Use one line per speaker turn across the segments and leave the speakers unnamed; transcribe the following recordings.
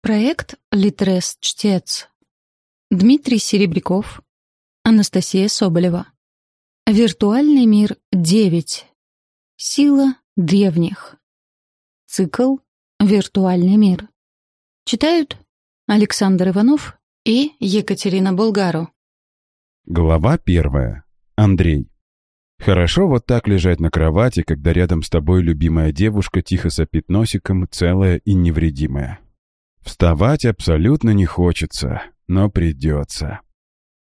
Проект «Литрес Чтец». Дмитрий Серебряков. Анастасия Соболева. Виртуальный мир 9. Сила древних. Цикл «Виртуальный мир». Читают Александр Иванов и Екатерина Болгару.
Глава первая. Андрей. Хорошо вот так лежать на кровати, когда рядом с тобой любимая девушка тихо сопит носиком, целая и невредимая. Вставать абсолютно не хочется, но придется.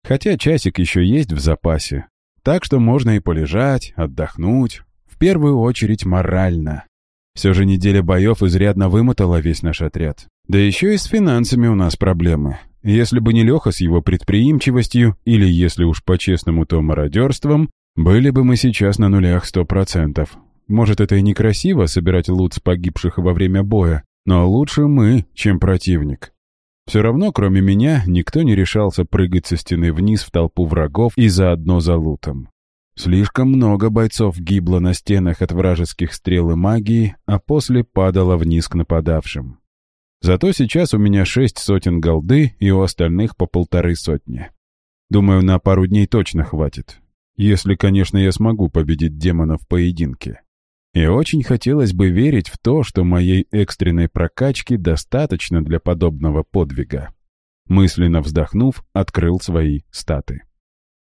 Хотя часик еще есть в запасе, так что можно и полежать, отдохнуть, в первую очередь морально. Все же неделя боев изрядно вымотала весь наш отряд. Да еще и с финансами у нас проблемы. Если бы не Леха с его предприимчивостью, или, если уж по-честному, то мародерством, были бы мы сейчас на нулях сто процентов. Может, это и некрасиво собирать лут с погибших во время боя, но лучше мы, чем противник. Все равно, кроме меня, никто не решался прыгать со стены вниз в толпу врагов и заодно за лутом. Слишком много бойцов гибло на стенах от вражеских стрел и магии, а после падало вниз к нападавшим. Зато сейчас у меня шесть сотен голды и у остальных по полторы сотни. Думаю, на пару дней точно хватит. Если, конечно, я смогу победить демона в поединке. И очень хотелось бы верить в то, что моей экстренной прокачки достаточно для подобного подвига. Мысленно вздохнув, открыл свои статы.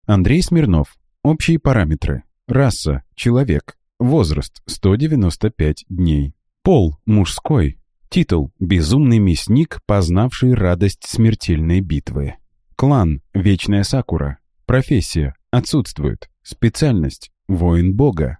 Андрей Смирнов. Общие параметры. Раса. Человек. Возраст. 195 дней. Пол. Мужской. Титул «Безумный мясник, познавший радость смертельной битвы». Клан «Вечная Сакура». Профессия «Отсутствует». Специальность «Воин Бога».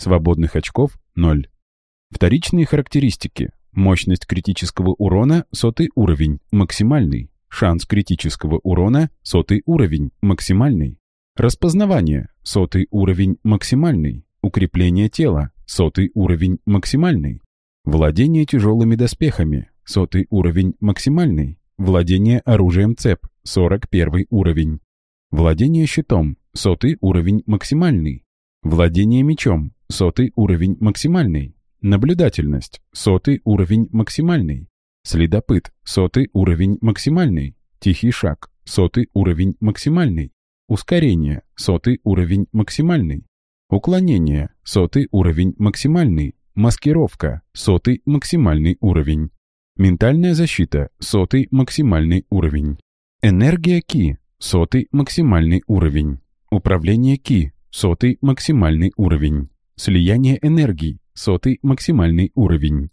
Свободных очков – 0. Вторичные характеристики. Мощность критического урона – сотый уровень, максимальный. Шанс критического урона – сотый уровень, максимальный. Распознавание – сотый уровень, максимальный. Укрепление тела – сотый уровень, максимальный. Владение тяжелыми доспехами – сотый уровень, максимальный. Владение оружием цеп – 41 уровень. Владение щитом – сотый уровень, максимальный. Владение мечом Сотый уровень максимальный. Наблюдательность. Сотый уровень максимальный. Следопыт. Сотый уровень максимальный. Тихий шаг. Сотый уровень максимальный. Ускорение. Сотый уровень максимальный. Уклонение. Сотый уровень максимальный. Маскировка. Сотый максимальный уровень. Ментальная защита. Сотый максимальный уровень. Энергия Ки. Сотый максимальный уровень. Управление Ки. Сотый максимальный уровень. Слияние энергий – сотый максимальный уровень.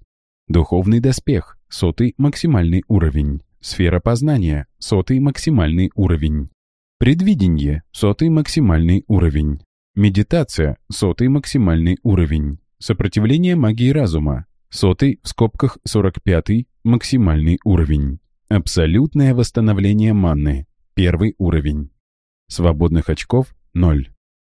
Духовный доспех – сотый максимальный уровень. Сфера познания – сотый максимальный уровень. Предвидение – сотый максимальный уровень. Медитация – сотый максимальный уровень. Сопротивление магии разума – сотый в скобках 45 максимальный уровень. Абсолютное восстановление манны – первый уровень. Свободных очков – 0.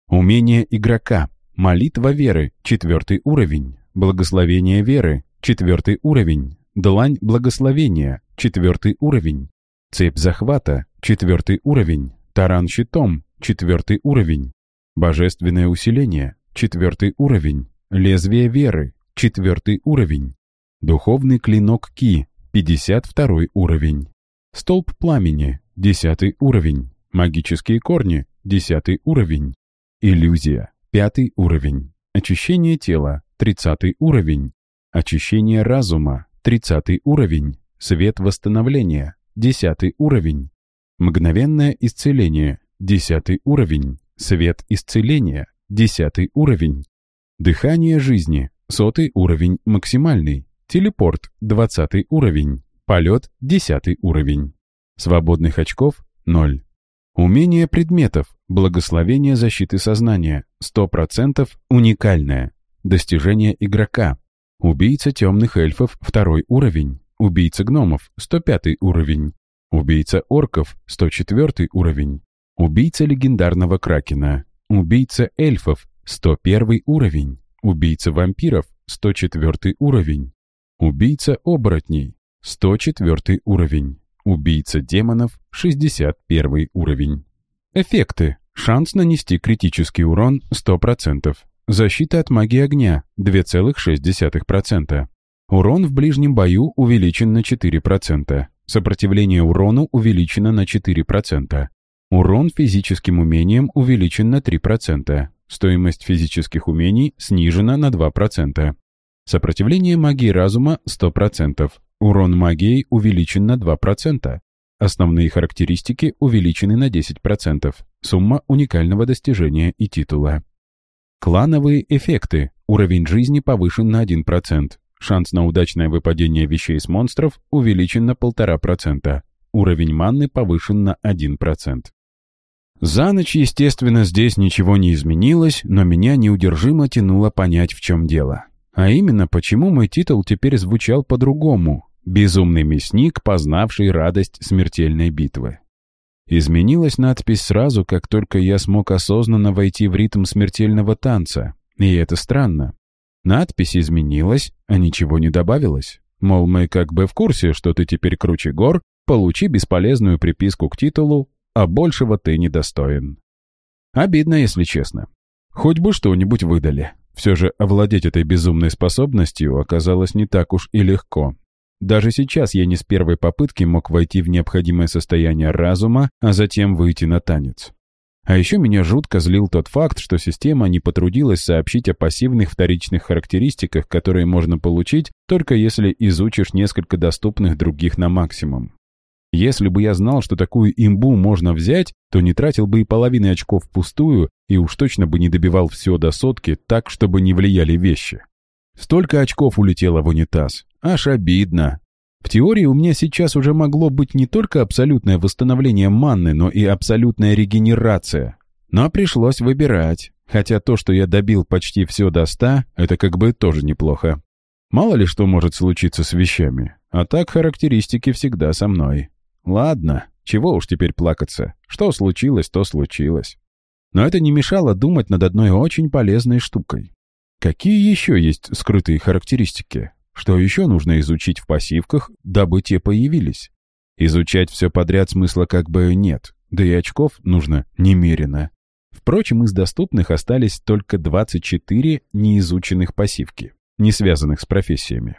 Умение игрока – Молитва веры, четвертый уровень. Благословение веры, четвертый уровень. Длань благословения, четвертый уровень. Цепь захвата, четвертый уровень. Таран щитом, четвертый уровень. Божественное усиление, четвертый уровень. Лезвие веры, четвертый уровень. Духовный клинок Ки, 52 уровень. Столб пламени, 10 уровень. Магические корни, 10 уровень. Иллюзия, Пятый уровень. Очищение тела. Тридцатый уровень. Очищение разума. Тридцатый уровень. Свет восстановления. Десятый уровень. Мгновенное исцеление. Десятый уровень. Свет исцеления. Десятый уровень. Дыхание жизни. Сотый уровень максимальный. Телепорт. Двадцатый уровень. Полет. Десятый уровень. Свободных очков. ноль, Умение предметов. Благословение защиты сознания. 100% уникальное. Достижение игрока. Убийца темных эльфов второй уровень. Убийца гномов 105 уровень. Убийца орков 104 уровень. Убийца легендарного кракена. Убийца эльфов 101 уровень. Убийца вампиров 104 уровень. Убийца оборотней 104 уровень. Убийца демонов 61 уровень. Эффекты. Шанс нанести критический урон 100%. Защита от магии огня 2,6%. Урон в ближнем бою увеличен на 4%. Сопротивление урону увеличено на 4%. Урон физическим умением увеличен на 3%. Стоимость физических умений снижена на 2%. Сопротивление магии разума 100%. Урон магией увеличен на 2%. Основные характеристики увеличены на 10%. Сумма уникального достижения и титула. Клановые эффекты. Уровень жизни повышен на 1%. Шанс на удачное выпадение вещей с монстров увеличен на 1,5%. Уровень манны повышен на 1%. За ночь, естественно, здесь ничего не изменилось, но меня неудержимо тянуло понять, в чем дело. А именно, почему мой титул теперь звучал по-другому, Безумный мясник, познавший радость смертельной битвы. Изменилась надпись сразу, как только я смог осознанно войти в ритм смертельного танца. И это странно. Надпись изменилась, а ничего не добавилось. Мол, мы как бы в курсе, что ты теперь круче гор, получи бесполезную приписку к титулу, а большего ты не достоин. Обидно, если честно. Хоть бы что-нибудь выдали. Все же овладеть этой безумной способностью оказалось не так уж и легко. Даже сейчас я не с первой попытки мог войти в необходимое состояние разума, а затем выйти на танец. А еще меня жутко злил тот факт, что система не потрудилась сообщить о пассивных вторичных характеристиках, которые можно получить, только если изучишь несколько доступных других на максимум. Если бы я знал, что такую имбу можно взять, то не тратил бы и половины очков впустую и уж точно бы не добивал все до сотки так, чтобы не влияли вещи. Столько очков улетело в унитаз, Аж обидно. В теории у меня сейчас уже могло быть не только абсолютное восстановление манны, но и абсолютная регенерация. Но пришлось выбирать. Хотя то, что я добил почти все до ста, это как бы тоже неплохо. Мало ли что может случиться с вещами. А так характеристики всегда со мной. Ладно, чего уж теперь плакаться. Что случилось, то случилось. Но это не мешало думать над одной очень полезной штукой. Какие еще есть скрытые характеристики? Что еще нужно изучить в пассивках, дабы те появились? Изучать все подряд смысла как бы нет, да и очков нужно немерено. Впрочем, из доступных остались только 24 неизученных пассивки, не связанных с профессиями.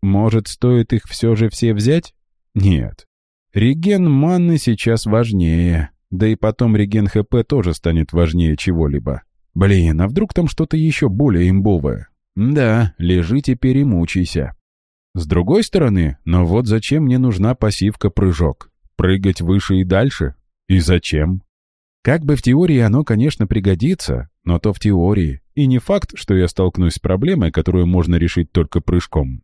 Может, стоит их все же все взять? Нет. Реген маны сейчас важнее, да и потом реген ХП тоже станет важнее чего-либо. Блин, а вдруг там что-то еще более имбовое? Да, лежите, перемучайся. С другой стороны, но вот зачем мне нужна пассивка «прыжок»? Прыгать выше и дальше? И зачем? Как бы в теории оно, конечно, пригодится, но то в теории. И не факт, что я столкнусь с проблемой, которую можно решить только прыжком.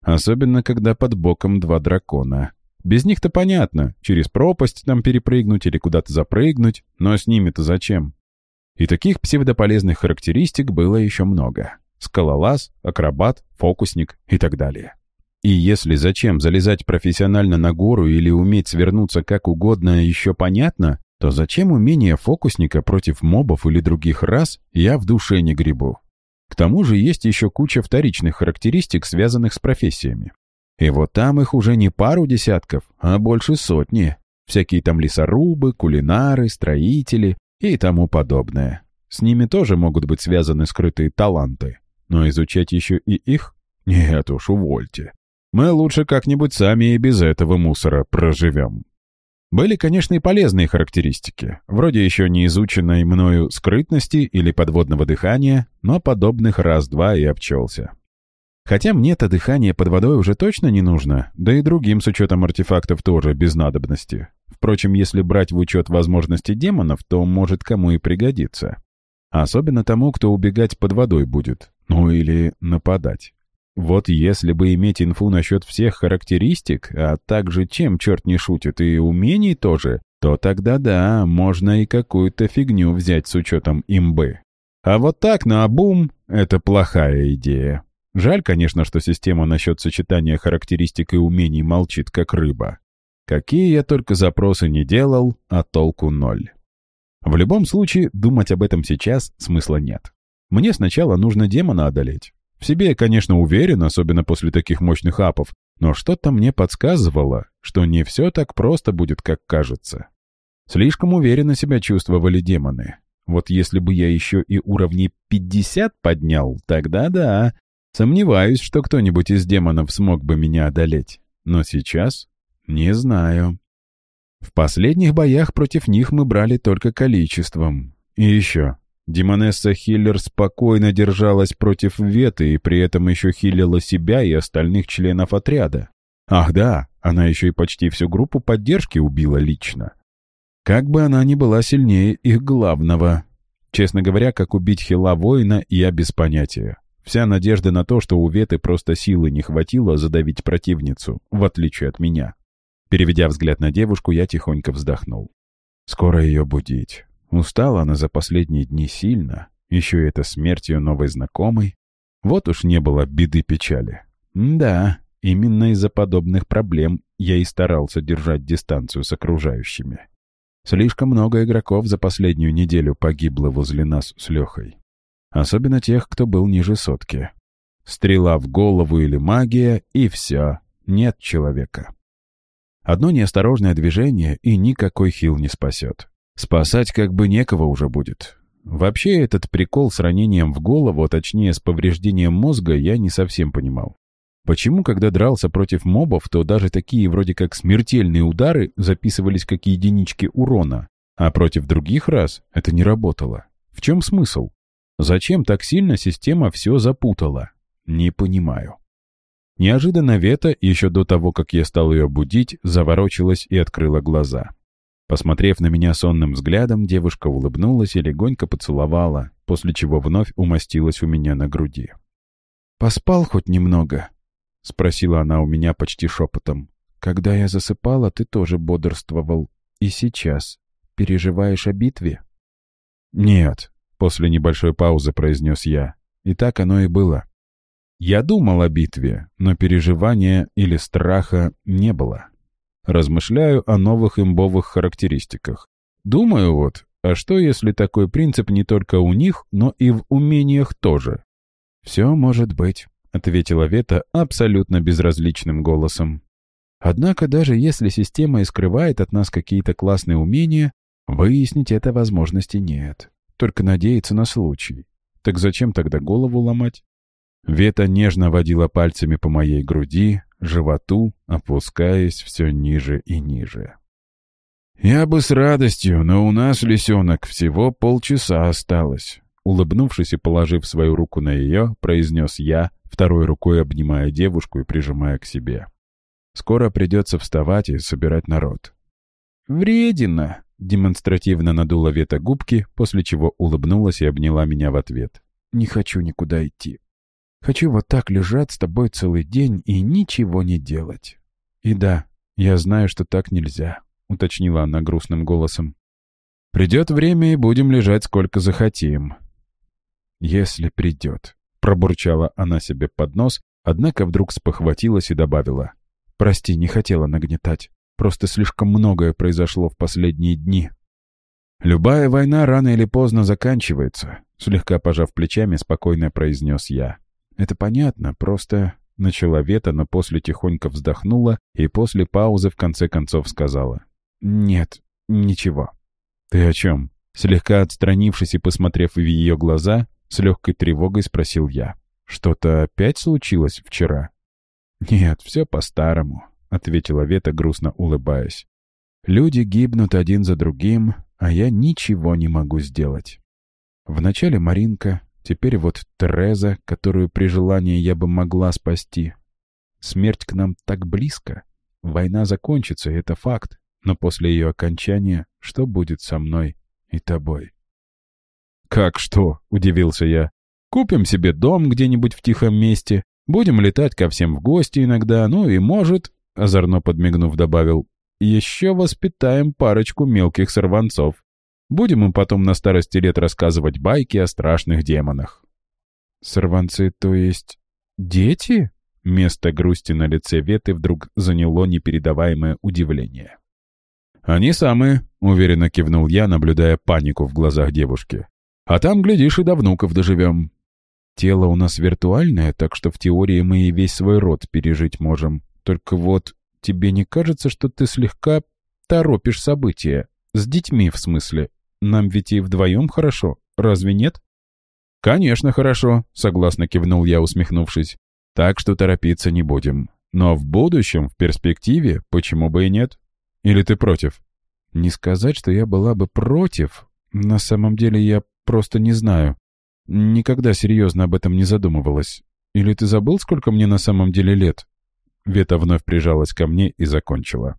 Особенно, когда под боком два дракона. Без них-то понятно, через пропасть там перепрыгнуть или куда-то запрыгнуть, но с ними-то зачем? И таких псевдополезных характеристик было еще много. Скалолаз, акробат, фокусник и так далее. И если зачем залезать профессионально на гору или уметь свернуться как угодно еще понятно, то зачем умение фокусника против мобов или других рас, я в душе не грибу. К тому же есть еще куча вторичных характеристик, связанных с профессиями. И вот там их уже не пару десятков, а больше сотни. Всякие там лесорубы, кулинары, строители и тому подобное. С ними тоже могут быть связаны скрытые таланты. Но изучать еще и их? Нет уж, увольте. Мы лучше как-нибудь сами и без этого мусора проживем. Были, конечно, и полезные характеристики, вроде еще не изученной мною скрытности или подводного дыхания, но подобных раз-два и обчелся. Хотя мне-то дыхание под водой уже точно не нужно, да и другим с учетом артефактов тоже без надобности. Впрочем, если брать в учет возможности демонов, то может кому и пригодится. Особенно тому, кто убегать под водой будет. Ну или нападать. Вот если бы иметь инфу насчет всех характеристик, а также чем черт не шутит и умений тоже, то тогда да, можно и какую-то фигню взять с учетом имбы. А вот так на обум это плохая идея. Жаль, конечно, что система насчет сочетания характеристик и умений молчит как рыба. Какие я только запросы не делал, а толку ноль. В любом случае, думать об этом сейчас смысла нет. Мне сначала нужно демона одолеть. В себе я, конечно, уверен, особенно после таких мощных апов, но что-то мне подсказывало, что не все так просто будет, как кажется. Слишком уверенно себя чувствовали демоны. Вот если бы я еще и уровни 50 поднял, тогда да. Сомневаюсь, что кто-нибудь из демонов смог бы меня одолеть. Но сейчас не знаю. В последних боях против них мы брали только количеством. И еще, Демонесса Хиллер спокойно держалась против Веты и при этом еще хилила себя и остальных членов отряда. Ах да, она еще и почти всю группу поддержки убила лично. Как бы она ни была сильнее их главного. Честно говоря, как убить хила воина, я без понятия. Вся надежда на то, что у Веты просто силы не хватило задавить противницу, в отличие от меня. Переведя взгляд на девушку, я тихонько вздохнул. Скоро ее будить. Устала она за последние дни сильно, еще и это смертью новой знакомой. Вот уж не было беды печали. да, именно из-за подобных проблем я и старался держать дистанцию с окружающими. Слишком много игроков за последнюю неделю погибло возле нас с Лехой. Особенно тех, кто был ниже сотки. Стрела в голову или магия, и все. Нет человека. Одно неосторожное движение, и никакой хил не спасет. Спасать как бы некого уже будет. Вообще этот прикол с ранением в голову, а точнее с повреждением мозга, я не совсем понимал. Почему, когда дрался против мобов, то даже такие вроде как смертельные удары записывались как единички урона, а против других раз это не работало? В чем смысл? Зачем так сильно система все запутала? Не понимаю. Неожиданно Вета, еще до того, как я стал ее будить, заворочилась и открыла глаза. Посмотрев на меня сонным взглядом, девушка улыбнулась и легонько поцеловала, после чего вновь умостилась у меня на груди. «Поспал хоть немного?» — спросила она у меня почти шепотом. «Когда я засыпала, ты тоже бодрствовал. И сейчас. Переживаешь о битве?» «Нет», — после небольшой паузы произнес я. «И так оно и было. Я думал о битве, но переживания или страха не было». Размышляю о новых имбовых характеристиках. Думаю вот, а что если такой принцип не только у них, но и в умениях тоже? «Все может быть», — ответила Вета абсолютно безразличным голосом. «Однако даже если система и скрывает от нас какие-то классные умения, выяснить это возможности нет. Только надеяться на случай. Так зачем тогда голову ломать?» Вета нежно водила пальцами по моей груди, животу, опускаясь все ниже и ниже. «Я бы с радостью, но у нас, лисенок, всего полчаса осталось», улыбнувшись и положив свою руку на ее, произнес я, второй рукой обнимая девушку и прижимая к себе. «Скоро придется вставать и собирать народ». «Вредина!» — демонстративно надула Вета губки, после чего улыбнулась и обняла меня в ответ. «Не хочу никуда идти». Хочу вот так лежать с тобой целый день и ничего не делать. И да, я знаю, что так нельзя, — уточнила она грустным голосом. Придет время, и будем лежать сколько захотим. Если придет, — пробурчала она себе под нос, однако вдруг спохватилась и добавила. Прости, не хотела нагнетать. Просто слишком многое произошло в последние дни. Любая война рано или поздно заканчивается, — слегка пожав плечами, спокойно произнес я. «Это понятно, просто...» Начала Вета, но после тихонько вздохнула и после паузы в конце концов сказала. «Нет, ничего». «Ты о чем?» Слегка отстранившись и посмотрев в ее глаза, с легкой тревогой спросил я. «Что-то опять случилось вчера?» «Нет, все по-старому», — ответила Вета, грустно улыбаясь. «Люди гибнут один за другим, а я ничего не могу сделать. Вначале Маринка, Теперь вот Треза, которую при желании я бы могла спасти. Смерть к нам так близко. Война закончится, это факт. Но после ее окончания что будет со мной и тобой? «Как что?» — удивился я. «Купим себе дом где-нибудь в тихом месте, будем летать ко всем в гости иногда, ну и, может...» — озорно подмигнув, добавил. «Еще воспитаем парочку мелких сорванцов». Будем им потом на старости лет рассказывать байки о страшных демонах. Сорванцы, то есть дети? Место грусти на лице Веты вдруг заняло непередаваемое удивление. «Они самые», — уверенно кивнул я, наблюдая панику в глазах девушки. «А там, глядишь, и до внуков доживем». «Тело у нас виртуальное, так что в теории мы и весь свой род пережить можем. Только вот тебе не кажется, что ты слегка торопишь события? С детьми, в смысле?» Нам ведь и вдвоем хорошо, разве нет?» «Конечно, хорошо», — согласно кивнул я, усмехнувшись. «Так что торопиться не будем. Но в будущем, в перспективе, почему бы и нет? Или ты против?» «Не сказать, что я была бы против. На самом деле я просто не знаю. Никогда серьезно об этом не задумывалась. Или ты забыл, сколько мне на самом деле лет?» Вета вновь прижалась ко мне и закончила.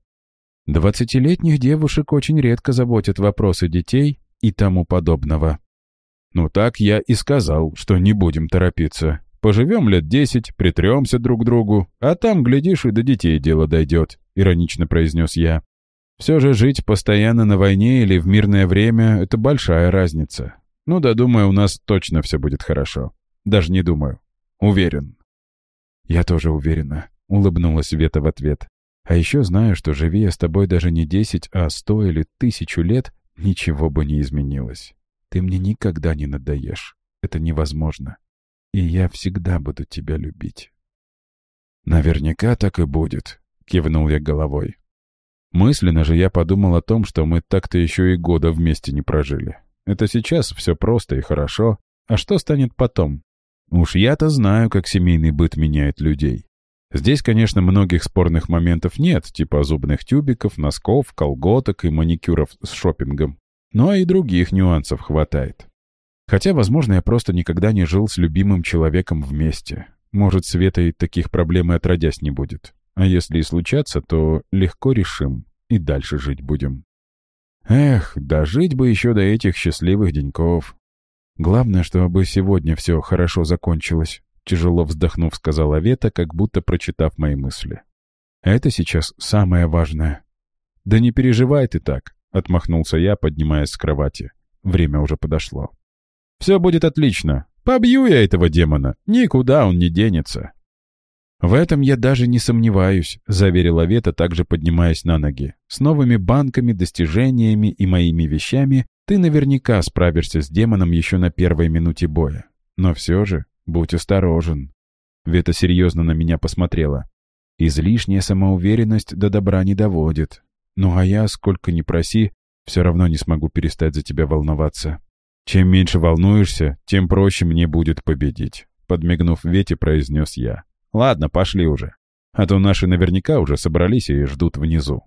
Двадцатилетних девушек очень редко заботят вопросы детей и тому подобного. Ну так я и сказал, что не будем торопиться. Поживем лет десять, притремся друг к другу, а там, глядишь, и до детей дело дойдет, иронично произнес я. Все же жить постоянно на войне или в мирное время — это большая разница. Ну да, думаю, у нас точно все будет хорошо. Даже не думаю. Уверен. Я тоже уверена, улыбнулась Вета в ответ. А еще знаю, что живи я с тобой даже не десять, а сто или тысячу лет, ничего бы не изменилось. Ты мне никогда не надоешь. Это невозможно. И я всегда буду тебя любить». «Наверняка так и будет», — кивнул я головой. Мысленно же я подумал о том, что мы так-то еще и года вместе не прожили. Это сейчас все просто и хорошо, а что станет потом? Уж я-то знаю, как семейный быт меняет людей. Здесь, конечно, многих спорных моментов нет, типа зубных тюбиков, носков, колготок и маникюров с шопингом. Но и других нюансов хватает. Хотя, возможно, я просто никогда не жил с любимым человеком вместе. Может, Света и таких проблем и отродясь не будет. А если и случаться, то легко решим и дальше жить будем. Эх, дожить бы еще до этих счастливых деньков. Главное, чтобы сегодня все хорошо закончилось. Тяжело вздохнув, сказала Вета, как будто прочитав мои мысли. «Это сейчас самое важное». «Да не переживай ты так», — отмахнулся я, поднимаясь с кровати. Время уже подошло. «Все будет отлично. Побью я этого демона. Никуда он не денется». «В этом я даже не сомневаюсь», — заверила Вета, также поднимаясь на ноги. «С новыми банками, достижениями и моими вещами ты наверняка справишься с демоном еще на первой минуте боя. Но все же «Будь осторожен». Вета серьезно на меня посмотрела. «Излишняя самоуверенность до добра не доводит. Ну а я, сколько ни проси, все равно не смогу перестать за тебя волноваться. Чем меньше волнуешься, тем проще мне будет победить», подмигнув Вете, произнес я. «Ладно, пошли уже. А то наши наверняка уже собрались и ждут внизу».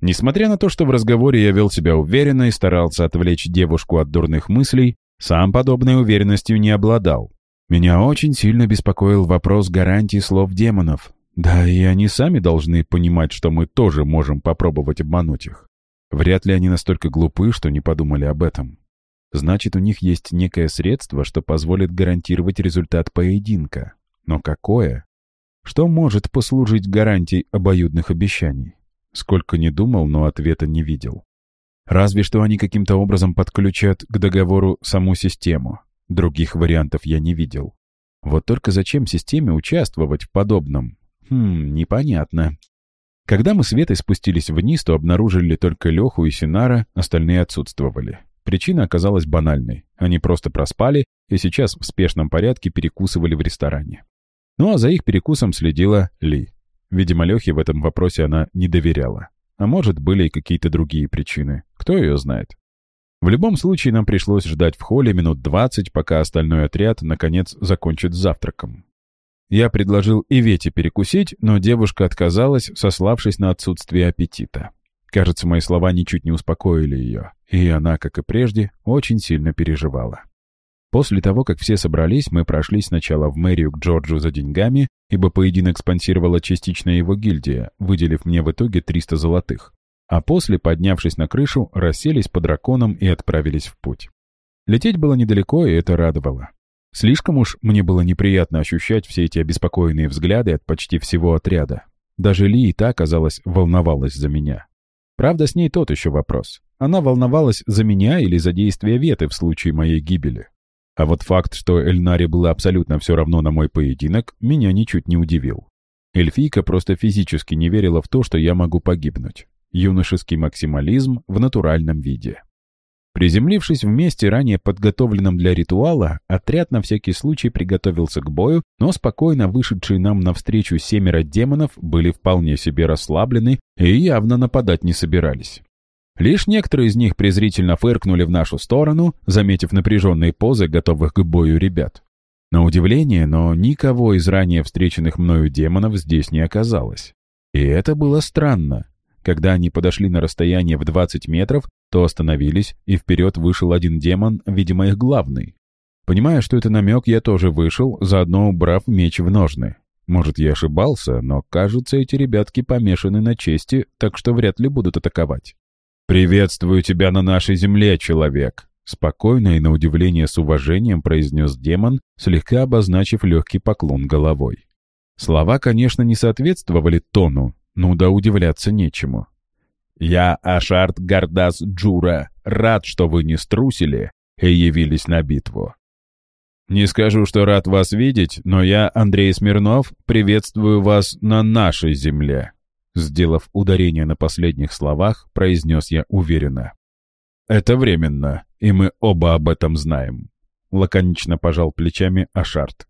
Несмотря на то, что в разговоре я вел себя уверенно и старался отвлечь девушку от дурных мыслей, сам подобной уверенностью не обладал, меня очень сильно беспокоил вопрос гарантии слов демонов. Да и они сами должны понимать, что мы тоже можем попробовать обмануть их. Вряд ли они настолько глупы, что не подумали об этом. Значит, у них есть некое средство, что позволит гарантировать результат поединка. Но какое? Что может послужить гарантией обоюдных обещаний? Сколько не думал, но ответа не видел. Разве что они каким-то образом подключат к договору саму систему. Других вариантов я не видел. Вот только зачем системе участвовать в подобном? Хм, непонятно. Когда мы с Ветой спустились вниз, то обнаружили только Леху и Синара, остальные отсутствовали. Причина оказалась банальной. Они просто проспали и сейчас в спешном порядке перекусывали в ресторане. Ну а за их перекусом следила Ли. Видимо, Лехе в этом вопросе она не доверяла. А может, были и какие-то другие причины. Кто ее знает? В любом случае нам пришлось ждать в холле минут двадцать, пока остальной отряд, наконец, закончит завтраком. Я предложил и перекусить, но девушка отказалась, сославшись на отсутствие аппетита. Кажется, мои слова ничуть не успокоили ее, и она, как и прежде, очень сильно переживала. После того, как все собрались, мы прошли сначала в мэрию к Джорджу за деньгами, ибо поединок спонсировала частично его гильдия, выделив мне в итоге 300 золотых а после, поднявшись на крышу, расселись по драконам и отправились в путь. Лететь было недалеко, и это радовало. Слишком уж мне было неприятно ощущать все эти обеспокоенные взгляды от почти всего отряда. Даже Ли и та, казалось, волновалась за меня. Правда, с ней тот еще вопрос. Она волновалась за меня или за действия Веты в случае моей гибели. А вот факт, что Эльнаре было абсолютно все равно на мой поединок, меня ничуть не удивил. Эльфийка просто физически не верила в то, что я могу погибнуть юношеский максимализм в натуральном виде. Приземлившись в месте, ранее подготовленном для ритуала, отряд на всякий случай приготовился к бою, но спокойно вышедшие нам навстречу семеро демонов были вполне себе расслаблены и явно нападать не собирались. Лишь некоторые из них презрительно фыркнули в нашу сторону, заметив напряженные позы готовых к бою ребят. На удивление, но никого из ранее встреченных мною демонов здесь не оказалось. И это было странно. Когда они подошли на расстояние в 20 метров, то остановились, и вперед вышел один демон, видимо, их главный. Понимая, что это намек, я тоже вышел, заодно убрав меч в ножны. Может, я ошибался, но, кажется, эти ребятки помешаны на чести, так что вряд ли будут атаковать. «Приветствую тебя на нашей земле, человек!» Спокойно и на удивление с уважением произнес демон, слегка обозначив легкий поклон головой. Слова, конечно, не соответствовали тону, ну да удивляться нечему. Я, Ашарт Гардас Джура, рад, что вы не струсили и явились на битву. Не скажу, что рад вас видеть, но я, Андрей Смирнов, приветствую вас на нашей земле. Сделав ударение на последних словах, произнес я уверенно. Это временно, и мы оба об этом знаем. Лаконично пожал плечами Ашарт.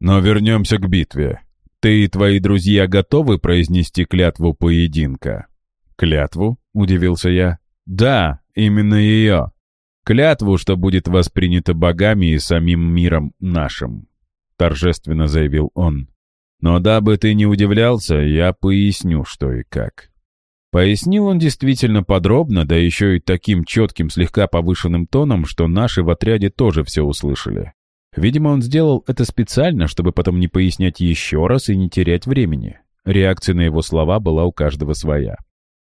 Но вернемся к битве. «Ты и твои друзья готовы произнести клятву поединка?» «Клятву?» — удивился я. «Да, именно ее. Клятву, что будет воспринято богами и самим миром нашим», — торжественно заявил он. «Но дабы ты не удивлялся, я поясню, что и как». Пояснил он действительно подробно, да еще и таким четким, слегка повышенным тоном, что наши в отряде тоже все услышали. Видимо, он сделал это специально, чтобы потом не пояснять еще раз и не терять времени. Реакция на его слова была у каждого своя.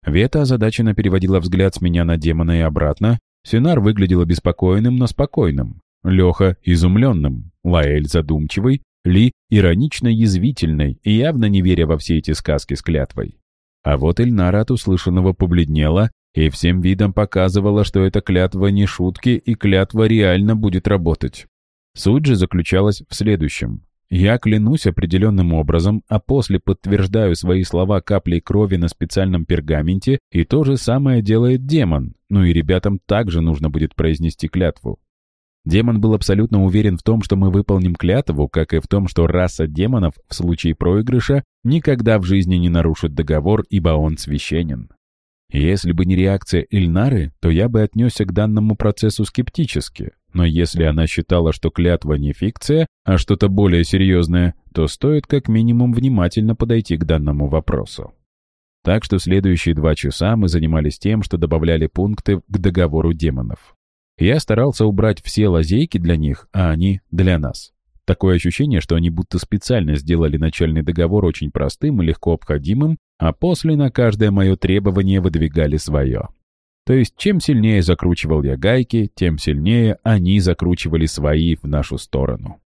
Вета озадаченно переводила взгляд с меня на демона и обратно. Синар выглядел обеспокоенным, но спокойным. Леха — изумленным. Лаэль — задумчивый. Ли — иронично-язвительной и явно не веря во все эти сказки с клятвой. А вот Эльнара от услышанного побледнела и всем видом показывала, что эта клятва не шутки и клятва реально будет работать. Суть же заключалась в следующем. Я клянусь определенным образом, а после подтверждаю свои слова каплей крови на специальном пергаменте, и то же самое делает демон, ну и ребятам также нужно будет произнести клятву. Демон был абсолютно уверен в том, что мы выполним клятву, как и в том, что раса демонов в случае проигрыша никогда в жизни не нарушит договор, ибо он священен. Если бы не реакция Ильнары, то я бы отнесся к данному процессу скептически, но если она считала, что клятва не фикция, а что-то более серьезное, то стоит как минимум внимательно подойти к данному вопросу. Так что следующие два часа мы занимались тем, что добавляли пункты к договору демонов. Я старался убрать все лазейки для них, а они для нас. Такое ощущение, что они будто специально сделали начальный договор очень простым и легко обходимым, а после на каждое мое требование выдвигали свое. То есть чем сильнее закручивал я гайки, тем сильнее они закручивали свои в нашу сторону.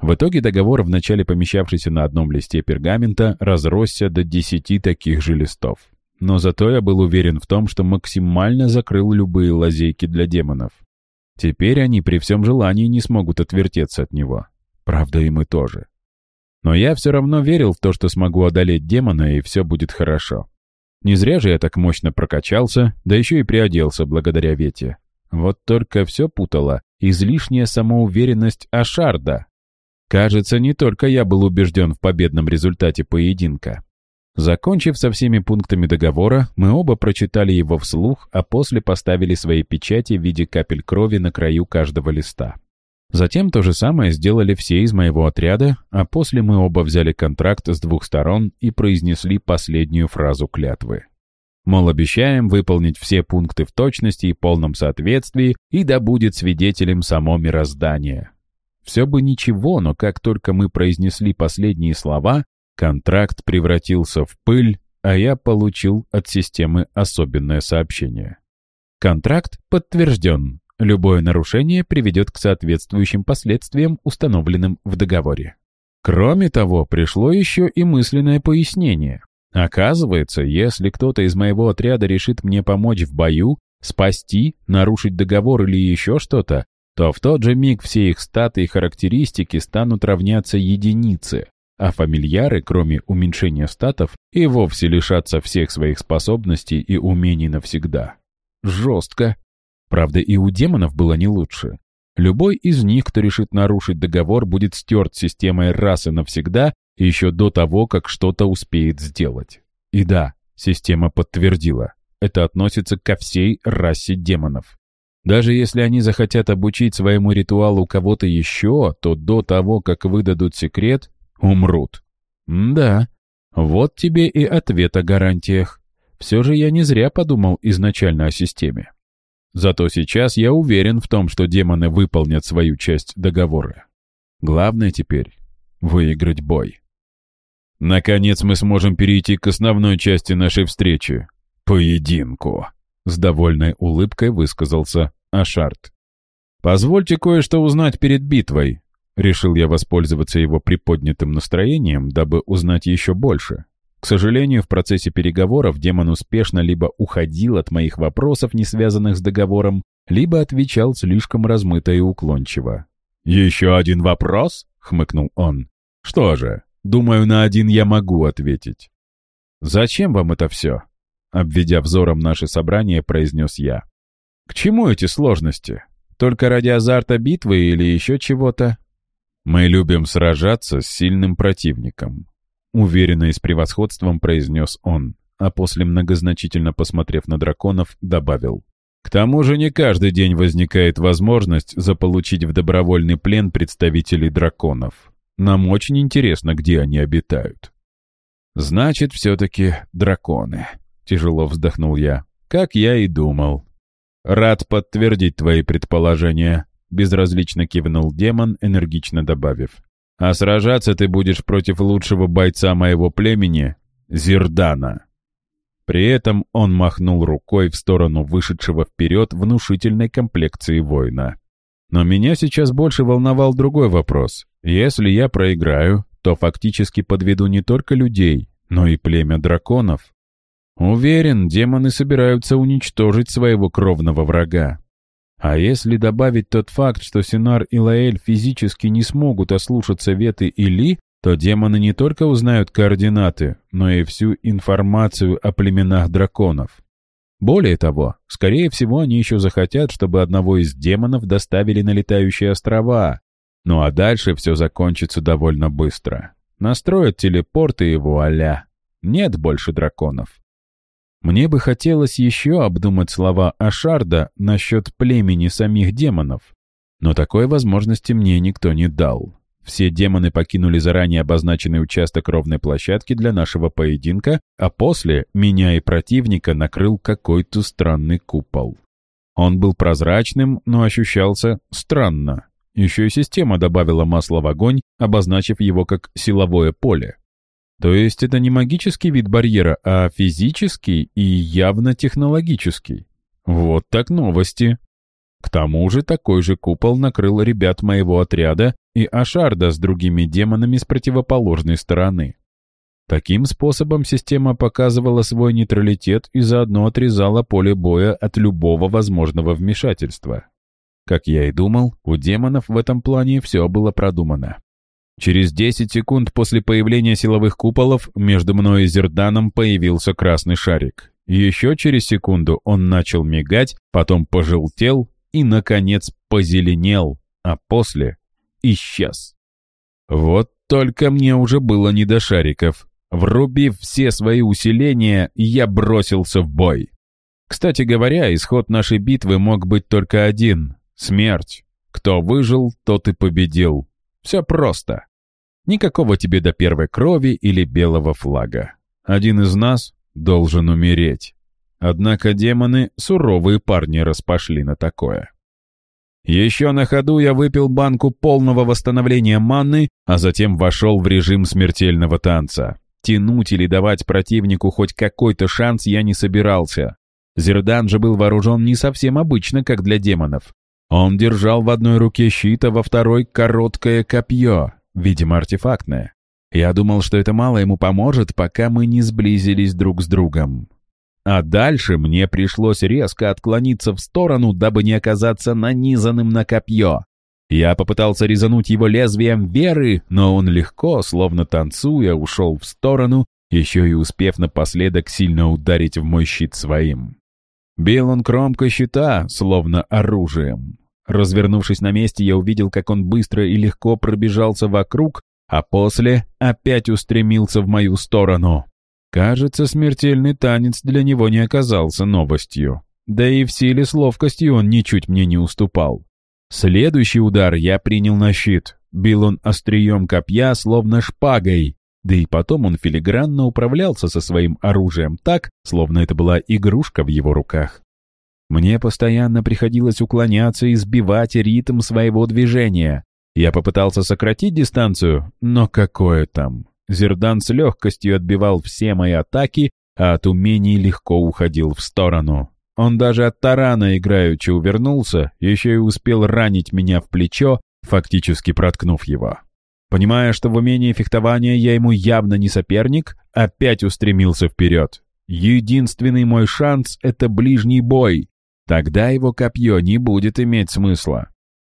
В итоге договор, вначале помещавшийся на одном листе пергамента, разросся до десяти таких же листов. Но зато я был уверен в том, что максимально закрыл любые лазейки для демонов. Теперь они при всем желании не смогут отвертеться от него. Правда, и мы тоже. Но я все равно верил в то, что смогу одолеть демона, и все будет хорошо. Не зря же я так мощно прокачался, да еще и приоделся благодаря Вете. Вот только все путало излишняя самоуверенность Ашарда. Кажется, не только я был убежден в победном результате поединка. Закончив со всеми пунктами договора, мы оба прочитали его вслух, а после поставили свои печати в виде капель крови на краю каждого листа. Затем то же самое сделали все из моего отряда, а после мы оба взяли контракт с двух сторон и произнесли последнюю фразу клятвы. Мол, обещаем выполнить все пункты в точности и полном соответствии, и да будет свидетелем само мироздание. Все бы ничего, но как только мы произнесли последние слова, контракт превратился в пыль, а я получил от системы особенное сообщение. Контракт подтвержден. Любое нарушение приведет к соответствующим последствиям, установленным в договоре. Кроме того, пришло еще и мысленное пояснение. Оказывается, если кто-то из моего отряда решит мне помочь в бою, спасти, нарушить договор или еще что-то, то в тот же миг все их статы и характеристики станут равняться единице, а фамильяры, кроме уменьшения статов, и вовсе лишатся всех своих способностей и умений навсегда. Жестко. Правда, и у демонов было не лучше. Любой из них, кто решит нарушить договор, будет стерт системой раз и навсегда еще до того, как что-то успеет сделать. И да, система подтвердила, это относится ко всей расе демонов. Даже если они захотят обучить своему ритуалу кого-то еще, то до того, как выдадут секрет, умрут. М да, вот тебе и ответ о гарантиях. Все же я не зря подумал изначально о системе. Зато сейчас я уверен в том, что демоны выполнят свою часть договора. Главное теперь — выиграть бой. Наконец мы сможем перейти к основной части нашей встречи — поединку. С довольной улыбкой высказался Ашарт. «Позвольте кое-что узнать перед битвой», Решил я воспользоваться его приподнятым настроением, дабы узнать еще больше. К сожалению, в процессе переговоров демон успешно либо уходил от моих вопросов, не связанных с договором, либо отвечал слишком размыто и уклончиво. «Еще один вопрос?» — хмыкнул он. «Что же, думаю, на один я могу ответить». «Зачем вам это все?» — обведя взором наше собрание, произнес я. «К чему эти сложности? Только ради азарта битвы или еще чего-то?» «Мы любим сражаться с сильным противником», Уверенно и с превосходством произнес он, а после многозначительно посмотрев на драконов, добавил. К тому же не каждый день возникает возможность заполучить в добровольный плен представителей драконов. Нам очень интересно, где они обитают. «Значит, все-таки драконы», — тяжело вздохнул я. «Как я и думал». «Рад подтвердить твои предположения», — безразлично кивнул демон, энергично добавив. А сражаться ты будешь против лучшего бойца моего племени — Зирдана». При этом он махнул рукой в сторону вышедшего вперед внушительной комплекции воина. Но меня сейчас больше волновал другой вопрос. Если я проиграю, то фактически подведу не только людей, но и племя драконов. Уверен, демоны собираются уничтожить своего кровного врага, а если добавить тот факт, что Синар и Лаэль физически не смогут ослушаться Веты Или, то демоны не только узнают координаты, но и всю информацию о племенах драконов. Более того, скорее всего, они еще захотят, чтобы одного из демонов доставили на летающие острова. Ну а дальше все закончится довольно быстро. Настроят телепорты и вуаля. Нет больше драконов. Мне бы хотелось еще обдумать слова Ашарда насчет племени самих демонов, но такой возможности мне никто не дал. Все демоны покинули заранее обозначенный участок ровной площадки для нашего поединка, а после меня и противника накрыл какой-то странный купол. Он был прозрачным, но ощущался странно. Еще и система добавила масло в огонь, обозначив его как силовое поле. То есть это не магический вид барьера, а физический и явно технологический. Вот так новости. К тому же такой же купол накрыл ребят моего отряда и Ашарда с другими демонами с противоположной стороны. Таким способом система показывала свой нейтралитет и заодно отрезала поле боя от любого возможного вмешательства. Как я и думал, у демонов в этом плане все было продумано. Через 10 секунд после появления силовых куполов между мной и Зерданом появился красный шарик. Еще через секунду он начал мигать, потом пожелтел и, наконец, позеленел, а после исчез. Вот только мне уже было не до шариков. Врубив все свои усиления, я бросился в бой. Кстати говоря, исход нашей битвы мог быть только один — смерть. Кто выжил, тот и победил. Все просто. Никакого тебе до первой крови или белого флага. Один из нас должен умереть. Однако демоны суровые парни распошли на такое. Еще на ходу я выпил банку полного восстановления манны, а затем вошел в режим смертельного танца. Тянуть или давать противнику хоть какой-то шанс я не собирался. Зердан же был вооружен не совсем обычно, как для демонов. Он держал в одной руке щит, а во второй — короткое копье, видимо, артефактное. Я думал, что это мало ему поможет, пока мы не сблизились друг с другом. А дальше мне пришлось резко отклониться в сторону, дабы не оказаться нанизанным на копье. Я попытался резануть его лезвием веры, но он легко, словно танцуя, ушел в сторону, еще и успев напоследок сильно ударить в мой щит своим. Бил он кромко щита, словно оружием. Развернувшись на месте, я увидел, как он быстро и легко пробежался вокруг, а после опять устремился в мою сторону. Кажется, смертельный танец для него не оказался новостью. Да и в силе с ловкостью он ничуть мне не уступал. Следующий удар я принял на щит. Бил он острием копья, словно шпагой. Да и потом он филигранно управлялся со своим оружием так, словно это была игрушка в его руках. Мне постоянно приходилось уклоняться и сбивать ритм своего движения. Я попытался сократить дистанцию, но какое там. Зердан с легкостью отбивал все мои атаки, а от умений легко уходил в сторону. Он даже от тарана играючи увернулся, еще и успел ранить меня в плечо, фактически проткнув его. Понимая, что в умении фехтования я ему явно не соперник, опять устремился вперед. Единственный мой шанс — это ближний бой. Тогда его копье не будет иметь смысла.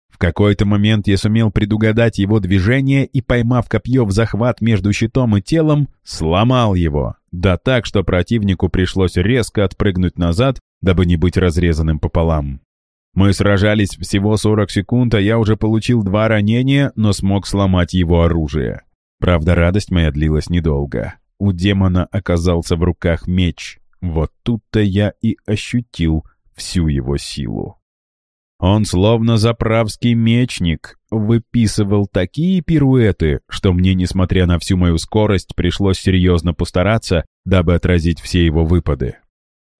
В какой-то момент я сумел предугадать его движение и, поймав копье в захват между щитом и телом, сломал его. Да так, что противнику пришлось резко отпрыгнуть назад, дабы не быть разрезанным пополам. Мы сражались всего 40 секунд, а я уже получил два ранения, но смог сломать его оружие. Правда, радость моя длилась недолго. У демона оказался в руках меч. Вот тут-то я и ощутил всю его силу. Он словно заправский мечник, выписывал такие пируэты, что мне, несмотря на всю мою скорость, пришлось серьезно постараться, дабы отразить все его выпады.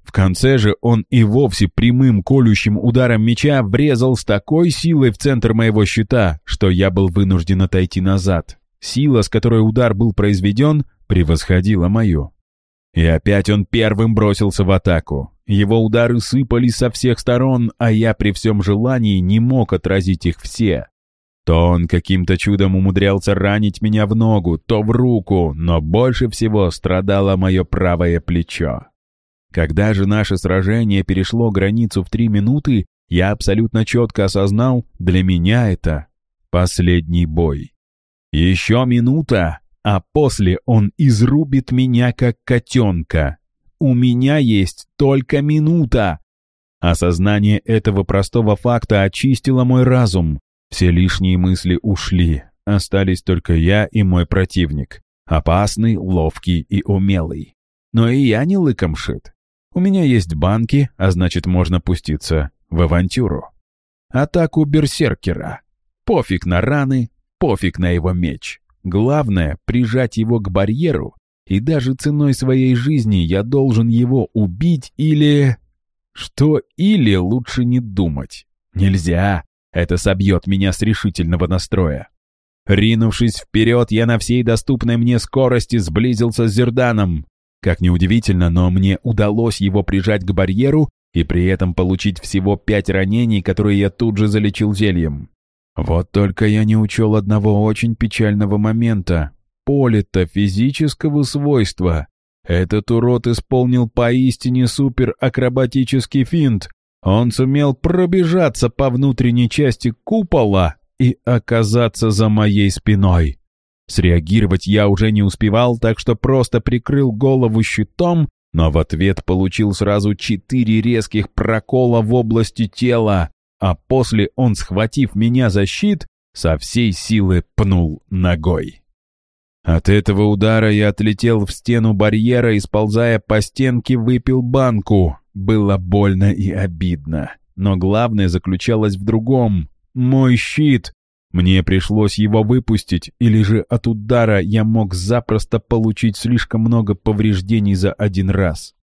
В конце же он и вовсе прямым колющим ударом меча врезал с такой силой в центр моего щита, что я был вынужден отойти назад. Сила, с которой удар был произведен, превосходила мою. И опять он первым бросился в атаку. Его удары сыпались со всех сторон, а я при всем желании не мог отразить их все. То он каким-то чудом умудрялся ранить меня в ногу, то в руку, но больше всего страдало мое правое плечо. Когда же наше сражение перешло границу в три минуты, я абсолютно четко осознал, для меня это последний бой. Еще минута, а после он изрубит меня как котенка. У меня есть только минута. Осознание этого простого факта очистило мой разум. Все лишние мысли ушли, остались только я и мой противник. Опасный, ловкий и умелый. Но и я не лыком шит. У меня есть банки, а значит, можно пуститься в авантюру. Атаку берсеркера. Пофиг на раны, пофиг на его меч. Главное — прижать его к барьеру, и даже ценой своей жизни я должен его убить или... Что или лучше не думать. Нельзя. Это собьет меня с решительного настроя. Ринувшись вперед, я на всей доступной мне скорости сблизился с Зерданом. Как ни удивительно, но мне удалось его прижать к барьеру и при этом получить всего пять ранений, которые я тут же залечил зельем. Вот только я не учел одного очень печального момента. Полета физического свойства. Этот урод исполнил поистине суперакробатический финт. Он сумел пробежаться по внутренней части купола и оказаться за моей спиной. Среагировать я уже не успевал, так что просто прикрыл голову щитом, но в ответ получил сразу четыре резких прокола в области тела, а после он, схватив меня за щит, со всей силы пнул ногой. От этого удара я отлетел в стену барьера и, сползая по стенке, выпил банку. Было больно и обидно. Но главное заключалось в другом. Мой щит мне пришлось его выпустить, или же от удара я мог запросто получить слишком много повреждений за один раз.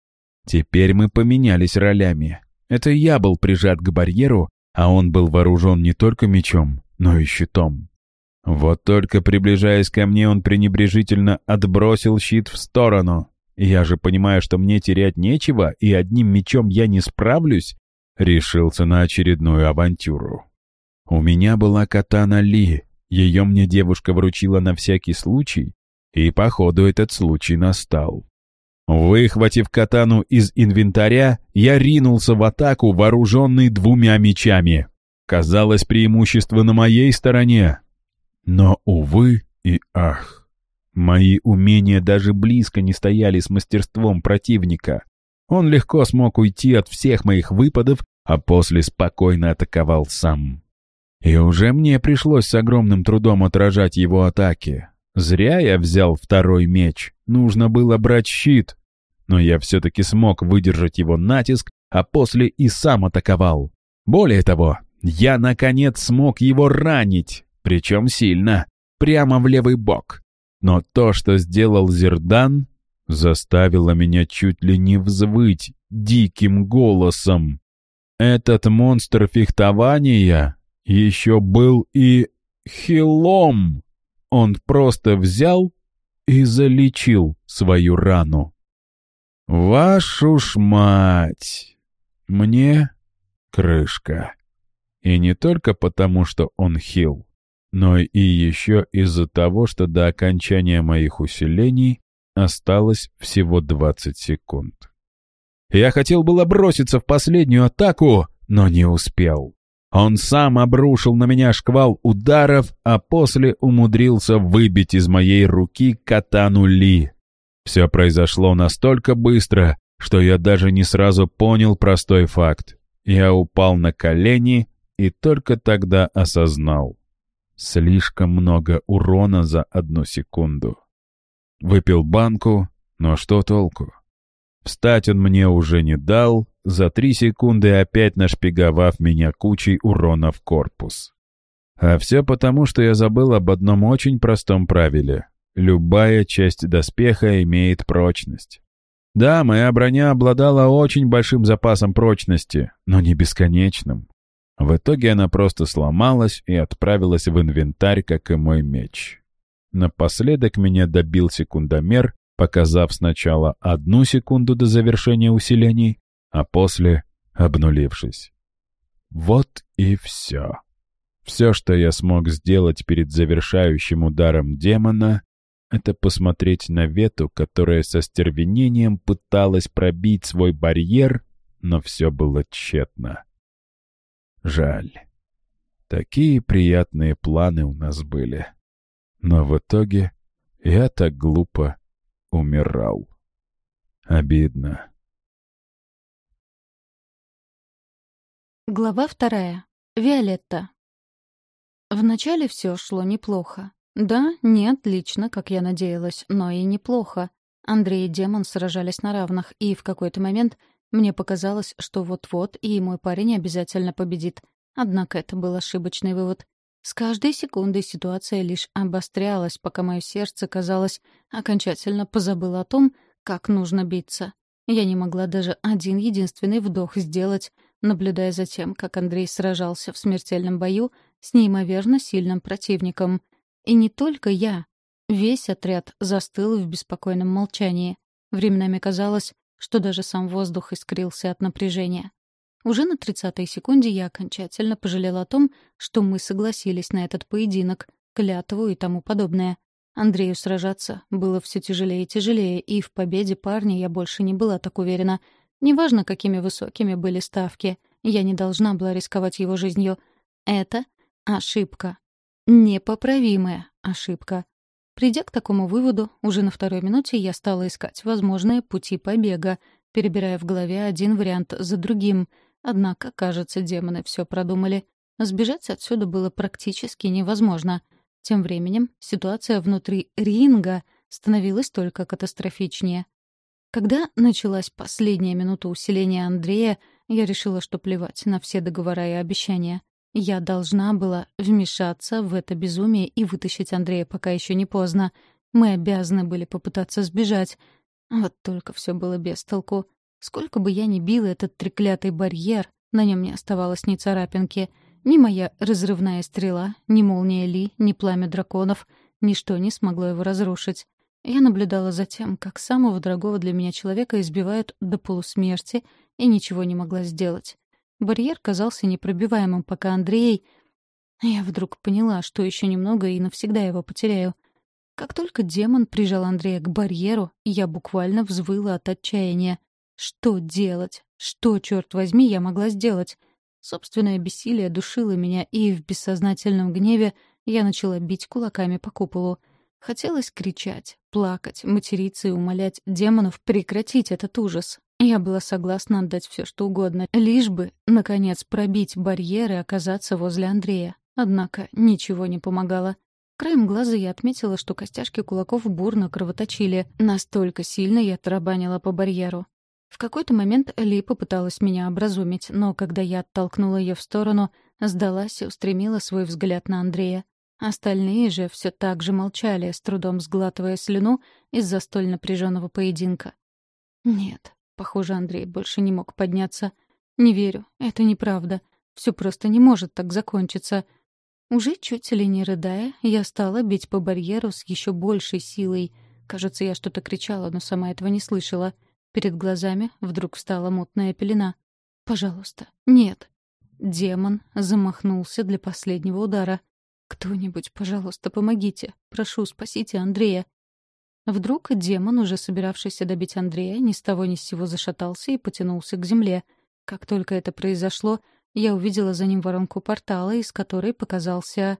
Теперь мы поменялись ролями. Это я был прижат к барьеру, а он был вооружен не только мечом, но и щитом. Вот только приближаясь ко мне, он пренебрежительно отбросил щит в сторону. Я же понимаю, что мне терять нечего, и одним мечом я не справлюсь, решился на очередную авантюру. У меня была катана Ли, ее мне девушка вручила на всякий случай, и, походу, этот случай настал. Выхватив катану из инвентаря, я ринулся в атаку, вооруженный двумя мечами. Казалось, преимущество на моей стороне. Но, увы и ах, мои умения даже близко не стояли с мастерством противника. Он легко смог уйти от всех моих выпадов, а после спокойно атаковал сам. И уже мне пришлось с огромным трудом отражать его атаки. Зря я взял второй меч, нужно было брать щит. Но я все-таки смог выдержать его натиск, а после и сам атаковал. Более того, я наконец смог его ранить, причем сильно, прямо в левый бок. Но то, что сделал Зердан, заставило меня чуть ли не взвыть диким голосом. Этот монстр фехтования еще был и хилом. Он просто взял и залечил свою рану. Вашу ж мать! Мне крышка. И не только потому, что он хил, но и еще из-за того, что до окончания моих усилений осталось всего 20 секунд. Я хотел было броситься в последнюю атаку, но не успел. Он сам обрушил на меня шквал ударов, а после умудрился выбить из моей руки катану Ли. Все произошло настолько быстро, что я даже не сразу понял простой факт. Я упал на колени и только тогда осознал. Слишком много урона за одну секунду. Выпил банку, но что толку? Встать он мне уже не дал, за три секунды опять нашпиговав меня кучей урона в корпус. А все потому, что я забыл об одном очень простом правиле. Любая часть доспеха имеет прочность. Да, моя броня обладала очень большим запасом прочности, но не бесконечным. В итоге она просто сломалась и отправилась в инвентарь, как и мой меч. Напоследок меня добил секундомер, показав сначала одну секунду до завершения усилений, а после — обнулившись. Вот и все. Все, что я смог сделать перед завершающим ударом демона, это посмотреть на Вету, которая со стервенением пыталась пробить свой барьер, но все было тщетно. Жаль. Такие приятные планы у нас были. Но в итоге я так глупо умирал. Обидно.
Глава вторая. Виолетта. Вначале все шло неплохо. Да, не отлично, как я надеялась, но и неплохо. Андрей и демон сражались на равных, и в какой-то момент мне показалось, что вот-вот и мой парень обязательно победит. Однако это был ошибочный вывод. С каждой секундой ситуация лишь обострялась, пока мое сердце, казалось, окончательно позабыло о том, как нужно биться. Я не могла даже один единственный вдох сделать — наблюдая за тем, как Андрей сражался в смертельном бою с неимоверно сильным противником. И не только я. Весь отряд застыл в беспокойном молчании. Временами казалось, что даже сам воздух искрился от напряжения. Уже на тридцатой секунде я окончательно пожалела о том, что мы согласились на этот поединок, клятву и тому подобное. Андрею сражаться было все тяжелее и тяжелее, и в победе парня я больше не была так уверена — Неважно, какими высокими были ставки, я не должна была рисковать его жизнью. Это ошибка. Непоправимая ошибка. Придя к такому выводу, уже на второй минуте я стала искать возможные пути побега, перебирая в голове один вариант за другим. Однако, кажется, демоны все продумали. Сбежать отсюда было практически невозможно. Тем временем ситуация внутри ринга становилась только катастрофичнее. Когда началась последняя минута усиления Андрея, я решила, что плевать на все договора и обещания. Я должна была вмешаться в это безумие и вытащить Андрея, пока еще не поздно. Мы обязаны были попытаться сбежать. Вот только все было без толку. Сколько бы я ни била этот треклятый барьер, на нем не оставалось ни царапинки. Ни моя разрывная стрела, ни молния Ли, ни пламя драконов — ничто не смогло его разрушить. Я наблюдала за тем, как самого дорогого для меня человека избивают до полусмерти, и ничего не могла сделать. Барьер казался непробиваемым, пока Андрей... Я вдруг поняла, что еще немного и навсегда его потеряю. Как только демон прижал Андрея к барьеру, я буквально взвыла от отчаяния. Что делать? Что, черт возьми, я могла сделать? Собственное бессилие душило меня, и в бессознательном гневе я начала бить кулаками по куполу — Хотелось кричать, плакать, материться и умолять демонов прекратить этот ужас. Я была согласна отдать все, что угодно, лишь бы, наконец, пробить барьеры и оказаться возле Андрея. Однако ничего не помогало. Краем глаза я отметила, что костяшки кулаков бурно кровоточили. Настолько сильно я тарабанила по барьеру. В какой-то момент Ли попыталась меня образумить, но когда я оттолкнула ее в сторону, сдалась и устремила свой взгляд на Андрея. Остальные же все так же молчали, с трудом сглатывая слюну из-за столь напряженного поединка. Нет, похоже, Андрей больше не мог подняться. Не верю, это неправда. Все просто не может так закончиться. Уже чуть ли не рыдая, я стала бить по барьеру с еще большей силой. Кажется, я что-то кричала, но сама этого не слышала. Перед глазами вдруг встала мутная пелена. «Пожалуйста, нет». Демон замахнулся для последнего удара — «Кто-нибудь, пожалуйста, помогите! Прошу, спасите Андрея!» Вдруг демон, уже собиравшийся добить Андрея, ни с того ни с сего зашатался и потянулся к земле. Как только это произошло, я увидела за ним воронку портала, из которой показался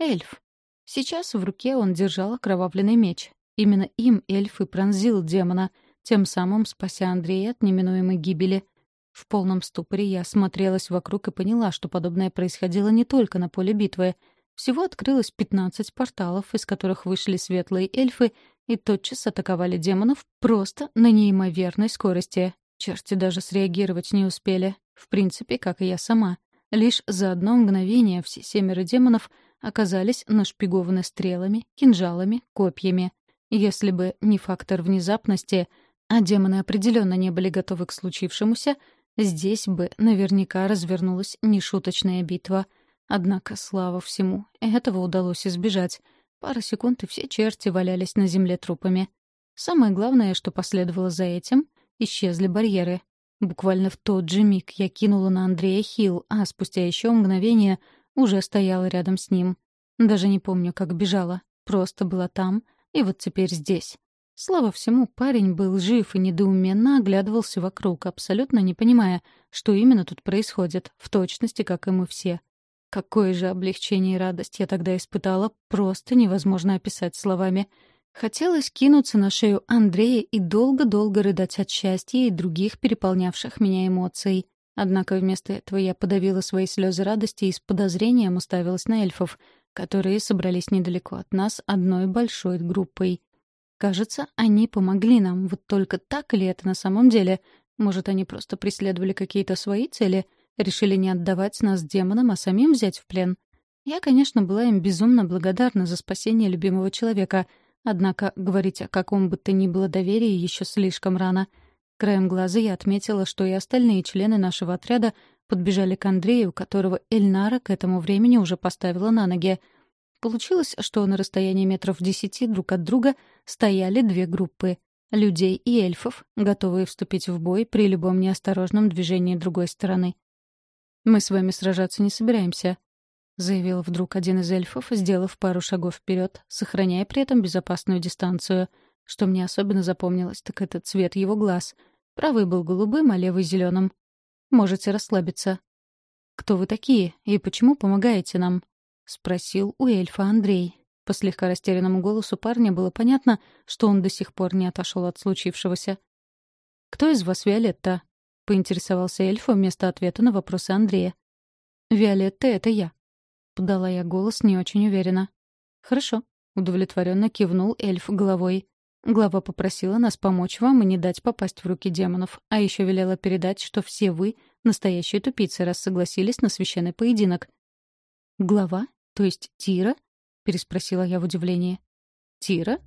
эльф. Сейчас в руке он держал окровавленный меч. Именно им эльф и пронзил демона, тем самым спася Андрея от неминуемой гибели. В полном ступоре я смотрелась вокруг и поняла, что подобное происходило не только на поле битвы — всего открылось 15 порталов, из которых вышли светлые эльфы и тотчас атаковали демонов просто на неимоверной скорости. Черти даже среагировать не успели. В принципе, как и я сама. Лишь за одно мгновение все семеро демонов оказались нашпигованы стрелами, кинжалами, копьями. Если бы не фактор внезапности, а демоны определенно не были готовы к случившемуся, здесь бы наверняка развернулась нешуточная битва — Однако, слава всему, этого удалось избежать. Пара секунд, и все черти валялись на земле трупами. Самое главное, что последовало за этим — исчезли барьеры. Буквально в тот же миг я кинула на Андрея Хилл, а спустя еще мгновение уже стояла рядом с ним. Даже не помню, как бежала. Просто была там, и вот теперь здесь. Слава всему, парень был жив и недоуменно оглядывался вокруг, абсолютно не понимая, что именно тут происходит, в точности, как и мы все — Какое же облегчение и радость я тогда испытала, просто невозможно описать словами. Хотелось кинуться на шею Андрея и долго-долго рыдать от счастья и других переполнявших меня эмоций. Однако вместо этого я подавила свои слезы радости и с подозрением уставилась на эльфов, которые собрались недалеко от нас одной большой группой. Кажется, они помогли нам, вот только так ли это на самом деле? Может, они просто преследовали какие-то свои цели — Решили не отдавать нас демонам, а самим взять в плен. Я, конечно, была им безумно благодарна за спасение любимого человека, однако говорить о каком бы то ни было доверии еще слишком рано. Краем глаза я отметила, что и остальные члены нашего отряда подбежали к Андрею, которого Эльнара к этому времени уже поставила на ноги. Получилось, что на расстоянии метров десяти друг от друга стояли две группы — людей и эльфов, готовые вступить в бой при любом неосторожном движении другой стороны. «Мы с вами сражаться не собираемся», — заявил вдруг один из эльфов, сделав пару шагов вперед, сохраняя при этом безопасную дистанцию. Что мне особенно запомнилось, так это цвет его глаз. Правый был голубым, а левый — зеленым. «Можете расслабиться». «Кто вы такие и почему помогаете нам?» — спросил у эльфа Андрей. По слегка растерянному голосу парня было понятно, что он до сих пор не отошел от случившегося. «Кто из вас Виолетта?» — поинтересовался эльф вместо ответа на вопросы Андрея. «Виолетта, это я», — подала я голос не очень уверенно. «Хорошо», — удовлетворенно кивнул эльф головой. Глава попросила нас помочь вам и не дать попасть в руки демонов, а еще велела передать, что все вы — настоящие тупицы, раз согласились на священный поединок. «Глава? То есть Тира?» — переспросила я в удивлении. «Тира?»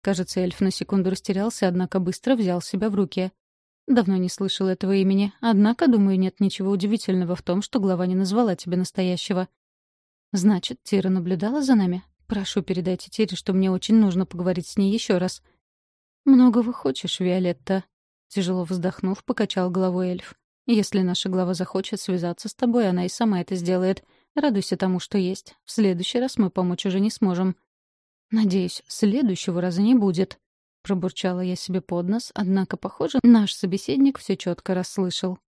Кажется, эльф на секунду растерялся, однако быстро взял себя в руки. Давно не слышал этого имени, однако, думаю, нет ничего удивительного в том, что глава не назвала тебя настоящего. Значит, Тира наблюдала за нами? Прошу, передать Тире, что мне очень нужно поговорить с ней еще раз. Многого хочешь, Виолетта. Тяжело вздохнув, покачал головой эльф. Если наша глава захочет связаться с тобой, она и сама это сделает. Радуйся тому, что есть. В следующий раз мы помочь уже не сможем. Надеюсь, следующего раза не будет. Пробурчала я себе под нос, однако, похоже, наш собеседник все четко расслышал.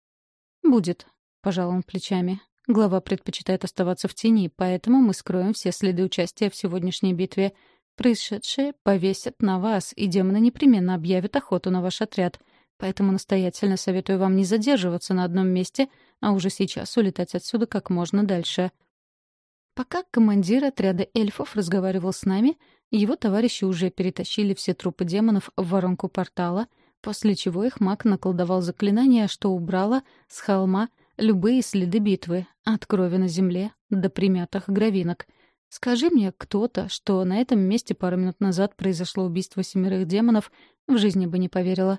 «Будет», — пожал он плечами. «Глава предпочитает оставаться в тени, поэтому мы скроем все следы участия в сегодняшней битве. Происшедшее повесят на вас, и демоны непременно объявят охоту на ваш отряд. Поэтому настоятельно советую вам не задерживаться на одном месте, а уже сейчас улетать отсюда как можно дальше». Пока командир отряда эльфов разговаривал с нами, — его товарищи уже перетащили все трупы демонов в воронку портала, после чего их маг наколдовал заклинание, что убрало с холма любые следы битвы, от крови на земле до примятых гравинок. Скажи мне кто-то, что на этом месте пару минут назад произошло убийство семерых демонов, в жизни бы не поверила.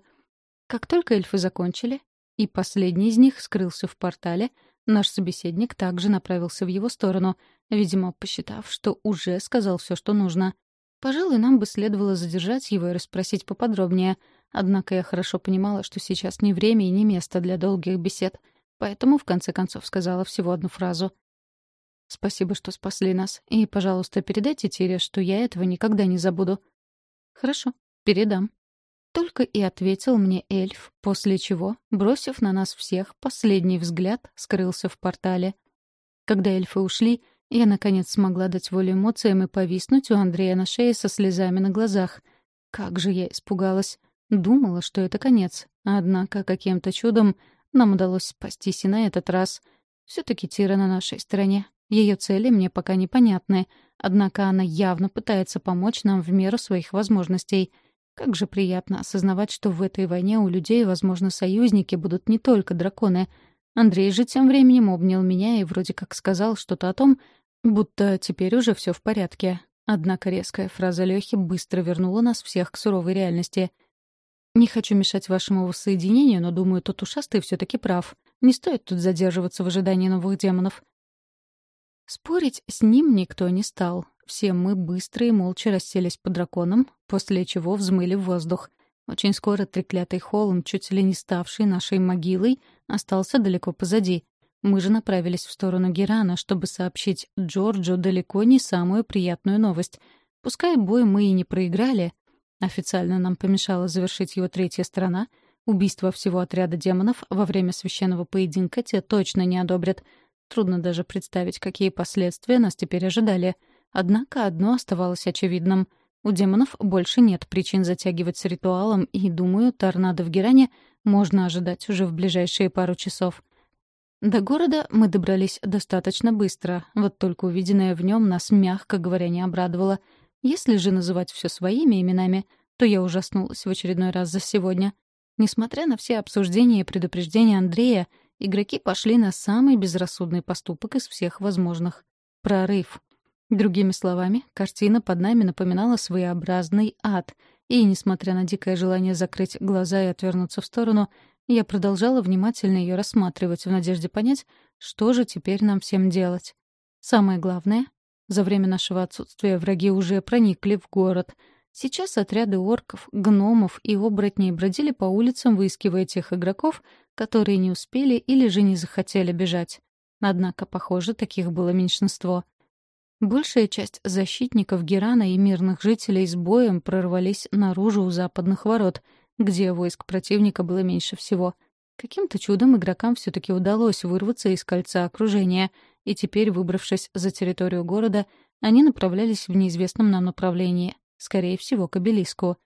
Как только эльфы закончили, и последний из них скрылся в портале, наш собеседник также направился в его сторону, видимо, посчитав, что уже сказал все, что нужно — Пожалуй, нам бы следовало задержать его и расспросить поподробнее. Однако я хорошо понимала, что сейчас не время и не место для долгих бесед. Поэтому, в конце концов, сказала всего одну фразу. «Спасибо, что спасли нас. И, пожалуйста, передайте Тире, что я этого никогда не забуду». «Хорошо, передам». Только и ответил мне эльф, после чего, бросив на нас всех, последний взгляд скрылся в портале. Когда эльфы ушли, я, наконец, смогла дать волю эмоциям и повиснуть у Андрея на шее со слезами на глазах. Как же я испугалась. Думала, что это конец. Однако каким-то чудом нам удалось спастись и на этот раз. все таки Тира на нашей стороне. Ее цели мне пока непонятны, однако она явно пытается помочь нам в меру своих возможностей. Как же приятно осознавать, что в этой войне у людей, возможно, союзники будут не только драконы — Андрей же тем временем обнял меня и вроде как сказал что-то о том, будто теперь уже все в порядке. Однако резкая фраза Лехи быстро вернула нас всех к суровой реальности. «Не хочу мешать вашему воссоединению, но, думаю, тот ушастый все таки прав. Не стоит тут задерживаться в ожидании новых демонов». Спорить с ним никто не стал. Все мы быстро и молча расселись по драконам, после чего взмыли в воздух. Очень скоро треклятый холм, чуть ли не ставший нашей могилой, остался далеко позади. Мы же направились в сторону Герана, чтобы сообщить Джорджу далеко не самую приятную новость. Пускай бой мы и не проиграли, официально нам помешала завершить его третья сторона, убийство всего отряда демонов во время священного поединка те точно не одобрят. Трудно даже представить, какие последствия нас теперь ожидали. Однако одно оставалось очевидным — у демонов больше нет причин затягивать с ритуалом, и, думаю, торнадо в Геране можно ожидать уже в ближайшие пару часов. До города мы добрались достаточно быстро, вот только увиденное в нем нас, мягко говоря, не обрадовало. Если же называть все своими именами, то я ужаснулась в очередной раз за сегодня. Несмотря на все обсуждения и предупреждения Андрея, игроки пошли на самый безрассудный поступок из всех возможных — прорыв. Другими словами, картина под нами напоминала своеобразный ад, и, несмотря на дикое желание закрыть глаза и отвернуться в сторону, я продолжала внимательно ее рассматривать в надежде понять, что же теперь нам всем делать. Самое главное, за время нашего отсутствия враги уже проникли в город. Сейчас отряды орков, гномов и оборотней бродили по улицам, выискивая тех игроков, которые не успели или же не захотели бежать. Однако, похоже, таких было меньшинство — Большая часть защитников Герана и мирных жителей с боем прорвались наружу у западных ворот, где войск противника было меньше всего. Каким-то чудом игрокам все-таки удалось вырваться из кольца окружения, и теперь, выбравшись за территорию города, они направлялись в неизвестном нам направлении, скорее всего, к обелиску.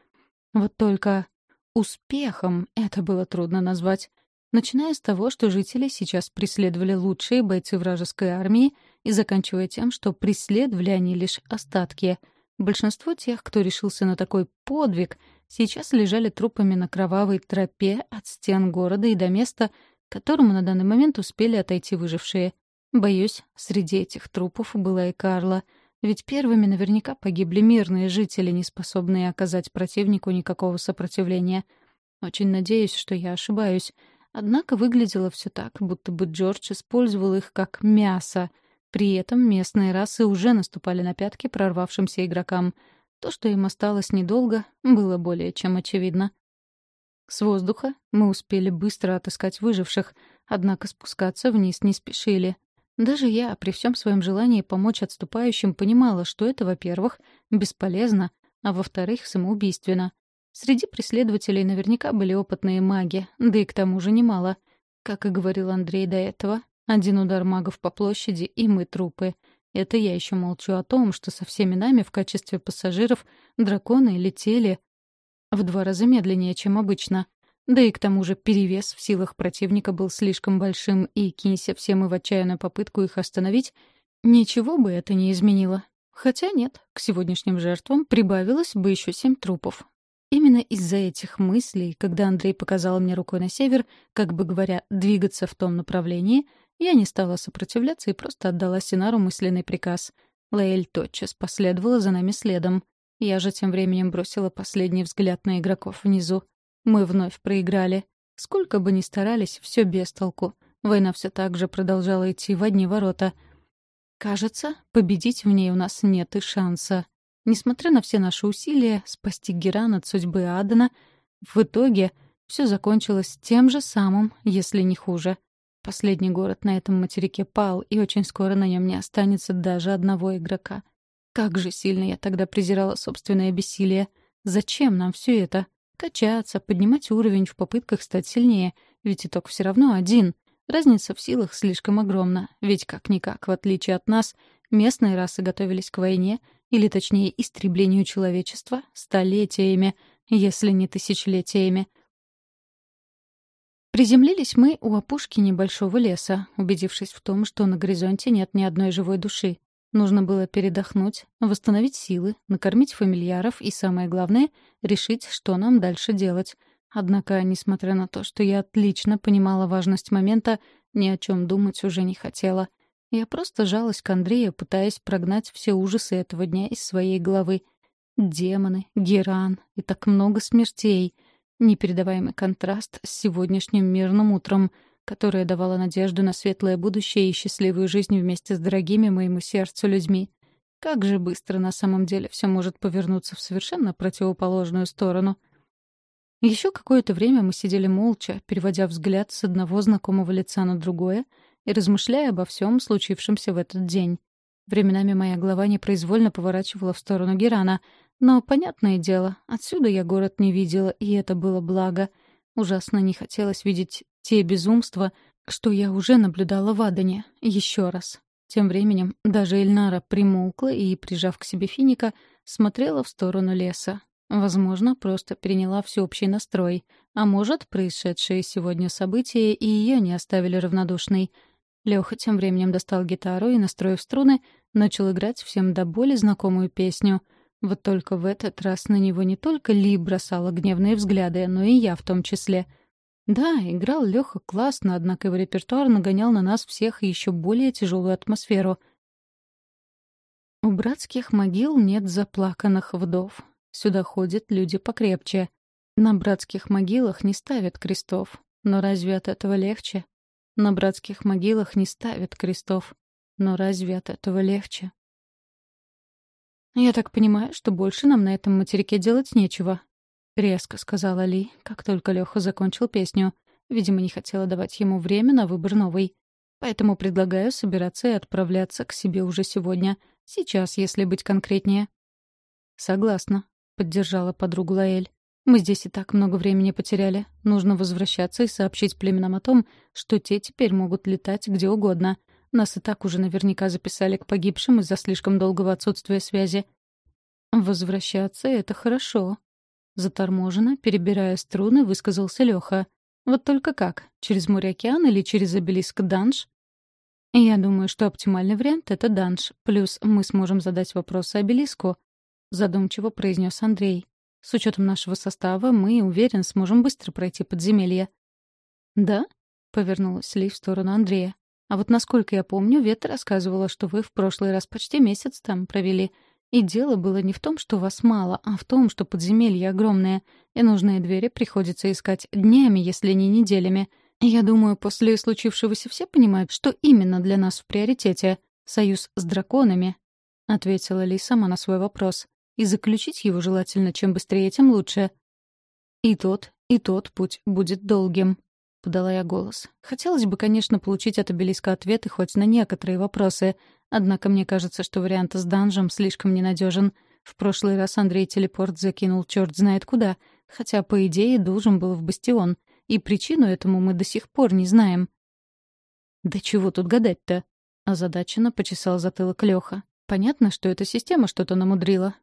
Вот только успехом это было трудно назвать начиная с того, что жители сейчас преследовали лучшие бойцы вражеской армии и заканчивая тем, что преследовали они лишь остатки. Большинство тех, кто решился на такой подвиг, сейчас лежали трупами на кровавой тропе от стен города и до места, к которому на данный момент успели отойти выжившие. Боюсь, среди этих трупов была и Карла, ведь первыми наверняка погибли мирные жители, не способные оказать противнику никакого сопротивления. Очень надеюсь, что я ошибаюсь — Однако выглядело все так, будто бы Джордж использовал их как мясо. При этом местные расы уже наступали на пятки прорвавшимся игрокам. То, что им осталось недолго, было более чем очевидно. С воздуха мы успели быстро отыскать выживших, однако спускаться вниз не спешили. Даже я при всем своем желании помочь отступающим понимала, что это, во-первых, бесполезно, а во-вторых, самоубийственно. Среди преследователей наверняка были опытные маги, да и к тому же немало. Как и говорил Андрей до этого, один удар магов по площади, и мы трупы. Это я еще молчу о том, что со всеми нами в качестве пассажиров драконы летели в два раза медленнее, чем обычно. Да и к тому же перевес в силах противника был слишком большим, и, кинься все мы в отчаянную попытку их остановить, ничего бы это не изменило. Хотя нет, к сегодняшним жертвам прибавилось бы еще семь трупов. Именно из-за этих мыслей, когда Андрей показал мне рукой на север, как бы говоря, двигаться в том направлении, я не стала сопротивляться и просто отдала Синару мысленный приказ. Лаэль тотчас последовала за нами следом. Я же тем временем бросила последний взгляд на игроков внизу. Мы вновь проиграли. Сколько бы ни старались, все без толку. Война все так же продолжала идти в одни ворота. Кажется, победить в ней у нас нет и шанса. Несмотря на все наши усилия спасти Геран от судьбы Адана, в итоге все закончилось тем же самым, если не хуже. Последний город на этом материке пал, и очень скоро на нем не останется даже одного игрока. Как же сильно я тогда презирала собственное бессилие. Зачем нам все это? Качаться, поднимать уровень в попытках стать сильнее, ведь итог все равно один. Разница в силах слишком огромна, ведь как-никак, в отличие от нас, местные расы готовились к войне — или точнее истреблению человечества, столетиями, если не тысячелетиями. Приземлились мы у опушки небольшого леса, убедившись в том, что на горизонте нет ни одной живой души. Нужно было передохнуть, восстановить силы, накормить фамильяров и, самое главное, решить, что нам дальше делать. Однако, несмотря на то, что я отлично понимала важность момента, ни о чем думать уже не хотела — я просто жалась к Андрею, пытаясь прогнать все ужасы этого дня из своей головы. Демоны, Геран и так много смертей. Непередаваемый контраст с сегодняшним мирным утром, которое давало надежду на светлое будущее и счастливую жизнь вместе с дорогими моему сердцу людьми. Как же быстро на самом деле все может повернуться в совершенно противоположную сторону. Еще какое-то время мы сидели молча, переводя взгляд с одного знакомого лица на другое — и размышляя обо всем случившемся в этот день. Временами моя голова непроизвольно поворачивала в сторону Герана, но, понятное дело, отсюда я город не видела, и это было благо. Ужасно не хотелось видеть те безумства, что я уже наблюдала в Адане. Еще раз. Тем временем даже Эльнара примолкла и, прижав к себе финика, смотрела в сторону леса. Возможно, просто приняла всеобщий настрой. А может, происшедшие сегодня события и ее не оставили равнодушной — Леха тем временем достал гитару и, настроив струны, начал играть всем до боли знакомую песню. Вот только в этот раз на него не только Ли бросала гневные взгляды, но и я в том числе. Да, играл Леха классно, однако его репертуар нагонял на нас всех еще более тяжелую атмосферу. У братских могил нет заплаканных вдов. Сюда ходят люди покрепче. На братских могилах не ставят крестов. Но разве от этого легче? На братских могилах не ставят крестов. Но разве от этого легче? «Я так понимаю, что больше нам на этом материке делать нечего», — резко сказала Ли, как только Леха закончил песню. Видимо, не хотела давать ему время на выбор новый. Поэтому предлагаю собираться и отправляться к себе уже сегодня. Сейчас, если быть конкретнее. «Согласна», — поддержала подругу Лаэль. Мы здесь и так много времени потеряли. Нужно возвращаться и сообщить племенам о том, что те теперь могут летать где угодно. Нас и так уже наверняка записали к погибшим из-за слишком долгого отсутствия связи. Возвращаться — это хорошо. Заторможенно, перебирая струны, высказался Лёха. Вот только как? Через море-океан или через обелиск Данш? Я думаю, что оптимальный вариант — это Данш. Плюс мы сможем задать вопросы обелиску. Задумчиво произнес Андрей. С учетом нашего состава мы, уверен, сможем быстро пройти подземелье». «Да?» — повернулась Ли в сторону Андрея. «А вот насколько я помню, Вета рассказывала, что вы в прошлый раз почти месяц там провели. И дело было не в том, что вас мало, а в том, что подземелье огромное, и нужные двери приходится искать днями, если не неделями. Я думаю, после случившегося все понимают, что именно для нас в приоритете — союз с драконами», — ответила Ли сама на свой вопрос и заключить его желательно чем быстрее, тем лучше. И тот, и тот путь будет долгим, — подала я голос. Хотелось бы, конечно, получить от обелиска ответы хоть на некоторые вопросы, однако мне кажется, что вариант с данжем слишком ненадежен. В прошлый раз Андрей телепорт закинул черт знает куда, хотя, по идее, должен был в бастион, и причину этому мы до сих пор не знаем. «Да чего тут гадать-то?» — озадаченно почесал затылок Лёха. «Понятно, что эта система что-то намудрила,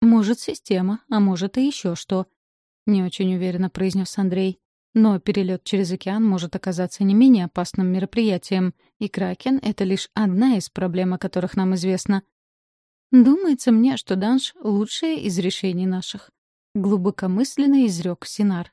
«Может, система, а может, и еще что», — не очень уверенно произнес Андрей. «Но перелет через океан может оказаться не менее опасным мероприятием, и Кракен — это лишь одна из проблем, о которых нам известно». «Думается мне, что Данш лучшее из решений наших», — глубокомысленно изрек Синар.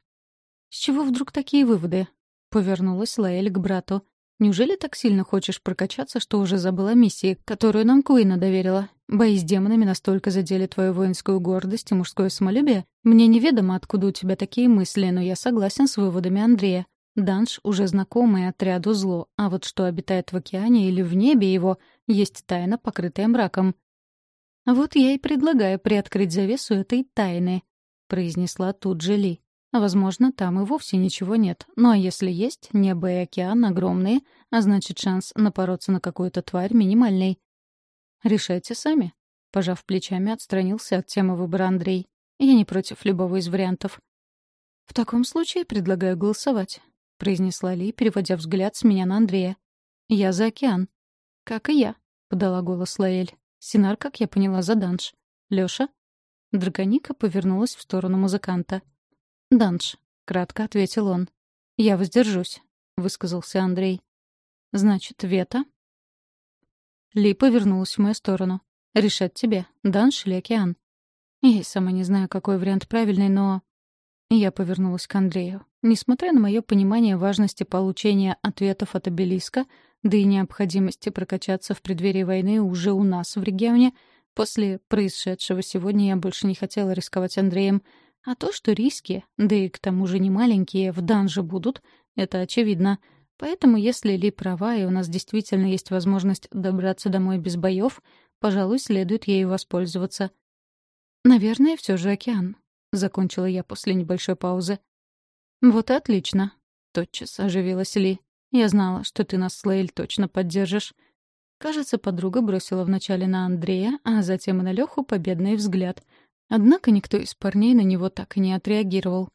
«С чего вдруг такие выводы?» — повернулась Лаэль к брату. «Неужели так сильно хочешь прокачаться, что уже забыла миссии, которую нам Куина доверила? Бои с демонами настолько задели твою воинскую гордость и мужское самолюбие? Мне неведомо, откуда у тебя такие мысли, но я согласен с выводами Андрея. Данж уже знакомый отряду зло, а вот что обитает в океане или в небе его, есть тайна, покрытая мраком. «Вот я и предлагаю приоткрыть завесу этой тайны», — произнесла тут же Ли. «Возможно, там и вовсе ничего нет. Ну а если есть, небо и океан огромные, а значит, шанс напороться на какую-то тварь минимальный. Решайте сами. Пожав плечами, отстранился от темы выбора Андрей. Я не против любого из вариантов. «В таком случае предлагаю голосовать», — произнесла Ли, переводя взгляд с меня на Андрея. «Я за океан». «Как и я», — подала голос Лаэль. «Синар, как я поняла, за данж». «Лёша?» Драконика повернулась в сторону музыканта. «Данж», — кратко ответил он. «Я воздержусь», — высказался Андрей. «Значит, Вета?» Ли повернулась в мою сторону. «Решать тебе, данж или океан?» Я сама не знаю, какой вариант правильный, но... Я повернулась к Андрею. Несмотря на мое понимание важности получения ответов от обелиска, да и необходимости прокачаться в преддверии войны уже у нас в регионе, после происшедшего сегодня я больше не хотела рисковать Андреем. А то, что риски, да и к тому же не маленькие, в данже будут, это очевидно — Поэтому, если Ли права, и у нас действительно есть возможность добраться домой без боев, пожалуй, следует ею воспользоваться. «Наверное, все же океан», — закончила я после небольшой паузы. «Вот и отлично», — тотчас оживилась Ли. «Я знала, что ты нас, Лейль, точно поддержишь». Кажется, подруга бросила вначале на Андрея, а затем и на Леху победный взгляд. Однако никто из парней на него так и не отреагировал.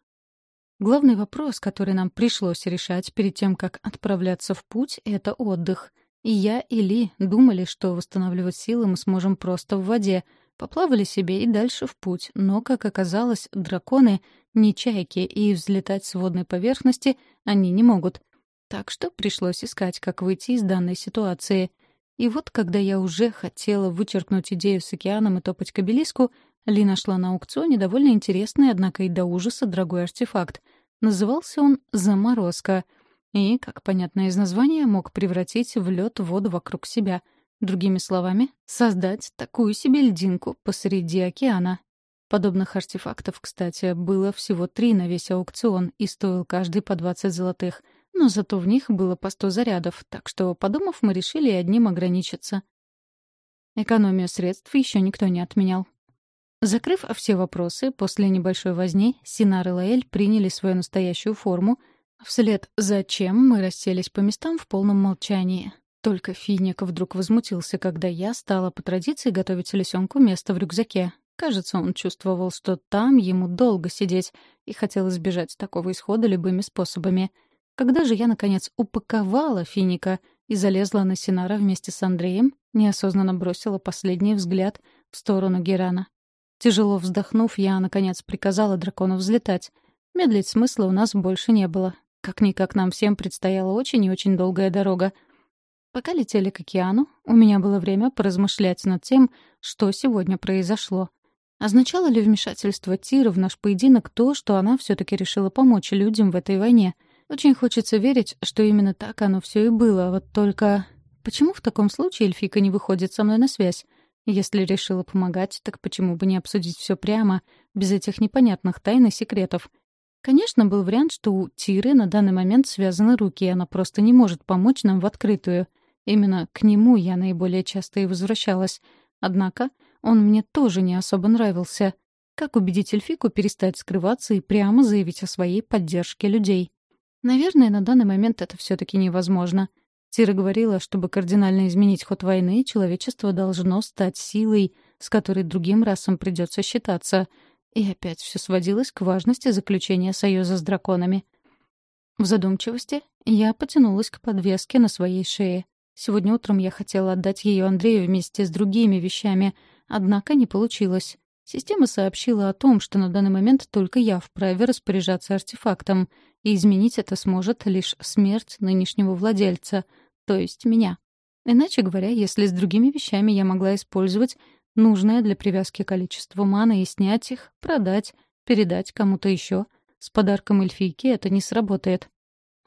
Главный вопрос, который нам пришлось решать перед тем, как отправляться в путь, — это отдых. И я, и Ли думали, что восстанавливать силы мы сможем просто в воде. Поплавали себе и дальше в путь, но, как оказалось, драконы — не чайки, и взлетать с водной поверхности они не могут. Так что пришлось искать, как выйти из данной ситуации — и вот, когда я уже хотела вычеркнуть идею с океаном и топать к обелиску, ли нашла на аукционе довольно интересный, однако и до ужаса дорогой артефакт. Назывался он «Заморозка» и, как понятно из названия, мог превратить в лед воду вокруг себя. Другими словами, создать такую себе льдинку посреди океана. Подобных артефактов, кстати, было всего три на весь аукцион и стоил каждый по 20 золотых. Но зато в них было по 100 зарядов, так что, подумав, мы решили одним ограничиться. Экономию средств еще никто не отменял. Закрыв все вопросы, после небольшой возни Синар и Лаэль приняли свою настоящую форму, вслед за чем мы расселись по местам в полном молчании. Только Финик вдруг возмутился, когда я стала по традиции готовить лисенку место в рюкзаке. Кажется, он чувствовал, что там ему долго сидеть, и хотел избежать такого исхода любыми способами. Когда же я, наконец, упаковала Финика и залезла на Синара вместе с Андреем, неосознанно бросила последний взгляд в сторону Герана. Тяжело вздохнув, я, наконец, приказала дракону взлетать. Медлить смысла у нас больше не было. Как-никак нам всем предстояла очень и очень долгая дорога. Пока летели к океану, у меня было время поразмышлять над тем, что сегодня произошло. Означало ли вмешательство Тира в наш поединок то, что она все таки решила помочь людям в этой войне? Очень хочется верить, что именно так оно все и было, вот только... Почему в таком случае Эльфика не выходит со мной на связь? Если решила помогать, так почему бы не обсудить все прямо, без этих непонятных тайн и секретов? Конечно, был вариант, что у Тиры на данный момент связаны руки, и она просто не может помочь нам в открытую. Именно к нему я наиболее часто и возвращалась. Однако он мне тоже не особо нравился. Как убедить Эльфику перестать скрываться и прямо заявить о своей поддержке людей? Наверное, на данный момент это все таки невозможно — Тира говорила, чтобы кардинально изменить ход войны, человечество должно стать силой, с которой другим расам придется считаться. И опять все сводилось к важности заключения союза с драконами. В задумчивости я потянулась к подвеске на своей шее. Сегодня утром я хотела отдать ее Андрею вместе с другими вещами, однако не получилось. Система сообщила о том, что на данный момент только я вправе распоряжаться артефактом, и изменить это сможет лишь смерть нынешнего владельца, то есть меня. Иначе говоря, если с другими вещами я могла использовать нужное для привязки количество маны и снять их, продать, передать кому-то еще, с подарком эльфийки это не сработает.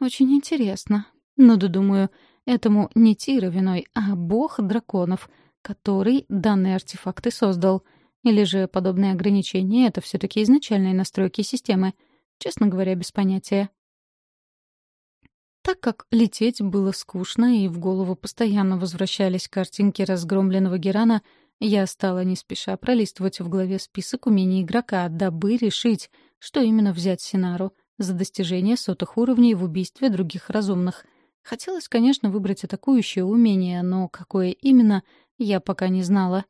Очень интересно. Но, ну да, думаю, этому не Тира виной, а бог драконов, который данные артефакты создал — или же подобные ограничения — это все таки изначальные настройки системы? Честно говоря, без понятия. Так как лететь было скучно и в голову постоянно возвращались картинки разгромленного Герана, я стала не спеша пролистывать в голове список умений игрока, дабы решить, что именно взять Синару за достижение сотых уровней в убийстве других разумных. Хотелось, конечно, выбрать атакующее умение, но какое именно, я пока не знала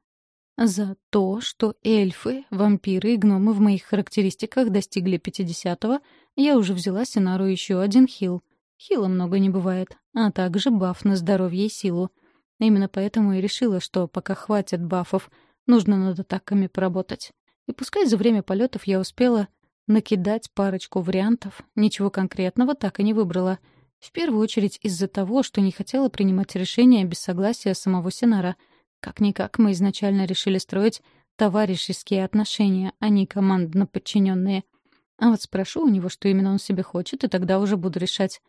за то, что эльфы, вампиры и гномы в моих характеристиках достигли 50-го, я уже взяла Синару еще один хил. Хила много не бывает, а также баф на здоровье и силу. Именно поэтому и решила, что пока хватит бафов, нужно над атаками поработать. И пускай за время полетов я успела накидать парочку вариантов, ничего конкретного так и не выбрала. В первую очередь из-за того, что не хотела принимать решения без согласия самого Синара — как-никак мы изначально решили строить товарищеские отношения, а не командно подчиненные. А вот спрошу у него, что именно он себе хочет, и тогда уже буду решать.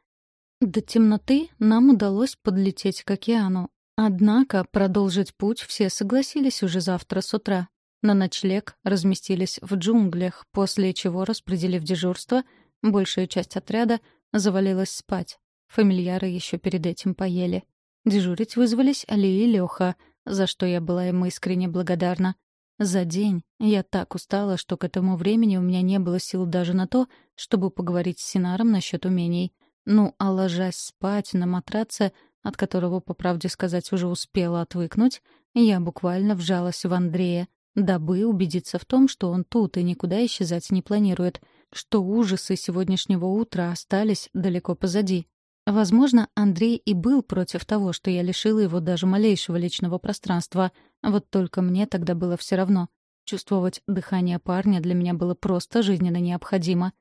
До темноты нам удалось подлететь к океану. Однако продолжить путь все согласились уже завтра с утра. На ночлег разместились в джунглях, после чего, распределив дежурство, большая часть отряда завалилась спать. Фамильяры еще перед этим поели. Дежурить вызвались Али и Леха — за что я была ему искренне благодарна. За день я так устала, что к этому времени у меня не было сил даже на то, чтобы поговорить с Синаром насчет умений. Ну, а ложась спать на матраце, от которого, по правде сказать, уже успела отвыкнуть, я буквально вжалась в Андрея, дабы убедиться в том, что он тут и никуда исчезать не планирует, что ужасы сегодняшнего утра остались далеко позади. Возможно, Андрей и был против того, что я лишила его даже малейшего личного пространства. Вот только мне тогда было все равно. Чувствовать дыхание парня для меня было просто жизненно необходимо.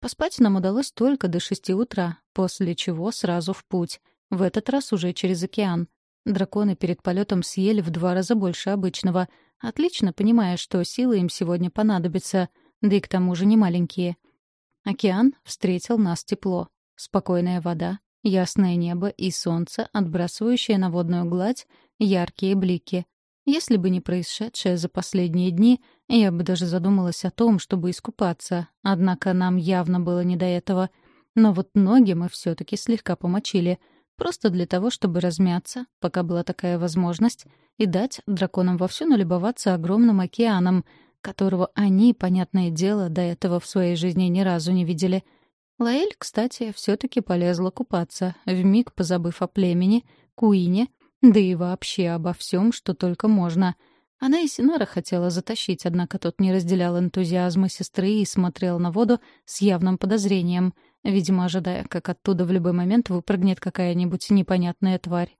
Поспать нам удалось только до шести утра, после чего сразу в путь. В этот раз уже через океан. Драконы перед полетом съели в два раза больше обычного, отлично понимая, что силы им сегодня понадобятся, да и к тому же не маленькие. Океан встретил нас тепло. Спокойная вода, Ясное небо и солнце, отбрасывающее на водную гладь яркие блики. Если бы не происшедшее за последние дни, я бы даже задумалась о том, чтобы искупаться, однако нам явно было не до этого. Но вот ноги мы все таки слегка помочили — просто для того, чтобы размяться, пока была такая возможность, и дать драконам вовсю налюбоваться огромным океаном, которого они, понятное дело, до этого в своей жизни ни разу не видели. Лаэль, кстати, все-таки полезла купаться, вмиг позабыв о племени, Куине, да и вообще обо всем, что только можно. Она и Синара хотела затащить, однако тот не разделял энтузиазма сестры и смотрел на воду с явным подозрением, видимо, ожидая, как оттуда в любой момент выпрыгнет какая-нибудь непонятная тварь.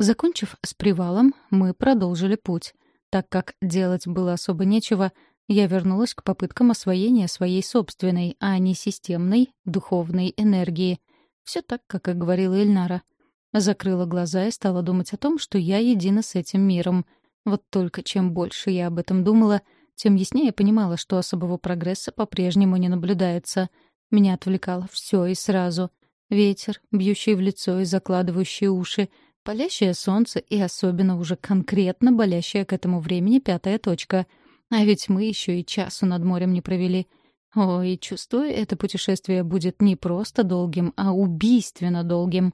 Закончив с привалом, мы продолжили путь. Так как делать было особо нечего, я вернулась к попыткам освоения своей собственной, а не системной, духовной энергии. Все так, как и говорила Эльнара. Закрыла глаза и стала думать о том, что я едина с этим миром. Вот только чем больше я об этом думала, тем яснее понимала, что особого прогресса по-прежнему не наблюдается. Меня отвлекало все и сразу. Ветер, бьющий в лицо и закладывающий уши, палящее солнце и особенно уже конкретно болящая к этому времени пятая точка — а ведь мы еще и часу над морем не провели. Ой, чувствую, это путешествие будет не просто долгим, а убийственно долгим.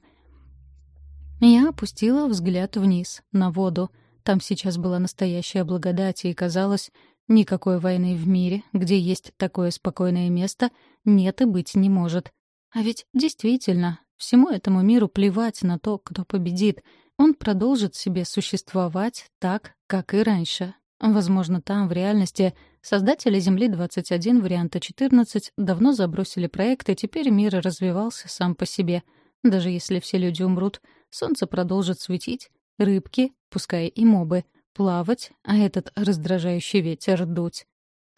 Я опустила взгляд вниз, на воду. Там сейчас была настоящая благодать, и казалось, никакой войны в мире, где есть такое спокойное место, нет и быть не может. А ведь действительно, всему этому миру плевать на то, кто победит. Он продолжит себе существовать так, как и раньше, Возможно, там, в реальности, создатели Земли-21 варианта 14 давно забросили проект, и теперь мир развивался сам по себе. Даже если все люди умрут, солнце продолжит светить, рыбки, пускай и мобы, плавать, а этот раздражающий ветер дуть.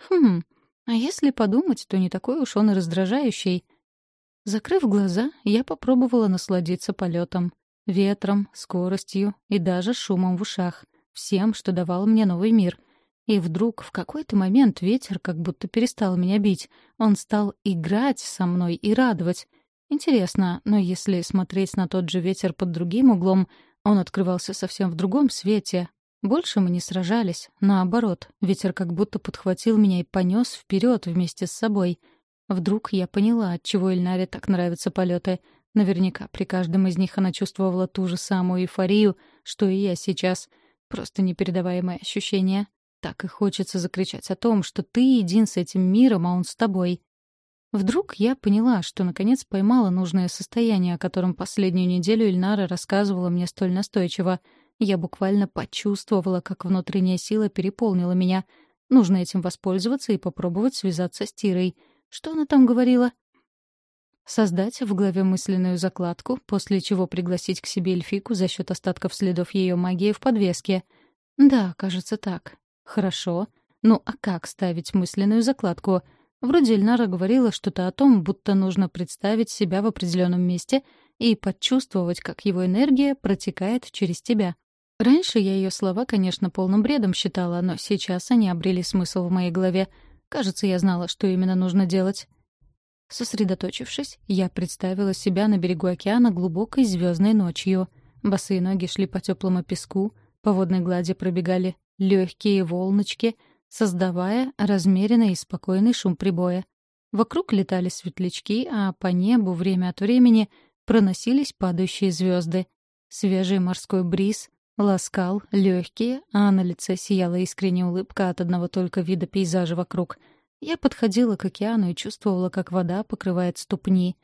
Хм, а если подумать, то не такой уж он и раздражающий. Закрыв глаза, я попробовала насладиться полетом, ветром, скоростью и даже шумом в ушах — всем, что давал мне новый мир. И вдруг в какой-то момент ветер как будто перестал меня бить. Он стал играть со мной и радовать. Интересно, но если смотреть на тот же ветер под другим углом, он открывался совсем в другом свете. Больше мы не сражались, наоборот, ветер как будто подхватил меня и понёс вперёд вместе с собой. Вдруг я поняла, отчего Эльнаре так нравятся полёты. Наверняка при каждом из них она чувствовала ту же самую эйфорию, что и я сейчас — Просто непередаваемое ощущение. Так и хочется закричать о том, что ты един с этим миром, а он с тобой. Вдруг я поняла, что наконец поймала нужное состояние, о котором последнюю неделю Ильнара рассказывала мне столь настойчиво. Я буквально почувствовала, как внутренняя сила переполнила меня. Нужно этим воспользоваться и попробовать связаться с Тирой. Что она там говорила? создать в голове мысленную закладку, после чего пригласить к себе эльфику за счет остатков следов ее магии в подвеске. Да, кажется так. Хорошо. Ну а как ставить мысленную закладку? Вроде Эльнара говорила что-то о том, будто нужно представить себя в определенном месте и почувствовать, как его энергия протекает через тебя. Раньше я ее слова, конечно, полным бредом считала, но сейчас они обрели смысл в моей голове. Кажется, я знала, что именно нужно делать. Сосредоточившись, я представила себя на берегу океана глубокой звездной ночью. Босые ноги шли по теплому песку, по водной глади пробегали легкие волночки, создавая размеренный и спокойный шум прибоя. Вокруг летали светлячки, а по небу время от времени проносились падающие звезды. Свежий морской бриз ласкал легкие, а на лице сияла искренняя улыбка от одного только вида пейзажа вокруг — я подходила к океану и чувствовала, как вода покрывает ступни.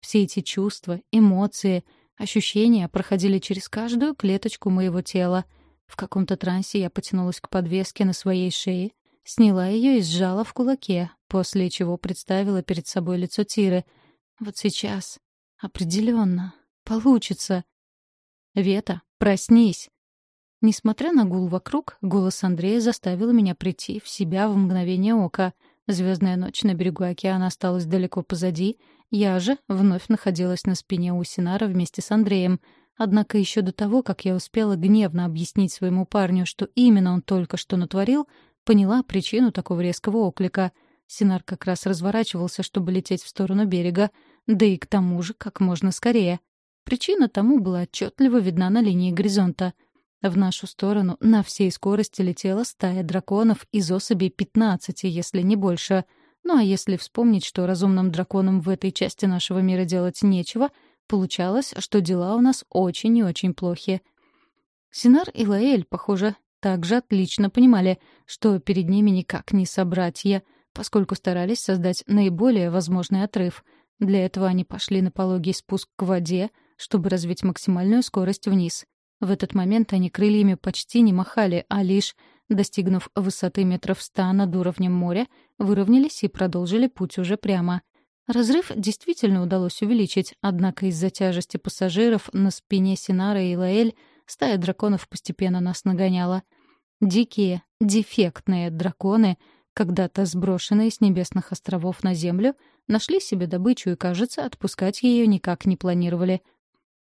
Все эти чувства, эмоции, ощущения проходили через каждую клеточку моего тела. В каком-то трансе я потянулась к подвеске на своей шее, сняла ее и сжала в кулаке, после чего представила перед собой лицо Тиры. «Вот сейчас. Определенно. Получится. Вета, проснись!» Несмотря на гул вокруг, голос Андрея заставил меня прийти в себя в мгновение ока — Звездная ночь на берегу океана осталась далеко позади, я же вновь находилась на спине у Синара вместе с Андреем. Однако еще до того, как я успела гневно объяснить своему парню, что именно он только что натворил, поняла причину такого резкого оклика. Синар как раз разворачивался, чтобы лететь в сторону берега, да и к тому же как можно скорее. Причина тому была отчетливо видна на линии горизонта — в нашу сторону на всей скорости летела стая драконов из особей 15, если не больше. Ну а если вспомнить, что разумным драконам в этой части нашего мира делать нечего, получалось, что дела у нас очень и очень плохи. Синар и Лаэль, похоже, также отлично понимали, что перед ними никак не собратья, поскольку старались создать наиболее возможный отрыв. Для этого они пошли на пологий спуск к воде, чтобы развить максимальную скорость вниз. В этот момент они крыльями почти не махали, а лишь, достигнув высоты метров ста над уровнем моря, выровнялись и продолжили путь уже прямо. Разрыв действительно удалось увеличить, однако из-за тяжести пассажиров на спине Синара и Лаэль стая драконов постепенно нас нагоняла. Дикие, дефектные драконы, когда-то сброшенные с небесных островов на землю, нашли себе добычу и, кажется, отпускать ее никак не планировали —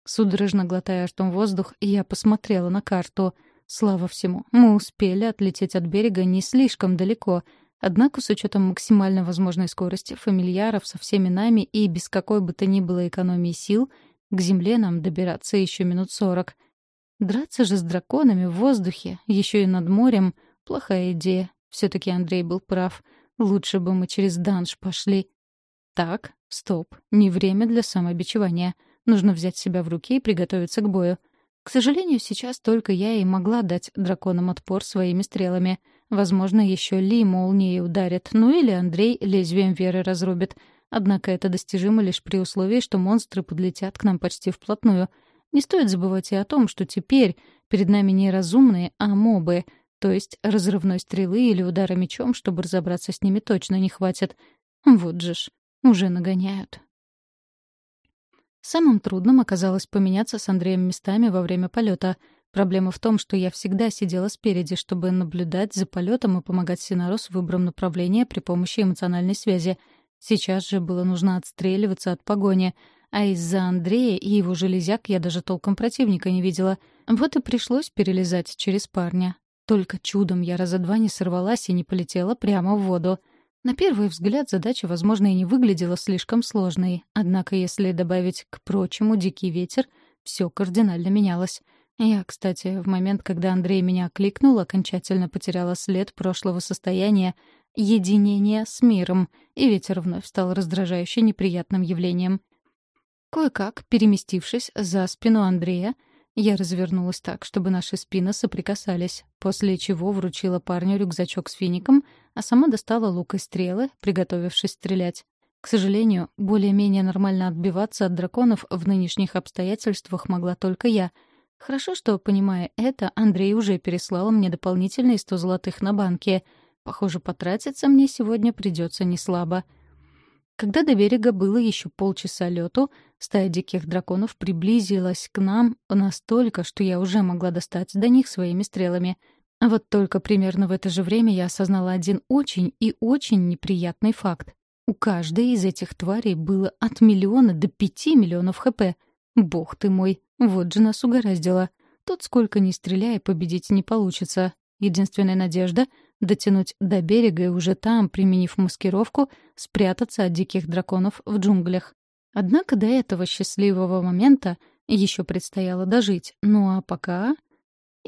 Судорожно глотая ртом воздух, я посмотрела на карту. Слава всему, мы успели отлететь от берега не слишком далеко, однако с учетом максимально возможной скорости фамильяров со всеми нами и без какой бы то ни было экономии сил, к земле нам добираться еще минут сорок. Драться же с драконами в воздухе, еще и над морем — плохая идея. все таки Андрей был прав. Лучше бы мы через данж пошли. Так, стоп, не время для самобичевания — Нужно взять себя в руки и приготовиться к бою. К сожалению, сейчас только я и могла дать драконам отпор своими стрелами. Возможно, еще Ли молнией ударит, ну или Андрей лезвием веры разрубит. Однако это достижимо лишь при условии, что монстры подлетят к нам почти вплотную. Не стоит забывать и о том, что теперь перед нами не разумные, а мобы, то есть разрывной стрелы или удара мечом, чтобы разобраться с ними точно не хватит. Вот же ж, уже нагоняют. Самым трудным оказалось поменяться с Андреем местами во время полета. Проблема в том, что я всегда сидела спереди, чтобы наблюдать за полетом и помогать Синару с выбором направления при помощи эмоциональной связи. Сейчас же было нужно отстреливаться от погони, а из-за Андрея и его железяк я даже толком противника не видела. Вот и пришлось перелезать через парня. Только чудом я раза два не сорвалась и не полетела прямо в воду — на первый взгляд задача, возможно, и не выглядела слишком сложной, однако если добавить к прочему дикий ветер, все кардинально менялось. Я, кстати, в момент, когда Андрей меня окликнул, окончательно потеряла след прошлого состояния единения с миром, и ветер вновь стал раздражающе неприятным явлением. Кое-как, переместившись за спину Андрея, я развернулась так, чтобы наши спины соприкасались, после чего вручила парню рюкзачок с фиником, а сама достала лук и стрелы, приготовившись стрелять. К сожалению, более-менее нормально отбиваться от драконов в нынешних обстоятельствах могла только я. Хорошо, что, понимая это, Андрей уже переслал мне дополнительные сто золотых на банке. Похоже, потратиться мне сегодня придется неслабо. Когда до берега было еще полчаса лету, стая диких драконов приблизилась к нам настолько, что я уже могла достать до них своими стрелами — вот только примерно в это же время я осознала один очень и очень неприятный факт. У каждой из этих тварей было от миллиона до пяти миллионов хп. Бог ты мой, вот же нас угораздило. Тут сколько ни стреляй, победить не получится. Единственная надежда — дотянуть до берега и уже там, применив маскировку, спрятаться от диких драконов в джунглях. Однако до этого счастливого момента еще предстояло дожить. Ну а пока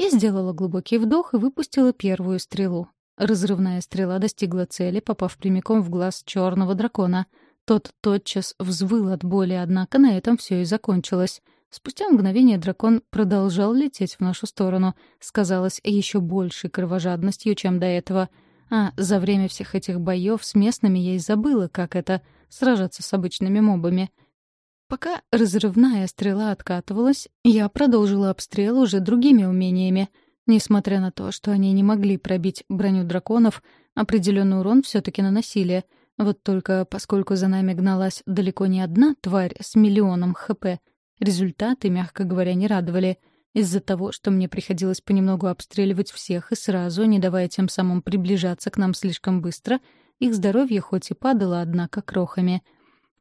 и сделала глубокий вдох и выпустила первую стрелу. Разрывная стрела достигла цели, попав прямиком в глаз черного дракона. Тот тотчас взвыл от боли, однако на этом все и закончилось. Спустя мгновение дракон продолжал лететь в нашу сторону, сказалось еще большей кровожадностью, чем до этого. А за время всех этих боев с местными я и забыла, как это — сражаться с обычными мобами — Пока разрывная стрела откатывалась, я продолжила обстрел уже другими умениями. Несмотря на то, что они не могли пробить броню драконов, определенный урон все таки наносили. Вот только поскольку за нами гналась далеко не одна тварь с миллионом хп, результаты, мягко говоря, не радовали — из-за того, что мне приходилось понемногу обстреливать всех и сразу, не давая тем самым приближаться к нам слишком быстро, их здоровье хоть и падало, однако крохами —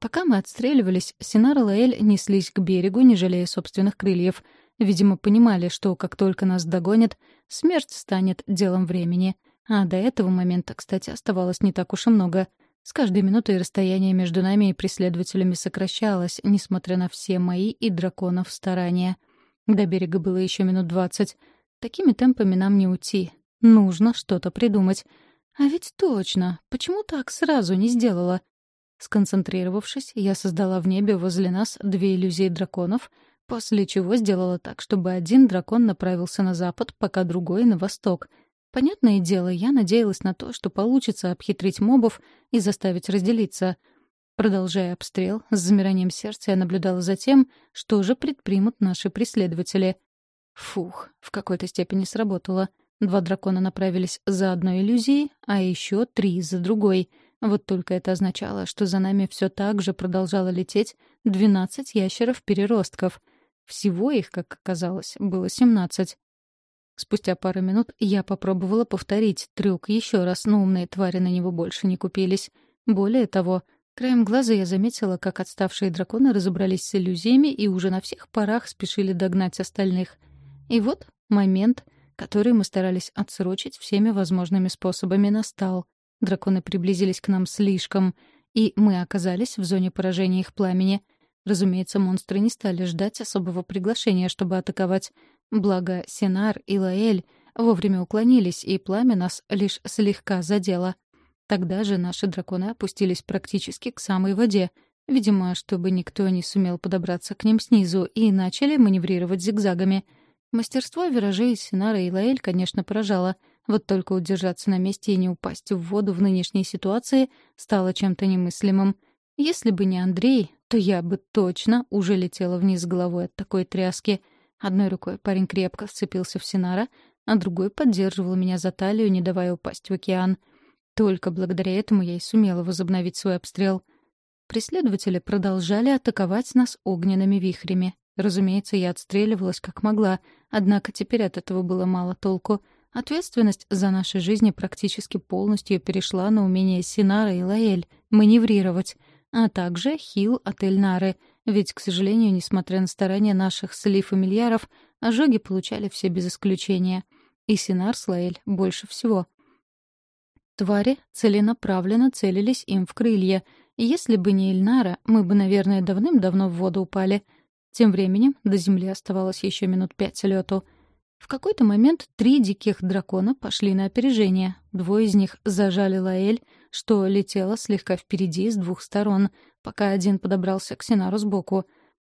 Пока мы отстреливались, Синар и Лаэль неслись к берегу, не жалея собственных крыльев. Видимо, понимали, что как только нас догонят, смерть станет делом времени. А до этого момента, кстати, оставалось не так уж и много. С каждой минутой расстояние между нами и преследователями сокращалось, несмотря на все мои и драконов старания. До берега было еще минут двадцать. Такими темпами нам не уйти. Нужно что-то придумать. А ведь точно, почему так сразу не сделала? Сконцентрировавшись, я создала в небе возле нас две иллюзии драконов, после чего сделала так, чтобы один дракон направился на запад, пока другой — на восток. Понятное дело, я надеялась на то, что получится обхитрить мобов и заставить разделиться. Продолжая обстрел, с замиранием сердца я наблюдала за тем, что же предпримут наши преследователи. Фух, в какой-то степени сработало. Два дракона направились за одной иллюзией, а еще три — за другой — вот только это означало, что за нами все так же продолжало лететь 12 ящеров-переростков. Всего их, как оказалось, было 17. Спустя пару минут я попробовала повторить трюк еще раз, но умные твари на него больше не купились. Более того, краем глаза я заметила, как отставшие драконы разобрались с иллюзиями и уже на всех парах спешили догнать остальных. И вот момент, который мы старались отсрочить всеми возможными способами, настал — Драконы приблизились к нам слишком, и мы оказались в зоне поражения их пламени. Разумеется, монстры не стали ждать особого приглашения, чтобы атаковать. Благо, Синар и Лаэль вовремя уклонились, и пламя нас лишь слегка задело. Тогда же наши драконы опустились практически к самой воде, видимо, чтобы никто не сумел подобраться к ним снизу, и начали маневрировать зигзагами. Мастерство виражей Синара и Лаэль, конечно, поражало — вот только удержаться на месте и не упасть в воду в нынешней ситуации стало чем-то немыслимым. Если бы не Андрей, то я бы точно уже летела вниз головой от такой тряски. Одной рукой парень крепко сцепился в Синара, а другой поддерживал меня за талию, не давая упасть в океан. Только благодаря этому я и сумела возобновить свой обстрел. Преследователи продолжали атаковать нас огненными вихрями. Разумеется, я отстреливалась как могла, однако теперь от этого было мало толку — Ответственность за наши жизни практически полностью перешла на умение Синара и Лаэль маневрировать, а также Хил от Эльнары, ведь, к сожалению, несмотря на старания наших сли-фамильяров, ожоги получали все без исключения. И Синар с Лаэль больше всего. Твари целенаправленно целились им в крылья. Если бы не Эльнара, мы бы, наверное, давным-давно в воду упали. Тем временем до земли оставалось еще минут пять лету — в какой-то момент три диких дракона пошли на опережение. Двое из них зажали Лаэль, что летела слегка впереди с двух сторон, пока один подобрался к Синару сбоку.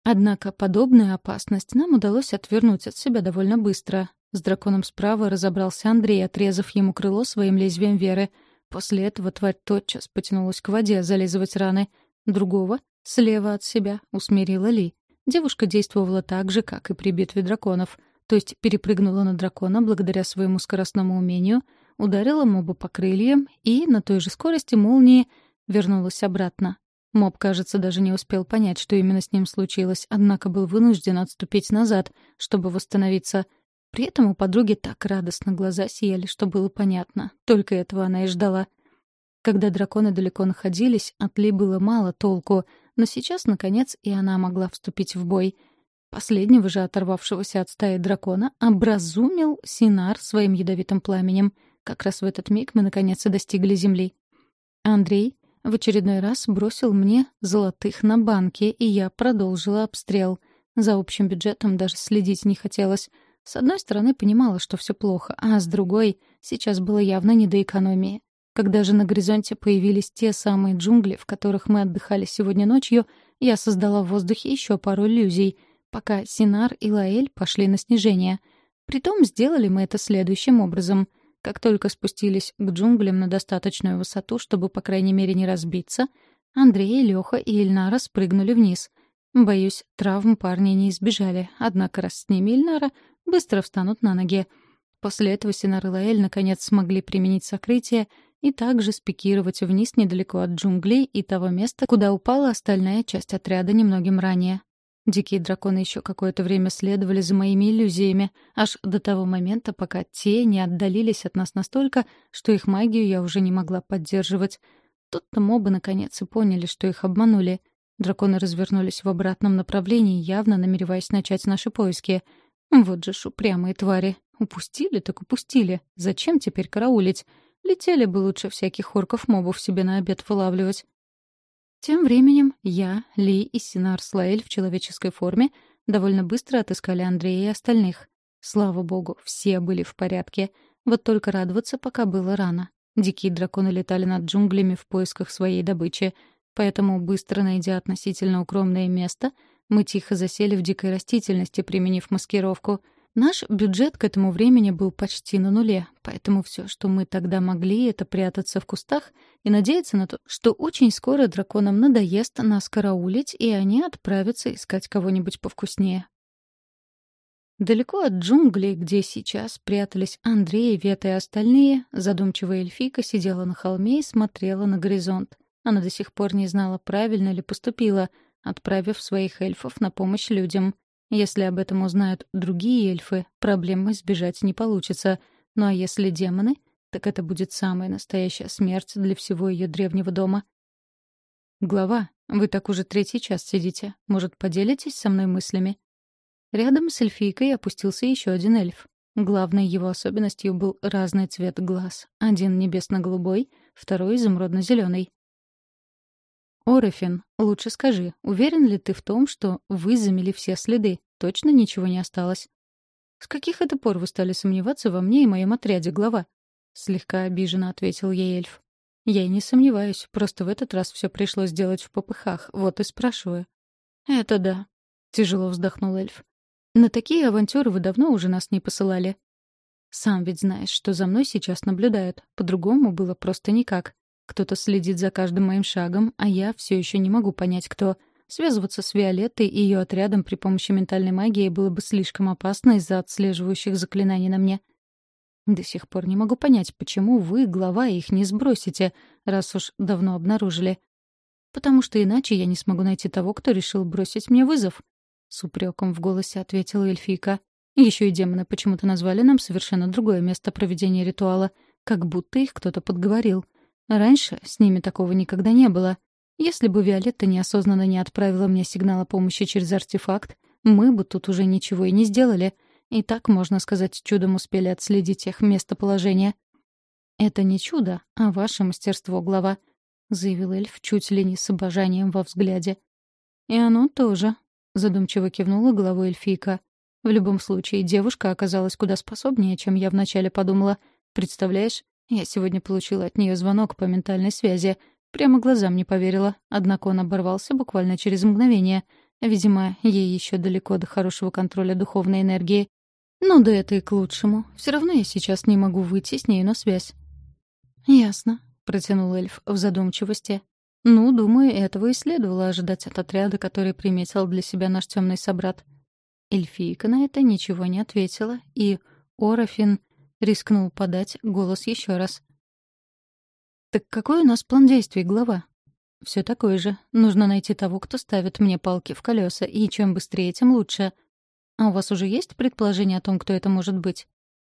Однако подобную опасность нам удалось отвернуть от себя довольно быстро. С драконом справа разобрался Андрей, отрезав ему крыло своим лезвием веры. После этого тварь тотчас потянулась к воде зализывать раны. Другого, слева от себя, усмирила Ли. Девушка действовала так же, как и при битве драконов — то есть перепрыгнула на дракона благодаря своему скоростному умению, ударила моба по крыльям и на той же скорости молнии вернулась обратно. Моб, кажется, даже не успел понять, что именно с ним случилось, однако был вынужден отступить назад, чтобы восстановиться. При этом у подруги так радостно глаза сияли, что было понятно. Только этого она и ждала. Когда драконы далеко находились, от Ли было мало толку, но сейчас, наконец, и она могла вступить в бой — Последнего же, оторвавшегося от стаи дракона, образумил Синар своим ядовитым пламенем. Как раз в этот миг мы наконец-то достигли земли. Андрей в очередной раз бросил мне золотых на банке, и я продолжила обстрел. За общим бюджетом даже следить не хотелось. С одной стороны, понимала, что все плохо, а с другой, сейчас было явно не до экономии. Когда же на горизонте появились те самые джунгли, в которых мы отдыхали сегодня ночью, я создала в воздухе еще пару иллюзий — пока Синар и Лаэль пошли на снижение. Притом сделали мы это следующим образом. Как только спустились к джунглям на достаточную высоту, чтобы, по крайней мере, не разбиться, Андрей, Леха и Ильнара спрыгнули вниз. Боюсь, травм парни не избежали, однако раз с ними Ильнара, быстро встанут на ноги. После этого Синар и Лаэль наконец смогли применить сокрытие и также спикировать вниз недалеко от джунглей и того места, куда упала остальная часть отряда немногим ранее. Дикие драконы еще какое-то время следовали за моими иллюзиями, аж до того момента, пока те не отдалились от нас настолько, что их магию я уже не могла поддерживать. Тут-то мобы наконец и поняли, что их обманули. Драконы развернулись в обратном направлении, явно намереваясь начать наши поиски. Вот же ж упрямые твари. Упустили так упустили. Зачем теперь караулить? Летели бы лучше всяких орков-мобов себе на обед вылавливать. Тем временем я, Ли и Синар Слаэль в человеческой форме довольно быстро отыскали Андрея и остальных. Слава богу, все были в порядке. Вот только радоваться пока было рано. Дикие драконы летали над джунглями в поисках своей добычи. Поэтому, быстро найдя относительно укромное место, мы тихо засели в дикой растительности, применив маскировку — Наш бюджет к этому времени был почти на нуле, поэтому все, что мы тогда могли, это прятаться в кустах и надеяться на то, что очень скоро драконам надоест нас караулить, и они отправятся искать кого-нибудь повкуснее. Далеко от джунглей, где сейчас прятались Андрей, Вета и остальные, задумчивая эльфийка сидела на холме и смотрела на горизонт. Она до сих пор не знала, правильно ли поступила, отправив своих эльфов на помощь людям. Если об этом узнают другие эльфы, проблемы избежать не получится. Ну а если демоны, так это будет самая настоящая смерть для всего ее древнего дома. «Глава, вы так уже третий час сидите. Может, поделитесь со мной мыслями?» Рядом с эльфийкой опустился еще один эльф. Главной его особенностью был разный цвет глаз. Один небесно-голубой, второй изумрудно-зеленый. «Орефин, лучше скажи, уверен ли ты в том, что вы замели все следы? Точно ничего не осталось?» «С каких это пор вы стали сомневаться во мне и моем отряде, глава?» Слегка обиженно ответил ей эльф. «Я и не сомневаюсь, просто в этот раз все пришлось делать в попыхах, вот и спрашиваю». «Это да», — тяжело вздохнул эльф. «На такие авантюры вы давно уже нас не посылали». «Сам ведь знаешь, что за мной сейчас наблюдают. По-другому было просто никак. Кто-то следит за каждым моим шагом, а я все еще не могу понять, кто. Связываться с Виолеттой и ее отрядом при помощи ментальной магии было бы слишком опасно из-за отслеживающих заклинаний на мне. До сих пор не могу понять, почему вы, глава, их не сбросите, раз уж давно обнаружили. Потому что иначе я не смогу найти того, кто решил бросить мне вызов. С упреком в голосе ответила эльфийка. Еще и демоны почему-то назвали нам совершенно другое место проведения ритуала, как будто их кто-то подговорил — Раньше с ними такого никогда не было. Если бы Виолетта неосознанно не отправила мне сигнал о помощи через артефакт, мы бы тут уже ничего и не сделали. И так, можно сказать, чудом успели отследить их местоположение. «Это не чудо, а ваше мастерство, глава», — заявил эльф чуть ли не с обожанием во взгляде. «И оно тоже», — задумчиво кивнула головой эльфийка. «В любом случае, девушка оказалась куда способнее, чем я вначале подумала. Представляешь, я сегодня получила от нее звонок по ментальной связи. Прямо глазам не поверила, однако он оборвался буквально через мгновение. Видимо, ей еще далеко до хорошего контроля духовной энергии. Ну да это и к лучшему. Все равно я сейчас не могу выйти с ней на связь. «Ясно», — протянул эльф в задумчивости. «Ну, думаю, этого и следовало ожидать от отряда, который приметил для себя наш темный собрат». Эльфийка на это ничего не ответила, и Орофин Рискнул подать голос еще раз. «Так какой у нас план действий, глава?» «Все такое же. Нужно найти того, кто ставит мне палки в колеса, и чем быстрее, тем лучше. А у вас уже есть предположение о том, кто это может быть?»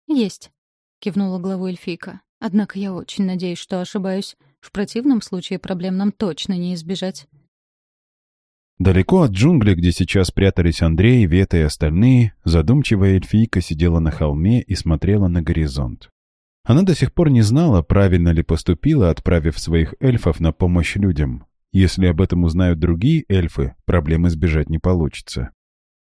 «Есть», — кивнула главу эльфийка. «Однако я очень надеюсь, что ошибаюсь. В противном случае проблем нам точно не избежать».
Далеко от джунглей, где сейчас прятались Андрей, Вета и остальные, задумчивая эльфийка сидела на холме и смотрела на горизонт. Она до сих пор не знала, правильно ли поступила, отправив своих эльфов на помощь людям. Если об этом узнают другие эльфы, проблем избежать не получится.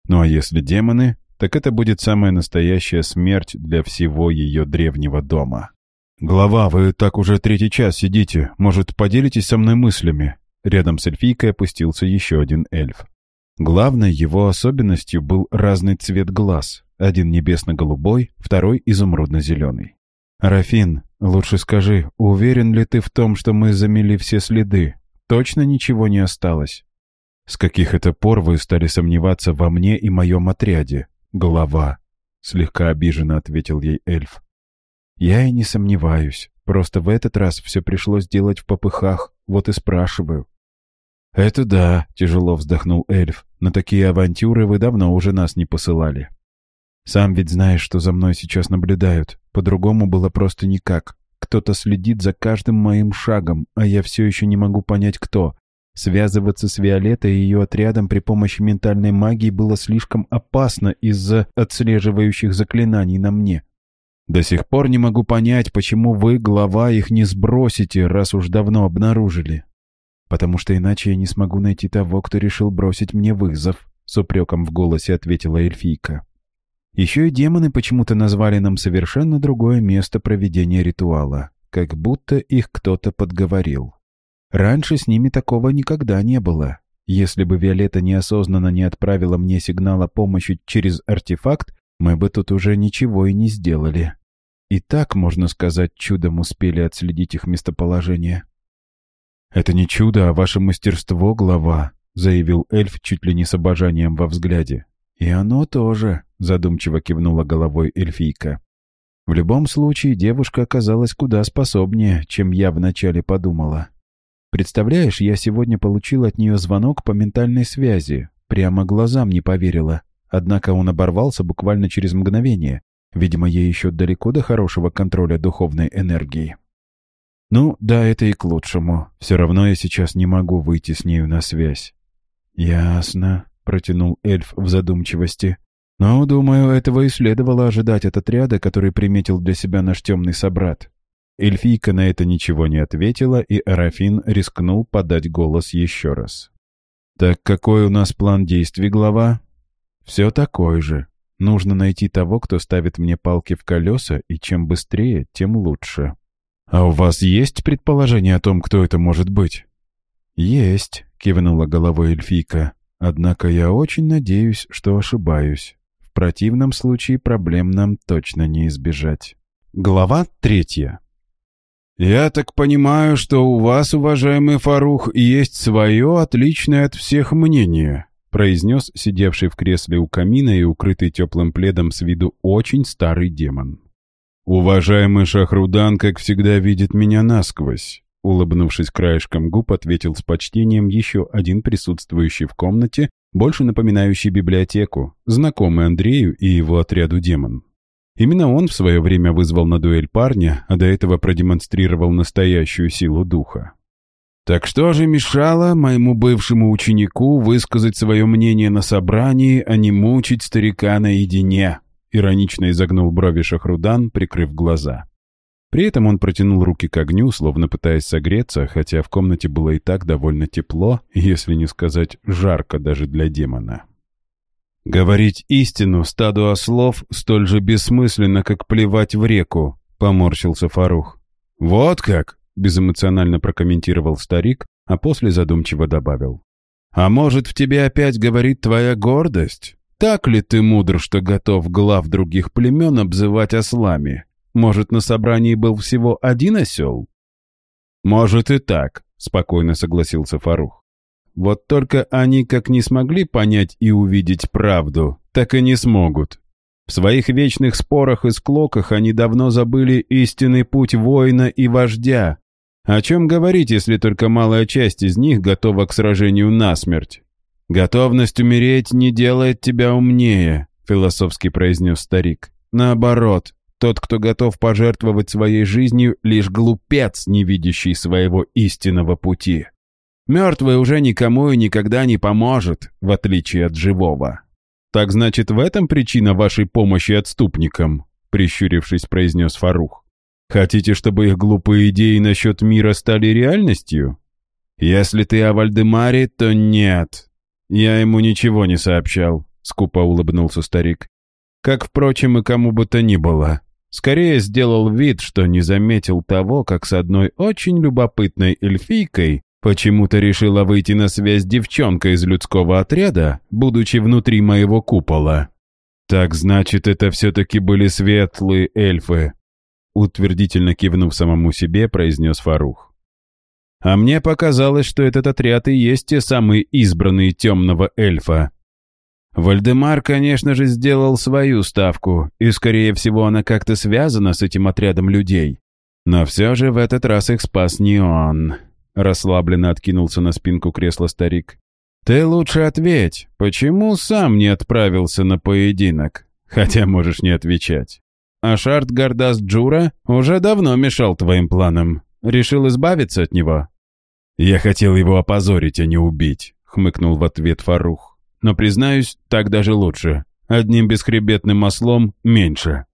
Ну а если демоны, так это будет самая настоящая смерть для всего ее древнего дома. «Глава, вы так уже третий час сидите. Может, поделитесь со мной мыслями?» Рядом с эльфийкой опустился еще один эльф. Главной его особенностью был разный цвет глаз. Один небесно-голубой, второй изумрудно-зеленый. «Рафин, лучше скажи, уверен ли ты в том, что мы замели все следы? Точно ничего не осталось?» «С каких это пор вы стали сомневаться во мне и моем отряде, глава?» Слегка обиженно ответил ей эльф. «Я и не сомневаюсь. Просто в этот раз все пришлось делать в попыхах, вот и спрашиваю. «Это да», — тяжело вздохнул эльф. «На такие авантюры вы давно уже нас не посылали». «Сам ведь знаешь, что за мной сейчас наблюдают. По-другому было просто никак. Кто-то следит за каждым моим шагом, а я все еще не могу понять, кто. Связываться с Виолеттой и ее отрядом при помощи ментальной магии было слишком опасно из-за отслеживающих заклинаний на мне. До сих пор не могу понять, почему вы, глава, их не сбросите, раз уж давно обнаружили потому что иначе я не смогу найти того, кто решил бросить мне вызов», — с упреком в голосе ответила эльфийка. Еще и демоны почему-то назвали нам совершенно другое место проведения ритуала, как будто их кто-то подговорил. Раньше с ними такого никогда не было. Если бы Виолетта неосознанно не отправила мне сигнал о помощи через артефакт, мы бы тут уже ничего и не сделали. И так, можно сказать, чудом успели отследить их местоположение. «Это не чудо, а ваше мастерство, глава», — заявил эльф чуть ли не с обожанием во взгляде. «И оно тоже», — задумчиво кивнула головой эльфийка. В любом случае, девушка оказалась куда способнее, чем я вначале подумала. Представляешь, я сегодня получил от нее звонок по ментальной связи. Прямо глазам не поверила. Однако он оборвался буквально через мгновение. Видимо, ей еще далеко до хорошего контроля духовной энергии. «Ну, да, это и к лучшему. Все равно я сейчас не могу выйти с нею на связь». «Ясно», — протянул эльф в задумчивости. «Но, думаю, этого и следовало ожидать от отряда, который приметил для себя наш темный собрат». Эльфийка на это ничего не ответила, и Арафин рискнул подать голос еще раз. «Так какой у нас план действий, глава?» «Все такой же. Нужно найти того, кто ставит мне палки в колеса, и чем быстрее, тем лучше». «А у вас есть предположение о том, кто это может быть?» «Есть», — кивнула головой эльфийка. «Однако я очень надеюсь, что ошибаюсь. В противном случае проблем нам точно не избежать». Глава третья. «Я так понимаю, что у вас, уважаемый Фарух, есть свое отличное от всех мнение», произнес сидевший в кресле у камина и укрытый теплым пледом с виду очень старый демон. «Уважаемый Шахрудан, как всегда, видит меня насквозь», — улыбнувшись краешком губ, ответил с почтением еще один присутствующий в комнате, больше напоминающий библиотеку, знакомый Андрею и его отряду демон. Именно он в свое время вызвал на дуэль парня, а до этого продемонстрировал настоящую силу духа. Так что же мешало моему бывшему ученику высказать свое мнение на собрании, а не мучить старика наедине? Иронично изогнул брови Шахрудан, прикрыв глаза. При этом он протянул руки к огню, словно пытаясь согреться, хотя в комнате было и так довольно тепло, если не сказать жарко даже для демона. «Говорить истину стаду ослов столь же бессмысленно, как плевать в реку», — поморщился Фарух. «Вот как!» — безэмоционально прокомментировал старик, а после задумчиво добавил. «А может, в тебе опять говорит твоя гордость?» так ли ты мудр, что готов глав других племен обзывать ослами? Может, на собрании был всего один осел? Может и так, спокойно согласился Фарух. Вот только они как не смогли понять и увидеть правду, так и не смогут. В своих вечных спорах и склоках они давно забыли истинный путь воина и вождя. О чем говорить, если только малая часть из них готова к сражению насмерть? «Готовность умереть не делает тебя умнее», — философски произнес старик. «Наоборот, тот, кто готов пожертвовать своей жизнью, лишь глупец, не видящий своего истинного пути. Мертвый уже никому и никогда не поможет, в отличие от живого». «Так значит, в этом причина вашей помощи отступникам?» — прищурившись, произнес Фарух. «Хотите, чтобы их глупые идеи насчет мира стали реальностью?» «Если ты о Вальдемаре, то нет», «Я ему ничего не сообщал», — скупо улыбнулся старик. «Как, впрочем, и кому бы то ни было. Скорее сделал вид, что не заметил того, как с одной очень любопытной эльфийкой почему-то решила выйти на связь девчонка из людского отряда, будучи внутри моего купола». «Так значит, это все-таки были светлые эльфы», — утвердительно кивнув самому себе, произнес Фарух. А мне показалось, что этот отряд и есть те самые избранные темного эльфа. Вальдемар, конечно же, сделал свою ставку, и, скорее всего, она как-то связана с этим отрядом людей. Но все же в этот раз их спас не он. Расслабленно откинулся на спинку кресла старик. «Ты лучше ответь, почему сам не отправился на поединок? Хотя можешь не отвечать. А Шарт Гордаст Джура уже давно мешал твоим планам. Решил избавиться от него?» «Я хотел его опозорить, а не убить», — хмыкнул в ответ Фарух. «Но, признаюсь, так даже лучше. Одним бесхребетным маслом меньше».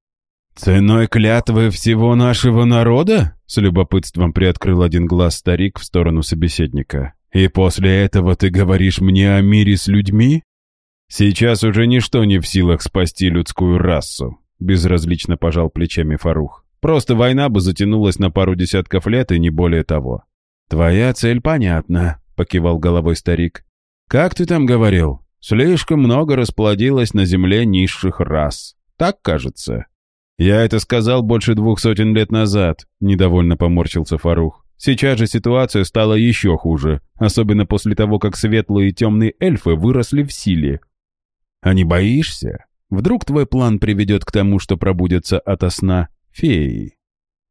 «Ценой клятвы всего нашего народа?» — с любопытством приоткрыл один глаз старик в сторону собеседника. «И после этого ты говоришь мне о мире с людьми?» «Сейчас уже ничто не в силах спасти людскую расу», — безразлично пожал плечами Фарух. «Просто война бы затянулась на пару десятков лет и не более того. «Твоя цель понятна», — покивал головой старик. «Как ты там говорил? Слишком много расплодилось на земле низших рас. Так кажется». «Я это сказал больше двух сотен лет назад», — недовольно поморщился Фарух. «Сейчас же ситуация стала еще хуже, особенно после того, как светлые и темные эльфы выросли в силе». «А не боишься? Вдруг твой план приведет к тому, что пробудятся ото сна феи?»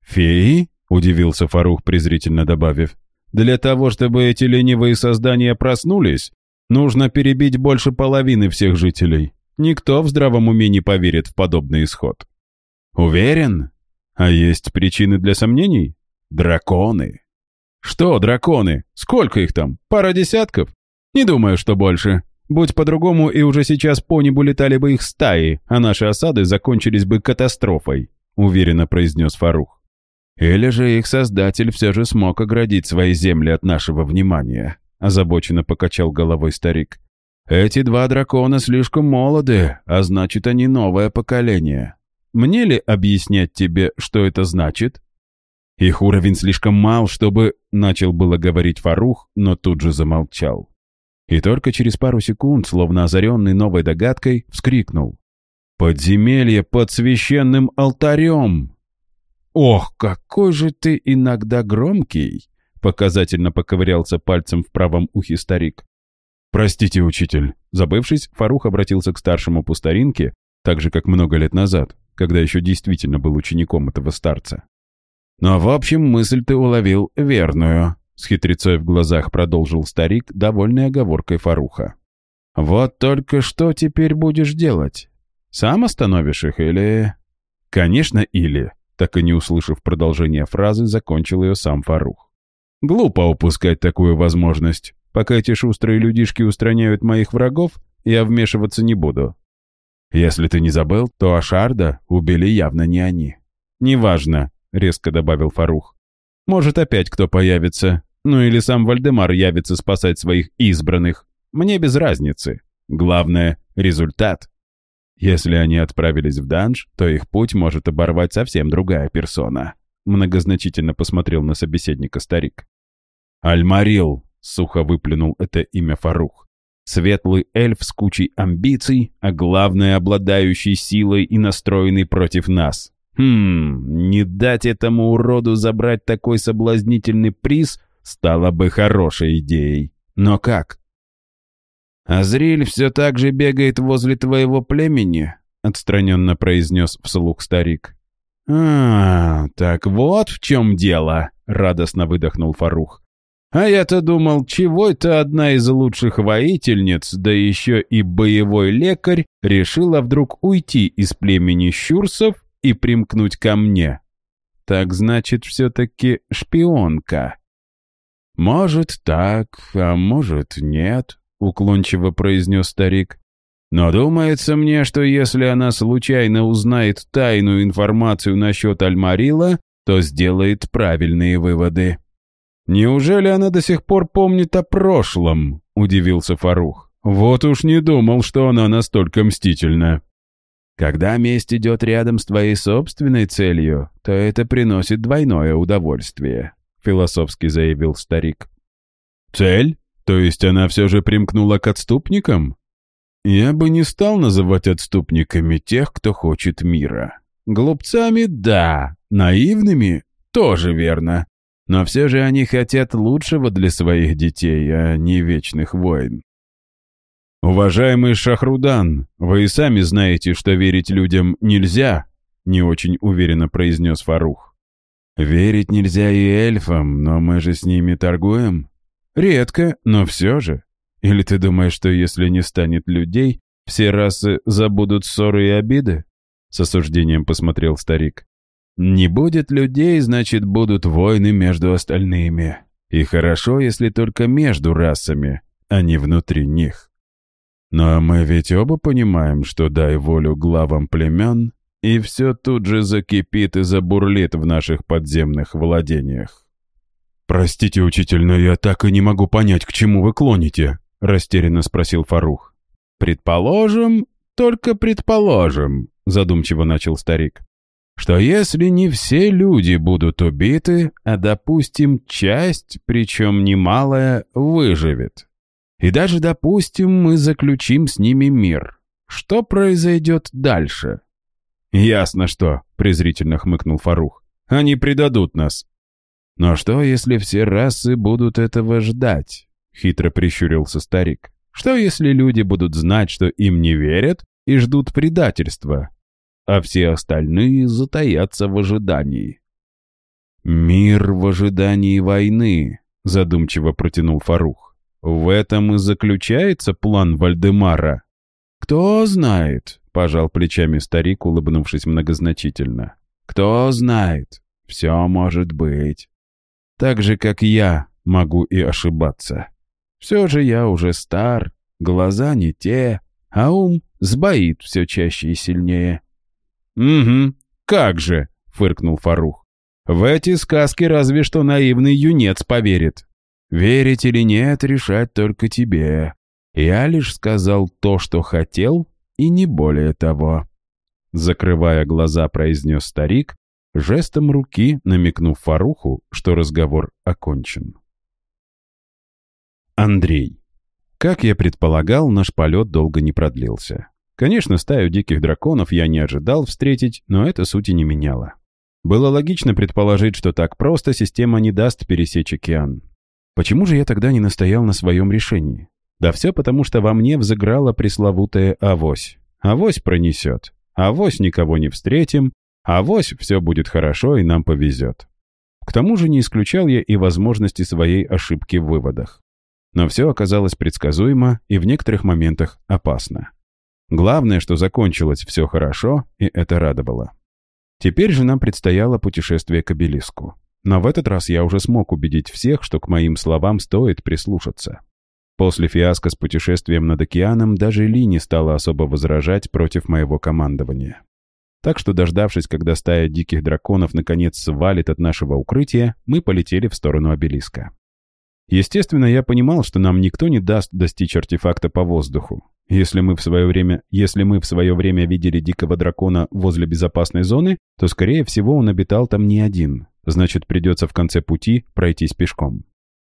«Феи?» — удивился Фарух, презрительно добавив. Для того, чтобы эти ленивые создания проснулись, нужно перебить больше половины всех жителей. Никто в здравом уме не поверит в подобный исход. Уверен? А есть причины для сомнений? Драконы. Что драконы? Сколько их там? Пара десятков? Не думаю, что больше. Будь по-другому, и уже сейчас по небу летали бы их стаи, а наши осады закончились бы катастрофой, уверенно произнес Фарух. Или же их создатель все же смог оградить свои земли от нашего внимания?» — озабоченно покачал головой старик. «Эти два дракона слишком молоды, а значит, они новое поколение. Мне ли объяснять тебе, что это значит?» «Их уровень слишком мал, чтобы...» — начал было говорить Фарух, но тут же замолчал. И только через пару секунд, словно озаренный новой догадкой, вскрикнул. «Подземелье под священным алтарем!» «Ох, какой же ты иногда громкий!» — показательно поковырялся пальцем в правом ухе старик. «Простите, учитель!» Забывшись, Фарух обратился к старшему по старинке, так же, как много лет назад, когда еще действительно был учеником этого старца. «Но, «Ну, а в общем, мысль ты уловил верную», — с хитрецой в глазах продолжил старик, довольный оговоркой Фаруха. «Вот только что теперь будешь делать? Сам остановишь их или...» «Конечно, или...» Так и не услышав продолжения фразы, закончил ее сам Фарух. «Глупо упускать такую возможность. Пока эти шустрые людишки устраняют моих врагов, я вмешиваться не буду. Если ты не забыл, то Ашарда убили явно не они». «Неважно», — резко добавил Фарух. «Может, опять кто появится. Ну или сам Вальдемар явится спасать своих избранных. Мне без разницы. Главное — результат». Если они отправились в данж, то их путь может оборвать совсем другая персона. Многозначительно посмотрел на собеседника старик. «Альмарил!» — сухо выплюнул это имя Фарух. Светлый эльф с кучей амбиций, а главное, обладающий силой и настроенный против нас. Хм, не дать этому уроду забрать такой соблазнительный приз стало бы хорошей идеей. Но как? «Азриль все так же бегает возле твоего племени», — отстраненно произнес вслух старик. «А, так вот в чем дело», — радостно выдохнул Фарух. «А я-то думал, чего это одна из лучших воительниц, да еще и боевой лекарь, решила вдруг уйти из племени щурсов и примкнуть ко мне. Так значит, все-таки шпионка». «Может так, а может нет», — уклончиво произнес старик. «Но думается мне, что если она случайно узнает тайную информацию насчет Альмарила, то сделает правильные выводы». «Неужели она до сих пор помнит о прошлом?» — удивился Фарух. «Вот уж не думал, что она настолько мстительна». «Когда месть идет рядом с твоей собственной целью, то это приносит двойное удовольствие», — философски заявил старик. «Цель?» То есть она все же примкнула к отступникам? Я бы не стал называть отступниками тех, кто хочет мира. Глупцами — да, наивными — тоже верно. Но все же они хотят лучшего для своих детей, а не вечных войн. «Уважаемый Шахрудан, вы и сами знаете, что верить людям нельзя», — не очень уверенно произнес Фарух. «Верить нельзя и эльфам, но мы же с ними торгуем», Редко, но все же. Или ты думаешь, что если не станет людей, все расы забудут ссоры и обиды? С осуждением посмотрел старик. Не будет людей, значит, будут войны между остальными. И хорошо, если только между расами, а не внутри них. Но мы ведь оба понимаем, что дай волю главам племен, и все тут же закипит и забурлит в наших подземных владениях. «Простите, учитель, но я так и не могу понять, к чему вы клоните», — растерянно спросил Фарух. «Предположим, только предположим», — задумчиво начал старик, «что если не все люди будут убиты, а, допустим, часть, причем немалая, выживет, и даже, допустим, мы заключим с ними мир, что произойдет дальше?» «Ясно что», — презрительно хмыкнул Фарух. «Они предадут нас. «Но что, если все расы будут этого ждать?» — хитро прищурился старик. «Что, если люди будут знать, что им не верят и ждут предательства, а все остальные затаятся в ожидании?» «Мир в ожидании войны», — задумчиво протянул Фарух. «В этом и заключается план Вальдемара?» «Кто знает?» — пожал плечами старик, улыбнувшись многозначительно. «Кто знает? Все может быть». Так же, как я могу и ошибаться. Все же я уже стар, глаза не те, а ум сбоит все чаще и сильнее. «Угу, как же!» — фыркнул Фарух. «В эти сказки разве что наивный юнец поверит. Верить или нет, решать только тебе. Я лишь сказал то, что хотел, и не более того». Закрывая глаза, произнес старик жестом руки намекнув Фаруху, что разговор окончен. Андрей. Как я предполагал, наш полет долго не продлился. Конечно, стаю диких драконов я не ожидал встретить, но это сути не меняло. Было логично предположить, что так просто система не даст пересечь океан. Почему же я тогда не настоял на своем решении? Да все потому, что во мне взыграла пресловутая авось. Авось пронесет. Авось никого не встретим, а вось все будет хорошо и нам повезет. К тому же не исключал я и возможности своей ошибки в выводах. Но все оказалось предсказуемо и в некоторых моментах опасно. Главное, что закончилось все хорошо, и это радовало. Теперь же нам предстояло путешествие к обелиску. Но в этот раз я уже смог убедить всех, что к моим словам стоит прислушаться. После фиаско с путешествием над океаном даже Ли не стала особо возражать против моего командования. Так что, дождавшись, когда стая диких драконов наконец свалит от нашего укрытия, мы полетели в сторону обелиска. Естественно, я понимал, что нам никто не даст достичь артефакта по воздуху. Если мы в свое время, если мы в свое время видели дикого дракона возле безопасной зоны, то, скорее всего, он обитал там не один. Значит, придется в конце пути пройтись пешком.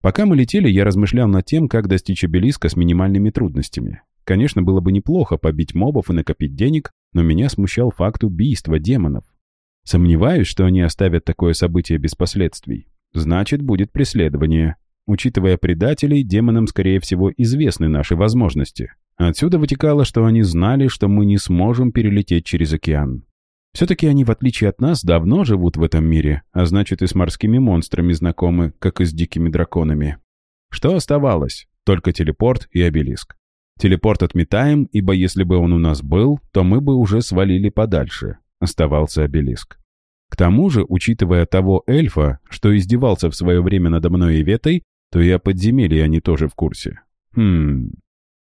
Пока мы летели, я размышлял над тем, как достичь обелиска с минимальными трудностями. Конечно, было бы неплохо побить мобов и накопить денег, но меня смущал факт убийства демонов. Сомневаюсь, что они оставят такое событие без последствий. Значит, будет преследование. Учитывая предателей, демонам, скорее всего, известны наши возможности. Отсюда вытекало, что они знали, что мы не сможем перелететь через океан. Все-таки они, в отличие от нас, давно живут в этом мире, а значит и с морскими монстрами знакомы, как и с дикими драконами. Что оставалось? Только телепорт и обелиск. Телепорт отметаем, ибо если бы он у нас был, то мы бы уже свалили подальше. Оставался обелиск. К тому же, учитывая того эльфа, что издевался в свое время надо мной и Ветой, то и о подземелье они тоже в курсе. Хм...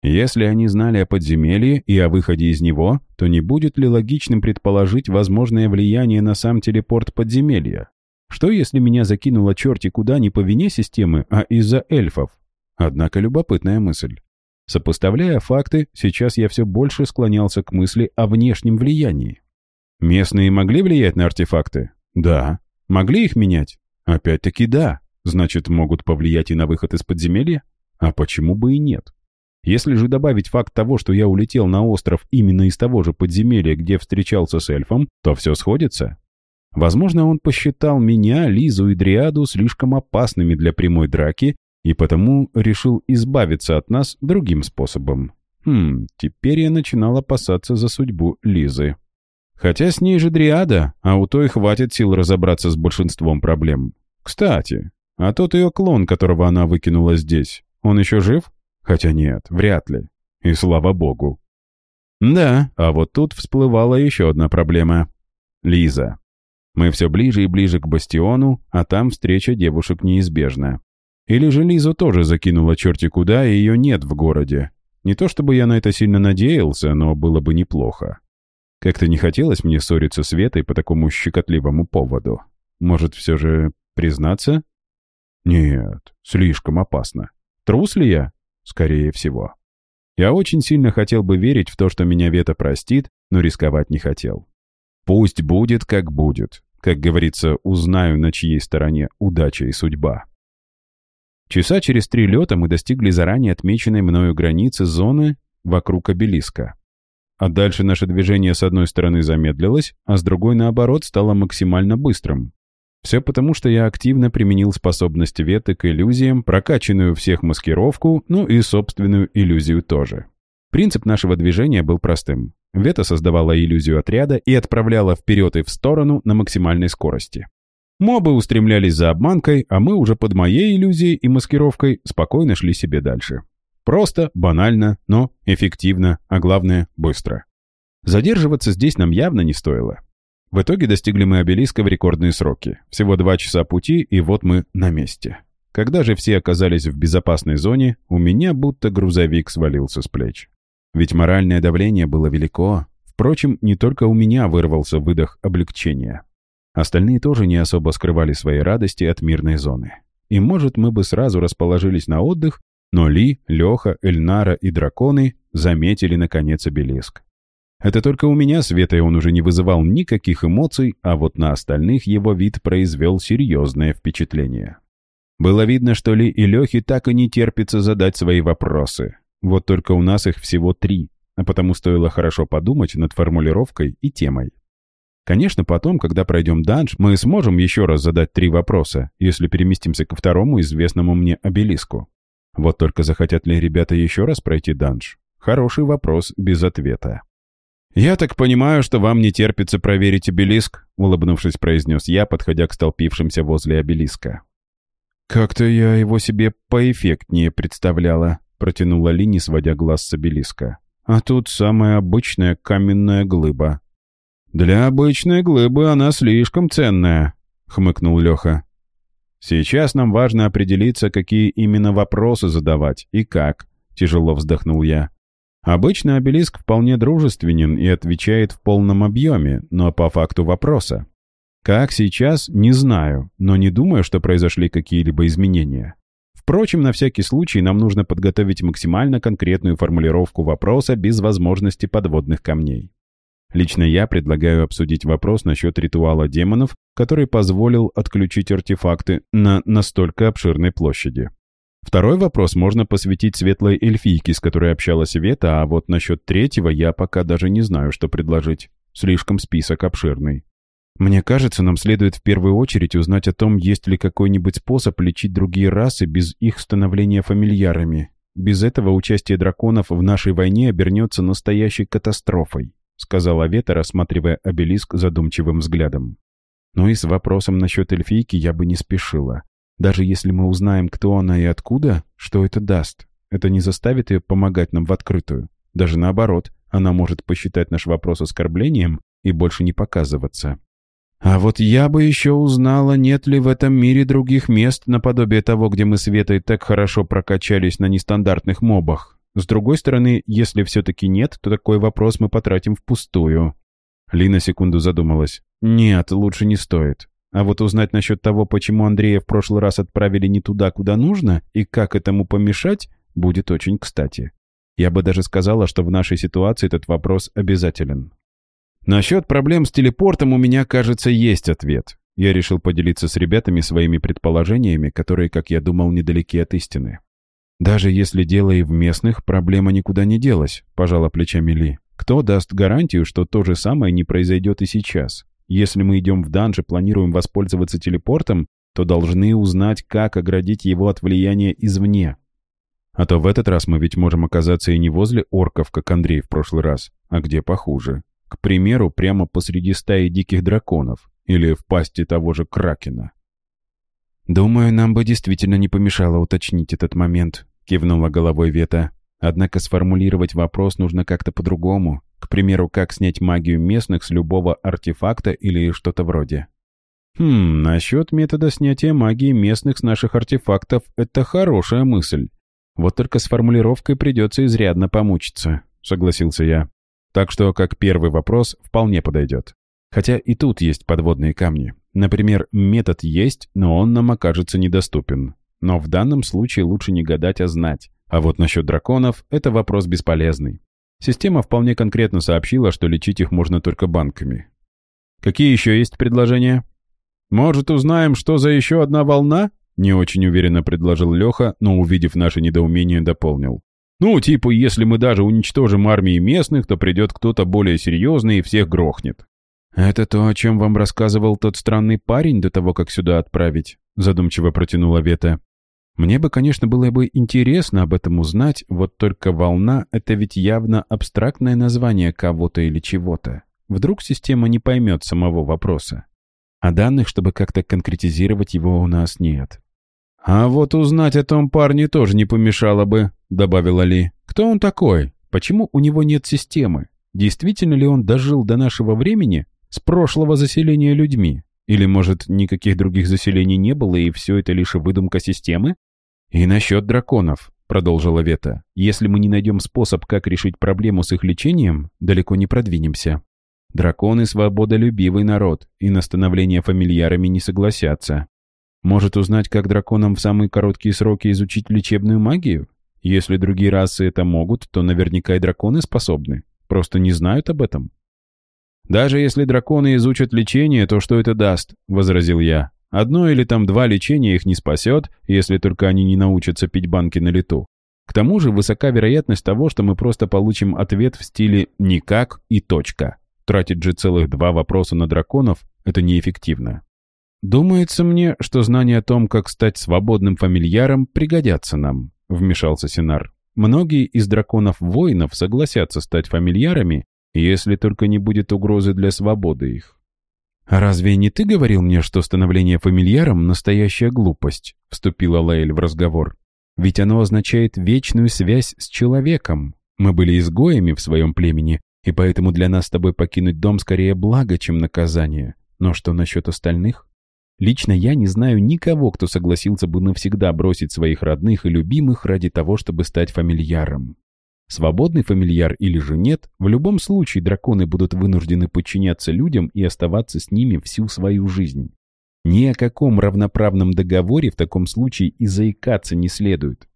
Если они знали о подземелье и о выходе из него, то не будет ли логичным предположить возможное влияние на сам телепорт подземелья? Что если меня закинуло черти куда не по вине системы, а из-за эльфов? Однако любопытная мысль. Сопоставляя факты, сейчас я все больше склонялся к мысли о внешнем влиянии. Местные могли влиять на артефакты? Да. Могли их менять? Опять-таки да. Значит, могут повлиять и на выход из подземелья? А почему бы и нет? Если же добавить факт того, что я улетел на остров именно из того же подземелья, где встречался с эльфом, то все сходится. Возможно, он посчитал меня, Лизу и Дриаду слишком опасными для прямой драки и потому решил избавиться от нас другим способом. Хм, теперь я начинал опасаться за судьбу Лизы. Хотя с ней же дриада, а у той хватит сил разобраться с большинством проблем. Кстати, а тот ее клон, которого она выкинула здесь, он еще жив? Хотя нет, вряд ли. И слава богу. Да, а вот тут всплывала еще одна проблема. Лиза. Мы все ближе и ближе к бастиону, а там встреча девушек неизбежна. Или же Лизу тоже закинула черти куда, и ее нет в городе. Не то чтобы я на это сильно надеялся, но было бы неплохо. Как-то не хотелось мне ссориться с Ветой по такому щекотливому поводу. Может, все же признаться? Нет, слишком опасно. Трус ли я? Скорее всего. Я очень сильно хотел бы верить в то, что меня Вета простит, но рисковать не хотел. Пусть будет, как будет. Как говорится, узнаю, на чьей стороне удача и судьба. Часа через три лета мы достигли заранее отмеченной мною границы зоны вокруг обелиска. А дальше наше движение с одной стороны замедлилось, а с другой, наоборот, стало максимально быстрым. Все потому, что я активно применил способность Веты к иллюзиям, прокачанную всех маскировку, ну и собственную иллюзию тоже. Принцип нашего движения был простым. Вета создавала иллюзию отряда и отправляла вперед и в сторону на максимальной скорости. Мобы устремлялись за обманкой, а мы уже под моей иллюзией и маскировкой спокойно шли себе дальше. Просто, банально, но эффективно, а главное, быстро. Задерживаться здесь нам явно не стоило. В итоге достигли мы обелиска в рекордные сроки. Всего два часа пути, и вот мы на месте. Когда же все оказались в безопасной зоне, у меня будто грузовик свалился с плеч. Ведь моральное давление было велико. Впрочем, не только у меня вырвался выдох облегчения. Остальные тоже не особо скрывали свои радости от мирной зоны. И, может, мы бы сразу расположились на отдых, но Ли, Леха, Эльнара и драконы заметили, наконец, обелиск. Это только у меня с Ветой он уже не вызывал никаких эмоций, а вот на остальных его вид произвел серьезное впечатление. Было видно, что Ли и Лехе так и не терпится задать свои вопросы. Вот только у нас их всего три, а потому стоило хорошо подумать над формулировкой и темой. Конечно, потом, когда пройдем данж, мы сможем еще раз задать три вопроса, если переместимся ко второму известному мне обелиску. Вот только захотят ли ребята еще раз пройти данж? Хороший вопрос без ответа. «Я так понимаю, что вам не терпится проверить обелиск», — улыбнувшись, произнес я, подходя к столпившимся возле обелиска. «Как-то я его себе поэффектнее представляла», — протянула Ли, не сводя глаз с обелиска. «А тут самая обычная каменная глыба, «Для обычной глыбы она слишком ценная», — хмыкнул Леха. «Сейчас нам важно определиться, какие именно вопросы задавать и как», — тяжело вздохнул я. «Обычно обелиск вполне дружественен и отвечает в полном объеме, но по факту вопроса. Как сейчас, не знаю, но не думаю, что произошли какие-либо изменения. Впрочем, на всякий случай нам нужно подготовить максимально конкретную формулировку вопроса без возможности подводных камней. Лично я предлагаю обсудить вопрос насчет ритуала демонов, который позволил отключить артефакты на настолько обширной площади. Второй вопрос можно посвятить светлой эльфийке, с которой общалась Вета, а вот насчет третьего я пока даже не знаю, что предложить. Слишком список обширный. Мне кажется, нам следует в первую очередь узнать о том, есть ли какой-нибудь способ лечить другие расы без их становления фамильярами. Без этого участие драконов в нашей войне обернется настоящей катастрофой сказала Вета, рассматривая обелиск задумчивым взглядом. «Ну и с вопросом насчет эльфийки я бы не спешила. Даже если мы узнаем, кто она и откуда, что это даст? Это не заставит ее помогать нам в открытую. Даже наоборот, она может посчитать наш вопрос оскорблением и больше не показываться». «А вот я бы еще узнала, нет ли в этом мире других мест, наподобие того, где мы с Ветой так хорошо прокачались на нестандартных мобах», с другой стороны, если все-таки нет, то такой вопрос мы потратим впустую». Лина секунду задумалась. «Нет, лучше не стоит. А вот узнать насчет того, почему Андрея в прошлый раз отправили не туда, куда нужно, и как этому помешать, будет очень кстати. Я бы даже сказала, что в нашей ситуации этот вопрос обязателен». «Насчет проблем с телепортом у меня, кажется, есть ответ». Я решил поделиться с ребятами своими предположениями, которые, как я думал, недалеки от истины. «Даже если дело и в местных, проблема никуда не делась», — пожала плечами Ли. «Кто даст гарантию, что то же самое не произойдет и сейчас? Если мы идем в данже, планируем воспользоваться телепортом, то должны узнать, как оградить его от влияния извне. А то в этот раз мы ведь можем оказаться и не возле орков, как Андрей в прошлый раз, а где похуже. К примеру, прямо посреди стаи диких драконов или в пасти того же Кракена. «Думаю, нам бы действительно не помешало уточнить этот момент», кивнула головой Вета. Однако сформулировать вопрос нужно как-то по-другому. К примеру, как снять магию местных с любого артефакта или что-то вроде. Хм, насчет метода снятия магии местных с наших артефактов – это хорошая мысль. Вот только с формулировкой придется изрядно помучиться, согласился я. Так что, как первый вопрос, вполне подойдет. Хотя и тут есть подводные камни. Например, метод есть, но он нам окажется недоступен. Но в данном случае лучше не гадать, а знать. А вот насчет драконов – это вопрос бесполезный. Система вполне конкретно сообщила, что лечить их можно только банками. Какие еще есть предложения? «Может, узнаем, что за еще одна волна?» Не очень уверенно предложил Леха, но, увидев наше недоумение, дополнил. «Ну, типа, если мы даже уничтожим армии местных, то придет кто-то более серьезный и всех грохнет». «Это то, о чем вам рассказывал тот странный парень до того, как сюда отправить», задумчиво протянула Вета. Мне бы, конечно, было бы интересно об этом узнать, вот только волна — это ведь явно абстрактное название кого-то или чего-то. Вдруг система не поймет самого вопроса. А данных, чтобы как-то конкретизировать его, у нас нет. «А вот узнать о том парне тоже не помешало бы», — добавила Ли. «Кто он такой? Почему у него нет системы? Действительно ли он дожил до нашего времени, с прошлого заселения людьми? Или, может, никаких других заселений не было, и все это лишь выдумка системы?» «И насчет драконов», — продолжила Вета. «Если мы не найдем способ, как решить проблему с их лечением, далеко не продвинемся. Драконы — свободолюбивый народ, и на становление фамильярами не согласятся. Может узнать, как драконам в самые короткие сроки изучить лечебную магию? Если другие расы это могут, то наверняка и драконы способны. Просто не знают об этом». «Даже если драконы изучат лечение, то что это даст?» — возразил я. Одно или там два лечения их не спасет, если только они не научатся пить банки на лету. К тому же высока вероятность того, что мы просто получим ответ в стиле «никак» и «точка». Тратить же целых два вопроса на драконов – это неэффективно. «Думается мне, что знания о том, как стать свободным фамильяром, пригодятся нам», – вмешался Синар. «Многие из драконов-воинов согласятся стать фамильярами, если только не будет угрозы для свободы их. «Разве не ты говорил мне, что становление фамильяром — настоящая глупость?» — вступила Лаэль в разговор. «Ведь оно означает вечную связь с человеком. Мы были изгоями в своем племени, и поэтому для нас с тобой покинуть дом скорее благо, чем наказание. Но что насчет остальных?» Лично я не знаю никого, кто согласился бы навсегда бросить своих родных и любимых ради того, чтобы стать фамильяром. Свободный фамильяр или же нет, в любом случае драконы будут вынуждены подчиняться людям и оставаться с ними всю свою жизнь. Ни о каком равноправном договоре в таком случае и заикаться не следует.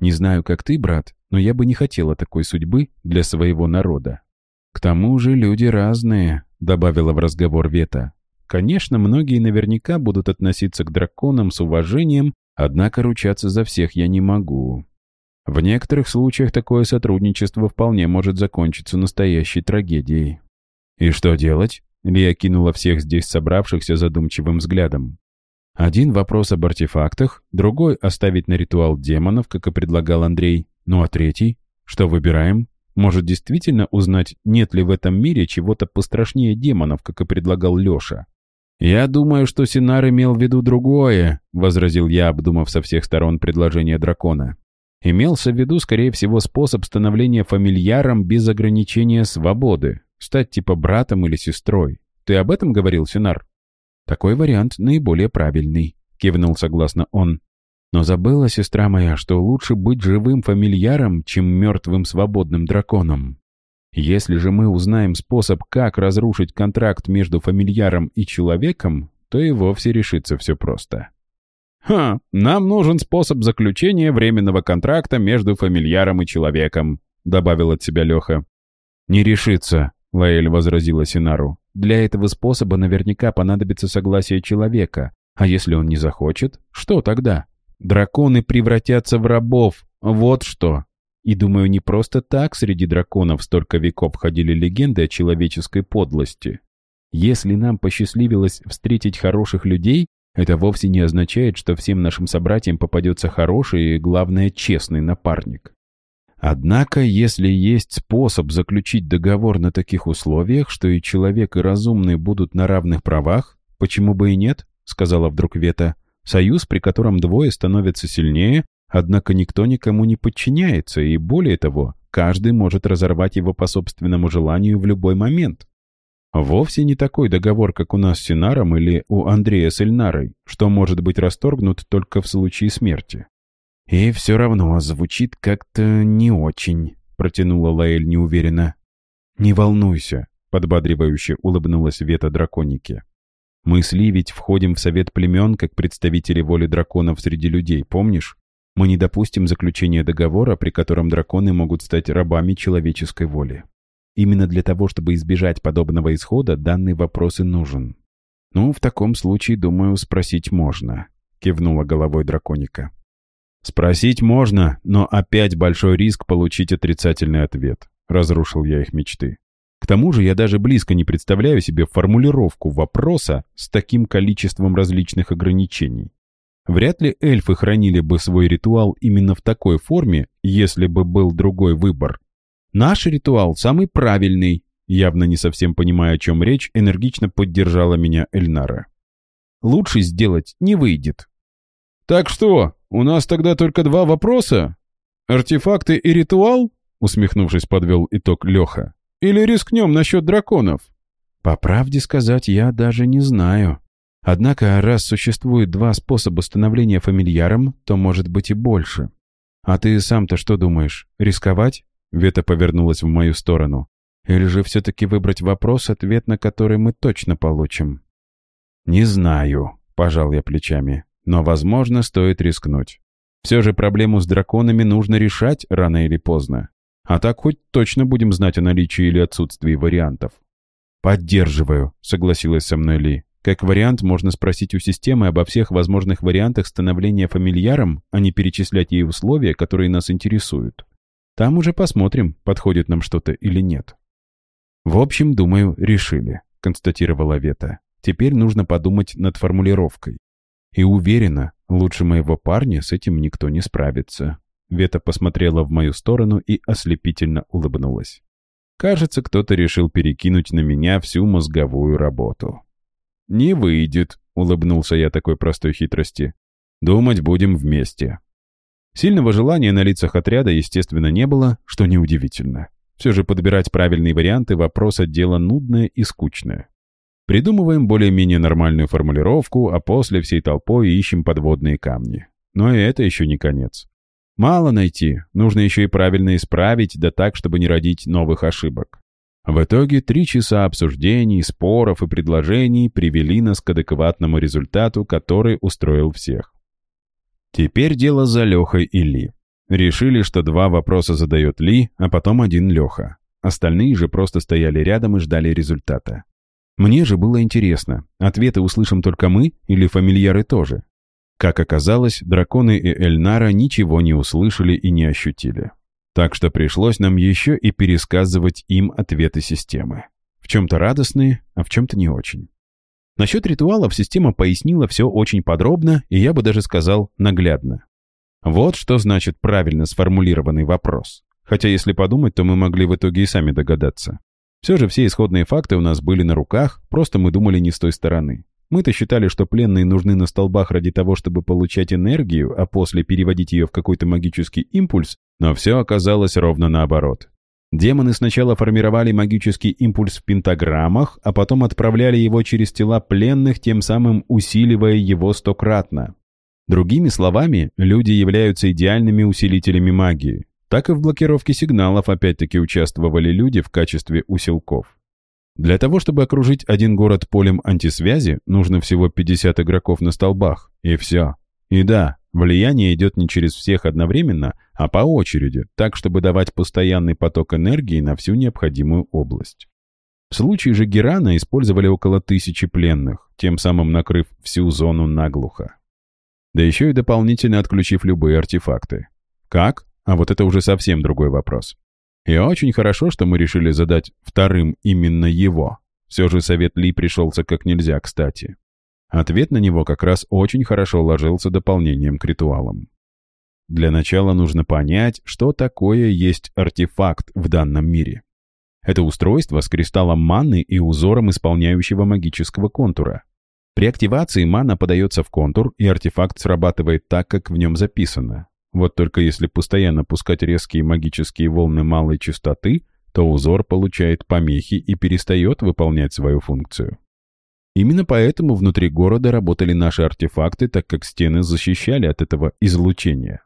Не знаю, как ты, брат, но я бы не хотела такой судьбы для своего народа. К тому же люди разные, добавила в разговор Вета. Конечно, многие наверняка будут относиться к драконам с уважением, однако ручаться за всех я не могу. В некоторых случаях такое сотрудничество вполне может закончиться настоящей трагедией. «И что делать?» Лия кинула всех здесь собравшихся задумчивым взглядом. Один вопрос об артефактах, другой — оставить на ритуал демонов, как и предлагал Андрей. Ну а третий? Что выбираем? Может действительно узнать, нет ли в этом мире чего-то пострашнее демонов, как и предлагал Леша? «Я думаю, что Синар имел в виду другое», — возразил я, обдумав со всех сторон предложение дракона. Имелся в виду, скорее всего, способ становления фамильяром без ограничения свободы, стать типа братом или сестрой. Ты об этом говорил, Синар? Такой вариант наиболее правильный, кивнул согласно он. Но забыла, сестра моя, что лучше быть живым фамильяром, чем мертвым свободным драконом. Если же мы узнаем способ, как разрушить контракт между фамильяром и человеком, то и вовсе решится все просто. Ха, нам нужен способ заключения временного контракта между фамильяром и человеком», добавил от себя Леха. «Не решится», — Лаэль возразила Синару. «Для этого способа наверняка понадобится согласие человека. А если он не захочет, что тогда? Драконы превратятся в рабов, вот что!» И думаю, не просто так среди драконов столько веков ходили легенды о человеческой подлости. Если нам посчастливилось встретить хороших людей, это вовсе не означает, что всем нашим собратьям попадется хороший и, главное, честный напарник. Однако, если есть способ заключить договор на таких условиях, что и человек, и разумный будут на равных правах, почему бы и нет, сказала вдруг Вета, союз, при котором двое становятся сильнее, однако никто никому не подчиняется, и более того, каждый может разорвать его по собственному желанию в любой момент. Вовсе не такой договор, как у нас с Синаром или у Андрея с Эльнарой, что может быть расторгнут только в случае смерти. «И все равно звучит как-то не очень», — протянула Лаэль неуверенно. «Не волнуйся», — подбадривающе улыбнулась Вета драконики. «Мы с Ли ведь входим в совет племен как представители воли драконов среди людей, помнишь? Мы не допустим заключения договора, при котором драконы могут стать рабами человеческой воли». Именно для того, чтобы избежать подобного исхода, данный вопрос и нужен. «Ну, в таком случае, думаю, спросить можно», — кивнула головой драконика. «Спросить можно, но опять большой риск получить отрицательный ответ», — разрушил я их мечты. «К тому же я даже близко не представляю себе формулировку вопроса с таким количеством различных ограничений. Вряд ли эльфы хранили бы свой ритуал именно в такой форме, если бы был другой выбор. Наш ритуал самый правильный. Явно не совсем понимая, о чем речь, энергично поддержала меня Эльнара. Лучше сделать не выйдет. Так что, у нас тогда только два вопроса? Артефакты и ритуал? Усмехнувшись, подвел итог Леха. Или рискнем насчет драконов? По правде сказать, я даже не знаю. Однако, раз существует два способа становления фамильяром, то может быть и больше. А ты сам-то что думаешь, рисковать? Вета повернулась в мою сторону. «Или же все-таки выбрать вопрос, ответ на который мы точно получим?» «Не знаю», — пожал я плечами. «Но, возможно, стоит рискнуть. Все же проблему с драконами нужно решать рано или поздно. А так хоть точно будем знать о наличии или отсутствии вариантов». «Поддерживаю», — согласилась со мной Ли. «Как вариант, можно спросить у системы обо всех возможных вариантах становления фамильяром, а не перечислять ей условия, которые нас интересуют». Там уже посмотрим, подходит нам что-то или нет. В общем, думаю, решили, констатировала Вета. Теперь нужно подумать над формулировкой. И уверена, лучше моего парня с этим никто не справится. Вета посмотрела в мою сторону и ослепительно улыбнулась. Кажется, кто-то решил перекинуть на меня всю мозговую работу. «Не выйдет», — улыбнулся я такой простой хитрости. «Думать будем вместе». Сильного желания на лицах отряда, естественно, не было, что неудивительно. Все же подбирать правильные варианты вопроса – отдела нудное и скучное. Придумываем более-менее нормальную формулировку, а после всей толпой ищем подводные камни. Но и это еще не конец. Мало найти, нужно еще и правильно исправить, да так, чтобы не родить новых ошибок. В итоге три часа обсуждений, споров и предложений привели нас к адекватному результату, который устроил всех. Теперь дело за Лехой и Ли. Решили, что два вопроса задает Ли, а потом один Леха. Остальные же просто стояли рядом и ждали результата. Мне же было интересно, ответы услышим только мы или фамильяры тоже? Как оказалось, драконы и Эльнара ничего не услышали и не ощутили. Так что пришлось нам еще и пересказывать им ответы системы. В чем-то радостные, а в чем-то не очень. Насчет ритуалов система пояснила все очень подробно и, я бы даже сказал, наглядно. Вот что значит правильно сформулированный вопрос. Хотя, если подумать, то мы могли в итоге и сами догадаться. Все же все исходные факты у нас были на руках, просто мы думали не с той стороны. Мы-то считали, что пленные нужны на столбах ради того, чтобы получать энергию, а после переводить ее в какой-то магический импульс, но все оказалось ровно наоборот. Демоны сначала формировали магический импульс в пентаграммах, а потом отправляли его через тела пленных, тем самым усиливая его стократно. Другими словами, люди являются идеальными усилителями магии. Так и в блокировке сигналов опять-таки участвовали люди в качестве усилков. Для того, чтобы окружить один город полем антисвязи, нужно всего 50 игроков на столбах, и все. И да, Влияние идет не через всех одновременно, а по очереди, так, чтобы давать постоянный поток энергии на всю необходимую область. В случае же Герана использовали около тысячи пленных, тем самым накрыв всю зону наглухо. Да еще и дополнительно отключив любые артефакты. Как? А вот это уже совсем другой вопрос. И очень хорошо, что мы решили задать вторым именно его. Все же совет Ли пришелся как нельзя кстати. Ответ на него как раз очень хорошо ложился дополнением к ритуалам. Для начала нужно понять, что такое есть артефакт в данном мире. Это устройство с кристаллом маны и узором исполняющего магического контура. При активации мана подается в контур, и артефакт срабатывает так, как в нем записано. Вот только если постоянно пускать резкие магические волны малой частоты, то узор получает помехи и перестает выполнять свою функцию. Именно поэтому внутри города работали наши артефакты, так как стены защищали от этого излучения.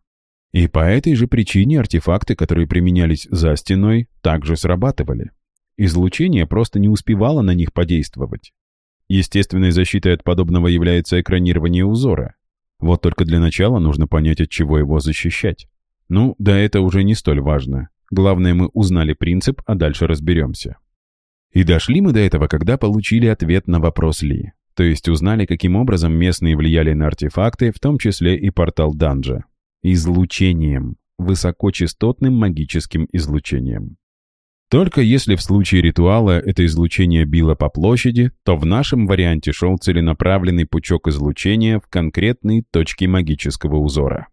И по этой же причине артефакты, которые применялись за стеной, также срабатывали. Излучение просто не успевало на них подействовать. Естественной защитой от подобного является экранирование узора. Вот только для начала нужно понять, от чего его защищать. Ну, да это уже не столь важно. Главное, мы узнали принцип, а дальше разберемся. И дошли мы до этого, когда получили ответ на вопрос Ли. То есть узнали, каким образом местные влияли на артефакты, в том числе и портал Данжа. Излучением. Высокочастотным магическим излучением. Только если в случае ритуала это излучение било по площади, то в нашем варианте шел целенаправленный пучок излучения в конкретные точки магического узора.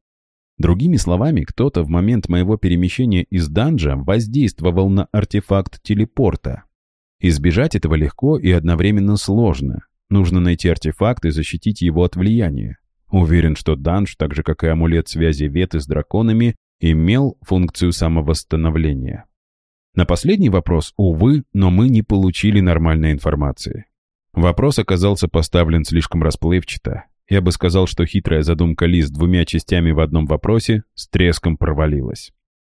Другими словами, кто-то в момент моего перемещения из данжа воздействовал на артефакт телепорта, Избежать этого легко и одновременно сложно. Нужно найти артефакт и защитить его от влияния. Уверен, что данж, так же как и амулет связи Веты с драконами, имел функцию самовосстановления. На последний вопрос, увы, но мы не получили нормальной информации. Вопрос оказался поставлен слишком расплывчато. Я бы сказал, что хитрая задумка Ли с двумя частями в одном вопросе с треском провалилась.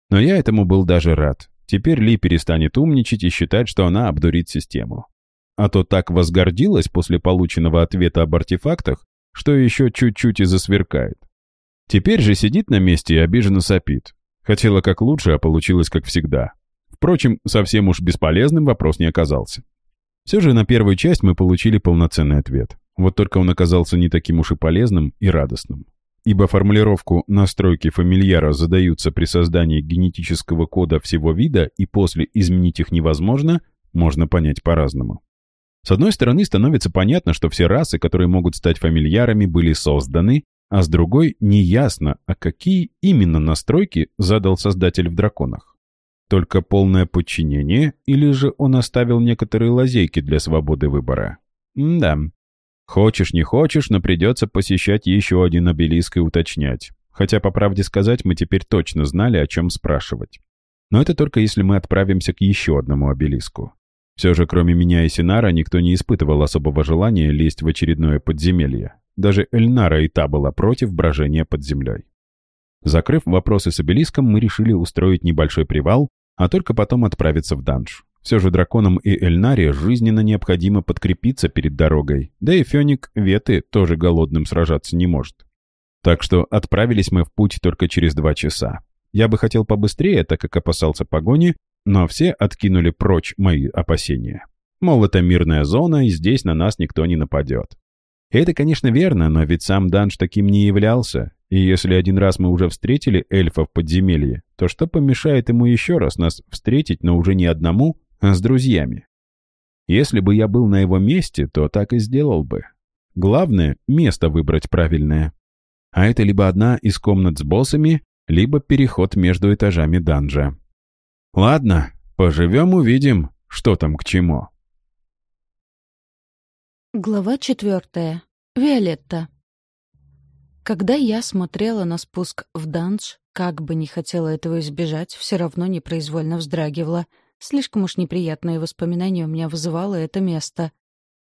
Но я этому был даже рад. Теперь Ли перестанет умничать и считать, что она обдурит систему. А то так возгордилась после полученного ответа об артефактах, что еще чуть-чуть и засверкает. Теперь же сидит на месте и обиженно сопит. Хотела как лучше, а получилось как всегда. Впрочем, совсем уж бесполезным вопрос не оказался. Все же на первую часть мы получили полноценный ответ. Вот только он оказался не таким уж и полезным и радостным ибо формулировку «настройки фамильяра задаются при создании генетического кода всего вида и после изменить их невозможно», можно понять по-разному. С одной стороны, становится понятно, что все расы, которые могут стать фамильярами, были созданы, а с другой – неясно, а какие именно настройки задал создатель в драконах. Только полное подчинение, или же он оставил некоторые лазейки для свободы выбора? М да, Хочешь, не хочешь, но придется посещать еще один обелиск и уточнять. Хотя, по правде сказать, мы теперь точно знали, о чем спрашивать. Но это только если мы отправимся к еще одному обелиску. Все же, кроме меня и Синара, никто не испытывал особого желания лезть в очередное подземелье. Даже Эльнара и та была против брожения под землей. Закрыв вопросы с обелиском, мы решили устроить небольшой привал, а только потом отправиться в данж. Все же драконам и Эльнаре жизненно необходимо подкрепиться перед дорогой, да и Феник Веты тоже голодным сражаться не может. Так что отправились мы в путь только через два часа. Я бы хотел побыстрее, так как опасался погони, но все откинули прочь мои опасения. Мол, это мирная зона, и здесь на нас никто не нападет. это, конечно, верно, но ведь сам Данж таким не являлся, и если один раз мы уже встретили эльфа в подземелье, то что помешает ему еще раз нас встретить, но уже не одному, а с друзьями. Если бы я был на его месте, то так и сделал бы. Главное – место выбрать правильное. А это либо одна из комнат с боссами, либо переход между этажами данжа. Ладно, поживем увидим, что там к чему.
Глава четвертая. Виолетта. Когда я смотрела на спуск в данж, как бы не хотела этого избежать, все равно непроизвольно вздрагивала – Слишком уж неприятные воспоминания у меня вызывало это место.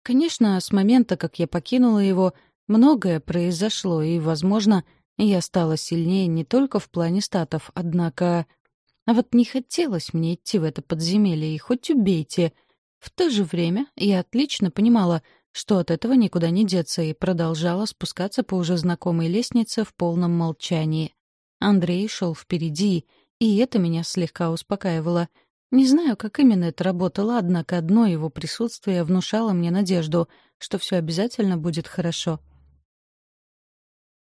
Конечно, с момента, как я покинула его, многое произошло, и, возможно, я стала сильнее не только в плане статов, однако... А вот не хотелось мне идти в это подземелье, и хоть убейте. В то же время я отлично понимала, что от этого никуда не деться, и продолжала спускаться по уже знакомой лестнице в полном молчании. Андрей шел впереди, и это меня слегка успокаивало — не знаю, как именно это работало, однако одно его присутствие внушало мне надежду, что все обязательно будет хорошо.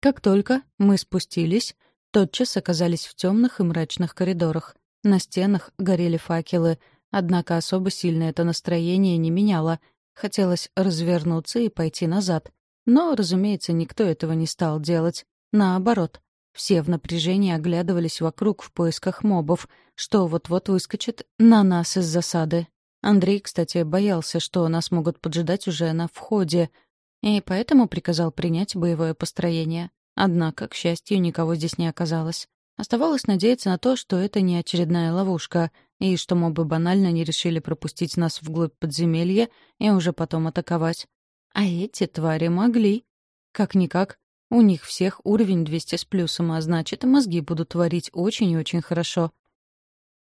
Как только мы спустились, тотчас оказались в темных и мрачных коридорах. На стенах горели факелы, однако особо сильно это настроение не меняло. Хотелось развернуться и пойти назад. Но, разумеется, никто этого не стал делать. Наоборот, все в напряжении оглядывались вокруг в поисках мобов, что вот-вот выскочит на нас из засады. Андрей, кстати, боялся, что нас могут поджидать уже на входе, и поэтому приказал принять боевое построение. Однако, к счастью, никого здесь не оказалось. Оставалось надеяться на то, что это не очередная ловушка, и что мобы банально не решили пропустить нас вглубь подземелья и уже потом атаковать. А эти твари могли. Как-никак, у них всех уровень 200 с плюсом, а значит, мозги будут творить очень и очень хорошо.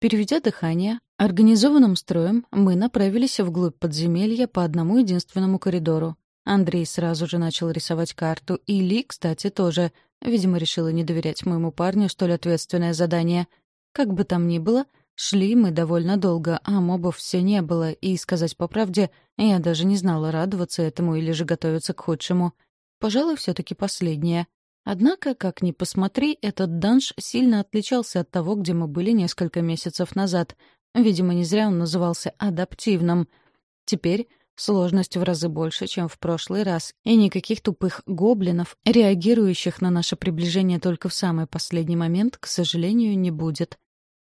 Переведя дыхание, организованным строем мы направились вглубь подземелья по одному единственному коридору. Андрей сразу же начал рисовать карту, и Ли, кстати, тоже. Видимо, решила не доверять моему парню столь ответственное задание. Как бы там ни было, шли мы довольно долго, а мобов все не было, и, сказать по правде, я даже не знала, радоваться этому или же готовиться к худшему — Пожалуй, все-таки последнее. Однако, как ни посмотри, этот данж сильно отличался от того, где мы были несколько месяцев назад. Видимо, не зря он назывался адаптивным. Теперь сложность в разы больше, чем в прошлый раз, и никаких тупых гоблинов, реагирующих на наше приближение только в самый последний момент, к сожалению, не будет.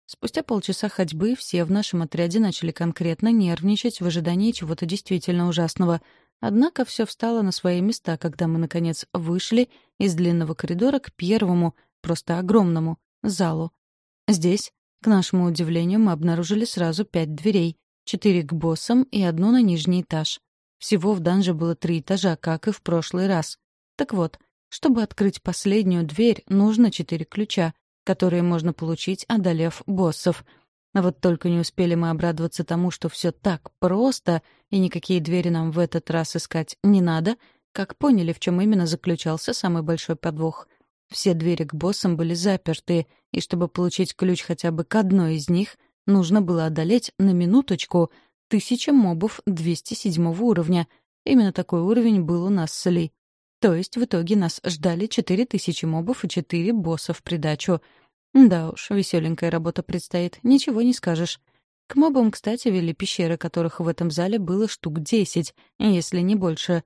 Спустя полчаса ходьбы все в нашем отряде начали конкретно нервничать в ожидании чего-то действительно ужасного — Однако все встало на свои места, когда мы, наконец, вышли из длинного коридора к первому, просто огромному, залу. Здесь, к нашему удивлению, мы обнаружили сразу пять дверей, четыре к боссам и одну на нижний этаж. Всего в данже было три этажа, как и в прошлый раз. Так вот, чтобы открыть последнюю дверь, нужно четыре ключа, которые можно получить, одолев боссов — но а Вот только не успели мы обрадоваться тому, что все так просто, и никакие двери нам в этот раз искать не надо, как поняли, в чем именно заключался самый большой подвох. Все двери к боссам были заперты, и чтобы получить ключ хотя бы к одной из них, нужно было одолеть на минуточку тысяча мобов 207 уровня. Именно такой уровень был у нас с Ли. То есть в итоге нас ждали 4000 мобов и 4 босса в придачу — да уж, веселенькая работа предстоит, ничего не скажешь. К мобам, кстати, вели пещеры, которых в этом зале было штук десять, если не больше.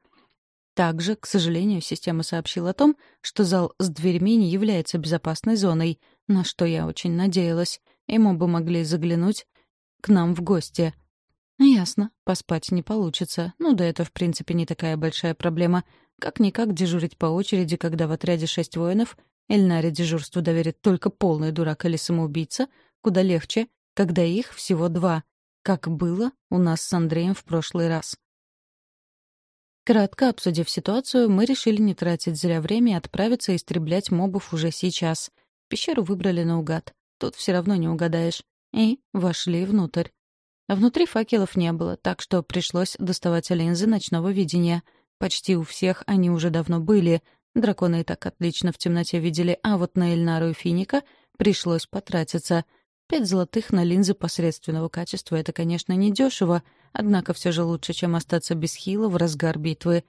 Также, к сожалению, система сообщила о том, что зал с дверьми не является безопасной зоной, на что я очень надеялась, и мобы могли заглянуть к нам в гости. Ясно, поспать не получится. Ну да это, в принципе, не такая большая проблема. Как-никак дежурить по очереди, когда в отряде шесть воинов, Эльнаре дежурству доверит только полный дурак или самоубийца, куда легче, когда их всего два, как было у нас с Андреем в прошлый раз. Кратко обсудив ситуацию, мы решили не тратить зря время и отправиться истреблять мобов уже сейчас. Пещеру выбрали наугад. Тут все равно не угадаешь. И вошли внутрь. Внутри факелов не было, так что пришлось доставать линзы ночного видения. Почти у всех они уже давно были — Драконы и так отлично в темноте видели, а вот на Эльнару и Финика пришлось потратиться. Пять золотых на линзы посредственного качества — это, конечно, недешево, однако все же лучше, чем остаться без хила в разгар битвы.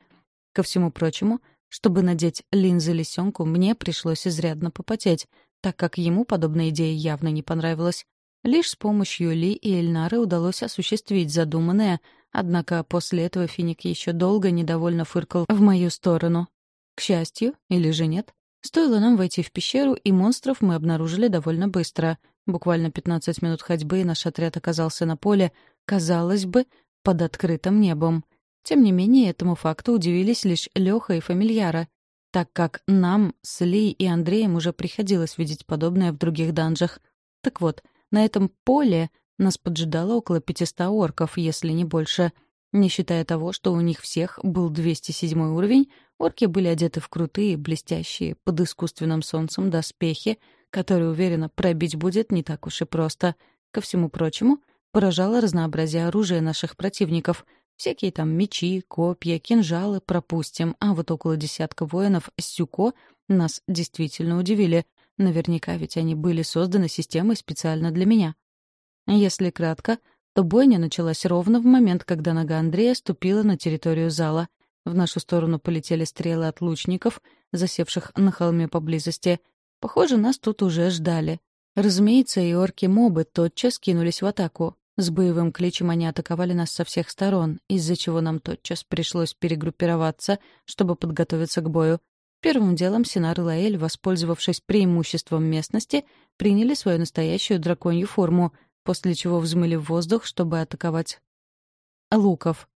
Ко всему прочему, чтобы надеть линзы лисенку, мне пришлось изрядно попотеть, так как ему подобная идея явно не понравилась. Лишь с помощью Ли и Эльнары удалось осуществить задуманное, однако после этого Финик еще долго недовольно фыркал в мою сторону. К счастью, или же нет, стоило нам войти в пещеру, и монстров мы обнаружили довольно быстро. Буквально 15 минут ходьбы, и наш отряд оказался на поле, казалось бы, под открытым небом. Тем не менее, этому факту удивились лишь Лёха и фамильяра, так как нам с Ли и Андреем уже приходилось видеть подобное в других данжах. Так вот, на этом поле нас поджидало около 500 орков, если не больше, не считая того, что у них всех был 207 уровень — Орки были одеты в крутые, блестящие, под искусственным солнцем доспехи, которые, уверенно, пробить будет не так уж и просто. Ко всему прочему, поражало разнообразие оружия наших противников. Всякие там мечи, копья, кинжалы пропустим, а вот около десятка воинов Сюко нас действительно удивили. Наверняка ведь они были созданы системой специально для меня. Если кратко, то бойня началась ровно в момент, когда нога Андрея ступила на территорию зала. В нашу сторону полетели стрелы от лучников, засевших на холме поблизости. Похоже, нас тут уже ждали. Разумеется, и орки-мобы тотчас кинулись в атаку. С боевым кличем они атаковали нас со всех сторон, из-за чего нам тотчас пришлось перегруппироваться, чтобы подготовиться к бою. Первым делом Синар и Лаэль, воспользовавшись преимуществом местности, приняли свою настоящую драконью форму, после чего взмыли в воздух, чтобы атаковать луков.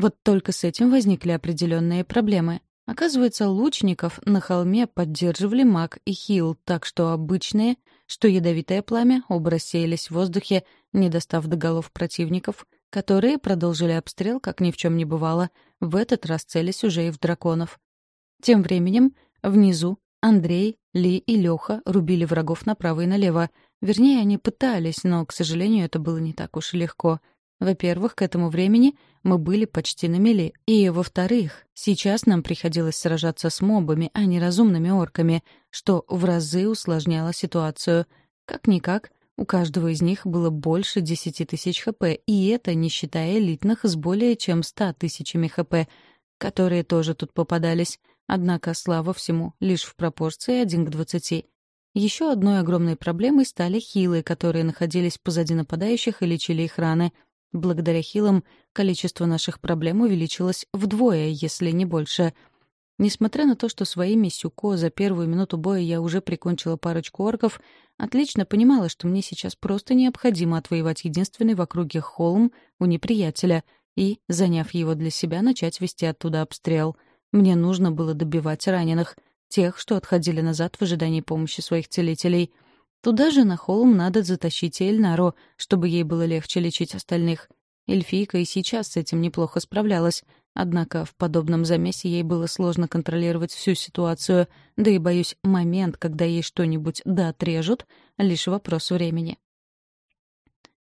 Вот только с этим возникли определенные проблемы. Оказывается, лучников на холме поддерживали маг и хил, так что обычные, что ядовитое пламя оба рассеялись в воздухе, не достав до голов противников, которые продолжили обстрел, как ни в чем не бывало, в этот раз целясь уже и в драконов. Тем временем внизу Андрей, Ли и Леха рубили врагов направо и налево. Вернее, они пытались, но, к сожалению, это было не так уж и легко — во-первых, к этому времени мы были почти на мели. И, во-вторых, сейчас нам приходилось сражаться с мобами, а не разумными орками, что в разы усложняло ситуацию. Как-никак, у каждого из них было больше 10 тысяч хп, и это не считая элитных с более чем 100 тысячами хп, которые тоже тут попадались. Однако слава всему лишь в пропорции 1 к 20. Еще одной огромной проблемой стали хилы, которые находились позади нападающих и лечили их раны — Благодаря хилам количество наших проблем увеличилось вдвое, если не больше. Несмотря на то, что своими сюко за первую минуту боя я уже прикончила парочку орков, отлично понимала, что мне сейчас просто необходимо отвоевать единственный в округе холм у неприятеля и, заняв его для себя, начать вести оттуда обстрел. Мне нужно было добивать раненых, тех, что отходили назад в ожидании помощи своих целителей — Туда же на холм надо затащить и Эльнару, чтобы ей было легче лечить остальных. Эльфийка и сейчас с этим неплохо справлялась, однако в подобном замесе ей было сложно контролировать всю ситуацию, да и, боюсь, момент, когда ей что-нибудь да отрежут, лишь вопрос времени.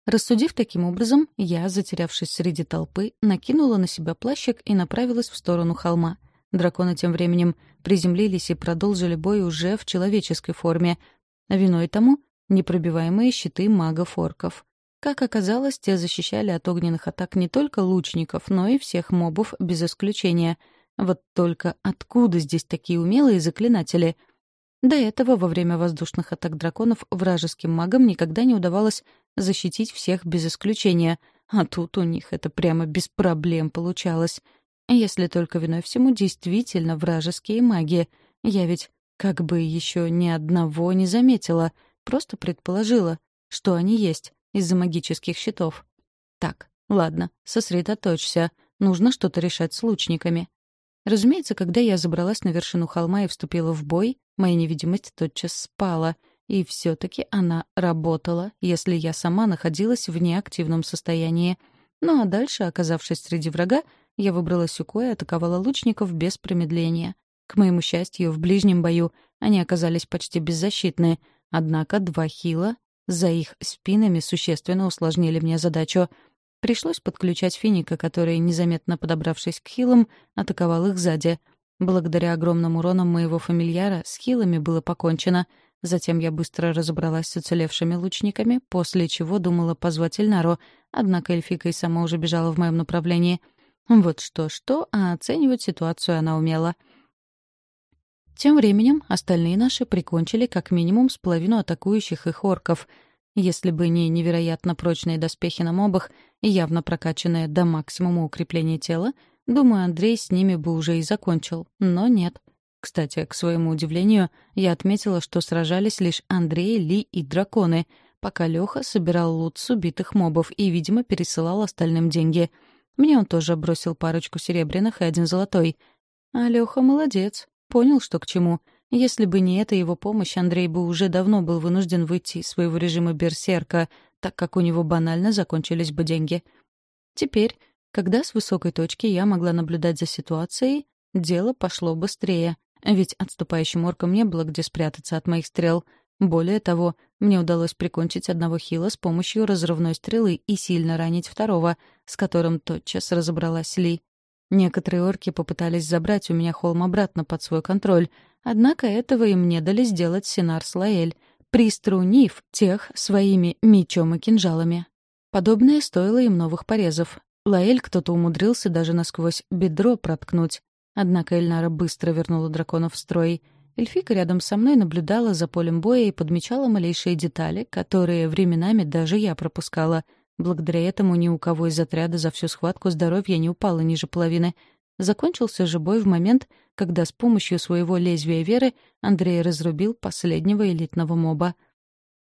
Рассудив таким образом, я, затерявшись среди толпы, накинула на себя плащик и направилась в сторону холма. Драконы тем временем приземлились и продолжили бой уже в человеческой форме, а виной тому — непробиваемые щиты магов-орков. Как оказалось, те защищали от огненных атак не только лучников, но и всех мобов без исключения. Вот только откуда здесь такие умелые заклинатели? До этого во время воздушных атак драконов вражеским магам никогда не удавалось защитить всех без исключения, а тут у них это прямо без проблем получалось. Если только виной всему действительно вражеские маги. Я ведь как бы еще ни одного не заметила, просто предположила, что они есть из-за магических щитов. Так, ладно, сосредоточься. Нужно что-то решать с лучниками. Разумеется, когда я забралась на вершину холма и вступила в бой, моя невидимость тотчас спала, и все-таки она работала, если я сама находилась в неактивном состоянии. Ну а дальше, оказавшись среди врага, я выбрала сюко и атаковала лучников без промедления. К моему счастью, в ближнем бою они оказались почти беззащитны, однако два хила за их спинами существенно усложнили мне задачу. Пришлось подключать финика, который, незаметно подобравшись к хилам, атаковал их сзади. Благодаря огромным уронам моего фамильяра с хилами было покончено. Затем я быстро разобралась с уцелевшими лучниками, после чего думала позвать Эльнару, однако эльфика и сама уже бежала в моем направлении. Вот что-что, а оценивать ситуацию она умела — тем временем остальные наши прикончили как минимум с половину атакующих их орков, если бы не невероятно прочные доспехи на мобах и явно прокачанное до максимума укрепление тела, думаю, Андрей с ними бы уже и закончил, но нет. Кстати, к своему удивлению, я отметила, что сражались лишь Андрей, Ли и драконы, пока Леха собирал лут с убитых мобов и, видимо, пересылал остальным деньги. Мне он тоже бросил парочку серебряных и один золотой. А Леха молодец, Понял, что к чему. Если бы не эта его помощь, Андрей бы уже давно был вынужден выйти из своего режима берсерка, так как у него банально закончились бы деньги. Теперь, когда с высокой точки я могла наблюдать за ситуацией, дело пошло быстрее, ведь отступающим оркам не было где спрятаться от моих стрел. Более того, мне удалось прикончить одного хила с помощью разрывной стрелы и сильно ранить второго, с которым тотчас разобралась Ли. Некоторые орки попытались забрать у меня холм обратно под свой контроль, однако этого им не дали сделать Синар Слаэль, приструнив тех своими мечом и кинжалами. Подобное стоило им новых порезов. Лаэль кто-то умудрился даже насквозь бедро проткнуть. Однако Эльнара быстро вернула дракона в строй. Эльфика рядом со мной наблюдала за полем боя и подмечала малейшие детали, которые временами даже я пропускала — Благодаря этому ни у кого из отряда за всю схватку здоровья не упало ниже половины. Закончился же бой в момент, когда с помощью своего лезвия веры Андрей разрубил последнего элитного моба.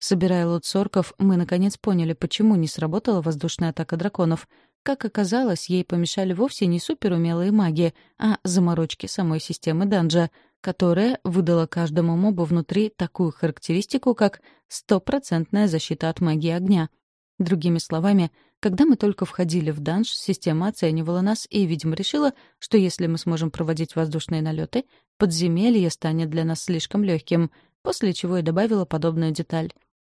Собирая лут сорков, мы наконец поняли, почему не сработала воздушная атака драконов. Как оказалось, ей помешали вовсе не суперумелые маги, а заморочки самой системы данжа, которая выдала каждому мобу внутри такую характеристику, как стопроцентная защита от магии огня — Другими словами, когда мы только входили в данж, система оценивала нас и, видимо, решила, что если мы сможем проводить воздушные налеты, подземелье станет для нас слишком легким, после чего и добавила подобную деталь.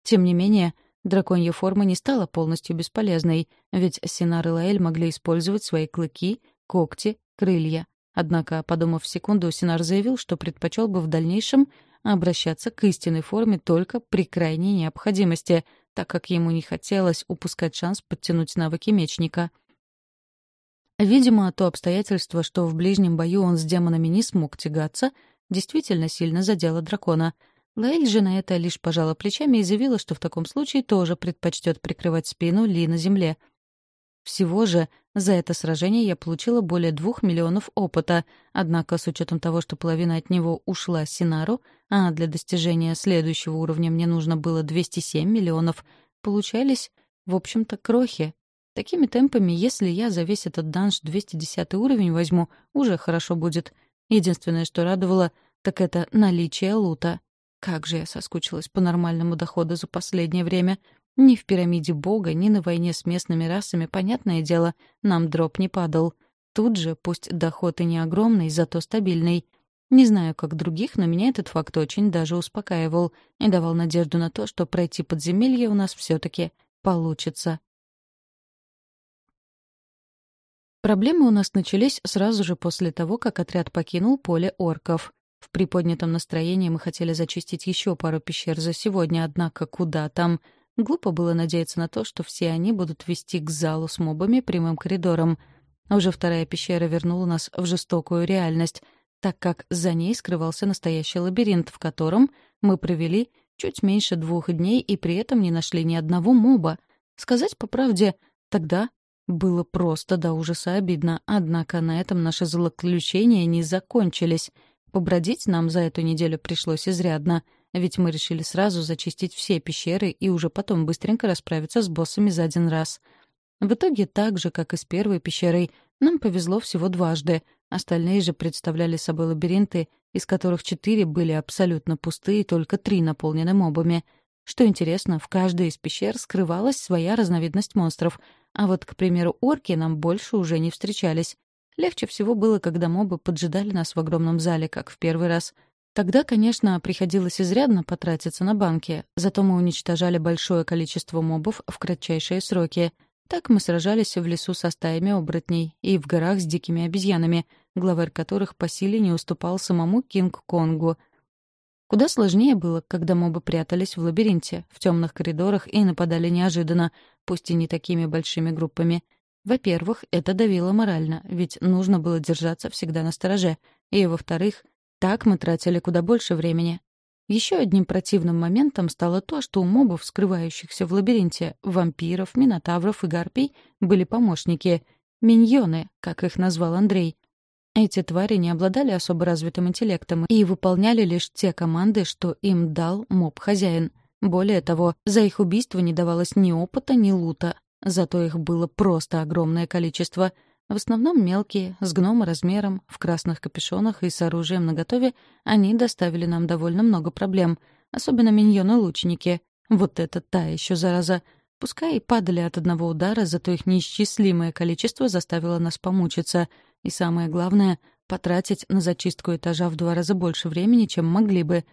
Тем не менее, драконья форма не стала полностью бесполезной, ведь Синар и Лаэль могли использовать свои клыки, когти, крылья. Однако, подумав секунду, Синар заявил, что предпочел бы в дальнейшем обращаться к истинной форме только при крайней необходимости — так как ему не хотелось упускать шанс подтянуть навыки мечника. Видимо, то обстоятельство, что в ближнем бою он с демонами не смог тягаться, действительно сильно задело дракона. Лаэль же на это лишь пожала плечами и заявила, что в таком случае тоже предпочтет прикрывать спину Ли на земле. Всего же за это сражение я получила более двух миллионов опыта, однако с учетом того, что половина от него ушла Синару, а для достижения следующего уровня мне нужно было 207 миллионов, получались, в общем-то, крохи. Такими темпами, если я за весь этот данж 210 уровень возьму, уже хорошо будет. Единственное, что радовало, так это наличие лута. Как же я соскучилась по нормальному доходу за последнее время — ни в пирамиде бога, ни на войне с местными расами, понятное дело, нам дроп не падал. Тут же, пусть доход и не огромный, зато стабильный. Не знаю, как других, но меня этот факт очень даже успокаивал и давал надежду на то, что пройти подземелье у нас все таки получится. Проблемы у нас начались сразу же после того, как отряд покинул поле орков. В приподнятом настроении мы хотели зачистить еще пару пещер за сегодня, однако куда там — Глупо было надеяться на то, что все они будут вести к залу с мобами прямым коридором. уже вторая пещера вернула нас в жестокую реальность, так как за ней скрывался настоящий лабиринт, в котором мы провели чуть меньше двух дней и при этом не нашли ни одного моба. Сказать по правде, тогда было просто до ужаса обидно, однако на этом наши злоключения не закончились. Побродить нам за эту неделю пришлось изрядно — ведь мы решили сразу зачистить все пещеры и уже потом быстренько расправиться с боссами за один раз. В итоге, так же, как и с первой пещерой, нам повезло всего дважды. Остальные же представляли собой лабиринты, из которых четыре были абсолютно пусты и только три наполнены мобами. Что интересно, в каждой из пещер скрывалась своя разновидность монстров. А вот, к примеру, орки нам больше уже не встречались. Легче всего было, когда мобы поджидали нас в огромном зале, как в первый раз — Тогда, конечно, приходилось изрядно потратиться на банки, зато мы уничтожали большое количество мобов в кратчайшие сроки. Так мы сражались в лесу со стаями оборотней и в горах с дикими обезьянами, главарь которых по силе не уступал самому Кинг-Конгу. Куда сложнее было, когда мобы прятались в лабиринте, в темных коридорах и нападали неожиданно, пусть и не такими большими группами — во-первых, это давило морально, ведь нужно было держаться всегда на стороже. И, во-вторых, так мы тратили куда больше времени. Еще одним противным моментом стало то, что у мобов, скрывающихся в лабиринте, вампиров, минотавров и гарпий, были помощники — миньоны, как их назвал Андрей. Эти твари не обладали особо развитым интеллектом и выполняли лишь те команды, что им дал моб-хозяин. Более того, за их убийство не давалось ни опыта, ни лута. Зато их было просто огромное количество — в основном мелкие, с гнома размером, в красных капюшонах и с оружием наготове, они доставили нам довольно много проблем. Особенно миньоны-лучники. Вот это та еще зараза. Пускай и падали от одного удара, зато их неисчислимое количество заставило нас помучиться. И самое главное — потратить на зачистку этажа в два раза больше времени, чем могли бы.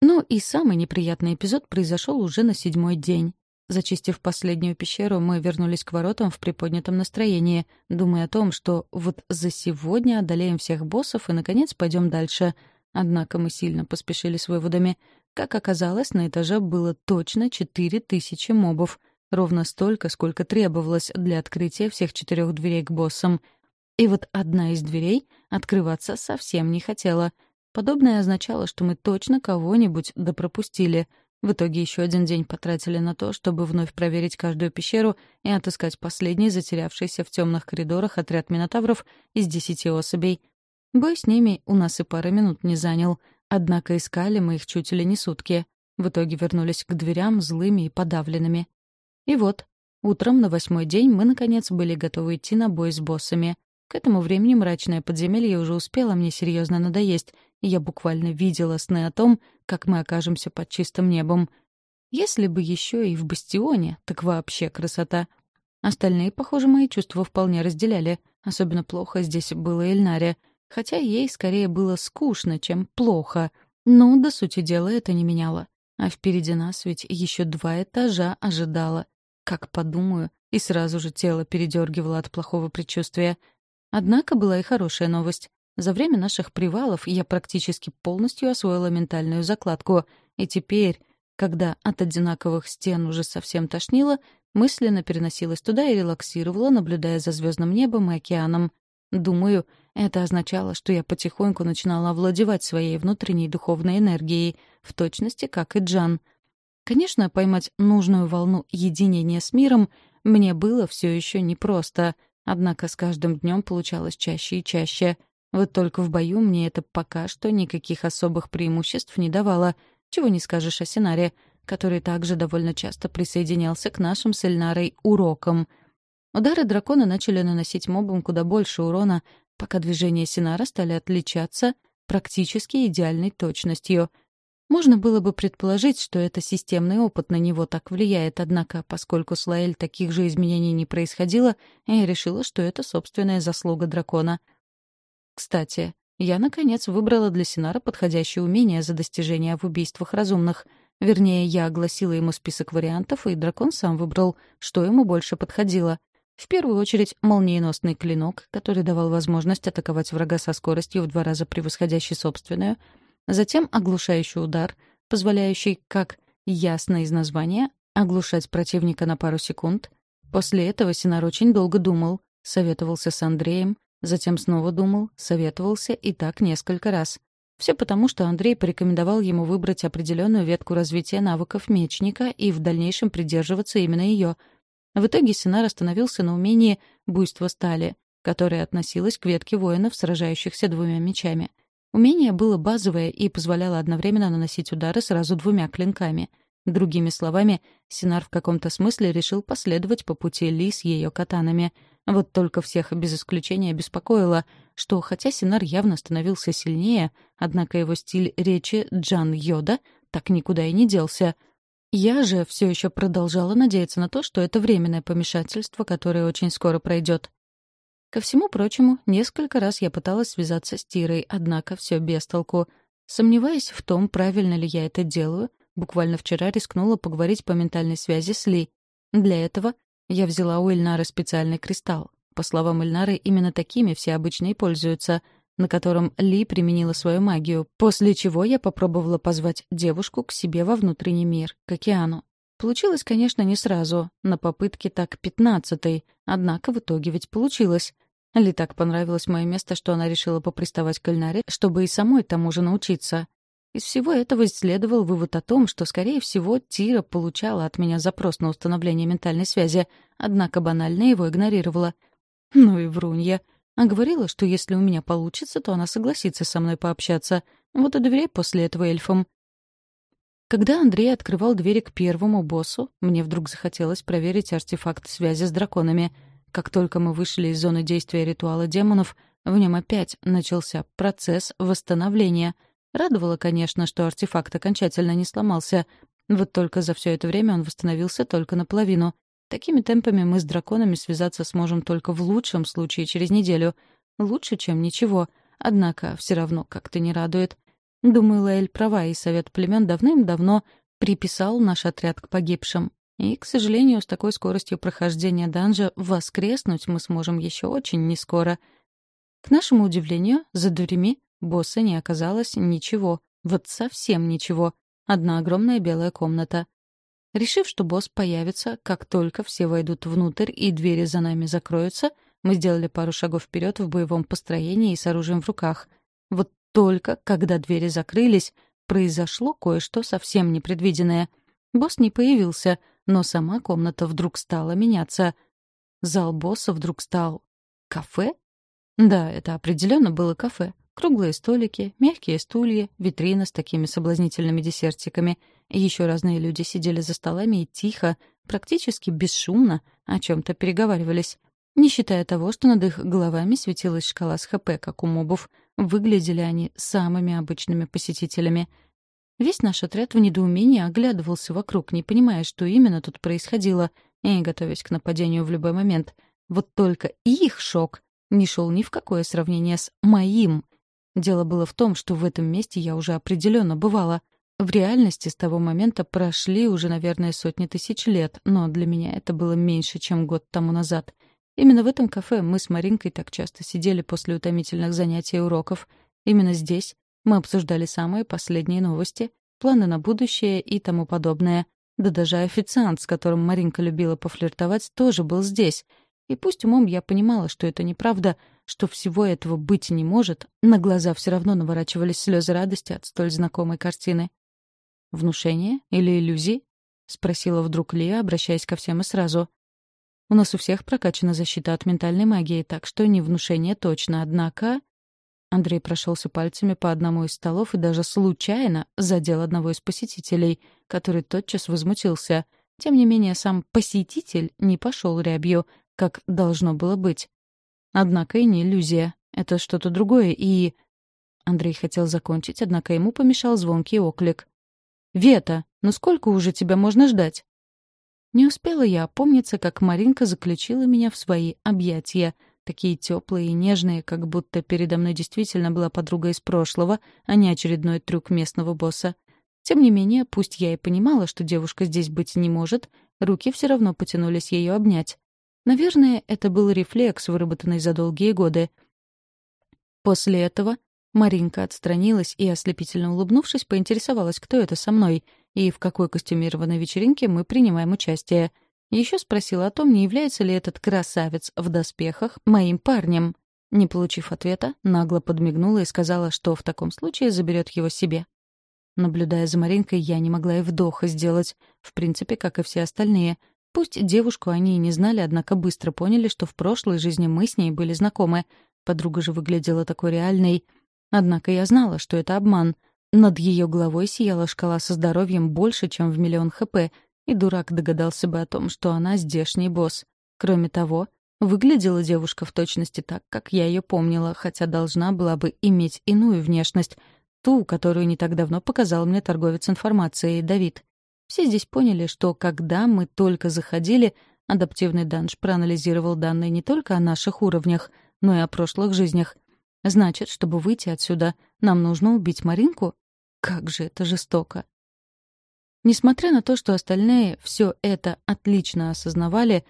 Ну и самый неприятный эпизод произошел уже на седьмой день. Зачистив последнюю пещеру, мы вернулись к воротам в приподнятом настроении, думая о том, что вот за сегодня одолеем всех боссов и, наконец, пойдем дальше. Однако мы сильно поспешили с выводами. Как оказалось, на этаже было точно четыре тысячи мобов. Ровно столько, сколько требовалось для открытия всех четырех дверей к боссам. И вот одна из дверей открываться совсем не хотела. Подобное означало, что мы точно кого-нибудь допропустили — в итоге еще один день потратили на то, чтобы вновь проверить каждую пещеру и отыскать последний затерявшийся в темных коридорах отряд минотавров из десяти особей. Бой с ними у нас и пары минут не занял, однако искали мы их чуть ли не сутки. В итоге вернулись к дверям злыми и подавленными. И вот, утром на восьмой день мы, наконец, были готовы идти на бой с боссами — к этому времени мрачное подземелье уже успело мне серьезно надоесть, и я буквально видела сны о том, как мы окажемся под чистым небом. Если бы еще и в бастионе, так вообще красота. Остальные, похоже, мои чувства вполне разделяли. Особенно плохо здесь было Эльнаре. Хотя ей скорее было скучно, чем плохо. Но до сути дела это не меняло. А впереди нас ведь еще два этажа ожидало. Как подумаю, и сразу же тело передергивало от плохого предчувствия. Однако была и хорошая новость. За время наших привалов я практически полностью освоила ментальную закладку, и теперь, когда от одинаковых стен уже совсем тошнило, мысленно переносилась туда и релаксировала, наблюдая за звездным небом и океаном. Думаю, это означало, что я потихоньку начинала овладевать своей внутренней духовной энергией, в точности, как и Джан. Конечно, поймать нужную волну единения с миром мне было все еще непросто — Однако с каждым днем получалось чаще и чаще. Вот только в бою мне это пока что никаких особых преимуществ не давало. Чего не скажешь о Синаре, который также довольно часто присоединялся к нашим с Эльнарой урокам. Удары дракона начали наносить мобам куда больше урона, пока движения Синара стали отличаться практически идеальной точностью — можно было бы предположить, что это системный опыт на него так влияет, однако, поскольку с Лаэль таких же изменений не происходило, я решила, что это собственная заслуга дракона. Кстати, я, наконец, выбрала для Синара подходящее умение за достижения в убийствах разумных. Вернее, я огласила ему список вариантов, и дракон сам выбрал, что ему больше подходило. В первую очередь, молниеносный клинок, который давал возможность атаковать врага со скоростью в два раза превосходящей собственную — Затем оглушающий удар, позволяющий, как ясно из названия, оглушать противника на пару секунд. После этого Синар очень долго думал, советовался с Андреем, затем снова думал, советовался и так несколько раз. Все потому, что Андрей порекомендовал ему выбрать определенную ветку развития навыков мечника и в дальнейшем придерживаться именно ее. В итоге Синар остановился на умении «буйство стали», которое относилось к ветке воинов, сражающихся двумя мечами — Умение было базовое и позволяло одновременно наносить удары сразу двумя клинками. Другими словами, Синар в каком-то смысле решил последовать по пути Ли с ее катанами. Вот только всех без исключения беспокоило, что хотя Синар явно становился сильнее, однако его стиль речи Джан Йода так никуда и не делся — я же все еще продолжала надеяться на то, что это временное помешательство, которое очень скоро пройдет. Ко всему прочему, несколько раз я пыталась связаться с Тирой, однако все без толку. Сомневаясь в том, правильно ли я это делаю, буквально вчера рискнула поговорить по ментальной связи с Ли. Для этого я взяла у Эльнара специальный кристалл. По словам Эльнары, именно такими все обычно и пользуются, на котором Ли применила свою магию, после чего я попробовала позвать девушку к себе во внутренний мир, к океану. Получилось, конечно, не сразу, на попытке так пятнадцатой, однако в итоге ведь получилось. Ли так понравилось мое место, что она решила поприставать к Эльнаре, чтобы и самой тому же научиться. Из всего этого следовал вывод о том, что, скорее всего, Тира получала от меня запрос на установление ментальной связи, однако банально его игнорировала. Ну и врунья. А говорила, что если у меня получится, то она согласится со мной пообщаться. Вот и дверей после этого эльфам. Когда Андрей открывал двери к первому боссу, мне вдруг захотелось проверить артефакт связи с драконами — как только мы вышли из зоны действия ритуала демонов, в нем опять начался процесс восстановления. Радовало, конечно, что артефакт окончательно не сломался. Вот только за все это время он восстановился только наполовину. Такими темпами мы с драконами связаться сможем только в лучшем случае через неделю. Лучше, чем ничего. Однако все равно как-то не радует. Думаю, Лаэль права, и Совет племен давным-давно приписал наш отряд к погибшим. И, к сожалению, с такой скоростью прохождения данжа воскреснуть мы сможем еще очень нескоро. К нашему удивлению, за дверями босса не оказалось ничего. Вот совсем ничего. Одна огромная белая комната. Решив, что босс появится, как только все войдут внутрь и двери за нами закроются, мы сделали пару шагов вперед в боевом построении и с оружием в руках. Вот только, когда двери закрылись, произошло кое-что совсем непредвиденное. Босс не появился — но сама комната вдруг стала меняться. Зал босса вдруг стал... кафе? Да, это определенно было кафе. Круглые столики, мягкие стулья, витрина с такими соблазнительными десертиками. Еще разные люди сидели за столами и тихо, практически бесшумно, о чем-то переговаривались. Не считая того, что над их головами светилась шкала с ХП, как у мобов, выглядели они самыми обычными посетителями — Весь наш отряд в недоумении оглядывался вокруг, не понимая, что именно тут происходило, и готовясь к нападению в любой момент. Вот только их шок не шел ни в какое сравнение с моим. Дело было в том, что в этом месте я уже определенно бывала. В реальности с того момента прошли уже, наверное, сотни тысяч лет, но для меня это было меньше, чем год тому назад. Именно в этом кафе мы с Маринкой так часто сидели после утомительных занятий и уроков. Именно здесь мы обсуждали самые последние новости, планы на будущее и тому подобное. Да даже официант, с которым Маринка любила пофлиртовать, тоже был здесь. И пусть умом я понимала, что это неправда, что всего этого быть не может, на глаза все равно наворачивались слезы радости от столь знакомой картины. «Внушение или иллюзии?» — спросила вдруг Лия, обращаясь ко всем и сразу. «У нас у всех прокачана защита от ментальной магии, так что не внушение точно, однако...» Андрей прошелся пальцами по одному из столов и даже случайно задел одного из посетителей, который тотчас возмутился. Тем не менее, сам посетитель не пошел рябью, как должно было быть. Однако и не иллюзия. Это что-то другое, и... Андрей хотел закончить, однако ему помешал звонкий оклик. «Вета, ну сколько уже тебя можно ждать?» Не успела я опомниться, как Маринка заключила меня в свои объятия — такие теплые и нежные, как будто передо мной действительно была подруга из прошлого, а не очередной трюк местного босса. Тем не менее, пусть я и понимала, что девушка здесь быть не может, руки все равно потянулись ее обнять. Наверное, это был рефлекс, выработанный за долгие годы. После этого Маринка отстранилась и, ослепительно улыбнувшись, поинтересовалась, кто это со мной и в какой костюмированной вечеринке мы принимаем участие — еще спросила о том, не является ли этот красавец в доспехах моим парнем. Не получив ответа, нагло подмигнула и сказала, что в таком случае заберет его себе. Наблюдая за Маринкой, я не могла и вдоха сделать, в принципе, как и все остальные. Пусть девушку они и не знали, однако быстро поняли, что в прошлой жизни мы с ней были знакомы. Подруга же выглядела такой реальной. Однако я знала, что это обман. Над ее головой сияла шкала со здоровьем больше, чем в миллион хп, и дурак догадался бы о том, что она здешний босс. Кроме того, выглядела девушка в точности так, как я ее помнила, хотя должна была бы иметь иную внешность, ту, которую не так давно показал мне торговец информацией Давид. Все здесь поняли, что когда мы только заходили, адаптивный данж проанализировал данные не только о наших уровнях, но и о прошлых жизнях. Значит, чтобы выйти отсюда, нам нужно убить Маринку? Как же это жестоко. Несмотря на то, что остальные все это отлично осознавали,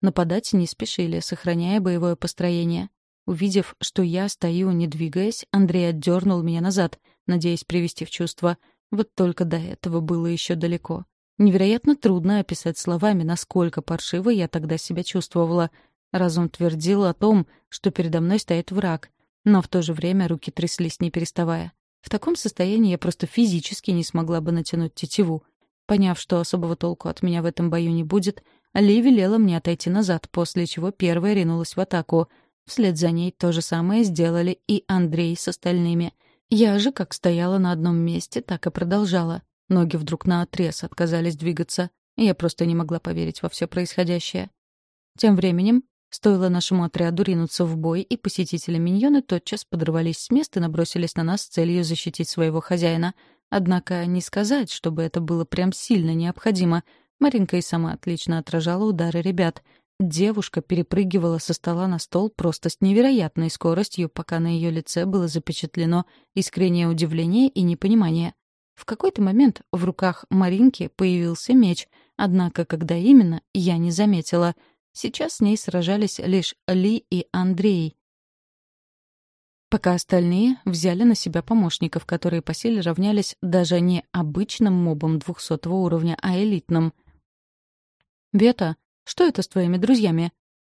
нападать не спешили, сохраняя боевое построение. Увидев, что я стою, не двигаясь, Андрей отдернул меня назад, надеясь привести в чувство. Вот только до этого было еще далеко. Невероятно трудно описать словами, насколько паршиво я тогда себя чувствовала. Разум твердил о том, что передо мной стоит враг, но в то же время руки тряслись не переставая. В таком состоянии я просто физически не смогла бы натянуть тетиву — Поняв, что особого толку от меня в этом бою не будет, Ли велела мне отойти назад, после чего первая ринулась в атаку. Вслед за ней то же самое сделали и Андрей с остальными. Я же как стояла на одном месте, так и продолжала. Ноги вдруг наотрез отказались двигаться. Я просто не могла поверить во все происходящее. Тем временем Стоило нашему отряду ринуться в бой, и посетители миньоны тотчас подорвались с места и набросились на нас с целью защитить своего хозяина — Однако не сказать, чтобы это было прям сильно необходимо. Маринка и сама отлично отражала удары ребят. Девушка перепрыгивала со стола на стол просто с невероятной скоростью, пока на ее лице было запечатлено искреннее удивление и непонимание. В какой-то момент в руках Маринки появился меч, однако когда именно, я не заметила. Сейчас с ней сражались лишь Ли и Андрей пока остальные взяли на себя помощников, которые по силе равнялись даже не обычным мобам 200 уровня, а элитным. Вета, что это с твоими друзьями?»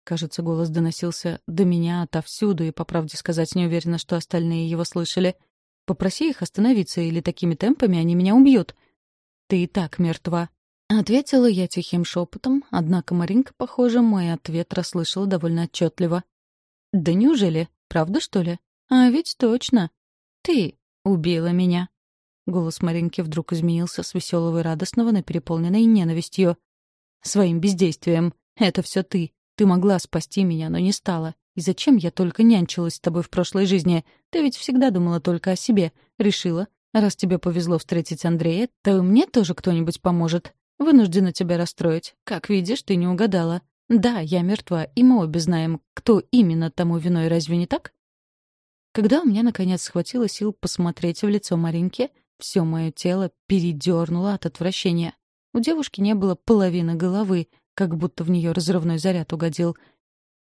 Кажется, голос доносился до меня отовсюду, и, по правде сказать, не уверена, что остальные его слышали. «Попроси их остановиться, или такими темпами они меня убьют». «Ты и так мертва», — ответила я тихим шепотом, однако Маринка, похоже, мой ответ расслышала довольно отчетливо. «Да неужели? Правда, что ли?» «А ведь точно. Ты убила меня». Голос Маринки вдруг изменился с веселого и радостного на переполненной ненавистью. «Своим бездействием. Это все ты. Ты могла спасти меня, но не стала. И зачем я только нянчилась с тобой в прошлой жизни? Ты ведь всегда думала только о себе. Решила, раз тебе повезло встретить Андрея, то и мне тоже кто-нибудь поможет. Вынуждена тебя расстроить. Как видишь, ты не угадала. Да, я мертва, и мы обе знаем, кто именно тому виной, разве не так? Когда у меня, наконец, схватило сил посмотреть в лицо Маринке, все мое тело передернуло от отвращения. У девушки не было половины головы, как будто в нее разрывной заряд угодил.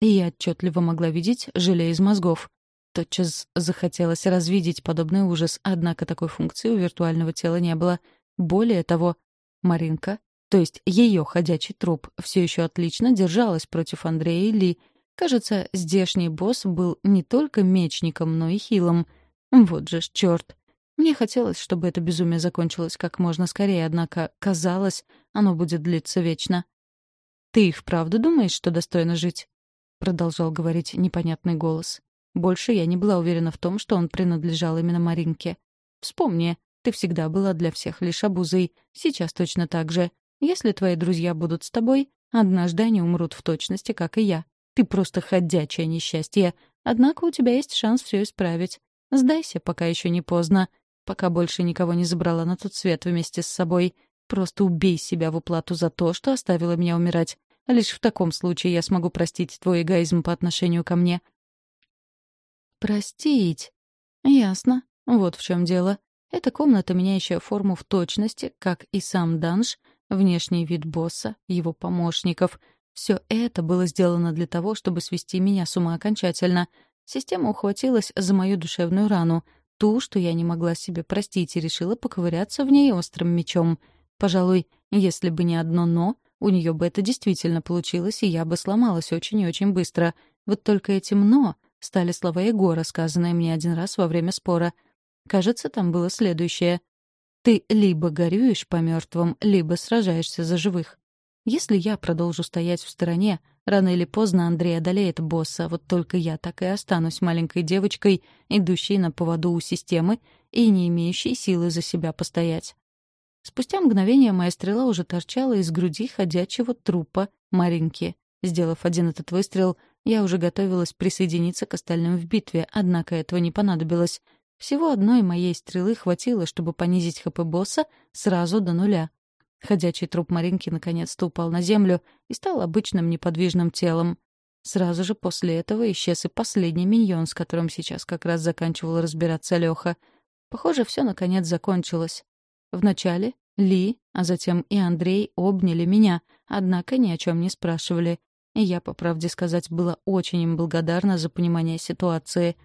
И я отчетливо могла видеть желе из мозгов. Тотчас захотелось развидеть подобный ужас, однако такой функции у виртуального тела не было. Более того, Маринка, то есть ее ходячий труп, все еще отлично держалась против Андрея Ли, Кажется, здешний босс был не только мечником, но и хилом. Вот же ж черт. Мне хотелось, чтобы это безумие закончилось как можно скорее, однако, казалось, оно будет длиться вечно. «Ты и вправду думаешь, что достойно жить?» — продолжал говорить непонятный голос. Больше я не была уверена в том, что он принадлежал именно Маринке. «Вспомни, ты всегда была для всех лишь обузой. Сейчас точно так же. Если твои друзья будут с тобой, однажды они умрут в точности, как и я. Ты просто ходячее несчастье. Однако у тебя есть шанс все исправить. Сдайся, пока еще не поздно. Пока больше никого не забрала на тот свет вместе с собой. Просто убей себя в уплату за то, что оставила меня умирать. Лишь в таком случае я смогу простить твой эгоизм по отношению ко мне. Простить? Ясно. Вот в чем дело. Эта комната, меняющая форму в точности, как и сам данж, внешний вид босса, его помощников — все это было сделано для того, чтобы свести меня с ума окончательно. Система ухватилась за мою душевную рану, ту, что я не могла себе простить, и решила поковыряться в ней острым мечом. Пожалуй, если бы не одно «но», у нее бы это действительно получилось, и я бы сломалась очень и очень быстро. Вот только этим «но» стали слова Егора, сказанные мне один раз во время спора. Кажется, там было следующее. «Ты либо горюешь по мертвым, либо сражаешься за живых». Если я продолжу стоять в стороне, рано или поздно Андрей одолеет босса, вот только я так и останусь маленькой девочкой, идущей на поводу у системы и не имеющей силы за себя постоять. Спустя мгновение моя стрела уже торчала из груди ходячего трупа Маринки. Сделав один этот выстрел, я уже готовилась присоединиться к остальным в битве, однако этого не понадобилось. Всего одной моей стрелы хватило, чтобы понизить ХП босса сразу до нуля. Ходячий труп Маринки наконец-то упал на землю и стал обычным неподвижным телом. Сразу же после этого исчез и последний миньон, с которым сейчас как раз заканчивал разбираться Леха. Похоже, все наконец закончилось. Вначале Ли, а затем и Андрей обняли меня, однако ни о чем не спрашивали. И я, по правде сказать, была очень им благодарна за понимание ситуации.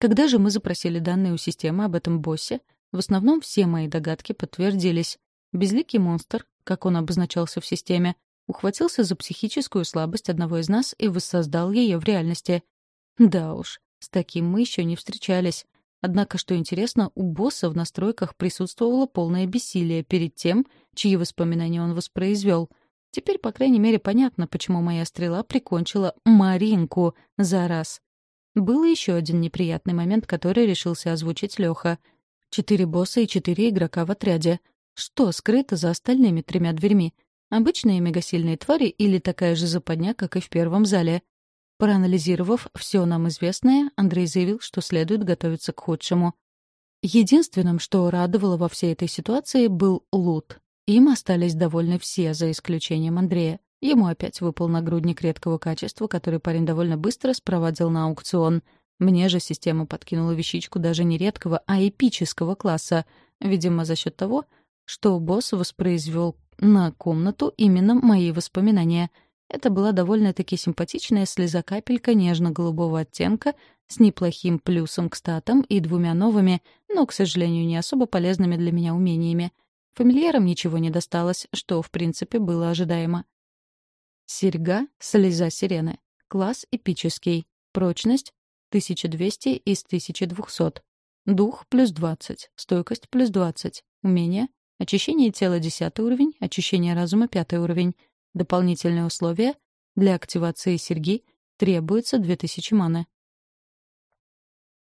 Когда же мы запросили данные у системы об этом боссе, в основном все мои догадки подтвердились. Безликий монстр, как он обозначался в системе, ухватился за психическую слабость одного из нас и воссоздал ее в реальности. Да уж, с таким мы еще не встречались. Однако, что интересно, у босса в настройках присутствовало полное бессилие перед тем, чьи воспоминания он воспроизвел. Теперь, по крайней мере, понятно, почему моя стрела прикончила Маринку за раз. Был еще один неприятный момент, который решился озвучить Леха. Четыре босса и четыре игрока в отряде — что скрыто за остальными тремя дверьми? Обычные мегасильные твари или такая же западня, как и в первом зале? Проанализировав все нам известное, Андрей заявил, что следует готовиться к худшему. Единственным, что радовало во всей этой ситуации, был лут. Им остались довольны все, за исключением Андрея. Ему опять выпал нагрудник редкого качества, который парень довольно быстро спровадил на аукцион. Мне же система подкинула вещичку даже не редкого, а эпического класса, видимо, за счет того, что босс воспроизвел на комнату именно мои воспоминания. Это была довольно-таки симпатичная слезокапелька нежно-голубого оттенка с неплохим плюсом к статам и двумя новыми, но, к сожалению, не особо полезными для меня умениями. Фамильярам ничего не досталось, что, в принципе, было ожидаемо. Серьга — слеза сирены. Класс эпический. Прочность — 1200 из 1200. Дух — плюс 20. Стойкость — плюс 20. Умение Очищение тела — десятый уровень, очищение разума — пятый уровень. Дополнительное условие — для активации серьги требуется 2000 маны.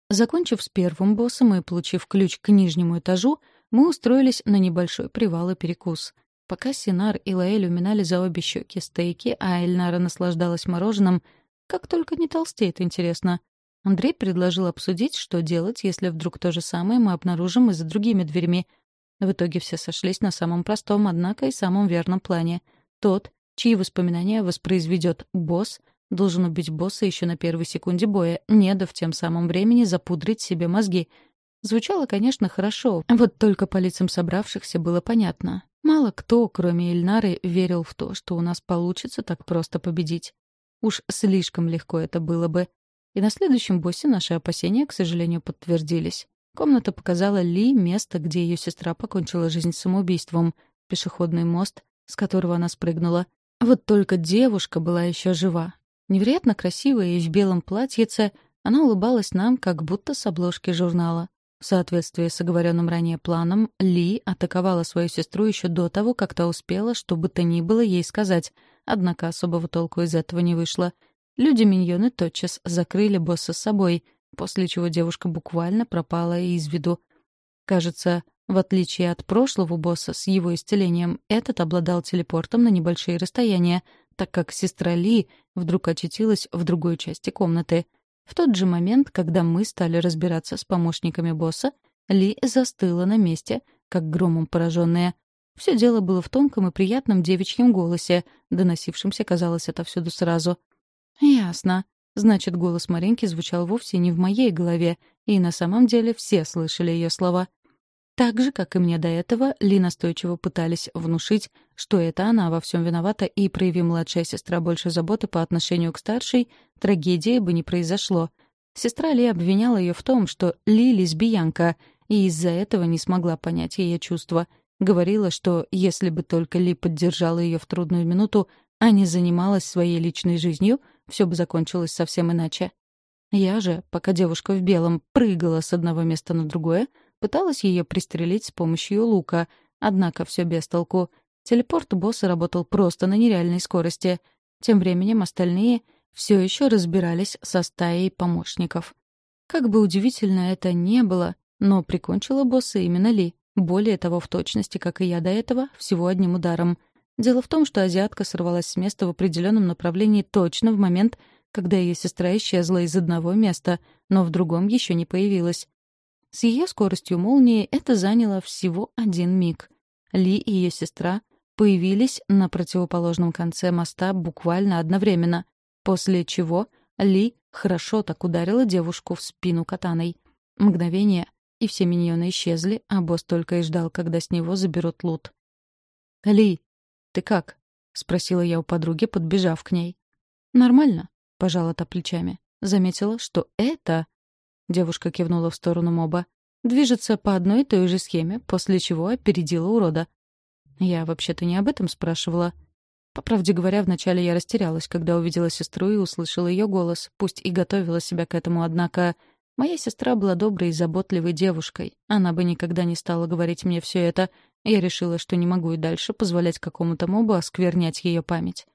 Закончив с первым боссом и получив ключ к нижнему этажу, мы устроились на небольшой привал и перекус. Пока Синар и Лаэль уминали за обе щеки стейки, а Эльнара наслаждалась мороженым, как только не толстеет, интересно. Андрей предложил обсудить, что делать, если вдруг то же самое мы обнаружим и за другими дверьми — в итоге все сошлись на самом простом, однако и самом верном плане. Тот, чьи воспоминания воспроизведет босс, должен убить босса еще на первой секунде боя, не дав тем самым времени запудрить себе мозги. Звучало, конечно, хорошо, вот только по лицам собравшихся было понятно. Мало кто, кроме Эльнары, верил в то, что у нас получится так просто победить. Уж слишком легко это было бы. И на следующем боссе наши опасения, к сожалению, подтвердились. Комната показала Ли место, где ее сестра покончила жизнь самоубийством, пешеходный мост, с которого она спрыгнула. Вот только девушка была еще жива. Невероятно красивая и в белом платьице, она улыбалась нам, как будто с обложки журнала. В соответствии с оговоренным ранее планом, Ли атаковала свою сестру еще до того, как та успела, что бы то ни было ей сказать, однако особого толку из этого не вышло. Люди-миньоны тотчас закрыли босса с собой — после чего девушка буквально пропала из виду. Кажется, в отличие от прошлого босса с его исцелением, этот обладал телепортом на небольшие расстояния, так как сестра Ли вдруг очутилась в другой части комнаты. В тот же момент, когда мы стали разбираться с помощниками босса, Ли застыла на месте, как громом пораженная. Все дело было в тонком и приятном девичьем голосе, доносившемся, казалось, отовсюду сразу. «Ясно. Значит, голос Маринки звучал вовсе не в моей голове, и на самом деле все слышали ее слова. Так же, как и мне до этого, Ли настойчиво пытались внушить, что это она во всем виновата, и, прояви младшая сестра больше заботы по отношению к старшей, трагедии бы не произошло. Сестра Ли обвиняла ее в том, что Ли — лесбиянка, и из-за этого не смогла понять ее чувства. Говорила, что если бы только Ли поддержала ее в трудную минуту, а не занималась своей личной жизнью — все бы закончилось совсем иначе. Я же, пока девушка в белом прыгала с одного места на другое, пыталась ее пристрелить с помощью лука, однако все без толку. Телепорт босса работал просто на нереальной скорости. Тем временем остальные все еще разбирались со стаей помощников. Как бы удивительно это не было, но прикончила босса именно Ли. Более того, в точности, как и я до этого, всего одним ударом. Дело в том, что азиатка сорвалась с места в определенном направлении точно в момент, когда ее сестра исчезла из одного места, но в другом еще не появилась. С ее скоростью молнии это заняло всего один миг. Ли и ее сестра появились на противоположном конце моста буквально одновременно, после чего Ли хорошо так ударила девушку в спину катаной. Мгновение, и все миньоны исчезли, а босс только и ждал, когда с него заберут лут. «Ли, ты как?» — спросила я у подруги, подбежав к ней. «Нормально», — пожала та плечами. Заметила, что это... Девушка кивнула в сторону моба. «Движется по одной и той же схеме, после чего опередила урода». Я вообще-то не об этом спрашивала. По правде говоря, вначале я растерялась, когда увидела сестру и услышала ее голос, пусть и готовила себя к этому, однако... Моя сестра была доброй и заботливой девушкой. Она бы никогда не стала говорить мне все это, я решила, что не могу и дальше позволять какому-то мобу осквернять ее память.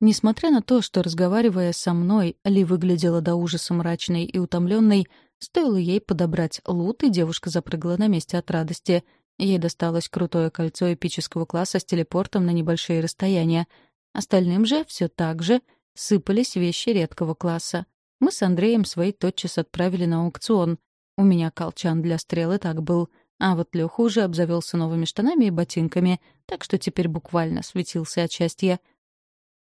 Несмотря на то, что, разговаривая со мной, Ли выглядела до ужаса мрачной и утомленной, стоило ей подобрать лут, и девушка запрыгала на месте от радости. Ей досталось крутое кольцо эпического класса с телепортом на небольшие расстояния. Остальным же все так же сыпались вещи редкого класса. Мы с Андреем свои тотчас отправили на аукцион. У меня колчан для стрелы так был — а вот Лёха уже обзавелся новыми штанами и ботинками, так что теперь буквально светился от счастья.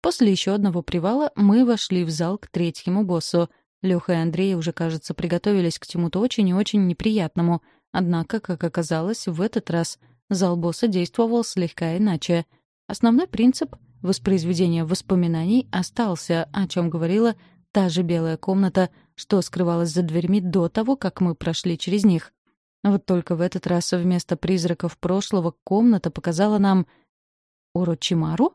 После еще одного привала мы вошли в зал к третьему боссу. Лёха и Андрей уже, кажется, приготовились к чему-то очень и очень неприятному. Однако, как оказалось, в этот раз зал босса действовал слегка иначе. Основной принцип — воспроизведения воспоминаний — остался, о чем говорила та же белая комната, что скрывалась за дверьми до того, как мы прошли через них. Вот только в этот раз вместо призраков прошлого комната показала нам... Урочимару?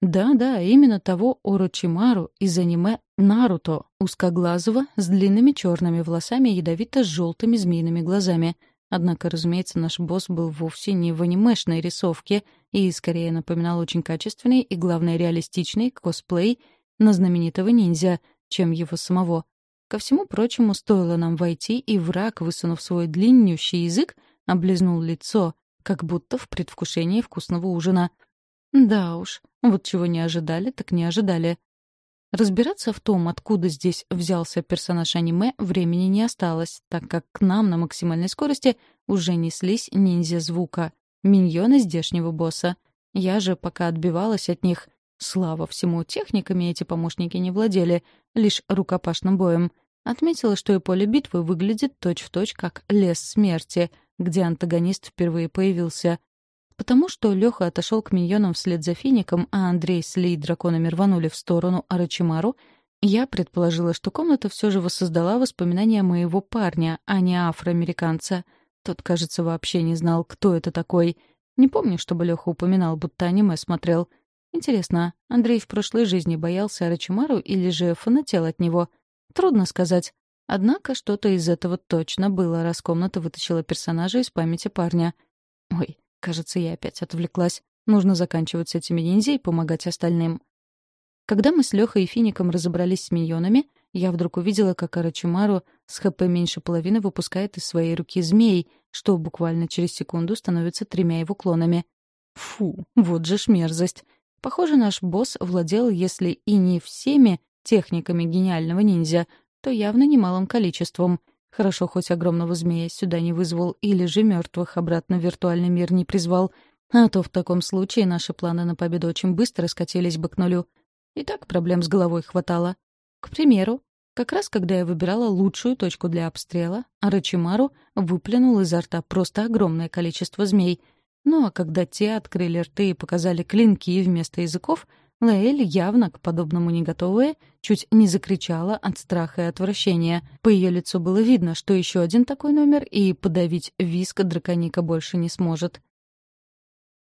Да-да, именно того Урочимару из аниме «Наруто», узкоглазого, с длинными черными волосами и ядовито-желтыми змеиными глазами. Однако, разумеется, наш босс был вовсе не в анимешной рисовке и скорее напоминал очень качественный и, главное, реалистичный косплей на знаменитого ниндзя, чем его самого. Ко всему прочему, стоило нам войти, и враг, высунув свой длиннющий язык, облизнул лицо, как будто в предвкушении вкусного ужина. Да уж, вот чего не ожидали, так не ожидали. Разбираться в том, откуда здесь взялся персонаж аниме, времени не осталось, так как к нам на максимальной скорости уже неслись ниндзя звука, миньоны здешнего босса. Я же пока отбивалась от них. Слава всему, техниками эти помощники не владели, лишь рукопашным боем — Отметила, что и поле битвы выглядит точь-в-точь точь как лес смерти, где антагонист впервые появился. Потому что Леха отошел к миньонам вслед за фиником, а Андрей с Лей драконами рванули в сторону Арачимару, я предположила, что комната все же воссоздала воспоминания моего парня, а не афроамериканца. Тот, кажется, вообще не знал, кто это такой. Не помню, чтобы Леха упоминал, будто аниме смотрел. Интересно, Андрей в прошлой жизни боялся Арачимару или же фанател от него — Трудно сказать. Однако что-то из этого точно было, раз комната вытащила персонажа из памяти парня. Ой, кажется, я опять отвлеклась. Нужно заканчивать с этими ниндзя и помогать остальным. Когда мы с Лехой и Фиником разобрались с миньонами, я вдруг увидела, как Арачумару с ХП меньше половины выпускает из своей руки змей, что буквально через секунду становится тремя его клонами. Фу, вот же ж мерзость. Похоже, наш босс владел, если и не всеми, техниками гениального ниндзя, то явно немалым количеством. Хорошо, хоть огромного змея сюда не вызвал или же мертвых обратно в виртуальный мир не призвал. А то в таком случае наши планы на победу очень быстро скатились бы к нулю. И так проблем с головой хватало. К примеру, как раз когда я выбирала лучшую точку для обстрела, Арачимару выплюнул изо рта просто огромное количество змей. Ну а когда те открыли рты и показали клинки вместо языков — Лаэль, явно к подобному не готовая, чуть не закричала от страха и отвращения. По ее лицу было видно, что еще один такой номер, и подавить виска драконика больше не сможет.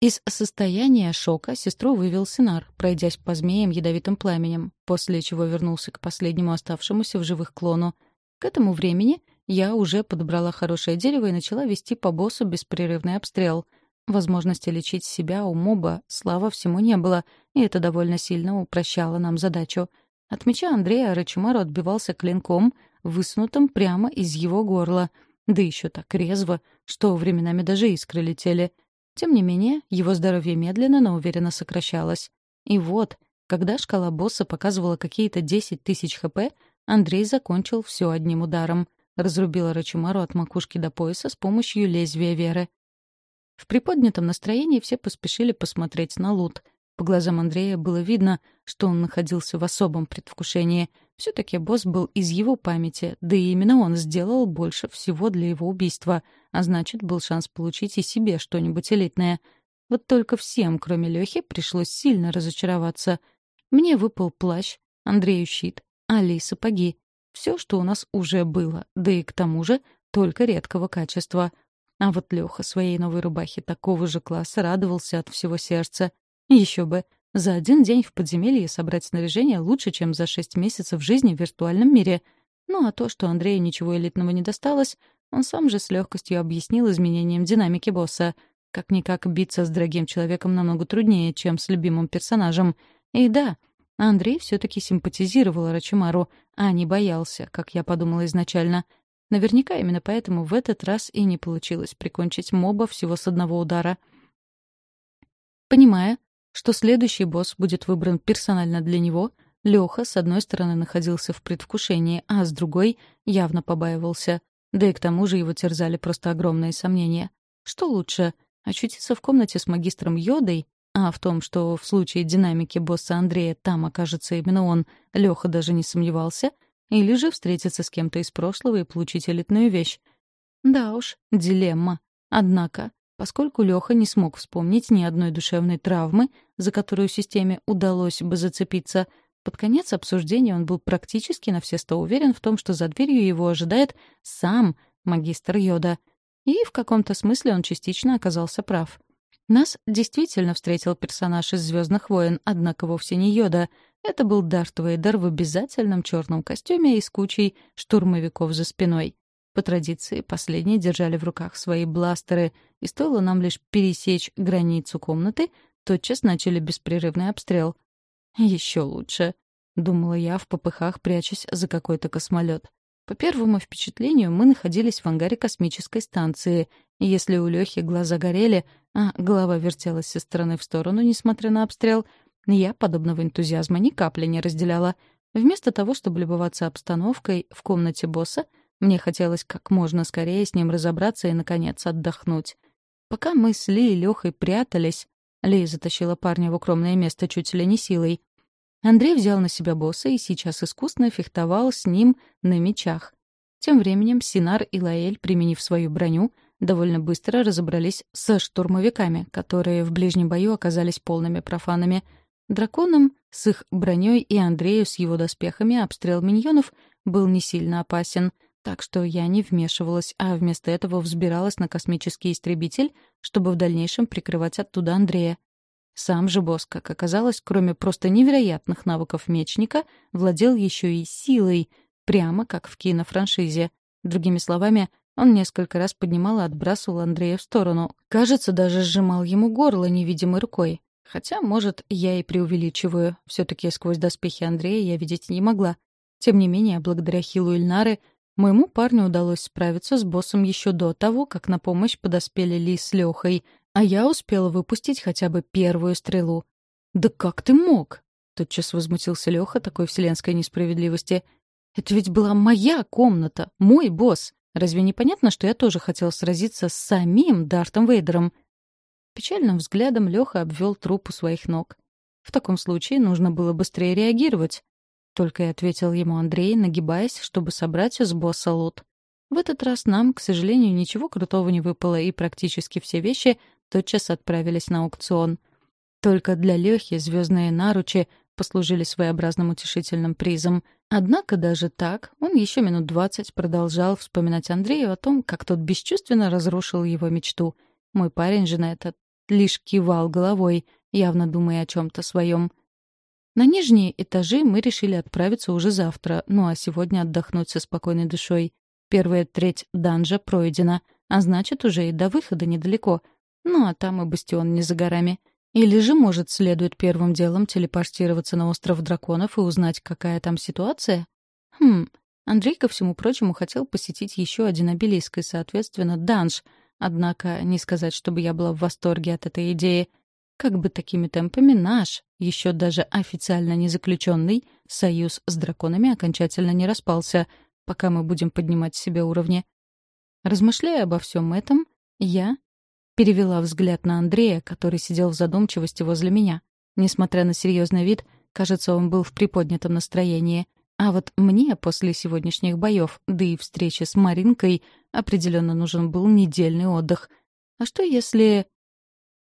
Из состояния шока сестру вывел Синар, пройдясь по змеям ядовитым пламенем, после чего вернулся к последнему оставшемуся в живых клону. К этому времени я уже подобрала хорошее дерево и начала вести по боссу беспрерывный обстрел — Возможности лечить себя у моба, слава всему, не было, и это довольно сильно упрощало нам задачу. Отмечая Андрея Рачимару отбивался клинком, высунутым прямо из его горла, да еще так резво, что временами даже искры летели. Тем не менее, его здоровье медленно, но уверенно сокращалось. И вот, когда шкала босса показывала какие-то 10 тысяч хп, Андрей закончил все одним ударом. Разрубил Рачимару от макушки до пояса с помощью лезвия веры. В приподнятом настроении все поспешили посмотреть на Лут. По глазам Андрея было видно, что он находился в особом предвкушении. Все-таки босс был из его памяти, да и именно он сделал больше всего для его убийства, а значит, был шанс получить и себе что-нибудь элитное. Вот только всем, кроме Лехи, пришлось сильно разочароваться. Мне выпал плащ, Андрею щит, Али сапоги. Все, что у нас уже было, да и к тому же только редкого качества. А вот Леха своей новой рубахе такого же класса радовался от всего сердца. Еще бы, за один день в подземелье собрать снаряжение лучше, чем за шесть месяцев жизни в виртуальном мире. Ну а то, что Андрею ничего элитного не досталось, он сам же с легкостью объяснил изменением динамики босса. Как-никак биться с дорогим человеком намного труднее, чем с любимым персонажем. И да, Андрей все таки симпатизировал Рачимару, а не боялся, как я подумала изначально — Наверняка именно поэтому в этот раз и не получилось прикончить моба всего с одного удара. Понимая, что следующий босс будет выбран персонально для него, Леха с одной стороны находился в предвкушении, а с другой явно побаивался. Да и к тому же его терзали просто огромные сомнения. Что лучше, очутиться в комнате с магистром Йодой, а в том, что в случае динамики босса Андрея там окажется именно он, Леха даже не сомневался — или же встретиться с кем-то из прошлого и получить элитную вещь. Да уж, дилемма. Однако, поскольку Леха не смог вспомнить ни одной душевной травмы, за которую системе удалось бы зацепиться, под конец обсуждения он был практически на все сто уверен в том, что за дверью его ожидает сам магистр Йода. И в каком-то смысле он частично оказался прав. Нас действительно встретил персонаж из Звездных войн», однако вовсе не Йода — это был Дарт Вейдер в обязательном черном костюме и с кучей штурмовиков за спиной. По традиции, последние держали в руках свои бластеры, и стоило нам лишь пересечь границу комнаты, тотчас начали беспрерывный обстрел. «Еще лучше», — думала я в попыхах, прячась за какой-то космолет. По первому впечатлению, мы находились в ангаре космической станции. если у Лехи глаза горели, а голова вертелась со стороны в сторону, несмотря на обстрел — я подобного энтузиазма ни капли не разделяла. Вместо того, чтобы любоваться обстановкой в комнате босса, мне хотелось как можно скорее с ним разобраться и, наконец, отдохнуть. Пока мы с Ли и Лёхой прятались, Ли затащила парня в укромное место чуть ли не силой. Андрей взял на себя босса и сейчас искусно фехтовал с ним на мечах. Тем временем Синар и Лаэль, применив свою броню, довольно быстро разобрались со штурмовиками, которые в ближнем бою оказались полными профанами — Драконам с их броней и Андрею с его доспехами обстрел миньонов был не сильно опасен, так что я не вмешивалась, а вместо этого взбиралась на космический истребитель, чтобы в дальнейшем прикрывать оттуда Андрея. Сам же босс, как оказалось, кроме просто невероятных навыков мечника, владел еще и силой, прямо как в кинофраншизе. Другими словами, он несколько раз поднимал и отбрасывал Андрея в сторону. Кажется, даже сжимал ему горло невидимой рукой. Хотя, может, я и преувеличиваю. все таки сквозь доспехи Андрея я видеть не могла. Тем не менее, благодаря Хилу Ильнары, моему парню удалось справиться с боссом еще до того, как на помощь подоспели Ли с Лехой, а я успела выпустить хотя бы первую стрелу. «Да как ты мог?» — тотчас возмутился Леха такой вселенской несправедливости. «Это ведь была моя комната, мой босс. Разве не понятно, что я тоже хотела сразиться с самим Дартом Вейдером?» Печальным взглядом Леха обвел труп у своих ног. В таком случае нужно было быстрее реагировать. Только и ответил ему Андрей, нагибаясь, чтобы собрать с босса лут. В этот раз нам, к сожалению, ничего крутого не выпало, и практически все вещи тотчас отправились на аукцион. Только для Лехи звездные наручи послужили своеобразным утешительным призом. Однако даже так он еще минут двадцать продолжал вспоминать Андрею о том, как тот бесчувственно разрушил его мечту. Мой парень же на это лишь кивал головой, явно думая о чем-то своем. На нижние этажи мы решили отправиться уже завтра, ну а сегодня отдохнуть со спокойной душой. Первая треть данжа пройдена, а значит, уже и до выхода недалеко. Ну а там и бастион не за горами. Или же, может, следует первым делом телепортироваться на остров драконов и узнать, какая там ситуация? Хм, Андрей, ко всему прочему, хотел посетить еще один обелиск и, соответственно, данж, Однако, не сказать, чтобы я была в восторге от этой идеи. Как бы такими темпами наш, еще даже официально не заключенный, союз с драконами окончательно не распался, пока мы будем поднимать себе уровни. Размышляя обо всем этом, я перевела взгляд на Андрея, который сидел в задумчивости возле меня. Несмотря на серьезный вид, кажется, он был в приподнятом настроении — а вот мне после сегодняшних боев, да и встречи с Маринкой, определенно нужен был недельный отдых. А что если...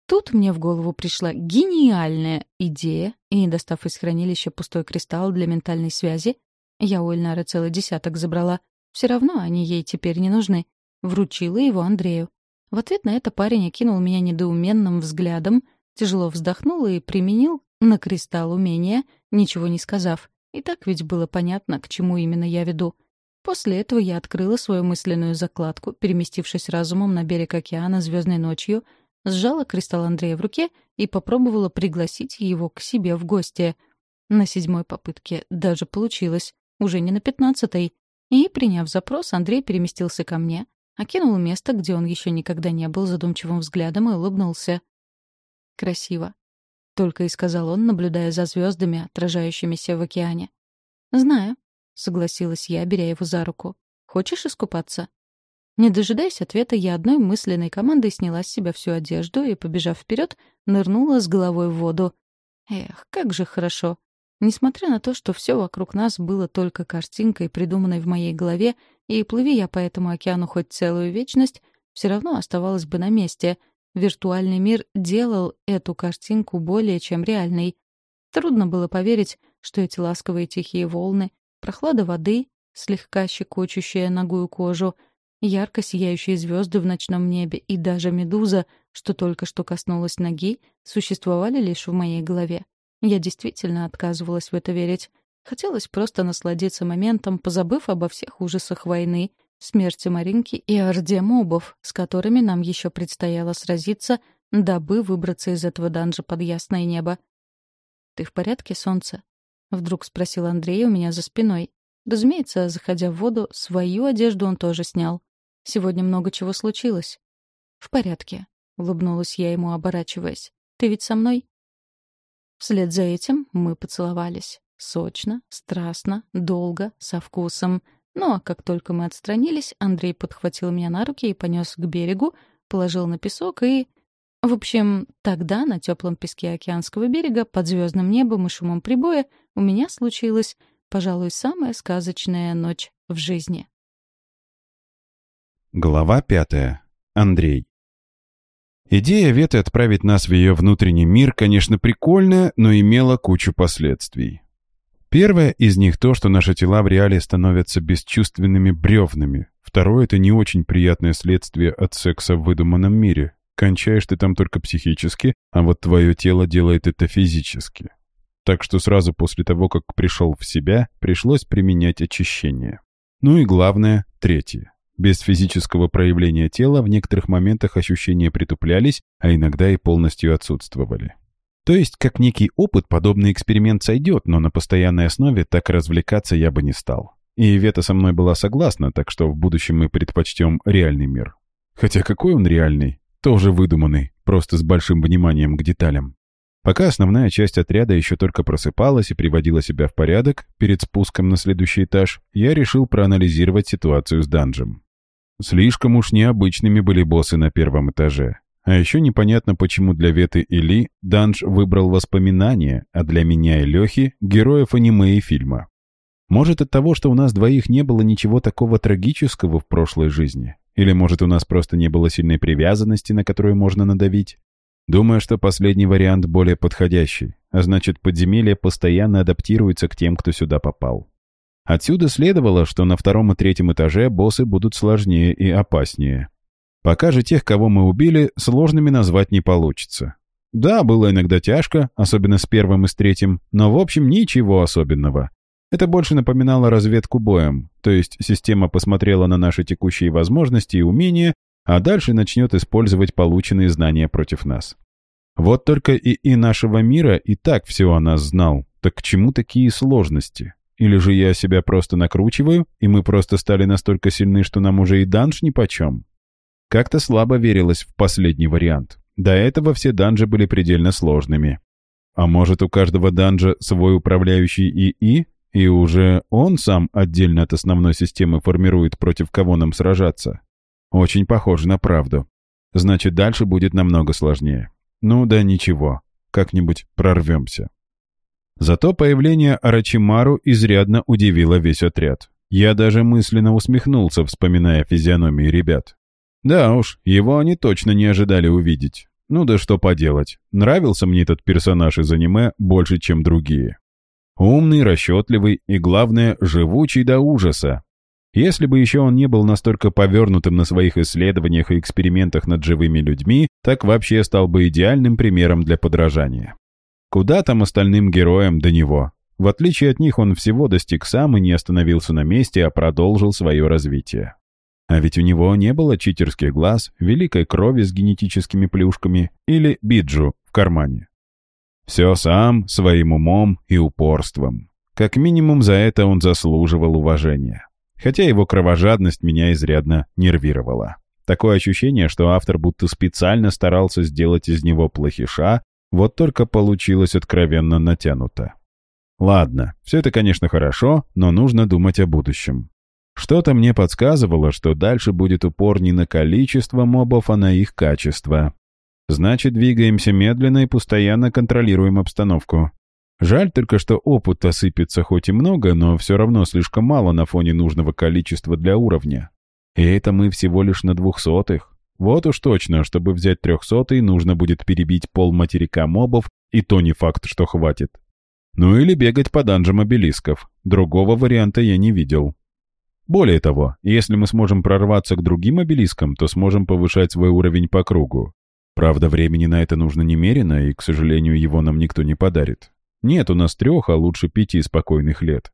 Тут мне в голову пришла гениальная идея, и, достав из хранилища пустой кристалл для ментальной связи, я у Эльнара целый десяток забрала. Все равно они ей теперь не нужны. Вручила его Андрею. В ответ на это парень окинул меня недоуменным взглядом, тяжело вздохнул и применил на кристалл умения, ничего не сказав. И так ведь было понятно, к чему именно я веду. После этого я открыла свою мысленную закладку, переместившись разумом на берег океана звездной ночью, сжала кристалл Андрея в руке и попробовала пригласить его к себе в гости. На седьмой попытке даже получилось, уже не на пятнадцатой. И, приняв запрос, Андрей переместился ко мне, окинул место, где он еще никогда не был задумчивым взглядом и улыбнулся. «Красиво только и сказал он, наблюдая за звездами, отражающимися в океане. «Знаю», — согласилась я, беря его за руку. «Хочешь искупаться?» Не дожидаясь ответа, я одной мысленной командой сняла с себя всю одежду и, побежав вперед, нырнула с головой в воду. Эх, как же хорошо! Несмотря на то, что все вокруг нас было только картинкой, придуманной в моей голове, и плыви я по этому океану хоть целую вечность, все равно оставалась бы на месте, Виртуальный мир делал эту картинку более чем реальной. Трудно было поверить, что эти ласковые тихие волны, прохлада воды, слегка щекочущая ногую кожу, ярко сияющие звезды в ночном небе и даже медуза, что только что коснулась ноги, существовали лишь в моей голове. Я действительно отказывалась в это верить. Хотелось просто насладиться моментом, позабыв обо всех ужасах войны смерти Маринки и орде мобов, с которыми нам еще предстояло сразиться, дабы выбраться из этого данжа под ясное небо. «Ты в порядке, солнце?» — вдруг спросил Андрей у меня за спиной. Разумеется, заходя в воду, свою одежду он тоже снял. Сегодня много чего случилось. «В порядке», — улыбнулась я ему, оборачиваясь. «Ты ведь со мной?» Вслед за этим мы поцеловались. Сочно, страстно, долго, со вкусом — ну а как только мы отстранились, Андрей подхватил меня на руки и понес к берегу, положил на песок и... В общем, тогда на теплом песке океанского берега, под звездным небом и шумом прибоя, у меня случилась, пожалуй, самая сказочная ночь в жизни.
Глава пятая. Андрей. Идея Веты отправить нас в ее внутренний мир, конечно, прикольная, но имела кучу последствий. Первое из них то, что наши тела в реале становятся бесчувственными бревнами. Второе — это не очень приятное следствие от секса в выдуманном мире. Кончаешь ты там только психически, а вот твое тело делает это физически. Так что сразу после того, как пришел в себя, пришлось применять очищение. Ну и главное, третье. Без физического проявления тела в некоторых моментах ощущения притуплялись, а иногда и полностью отсутствовали. То есть, как некий опыт, подобный эксперимент сойдет, но на постоянной основе так развлекаться я бы не стал. И Вета со мной была согласна, так что в будущем мы предпочтем реальный мир. Хотя какой он реальный? Тоже выдуманный, просто с большим вниманием к деталям. Пока основная часть отряда еще только просыпалась и приводила себя в порядок перед спуском на следующий этаж, я решил проанализировать ситуацию с данжем. Слишком уж необычными были боссы на первом этаже. А еще непонятно, почему для Веты и Ли Данж выбрал воспоминания, а для меня и Лехи — героев аниме и фильма. Может, от того, что у нас двоих не было ничего такого трагического в прошлой жизни? Или, может, у нас просто не было сильной привязанности, на которую можно надавить? Думаю, что последний вариант более подходящий, а значит, подземелье постоянно адаптируется к тем, кто сюда попал. Отсюда следовало, что на втором и третьем этаже боссы будут сложнее и опаснее. Пока же тех, кого мы убили, сложными назвать не получится. Да, было иногда тяжко, особенно с первым и с третьим, но в общем ничего особенного. Это больше напоминало разведку боем, то есть система посмотрела на наши текущие возможности и умения, а дальше начнет использовать полученные знания против нас. Вот только и и нашего мира и так все о нас знал, так к чему такие сложности? Или же я себя просто накручиваю, и мы просто стали настолько сильны, что нам уже и данж нипочем? Как-то слабо верилось в последний вариант. До этого все данжи были предельно сложными. А может, у каждого данжа свой управляющий ИИ, и уже он сам отдельно от основной системы формирует, против кого нам сражаться? Очень похоже на правду. Значит, дальше будет намного сложнее. Ну да ничего, как-нибудь прорвемся. Зато появление Арачимару изрядно удивило весь отряд. Я даже мысленно усмехнулся, вспоминая физиономии ребят. Да уж, его они точно не ожидали увидеть. Ну да что поделать, нравился мне этот персонаж из аниме больше, чем другие. Умный, расчетливый и, главное, живучий до ужаса. Если бы еще он не был настолько повернутым на своих исследованиях и экспериментах над живыми людьми, так вообще стал бы идеальным примером для подражания. Куда там остальным героям до него? В отличие от них он всего достиг сам и не остановился на месте, а продолжил свое развитие. А ведь у него не было читерских глаз, великой крови с генетическими плюшками или биджу в кармане. Все сам, своим умом и упорством. Как минимум за это он заслуживал уважения. Хотя его кровожадность меня изрядно нервировала. Такое ощущение, что автор будто специально старался сделать из него плохиша, вот только получилось откровенно натянуто. Ладно, все это, конечно, хорошо, но нужно думать о будущем. Что-то мне подсказывало, что дальше будет упор не на количество мобов, а на их качество. Значит, двигаемся медленно и постоянно контролируем обстановку. Жаль только, что опыт осыпется хоть и много, но все равно слишком мало на фоне нужного количества для уровня. И это мы всего лишь на двухсотых. Вот уж точно, чтобы взять трехсотый, нужно будет перебить пол материка мобов, и то не факт, что хватит. Ну или бегать по данжам обелисков. Другого варианта я не видел. Более того, если мы сможем прорваться к другим обелискам, то сможем повышать свой уровень по кругу. Правда, времени на это нужно немерено, и, к сожалению, его нам никто не подарит. Нет у нас трех, а лучше пяти спокойных лет.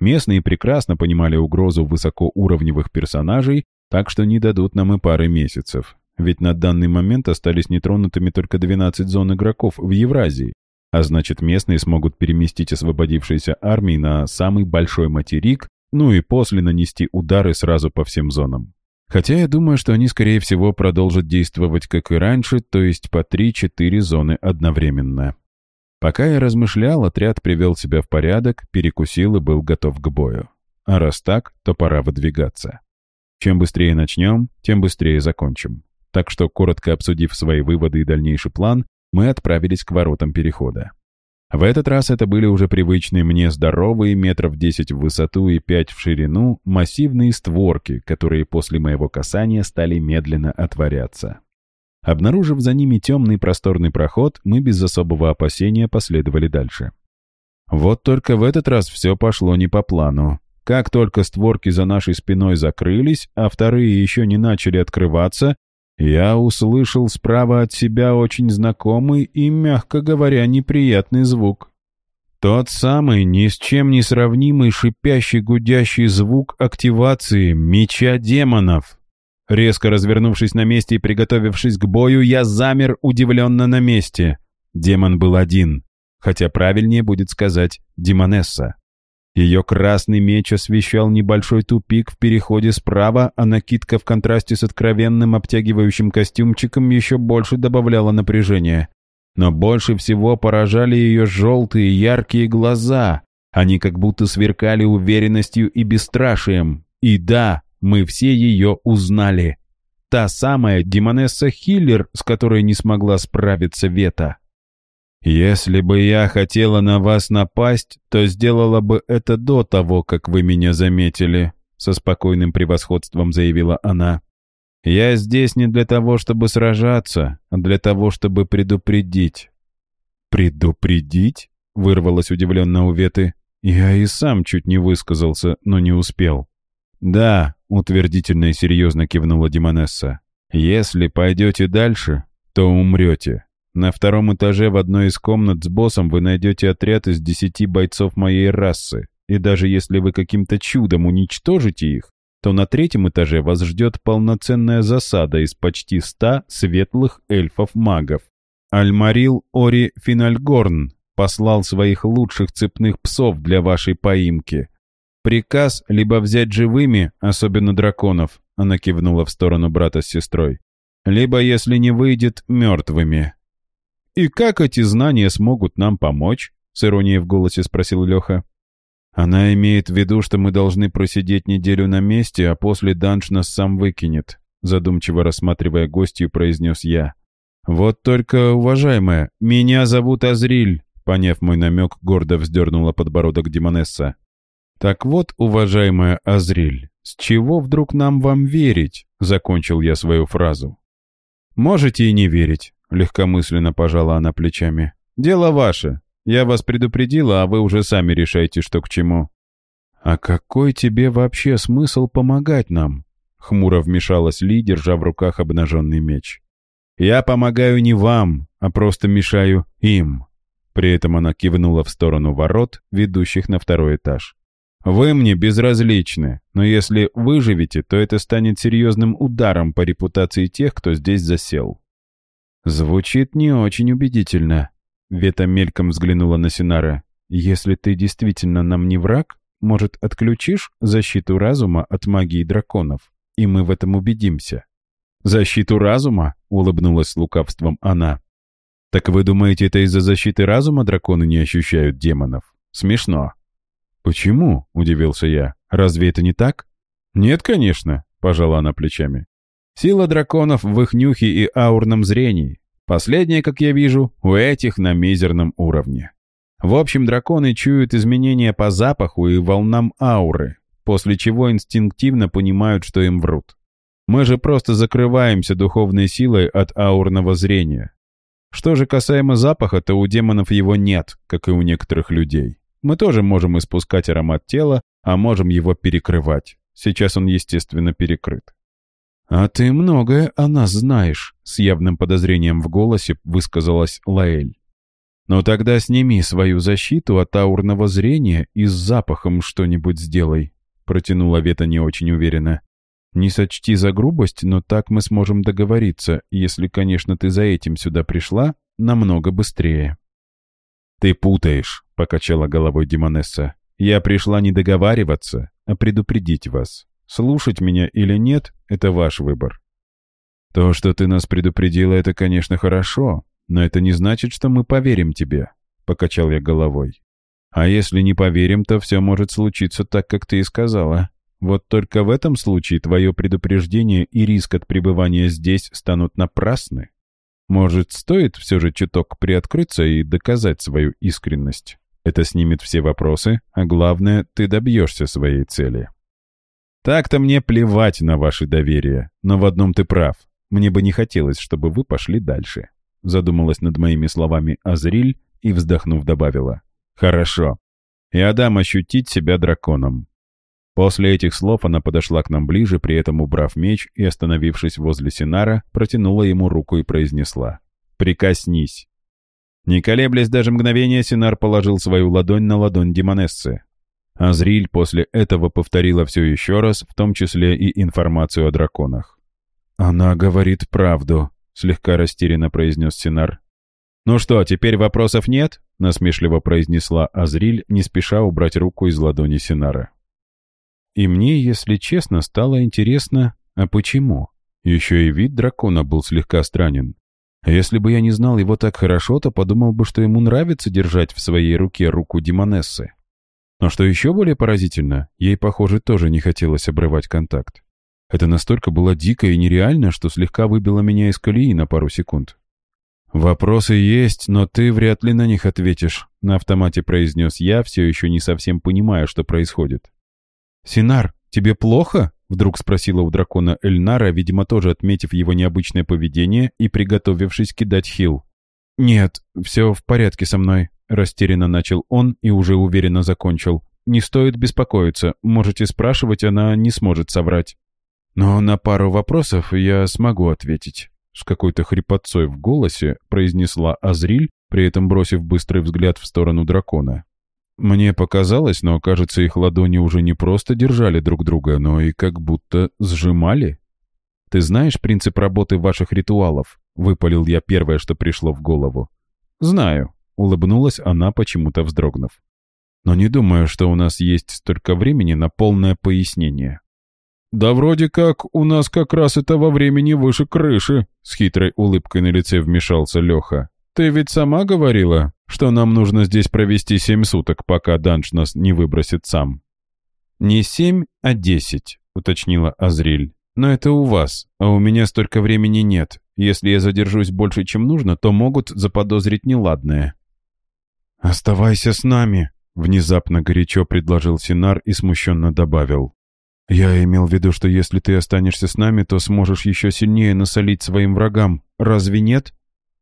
Местные прекрасно понимали угрозу высокоуровневых персонажей, так что не дадут нам и пары месяцев. Ведь на данный момент остались нетронутыми только 12 зон игроков в Евразии, а значит местные смогут переместить освободившиеся армии на самый большой материк ну и после нанести удары сразу по всем зонам. Хотя я думаю, что они, скорее всего, продолжат действовать как и раньше, то есть по 3-4 зоны одновременно. Пока я размышлял, отряд привел себя в порядок, перекусил и был готов к бою. А раз так, то пора выдвигаться. Чем быстрее начнем, тем быстрее закончим. Так что, коротко обсудив свои выводы и дальнейший план, мы отправились к воротам перехода. В этот раз это были уже привычные мне здоровые метров десять в высоту и пять в ширину массивные створки, которые после моего касания стали медленно отворяться. Обнаружив за ними темный просторный проход, мы без особого опасения последовали дальше. Вот только в этот раз все пошло не по плану. Как только створки за нашей спиной закрылись, а вторые еще не начали открываться, я услышал справа от себя очень знакомый и, мягко говоря, неприятный звук. Тот самый ни с чем не сравнимый шипящий гудящий звук активации меча демонов. Резко развернувшись на месте и приготовившись к бою, я замер удивленно на месте. Демон был один, хотя правильнее будет сказать «демонесса». Ее красный меч освещал небольшой тупик в переходе справа, а накидка в контрасте с откровенным обтягивающим костюмчиком еще больше добавляла напряжения. Но больше всего поражали ее желтые яркие глаза. Они как будто сверкали уверенностью и бесстрашием. И да, мы все ее узнали. Та самая Демонесса Хиллер, с которой не смогла справиться Вета. Если бы я хотела на вас напасть, то сделала бы это до того, как вы меня заметили», со спокойным превосходством заявила она. «Я здесь не для того, чтобы сражаться, а для того, чтобы предупредить». «Предупредить?» — вырвалось удивленно у Веты. «Я и сам чуть не высказался, но не успел». «Да», — утвердительно и серьезно кивнула Демонесса. «Если пойдете дальше, то умрете». На втором этаже в одной из комнат с боссом вы найдете отряд из десяти бойцов моей расы, и даже если вы каким-то чудом уничтожите их, то на третьем этаже вас ждет полноценная засада из почти ста светлых эльфов-магов. Альмарил Ори Финальгорн послал своих лучших цепных псов для вашей поимки. Приказ либо взять живыми, особенно драконов, она кивнула в сторону брата с сестрой, либо, если не выйдет, мертвыми. «И как эти знания смогут нам помочь?» — с иронией в голосе спросил Леха. «Она имеет в виду, что мы должны просидеть неделю на месте, а после данж нас сам выкинет», задумчиво рассматривая гостью, произнес я. «Вот только, уважаемая, меня зовут Азриль», поняв мой намек, гордо вздернула подбородок Демонесса. «Так вот, уважаемая Азриль, с чего вдруг нам вам верить?» закончил я свою фразу. «Можете и не верить. Легкомысленно пожала она плечами. «Дело ваше. Я вас предупредила, а вы уже сами решаете, что к чему». «А какой тебе вообще смысл помогать нам?» Хмуро вмешалась Ли, держа в руках обнаженный меч. «Я помогаю не вам, а просто мешаю им». При этом она кивнула в сторону ворот, ведущих на второй этаж. «Вы мне безразличны, но если выживете, то это станет серьезным ударом по репутации тех, кто здесь засел». «Звучит не очень убедительно», — Вета мельком взглянула на Синара. «Если ты действительно нам не враг, может, отключишь защиту разума от магии драконов, и мы в этом убедимся?» «Защиту разума?» — улыбнулась лукавством она. «Так вы думаете, это из-за защиты разума драконы не ощущают демонов? Смешно». «Почему?» — удивился я. «Разве это не так?» «Нет, конечно», — пожала она плечами. Сила драконов в их нюхе и аурном зрении. Последнее, как я вижу, у этих на мизерном уровне. В общем, драконы чуют изменения по запаху и волнам ауры, после чего инстинктивно понимают, что им врут. Мы же просто закрываемся духовной силой от аурного зрения. Что же касаемо запаха, то у демонов его нет, как и у некоторых людей. Мы тоже можем испускать аромат тела, а можем его перекрывать. Сейчас он, естественно, перекрыт. «А ты многое о нас знаешь», — с явным подозрением в голосе высказалась Лаэль. «Но «Ну тогда сними свою защиту от аурного зрения и с запахом что-нибудь сделай», — протянула Вета не очень уверенно. «Не сочти за грубость, но так мы сможем договориться, если, конечно, ты за этим сюда пришла, намного быстрее». «Ты путаешь», — покачала головой Демонесса. «Я пришла не договариваться, а предупредить вас». Слушать меня или нет — это ваш выбор. То, что ты нас предупредила, это, конечно, хорошо, но это не значит, что мы поверим тебе, — покачал я головой. А если не поверим, то все может случиться так, как ты и сказала. Вот только в этом случае твое предупреждение и риск от пребывания здесь станут напрасны. Может, стоит все же чуток приоткрыться и доказать свою искренность? Это снимет все вопросы, а главное, ты добьешься своей цели. Так-то мне плевать на ваше доверие, но в одном ты прав. Мне бы не хотелось, чтобы вы пошли дальше. Задумалась над моими словами Азриль и, вздохнув, добавила. Хорошо. Я дам ощутить себя драконом. После этих слов она подошла к нам ближе, при этом убрав меч и, остановившись возле Синара, протянула ему руку и произнесла «Прикоснись». Не колеблясь даже мгновение, Синар положил свою ладонь на ладонь Демонессы. Азриль после этого повторила все еще раз, в том числе и информацию о драконах. «Она говорит правду», — слегка растерянно произнес Синар. «Ну что, теперь вопросов нет?» — насмешливо произнесла Азриль, не спеша убрать руку из ладони Синара. «И мне, если честно, стало интересно, а почему?» Еще и вид дракона был слегка странен. А если бы я не знал его так хорошо, то подумал бы, что ему нравится держать в своей руке руку Демонессы. Но что еще более поразительно, ей, похоже, тоже не хотелось обрывать контакт. Это настолько было дико и нереально, что слегка выбило меня из колеи на пару секунд. «Вопросы есть, но ты вряд ли на них ответишь», — на автомате произнес я, все еще не совсем понимая, что происходит. «Синар, тебе плохо?» — вдруг спросила у дракона Эльнара, видимо, тоже отметив его необычное поведение и приготовившись кидать хил. «Нет, все в порядке со мной», Растерянно начал он и уже уверенно закончил. «Не стоит беспокоиться. Можете спрашивать, она не сможет соврать». «Но на пару вопросов я смогу ответить». С какой-то хрипотцой в голосе произнесла Азриль, при этом бросив быстрый взгляд в сторону дракона. Мне показалось, но, кажется, их ладони уже не просто держали друг друга, но и как будто сжимали. «Ты знаешь принцип работы ваших ритуалов?» — выпалил я первое, что пришло в голову. «Знаю», Улыбнулась она, почему-то вздрогнув. «Но не думаю, что у нас есть столько времени на полное пояснение». «Да вроде как, у нас как раз это во времени выше крыши», — с хитрой улыбкой на лице вмешался Леха. «Ты ведь сама говорила, что нам нужно здесь провести семь суток, пока Данж нас не выбросит сам». «Не семь, а десять», — уточнила Азриль. «Но это у вас, а у меня столько времени нет. Если я задержусь больше, чем нужно, то могут заподозрить неладное». «Оставайся с нами», — внезапно горячо предложил Синар и смущенно добавил. «Я имел в виду, что если ты останешься с нами, то сможешь еще сильнее насолить своим врагам. Разве нет?»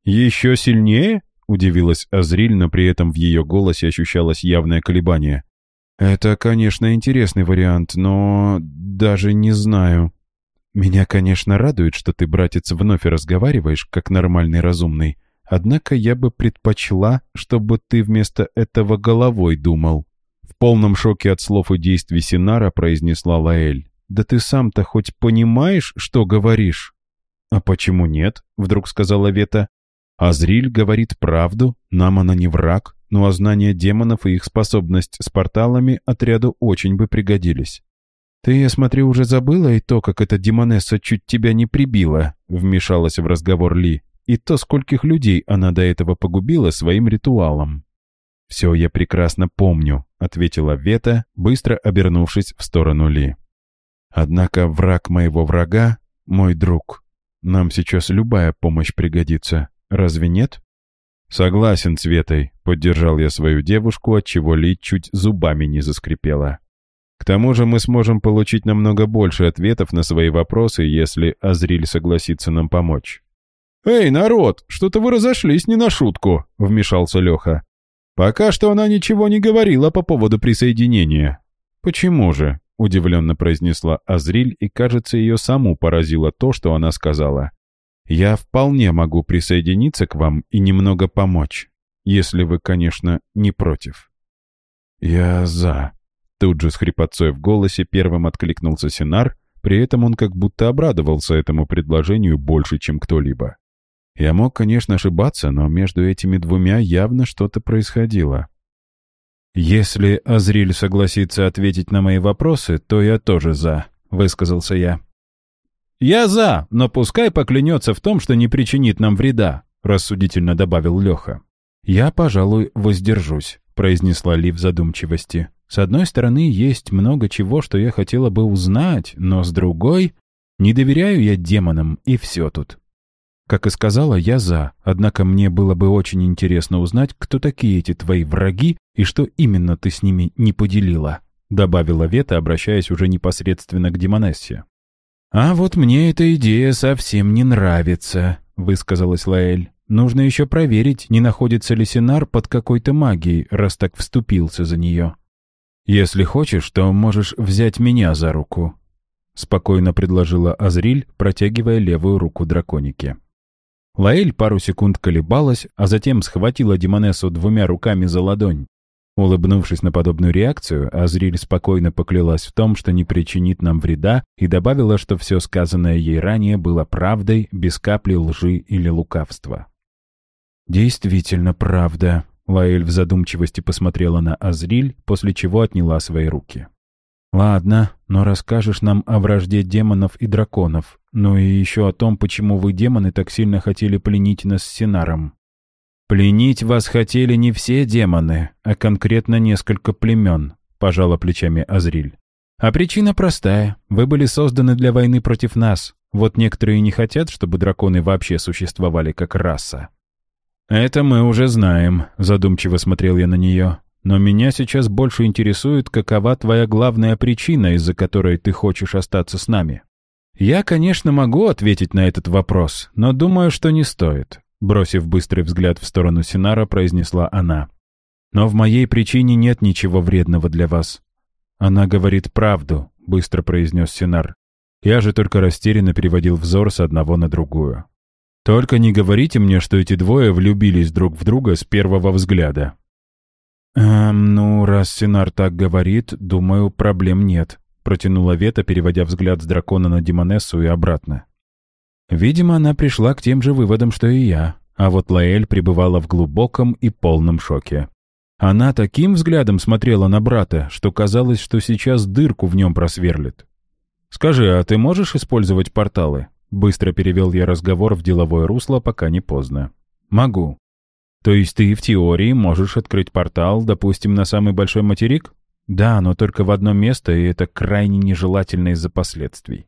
«Еще сильнее?» — удивилась Азриль, но при этом в ее голосе ощущалось явное колебание. «Это, конечно, интересный вариант, но даже не знаю. Меня, конечно, радует, что ты, братец, вновь разговариваешь, как нормальный разумный. Однако я бы предпочла, чтобы ты вместо этого головой думал». В полном шоке от слов и действий Синара произнесла Лаэль. «Да ты сам-то хоть понимаешь, что говоришь?» «А почему нет?» — вдруг сказала Вета. «Азриль говорит правду, нам она не враг, но знания демонов и их способность с порталами отряду очень бы пригодились». «Ты, я смотрю, уже забыла и то, как эта демонесса чуть тебя не прибила», — вмешалась в разговор Ли и то, скольких людей она до этого погубила своим ритуалом. «Все я прекрасно помню», — ответила Вета, быстро обернувшись в сторону Ли. «Однако враг моего врага — мой друг. Нам сейчас любая помощь пригодится, разве нет?» «Согласен с Ветой», — поддержал я свою девушку, отчего Ли чуть зубами не заскрипела. «К тому же мы сможем получить намного больше ответов на свои вопросы, если Азриль согласится нам помочь». «Эй, народ, что-то вы разошлись не на шутку», — вмешался Леха. «Пока что она ничего не говорила по поводу присоединения». «Почему же?» — удивленно произнесла Азриль, и, кажется, ее саму поразило то, что она сказала. «Я вполне могу присоединиться к вам и немного помочь, если вы, конечно, не против». «Я за», — тут же с хрипотцой в голосе первым откликнулся Синар, при этом он как будто обрадовался этому предложению больше, чем кто-либо. Я мог, конечно, ошибаться, но между этими двумя явно что-то происходило. «Если Азриль согласится ответить на мои вопросы, то я тоже за», — высказался я. «Я за, но пускай поклянется в том, что не причинит нам вреда», — рассудительно добавил Леха. «Я, пожалуй, воздержусь», — произнесла Ли в задумчивости. «С одной стороны, есть много чего, что я хотела бы узнать, но с другой...» «Не доверяю я демонам, и все тут». Как и сказала, я за, однако мне было бы очень интересно узнать, кто такие эти твои враги и что именно ты с ними не поделила», — добавила Вета, обращаясь уже непосредственно к Демонессе. «А вот мне эта идея совсем не нравится», — высказалась Лаэль. «Нужно еще проверить, не находится ли Синар под какой-то магией, раз так вступился за нее». «Если хочешь, то можешь взять меня за руку», — спокойно предложила Азриль, протягивая левую руку драконике. Лаэль пару секунд колебалась, а затем схватила Демонессу двумя руками за ладонь. Улыбнувшись на подобную реакцию, Азриль спокойно поклялась в том, что не причинит нам вреда, и добавила, что все сказанное ей ранее было правдой, без капли лжи или лукавства. «Действительно правда», — Лаэль в задумчивости посмотрела на Азриль, после чего отняла свои руки. «Ладно, но расскажешь нам о вражде демонов и драконов, ну и еще о том, почему вы, демоны, так сильно хотели пленить нас с Синаром». «Пленить вас хотели не все демоны, а конкретно несколько племен», — пожала плечами Азриль. «А причина простая. Вы были созданы для войны против нас. Вот некоторые не хотят, чтобы драконы вообще существовали как раса». «Это мы уже знаем», — задумчиво смотрел я на нее. Но меня сейчас больше интересует, какова твоя главная причина, из-за которой ты хочешь остаться с нами. Я, конечно, могу ответить на этот вопрос, но думаю, что не стоит. Бросив быстрый взгляд в сторону Синара, произнесла она. Но в моей причине нет ничего вредного для вас. Она говорит правду, быстро произнес Синар. Я же только растерянно переводил взор с одного на другую. «Только не говорите мне, что эти двое влюбились друг в друга с первого взгляда. «Эм, ну, раз Синар так говорит, думаю, проблем нет», — протянула Вета, переводя взгляд с дракона на Демонессу и обратно. Видимо, она пришла к тем же выводам, что и я, а вот Лаэль пребывала в глубоком и полном шоке. Она таким взглядом смотрела на брата, что казалось, что сейчас дырку в нем просверлит. «Скажи, а ты можешь использовать порталы?» Быстро перевел я разговор в деловое русло, пока не поздно. «Могу. То есть ты в теории можешь открыть портал, допустим, на самый большой материк? Да, но только в одно место, и это крайне нежелательно из-за последствий.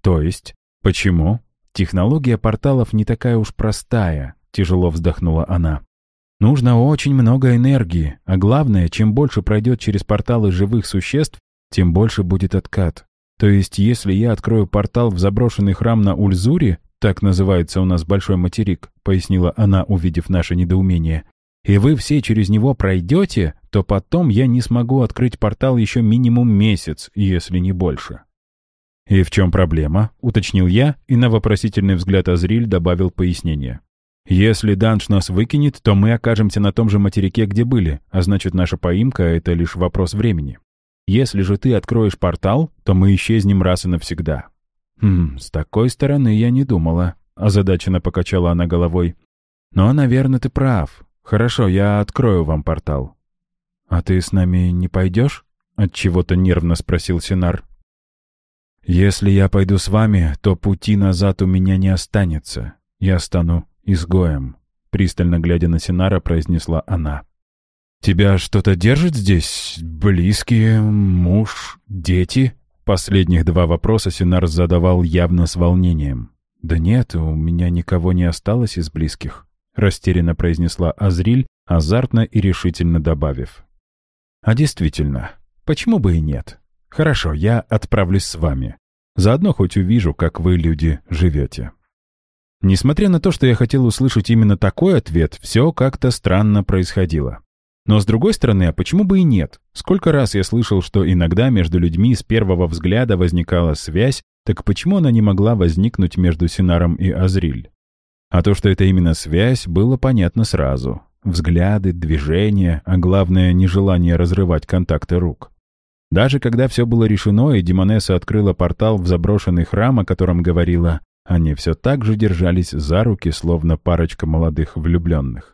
То есть? Почему? Технология порталов не такая уж простая, тяжело вздохнула она. Нужно очень много энергии, а главное, чем больше пройдет через порталы живых существ, тем больше будет откат. То есть, если я открою портал в заброшенный храм на Ульзуре, «Так называется у нас большой материк», — пояснила она, увидев наше недоумение. «И вы все через него пройдете, то потом я не смогу открыть портал еще минимум месяц, если не больше». «И в чем проблема?» — уточнил я, и на вопросительный взгляд Азриль добавил пояснение. «Если Данш нас выкинет, то мы окажемся на том же материке, где были, а значит, наша поимка — это лишь вопрос времени. Если же ты откроешь портал, то мы исчезнем раз и навсегда. «Хм, с такой стороны я не думала», — озадаченно покачала она головой. «Но, наверное, ты прав. Хорошо, я открою вам портал». «А ты с нами не пойдешь?» — отчего-то нервно спросил Синар. «Если я пойду с вами, то пути назад у меня не останется. Я стану изгоем», — пристально глядя на Синара, произнесла она. «Тебя что-то держит здесь? Близкие, муж, дети?» Последних два вопроса Синар задавал явно с волнением. «Да нет, у меня никого не осталось из близких», — растерянно произнесла Азриль, азартно и решительно добавив. «А действительно, почему бы и нет? Хорошо, я отправлюсь с вами. Заодно хоть увижу, как вы, люди, живете». Несмотря на то, что я хотел услышать именно такой ответ, все как-то странно происходило. Но с другой стороны, а почему бы и нет? Сколько раз я слышал, что иногда между людьми с первого взгляда возникала связь, так почему она не могла возникнуть между Синаром и Азриль? А то, что это именно связь, было понятно сразу. Взгляды, движения, а главное, нежелание разрывать контакты рук. Даже когда все было решено, и Демонесса открыла портал в заброшенный храм, о котором говорила, они все так же держались за руки, словно парочка молодых влюбленных.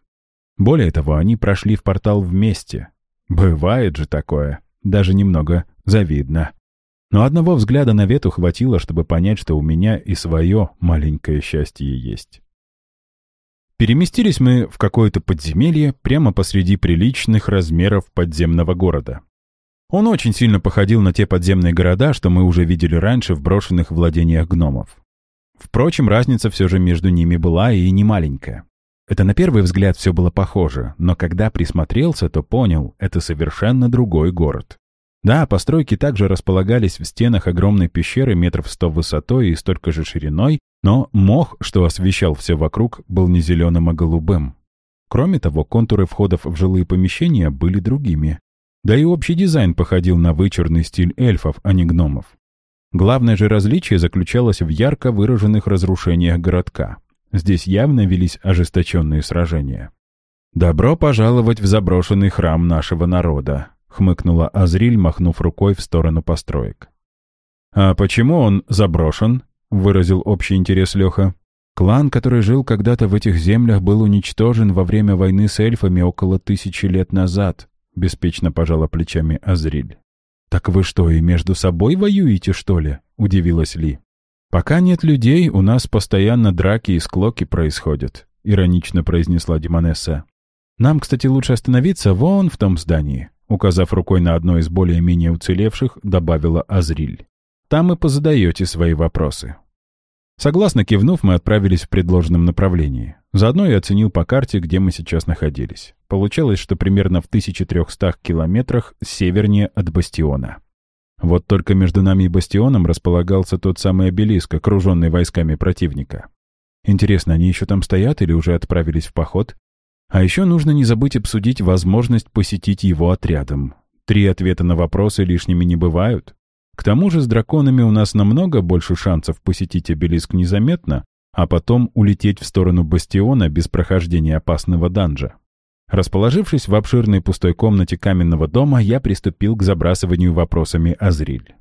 Более того, они прошли в портал вместе. Бывает же такое. Даже немного завидно. Но одного взгляда на Вету хватило, чтобы понять, что у меня и свое маленькое счастье есть. Переместились мы в какое-то подземелье прямо посреди приличных размеров подземного города. Он очень сильно походил на те подземные города, что мы уже видели раньше в брошенных владениях гномов. Впрочем, разница все же между ними была и немаленькая. Это на первый взгляд все было похоже, но когда присмотрелся, то понял, это совершенно другой город. Да, постройки также располагались в стенах огромной пещеры метров сто высотой и столько же шириной, но мох, что освещал все вокруг, был не зеленым, а голубым. Кроме того, контуры входов в жилые помещения были другими. Да и общий дизайн походил на вычурный стиль эльфов, а не гномов. Главное же различие заключалось в ярко выраженных разрушениях городка. Здесь явно велись ожесточенные сражения. «Добро пожаловать в заброшенный храм нашего народа», — хмыкнула Азриль, махнув рукой в сторону построек. «А почему он заброшен?» — выразил общий интерес Леха. «Клан, который жил когда-то в этих землях, был уничтожен во время войны с эльфами около тысячи лет назад», — беспечно пожала плечами Азриль. «Так вы что, и между собой воюете, что ли?» — удивилась Ли. «Пока нет людей, у нас постоянно драки и склоки происходят», — иронично произнесла Демонесса. «Нам, кстати, лучше остановиться вон в том здании», — указав рукой на одно из более-менее уцелевших, добавила Азриль. «Там и позадаете свои вопросы». Согласно кивнув, мы отправились в предложенном направлении. Заодно я оценил по карте, где мы сейчас находились. Получалось, что примерно в 1300 километрах севернее от Бастиона. Вот только между нами и бастионом располагался тот самый обелиск, окруженный войсками противника. Интересно, они еще там стоят или уже отправились в поход? А еще нужно не забыть обсудить возможность посетить его отрядом. Три ответа на вопросы лишними не бывают. К тому же с драконами у нас намного больше шансов посетить обелиск незаметно, а потом улететь в сторону бастиона без прохождения опасного данжа. Расположившись в обширной пустой комнате каменного дома, я приступил к забрасыванию вопросами Азриль.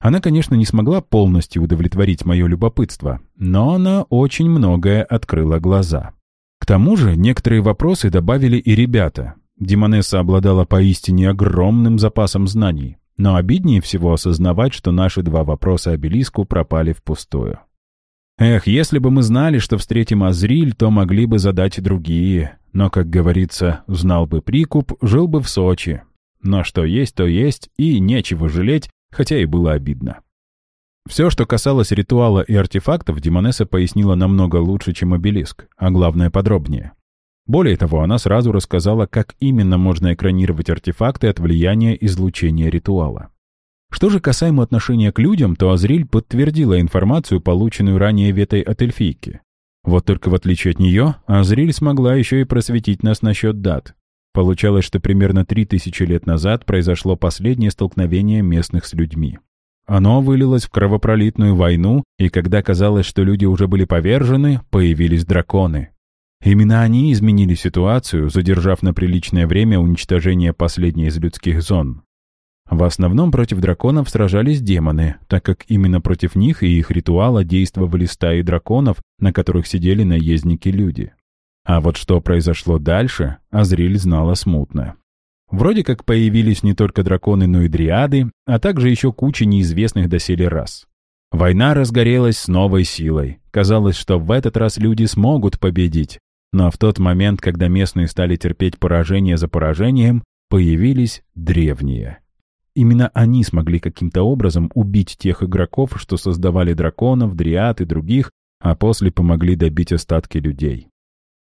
Она, конечно, не смогла полностью удовлетворить мое любопытство, но она очень многое открыла глаза. К тому же некоторые вопросы добавили и ребята. Демонесса обладала поистине огромным запасом знаний, но обиднее всего осознавать, что наши два вопроса обелиску пропали впустую. Эх, если бы мы знали, что встретим Азриль, то могли бы задать другие. Но, как говорится, знал бы прикуп, жил бы в Сочи. Но что есть, то есть, и нечего жалеть, хотя и было обидно. Все, что касалось ритуала и артефактов, Димонеса пояснила намного лучше, чем обелиск, а главное подробнее. Более того, она сразу рассказала, как именно можно экранировать артефакты от влияния излучения ритуала. Что же касаемо отношения к людям, то Азриль подтвердила информацию, полученную ранее Ветой от эльфийки. Вот только в отличие от нее, Азриль смогла еще и просветить нас насчет дат. Получалось, что примерно три тысячи лет назад произошло последнее столкновение местных с людьми. Оно вылилось в кровопролитную войну, и когда казалось, что люди уже были повержены, появились драконы. Именно они изменили ситуацию, задержав на приличное время уничтожение последней из людских зон. В основном против драконов сражались демоны, так как именно против них и их ритуала действовали стаи драконов, на которых сидели наездники-люди. А вот что произошло дальше, Азриль знала смутно. Вроде как появились не только драконы, но и дриады, а также еще куча неизвестных доселе рас. Война разгорелась с новой силой. Казалось, что в этот раз люди смогут победить. Но в тот момент, когда местные стали терпеть поражение за поражением, появились древние. Именно они смогли каким-то образом убить тех игроков, что создавали драконов, дриад и других, а после помогли добить остатки людей.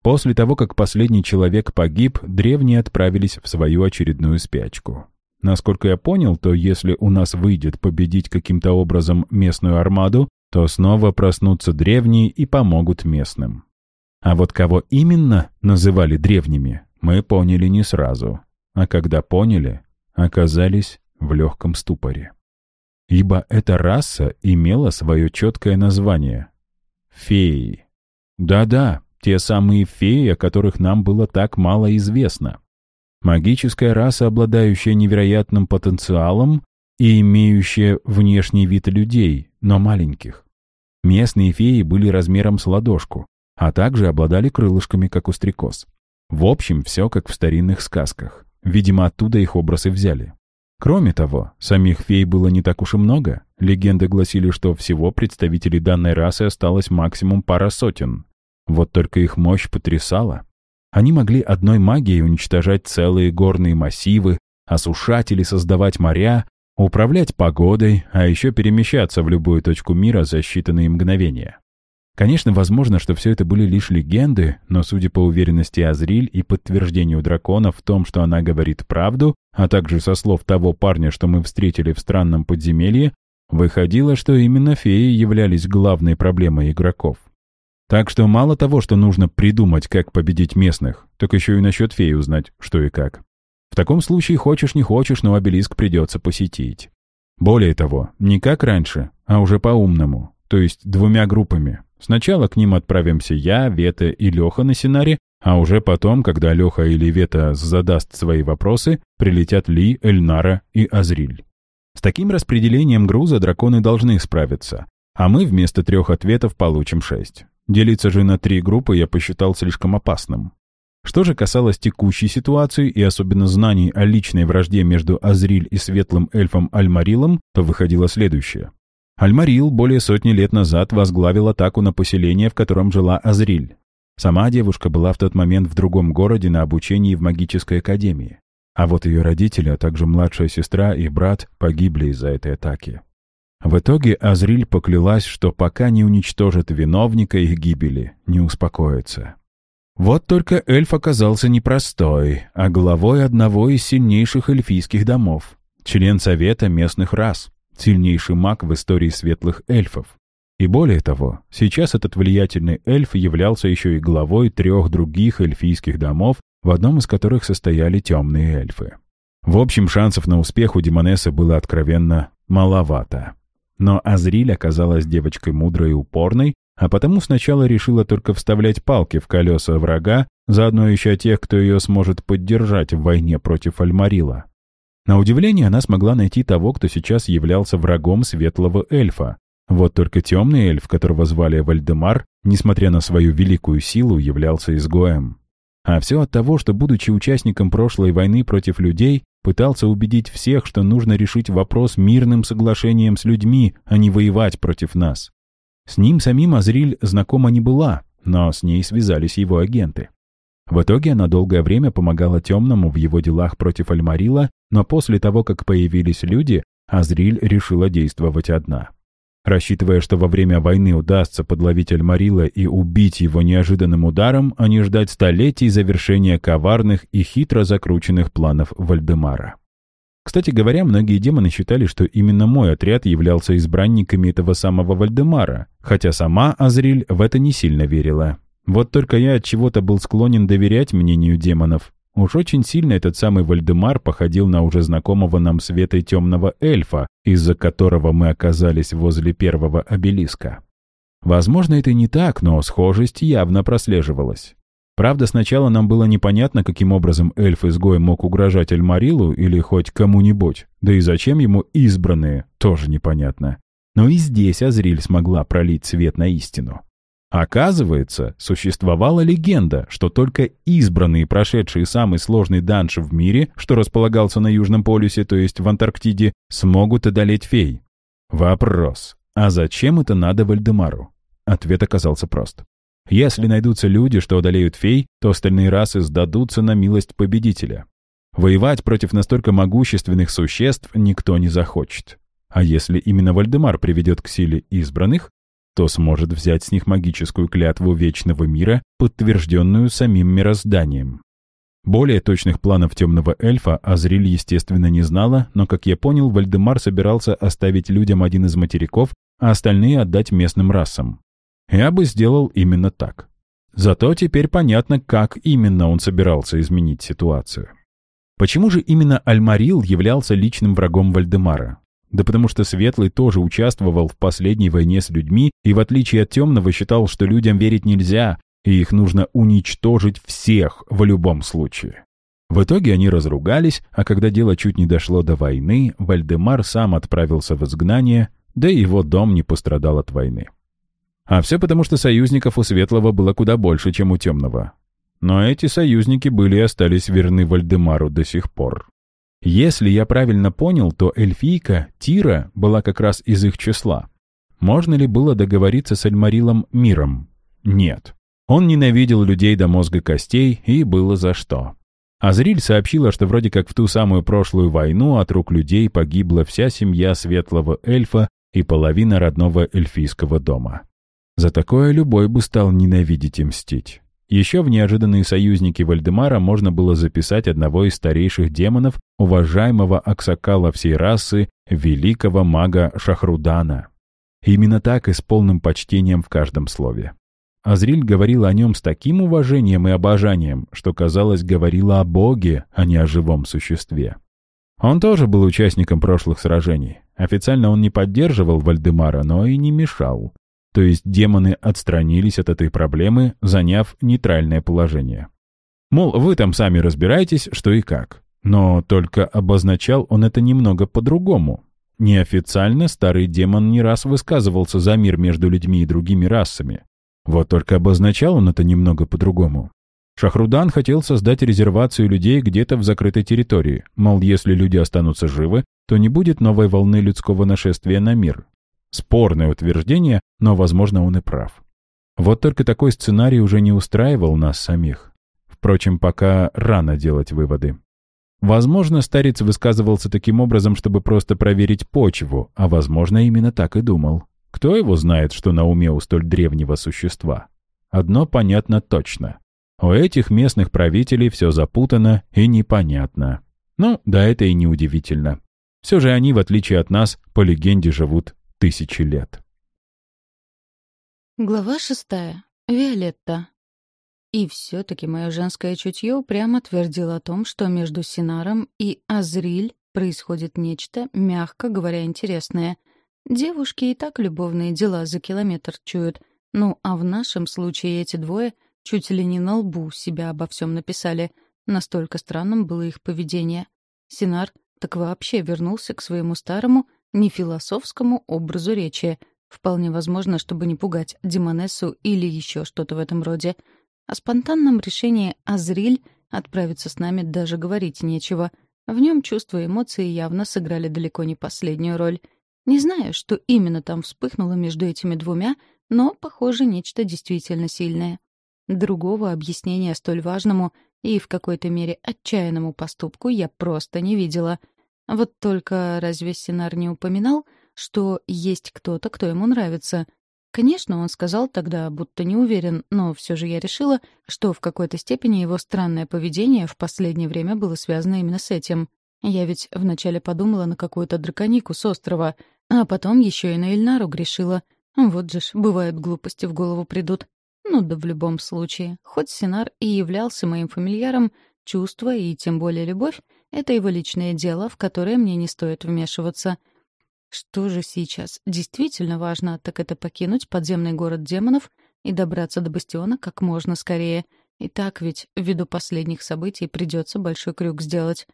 После того, как последний человек погиб, древние отправились в свою очередную спячку. Насколько я понял, то если у нас выйдет победить каким-то образом местную армаду, то снова проснутся древние и помогут местным. А вот кого именно называли древними, мы поняли не сразу. А когда поняли, оказались в легком ступоре. Ибо эта раса имела свое четкое название — феи. Да-да, те самые феи, о которых нам было так мало известно. Магическая раса, обладающая невероятным потенциалом и имеющая внешний вид людей, но маленьких. Местные феи были размером с ладошку, а также обладали крылышками, как у стрекоз. В общем, все как в старинных сказках. Видимо, оттуда их образы взяли. Кроме того, самих фей было не так уж и много. Легенды гласили, что всего представителей данной расы осталось максимум пара сотен. Вот только их мощь потрясала. Они могли одной магией уничтожать целые горные массивы, осушать или создавать моря, управлять погодой, а еще перемещаться в любую точку мира за считанные мгновения. Конечно, возможно, что все это были лишь легенды, но судя по уверенности Азриль и подтверждению дракона в том, что она говорит правду, а также со слов того парня, что мы встретили в странном подземелье, выходило, что именно феи являлись главной проблемой игроков. Так что мало того, что нужно придумать, как победить местных, так еще и насчет феи узнать, что и как. В таком случае, хочешь не хочешь, но обелиск придется посетить. Более того, не как раньше, а уже по-умному, то есть двумя группами, Сначала к ним отправимся я, Вета и Леха на Синаре, а уже потом, когда Леха или Вета задаст свои вопросы, прилетят Ли, Эльнара и Азриль. С таким распределением груза драконы должны справиться, а мы вместо трех ответов получим шесть. Делиться же на три группы я посчитал слишком опасным. Что же касалось текущей ситуации и особенно знаний о личной вражде между Азриль и светлым эльфом Альмарилом, то выходило следующее. Альмарил более сотни лет назад возглавил атаку на поселение, в котором жила Азриль. Сама девушка была в тот момент в другом городе на обучении в магической академии. А вот ее родители, а также младшая сестра и брат погибли из-за этой атаки. В итоге Азриль поклялась, что пока не уничтожит виновника их гибели, не успокоится. Вот только эльф оказался не простой, а главой одного из сильнейших эльфийских домов, член совета местных рас сильнейший маг в истории светлых эльфов. И более того, сейчас этот влиятельный эльф являлся еще и главой трех других эльфийских домов, в одном из которых состояли темные эльфы. В общем, шансов на успех у Демонесса было откровенно маловато. Но Азриль оказалась девочкой мудрой и упорной, а потому сначала решила только вставлять палки в колеса врага, заодно ища тех, кто ее сможет поддержать в войне против Альмарила. На удивление она смогла найти того, кто сейчас являлся врагом светлого эльфа. Вот только темный эльф, которого звали Вальдемар, несмотря на свою великую силу, являлся изгоем. А все от того, что, будучи участником прошлой войны против людей, пытался убедить всех, что нужно решить вопрос мирным соглашением с людьми, а не воевать против нас. С ним самим Азриль знакома не была, но с ней связались его агенты. В итоге она долгое время помогала Темному в его делах против Альмарила, но после того, как появились люди, Азриль решила действовать одна. Рассчитывая, что во время войны удастся подловить Альмарила и убить его неожиданным ударом, а не ждать столетий завершения коварных и хитро закрученных планов Вальдемара. Кстати говоря, многие демоны считали, что именно мой отряд являлся избранниками этого самого Вальдемара, хотя сама Азриль в это не сильно верила. Вот только я от чего-то был склонен доверять мнению демонов. Уж очень сильно этот самый Вальдемар походил на уже знакомого нам света и темного эльфа, из-за которого мы оказались возле первого обелиска. Возможно, это не так, но схожесть явно прослеживалась. Правда, сначала нам было непонятно, каким образом эльф-изгой мог угрожать Эльмарилу или хоть кому-нибудь, да и зачем ему избранные, тоже непонятно. Но и здесь Азриль смогла пролить свет на истину. Оказывается, существовала легенда, что только избранные, прошедшие самый сложный данж в мире, что располагался на Южном полюсе, то есть в Антарктиде, смогут одолеть фей. Вопрос, а зачем это надо Вальдемару? Ответ оказался прост. Если найдутся люди, что одолеют фей, то остальные расы сдадутся на милость победителя. Воевать против настолько могущественных существ никто не захочет. А если именно Вальдемар приведет к силе избранных, кто сможет взять с них магическую клятву вечного мира, подтвержденную самим мирозданием. Более точных планов темного эльфа Азриль, естественно, не знала, но, как я понял, Вальдемар собирался оставить людям один из материков, а остальные отдать местным расам. Я бы сделал именно так. Зато теперь понятно, как именно он собирался изменить ситуацию. Почему же именно Альмарил являлся личным врагом Вальдемара? Да потому что Светлый тоже участвовал в последней войне с людьми и, в отличие от Темного, считал, что людям верить нельзя, и их нужно уничтожить всех в любом случае. В итоге они разругались, а когда дело чуть не дошло до войны, Вальдемар сам отправился в изгнание, да и его дом не пострадал от войны. А все потому, что союзников у Светлого было куда больше, чем у Темного. Но эти союзники были и остались верны Вальдемару до сих пор. Если я правильно понял, то эльфийка, Тира, была как раз из их числа. Можно ли было договориться с Альмарилом миром? Нет. Он ненавидел людей до мозга костей, и было за что. Азриль сообщила, что вроде как в ту самую прошлую войну от рук людей погибла вся семья светлого эльфа и половина родного эльфийского дома. За такое любой бы стал ненавидеть и мстить. Еще в неожиданные союзники Вальдемара можно было записать одного из старейших демонов, уважаемого аксакала всей расы, великого мага Шахрудана. Именно так и с полным почтением в каждом слове. Азриль говорила о нем с таким уважением и обожанием, что, казалось, говорила о боге, а не о живом существе. Он тоже был участником прошлых сражений. Официально он не поддерживал Вальдемара, но и не мешал. То есть демоны отстранились от этой проблемы, заняв нейтральное положение. Мол, вы там сами разбираетесь, что и как. Но только обозначал он это немного по-другому. Неофициально старый демон не раз высказывался за мир между людьми и другими расами. Вот только обозначал он это немного по-другому. Шахрудан хотел создать резервацию людей где-то в закрытой территории, мол, если люди останутся живы, то не будет новой волны людского нашествия на мир, Спорное утверждение, но, возможно, он и прав. Вот только такой сценарий уже не устраивал нас самих. Впрочем, пока рано делать выводы. Возможно, старец высказывался таким образом, чтобы просто проверить почву, а, возможно, именно так и думал. Кто его знает, что на уме у столь древнего существа? Одно понятно точно. У этих местных правителей все запутано и непонятно. Ну, да это и не удивительно. Все же они, в отличие от нас, по легенде живут тысячи лет.
Глава шестая. Виолетта. И все-таки мое женское чутье прямо твердило о том, что между Синаром и Азриль происходит нечто, мягко говоря, интересное. Девушки и так любовные дела за километр чуют. Ну, а в нашем случае эти двое чуть ли не на лбу себя обо всем написали. Настолько странным было их поведение. Синар так вообще вернулся к своему старому — не философскому образу речи. Вполне возможно, чтобы не пугать Демонессу или еще что-то в этом роде. О спонтанном решении Азриль отправиться с нами даже говорить нечего. В нем чувства и эмоции явно сыграли далеко не последнюю роль. Не знаю, что именно там вспыхнуло между этими двумя, но, похоже, нечто действительно сильное. Другого объяснения столь важному и в какой-то мере отчаянному поступку я просто не видела — вот только разве Синар не упоминал, что есть кто-то, кто ему нравится? Конечно, он сказал тогда, будто не уверен, но все же я решила, что в какой-то степени его странное поведение в последнее время было связано именно с этим. Я ведь вначале подумала на какую-то драконику с острова, а потом еще и на Эльнару грешила. Вот же ж, бывают глупости в голову придут. Ну да в любом случае, хоть Синар и являлся моим фамильяром, чувства и тем более любовь это его личное дело, в которое мне не стоит вмешиваться. Что же сейчас действительно важно, так это покинуть подземный город демонов и добраться до бастиона как можно скорее. И так ведь, ввиду последних событий, придется большой крюк сделать.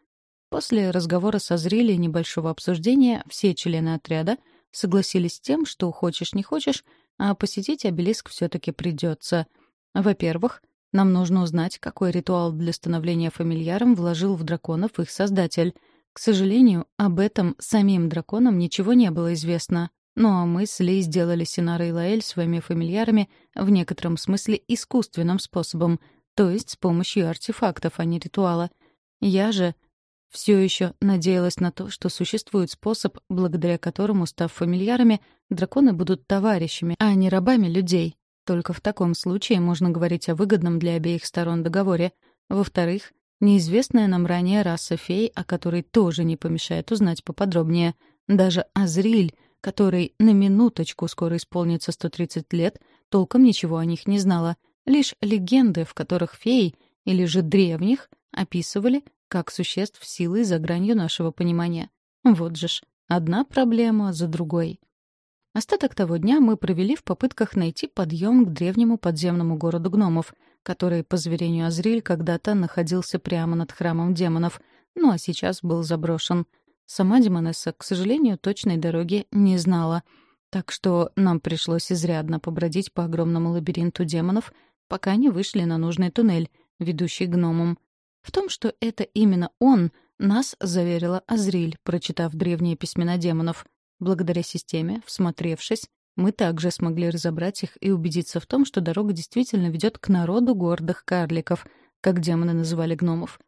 После разговора созрели и небольшого обсуждения все члены отряда согласились с тем, что хочешь не хочешь, а посетить обелиск все-таки придется. Во-первых, нам нужно узнать, какой ритуал для становления фамильяром вложил в драконов их создатель. К сожалению, об этом самим драконам ничего не было известно. Ну а мы с Ли сделали Синара и Лаэль своими фамильярами в некотором смысле искусственным способом, то есть с помощью артефактов, а не ритуала. Я же все еще надеялась на то, что существует способ, благодаря которому, став фамильярами, драконы будут товарищами, а не рабами людей. Только в таком случае можно говорить о выгодном для обеих сторон договоре. Во-вторых, неизвестная нам ранее раса фей, о которой тоже не помешает узнать поподробнее. Даже Азриль, который на минуточку скоро исполнится 130 лет, толком ничего о них не знала. Лишь легенды, в которых феи или же древних описывали как существ силы за гранью нашего понимания. Вот же ж, одна проблема за другой. Остаток того дня мы провели в попытках найти подъем к древнему подземному городу гномов, который, по зверению Азриль, когда-то находился прямо над храмом демонов, ну а сейчас был заброшен. Сама Демонесса, к сожалению, точной дороги не знала, так что нам пришлось изрядно побродить по огромному лабиринту демонов, пока не вышли на нужный туннель, ведущий гномам. В том, что это именно он, нас заверила Азриль, прочитав древние письмена демонов — Благодаря системе, всмотревшись, мы также смогли разобрать их и убедиться в том, что дорога действительно ведет к народу гордых карликов, как демоны называли гномов.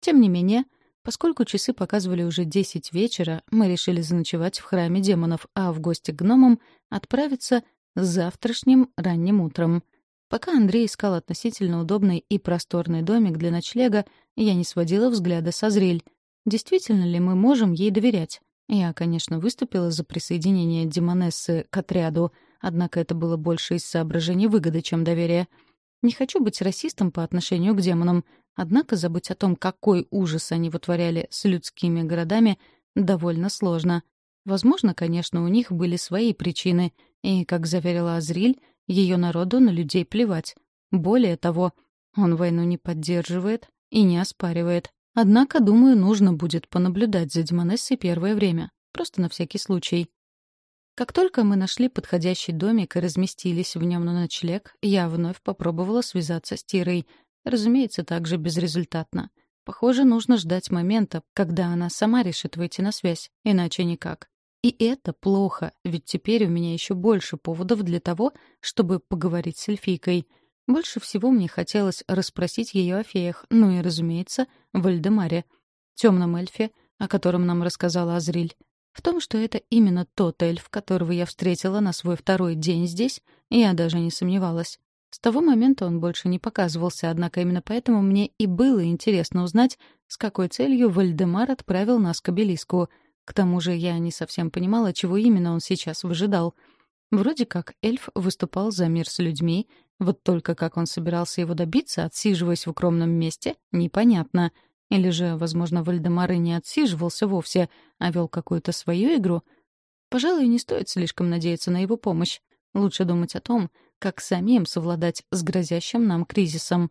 Тем не менее, поскольку часы показывали уже 10 вечера, мы решили заночевать в храме демонов, а в гости к гномам отправиться завтрашним ранним утром. Пока Андрей искал относительно удобный и просторный домик для ночлега, я не сводила взгляда со зрель. Действительно ли мы можем ей доверять? Я, конечно, выступила за присоединение Демонессы к отряду, однако это было больше из соображений выгоды, чем доверия. Не хочу быть расистом по отношению к демонам, однако забыть о том, какой ужас они вытворяли с людскими городами, довольно сложно. Возможно, конечно, у них были свои причины, и, как заверила Азриль, ее народу на людей плевать. Более того, он войну не поддерживает и не оспаривает. Однако, думаю, нужно будет понаблюдать за Демонессой первое время. Просто на всякий случай. Как только мы нашли подходящий домик и разместились в нем на ночлег, я вновь попробовала связаться с Тирой. Разумеется, также безрезультатно. Похоже, нужно ждать момента, когда она сама решит выйти на связь, иначе никак. И это плохо, ведь теперь у меня еще больше поводов для того, чтобы поговорить с эльфийкой — больше всего мне хотелось расспросить ее о феях, ну и, разумеется, Вальдемаре, темном эльфе, о котором нам рассказала Азриль. В том, что это именно тот эльф, которого я встретила на свой второй день здесь, я даже не сомневалась. С того момента он больше не показывался, однако именно поэтому мне и было интересно узнать, с какой целью Вальдемар отправил нас к обелиску. К тому же я не совсем понимала, чего именно он сейчас выжидал. Вроде как эльф выступал за мир с людьми вот только как он собирался его добиться, отсиживаясь в укромном месте, непонятно. Или же, возможно, Вальдемар и не отсиживался вовсе, а вел какую-то свою игру. Пожалуй, не стоит слишком надеяться на его помощь. Лучше думать о том, как самим совладать с грозящим нам кризисом.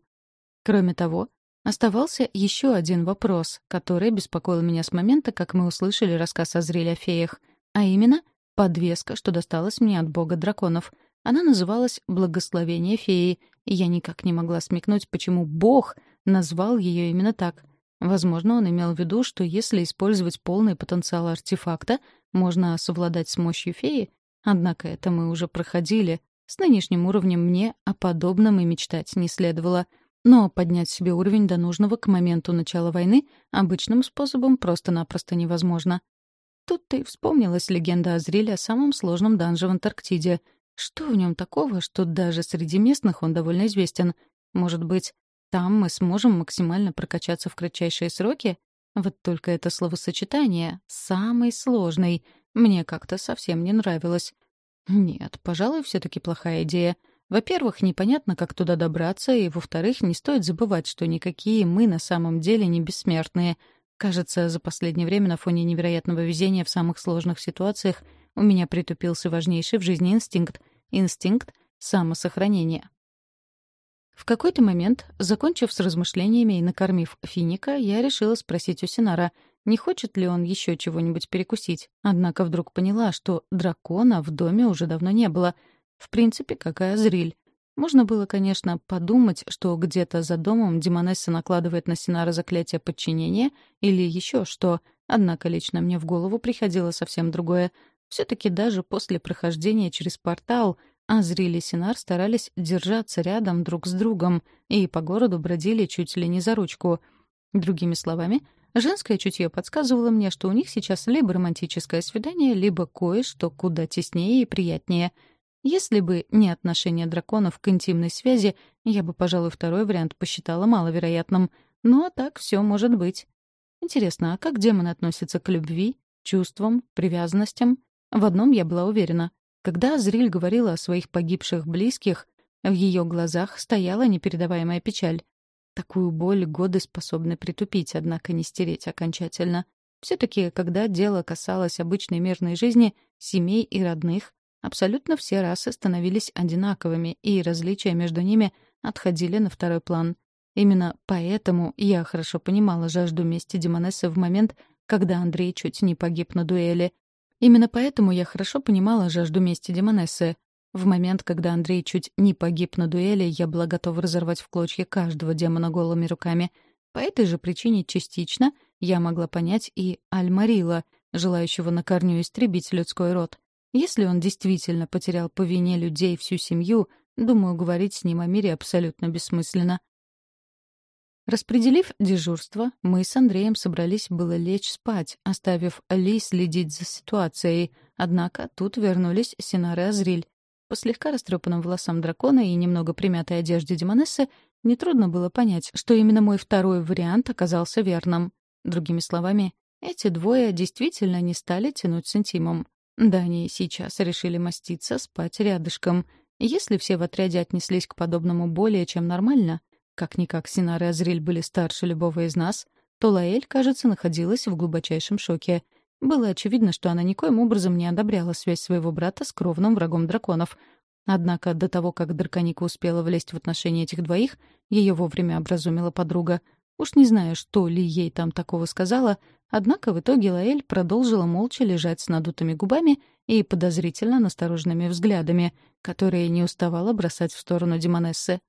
Кроме того, оставался еще один вопрос, который беспокоил меня с момента, как мы услышали рассказ о зреле о феях, а именно подвеска, что досталась мне от бога драконов — она называлась «Благословение феи», и я никак не могла смекнуть, почему Бог назвал ее именно так. Возможно, он имел в виду, что если использовать полный потенциал артефакта, можно совладать с мощью феи. Однако это мы уже проходили. С нынешним уровнем мне о подобном и мечтать не следовало. Но поднять себе уровень до нужного к моменту начала войны обычным способом просто-напросто невозможно. Тут-то и вспомнилась легенда о Зриле о самом сложном данже в Антарктиде — что в нем такого, что даже среди местных он довольно известен? Может быть, там мы сможем максимально прокачаться в кратчайшие сроки? Вот только это словосочетание «самый сложный» мне как-то совсем не нравилось. Нет, пожалуй, все таки плохая идея. Во-первых, непонятно, как туда добраться, и, во-вторых, не стоит забывать, что никакие мы на самом деле не бессмертные. Кажется, за последнее время на фоне невероятного везения в самых сложных ситуациях у меня притупился важнейший в жизни инстинкт — инстинкт самосохранения. В какой-то момент, закончив с размышлениями и накормив финика, я решила спросить у Синара, не хочет ли он еще чего-нибудь перекусить. Однако вдруг поняла, что дракона в доме уже давно не было. В принципе, какая зриль. Можно было, конечно, подумать, что где-то за домом Демонесса накладывает на Синара заклятие подчинения или еще что, однако лично мне в голову приходило совсем другое. Все-таки даже после прохождения через портал Азриль и Синар старались держаться рядом друг с другом и по городу бродили чуть ли не за ручку. Другими словами, женское чутье подсказывало мне, что у них сейчас либо романтическое свидание, либо кое-что куда теснее и приятнее. Если бы не отношение драконов к интимной связи, я бы, пожалуй, второй вариант посчитала маловероятным. Но ну, а так все может быть. Интересно, а как демон относится к любви, чувствам, привязанностям — в одном я была уверена. Когда Зриль говорила о своих погибших близких, в ее глазах стояла непередаваемая печаль. Такую боль годы способны притупить, однако не стереть окончательно. Все-таки, когда дело касалось обычной мирной жизни, семей и родных, абсолютно все расы становились одинаковыми, и различия между ними отходили на второй план. Именно поэтому я хорошо понимала жажду мести Демонессы в момент, когда Андрей чуть не погиб на дуэли — Именно поэтому я хорошо понимала жажду мести Демонессы. В момент, когда Андрей чуть не погиб на дуэли, я была готова разорвать в клочья каждого демона голыми руками. По этой же причине частично я могла понять и Альмарила, желающего на корню истребить людской род. Если он действительно потерял по вине людей всю семью, думаю, говорить с ним о мире абсолютно бессмысленно. Распределив дежурство, мы с Андреем собрались было лечь спать, оставив Ли следить за ситуацией. Однако тут вернулись Синар и Азриль. По слегка растрепанным волосам дракона и немного примятой одежде Демонессы нетрудно было понять, что именно мой второй вариант оказался верным. Другими словами, эти двое действительно не стали тянуть с интимом. Да, они сейчас решили маститься спать рядышком. Если все в отряде отнеслись к подобному более чем нормально — как-никак Синар и Азриль были старше любого из нас, то Лаэль, кажется, находилась в глубочайшем шоке. Было очевидно, что она никоим образом не одобряла связь своего брата с кровным врагом драконов. Однако до того, как Драконика успела влезть в отношения этих двоих, ее вовремя образумила подруга. Уж не знаю, что ли ей там такого сказала, однако в итоге Лаэль продолжила молча лежать с надутыми губами и подозрительно настороженными взглядами, которые не уставала бросать в сторону Демонессы.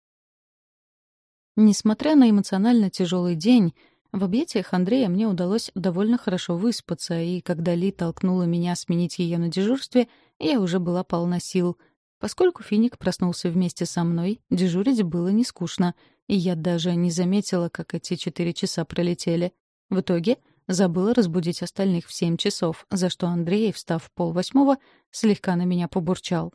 Несмотря на эмоционально тяжелый день, в объятиях Андрея мне удалось довольно хорошо выспаться, и когда Ли толкнула меня сменить ее на дежурстве, я уже была полна сил. Поскольку Финик проснулся вместе со мной, дежурить было не скучно, и я даже не заметила, как эти четыре часа пролетели. В итоге забыла разбудить остальных в семь часов, за что Андрей, встав в полвосьмого, слегка на меня побурчал.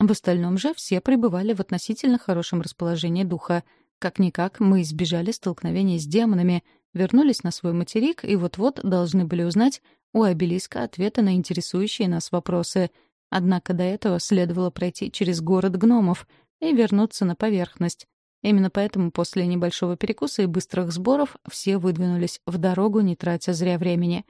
В остальном же все пребывали в относительно хорошем расположении духа — как-никак, мы избежали столкновения с демонами, вернулись на свой материк и вот-вот должны были узнать у обелиска ответы на интересующие нас вопросы. Однако до этого следовало пройти через город гномов и вернуться на поверхность. Именно поэтому после небольшого перекуса и быстрых сборов все выдвинулись в дорогу, не тратя зря времени.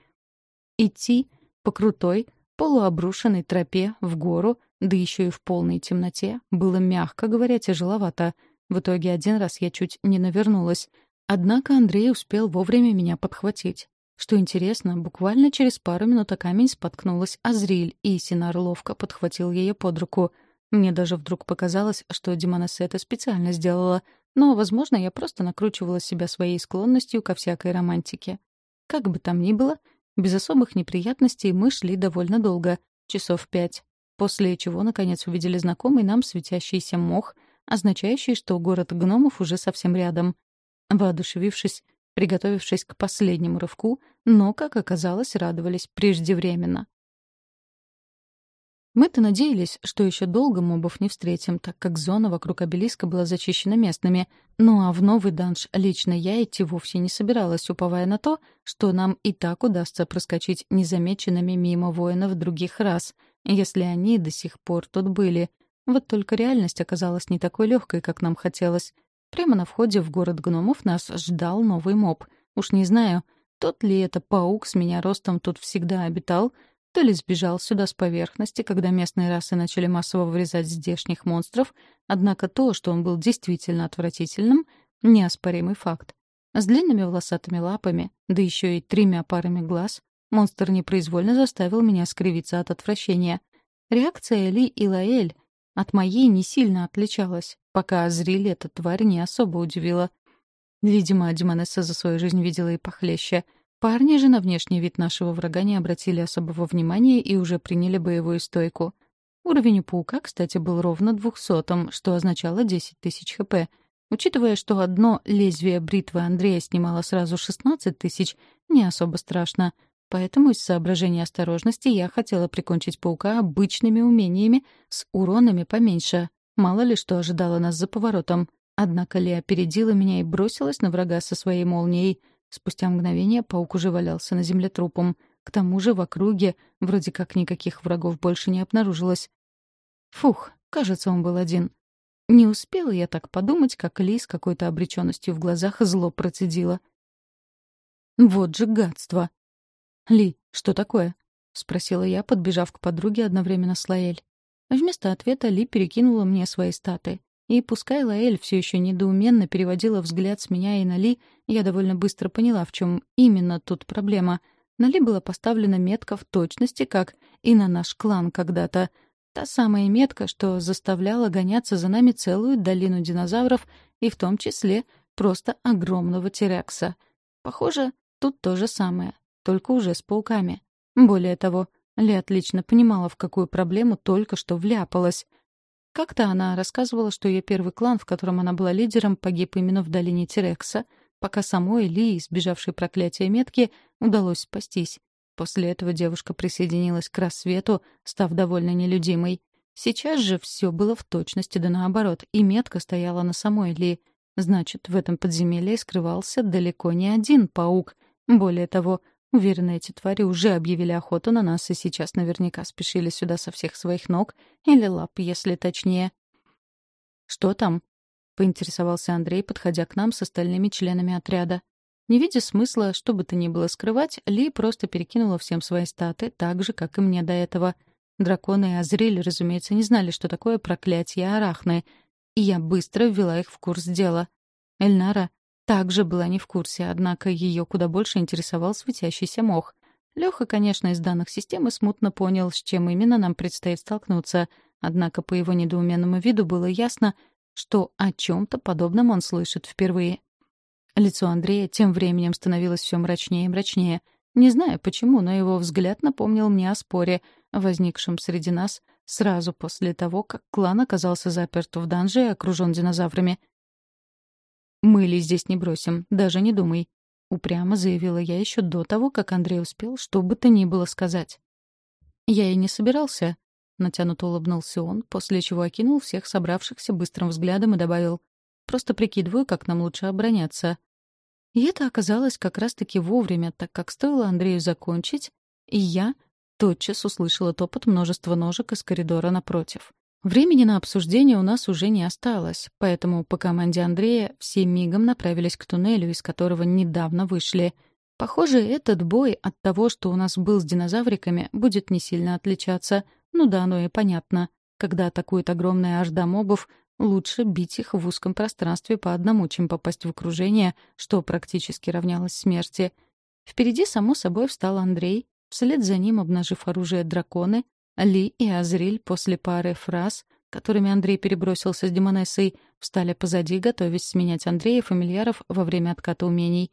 Идти по крутой, полуобрушенной тропе в гору, да еще и в полной темноте, было, мягко говоря, тяжеловато — в итоге один раз я чуть не навернулась. Однако Андрей успел вовремя меня подхватить. Что интересно, буквально через пару минут о камень споткнулась Азриль, и Синар ловко подхватил ее под руку. Мне даже вдруг показалось, что Димонесса это специально сделала, но, возможно, я просто накручивала себя своей склонностью ко всякой романтике. Как бы там ни было, без особых неприятностей мы шли довольно долго, часов пять, после чего, наконец, увидели знакомый нам светящийся мох — означающий, что город гномов уже совсем рядом. Воодушевившись, приготовившись к последнему рывку, но, как оказалось, радовались преждевременно. Мы-то надеялись, что еще долго мобов не встретим, так как зона вокруг обелиска была зачищена местными. Ну а в новый данж лично я идти вовсе не собиралась, уповая на то, что нам и так удастся проскочить незамеченными мимо воинов других раз, если они до сих пор тут были, вот только реальность оказалась не такой легкой, как нам хотелось. Прямо на входе в город гномов нас ждал новый моб. Уж не знаю, тот ли это паук с меня ростом тут всегда обитал, то ли сбежал сюда с поверхности, когда местные расы начали массово вырезать здешних монстров, однако то, что он был действительно отвратительным, — неоспоримый факт. С длинными волосатыми лапами, да еще и тремя парами глаз, монстр непроизвольно заставил меня скривиться от отвращения. Реакция Ли и Лаэль от моей не сильно отличалась, пока Азриль эта тварь не особо удивила. Видимо, Адиманесса за свою жизнь видела и похлеще. Парни же на внешний вид нашего врага не обратили особого внимания и уже приняли боевую стойку. Уровень у паука, кстати, был ровно двухсотом, что означало 10 тысяч хп. Учитывая, что одно лезвие бритвы Андрея снимало сразу 16 тысяч, не особо страшно — Поэтому из соображения осторожности я хотела прикончить паука обычными умениями с уронами поменьше. Мало ли что ожидало нас за поворотом. Однако Ли опередила меня и бросилась на врага со своей молнией. Спустя мгновение паук уже валялся на земле трупом. К тому же в округе вроде как никаких врагов больше не обнаружилось. Фух, кажется, он был один. Не успела я так подумать, как Ли с какой-то обреченностью в глазах зло процедила. «Вот же гадство!» «Ли, что такое?» — спросила я, подбежав к подруге одновременно с Лаэль. Вместо ответа Ли перекинула мне свои статы. И пускай Лаэль все еще недоуменно переводила взгляд с меня и на Ли, я довольно быстро поняла, в чем именно тут проблема. На Ли была поставлена метка в точности, как и на наш клан когда-то. Та самая метка, что заставляла гоняться за нами целую долину динозавров, и в том числе просто огромного Терекса. Похоже, тут то же самое только уже с пауками. Более того, Ли отлично понимала, в какую проблему только что вляпалась. Как-то она рассказывала, что ее первый клан, в котором она была лидером, погиб именно в долине Терекса, пока самой Ли, избежавшей проклятия метки, удалось спастись. После этого девушка присоединилась к рассвету, став довольно нелюдимой. Сейчас же все было в точности да наоборот, и метка стояла на самой Ли. Значит, в этом подземелье скрывался далеко не один паук. Более того, Уверена, эти твари уже объявили охоту на нас и сейчас наверняка спешили сюда со всех своих ног, или лап, если точнее. «Что там?» — поинтересовался Андрей, подходя к нам с остальными членами отряда. Не видя смысла, что бы то ни было скрывать, Ли просто перекинула всем свои статы, так же, как и мне до этого. Драконы и Азриль, разумеется, не знали, что такое проклятие Арахны, и я быстро ввела их в курс дела. Эльнара также была не в курсе, однако ее куда больше интересовал светящийся мох. Леха, конечно, из данных системы смутно понял, с чем именно нам предстоит столкнуться, однако по его недоуменному виду было ясно, что о чем-то подобном он слышит впервые. Лицо Андрея тем временем становилось все мрачнее и мрачнее. Не знаю почему, но его взгляд напомнил мне о споре, возникшем среди нас сразу после того, как клан оказался заперт в данже и окружен динозаврами — «Мыли здесь не бросим, даже не думай», — упрямо заявила я еще до того, как Андрей успел что бы то ни было сказать. «Я и не собирался», — натянуто улыбнулся он, после чего окинул всех собравшихся быстрым взглядом и добавил. «Просто прикидываю, как нам лучше обороняться». И это оказалось как раз-таки вовремя, так как стоило Андрею закончить, и я тотчас услышала топот множества ножек из коридора напротив. Времени на обсуждение у нас уже не осталось, поэтому по команде Андрея все мигом направились к туннелю, из которого недавно вышли. Похоже, этот бой от того, что у нас был с динозавриками, будет не сильно отличаться. Ну да, оно и понятно. Когда атакует огромная орда мобов, лучше бить их в узком пространстве по одному, чем попасть в окружение, что практически равнялось смерти. Впереди, само собой, встал Андрей. Вслед за ним, обнажив оружие драконы, ли и Азриль после пары фраз, которыми Андрей перебросился с Демонессой, встали позади, готовясь сменять Андрея и фамильяров во время отката умений.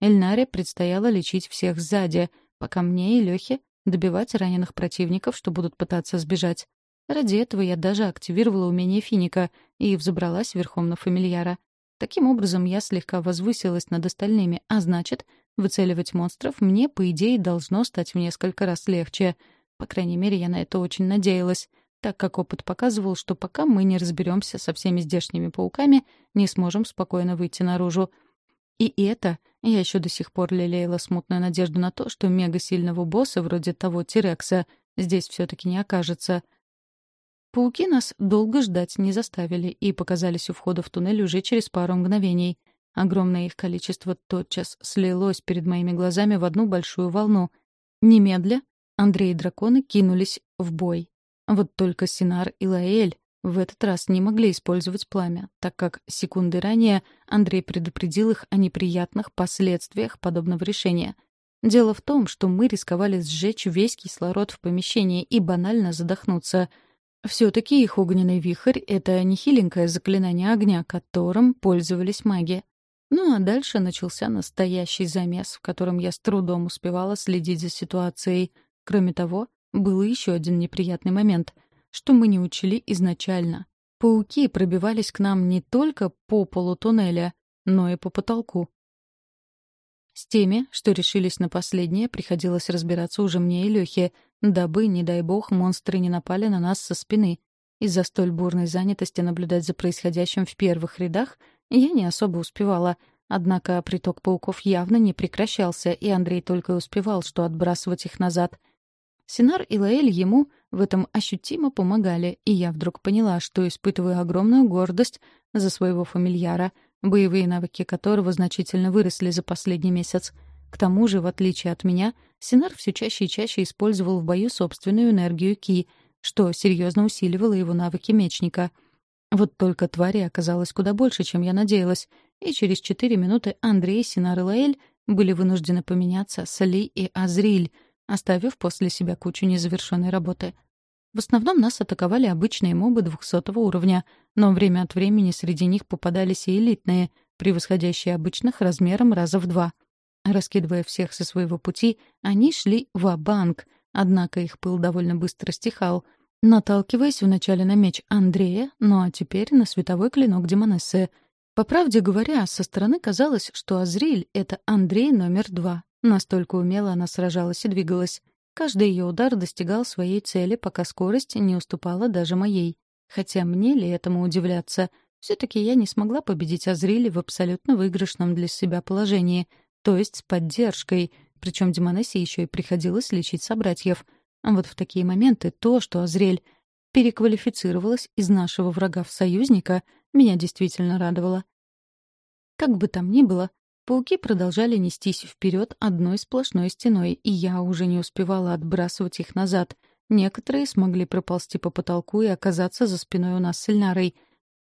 Эльнаре предстояло лечить всех сзади, пока мне и Лёхе добивать раненых противников, что будут пытаться сбежать. Ради этого я даже активировала умение финика и взобралась верхом на фамильяра. Таким образом, я слегка возвысилась над остальными, а значит, выцеливать монстров мне, по идее, должно стать в несколько раз легче — по крайней мере, я на это очень надеялась, так как опыт показывал, что пока мы не разберемся со всеми здешними пауками, не сможем спокойно выйти наружу. И это я еще до сих пор лелеяла смутную надежду на то, что мега-сильного босса вроде того Тирекса здесь все-таки не окажется. Пауки нас долго ждать не заставили и показались у входа в туннель уже через пару мгновений. Огромное их количество тотчас слилось перед моими глазами в одну большую волну. Немедля Андрей и драконы кинулись в бой. Вот только Синар и Лаэль в этот раз не могли использовать пламя, так как секунды ранее Андрей предупредил их о неприятных последствиях подобного решения. Дело в том, что мы рисковали сжечь весь кислород в помещении и банально задохнуться. Все-таки их огненный вихрь — это нехиленькое заклинание огня, которым пользовались маги. Ну а дальше начался настоящий замес, в котором я с трудом успевала следить за ситуацией — Кроме того, был еще один неприятный момент, что мы не учли изначально. Пауки пробивались к нам не только по полу туннеля, но и по потолку. С теми, что решились на последнее, приходилось разбираться уже мне и Лёхе, дабы, не дай бог, монстры не напали на нас со спины. Из-за столь бурной занятости наблюдать за происходящим в первых рядах я не особо успевала, однако приток пауков явно не прекращался, и Андрей только успевал, что отбрасывать их назад — Синар и Лаэль ему в этом ощутимо помогали, и я вдруг поняла, что испытываю огромную гордость за своего фамильяра, боевые навыки которого значительно выросли за последний месяц. К тому же, в отличие от меня, Синар все чаще и чаще использовал в бою собственную энергию Ки, что серьезно усиливало его навыки мечника. Вот только твари оказалось куда больше, чем я надеялась, и через четыре минуты Андрей, Синар и Лаэль были вынуждены поменяться с Али и Азриль — оставив после себя кучу незавершенной работы. В основном нас атаковали обычные мобы 200 уровня, но время от времени среди них попадались и элитные, превосходящие обычных размером раза в два. Раскидывая всех со своего пути, они шли в банк однако их пыл довольно быстро стихал, наталкиваясь вначале на меч Андрея, ну а теперь на световой клинок Демонессы. По правде говоря, со стороны казалось, что Азриль — это Андрей номер два, Настолько умело она сражалась и двигалась. Каждый ее удар достигал своей цели, пока скорость не уступала даже моей. Хотя мне ли этому удивляться? Все-таки я не смогла победить Азрили в абсолютно выигрышном для себя положении, то есть с поддержкой, причем Демонессе еще и приходилось лечить собратьев. А вот в такие моменты то, что Азрель переквалифицировалась из нашего врага в союзника, меня действительно радовало. Как бы там ни было, Пауки продолжали нестись вперед одной сплошной стеной, и я уже не успевала отбрасывать их назад. Некоторые смогли проползти по потолку и оказаться за спиной у нас с Эльнарой.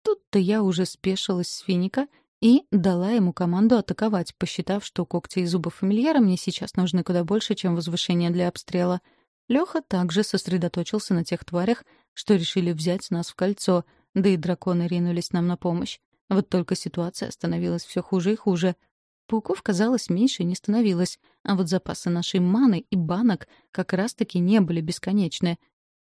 Тут-то я уже спешилась с финика и дала ему команду атаковать, посчитав, что когти и зубы фамильяра мне сейчас нужны куда больше, чем возвышение для обстрела. Леха также сосредоточился на тех тварях, что решили взять нас в кольцо, да и драконы ринулись нам на помощь. Вот только ситуация становилась все хуже и хуже. Пауков, казалось, меньше не становилось, а вот запасы нашей маны и банок как раз-таки не были бесконечны.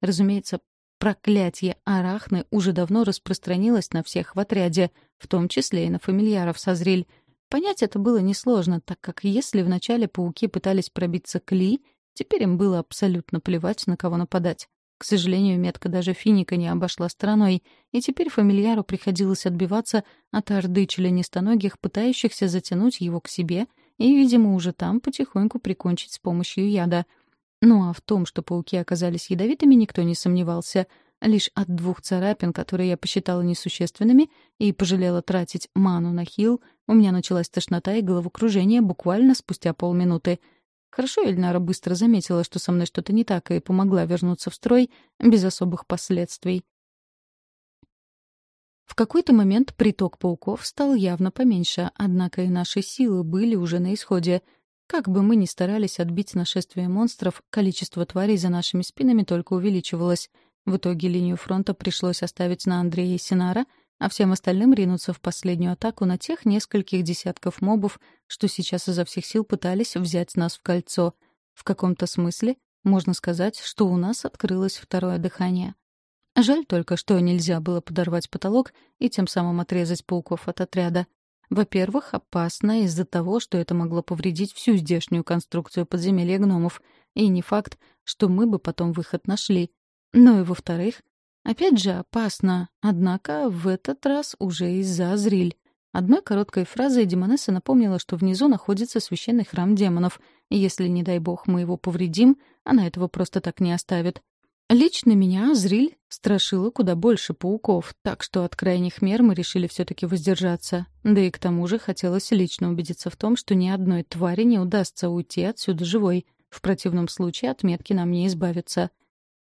Разумеется, проклятие арахны уже давно распространилось на всех в отряде, в том числе и на фамильяров созрель. Понять это было несложно, так как если вначале пауки пытались пробиться к Ли, теперь им было абсолютно плевать, на кого нападать. К сожалению, метка даже финика не обошла стороной, и теперь фамильяру приходилось отбиваться от орды членистоногих, пытающихся затянуть его к себе и, видимо, уже там потихоньку прикончить с помощью яда. Ну а в том, что пауки оказались ядовитыми, никто не сомневался. Лишь от двух царапин, которые я посчитала несущественными и пожалела тратить ману на хил, у меня началась тошнота и головокружение буквально спустя полминуты — Хорошо Эльнара быстро заметила, что со мной что-то не так, и помогла вернуться в строй без особых последствий. В какой-то момент приток пауков стал явно поменьше, однако и наши силы были уже на исходе. Как бы мы ни старались отбить нашествие монстров, количество тварей за нашими спинами только увеличивалось. В итоге линию фронта пришлось оставить на Андрея и Синара — а всем остальным ринуться в последнюю атаку на тех нескольких десятков мобов, что сейчас изо всех сил пытались взять нас в кольцо. В каком-то смысле можно сказать, что у нас открылось второе дыхание. Жаль только, что нельзя было подорвать потолок и тем самым отрезать пауков от отряда. Во-первых, опасно из-за того, что это могло повредить всю здешнюю конструкцию подземелья гномов, и не факт, что мы бы потом выход нашли. Ну и во-вторых, Опять же опасно, однако в этот раз уже из-за Азриль. Одной короткой фразой Демонесса напомнила, что внизу находится священный храм демонов, если, не дай бог, мы его повредим, она этого просто так не оставит. Лично меня Азриль страшила куда больше пауков, так что от крайних мер мы решили все таки воздержаться. Да и к тому же хотелось лично убедиться в том, что ни одной твари не удастся уйти отсюда живой. В противном случае отметки нам не избавиться —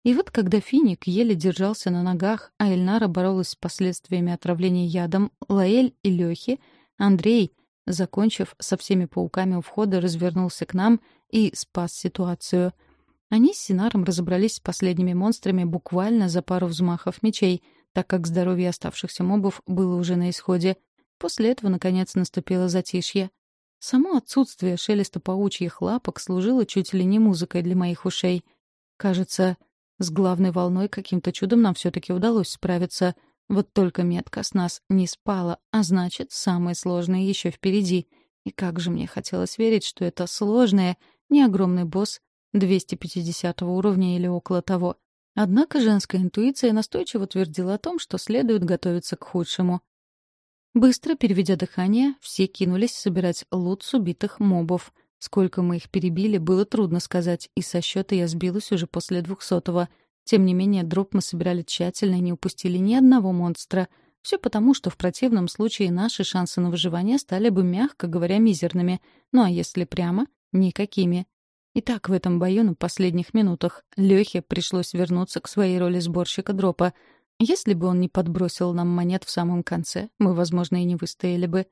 и вот когда Финик еле держался на ногах, а Эльнара боролась с последствиями отравления ядом, Лаэль и Лёхи, Андрей, закончив со всеми пауками у входа, развернулся к нам и спас ситуацию. Они с Синаром разобрались с последними монстрами буквально за пару взмахов мечей, так как здоровье оставшихся мобов было уже на исходе. После этого, наконец, наступило затишье. Само отсутствие шелеста паучьих лапок служило чуть ли не музыкой для моих ушей. Кажется, с главной волной каким-то чудом нам все-таки удалось справиться. Вот только метка с нас не спала, а значит, самое сложное еще впереди. И как же мне хотелось верить, что это сложное, не огромный босс 250 уровня или около того. Однако женская интуиция настойчиво твердила о том, что следует готовиться к худшему. Быстро переведя дыхание, все кинулись собирать лут с убитых мобов — Сколько мы их перебили, было трудно сказать, и со счета я сбилась уже после двухсотого. Тем не менее, дроп мы собирали тщательно и не упустили ни одного монстра. Все потому, что в противном случае наши шансы на выживание стали бы, мягко говоря, мизерными. Ну а если прямо — никакими. Итак, в этом бою на последних минутах Лехе пришлось вернуться к своей роли сборщика дропа. Если бы он не подбросил нам монет в самом конце, мы, возможно, и не выстояли бы.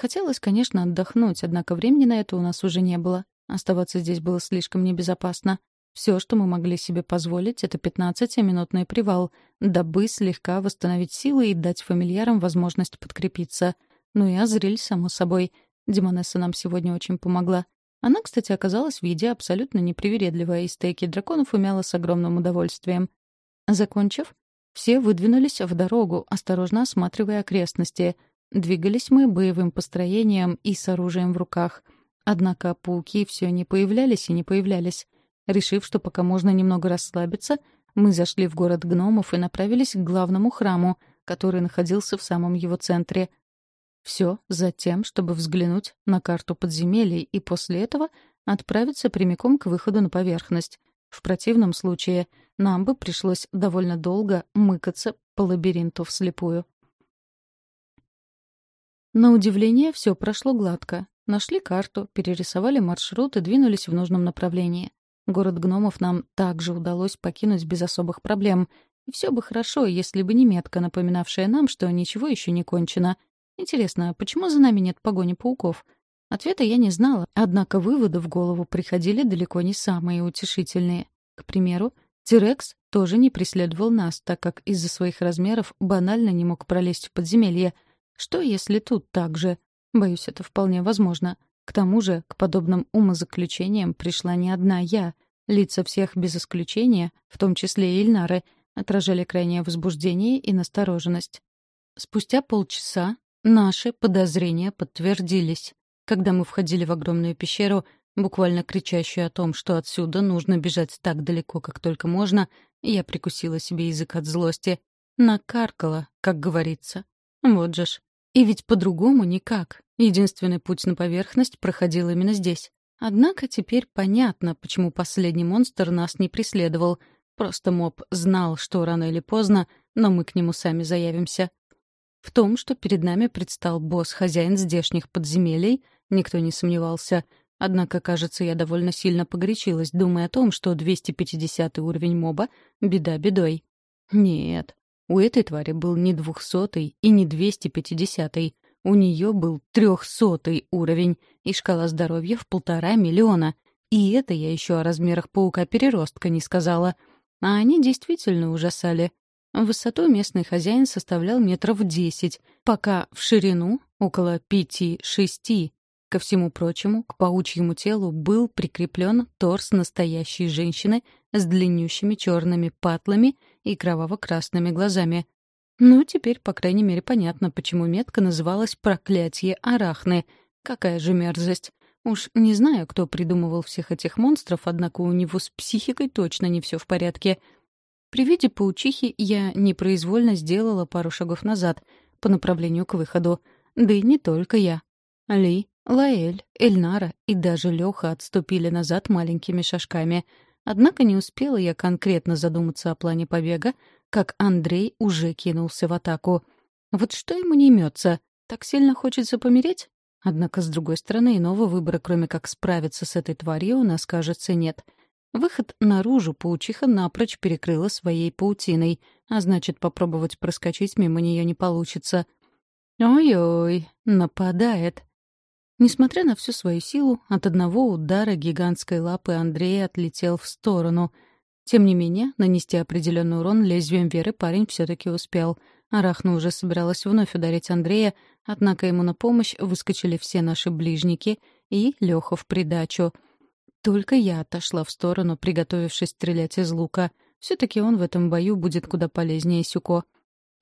Хотелось, конечно, отдохнуть, однако времени на это у нас уже не было. Оставаться здесь было слишком небезопасно. Все, что мы могли себе позволить, это 15-минутный привал, дабы слегка восстановить силы и дать фамильярам возможность подкрепиться. Ну и Азриль, само собой. Демонесса нам сегодня очень помогла. Она, кстати, оказалась в еде абсолютно непривередливая, и стейки драконов умяла с огромным удовольствием. Закончив, все выдвинулись в дорогу, осторожно осматривая окрестности — Двигались мы боевым построением и с оружием в руках. Однако пауки все не появлялись и не появлялись. Решив, что пока можно немного расслабиться, мы зашли в город гномов и направились к главному храму, который находился в самом его центре. Все за тем, чтобы взглянуть на карту подземелий и после этого отправиться прямиком к выходу на поверхность. В противном случае нам бы пришлось довольно долго мыкаться по лабиринту вслепую. На удивление, все прошло гладко. Нашли карту, перерисовали маршрут и двинулись в нужном направлении. Город гномов нам также удалось покинуть без особых проблем. И все бы хорошо, если бы не метка, напоминавшая нам, что ничего еще не кончено. Интересно, почему за нами нет погони пауков? Ответа я не знала, однако выводы в голову приходили далеко не самые утешительные. К примеру, Тирекс тоже не преследовал нас, так как из-за своих размеров банально не мог пролезть в подземелье — что, если тут так же? Боюсь, это вполне возможно. К тому же, к подобным умозаключениям пришла не одна я. Лица всех без исключения, в том числе и Ильнары, отражали крайнее возбуждение и настороженность. Спустя полчаса наши подозрения подтвердились. Когда мы входили в огромную пещеру, буквально кричащую о том, что отсюда нужно бежать так далеко, как только можно, я прикусила себе язык от злости. Накаркала, как говорится. Вот же ж. И ведь по-другому никак. Единственный путь на поверхность проходил именно здесь. Однако теперь понятно, почему последний монстр нас не преследовал. Просто моб знал, что рано или поздно, но мы к нему сами заявимся. В том, что перед нами предстал босс-хозяин здешних подземелий, никто не сомневался. Однако, кажется, я довольно сильно погорячилась, думая о том, что 250 уровень моба — беда бедой. Нет, у этой твари был не двухсотый и не двести пятидесятый. У нее был трехсотый уровень и шкала здоровья в полтора миллиона. И это я еще о размерах паука-переростка не сказала. А они действительно ужасали. высоту местный хозяин составлял метров десять, пока в ширину — около пяти-шести. Ко всему прочему, к паучьему телу был прикреплен торс настоящей женщины с длиннющими черными патлами — и кроваво-красными глазами. Ну, теперь, по крайней мере, понятно, почему метка называлась «Проклятие Арахны». Какая же мерзость. Уж не знаю, кто придумывал всех этих монстров, однако у него с психикой точно не все в порядке. При виде паучихи я непроизвольно сделала пару шагов назад по направлению к выходу. Да и не только я. Ли, Лаэль, Эльнара и даже Леха отступили назад маленькими шажками — Однако не успела я конкретно задуматься о плане побега, как Андрей уже кинулся в атаку. Вот что ему не имется? Так сильно хочется помереть? Однако, с другой стороны, иного выбора, кроме как справиться с этой тварью, у нас, кажется, нет. Выход наружу паучиха напрочь перекрыла своей паутиной, а значит, попробовать проскочить мимо нее не получится. «Ой-ой, нападает!» Несмотря на всю свою силу, от одного удара гигантской лапы Андрей отлетел в сторону. Тем не менее, нанести определенный урон лезвием Веры парень все-таки успел. Арахна уже собиралась вновь ударить Андрея, однако ему на помощь выскочили все наши ближники и Леха в придачу. Только я отошла в сторону, приготовившись стрелять из лука. Все-таки он в этом бою будет куда полезнее Сюко. —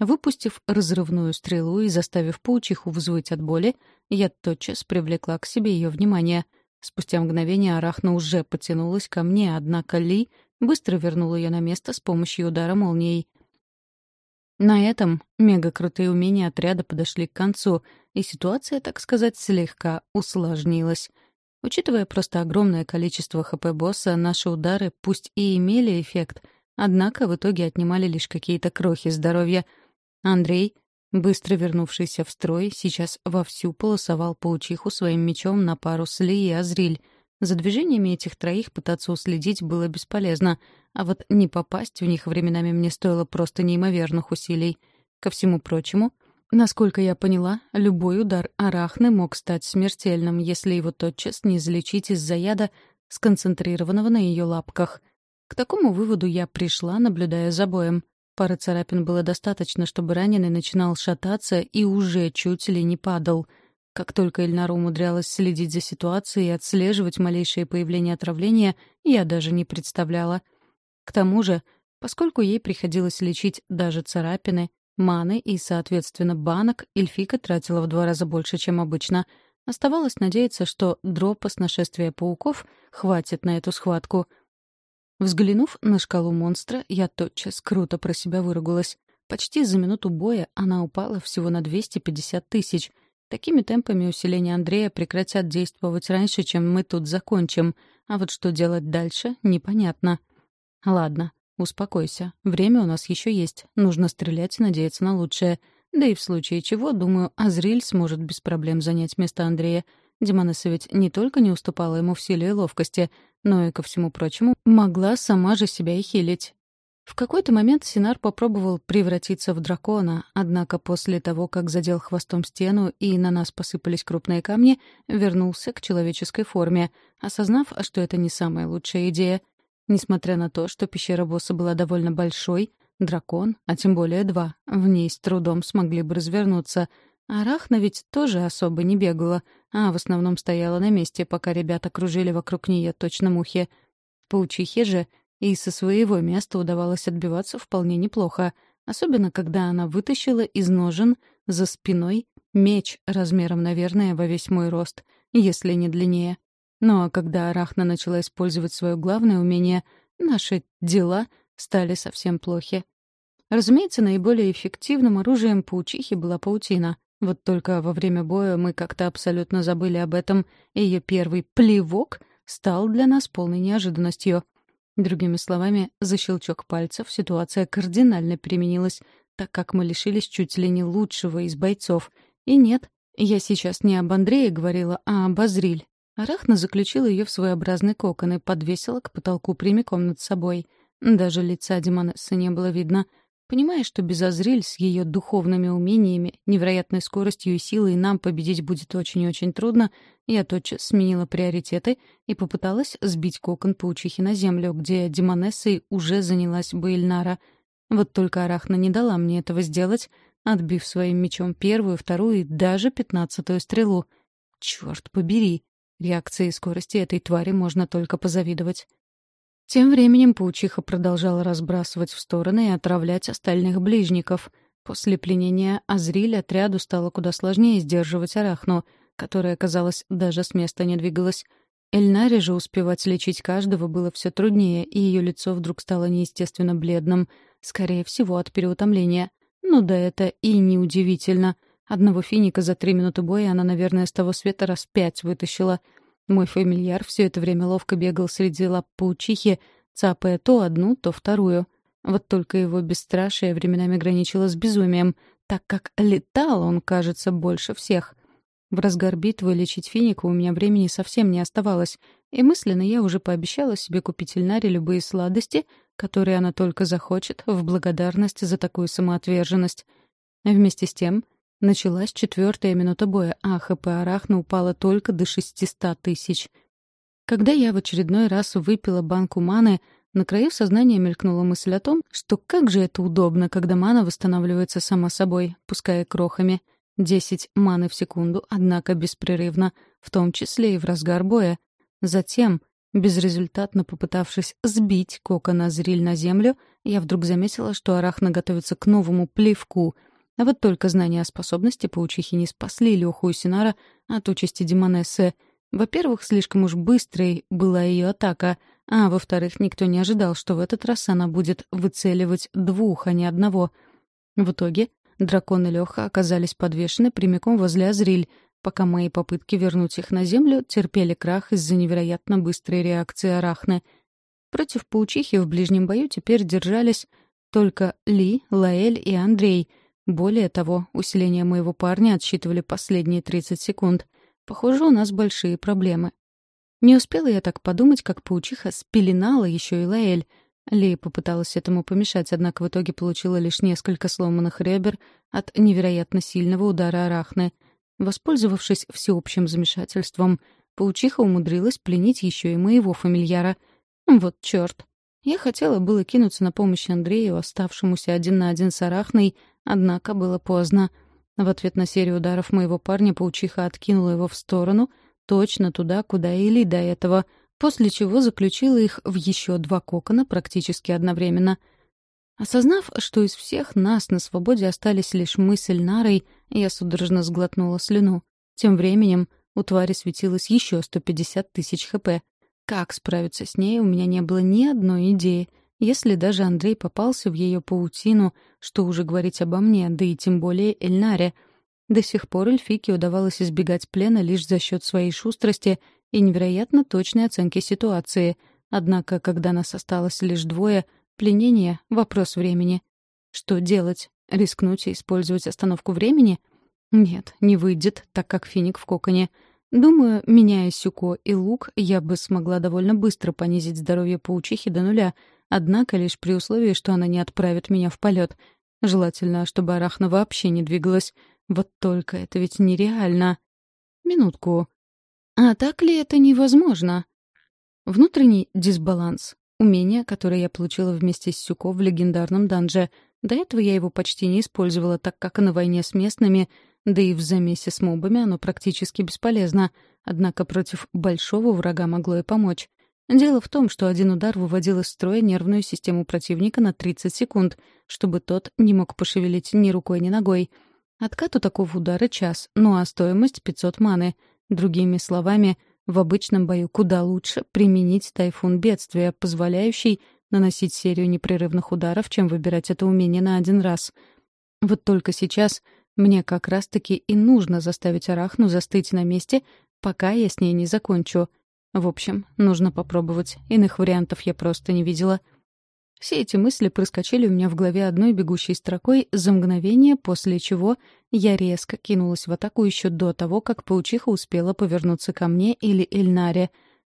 Выпустив разрывную стрелу и заставив паучиху взвыть от боли, я тотчас привлекла к себе ее внимание. Спустя мгновение Арахна уже потянулась ко мне, однако Ли быстро вернула ее на место с помощью удара молнией. На этом мега-крутые умения отряда подошли к концу, и ситуация, так сказать, слегка усложнилась. Учитывая просто огромное количество ХП босса, наши удары пусть и имели эффект, однако в итоге отнимали лишь какие-то крохи здоровья — Андрей, быстро вернувшийся в строй, сейчас вовсю полосовал паучиху своим мечом на пару с Ли и Азриль. За движениями этих троих пытаться уследить было бесполезно, а вот не попасть в них временами мне стоило просто неимоверных усилий. Ко всему прочему, насколько я поняла, любой удар арахны мог стать смертельным, если его тотчас не залечить из-за яда, сконцентрированного на ее лапках. К такому выводу я пришла, наблюдая за боем — Пары царапин было достаточно, чтобы раненый начинал шататься и уже чуть ли не падал. Как только Эльнара умудрялась следить за ситуацией и отслеживать малейшие появления отравления, я даже не представляла. К тому же, поскольку ей приходилось лечить даже царапины, маны и, соответственно, банок, эльфика тратила в два раза больше, чем обычно — Оставалось надеяться, что дропа с нашествия пауков хватит на эту схватку. Взглянув на шкалу монстра, я тотчас круто про себя выругалась. Почти за минуту боя она упала всего на 250 тысяч. Такими темпами усиления Андрея прекратят действовать раньше, чем мы тут закончим. А вот что делать дальше, непонятно. Ладно, успокойся. Время у нас еще есть. Нужно стрелять и надеяться на лучшее. Да и в случае чего, думаю, Азриль сможет без проблем занять место Андрея. Демонесса ведь не только не уступала ему в силе и ловкости, но и, ко всему прочему, могла сама же себя и хилить. В какой-то момент Синар попробовал превратиться в дракона, однако после того, как задел хвостом стену и на нас посыпались крупные камни, вернулся к человеческой форме, осознав, что это не самая лучшая идея. Несмотря на то, что пещера босса была довольно большой, дракон, а тем более два, в ней с трудом смогли бы развернуться — Арахна ведь тоже особо не бегала, а в основном стояла на месте, пока ребята кружили вокруг нее точно мухи. Паучихе же и со своего места удавалось отбиваться вполне неплохо, особенно когда она вытащила из ножен за спиной меч размером, наверное, во весь мой рост, если не длиннее. Ну а когда Арахна начала использовать свое главное умение, наши дела стали совсем плохи. Разумеется, наиболее эффективным оружием паучихи была паутина. Вот только во время боя мы как-то абсолютно забыли об этом, и ее первый плевок стал для нас полной неожиданностью. Другими словами, за щелчок пальцев ситуация кардинально переменилась, так как мы лишились чуть ли не лучшего из бойцов. И нет, я сейчас не об Андрее говорила, а об Азриль. Арахна заключила ее в своеобразный кокон и подвесила к потолку прямиком над собой. Даже лица Димонессы не было видно — Понимая, что без Азриль с ее духовными умениями, невероятной скоростью и силой нам победить будет очень и очень трудно, я тотчас сменила приоритеты и попыталась сбить кокон паучихи на землю, где Демонессой уже занялась бы Эльнара. Вот только Арахна не дала мне этого сделать, отбив своим мечом первую, вторую и даже пятнадцатую стрелу. Черт побери! Реакции и скорости этой твари можно только позавидовать. Тем временем паучиха продолжала разбрасывать в стороны и отравлять остальных ближников. После пленения Азриль отряду стало куда сложнее сдерживать арахну, которая, казалось, даже с места не двигалась. Эльнаре же успевать лечить каждого было все труднее, и ее лицо вдруг стало неестественно бледным, скорее всего, от переутомления. Ну да это и неудивительно. Одного финика за три минуты боя она, наверное, с того света раз пять вытащила — мой фамильяр все это время ловко бегал среди лап паучихи, цапая то одну, то вторую. Вот только его бесстрашие временами граничило с безумием, так как летал он, кажется, больше всех. В разгар битвы лечить финика у меня времени совсем не оставалось, и мысленно я уже пообещала себе купить Ильнаре любые сладости, которые она только захочет, в благодарность за такую самоотверженность. Вместе с тем, Началась четвертая минута боя, а ХП Арахна упала только до 600 тысяч. Когда я в очередной раз выпила банку маны, на краю сознания мелькнула мысль о том, что как же это удобно, когда мана восстанавливается сама собой, пуская крохами. десять маны в секунду, однако беспрерывно, в том числе и в разгар боя. Затем, безрезультатно попытавшись сбить кокона зриль на землю, я вдруг заметила, что Арахна готовится к новому плевку — а вот только знания о способности паучихи не спасли Лёху и Синара от участи Демонессы. Во-первых, слишком уж быстрой была ее атака, а во-вторых, никто не ожидал, что в этот раз она будет выцеливать двух, а не одного. В итоге дракон и Лёха оказались подвешены прямиком возле Азриль, пока мои попытки вернуть их на землю терпели крах из-за невероятно быстрой реакции Арахны. Против паучихи в ближнем бою теперь держались только Ли, Лаэль и Андрей, более того, усиление моего парня отсчитывали последние 30 секунд. Похоже, у нас большие проблемы. Не успела я так подумать, как паучиха спеленала еще и Лаэль. Ли попыталась этому помешать, однако в итоге получила лишь несколько сломанных ребер от невероятно сильного удара арахны. Воспользовавшись всеобщим замешательством, паучиха умудрилась пленить еще и моего фамильяра. Вот черт! Я хотела было кинуться на помощь Андрею, оставшемуся один на один с арахной, Однако было поздно. В ответ на серию ударов моего парня паучиха откинула его в сторону, точно туда, куда и Ли до этого, после чего заключила их в еще два кокона практически одновременно. Осознав, что из всех нас на свободе остались лишь мы с Эльнарой, я судорожно сглотнула слюну. Тем временем у твари светилось еще 150 тысяч хп. Как справиться с ней, у меня не было ни одной идеи — если даже Андрей попался в ее паутину, что уже говорить обо мне, да и тем более Эльнаре. До сих пор Эльфике удавалось избегать плена лишь за счет своей шустрости и невероятно точной оценки ситуации. Однако, когда нас осталось лишь двое, пленение — вопрос времени. Что делать? Рискнуть и использовать остановку времени? Нет, не выйдет, так как финик в коконе. Думаю, меняя Сюко и Лук, я бы смогла довольно быстро понизить здоровье паучихи до нуля — Однако лишь при условии, что она не отправит меня в полет. Желательно, чтобы Арахна вообще не двигалась. Вот только это ведь нереально. Минутку. А так ли это невозможно? Внутренний дисбаланс. Умение, которое я получила вместе с Сюко в легендарном данже. До этого я его почти не использовала, так как на войне с местными, да и в замесе с мобами оно практически бесполезно. Однако против большого врага могло и помочь. Дело в том, что один удар выводил из строя нервную систему противника на 30 секунд, чтобы тот не мог пошевелить ни рукой, ни ногой. Откат у такого удара — час, ну а стоимость — 500 маны. Другими словами, в обычном бою куда лучше применить тайфун бедствия, позволяющий наносить серию непрерывных ударов, чем выбирать это умение на один раз. Вот только сейчас мне как раз-таки и нужно заставить Арахну застыть на месте, пока я с ней не закончу — в общем, нужно попробовать. Иных вариантов я просто не видела. Все эти мысли проскочили у меня в голове одной бегущей строкой за мгновение, после чего я резко кинулась в атаку еще до того, как паучиха успела повернуться ко мне или Эльнаре.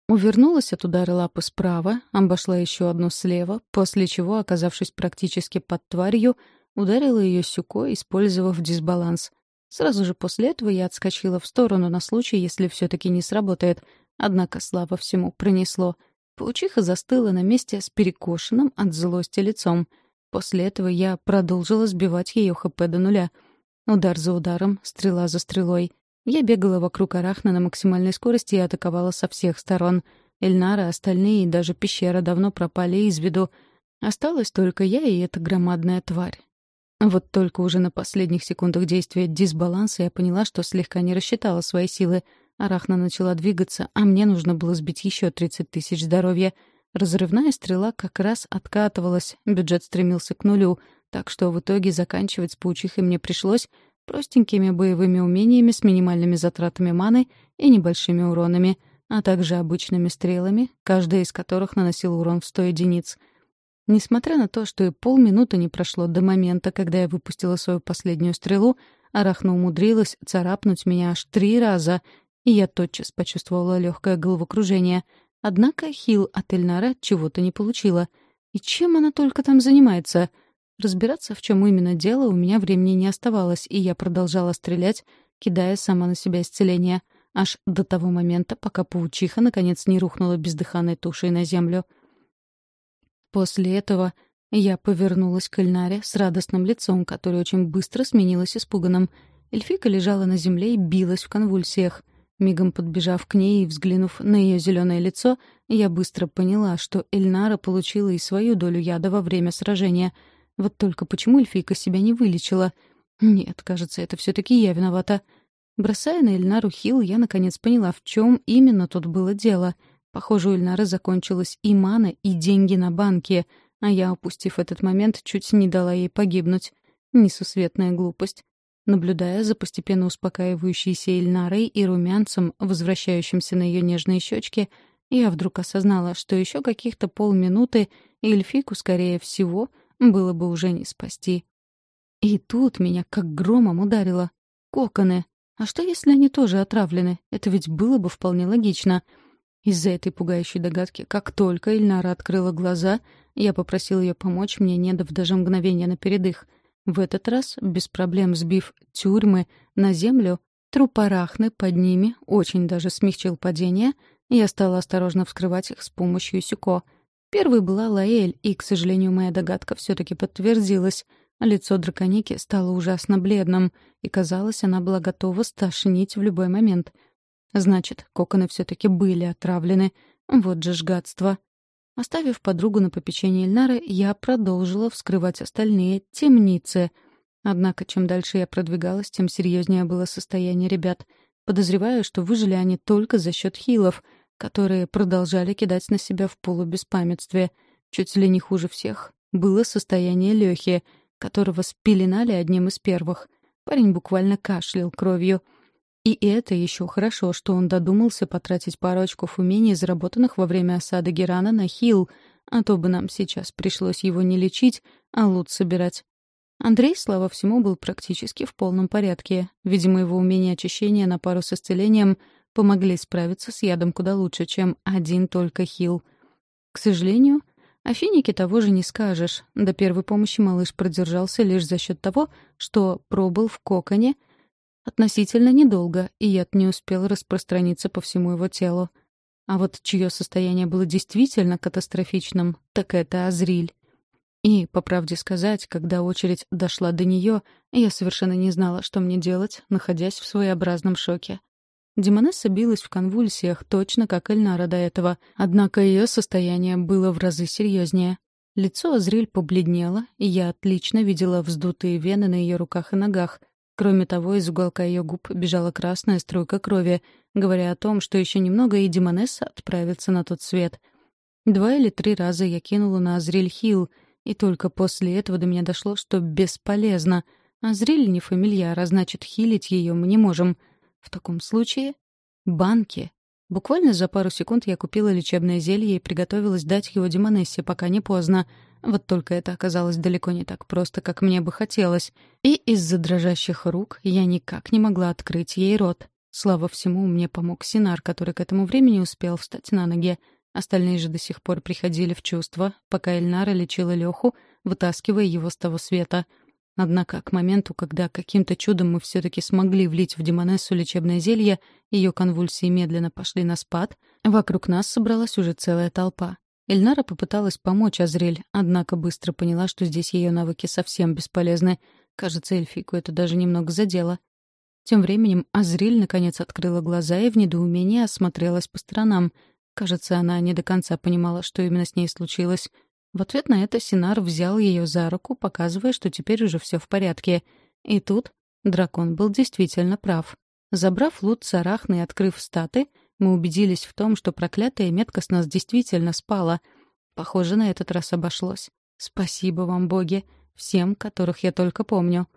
Увернулась от удара лапы справа, обошла еще одну слева, после чего, оказавшись практически под тварью, ударила ее сюко, использовав дисбаланс. Сразу же после этого я отскочила в сторону на случай, если все-таки не сработает, Однако, слава всему, пронесло. Паучиха застыла на месте с перекошенным от злости лицом. После этого я продолжила сбивать ее ХП до нуля. Удар за ударом, стрела за стрелой. Я бегала вокруг Арахна на максимальной скорости и атаковала со всех сторон. Эльнара, остальные и даже пещера давно пропали из виду. Осталась только я и эта громадная тварь. Вот только уже на последних секундах действия дисбаланса я поняла, что слегка не рассчитала свои силы — Арахна начала двигаться, а мне нужно было сбить еще 30 тысяч здоровья. Разрывная стрела как раз откатывалась, бюджет стремился к нулю, так что в итоге заканчивать с паучихой мне пришлось простенькими боевыми умениями с минимальными затратами маны и небольшими уронами, а также обычными стрелами, каждая из которых наносила урон в 100 единиц. Несмотря на то, что и полминуты не прошло до момента, когда я выпустила свою последнюю стрелу, Арахна умудрилась царапнуть меня аж три раза и я тотчас почувствовала легкое головокружение. Однако Хил от Эльнара чего-то не получила. И чем она только там занимается? Разбираться, в чем именно дело, у меня времени не оставалось, и я продолжала стрелять, кидая сама на себя исцеление, аж до того момента, пока паучиха наконец не рухнула бездыханной тушей на землю. После этого я повернулась к Эльнаре с радостным лицом, которое очень быстро сменилось испуганным. Эльфика лежала на земле и билась в конвульсиях — Мигом подбежав к ней и взглянув на ее зеленое лицо, я быстро поняла, что Эльнара получила и свою долю яда во время сражения. Вот только почему эльфийка себя не вылечила? Нет, кажется, это все таки я виновата. Бросая на Эльнару хил, я наконец поняла, в чем именно тут было дело. Похоже, у Эльнары закончилась и мана, и деньги на банке, а я, упустив этот момент, чуть не дала ей погибнуть. Несусветная глупость наблюдая за постепенно успокаивающейся Ильнарой и румянцем, возвращающимся на ее нежные щечки, я вдруг осознала, что еще каких-то полминуты Эльфику, скорее всего, было бы уже не спасти. И тут меня как громом ударило. Коконы. А что, если они тоже отравлены? Это ведь было бы вполне логично. Из-за этой пугающей догадки, как только Эльнара открыла глаза, я попросила ее помочь мне, не дав даже мгновения на передых — в этот раз, без проблем сбив тюрьмы на землю, труп под ними очень даже смягчил падение, и я стала осторожно вскрывать их с помощью сюко. Первой была Лаэль, и, к сожалению, моя догадка все таки подтвердилась. Лицо драконики стало ужасно бледным, и, казалось, она была готова стошнить в любой момент. Значит, коконы все таки были отравлены. Вот же ж гадство. Оставив подругу на попечение Эльнары, я продолжила вскрывать остальные темницы. Однако, чем дальше я продвигалась, тем серьезнее было состояние ребят. Подозреваю, что выжили они только за счет хилов, которые продолжали кидать на себя в полубеспамятстве. Чуть ли не хуже всех было состояние Лёхи, которого спеленали одним из первых. Парень буквально кашлял кровью — и это еще хорошо, что он додумался потратить пару очков умений, заработанных во время осады Герана на хил, а то бы нам сейчас пришлось его не лечить, а лут собирать. Андрей, слава всему, был практически в полном порядке. Видимо, его умения очищения на пару с исцелением помогли справиться с ядом куда лучше, чем один только хил. К сожалению, о финике того же не скажешь. До первой помощи малыш продержался лишь за счет того, что пробыл в коконе — Относительно недолго, и яд не успел распространиться по всему его телу. А вот чье состояние было действительно катастрофичным, так это Азриль. И, по правде сказать, когда очередь дошла до нее, я совершенно не знала, что мне делать, находясь в своеобразном шоке. Демонесса билась в конвульсиях, точно как Эльнара до этого, однако ее состояние было в разы серьезнее. Лицо Азриль побледнело, и я отлично видела вздутые вены на ее руках и ногах, Кроме того, из уголка ее губ бежала красная струйка крови, говоря о том, что еще немного и Демонесса отправится на тот свет. Два или три раза я кинула на Азриль Хилл, и только после этого до меня дошло, что бесполезно. Азриль не фамильяр, а значит, хилить ее мы не можем. В таком случае — банки. Буквально за пару секунд я купила лечебное зелье и приготовилась дать его Демонессе, пока не поздно — вот только это оказалось далеко не так просто, как мне бы хотелось. И из-за дрожащих рук я никак не могла открыть ей рот. Слава всему, мне помог Синар, который к этому времени успел встать на ноги. Остальные же до сих пор приходили в чувство, пока Эльнара лечила Леху, вытаскивая его с того света. Однако к моменту, когда каким-то чудом мы все-таки смогли влить в Демонессу лечебное зелье, ее конвульсии медленно пошли на спад, вокруг нас собралась уже целая толпа. Эльнара попыталась помочь Азрель, однако быстро поняла, что здесь ее навыки совсем бесполезны. Кажется, Эльфийку это даже немного задело. Тем временем Азриль наконец открыла глаза и в недоумении осмотрелась по сторонам. Кажется, она не до конца понимала, что именно с ней случилось. В ответ на это Синар взял ее за руку, показывая, что теперь уже все в порядке. И тут дракон был действительно прав. Забрав лут с и открыв статы — мы убедились в том, что проклятая метка с нас действительно спала. Похоже, на этот раз обошлось. Спасибо вам, боги, всем, которых я только помню.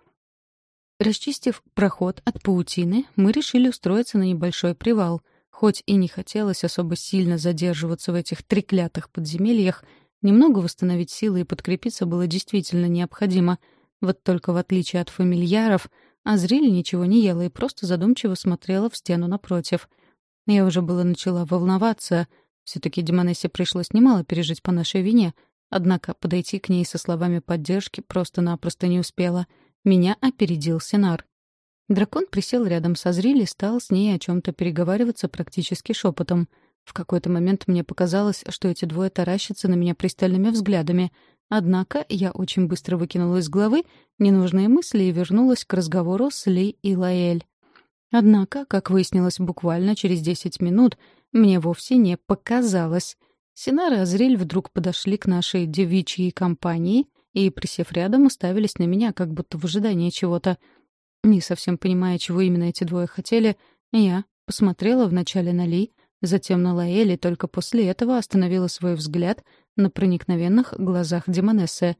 Расчистив проход от паутины, мы решили устроиться на небольшой привал. Хоть и не хотелось особо сильно задерживаться в этих треклятых подземельях, немного восстановить силы и подкрепиться было действительно необходимо. Вот только в отличие от фамильяров, Азриль ничего не ела и просто задумчиво смотрела в стену напротив — я уже было начала волноваться. все таки Демонессе пришлось немало пережить по нашей вине, однако подойти к ней со словами поддержки просто-напросто не успела. Меня опередил Сенар. Дракон присел рядом со Зриль и стал с ней о чем то переговариваться практически шепотом. В какой-то момент мне показалось, что эти двое таращатся на меня пристальными взглядами. Однако я очень быстро выкинула из головы ненужные мысли и вернулась к разговору с Ли и Лаэль. Однако, как выяснилось буквально через 10 минут, мне вовсе не показалось. Синара и Азриль вдруг подошли к нашей девичьей компании и, присев рядом, уставились на меня, как будто в ожидании чего-то. Не совсем понимая, чего именно эти двое хотели, я посмотрела вначале на Ли, затем на Лаэли, только после этого остановила свой взгляд на проникновенных глазах Демонессы.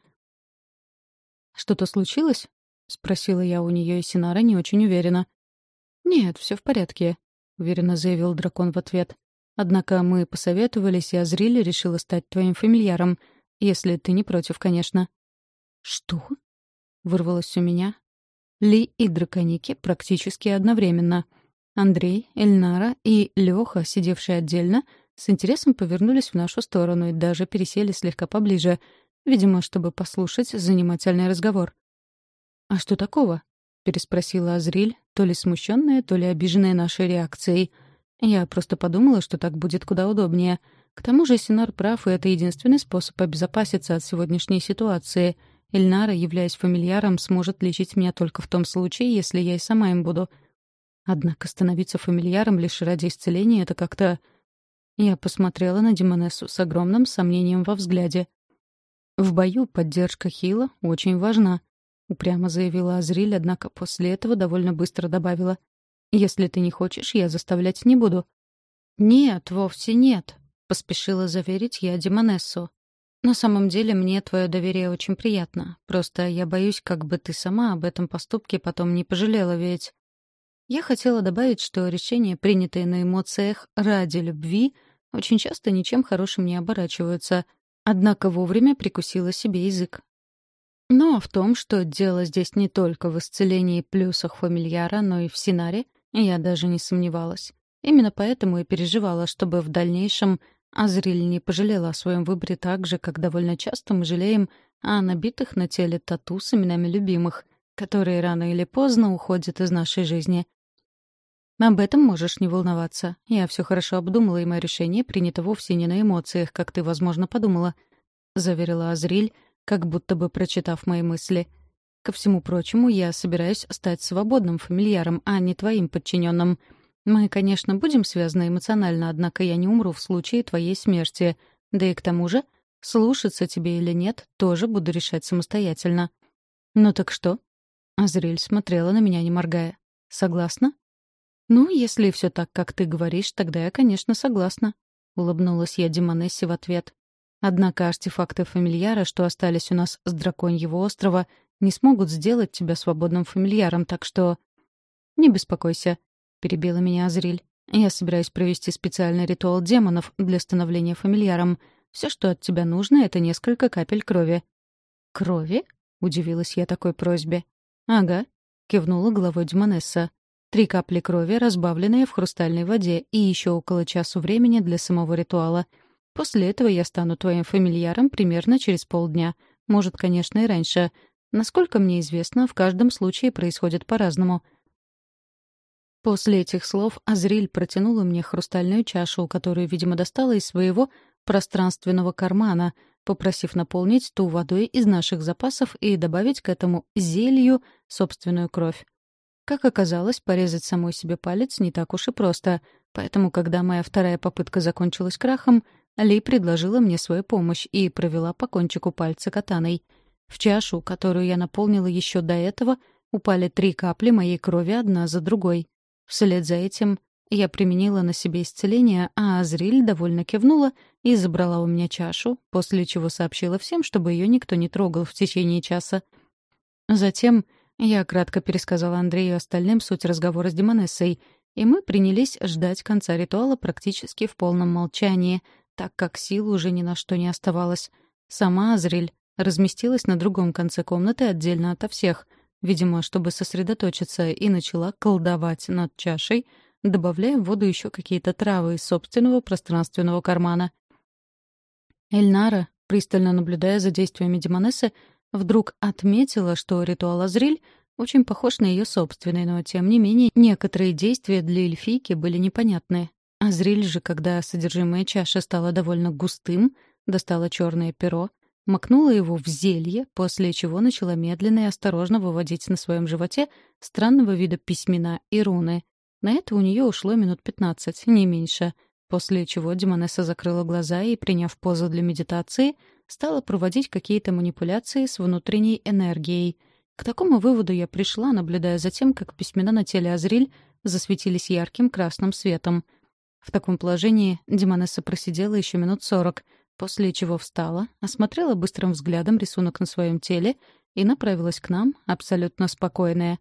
«Что-то случилось?» — спросила я у нее и Синара не очень уверенно. «Нет, все в порядке», — уверенно заявил дракон в ответ. «Однако мы посоветовались, и Азриль решила стать твоим фамильяром, если ты не против, конечно». «Что?» — вырвалось у меня. Ли и драконики практически одновременно. Андрей, Эльнара и Леха, сидевшие отдельно, с интересом повернулись в нашу сторону и даже пересели слегка поближе, видимо, чтобы послушать занимательный разговор. «А что такого?» — переспросила Азриль, то ли смущенная, то ли обиженная нашей реакцией. Я просто подумала, что так будет куда удобнее. К тому же Синар прав, и это единственный способ обезопаситься от сегодняшней ситуации. Эльнара, являясь фамильяром, сможет лечить меня только в том случае, если я и сама им буду. Однако становиться фамильяром лишь ради исцеления — это как-то... Я посмотрела на Демонессу с огромным сомнением во взгляде. В бою поддержка Хила очень важна упрямо заявила Азриль, однако после этого довольно быстро добавила. «Если ты не хочешь, я заставлять не буду». «Нет, вовсе нет», — поспешила заверить я Демонессу. «На самом деле мне твое доверие очень приятно. Просто я боюсь, как бы ты сама об этом поступке потом не пожалела, ведь...» Я хотела добавить, что решения, принятые на эмоциях ради любви, очень часто ничем хорошим не оборачиваются, однако вовремя прикусила себе язык. Но ну, а в том, что дело здесь не только в исцелении плюсах фамильяра, но и в Синаре, я даже не сомневалась. Именно поэтому и переживала, чтобы в дальнейшем Азриль не пожалела о своем выборе так же, как довольно часто мы жалеем о набитых на теле тату с именами любимых, которые рано или поздно уходят из нашей жизни. Об этом можешь не волноваться. Я все хорошо обдумала, и мое решение принято вовсе не на эмоциях, как ты, возможно, подумала», — заверила Азриль, как будто бы прочитав мои мысли. Ко всему прочему, я собираюсь стать свободным фамильяром, а не твоим подчиненным. Мы, конечно, будем связаны эмоционально, однако я не умру в случае твоей смерти. Да и к тому же, слушаться тебе или нет, тоже буду решать самостоятельно. Ну так что? Азриль смотрела на меня, не моргая. Согласна? Ну, если все так, как ты говоришь, тогда я, конечно, согласна. Улыбнулась я Демонессе в ответ. Однако артефакты фамильяра, что остались у нас с драконьего острова, не смогут сделать тебя свободным фамильяром, так что... «Не беспокойся», — перебила меня Азриль. «Я собираюсь провести специальный ритуал демонов для становления фамильяром. Все, что от тебя нужно, — это несколько капель крови». «Крови?» — удивилась я такой просьбе. «Ага», — кивнула головой Демонесса. «Три капли крови, разбавленные в хрустальной воде, и еще около часу времени для самого ритуала — После этого я стану твоим фамильяром примерно через полдня. Может, конечно, и раньше. Насколько мне известно, в каждом случае происходит по-разному. После этих слов Азриль протянула мне хрустальную чашу, которую, видимо, достала из своего пространственного кармана, попросив наполнить ту водой из наших запасов и добавить к этому зелью собственную кровь. Как оказалось, порезать самой себе палец не так уж и просто, поэтому, когда моя вторая попытка закончилась крахом — ли предложила мне свою помощь и провела по кончику пальца катаной. В чашу, которую я наполнила еще до этого, упали три капли моей крови одна за другой. Вслед за этим я применила на себе исцеление, а Азриль довольно кивнула и забрала у меня чашу, после чего сообщила всем, чтобы ее никто не трогал в течение часа. Затем я кратко пересказала Андрею и остальным суть разговора с Демонессой, и мы принялись ждать конца ритуала практически в полном молчании — так как сил уже ни на что не оставалось. Сама Азриль разместилась на другом конце комнаты отдельно ото всех, видимо, чтобы сосредоточиться, и начала колдовать над чашей, добавляя в воду еще какие-то травы из собственного пространственного кармана. Эльнара, пристально наблюдая за действиями Демонессы, вдруг отметила, что ритуал Азриль очень похож на ее собственный, но, тем не менее, некоторые действия для эльфийки были непонятны. Азриль же, когда содержимое чаши стало довольно густым, достала черное перо, макнула его в зелье, после чего начала медленно и осторожно выводить на своем животе странного вида письмена и руны. На это у нее ушло минут пятнадцать, не меньше, после чего Демонесса закрыла глаза и, приняв позу для медитации, стала проводить какие-то манипуляции с внутренней энергией. К такому выводу я пришла, наблюдая за тем, как письмена на теле Азриль засветились ярким красным светом — в таком положении Демонесса просидела еще минут сорок, после чего встала, осмотрела быстрым взглядом рисунок на своем теле и направилась к нам, абсолютно спокойная.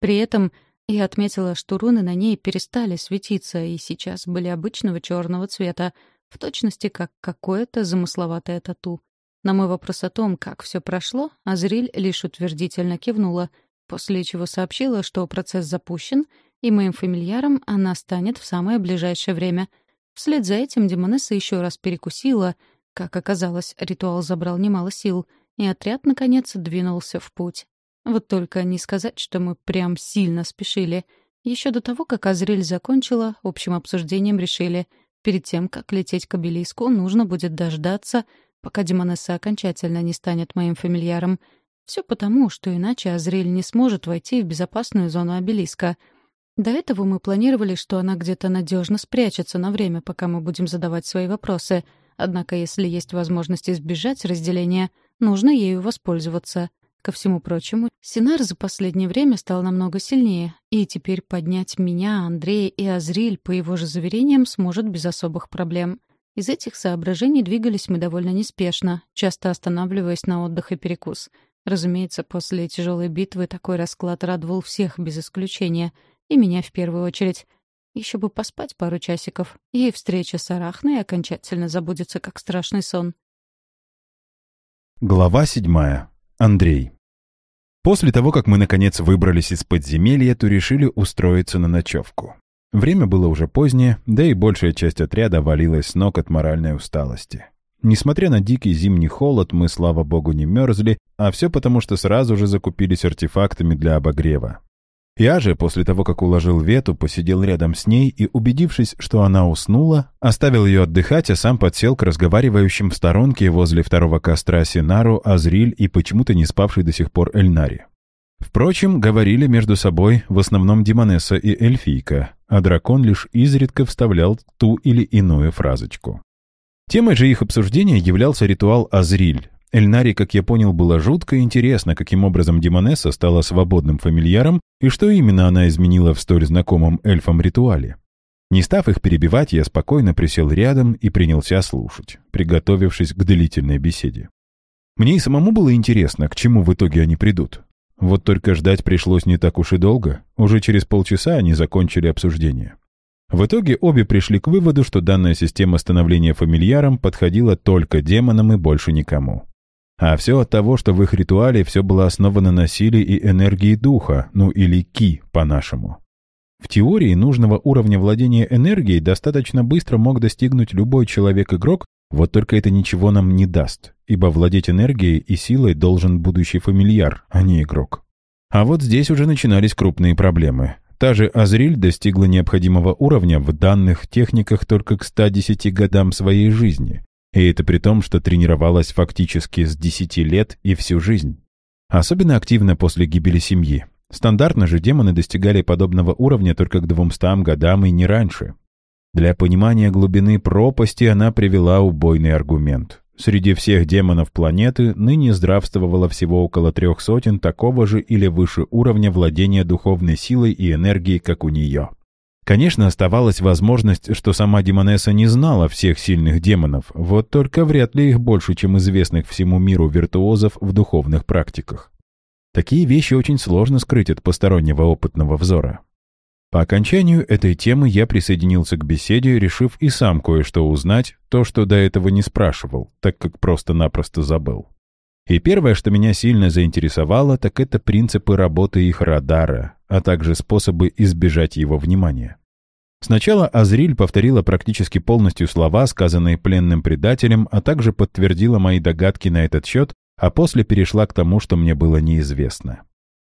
При этом я отметила, что руны на ней перестали светиться и сейчас были обычного черного цвета, в точности как какое-то замысловатое тату. На мой вопрос о том, как все прошло, Азриль лишь утвердительно кивнула, после чего сообщила, что процесс запущен — и моим фамильяром она станет в самое ближайшее время. Вслед за этим Демонесса еще раз перекусила. Как оказалось, ритуал забрал немало сил, и отряд, наконец, двинулся в путь. Вот только не сказать, что мы прям сильно спешили. Еще до того, как Азриль закончила, общим обсуждением решили. Перед тем, как лететь к обелиску, нужно будет дождаться, пока Демонесса окончательно не станет моим фамильяром. Все потому, что иначе Азриль не сможет войти в безопасную зону обелиска — до этого мы планировали, что она где-то надежно спрячется на время, пока мы будем задавать свои вопросы. Однако, если есть возможность избежать разделения, нужно ею воспользоваться. Ко всему прочему, Синар за последнее время стал намного сильнее, и теперь поднять меня, Андрея и Азриль, по его же заверениям, сможет без особых проблем. Из этих соображений двигались мы довольно неспешно, часто останавливаясь на отдых и перекус. Разумеется, после тяжелой битвы такой расклад радовал всех без исключения, и меня в первую очередь. Еще бы поспать пару часиков, и встреча с Арахной окончательно забудется, как страшный сон.
Глава седьмая. Андрей. После того, как мы наконец выбрались из подземелья, то решили устроиться на ночевку. Время было уже позднее, да и большая часть отряда валилась с ног от моральной усталости. Несмотря на дикий зимний холод, мы, слава богу, не мерзли, а все потому, что сразу же закупились артефактами для обогрева. Я же, после того, как уложил Вету, посидел рядом с ней и, убедившись, что она уснула, оставил ее отдыхать, а сам подсел к разговаривающим в сторонке возле второго костра Синару, Азриль и почему-то не спавший до сих пор Эльнари. Впрочем, говорили между собой в основном Димонеса и Эльфийка, а дракон лишь изредка вставлял ту или иную фразочку. Темой же их обсуждения являлся ритуал Азриль, Эльнари, как я понял, было жутко интересно, каким образом Демонесса стала свободным фамильяром и что именно она изменила в столь знакомом эльфам ритуале. Не став их перебивать, я спокойно присел рядом и принялся слушать, приготовившись к длительной беседе. Мне и самому было интересно, к чему в итоге они придут. Вот только ждать пришлось не так уж и долго, уже через полчаса они закончили обсуждение. В итоге обе пришли к выводу, что данная система становления фамильяром подходила только демонам и больше никому. А все от того, что в их ритуале все было основано на силе и энергии духа, ну или ки по-нашему. В теории нужного уровня владения энергией достаточно быстро мог достигнуть любой человек-игрок, вот только это ничего нам не даст, ибо владеть энергией и силой должен будущий фамильяр, а не игрок. А вот здесь уже начинались крупные проблемы. Та же Азриль достигла необходимого уровня в данных техниках только к 110 годам своей жизни. И это при том, что тренировалась фактически с 10 лет и всю жизнь. Особенно активно после гибели семьи. Стандартно же демоны достигали подобного уровня только к 200 годам и не раньше. Для понимания глубины пропасти она привела убойный аргумент. Среди всех демонов планеты ныне здравствовало всего около трех сотен такого же или выше уровня владения духовной силой и энергией, как у нее. Конечно, оставалась возможность, что сама Демонесса не знала всех сильных демонов, вот только вряд ли их больше, чем известных всему миру виртуозов в духовных практиках. Такие вещи очень сложно скрыть от постороннего опытного взора. По окончанию этой темы я присоединился к беседе, решив и сам кое-что узнать, то, что до этого не спрашивал, так как просто-напросто забыл. И первое, что меня сильно заинтересовало, так это принципы работы их радара, а также способы избежать его внимания. Сначала Азриль повторила практически полностью слова, сказанные пленным предателем, а также подтвердила мои догадки на этот счет, а после перешла к тому, что мне было неизвестно.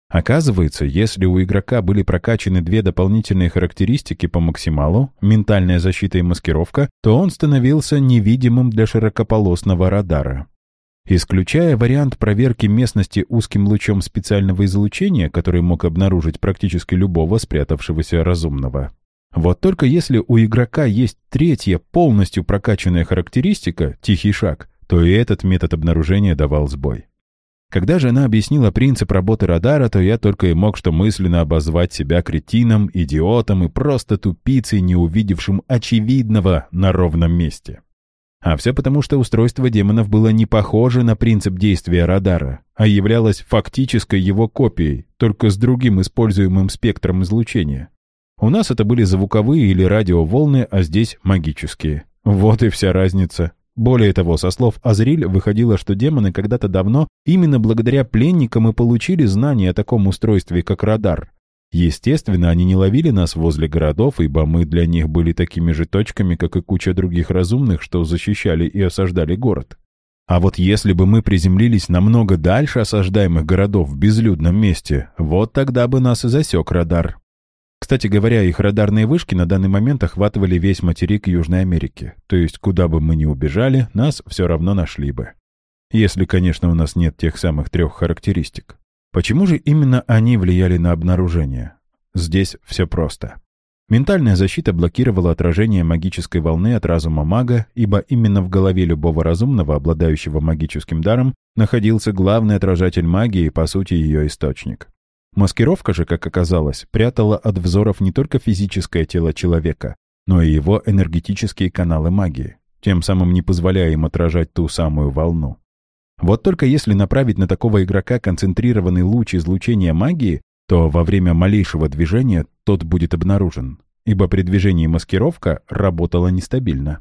Оказывается, если у игрока были прокачаны две дополнительные характеристики по максималу, ментальная защита и маскировка, то он становился невидимым для широкополосного радара. Исключая вариант проверки местности узким лучом специального излучения, который мог обнаружить практически любого спрятавшегося разумного, вот только если у игрока есть третья полностью прокачанная характеристика, тихий шаг, то и этот метод обнаружения давал сбой. Когда же она объяснила принцип работы радара, то я только и мог что мысленно обозвать себя кретином, идиотом и просто тупицей, не увидевшим очевидного на ровном месте. А все потому, что устройство демонов было не похоже на принцип действия радара, а являлось фактической его копией, только с другим используемым спектром излучения. У нас это были звуковые или радиоволны, а здесь магические. Вот и вся разница. Более того, со слов Азриль выходило, что демоны когда-то давно именно благодаря пленникам и получили знания о таком устройстве, как радар. Естественно, они не ловили нас возле городов, ибо мы для них были такими же точками, как и куча других разумных, что защищали и осаждали город. А вот если бы мы приземлились намного дальше осаждаемых городов в безлюдном месте, вот тогда бы нас и засек радар. Кстати говоря, их радарные вышки на данный момент охватывали весь материк Южной Америки, то есть куда бы мы ни убежали, нас все равно нашли бы. Если, конечно, у нас нет тех самых трех характеристик. Почему же именно они влияли на обнаружение? Здесь все просто. Ментальная защита блокировала отражение магической волны от разума мага, ибо именно в голове любого разумного, обладающего магическим даром, находился главный отражатель магии и, по сути, ее источник. Маскировка же, как оказалось, прятала от взоров не только физическое тело человека, но и его энергетические каналы магии, тем самым не позволяя им отражать ту самую волну. Вот только если направить на такого игрока концентрированный луч излучения магии, то во время малейшего движения тот будет обнаружен, ибо при движении маскировка работала нестабильно.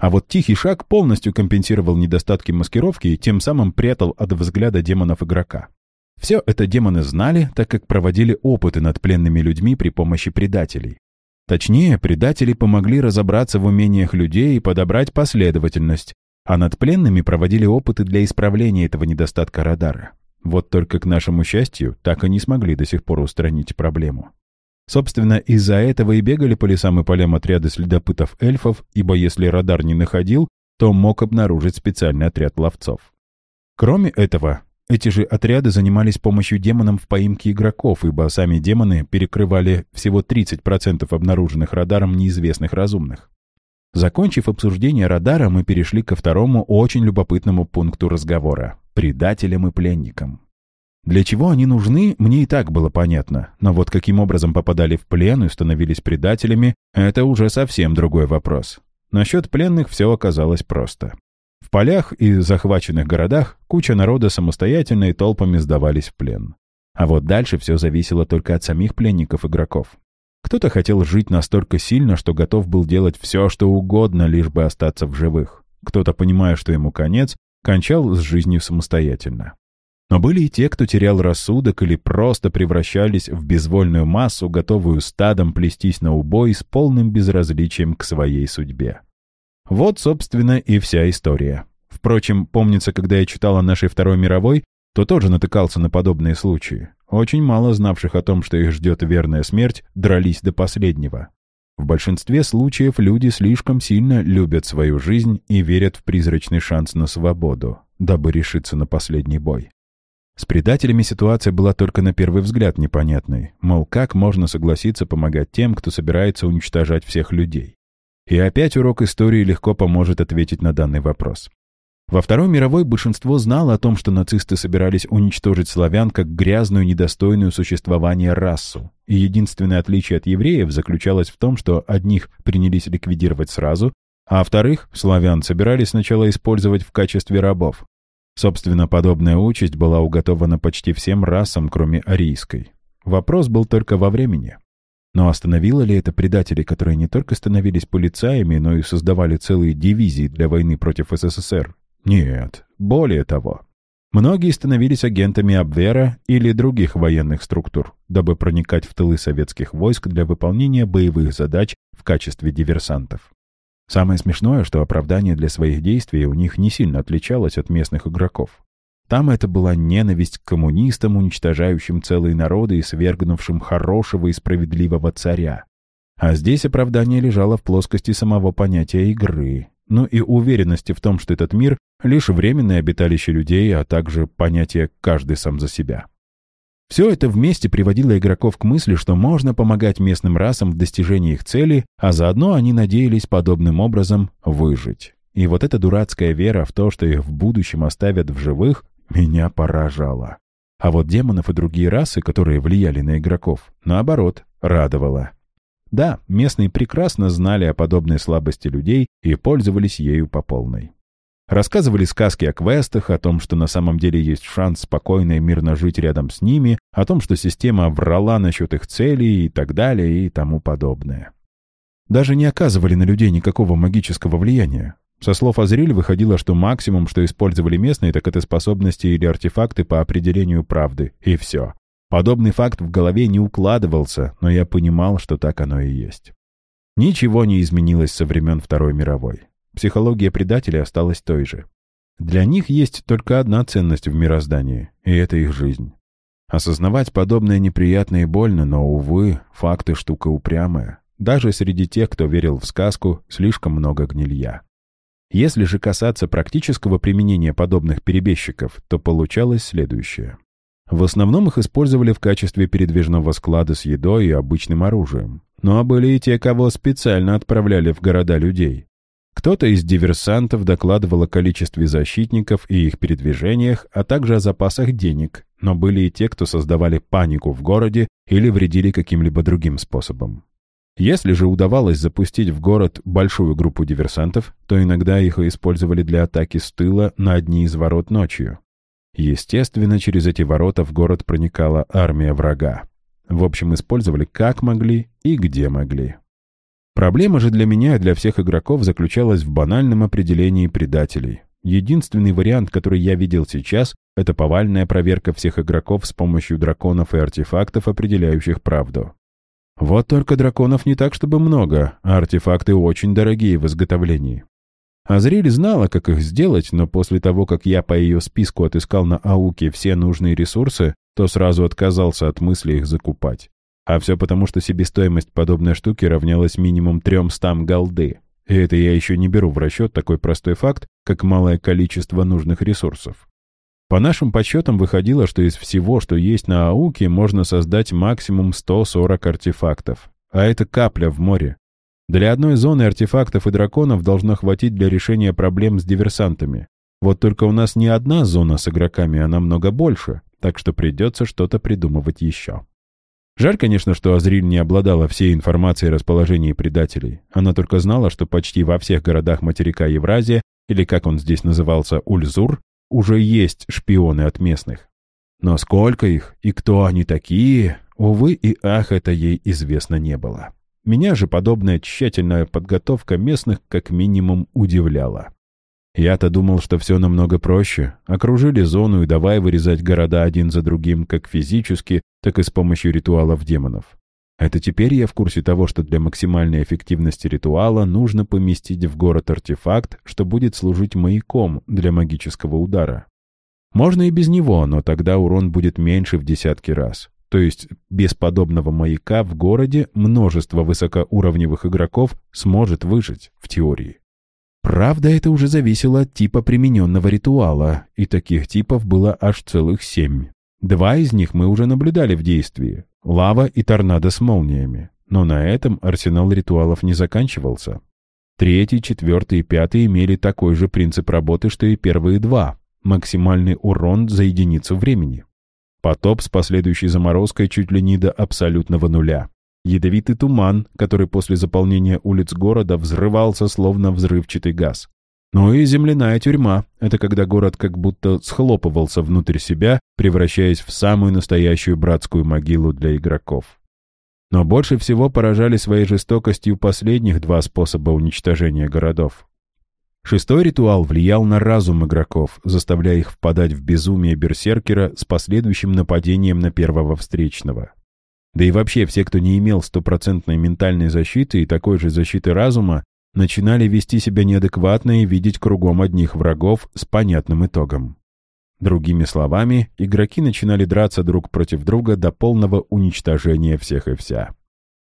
А вот тихий шаг полностью компенсировал недостатки маскировки и тем самым прятал от взгляда демонов игрока. Все это демоны знали, так как проводили опыты над пленными людьми при помощи предателей. Точнее, предатели помогли разобраться в умениях людей и подобрать последовательность, а над пленными проводили опыты для исправления этого недостатка радара. Вот только, к нашему счастью, так и не смогли до сих пор устранить проблему. Собственно, из-за этого и бегали по лесам и полям отряды следопытов эльфов, ибо если радар не находил, то мог обнаружить специальный отряд ловцов. Кроме этого, эти же отряды занимались помощью демонам в поимке игроков, ибо сами демоны перекрывали всего 30% обнаруженных радаром неизвестных разумных. Закончив обсуждение радара, мы перешли ко второму очень любопытному пункту разговора — предателям и пленникам. Для чего они нужны, мне и так было понятно, но вот каким образом попадали в плен и становились предателями — это уже совсем другой вопрос. Насчет пленных все оказалось просто. В полях и захваченных городах куча народа самостоятельно и толпами сдавались в плен. А вот дальше все зависело только от самих пленников-игроков. Кто-то хотел жить настолько сильно, что готов был делать все, что угодно, лишь бы остаться в живых. Кто-то, понимая, что ему конец, кончал с жизнью самостоятельно. Но были и те, кто терял рассудок или просто превращались в безвольную массу, готовую стадом плестись на убой с полным безразличием к своей судьбе. Вот, собственно, и вся история. Впрочем, помнится, когда я читал о нашей Второй мировой, то тоже натыкался на подобные случаи. Очень мало знавших о том, что их ждет верная смерть, дрались до последнего. В большинстве случаев люди слишком сильно любят свою жизнь и верят в призрачный шанс на свободу, дабы решиться на последний бой. С предателями ситуация была только на первый взгляд непонятной, мол, как можно согласиться помогать тем, кто собирается уничтожать всех людей. И опять урок истории легко поможет ответить на данный вопрос. Во Второй мировой большинство знало о том, что нацисты собирались уничтожить славян как грязную, недостойную существования расу. И единственное отличие от евреев заключалось в том, что одних принялись ликвидировать сразу, а вторых славян собирались сначала использовать в качестве рабов. Собственно, подобная участь была уготована почти всем расам, кроме арийской. Вопрос был только во времени. Но остановило ли это предателей, которые не только становились полицаями, но и создавали целые дивизии для войны против СССР? Нет, более того. Многие становились агентами Абвера или других военных структур, дабы проникать в тылы советских войск для выполнения боевых задач в качестве диверсантов. Самое смешное, что оправдание для своих действий у них не сильно отличалось от местных игроков. Там это была ненависть к коммунистам, уничтожающим целые народы и свергнувшим хорошего и справедливого царя. А здесь оправдание лежало в плоскости самого понятия игры, ну и уверенности в том, что этот мир — лишь временное обиталище людей, а также понятие «каждый сам за себя». Все это вместе приводило игроков к мысли, что можно помогать местным расам в достижении их цели, а заодно они надеялись подобным образом выжить. И вот эта дурацкая вера в то, что их в будущем оставят в живых, меня поражало. А вот демонов и другие расы, которые влияли на игроков, наоборот, радовало. Да, местные прекрасно знали о подобной слабости людей и пользовались ею по полной. Рассказывали сказки о квестах, о том, что на самом деле есть шанс спокойно и мирно жить рядом с ними, о том, что система врала насчет их целей и так далее и тому подобное. Даже не оказывали на людей никакого магического влияния. Со слов Азриль выходило, что максимум, что использовали местные, так это способности или артефакты по определению правды, и все. Подобный факт в голове не укладывался, но я понимал, что так оно и есть. Ничего не изменилось со времен Второй мировой. Психология предателей осталась той же. Для них есть только одна ценность в мироздании, и это их жизнь. Осознавать подобное неприятно и больно, но, увы, факты штука упрямая. Даже среди тех, кто верил в сказку, слишком много гнилья. Если же касаться практического применения подобных перебежчиков, то получалось следующее. В основном их использовали в качестве передвижного склада с едой и обычным оружием. Но ну а были и те, кого специально отправляли в города людей. Кто-то из диверсантов докладывал о количестве защитников и их передвижениях, а также о запасах денег, но были и те, кто создавали панику в городе или вредили каким-либо другим способом. Если же удавалось запустить в город большую группу диверсантов, то иногда их использовали для атаки с тыла на одни из ворот ночью. Естественно, через эти ворота в город проникала армия врага. В общем, использовали как могли и где могли. Проблема же для меня и для всех игроков заключалась в банальном определении предателей. Единственный вариант, который я видел сейчас, это повальная проверка всех игроков с помощью драконов и артефактов, определяющих правду. Вот только драконов не так, чтобы много, а артефакты очень дорогие в изготовлении. Азриль знала, как их сделать, но после того, как я по ее списку отыскал на Ауке все нужные ресурсы, то сразу отказался от мысли их закупать. А все потому, что себестоимость подобной штуки равнялась минимум 300 голды. И это я еще не беру в расчет такой простой факт, как малое количество нужных ресурсов. По нашим подсчетам выходило, что из всего, что есть на Ауке, можно создать максимум 140 артефактов. А это капля в море. Для одной зоны артефактов и драконов должно хватить для решения проблем с диверсантами. Вот только у нас не одна зона с игроками, а намного больше, так что придется что-то придумывать еще. Жаль, конечно, что Азриль не обладала всей информацией о расположении предателей. Она только знала, что почти во всех городах материка Евразия, или как он здесь назывался, Ульзур, уже есть шпионы от местных. Но сколько их и кто они такие, увы и ах, это ей известно не было. Меня же подобная тщательная подготовка местных как минимум удивляла. Я-то думал, что все намного проще. Окружили зону и давай вырезать города один за другим как физически, так и с помощью ритуалов демонов. Это теперь я в курсе того, что для максимальной эффективности ритуала нужно поместить в город артефакт, что будет служить маяком для магического удара. Можно и без него, но тогда урон будет меньше в десятки раз. То есть без подобного маяка в городе множество высокоуровневых игроков сможет выжить, в теории. Правда, это уже зависело от типа примененного ритуала, и таких типов было аж целых семь. Два из них мы уже наблюдали в действии лава и торнадо с молниями. Но на этом арсенал ритуалов не заканчивался. Третий, четвертый и пятый имели такой же принцип работы, что и первые два. Максимальный урон за единицу времени. Потоп с последующей заморозкой чуть ли не до абсолютного нуля. Ядовитый туман, который после заполнения улиц города взрывался словно взрывчатый газ. Ну и земляная тюрьма — это когда город как будто схлопывался внутрь себя превращаясь в самую настоящую братскую могилу для игроков. Но больше всего поражали своей жестокостью последних два способа уничтожения городов. Шестой ритуал влиял на разум игроков, заставляя их впадать в безумие берсеркера с последующим нападением на первого встречного. Да и вообще все, кто не имел стопроцентной ментальной защиты и такой же защиты разума, начинали вести себя неадекватно и видеть кругом одних врагов с понятным итогом. Другими словами, игроки начинали драться друг против друга до полного уничтожения всех и вся.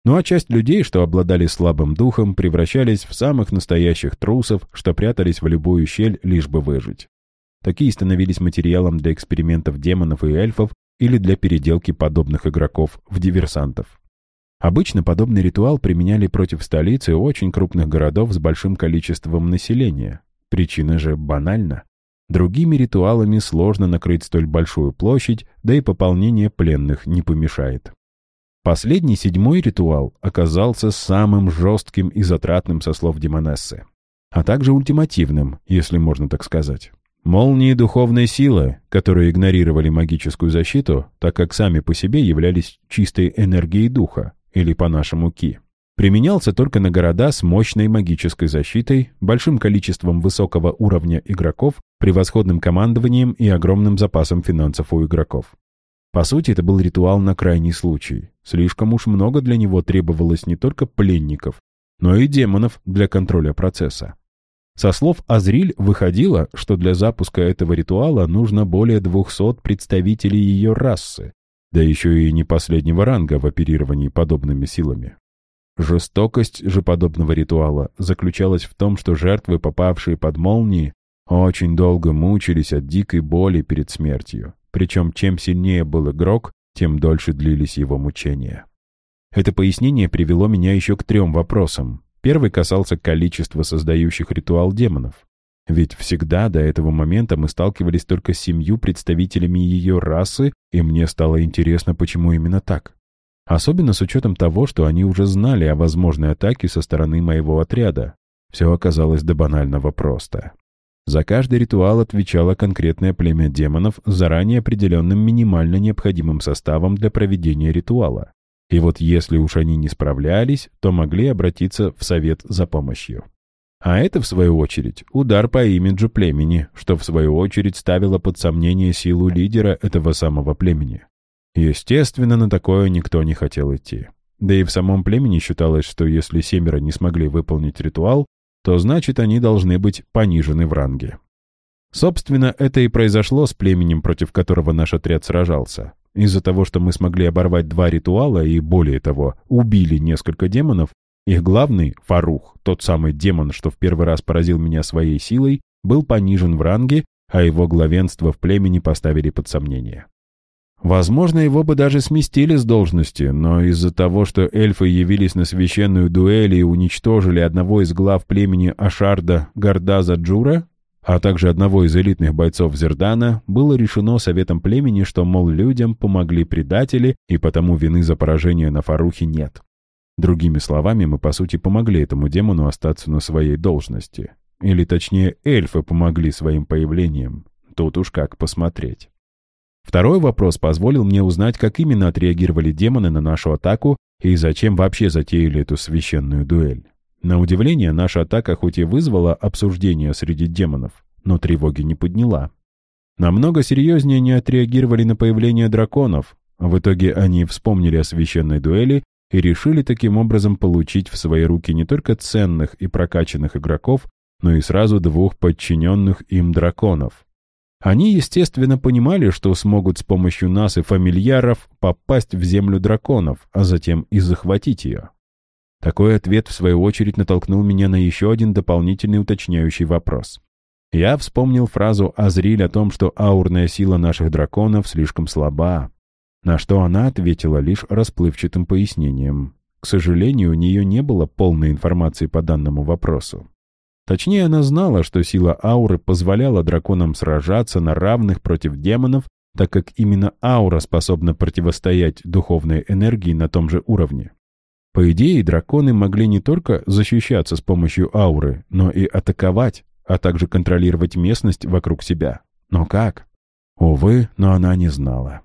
Ну а часть людей, что обладали слабым духом, превращались в самых настоящих трусов, что прятались в любую щель, лишь бы выжить. Такие становились материалом для экспериментов демонов и эльфов или для переделки подобных игроков в диверсантов. Обычно подобный ритуал применяли против столицы очень крупных городов с большим количеством населения. Причина же банальна. Другими ритуалами сложно накрыть столь большую площадь, да и пополнение пленных не помешает. Последний, седьмой ритуал оказался самым жестким и затратным со слов Демонессы, а также ультимативным, если можно так сказать. Молнии духовной силы, которые игнорировали магическую защиту, так как сами по себе являлись чистой энергией духа, или по-нашему ки, применялся только на города с мощной магической защитой, большим количеством высокого уровня игроков превосходным командованием и огромным запасом финансов у игроков. По сути, это был ритуал на крайний случай. Слишком уж много для него требовалось не только пленников, но и демонов для контроля процесса. Со слов Азриль выходило, что для запуска этого ритуала нужно более 200 представителей ее расы, да еще и не последнего ранга в оперировании подобными силами. Жестокость же подобного ритуала заключалась в том, что жертвы, попавшие под молнии, очень долго мучились от дикой боли перед смертью. Причем чем сильнее был игрок, тем дольше длились его мучения. Это пояснение привело меня еще к трем вопросам. Первый касался количества создающих ритуал демонов. Ведь всегда до этого момента мы сталкивались только с семью представителями ее расы, и мне стало интересно, почему именно так. Особенно с учетом того, что они уже знали о возможной атаке со стороны моего отряда. Все оказалось до банального просто. За каждый ритуал отвечало конкретное племя демонов с заранее определенным минимально необходимым составом для проведения ритуала. И вот если уж они не справлялись, то могли обратиться в совет за помощью. А это, в свою очередь, удар по имиджу племени, что, в свою очередь, ставило под сомнение силу лидера этого самого племени. Естественно, на такое никто не хотел идти. Да и в самом племени считалось, что если семеро не смогли выполнить ритуал, то значит они должны быть понижены в ранге. Собственно, это и произошло с племенем, против которого наш отряд сражался. Из-за того, что мы смогли оборвать два ритуала и, более того, убили несколько демонов, их главный, Фарух, тот самый демон, что в первый раз поразил меня своей силой, был понижен в ранге, а его главенство в племени поставили под сомнение. Возможно, его бы даже сместили с должности, но из-за того, что эльфы явились на священную дуэль и уничтожили одного из глав племени Ашарда Гордаза Джура, а также одного из элитных бойцов Зердана, было решено советом племени, что, мол, людям помогли предатели, и потому вины за поражение на Фарухе нет. Другими словами, мы, по сути, помогли этому демону остаться на своей должности. Или, точнее, эльфы помогли своим появлением. Тут уж как посмотреть. Второй вопрос позволил мне узнать, как именно отреагировали демоны на нашу атаку и зачем вообще затеяли эту священную дуэль. На удивление, наша атака хоть и вызвала обсуждение среди демонов, но тревоги не подняла. Намного серьезнее они отреагировали на появление драконов. В итоге они вспомнили о священной дуэли и решили таким образом получить в свои руки не только ценных и прокачанных игроков, но и сразу двух подчиненных им драконов. Они, естественно, понимали, что смогут с помощью нас и фамильяров попасть в землю драконов, а затем и захватить ее. Такой ответ, в свою очередь, натолкнул меня на еще один дополнительный уточняющий вопрос. Я вспомнил фразу Азриль о том, что аурная сила наших драконов слишком слаба, на что она ответила лишь расплывчатым пояснением. К сожалению, у нее не было полной информации по данному вопросу. Точнее, она знала, что сила ауры позволяла драконам сражаться на равных против демонов, так как именно аура способна противостоять духовной энергии на том же уровне. По идее, драконы могли не только защищаться с помощью ауры, но и атаковать, а также контролировать местность вокруг себя. Но как? Увы, но она не знала.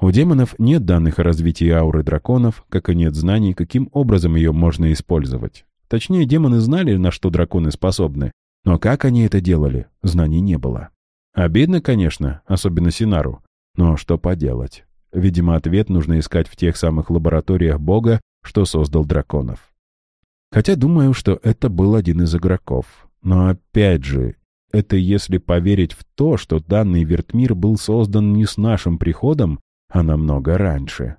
У демонов нет данных о развитии ауры драконов, как и нет знаний, каким образом ее можно использовать. Точнее, демоны знали, на что драконы способны. Но как они это делали, знаний не было. Обидно, конечно, особенно Синару. Но что поделать? Видимо, ответ нужно искать в тех самых лабораториях Бога, что создал драконов. Хотя думаю, что это был один из игроков. Но опять же, это если поверить в то, что данный вертмир был создан не с нашим приходом, а намного раньше.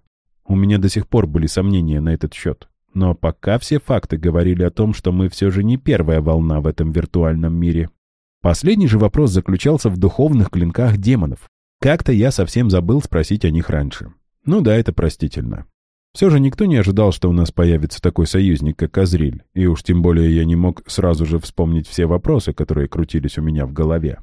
У меня до сих пор были сомнения на этот счет. Но пока все факты говорили о том, что мы все же не первая волна в этом виртуальном мире. Последний же вопрос заключался в духовных клинках демонов. Как-то я совсем забыл спросить о них раньше. Ну да, это простительно. Все же никто не ожидал, что у нас появится такой союзник, как Азриль, и уж тем более я не мог сразу же вспомнить все вопросы, которые крутились у меня в голове.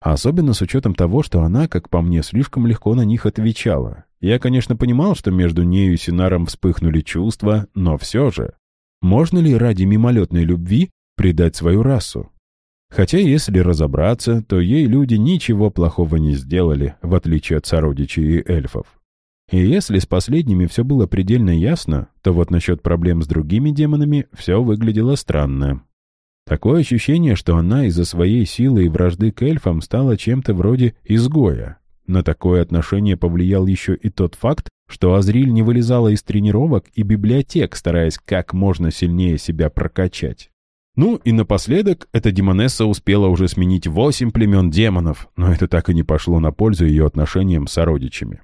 Особенно с учетом того, что она, как по мне, слишком легко на них отвечала. Я, конечно, понимал, что между нею и Синаром вспыхнули чувства, но все же. Можно ли ради мимолетной любви предать свою расу? Хотя, если разобраться, то ей люди ничего плохого не сделали, в отличие от сородичей и эльфов. И если с последними все было предельно ясно, то вот насчет проблем с другими демонами все выглядело странно. Такое ощущение, что она из-за своей силы и вражды к эльфам стала чем-то вроде изгоя. На такое отношение повлиял еще и тот факт, что Азриль не вылезала из тренировок и библиотек, стараясь как можно сильнее себя прокачать. Ну и напоследок, эта демонесса успела уже сменить восемь племен демонов, но это так и не пошло на пользу ее отношениям с сородичами.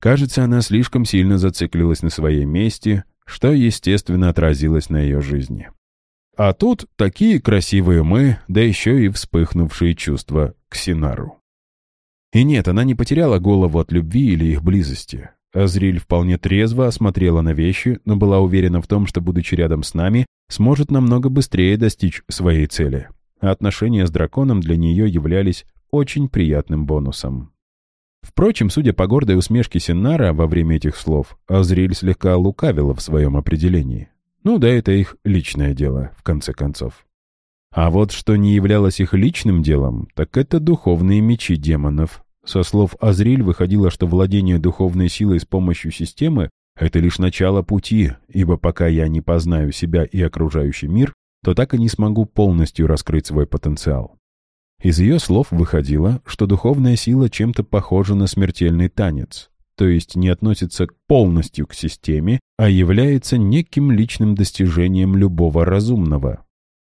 Кажется, она слишком сильно зациклилась на своей мести, что, естественно, отразилось на ее жизни. А тут такие красивые мы, да еще и вспыхнувшие чувства к Синару. И нет, она не потеряла голову от любви или их близости. Азриль вполне трезво осмотрела на вещи, но была уверена в том, что, будучи рядом с нами, сможет намного быстрее достичь своей цели. А отношения с драконом для нее являлись очень приятным бонусом. Впрочем, судя по гордой усмешке Синнара во время этих слов, Азриль слегка лукавила в своем определении. Ну да, это их личное дело, в конце концов. А вот что не являлось их личным делом, так это духовные мечи демонов. Со слов Азриль выходило, что владение духовной силой с помощью системы — это лишь начало пути, ибо пока я не познаю себя и окружающий мир, то так и не смогу полностью раскрыть свой потенциал. Из ее слов выходило, что духовная сила чем-то похожа на смертельный танец то есть не относится полностью к системе, а является неким личным достижением любого разумного.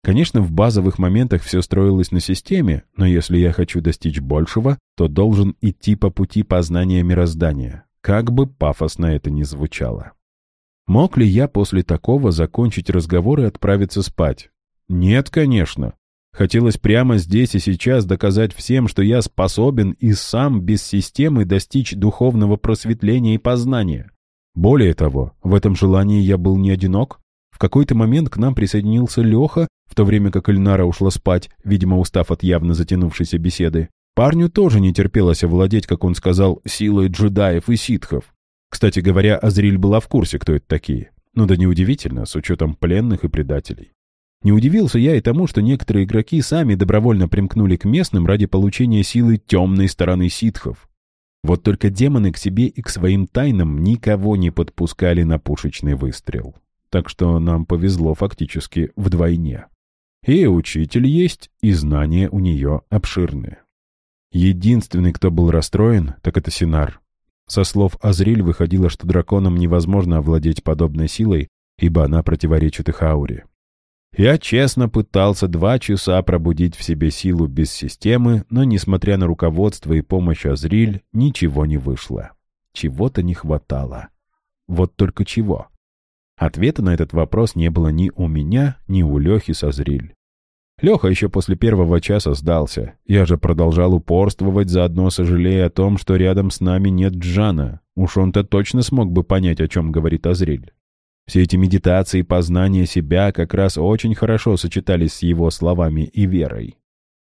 Конечно, в базовых моментах все строилось на системе, но если я хочу достичь большего, то должен идти по пути познания мироздания, как бы пафосно это ни звучало. Мог ли я после такого закончить разговор и отправиться спать? Нет, конечно. Хотелось прямо здесь и сейчас доказать всем, что я способен и сам без системы достичь духовного просветления и познания. Более того, в этом желании я был не одинок. В какой-то момент к нам присоединился Леха, в то время как Эльнара ушла спать, видимо, устав от явно затянувшейся беседы. Парню тоже не терпелось овладеть, как он сказал, силой джедаев и ситхов. Кстати говоря, Азриль была в курсе, кто это такие. Ну да неудивительно, с учетом пленных и предателей. Не удивился я и тому, что некоторые игроки сами добровольно примкнули к местным ради получения силы темной стороны ситхов. Вот только демоны к себе и к своим тайнам никого не подпускали на пушечный выстрел. Так что нам повезло фактически вдвойне. И учитель есть, и знания у нее обширные. Единственный, кто был расстроен, так это Синар. Со слов Азриль выходило, что драконам невозможно овладеть подобной силой, ибо она противоречит их ауре. Я честно пытался два часа пробудить в себе силу без системы, но, несмотря на руководство и помощь Азриль, ничего не вышло. Чего-то не хватало. Вот только чего. Ответа на этот вопрос не было ни у меня, ни у Лехи с Азриль. Леха еще после первого часа сдался. Я же продолжал упорствовать, заодно сожалея о том, что рядом с нами нет Джана. Уж он-то точно смог бы понять, о чем говорит Азриль. Все эти медитации и познание себя как раз очень хорошо сочетались с его словами и верой.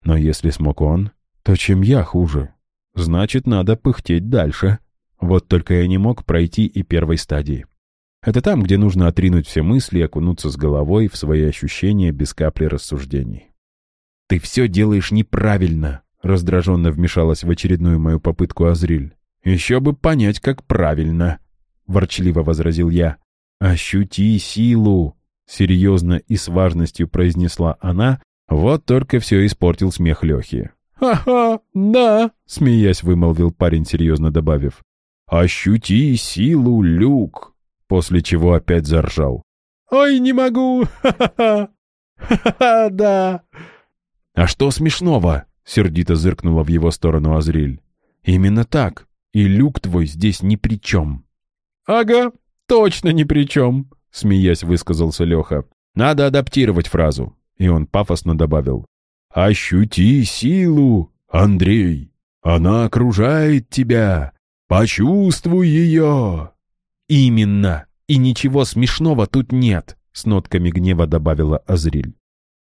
Но если смог он, то чем я хуже? Значит, надо пыхтеть дальше. Вот только я не мог пройти и первой стадии. Это там, где нужно отринуть все мысли и окунуться с головой в свои ощущения без капли рассуждений. «Ты все делаешь неправильно!» — раздраженно вмешалась в очередную мою попытку Азриль. «Еще бы понять, как правильно!» — ворчливо возразил я. «Ощути силу!» — серьезно и с важностью произнесла она, вот только все испортил смех Лехи. «Ха-ха, да!» — смеясь вымолвил парень, серьезно добавив. «Ощути силу, Люк!» После чего опять заржал. «Ой, не могу! Ха-ха-ха! Ха-ха, да!» «А что смешного?» — сердито зыркнула в его сторону Азриль. «Именно так. И люк твой здесь ни при чем». «Ага, точно ни при чем», — смеясь высказался Леха. «Надо адаптировать фразу». И он пафосно добавил. «Ощути силу, Андрей! Она окружает тебя! Почувствуй ее!» «Именно! И ничего смешного тут нет!» — с нотками гнева добавила Азриль.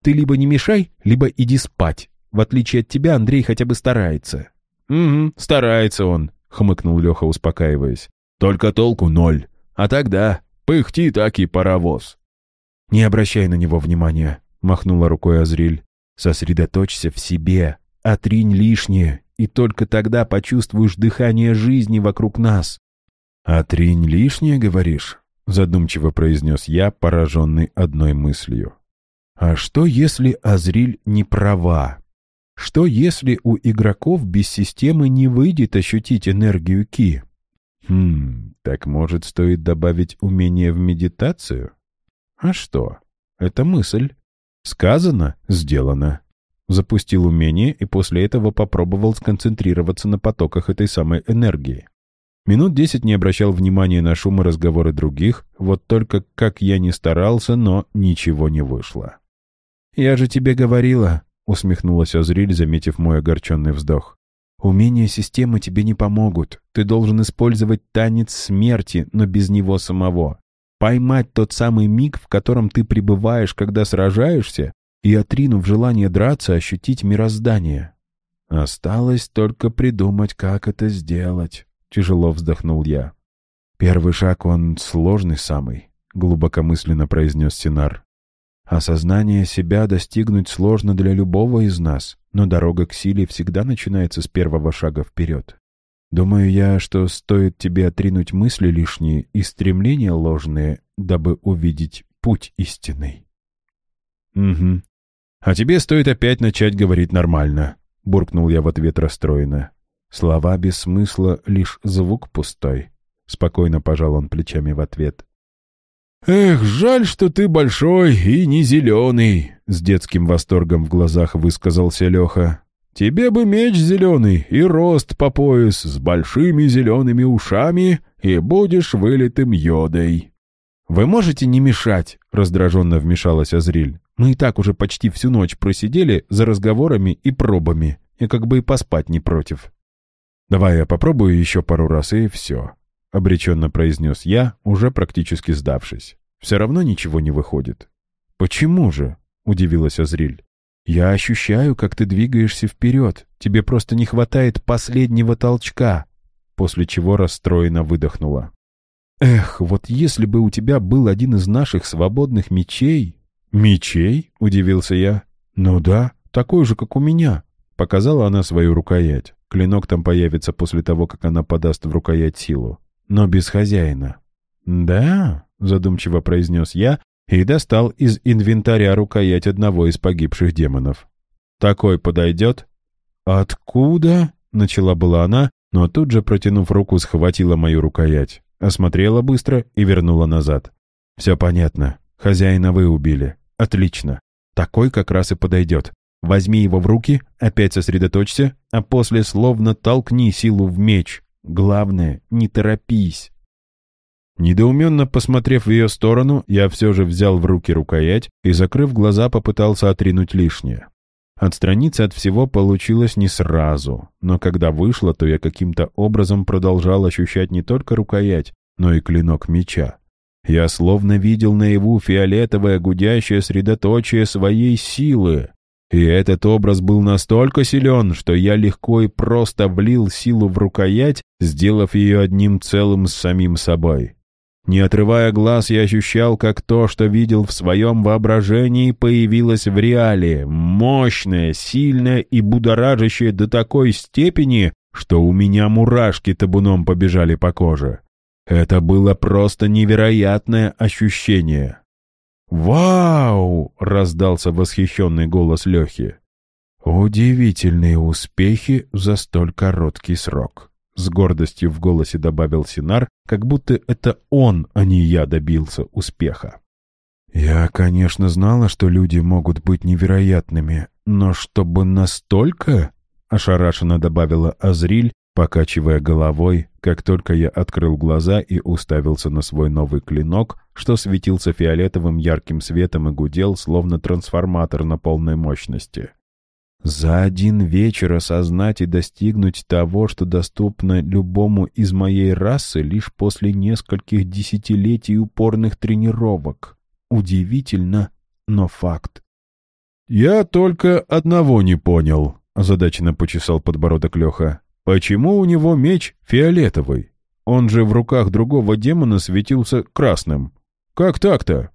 «Ты либо не мешай, либо иди спать. В отличие от тебя, Андрей хотя бы старается». «Угу, старается он», — хмыкнул Леха, успокаиваясь. «Только толку ноль. А тогда пыхти так и паровоз. «Не обращай на него внимания», — махнула рукой Азриль. «Сосредоточься в себе, отринь лишнее, и только тогда почувствуешь дыхание жизни вокруг нас». «Отринь лишнее, говоришь?» — задумчиво произнес я, пораженный одной мыслью. «А что, если Азриль не права? Что, если у игроков без системы не выйдет ощутить энергию Ки?» «Хм, так, может, стоит добавить умение в медитацию? А что? Это мысль. Сказано — сделано. Запустил умение и после этого попробовал сконцентрироваться на потоках этой самой энергии. Минут десять не обращал внимания на шум и разговоры других, вот только как я не старался, но ничего не вышло. «Я же тебе говорила», — усмехнулась Озриль, заметив мой огорченный вздох. Умения системы тебе не помогут. Ты должен использовать танец смерти, но без него самого. Поймать тот самый миг, в котором ты пребываешь, когда сражаешься, и, отринув желание драться, ощутить мироздание. Осталось только придумать, как это сделать, — тяжело вздохнул я. Первый шаг, он сложный самый, — глубокомысленно произнес Синар. Осознание себя достигнуть сложно для любого из нас, но дорога к силе всегда начинается с первого шага вперед. Думаю я, что стоит тебе отринуть мысли лишние и стремления ложные, дабы увидеть путь истинный. Угу. А тебе стоит опять начать говорить нормально, буркнул я в ответ расстроенно. Слова без смысла, лишь звук пустой. Спокойно пожал он плечами в ответ. «Эх, жаль, что ты большой и не зеленый», — с детским восторгом в глазах высказался Леха. «Тебе бы меч зеленый и рост по пояс с большими зелеными ушами, и будешь вылитым йодой». «Вы можете не мешать?» — раздраженно вмешалась Азриль. «Мы и так уже почти всю ночь просидели за разговорами и пробами, и как бы и поспать не против». «Давай я попробую еще пару раз, и все», — обреченно произнес я, уже практически сдавшись. «Все равно ничего не выходит». «Почему же?» — удивилась Азриль. «Я ощущаю, как ты двигаешься вперед. Тебе просто не хватает последнего толчка», после чего расстроенно выдохнула. «Эх, вот если бы у тебя был один из наших свободных мечей...» «Мечей?» — удивился я. «Ну да, такой же, как у меня», — показала она свою рукоять. Клинок там появится после того, как она подаст в рукоять силу но без хозяина. «Да», — задумчиво произнес я и достал из инвентаря рукоять одного из погибших демонов. «Такой подойдет?» «Откуда?» — начала была она, но тут же, протянув руку, схватила мою рукоять, осмотрела быстро и вернула назад. «Все понятно. Хозяина вы убили. Отлично. Такой как раз и подойдет. Возьми его в руки, опять сосредоточься, а после словно толкни силу в меч. Главное, не торопись. Недоуменно посмотрев в ее сторону, я все же взял в руки рукоять и, закрыв глаза, попытался отринуть лишнее. Отстраниться от всего получилось не сразу, но когда вышло, то я каким-то образом продолжал ощущать не только рукоять, но и клинок меча. Я словно видел наяву фиолетовое гудящее средоточие своей силы. И этот образ был настолько силен, что я легко и просто влил силу в рукоять, сделав ее одним целым с самим собой. Не отрывая глаз, я ощущал, как то, что видел в своем воображении, появилось в реале, мощное, сильное и будоражащее до такой степени, что у меня мурашки табуном побежали по коже. Это было просто невероятное ощущение. «Вау!» — раздался восхищенный голос Лехи. «Удивительные успехи за столь короткий срок», — с гордостью в голосе добавил Синар, как будто это он, а не я добился успеха. «Я, конечно, знала, что люди могут быть невероятными, но чтобы настолько...» — ошарашенно добавила Азриль, покачивая головой как только я открыл глаза и уставился на свой новый клинок, что светился фиолетовым ярким светом и гудел, словно трансформатор на полной мощности. За один вечер осознать и достигнуть того, что доступно любому из моей расы лишь после нескольких десятилетий упорных тренировок. Удивительно, но факт. «Я только одного не понял», — озадаченно почесал подбородок Леха. Почему у него меч фиолетовый? Он же в руках другого демона светился красным. Как так-то?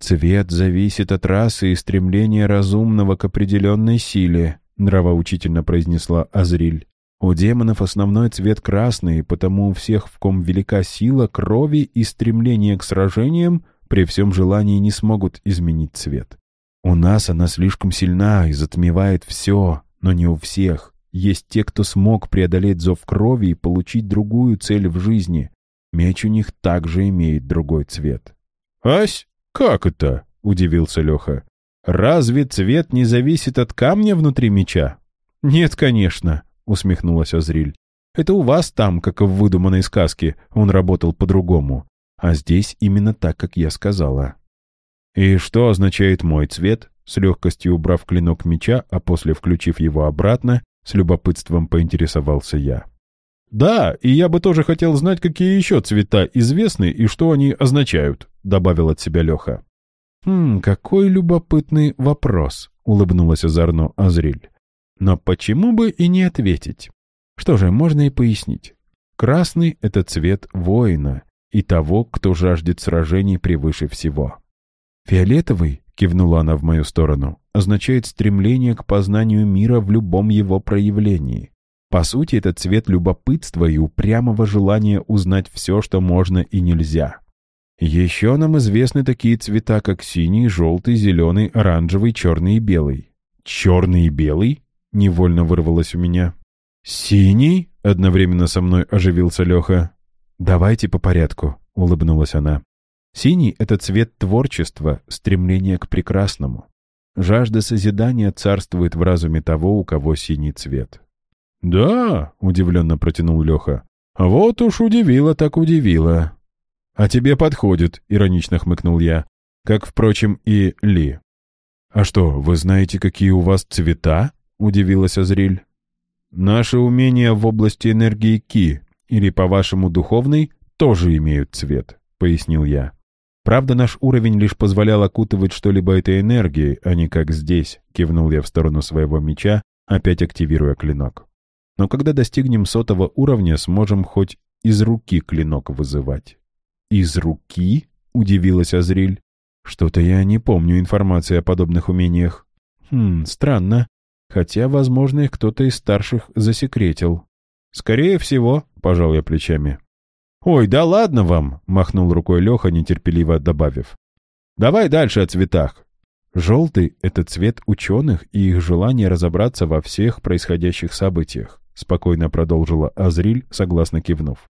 Цвет зависит от расы и стремления разумного к определенной силе, нравоучительно произнесла Азриль. У демонов основной цвет красный, потому у всех, в ком велика сила крови и стремление к сражениям, при всем желании не смогут изменить цвет. У нас она слишком сильна и затмевает все, но не у всех. Есть те, кто смог преодолеть зов крови и получить другую цель в жизни. Меч у них также имеет другой цвет. «Ась, как это?» — удивился Леха. «Разве цвет не зависит от камня внутри меча?» «Нет, конечно», — усмехнулась Азриль. «Это у вас там, как в выдуманной сказке, он работал по-другому. А здесь именно так, как я сказала». «И что означает мой цвет?» С легкостью убрав клинок меча, а после включив его обратно, — с любопытством поинтересовался я. «Да, и я бы тоже хотел знать, какие еще цвета известны и что они означают», — добавил от себя Леха. «Хм, какой любопытный вопрос», — улыбнулась озорно Азриль. «Но почему бы и не ответить? Что же, можно и пояснить. Красный — это цвет воина и того, кто жаждет сражений превыше всего. «Фиолетовый», — кивнула она в мою сторону, — означает стремление к познанию мира в любом его проявлении. По сути, это цвет любопытства и упрямого желания узнать все, что можно и нельзя. Еще нам известны такие цвета, как синий, желтый, зеленый, оранжевый, черный и белый. «Черный и белый?» — невольно вырвалось у меня. «Синий?» — одновременно со мной оживился Леха. «Давайте по порядку», — улыбнулась она. Синий — это цвет творчества, стремление к прекрасному. Жажда созидания царствует в разуме того, у кого синий цвет. «Да», — удивленно протянул Леха, — «вот уж удивило так удивило». «А тебе подходит», — иронично хмыкнул я, как, впрочем, и Ли. «А что, вы знаете, какие у вас цвета?» — удивилась Азриль. «Наши умения в области энергии Ки, или, по-вашему, духовной, тоже имеют цвет», — пояснил я. Правда, наш уровень лишь позволял окутывать что-либо этой энергией, а не как здесь, кивнул я в сторону своего меча, опять активируя клинок. Но когда достигнем сотого уровня, сможем хоть из руки клинок вызывать. Из руки? Удивилась Азриль. Что-то я не помню информации о подобных умениях. Хм, странно. Хотя, возможно, их кто-то из старших засекретил. Скорее всего, пожал я плечами. «Ой, да ладно вам!» — махнул рукой Леха, нетерпеливо добавив. «Давай дальше о цветах». «Желтый — это цвет ученых и их желание разобраться во всех происходящих событиях», — спокойно продолжила Азриль, согласно кивнув.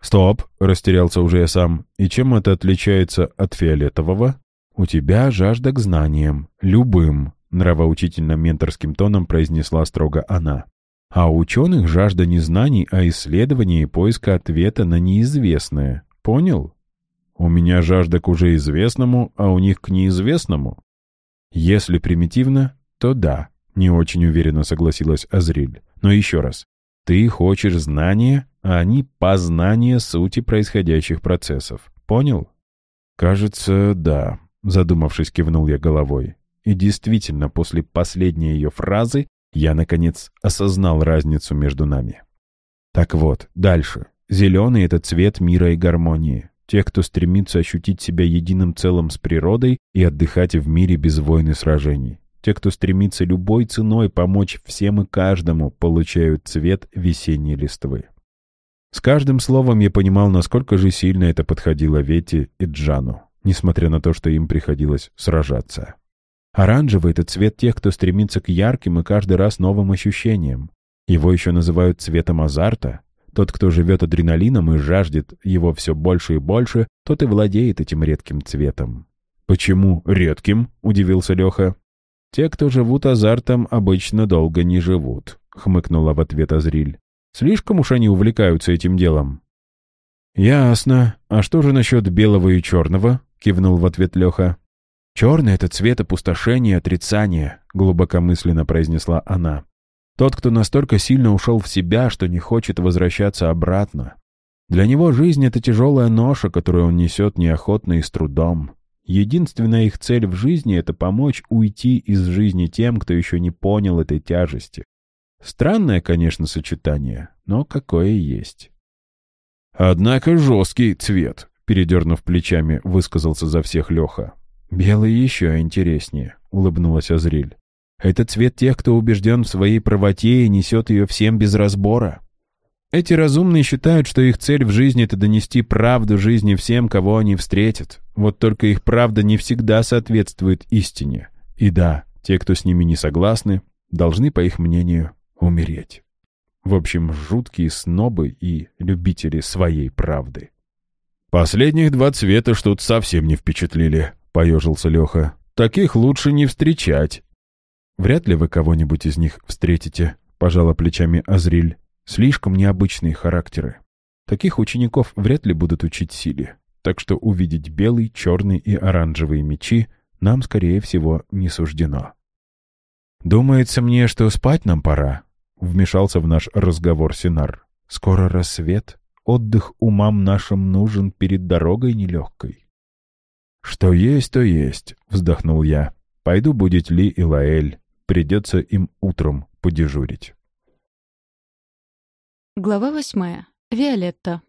«Стоп!» — растерялся уже я сам. «И чем это отличается от фиолетового?» «У тебя жажда к знаниям. Любым», — нравоучительно-менторским тоном произнесла строго она. А у ученых жажда не знаний, а исследований и поиска ответа на неизвестное. Понял? У меня жажда к уже известному, а у них к неизвестному. Если примитивно, то да, не очень уверенно согласилась Азриль. Но еще раз, ты хочешь знания, а они познание сути происходящих процессов. Понял? Кажется, да, задумавшись, кивнул я головой. И действительно, после последней ее фразы я, наконец, осознал разницу между нами. Так вот, дальше. Зеленый — это цвет мира и гармонии. Те, кто стремится ощутить себя единым целым с природой и отдыхать в мире без войн и сражений. Те, кто стремится любой ценой помочь всем и каждому, получают цвет весенней листвы. С каждым словом я понимал, насколько же сильно это подходило Вете и Джану, несмотря на то, что им приходилось сражаться. Оранжевый — это цвет тех, кто стремится к ярким и каждый раз новым ощущениям. Его еще называют цветом азарта. Тот, кто живет адреналином и жаждет его все больше и больше, тот и владеет этим редким цветом. «Почему редким?» — удивился Леха. «Те, кто живут азартом, обычно долго не живут», — хмыкнула в ответ Азриль. «Слишком уж они увлекаются этим делом». «Ясно. А что же насчет белого и черного?» — кивнул в ответ Леха. «Черный — это цвет опустошения и отрицания», — глубокомысленно произнесла она. «Тот, кто настолько сильно ушел в себя, что не хочет возвращаться обратно. Для него жизнь — это тяжелая ноша, которую он несет неохотно и с трудом. Единственная их цель в жизни — это помочь уйти из жизни тем, кто еще не понял этой тяжести. Странное, конечно, сочетание, но какое есть». «Однако жесткий цвет», — передернув плечами, высказался за всех Леха. «Белый еще интереснее», — улыбнулась Азриль. «Это цвет тех, кто убежден в своей правоте и несет ее всем без разбора. Эти разумные считают, что их цель в жизни — это донести правду жизни всем, кого они встретят. Вот только их правда не всегда соответствует истине. И да, те, кто с ними не согласны, должны, по их мнению, умереть. В общем, жуткие снобы и любители своей правды. Последних два цвета что-то совсем не впечатлили, — поежился Леха. «Таких лучше не встречать». «Вряд ли вы кого-нибудь из них встретите», — пожала плечами Азриль. «Слишком необычные характеры. Таких учеников вряд ли будут учить силе. Так что увидеть белый, черный и оранжевые мечи нам, скорее всего, не суждено». «Думается мне, что спать нам пора», — вмешался в наш разговор Синар. «Скоро рассвет. Отдых умам нашим нужен перед дорогой нелегкой». «Что есть, то есть», — вздохнул я. «Пойду будет Ли и Лаэль. Придется им утром подежурить».
Глава восьмая. Виолетта.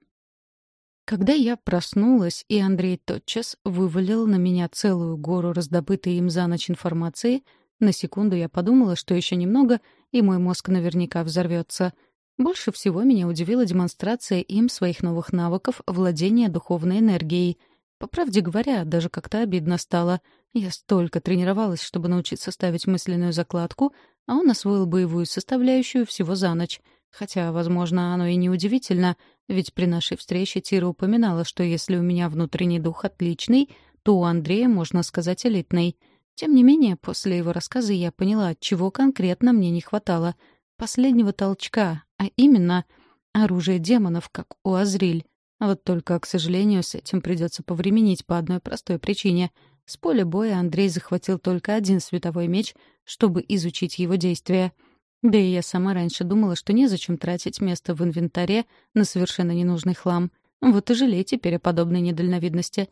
Когда я проснулась, и Андрей тотчас вывалил на меня целую гору раздобытой им за ночь информации, на секунду я подумала, что еще немного, и мой мозг наверняка взорвется. Больше всего меня удивила демонстрация им своих новых навыков владения духовной энергией — по правде говоря, даже как-то обидно стало. Я столько тренировалась, чтобы научиться ставить мысленную закладку, а он освоил боевую составляющую всего за ночь. Хотя, возможно, оно и не удивительно, ведь при нашей встрече Тира упоминала, что если у меня внутренний дух отличный, то у Андрея, можно сказать, элитный. Тем не менее, после его рассказа я поняла, чего конкретно мне не хватало. Последнего толчка, а именно оружие демонов, как у Азриль. Вот только, к сожалению, с этим придется повременить по одной простой причине. С поля боя Андрей захватил только один световой меч, чтобы изучить его действия. Да и я сама раньше думала, что незачем тратить место в инвентаре на совершенно ненужный хлам. Вот и жалей теперь о подобной недальновидности.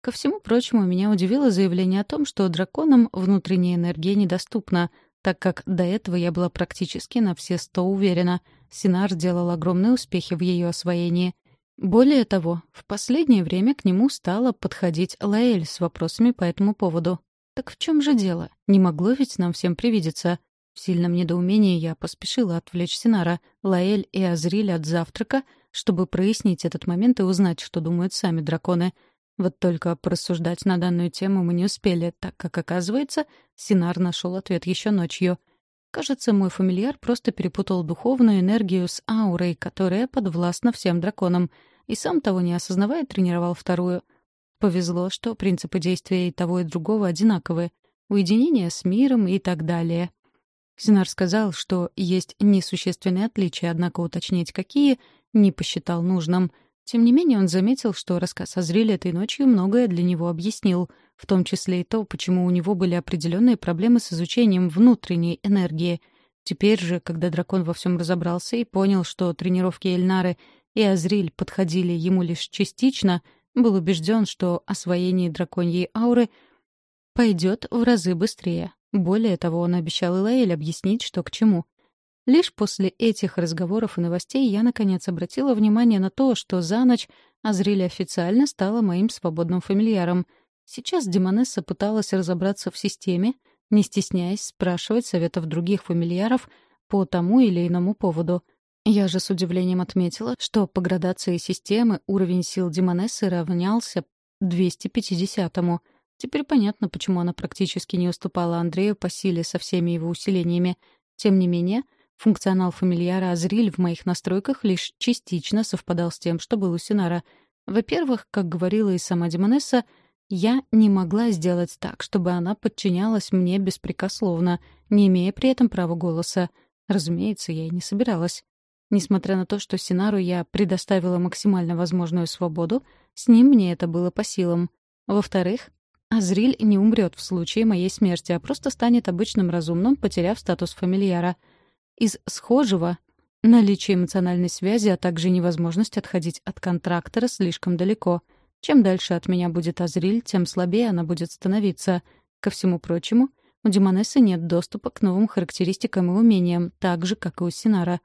Ко всему прочему, меня удивило заявление о том, что драконам внутренняя энергия недоступна, так как до этого я была практически на все сто уверена. Синар делал огромные успехи в ее освоении. Более того, в последнее время к нему стала подходить Лаэль с вопросами по этому поводу. Так в чем же дело? Не могло ведь нам всем привидеться? В сильном недоумении я поспешила отвлечь Синара, Лаэль и Азриль от завтрака, чтобы прояснить этот момент и узнать, что думают сами драконы. Вот только порассуждать на данную тему мы не успели, так как, оказывается, Синар нашел ответ еще ночью — Кажется, мой фамильяр просто перепутал духовную энергию с аурой, которая подвластна всем драконам, и сам того не осознавая тренировал вторую. Повезло, что принципы действия и того, и другого одинаковы. Уединение с миром и так далее. Синар сказал, что есть несущественные отличия, однако уточнить какие не посчитал нужным. Тем не менее он заметил, что рассказ о Зриле этой ночью многое для него объяснил — в том числе и то, почему у него были определенные проблемы с изучением внутренней энергии. Теперь же, когда дракон во всем разобрался и понял, что тренировки Эльнары и Азриль подходили ему лишь частично, был убежден, что освоение драконьей ауры пойдет в разы быстрее. Более того, он обещал Элаэль объяснить, что к чему. Лишь после этих разговоров и новостей я, наконец, обратила внимание на то, что за ночь Азриль официально стала моим свободным фамильяром — Сейчас Демонесса пыталась разобраться в системе, не стесняясь спрашивать советов других фамильяров по тому или иному поводу. Я же с удивлением отметила, что по градации системы уровень сил Демонессы равнялся 250-му. Теперь понятно, почему она практически не уступала Андрею по силе со всеми его усилениями. Тем не менее, функционал фамильяра Азриль в моих настройках лишь частично совпадал с тем, что был у Синара. Во-первых, как говорила и сама Демонесса, я не могла сделать так, чтобы она подчинялась мне беспрекословно, не имея при этом права голоса. Разумеется, я и не собиралась. Несмотря на то, что Синару я предоставила максимально возможную свободу, с ним мне это было по силам. Во-вторых, Азриль не умрет в случае моей смерти, а просто станет обычным разумным, потеряв статус фамильяра. Из схожего — наличие эмоциональной связи, а также невозможность отходить от контрактора слишком далеко — чем дальше от меня будет Азриль, тем слабее она будет становиться. Ко всему прочему, у Демонессы нет доступа к новым характеристикам и умениям, так же, как и у Синара.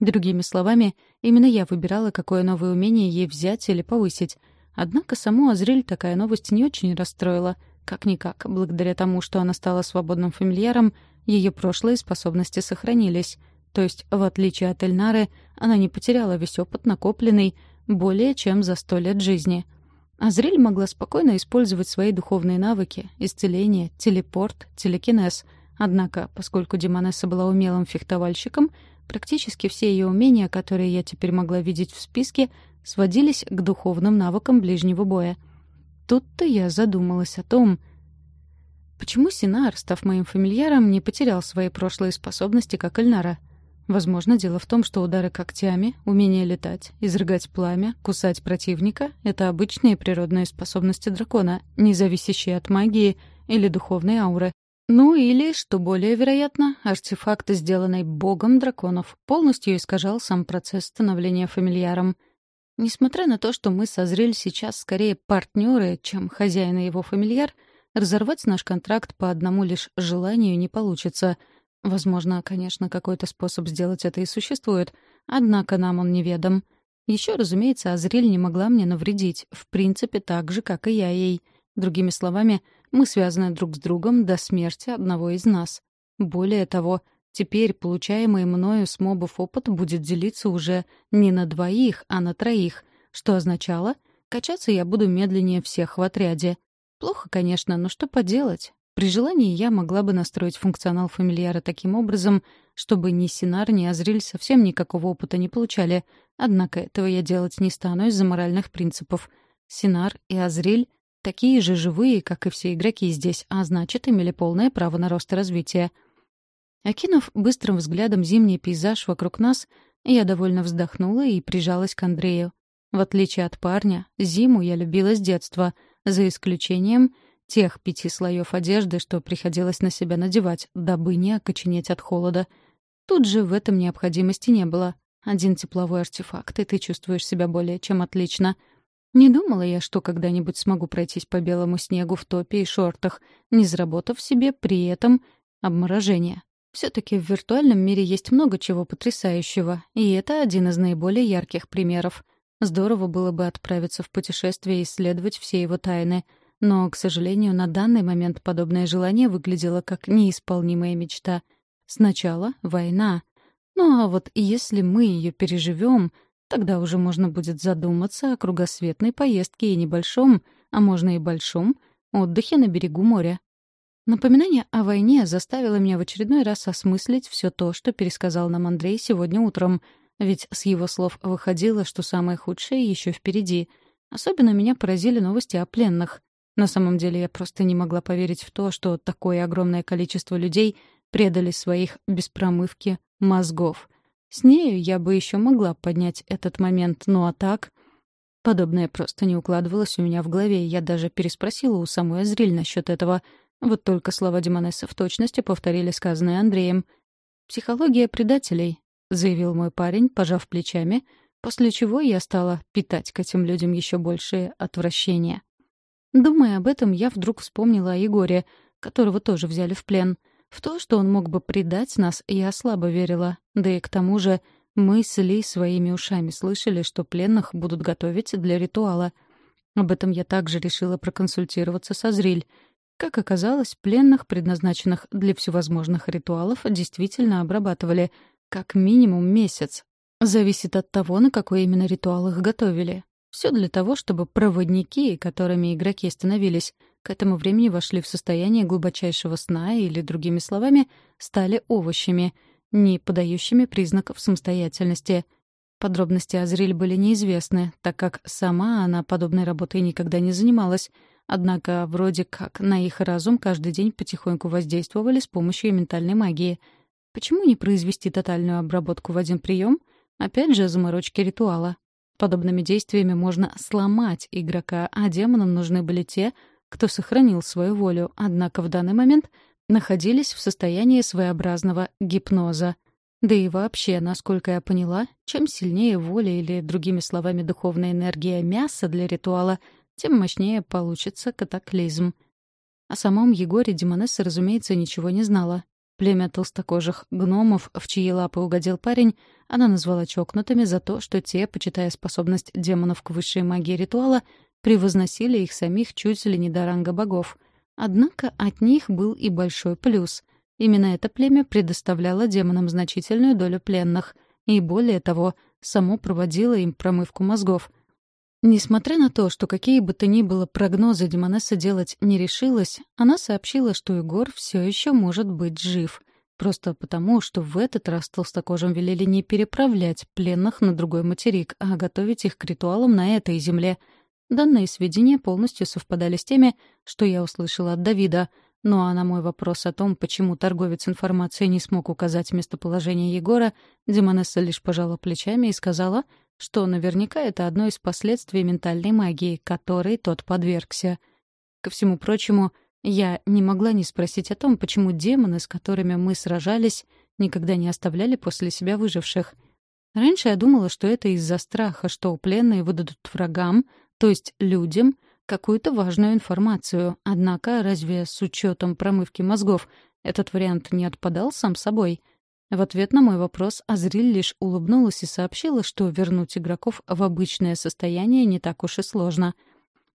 Другими словами, именно я выбирала, какое новое умение ей взять или повысить. Однако саму Азриль такая новость не очень расстроила. Как-никак, благодаря тому, что она стала свободным фамильяром, ее прошлые способности сохранились. То есть, в отличие от Эльнары, она не потеряла весь опыт, накопленный более чем за сто лет жизни — Азриль могла спокойно использовать свои духовные навыки — исцеление, телепорт, телекинез. Однако, поскольку Демонесса была умелым фехтовальщиком, практически все ее умения, которые я теперь могла видеть в списке, сводились к духовным навыкам ближнего боя. Тут-то я задумалась о том, почему Синар, став моим фамильяром, не потерял свои прошлые способности, как Эльнара — Возможно, дело в том, что удары когтями, умение летать, изрыгать пламя, кусать противника — это обычные природные способности дракона, не зависящие от магии или духовной ауры. Ну или, что более вероятно, артефакт, сделанный богом драконов, полностью искажал сам процесс становления фамильяром. Несмотря на то, что мы созрели сейчас скорее партнеры, чем хозяин и его фамильяр, разорвать наш контракт по одному лишь желанию не получится — Возможно, конечно, какой-то способ сделать это и существует, однако нам он неведом. Еще, разумеется, Азриль не могла мне навредить, в принципе, так же, как и я ей. Другими словами, мы связаны друг с другом до смерти одного из нас. Более того, теперь получаемый мною с мобов опыт будет делиться уже не на двоих, а на троих, что означало, качаться я буду медленнее всех в отряде. Плохо, конечно, но что поделать? При желании я могла бы настроить функционал фамильяра таким образом, чтобы ни Синар, ни Азриль совсем никакого опыта не получали. Однако этого я делать не стану из-за моральных принципов. Синар и Азриль такие же живые, как и все игроки здесь, а значит, имели полное право на рост и развитие. Окинув быстрым взглядом зимний пейзаж вокруг нас, я довольно вздохнула и прижалась к Андрею. В отличие от парня, зиму я любила с детства, за исключением — тех пяти слоев одежды, что приходилось на себя надевать, дабы не окоченеть от холода. Тут же в этом необходимости не было. Один тепловой артефакт, и ты чувствуешь себя более чем отлично. Не думала я, что когда-нибудь смогу пройтись по белому снегу в топе и шортах, не заработав себе при этом обморожение. Все-таки в виртуальном мире есть много чего потрясающего, и это один из наиболее ярких примеров. Здорово было бы отправиться в путешествие и исследовать все его тайны — но, к сожалению, на данный момент подобное желание выглядело как неисполнимая мечта. Сначала война. Ну а вот если мы ее переживем, тогда уже можно будет задуматься о кругосветной поездке и небольшом, а можно и большом, отдыхе на берегу моря. Напоминание о войне заставило меня в очередной раз осмыслить все то, что пересказал нам Андрей сегодня утром, ведь с его слов выходило, что самое худшее еще впереди. Особенно меня поразили новости о пленных. На самом деле я просто не могла поверить в то, что такое огромное количество людей предали своих без промывки мозгов. С нею я бы еще могла поднять этот момент, ну а так... Подобное просто не укладывалось у меня в голове, я даже переспросила у самой Азриль насчет этого. Вот только слова Демонесса в точности повторили сказанное Андреем. «Психология предателей», — заявил мой парень, пожав плечами, после чего я стала питать к этим людям еще большее отвращение. Думая об этом, я вдруг вспомнила о Егоре, которого тоже взяли в плен. В то, что он мог бы предать нас, я слабо верила. Да и к тому же мы с Ли своими ушами слышали, что пленных будут готовить для ритуала. Об этом я также решила проконсультироваться со Зриль. Как оказалось, пленных, предназначенных для всевозможных ритуалов, действительно обрабатывали как минимум месяц. Зависит от того, на какой именно ритуал их готовили. Все для того, чтобы проводники, которыми игроки становились, к этому времени вошли в состояние глубочайшего сна или, другими словами, стали овощами, не подающими признаков самостоятельности. Подробности Азриль были неизвестны, так как сама она подобной работой никогда не занималась, однако вроде как на их разум каждый день потихоньку воздействовали с помощью ментальной магии. Почему не произвести тотальную обработку в один прием? Опять же, заморочки ритуала. Подобными действиями можно сломать игрока, а демонам нужны были те, кто сохранил свою волю, однако в данный момент находились в состоянии своеобразного гипноза. Да и вообще, насколько я поняла, чем сильнее воля или, другими словами, духовная энергия мяса для ритуала, тем мощнее получится катаклизм. О самом Егоре Демонесса, разумеется, ничего не знала, Племя толстокожих гномов, в чьи лапы угодил парень, она назвала чокнутыми за то, что те, почитая способность демонов к высшей магии ритуала, превозносили их самих чуть ли не до ранга богов. Однако от них был и большой плюс. Именно это племя предоставляло демонам значительную долю пленных, и более того, само проводило им промывку мозгов — Несмотря на то, что какие бы то ни было прогнозы Демонесса делать не решилась, она сообщила, что Егор все еще может быть жив. Просто потому, что в этот раз толстокожим велели не переправлять пленных на другой материк, а готовить их к ритуалам на этой земле. Данные сведения полностью совпадали с теми, что я услышала от Давида. Ну а на мой вопрос о том, почему торговец информацией не смог указать местоположение Егора, Демонесса лишь пожала плечами и сказала — что наверняка это одно из последствий ментальной магии, которой тот подвергся. Ко всему прочему, я не могла не спросить о том, почему демоны, с которыми мы сражались, никогда не оставляли после себя выживших. Раньше я думала, что это из-за страха, что пленные выдадут врагам, то есть людям, какую-то важную информацию. Однако разве с учетом промывки мозгов этот вариант не отпадал сам собой? В ответ на мой вопрос Азриль лишь улыбнулась и сообщила, что вернуть игроков в обычное состояние не так уж и сложно.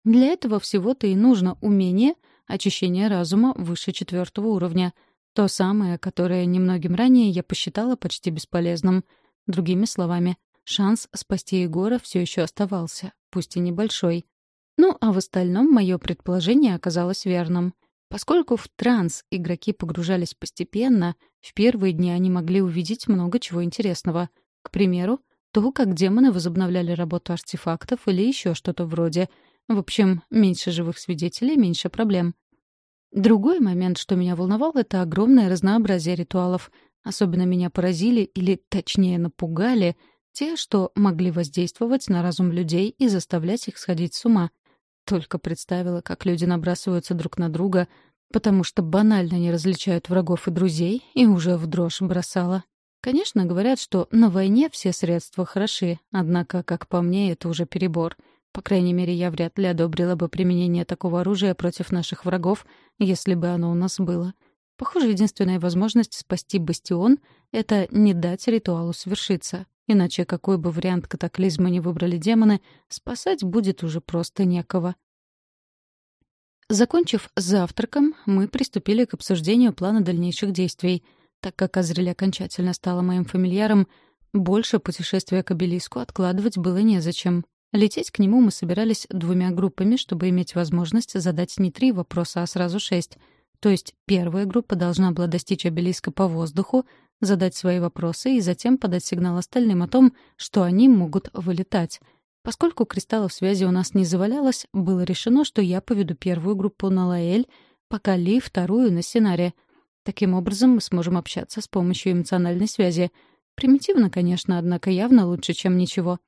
Для этого всего-то и нужно умение очищения разума выше четвертого уровня. То самое, которое немногим ранее я посчитала почти бесполезным. Другими словами, шанс спасти Егора все еще оставался, пусть и небольшой. Ну, а в остальном мое предположение оказалось верным — Поскольку в транс игроки погружались постепенно, в первые дни они могли увидеть много чего интересного. К примеру, то, как демоны возобновляли работу артефактов или еще что-то вроде. В общем, меньше живых свидетелей, меньше проблем. Другой момент, что меня волновал, это огромное разнообразие ритуалов. Особенно меня поразили, или точнее напугали, те, что могли воздействовать на разум людей и заставлять их сходить с ума. Только представила, как люди набрасываются друг на друга, потому что банально не различают врагов и друзей, и уже в дрожь бросала. Конечно, говорят, что на войне все средства хороши, однако, как по мне, это уже перебор. По крайней мере, я вряд ли одобрила бы применение такого оружия против наших врагов, если бы оно у нас было. Похоже, единственная возможность спасти бастион — это не дать ритуалу свершиться. Иначе какой бы вариант катаклизма не выбрали демоны, спасать будет уже просто некого. Закончив завтраком, мы приступили к обсуждению плана дальнейших действий. Так как Азрель окончательно стала моим фамильяром, больше путешествия к обелиску откладывать было незачем. Лететь к нему мы собирались двумя группами, чтобы иметь возможность задать не три вопроса, а сразу шесть. То есть первая группа должна была достичь обелиска по воздуху, задать свои вопросы и затем подать сигнал остальным о том, что они могут вылетать. Поскольку кристаллов связи у нас не завалялось, было решено, что я поведу первую группу на Лаэль, пока Ли — вторую на Синаре. Таким образом мы сможем общаться с помощью эмоциональной связи. Примитивно, конечно, однако явно лучше, чем ничего.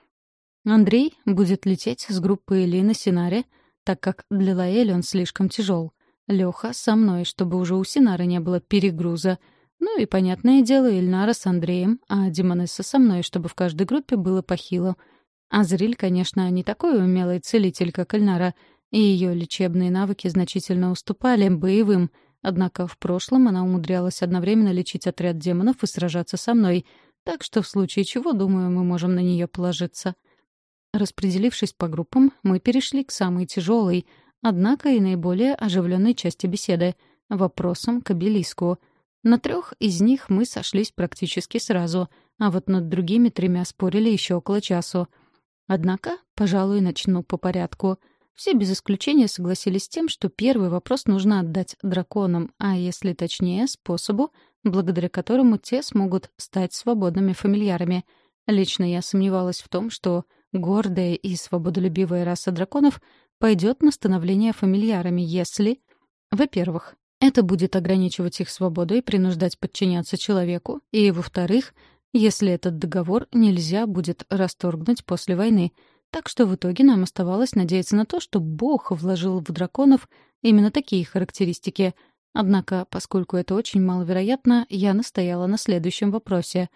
Андрей будет лететь с группы Ли на Синаре, так как для Лаэль он слишком тяжел. Леха со мной, чтобы уже у Синары не было перегруза — ну и, понятное дело, Ильнара с Андреем, а Демонесса со мной, чтобы в каждой группе было похило. Азриль, конечно, не такой умелый целитель, как Эльнара, и ее лечебные навыки значительно уступали боевым, однако в прошлом она умудрялась одновременно лечить отряд демонов и сражаться со мной, так что в случае чего, думаю, мы можем на нее положиться. Распределившись по группам, мы перешли к самой тяжелой, однако и наиболее оживленной части беседы — вопросам к обелиску — на трех из них мы сошлись практически сразу, а вот над другими тремя спорили еще около часу. Однако, пожалуй, начну по порядку. Все без исключения согласились с тем, что первый вопрос нужно отдать драконам, а если точнее, способу, благодаря которому те смогут стать свободными фамильярами. Лично я сомневалась в том, что гордая и свободолюбивая раса драконов пойдет на становление фамильярами, если... Во-первых, это будет ограничивать их свободу и принуждать подчиняться человеку. И, во-вторых, если этот договор нельзя будет расторгнуть после войны. Так что в итоге нам оставалось надеяться на то, что Бог вложил в драконов именно такие характеристики. Однако, поскольку это очень маловероятно, я настояла на следующем вопросе.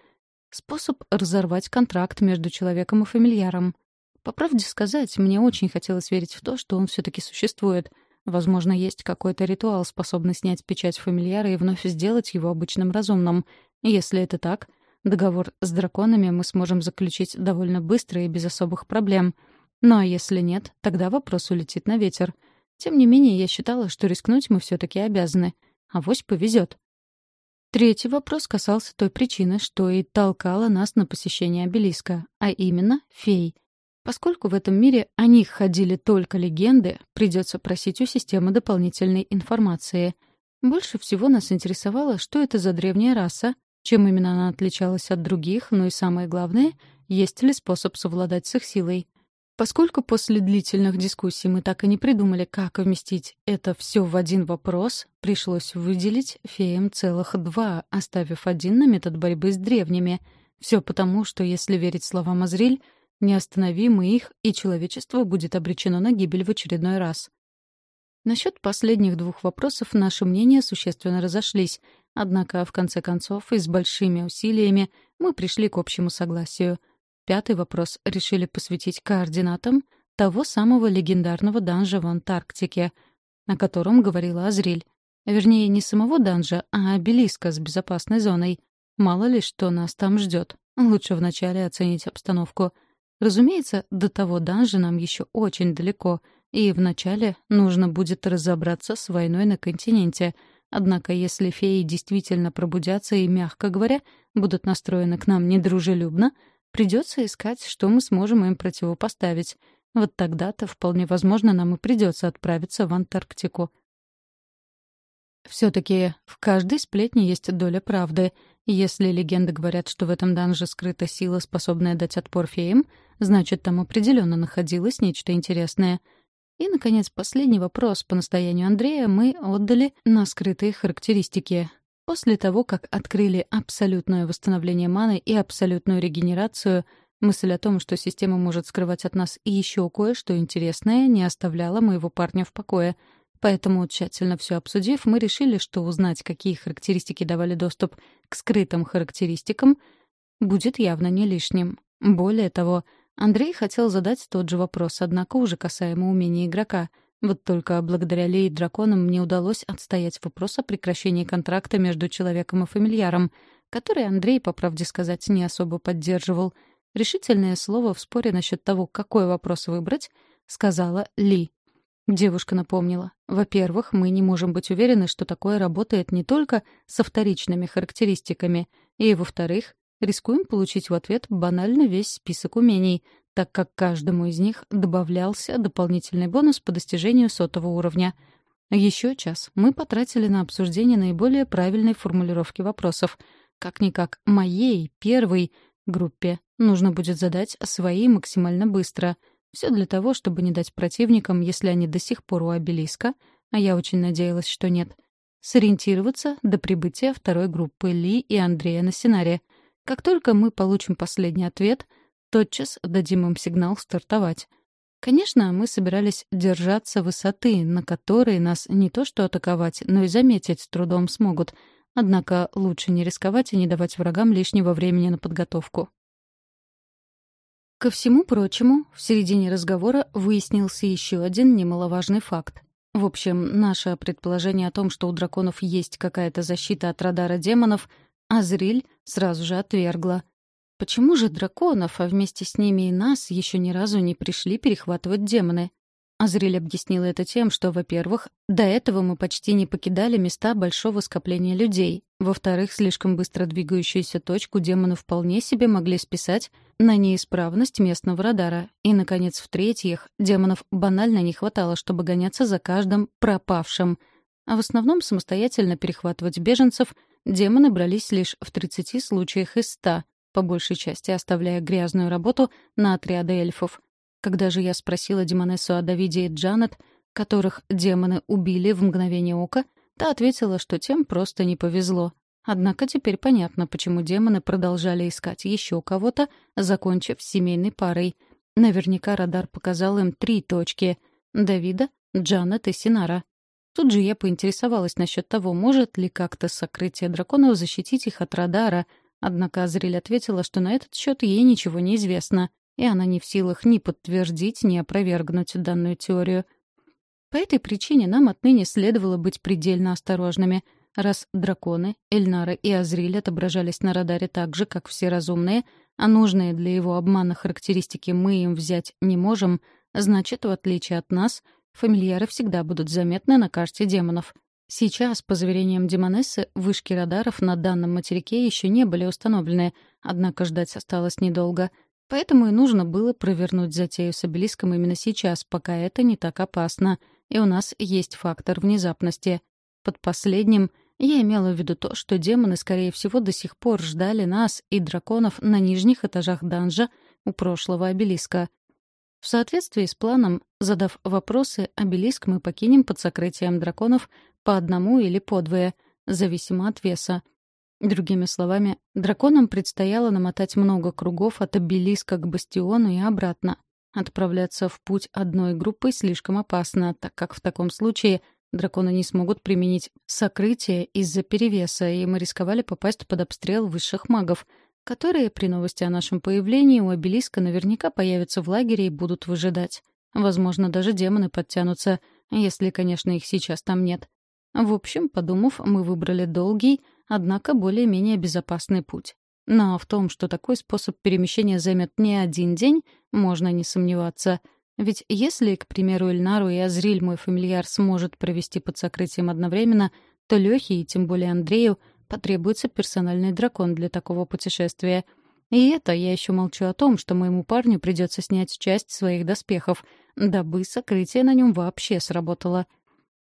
Способ разорвать контракт между человеком и фамильяром. По правде сказать, мне очень хотелось верить в то, что он все таки существует — Возможно, есть какой-то ритуал, способный снять печать фамильяра и вновь сделать его обычным разумным. Если это так, договор с драконами мы сможем заключить довольно быстро и без особых проблем. Ну а если нет, тогда вопрос улетит на ветер. Тем не менее, я считала, что рискнуть мы все таки обязаны. а Авось повезет. Третий вопрос касался той причины, что и толкала нас на посещение обелиска, а именно фей — Поскольку в этом мире о них ходили только легенды, придется просить у системы дополнительной информации. Больше всего нас интересовало, что это за древняя раса, чем именно она отличалась от других, но и самое главное, есть ли способ совладать с их силой. Поскольку после длительных дискуссий мы так и не придумали, как вместить это все в один вопрос, пришлось выделить феям целых два, оставив один на метод борьбы с древними. Все потому, что, если верить словам Азриль, не остановим мы их, и человечество будет обречено на гибель в очередной раз. Насчет последних двух вопросов наши мнения существенно разошлись, однако, в конце концов, и с большими усилиями мы пришли к общему согласию. Пятый вопрос решили посвятить координатам того самого легендарного данжа в Антарктике, о котором говорила Азриль. Вернее, не самого данжа, а обелиска с безопасной зоной. Мало ли, что нас там ждет. Лучше вначале оценить обстановку — Разумеется, до того данжа нам еще очень далеко, и вначале нужно будет разобраться с войной на континенте. Однако, если феи действительно пробудятся и, мягко говоря, будут настроены к нам недружелюбно, придется искать, что мы сможем им противопоставить. Вот тогда-то, вполне возможно, нам и придется отправиться в Антарктику. Все-таки в каждой сплетне есть доля правды, если легенды говорят, что в этом данже скрыта сила, способная дать отпор феям, значит, там определенно находилось нечто интересное. И, наконец, последний вопрос по настоянию Андрея мы отдали на скрытые характеристики. После того, как открыли абсолютное восстановление маны и абсолютную регенерацию, мысль о том, что система может скрывать от нас и еще кое-что интересное, не оставляла моего парня в покое — Поэтому, тщательно все обсудив, мы решили, что узнать, какие характеристики давали доступ к скрытым характеристикам, будет явно не лишним. Более того, Андрей хотел задать тот же вопрос, однако уже касаемо умения игрока. Вот только благодаря Лей драконам мне удалось отстоять вопрос о прекращении контракта между человеком и фамильяром, который Андрей, по правде сказать, не особо поддерживал. Решительное слово в споре насчет того, какой вопрос выбрать, сказала Ли. Девушка напомнила. Во-первых, мы не можем быть уверены, что такое работает не только со вторичными характеристиками. И, во-вторых, рискуем получить в ответ банально весь список умений, так как каждому из них добавлялся дополнительный бонус по достижению сотого уровня. Еще час мы потратили на обсуждение наиболее правильной формулировки вопросов. Как-никак моей, первой группе нужно будет задать свои максимально быстро — все для того, чтобы не дать противникам, если они до сих пор у обелиска, а я очень надеялась, что нет, сориентироваться до прибытия второй группы Ли и Андрея на Синаре. Как только мы получим последний ответ, тотчас дадим им сигнал стартовать. Конечно, мы собирались держаться высоты, на которой нас не то что атаковать, но и заметить с трудом смогут. Однако лучше не рисковать и не давать врагам лишнего времени на подготовку. Ко всему прочему, в середине разговора выяснился еще один немаловажный факт. В общем, наше предположение о том, что у драконов есть какая-то защита от радара демонов, Азриль сразу же отвергла. Почему же драконов, а вместе с ними и нас, еще ни разу не пришли перехватывать демоны? Азриль объяснила это тем, что, во-первых, до этого мы почти не покидали места большого скопления людей. Во-вторых, слишком быстро двигающуюся точку демоны вполне себе могли списать на неисправность местного радара. И, наконец, в-третьих, демонов банально не хватало, чтобы гоняться за каждым пропавшим. А в основном самостоятельно перехватывать беженцев демоны брались лишь в 30 случаях из 100, по большей части оставляя грязную работу на отряды эльфов — когда же я спросила Демонессу о Давиде и Джанет, которых демоны убили в мгновение ока, та ответила, что тем просто не повезло. Однако теперь понятно, почему демоны продолжали искать еще кого-то, закончив семейной парой. Наверняка радар показал им три точки — Давида, Джанет и Синара. Тут же я поинтересовалась насчет того, может ли как-то сокрытие драконов защитить их от радара, однако Азриль ответила, что на этот счет ей ничего не известно и она не в силах ни подтвердить, ни опровергнуть данную теорию. По этой причине нам отныне следовало быть предельно осторожными. Раз драконы, Эльнара и Азриль отображались на радаре так же, как все разумные, а нужные для его обмана характеристики мы им взять не можем, значит, в отличие от нас, фамильяры всегда будут заметны на карте демонов. Сейчас, по заверениям Демонессы, вышки радаров на данном материке еще не были установлены, однако ждать осталось недолго — Поэтому и нужно было провернуть затею с обелиском именно сейчас, пока это не так опасно, и у нас есть фактор внезапности. Под последним я имела в виду то, что демоны, скорее всего, до сих пор ждали нас и драконов на нижних этажах данжа у прошлого обелиска. В соответствии с планом, задав вопросы, обелиск мы покинем под сокрытием драконов по одному или по двое, зависимо от веса — Другими словами, драконам предстояло намотать много кругов от обелиска к бастиону и обратно. Отправляться в путь одной группы слишком опасно, так как в таком случае драконы не смогут применить сокрытие из-за перевеса, и мы рисковали попасть под обстрел высших магов, которые при новости о нашем появлении у обелиска наверняка появятся в лагере и будут выжидать. Возможно, даже демоны подтянутся, если, конечно, их сейчас там нет. В общем, подумав, мы выбрали долгий — однако более-менее безопасный путь. Но в том, что такой способ перемещения займет не один день, можно не сомневаться. Ведь если, к примеру, Эльнару и Азриль мой фамильяр сможет провести под сокрытием одновременно, то Лехе и тем более Андрею потребуется персональный дракон для такого путешествия. И это я еще молчу о том, что моему парню придется снять часть своих доспехов, дабы сокрытие на нем вообще сработало —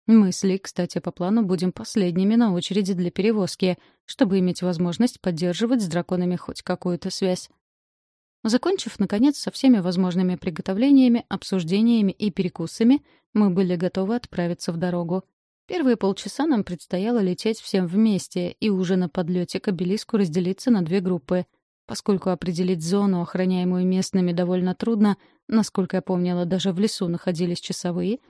мы с Ли, кстати, по плану будем последними на очереди для перевозки, чтобы иметь возможность поддерживать с драконами хоть какую-то связь. Закончив, наконец, со всеми возможными приготовлениями, обсуждениями и перекусами, мы были готовы отправиться в дорогу. Первые полчаса нам предстояло лететь всем вместе и уже на подлете к обелиску разделиться на две группы. Поскольку определить зону, охраняемую местными, довольно трудно, насколько я помнила, даже в лесу находились часовые —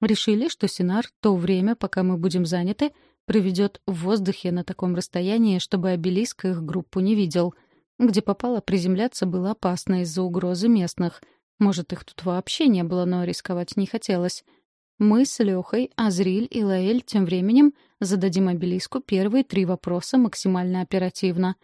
Решили, что Синар то время, пока мы будем заняты, проведет в воздухе на таком расстоянии, чтобы обелиск их группу не видел. Где попало, приземляться было опасно из-за угрозы местных. Может, их тут вообще не было, но рисковать не хотелось. Мы с Лехой, Азриль и Лаэль тем временем зададим обелиску первые три вопроса максимально оперативно.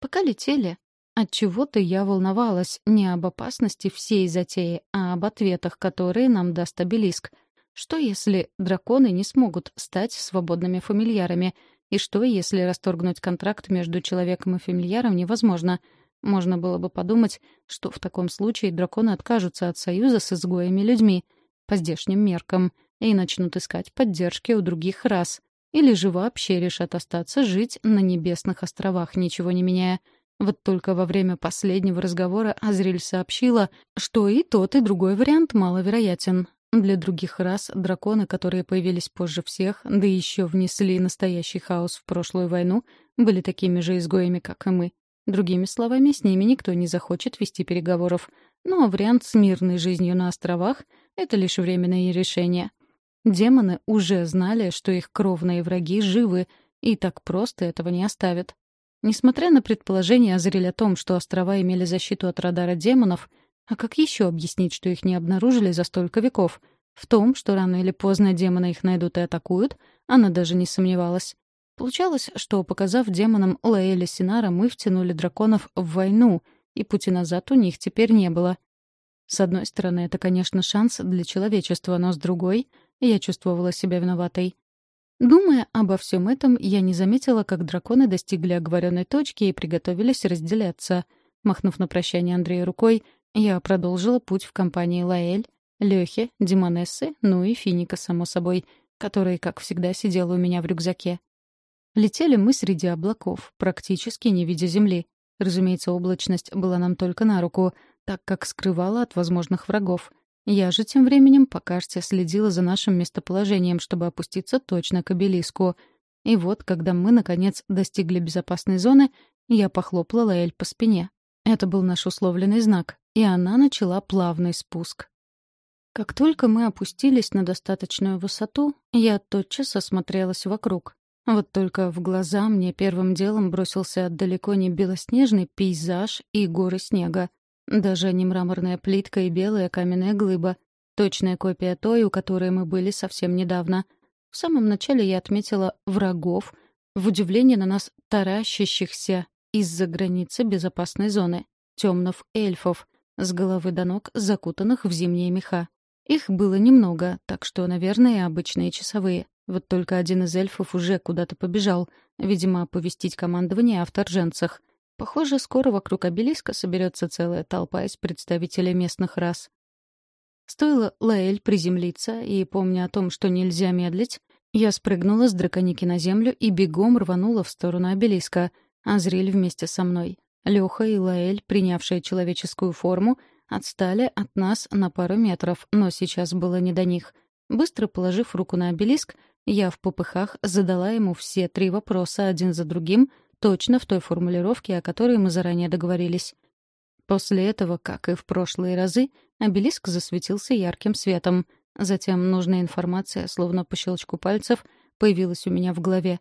Пока летели, от чего то я волновалась не об опасности всей затеи, а об ответах, которые нам даст обелиск — что, если драконы не смогут стать свободными фамильярами? И что, если расторгнуть контракт между человеком и фамильяром невозможно? Можно было бы подумать, что в таком случае драконы откажутся от союза с изгоями людьми по здешним меркам и начнут искать поддержки у других рас. Или же вообще решат остаться жить на небесных островах, ничего не меняя. Вот только во время последнего разговора Азриль сообщила, что и тот, и другой вариант маловероятен. Для других рас драконы, которые появились позже всех, да еще внесли настоящий хаос в прошлую войну, были такими же изгоями, как и мы. Другими словами, с ними никто не захочет вести переговоров. Ну а вариант с мирной жизнью на островах — это лишь временное решение. Демоны уже знали, что их кровные враги живы, и так просто этого не оставят. Несмотря на предположение Азриль о том, что острова имели защиту от радара демонов — а как еще объяснить, что их не обнаружили за столько веков? В том, что рано или поздно демоны их найдут и атакуют, она даже не сомневалась. Получалось, что, показав демонам Лаэля Синара, мы втянули драконов в войну, и пути назад у них теперь не было. С одной стороны, это, конечно, шанс для человечества, но с другой — я чувствовала себя виноватой. Думая обо всем этом, я не заметила, как драконы достигли оговоренной точки и приготовились разделяться. Махнув на прощание Андрея рукой, я продолжила путь в компании Лаэль, Лёхи, Димонессы, ну и Финика, само собой, который, как всегда, сидел у меня в рюкзаке. Летели мы среди облаков, практически не видя земли. Разумеется, облачность была нам только на руку, так как скрывала от возможных врагов. Я же тем временем по карте следила за нашим местоположением, чтобы опуститься точно к обелиску. И вот, когда мы, наконец, достигли безопасной зоны, я похлопала Лаэль по спине. Это был наш условленный знак, и она начала плавный спуск. Как только мы опустились на достаточную высоту, я тотчас осмотрелась вокруг. Вот только в глаза мне первым делом бросился далеко не белоснежный пейзаж и горы снега. Даже не мраморная плитка и белая каменная глыба. Точная копия той, у которой мы были совсем недавно. В самом начале я отметила врагов, в удивлении на нас таращащихся из-за границы безопасной зоны, темнов эльфов — с головы до ног, закутанных в зимние меха. Их было немного, так что, наверное, обычные часовые. Вот только один из эльфов уже куда-то побежал, видимо, оповестить командование о вторженцах. Похоже, скоро вокруг обелиска соберется целая толпа из представителей местных рас. Стоило Лаэль приземлиться, и, помня о том, что нельзя медлить, я спрыгнула с драконики на землю и бегом рванула в сторону обелиска, а Зриль вместе со мной. Лёха и Лаэль, принявшие человеческую форму, отстали от нас на пару метров, но сейчас было не до них. Быстро положив руку на обелиск, я в попыхах задала ему все три вопроса один за другим, точно в той формулировке, о которой мы заранее договорились. После этого, как и в прошлые разы, обелиск засветился ярким светом. Затем нужная информация, словно по щелчку пальцев, появилась у меня в голове.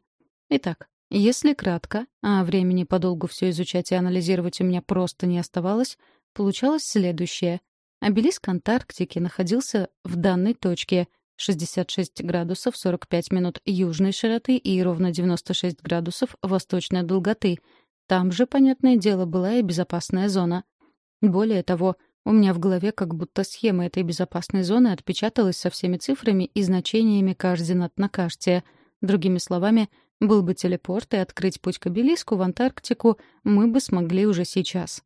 Итак, если кратко, а времени подолгу все изучать и анализировать у меня просто не оставалось, получалось следующее. Обелиск Антарктики находился в данной точке — 66 градусов 45 минут южной широты и ровно 96 градусов восточной долготы. Там же, понятное дело, была и безопасная зона. Более того, у меня в голове как будто схема этой безопасной зоны отпечаталась со всеми цифрами и значениями координат на карте. Другими словами, был бы телепорт и открыть путь к обелиску в Антарктику, мы бы смогли уже сейчас.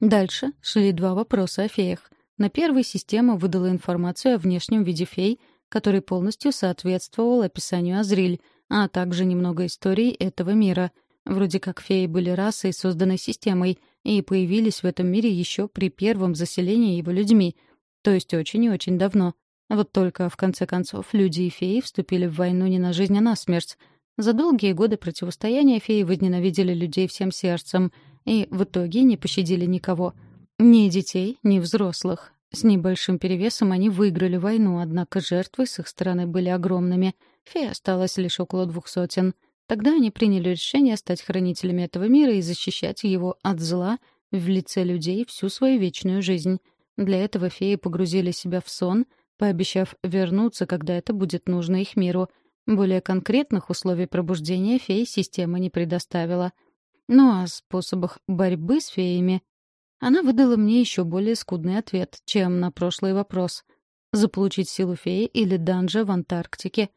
Дальше шли два вопроса о феях. На первый система выдала информацию о внешнем виде фей, который полностью соответствовал описанию Азриль, а также немного истории этого мира. Вроде как феи были расой, созданной системой, и появились в этом мире еще при первом заселении его людьми, то есть очень и очень давно. Вот только, в конце концов, люди и феи вступили в войну не на жизнь, а на смерть — за долгие годы противостояния феи возненавидели людей всем сердцем и в итоге не пощадили никого. Ни детей, ни взрослых. С небольшим перевесом они выиграли войну, однако жертвы с их стороны были огромными. Фея осталось лишь около двух сотен. Тогда они приняли решение стать хранителями этого мира и защищать его от зла в лице людей всю свою вечную жизнь. Для этого феи погрузили себя в сон, пообещав вернуться, когда это будет нужно их миру — более конкретных условий пробуждения феи система не предоставила. Ну а о способах борьбы с феями она выдала мне еще более скудный ответ, чем на прошлый вопрос. Заполучить силу феи или данжа в Антарктике.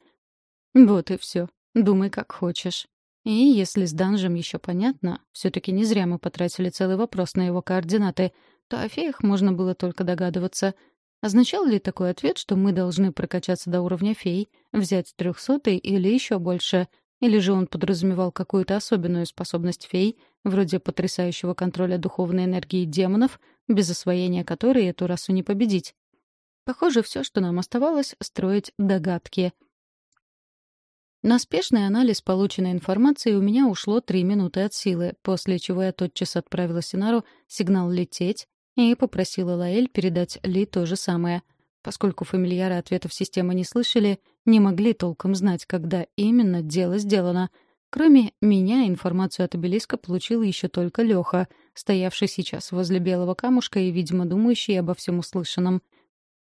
Вот и все. Думай, как хочешь. И если с данжем еще понятно, все-таки не зря мы потратили целый вопрос на его координаты, то о феях можно было только догадываться — Означал ли такой ответ, что мы должны прокачаться до уровня фей, взять трехсотый или еще больше? Или же он подразумевал какую-то особенную способность фей, вроде потрясающего контроля духовной энергии демонов, без освоения которой эту расу не победить? Похоже, все, что нам оставалось, строить догадки. На спешный анализ полученной информации у меня ушло три минуты от силы, после чего я тотчас отправила Синару сигнал «лететь», и попросила Лаэль передать Ли то же самое. Поскольку фамильяры ответов системы не слышали, не могли толком знать, когда именно дело сделано. Кроме меня, информацию от обелиска получил еще только Леха, стоявший сейчас возле белого камушка и, видимо, думающий обо всем услышанном.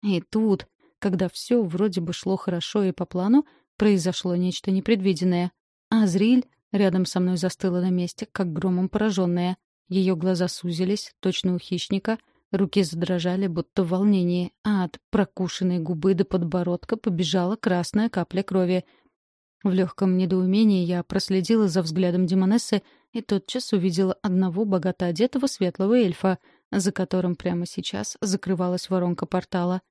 И тут, когда все вроде бы шло хорошо и по плану, произошло нечто непредвиденное. а Азриль рядом со мной застыла на месте, как громом пораженная — ее глаза сузились, точно у хищника, руки задрожали, будто в волнении, а от прокушенной губы до подбородка побежала красная капля крови. В легком недоумении я проследила за взглядом Демонессы и тотчас увидела одного богато одетого светлого эльфа, за которым прямо сейчас закрывалась воронка портала.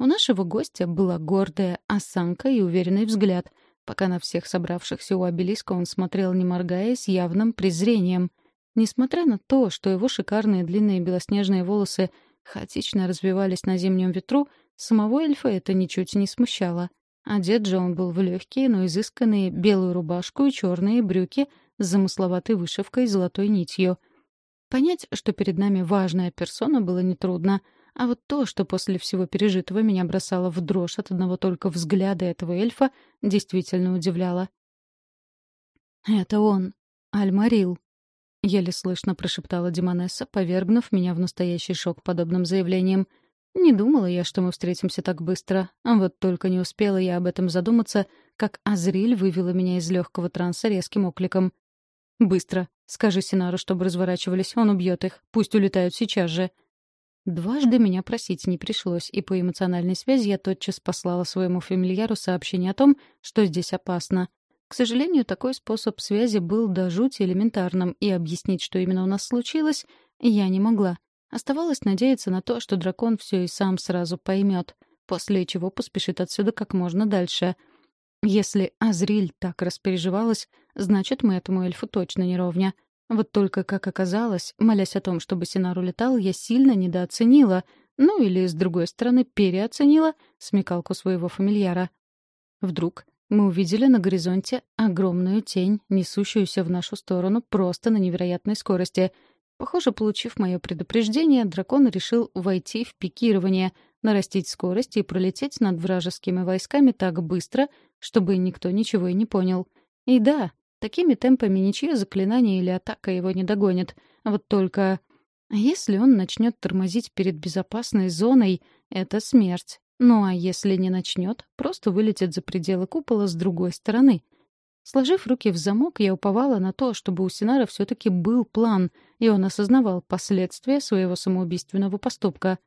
У нашего гостя была гордая осанка и уверенный взгляд — пока на всех собравшихся у обелиска он смотрел, не моргая, с явным презрением — Несмотря на то, что его шикарные длинные белоснежные волосы хаотично развивались на зимнем ветру, самого эльфа это ничуть не смущало. Одет же он был в легкие, но изысканные белую рубашку и черные брюки с замысловатой вышивкой и золотой нитью. Понять, что перед нами важная персона, было нетрудно, а вот то, что после всего пережитого меня бросало в дрожь от одного только взгляда этого эльфа, действительно удивляло. «Это он, Альмарил», Еле слышно прошептала Демонесса, повергнув меня в настоящий шок подобным заявлением. Не думала я, что мы встретимся так быстро. А вот только не успела я об этом задуматься, как Азриль вывела меня из легкого транса резким окликом. «Быстро! Скажи Синару, чтобы разворачивались, он убьет их. Пусть улетают сейчас же!» Дважды меня просить не пришлось, и по эмоциональной связи я тотчас послала своему фамильяру сообщение о том, что здесь опасно. К сожалению, такой способ связи был до жути элементарным, и объяснить, что именно у нас случилось, я не могла. Оставалось надеяться на то, что дракон все и сам сразу поймет, после чего поспешит отсюда как можно дальше. Если Азриль так распереживалась, значит, мы этому эльфу точно не ровня. Вот только, как оказалось, молясь о том, чтобы Синар улетал, я сильно недооценила, ну или, с другой стороны, переоценила смекалку своего фамильяра. Вдруг мы увидели на горизонте огромную тень, несущуюся в нашу сторону просто на невероятной скорости. Похоже, получив мое предупреждение, дракон решил войти в пикирование, нарастить скорость и пролететь над вражескими войсками так быстро, чтобы никто ничего и не понял. И да, такими темпами ничье заклинание или атака его не догонит. Вот только... Если он начнет тормозить перед безопасной зоной, это смерть. Ну а если не начнет, просто вылетит за пределы купола с другой стороны. Сложив руки в замок, я уповала на то, чтобы у Синара все-таки был план, и он осознавал последствия своего самоубийственного поступка.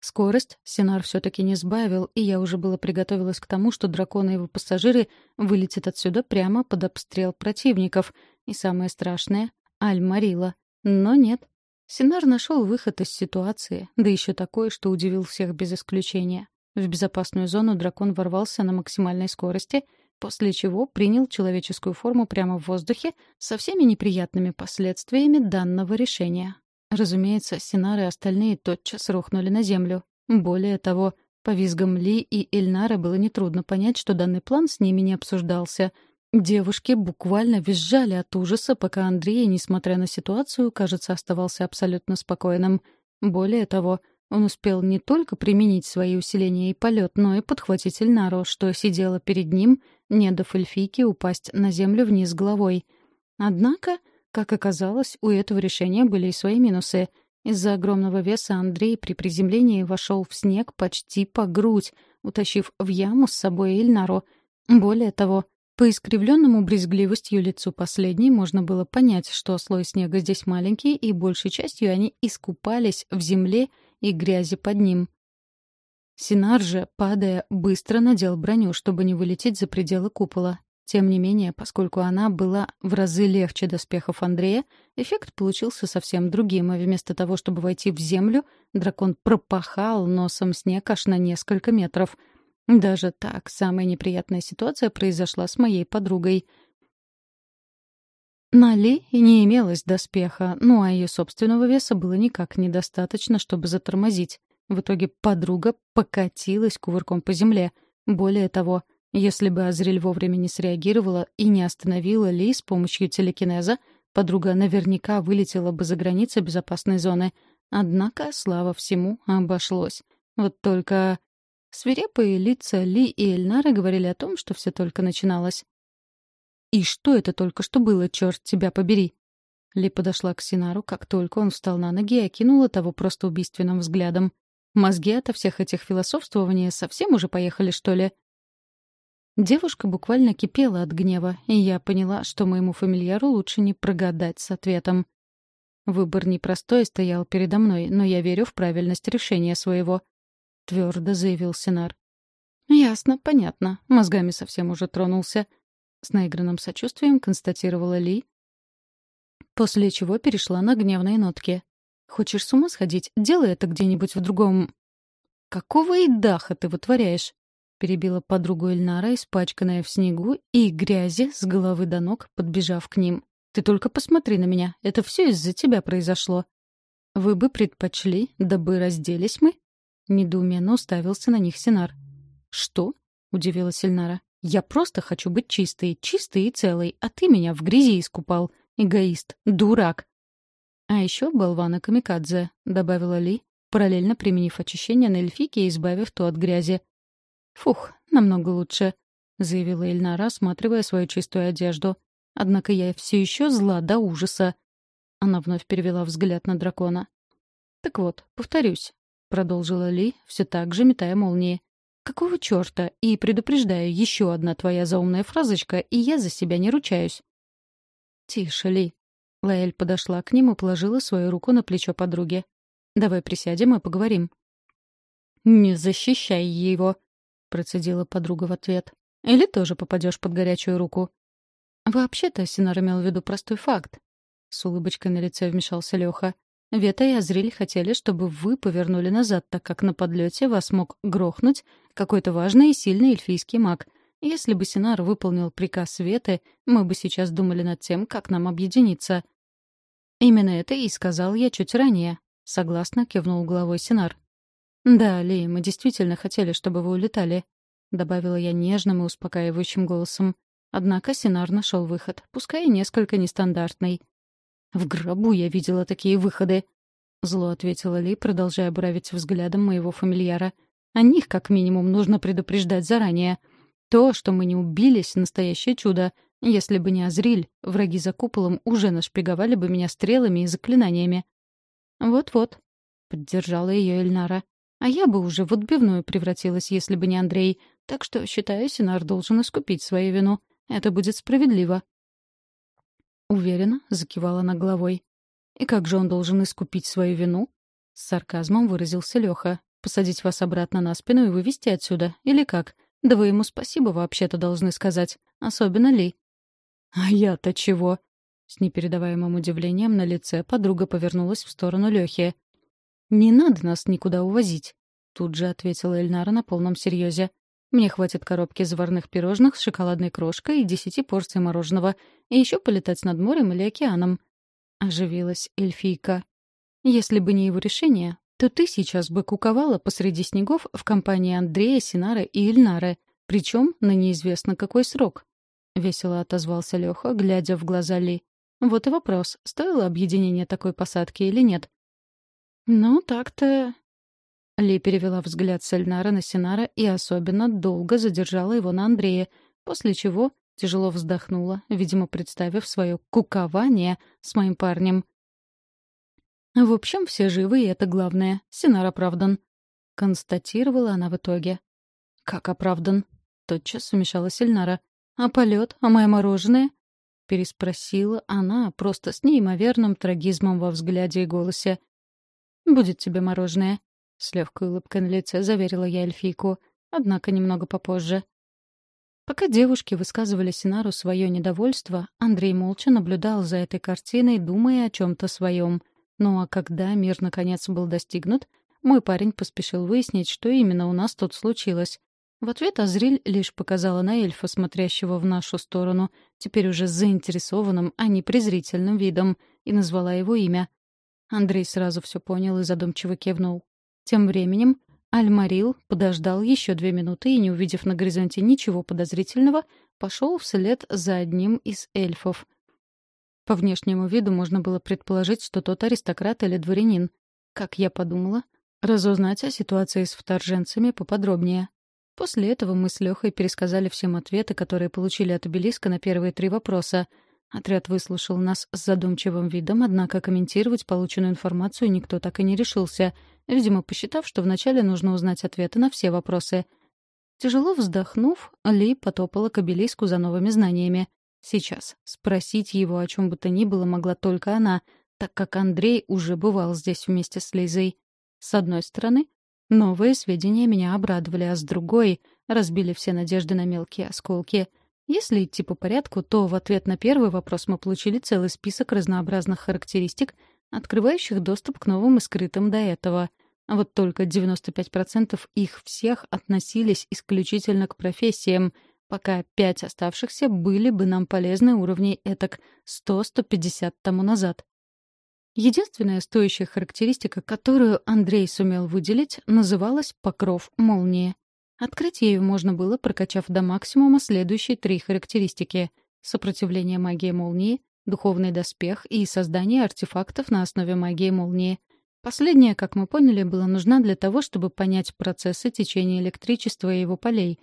Скорость Синар все-таки не сбавил, и я уже было приготовилась к тому, что дракон и его пассажиры вылетят отсюда прямо под обстрел противников. И самое страшное — Аль-Марила. Но нет. Синар нашел выход из ситуации, да еще такой, что удивил всех без исключения. В безопасную зону дракон ворвался на максимальной скорости, после чего принял человеческую форму прямо в воздухе со всеми неприятными последствиями данного решения. Разумеется, Синар и остальные тотчас рухнули на землю. Более того, по визгам Ли и Эльнара было нетрудно понять, что данный план с ними не обсуждался — Девушки буквально визжали от ужаса, пока Андрей, несмотря на ситуацию, кажется, оставался абсолютно спокойным. Более того, он успел не только применить свои усиления и полет, но и подхватить Эльнару, что сидела перед ним, не до эльфийке упасть на землю вниз головой. Однако, как оказалось, у этого решения были и свои минусы. Из-за огромного веса Андрей при приземлении вошел в снег почти по грудь, утащив в яму с собой Эльнару. Более того, по искривленному брезгливостью лицу последней можно было понять, что слой снега здесь маленький, и большей частью они искупались в земле и грязи под ним. Синар же, падая, быстро надел броню, чтобы не вылететь за пределы купола. Тем не менее, поскольку она была в разы легче доспехов Андрея, эффект получился совсем другим, а вместо того, чтобы войти в землю, дракон пропахал носом снег аж на несколько метров — даже так, самая неприятная ситуация произошла с моей подругой. На Ли не имелось доспеха, ну а ее собственного веса было никак недостаточно, чтобы затормозить. В итоге подруга покатилась кувырком по земле. Более того, если бы Азриль вовремя не среагировала и не остановила Ли с помощью телекинеза, подруга наверняка вылетела бы за границы безопасной зоны. Однако, слава всему, обошлось. Вот только Свирепые лица Ли и Эльнара говорили о том, что все только начиналось. «И что это только что было, черт тебя побери?» Ли подошла к Синару, как только он встал на ноги и окинула того просто убийственным взглядом. «Мозги ото всех этих философствований совсем уже поехали, что ли?» Девушка буквально кипела от гнева, и я поняла, что моему фамильяру лучше не прогадать с ответом. Выбор непростой стоял передо мной, но я верю в правильность решения своего. — твердо заявил Синар. «Ясно, понятно. Мозгами совсем уже тронулся», — с наигранным сочувствием констатировала Ли, после чего перешла на гневные нотки. «Хочешь с ума сходить? Делай это где-нибудь в другом...» «Какого и ты вытворяешь?» — перебила подругу Эльнара, испачканная в снегу и грязи с головы до ног, подбежав к ним. «Ты только посмотри на меня. Это все из-за тебя произошло». «Вы бы предпочли, дабы разделись мы?» Недоуменно уставился на них Синар. «Что?» — удивилась Эльнара. «Я просто хочу быть чистой, чистой и целой, а ты меня в грязи искупал. Эгоист, дурак!» «А еще болвана Камикадзе», — добавила Ли, параллельно применив очищение на эльфике и избавив то от грязи. «Фух, намного лучше», — заявила Эльнара, осматривая свою чистую одежду. «Однако я все еще зла до ужаса». Она вновь перевела взгляд на дракона. «Так вот, повторюсь, продолжила Ли, все так же метая молнии. «Какого черта? И предупреждаю, еще одна твоя заумная фразочка, и я за себя не ручаюсь». «Тише, Ли». Лаэль подошла к ним и положила свою руку на плечо подруги. «Давай присядем и поговорим». «Не защищай его», — процедила подруга в ответ. «Или тоже попадешь под горячую руку». «Вообще-то Синар имел в виду простой факт», — с улыбочкой на лице вмешался Леха. Вета и Азриль хотели, чтобы вы повернули назад, так как на подлете вас мог грохнуть какой-то важный и сильный эльфийский маг. Если бы Синар выполнил приказ Веты, мы бы сейчас думали над тем, как нам объединиться. Именно это и сказал я чуть ранее, — согласно кивнул головой Синар. «Да, Ли, мы действительно хотели, чтобы вы улетали», — добавила я нежным и успокаивающим голосом. Однако Синар нашел выход, пускай и несколько нестандартный — «В гробу я видела такие выходы», — зло ответила Ли, продолжая буравить взглядом моего фамильяра. «О них, как минимум, нужно предупреждать заранее. То, что мы не убились, — настоящее чудо. Если бы не Азриль, враги за куполом уже нашпиговали бы меня стрелами и заклинаниями». «Вот-вот», — поддержала ее Эльнара. «А я бы уже в отбивную превратилась, если бы не Андрей. Так что, считаю, Синар должен искупить свою вину. Это будет справедливо». Уверенно закивала она головой. «И как же он должен искупить свою вину?» С сарказмом выразился Лёха. «Посадить вас обратно на спину и вывести отсюда? Или как? Да вы ему спасибо вообще-то должны сказать. Особенно Ли». «А я-то чего?» С непередаваемым удивлением на лице подруга повернулась в сторону Лёхи. «Не надо нас никуда увозить», — тут же ответила Эльнара на полном серьезе. Мне хватит коробки заварных пирожных с шоколадной крошкой и десяти порций мороженого, и еще полетать над морем или океаном. Оживилась эльфийка. Если бы не его решение, то ты сейчас бы куковала посреди снегов в компании Андрея, Синары и Ильнары, причем на неизвестно какой срок. Весело отозвался Леха, глядя в глаза Ли. Вот и вопрос, стоило объединение такой посадки или нет. «Ну, так-то ли перевела взгляд с на Синара и особенно долго задержала его на Андрее, после чего тяжело вздохнула, видимо, представив свое кукование с моим парнем. «В общем, все живы, и это главное. Синар оправдан», — констатировала она в итоге. «Как оправдан?» — тотчас вмешалась Эльнара. «А полет? А мое мороженое?» — переспросила она, просто с неимоверным трагизмом во взгляде и голосе. «Будет тебе мороженое», с легкой улыбкой на лице заверила я эльфийку, однако немного попозже. Пока девушки высказывали Синару свое недовольство, Андрей молча наблюдал за этой картиной, думая о чем-то своем. Ну а когда мир наконец был достигнут, мой парень поспешил выяснить, что именно у нас тут случилось. В ответ Азриль лишь показала на эльфа, смотрящего в нашу сторону, теперь уже заинтересованным, а не презрительным видом, и назвала его имя. Андрей сразу все понял и задумчиво кивнул. Тем временем Альмарил подождал еще две минуты и, не увидев на горизонте ничего подозрительного, пошел вслед за одним из эльфов. По внешнему виду можно было предположить, что тот аристократ или дворянин. Как я подумала, разузнать о ситуации с вторженцами поподробнее. После этого мы с Лехой пересказали всем ответы, которые получили от обелиска на первые три вопроса. Отряд выслушал нас с задумчивым видом, однако комментировать полученную информацию никто так и не решился — видимо, посчитав, что вначале нужно узнать ответы на все вопросы. Тяжело вздохнув, Ли потопала к обелиску за новыми знаниями. Сейчас. Спросить его о чем бы то ни было могла только она, так как Андрей уже бывал здесь вместе с Лизой. С одной стороны, новые сведения меня обрадовали, а с другой — разбили все надежды на мелкие осколки. Если идти по порядку, то в ответ на первый вопрос мы получили целый список разнообразных характеристик — открывающих доступ к новым и скрытым до этого. А вот только 95% их всех относились исключительно к профессиям, пока пять оставшихся были бы нам полезны уровней этак 100-150 тому назад. Единственная стоящая характеристика, которую Андрей сумел выделить, называлась «покров молнии». Открыть ее можно было, прокачав до максимума следующие три характеристики — сопротивление магии молнии, духовный доспех и создание артефактов на основе магии молнии. Последняя, как мы поняли, была нужна для того, чтобы понять процессы течения электричества и его полей.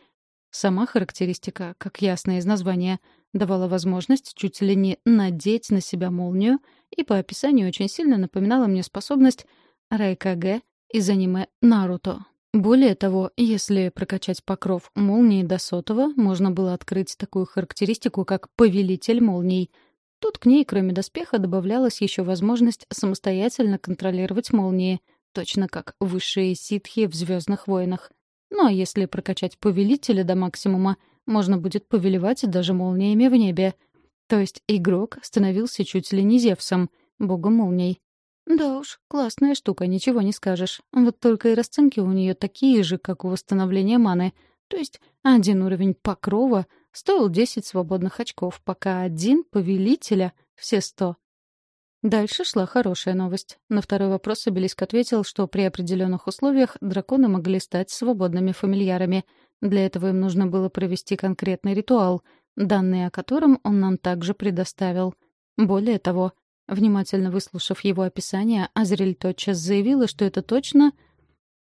Сама характеристика, как ясно из названия, давала возможность чуть ли не надеть на себя молнию и по описанию очень сильно напоминала мне способность Райкаге из аниме «Наруто». Более того, если прокачать покров молнии до сотого, можно было открыть такую характеристику, как «повелитель молний», Тут к ней, кроме доспеха, добавлялась еще возможность самостоятельно контролировать молнии, точно как высшие ситхи в «Звездных войнах». Ну а если прокачать повелителя до максимума, можно будет повелевать даже молниями в небе. То есть игрок становился чуть ли не Зевсом, богом молний. Да уж, классная штука, ничего не скажешь. Вот только и расценки у нее такие же, как у восстановления маны. То есть один уровень покрова — стоил 10 свободных очков, пока один повелителя — все 100. Дальше шла хорошая новость. На второй вопрос Обелиск ответил, что при определенных условиях драконы могли стать свободными фамильярами. Для этого им нужно было провести конкретный ритуал, данные о котором он нам также предоставил. Более того, внимательно выслушав его описание, Азриль тотчас заявила, что это точно —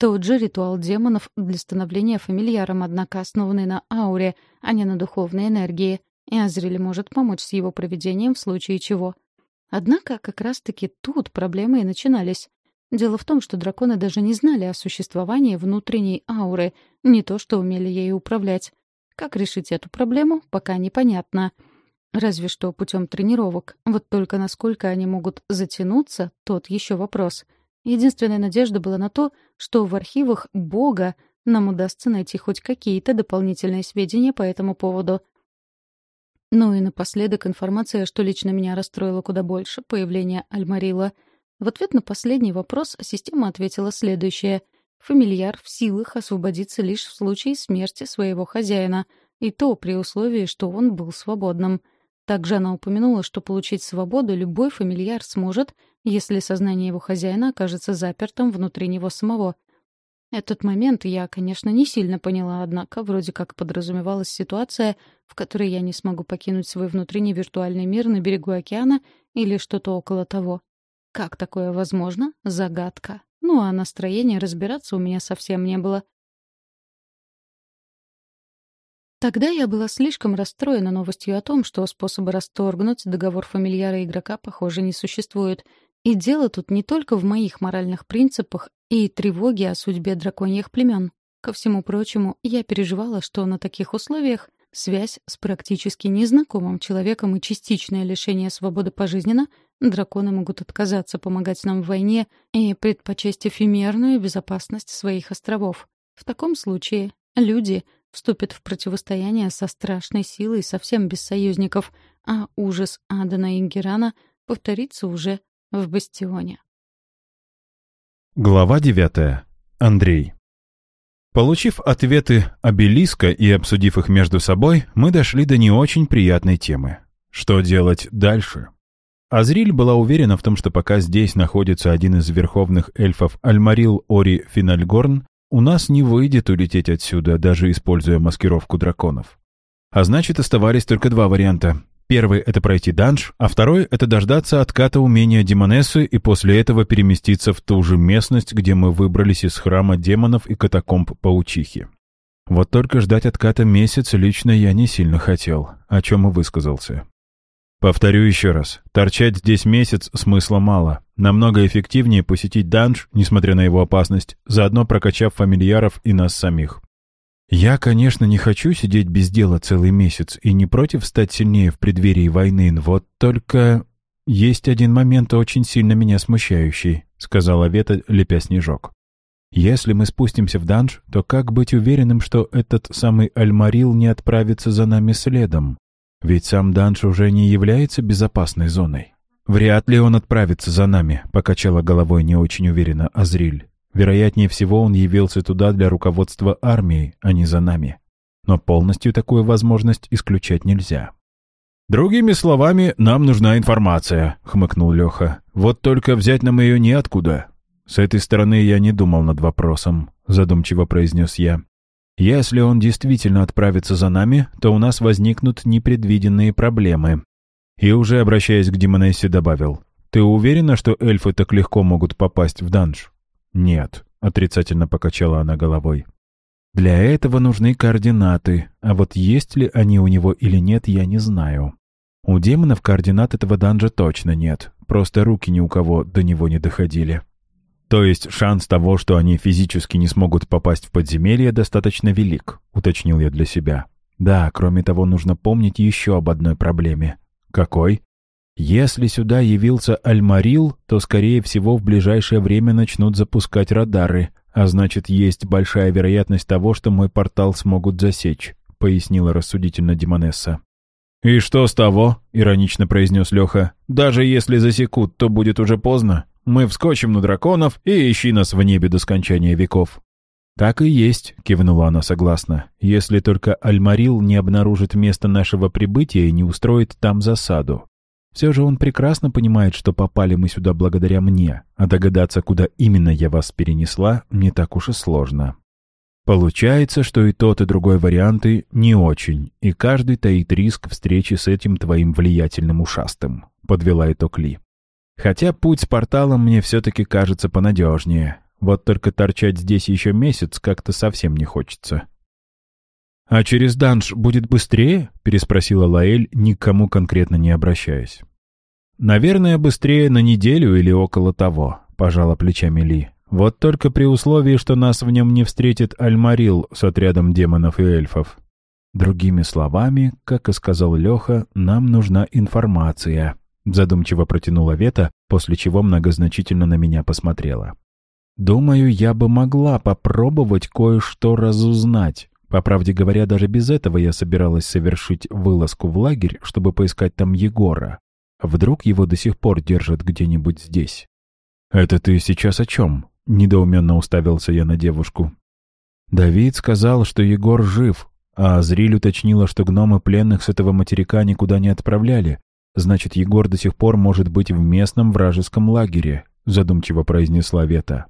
тот же ритуал демонов для становления фамильяром, однако основанный на ауре, а не на духовной энергии. И Азриль может помочь с его проведением в случае чего. Однако как раз-таки тут проблемы и начинались. Дело в том, что драконы даже не знали о существовании внутренней ауры, не то что умели ею управлять. Как решить эту проблему, пока непонятно. Разве что путем тренировок. Вот только насколько они могут затянуться, тот еще вопрос — Единственная надежда была на то, что в архивах Бога нам удастся найти хоть какие-то дополнительные сведения по этому поводу. Ну и напоследок информация, что лично меня расстроило куда больше, появление Альмарила. В ответ на последний вопрос система ответила следующее. Фамильяр в силах освободиться лишь в случае смерти своего хозяина, и то при условии, что он был свободным. Также она упомянула, что получить свободу любой фамильяр сможет, если сознание его хозяина окажется запертым внутри него самого. Этот момент я, конечно, не сильно поняла, однако вроде как подразумевалась ситуация, в которой я не смогу покинуть свой внутренний виртуальный мир на берегу океана или что-то около того. Как такое возможно? Загадка. Ну а настроения разбираться у меня совсем не было — Тогда я была слишком расстроена новостью о том, что способы расторгнуть договор фамильяра игрока, похоже, не существует. И дело тут не только в моих моральных принципах и тревоге о судьбе драконьих племен. Ко всему прочему, я переживала, что на таких условиях связь с практически незнакомым человеком и частичное лишение свободы пожизненно драконы могут отказаться помогать нам в войне и предпочесть эфемерную безопасность своих островов. В таком случае люди — вступит в противостояние со страшной силой совсем без союзников, а ужас Адана и Герана повторится уже в Бастионе.
Глава девятая. Андрей. Получив ответы обелиска и обсудив их между собой, мы дошли до не очень приятной темы. Что делать дальше? Азриль была уверена в том, что пока здесь находится один из верховных эльфов Альмарил Ори Финальгорн, у нас не выйдет улететь отсюда, даже используя маскировку драконов. А значит, оставались только два варианта. Первый — это пройти данж, а второй — это дождаться отката умения демонессы и после этого переместиться в ту же местность, где мы выбрались из храма демонов и катакомб паучихи. Вот только ждать отката месяц лично я не сильно хотел, о чем и высказался. Повторю еще раз. Торчать здесь месяц смысла мало. Намного эффективнее посетить данж, несмотря на его опасность, заодно прокачав фамильяров и нас самих. Я, конечно, не хочу сидеть без дела целый месяц и не против стать сильнее в преддверии войны, вот только... «Есть один момент, очень сильно меня смущающий», — сказала Вета, лепя снежок. «Если мы спустимся в данж, то как быть уверенным, что этот самый Альмарил не отправится за нами следом?» Ведь сам данж уже не является безопасной зоной. «Вряд ли он отправится за нами», — покачала головой не очень уверенно Азриль. «Вероятнее всего, он явился туда для руководства армией, а не за нами. Но полностью такую возможность исключать нельзя». «Другими словами, нам нужна информация», — хмыкнул Леха. «Вот только взять нам ее неоткуда». «С этой стороны я не думал над вопросом», — задумчиво произнес я. Если он действительно отправится за нами, то у нас возникнут непредвиденные проблемы». И уже обращаясь к Демонессе, добавил. «Ты уверена, что эльфы так легко могут попасть в данж?» «Нет», — отрицательно покачала она головой. «Для этого нужны координаты, а вот есть ли они у него или нет, я не знаю. У демонов координат этого данжа точно нет, просто руки ни у кого до него не доходили». То есть шанс того, что они физически не смогут попасть в подземелье, достаточно велик, уточнил я для себя. Да, кроме того, нужно помнить еще об одной проблеме. Какой? Если сюда явился Альмарил, то, скорее всего, в ближайшее время начнут запускать радары, а значит, есть большая вероятность того, что мой портал смогут засечь, пояснила рассудительно Демонесса. «И что с того?» — иронично произнес Леха. «Даже если засекут, то будет уже поздно». Мы вскочим на драконов и ищи нас в небе до скончания веков». «Так и есть», — кивнула она согласно. «Если только Альмарил не обнаружит место нашего прибытия и не устроит там засаду. Все же он прекрасно понимает, что попали мы сюда благодаря мне, а догадаться, куда именно я вас перенесла, не так уж и сложно. Получается, что и тот, и другой варианты не очень, и каждый таит риск встречи с этим твоим влиятельным ушастым», — подвела итог Ли. Хотя путь с порталом мне все-таки кажется понадежнее. Вот только торчать здесь еще месяц как-то совсем не хочется. «А через данж будет быстрее?» — переспросила Лаэль, никому конкретно не обращаясь. «Наверное, быстрее на неделю или около того», — пожала плечами Ли. «Вот только при условии, что нас в нем не встретит Альмарил с отрядом демонов и эльфов». Другими словами, как и сказал Леха, нам нужна информация. Задумчиво протянула Вета, после чего многозначительно на меня посмотрела. «Думаю, я бы могла попробовать кое-что разузнать. По правде говоря, даже без этого я собиралась совершить вылазку в лагерь, чтобы поискать там Егора. Вдруг его до сих пор держат где-нибудь здесь». «Это ты сейчас о чем?» — недоуменно уставился я на девушку. «Давид сказал, что Егор жив, а Зриль уточнила, что гномы пленных с этого материка никуда не отправляли, Значит, Егор до сих пор может быть в местном вражеском лагере, задумчиво произнесла Вета.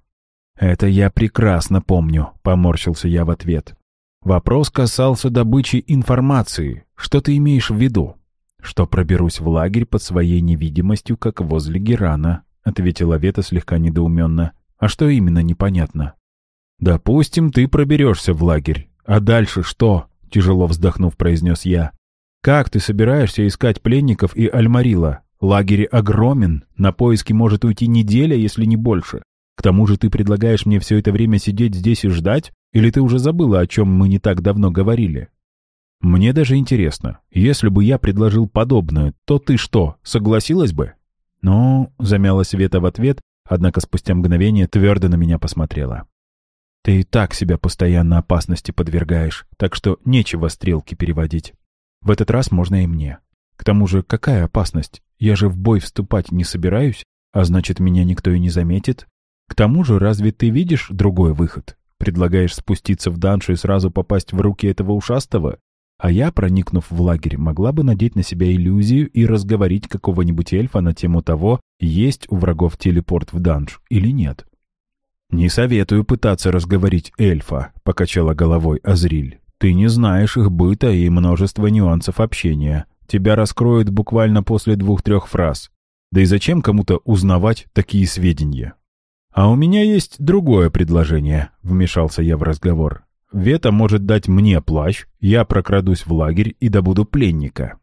Это я прекрасно помню, поморщился я в ответ. Вопрос касался добычи информации. Что ты имеешь в виду? Что проберусь в лагерь под своей невидимостью, как возле Герана, ответила Вета слегка недоуменно. А что именно непонятно? Допустим, ты проберешься в лагерь. А дальше что? Тяжело вздохнув, произнес я. Как ты собираешься искать пленников и Альмарила? Лагерь огромен, на поиски может уйти неделя, если не больше. К тому же ты предлагаешь мне все это время сидеть здесь и ждать? Или ты уже забыла, о чем мы не так давно говорили? Мне даже интересно, если бы я предложил подобное, то ты что, согласилась бы? Ну, замялась Света в ответ, однако спустя мгновение твердо на меня посмотрела. Ты и так себя постоянно опасности подвергаешь, так что нечего стрелки переводить. В этот раз можно и мне. К тому же, какая опасность? Я же в бой вступать не собираюсь, а значит, меня никто и не заметит. К тому же, разве ты видишь другой выход? Предлагаешь спуститься в даншу и сразу попасть в руки этого ушастого? А я, проникнув в лагерь, могла бы надеть на себя иллюзию и разговорить какого-нибудь эльфа на тему того, есть у врагов телепорт в данж или нет. «Не советую пытаться разговорить эльфа», — покачала головой Азриль. Ты не знаешь их быта и множество нюансов общения. Тебя раскроют буквально после двух-трех фраз. Да и зачем кому-то узнавать такие сведения? «А у меня есть другое предложение», — вмешался я в разговор. «Вета может дать мне плащ, я прокрадусь в лагерь и добуду пленника».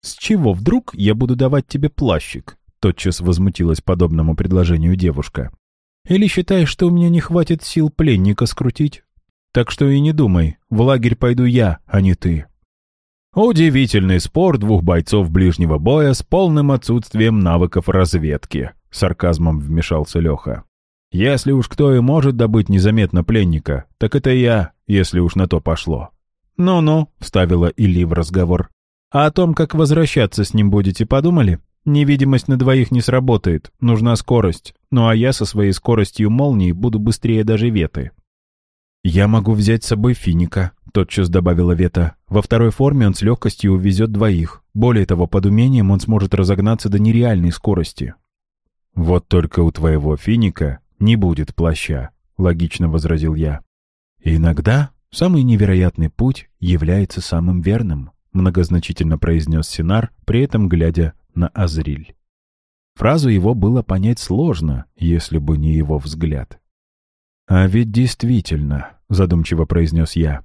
«С чего вдруг я буду давать тебе плащик?» — тотчас возмутилась подобному предложению девушка. «Или считаешь, что у меня не хватит сил пленника скрутить? Так что и не думай, в лагерь пойду я, а не ты». Удивительный спор двух бойцов ближнего боя с полным отсутствием навыков разведки, сарказмом вмешался Леха. Если уж кто и может добыть незаметно пленника, так это я, если уж на то пошло. «Ну-ну», — вставила Или в разговор. «А о том, как возвращаться с ним будете, подумали? Невидимость на двоих не сработает, нужна скорость. Ну а я со своей скоростью молнии буду быстрее даже Веты». «Я могу взять с собой финика», — тотчас добавила Вета. «Во второй форме он с легкостью увезет двоих. Более того, под умением он сможет разогнаться до нереальной скорости». «Вот только у твоего финика не будет плаща», — логично возразил я. «Иногда самый невероятный путь является самым верным», — многозначительно произнес Синар, при этом глядя на Азриль. Фразу его было понять сложно, если бы не его взгляд. «А ведь действительно», — задумчиво произнес я,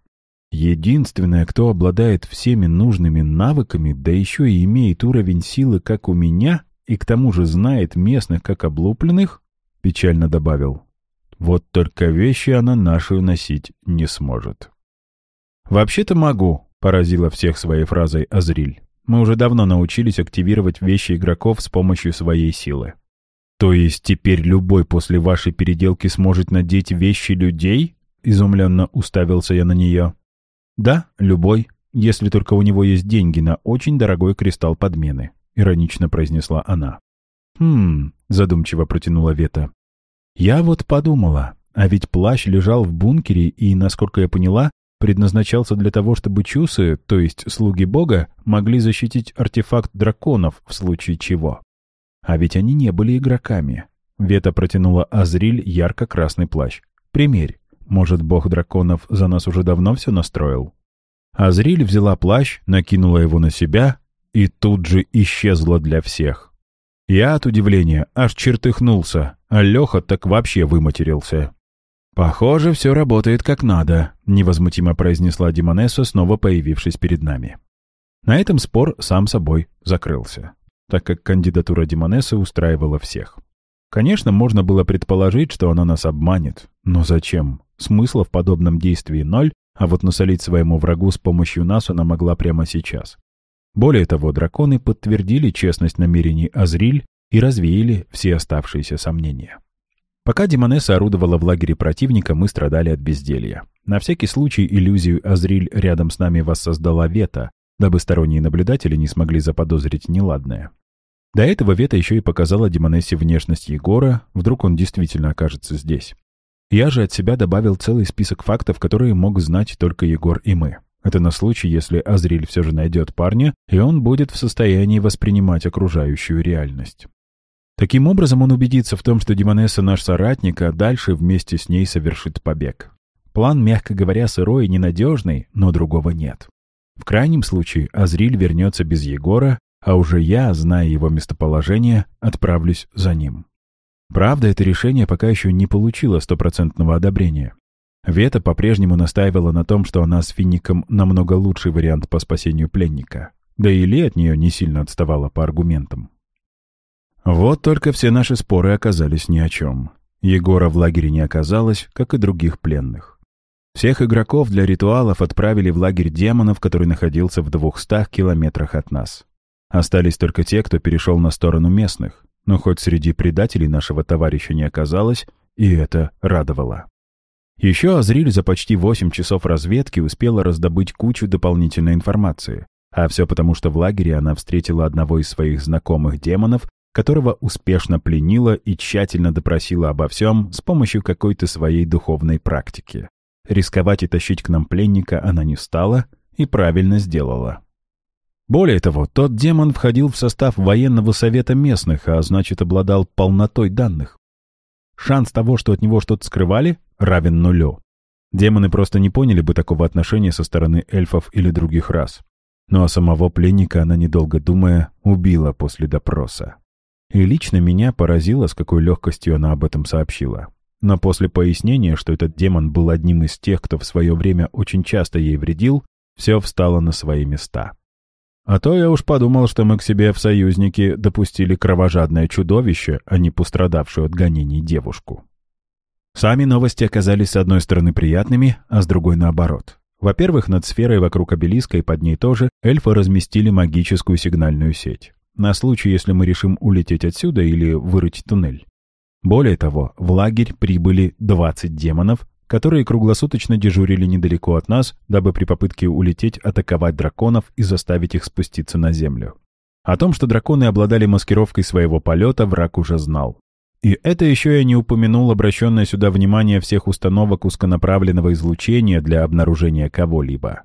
«единственное, кто обладает всеми нужными навыками, да еще и имеет уровень силы, как у меня, и к тому же знает местных, как облупленных», — печально добавил. «Вот только вещи она наши носить не сможет». «Вообще-то могу», — поразила всех своей фразой Азриль. «Мы уже давно научились активировать вещи игроков с помощью своей силы». «То есть теперь любой после вашей переделки сможет надеть вещи людей?» Изумленно уставился я на нее. «Да, любой, если только у него есть деньги на очень дорогой кристалл подмены», иронично произнесла она. «Хм...» — задумчиво протянула Вета. «Я вот подумала, а ведь плащ лежал в бункере и, насколько я поняла, предназначался для того, чтобы чусы, то есть слуги бога, могли защитить артефакт драконов в случае чего. А ведь они не были игроками. Вета протянула Азриль ярко-красный плащ. «Примерь. Может, бог драконов за нас уже давно все настроил?» Азриль взяла плащ, накинула его на себя и тут же исчезла для всех. Я от удивления аж чертыхнулся, а Леха так вообще выматерился. «Похоже, все работает как надо», — невозмутимо произнесла Димонесса, снова появившись перед нами. На этом спор сам собой закрылся так как кандидатура Димонеса устраивала всех. Конечно, можно было предположить, что она нас обманет, но зачем? Смысла в подобном действии ноль, а вот насолить своему врагу с помощью нас она могла прямо сейчас. Более того, драконы подтвердили честность намерений Азриль и развеяли все оставшиеся сомнения. Пока Демонесса орудовала в лагере противника, мы страдали от безделья. На всякий случай иллюзию Азриль рядом с нами воссоздала Вета, дабы сторонние наблюдатели не смогли заподозрить неладное. До этого Вета еще и показала Демонессе внешность Егора, вдруг он действительно окажется здесь. Я же от себя добавил целый список фактов, которые мог знать только Егор и мы. Это на случай, если Азриль все же найдет парня, и он будет в состоянии воспринимать окружающую реальность. Таким образом, он убедится в том, что Демонесса наш соратник, а дальше вместе с ней совершит побег. План, мягко говоря, сырой и ненадежный, но другого нет. В крайнем случае Азриль вернется без Егора, а уже я, зная его местоположение, отправлюсь за ним. Правда, это решение пока еще не получило стопроцентного одобрения. Вета по-прежнему настаивала на том, что она с Фиником намного лучший вариант по спасению пленника. Да и Ли от нее не сильно отставала по аргументам. Вот только все наши споры оказались ни о чем. Егора в лагере не оказалось, как и других пленных. Всех игроков для ритуалов отправили в лагерь демонов, который находился в двухстах километрах от нас. Остались только те, кто перешел на сторону местных, но хоть среди предателей нашего товарища не оказалось, и это радовало. Еще Азриль за почти 8 часов разведки успела раздобыть кучу дополнительной информации, а все потому, что в лагере она встретила одного из своих знакомых демонов, которого успешно пленила и тщательно допросила обо всем с помощью какой-то своей духовной практики. Рисковать и тащить к нам пленника она не стала и правильно сделала. Более того, тот демон входил в состав военного совета местных, а значит, обладал полнотой данных. Шанс того, что от него что-то скрывали, равен нулю. Демоны просто не поняли бы такого отношения со стороны эльфов или других рас. Ну а самого пленника она, недолго думая, убила после допроса. И лично меня поразило, с какой легкостью она об этом сообщила. Но после пояснения, что этот демон был одним из тех, кто в свое время очень часто ей вредил, все встало на свои места. А то я уж подумал, что мы к себе в союзники допустили кровожадное чудовище, а не пострадавшую от гонений девушку. Сами новости оказались с одной стороны приятными, а с другой наоборот. Во-первых, над сферой вокруг обелиска и под ней тоже эльфы разместили магическую сигнальную сеть. На случай, если мы решим улететь отсюда или вырыть туннель. Более того, в лагерь прибыли 20 демонов, которые круглосуточно дежурили недалеко от нас, дабы при попытке улететь атаковать драконов и заставить их спуститься на землю. О том, что драконы обладали маскировкой своего полета, враг уже знал. И это еще я не упомянул обращенное сюда внимание всех установок узконаправленного излучения для обнаружения кого-либо.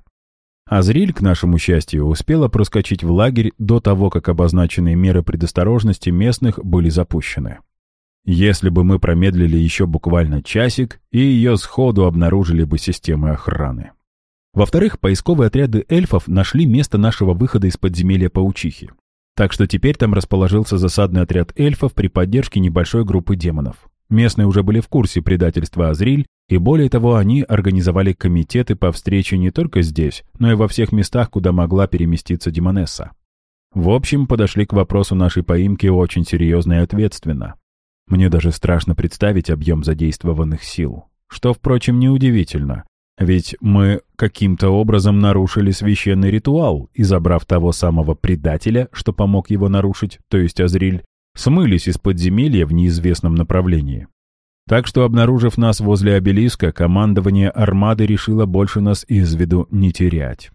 Азриль, к нашему счастью, успела проскочить в лагерь до того, как обозначенные меры предосторожности местных были запущены. Если бы мы промедлили еще буквально часик, и ее сходу обнаружили бы системы охраны. Во-вторых, поисковые отряды эльфов нашли место нашего выхода из подземелья паучихи. Так что теперь там расположился засадный отряд эльфов при поддержке небольшой группы демонов. Местные уже были в курсе предательства Азриль, и более того, они организовали комитеты по встрече не только здесь, но и во всех местах, куда могла переместиться Демонесса. В общем, подошли к вопросу нашей поимки очень серьезно и ответственно. Мне даже страшно представить объем задействованных сил. Что, впрочем, неудивительно, ведь мы каким-то образом нарушили священный ритуал и, забрав того самого предателя, что помог его нарушить, то есть Азриль, смылись из подземелья в неизвестном направлении. Так что, обнаружив нас возле обелиска, командование армады решило больше нас из виду не терять.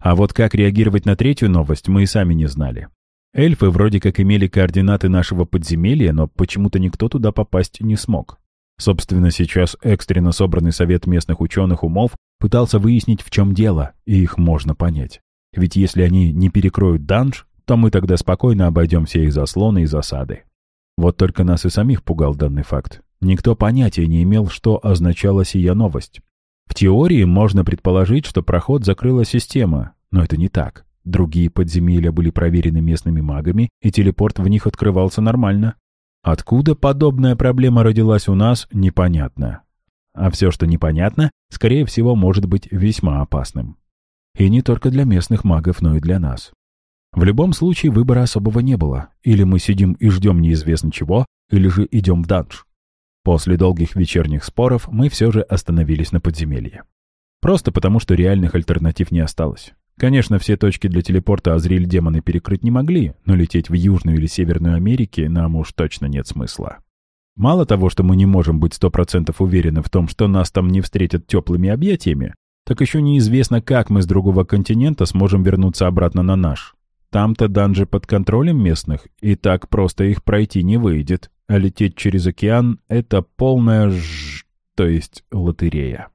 А вот как реагировать на третью новость, мы и сами не знали. Эльфы вроде как имели координаты нашего подземелья, но почему-то никто туда попасть не смог. Собственно, сейчас экстренно собранный совет местных ученых умов пытался выяснить, в чем дело, и их можно понять. Ведь если они не перекроют данж, то мы тогда спокойно обойдем все их заслоны и засады. Вот только нас и самих пугал данный факт. Никто понятия не имел, что означала сия новость. В теории можно предположить, что проход закрыла система, но это не так. Другие подземелья были проверены местными магами, и телепорт в них открывался нормально. Откуда подобная проблема родилась у нас, непонятно. А все, что непонятно, скорее всего, может быть весьма опасным. И не только для местных магов, но и для нас. В любом случае выбора особого не было. Или мы сидим и ждем неизвестно чего, или же идем в данж. После долгих вечерних споров мы все же остановились на подземелье. Просто потому, что реальных альтернатив не осталось. Конечно, все точки для телепорта Азриль демоны перекрыть не могли, но лететь в Южную или Северную Америке нам уж точно нет смысла. Мало того, что мы не можем быть сто процентов уверены в том, что нас там не встретят теплыми объятиями, так еще неизвестно, как мы с другого континента сможем вернуться обратно на наш. Там-то данжи под контролем местных, и так просто их пройти не выйдет, а лететь через океан — это полная ж... то есть лотерея.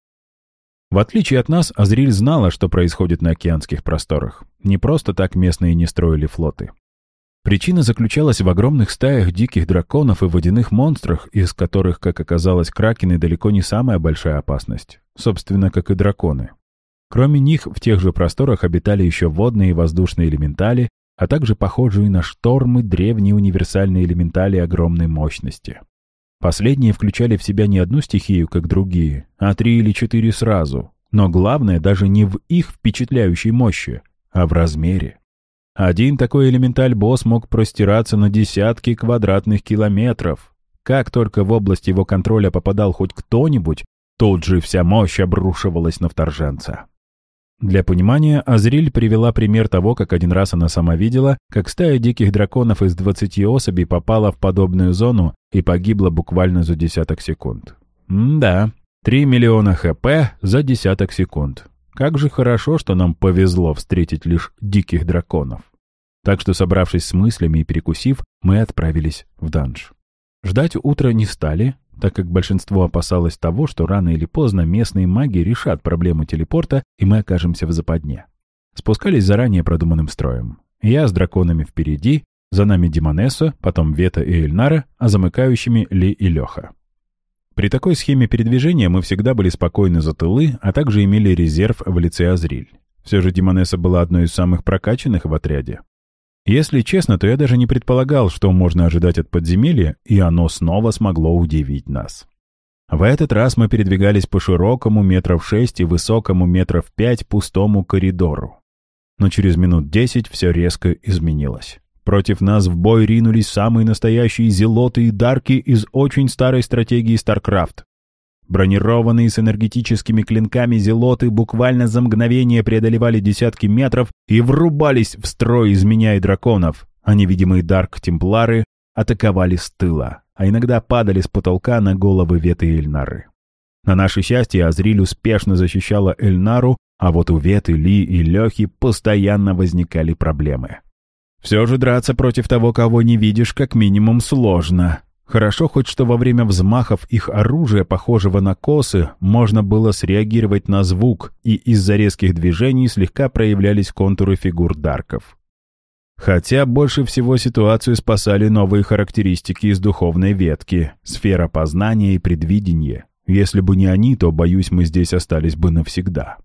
В отличие от нас, Азриль знала, что происходит на океанских просторах. Не просто так местные не строили флоты. Причина заключалась в огромных стаях диких драконов и водяных монстрах, из которых, как оказалось, кракены далеко не самая большая опасность. Собственно, как и драконы. Кроме них, в тех же просторах обитали еще водные и воздушные элементали, а также похожие на штормы древние универсальные элементали огромной мощности. Последние включали в себя не одну стихию, как другие, а три или четыре сразу. Но главное даже не в их впечатляющей мощи, а в размере. Один такой элементаль-босс мог простираться на десятки квадратных километров. Как только в область его контроля попадал хоть кто-нибудь, тут же вся мощь обрушивалась на вторженца. Для понимания Азриль привела пример того, как один раз она сама видела, как стая диких драконов из 20 особей попала в подобную зону и погибла буквально за десяток секунд. М да, 3 миллиона хп за десяток секунд. Как же хорошо, что нам повезло встретить лишь диких драконов. Так что, собравшись с мыслями и перекусив, мы отправились в данж. Ждать утра не стали, так как большинство опасалось того, что рано или поздно местные маги решат проблему телепорта, и мы окажемся в западне. Спускались заранее продуманным строем. Я с драконами впереди, за нами Димонесса, потом Вета и Эльнара, а замыкающими Ли и Леха. При такой схеме передвижения мы всегда были спокойны за тылы, а также имели резерв в лице Азриль. Все же Димонесса была одной из самых прокачанных в отряде. Если честно, то я даже не предполагал, что можно ожидать от подземелья, и оно снова смогло удивить нас. В этот раз мы передвигались по широкому метров шесть и высокому метров пять пустому коридору. Но через минут десять все резко изменилось. Против нас в бой ринулись самые настоящие зелоты и дарки из очень старой стратегии StarCraft. Бронированные с энергетическими клинками зелоты буквально за мгновение преодолевали десятки метров и врубались в строй из драконов, а невидимые дарк-темплары атаковали с тыла, а иногда падали с потолка на головы Веты и Эльнары. На наше счастье, Азриль успешно защищала Эльнару, а вот у Веты, Ли и Лехи постоянно возникали проблемы. Все же драться против того, кого не видишь, как минимум сложно. Хорошо хоть, что во время взмахов их оружия, похожего на косы, можно было среагировать на звук, и из-за резких движений слегка проявлялись контуры фигур дарков. Хотя больше всего ситуацию спасали новые характеристики из духовной ветки, сфера познания и предвидения. Если бы не они, то, боюсь, мы здесь остались бы навсегда.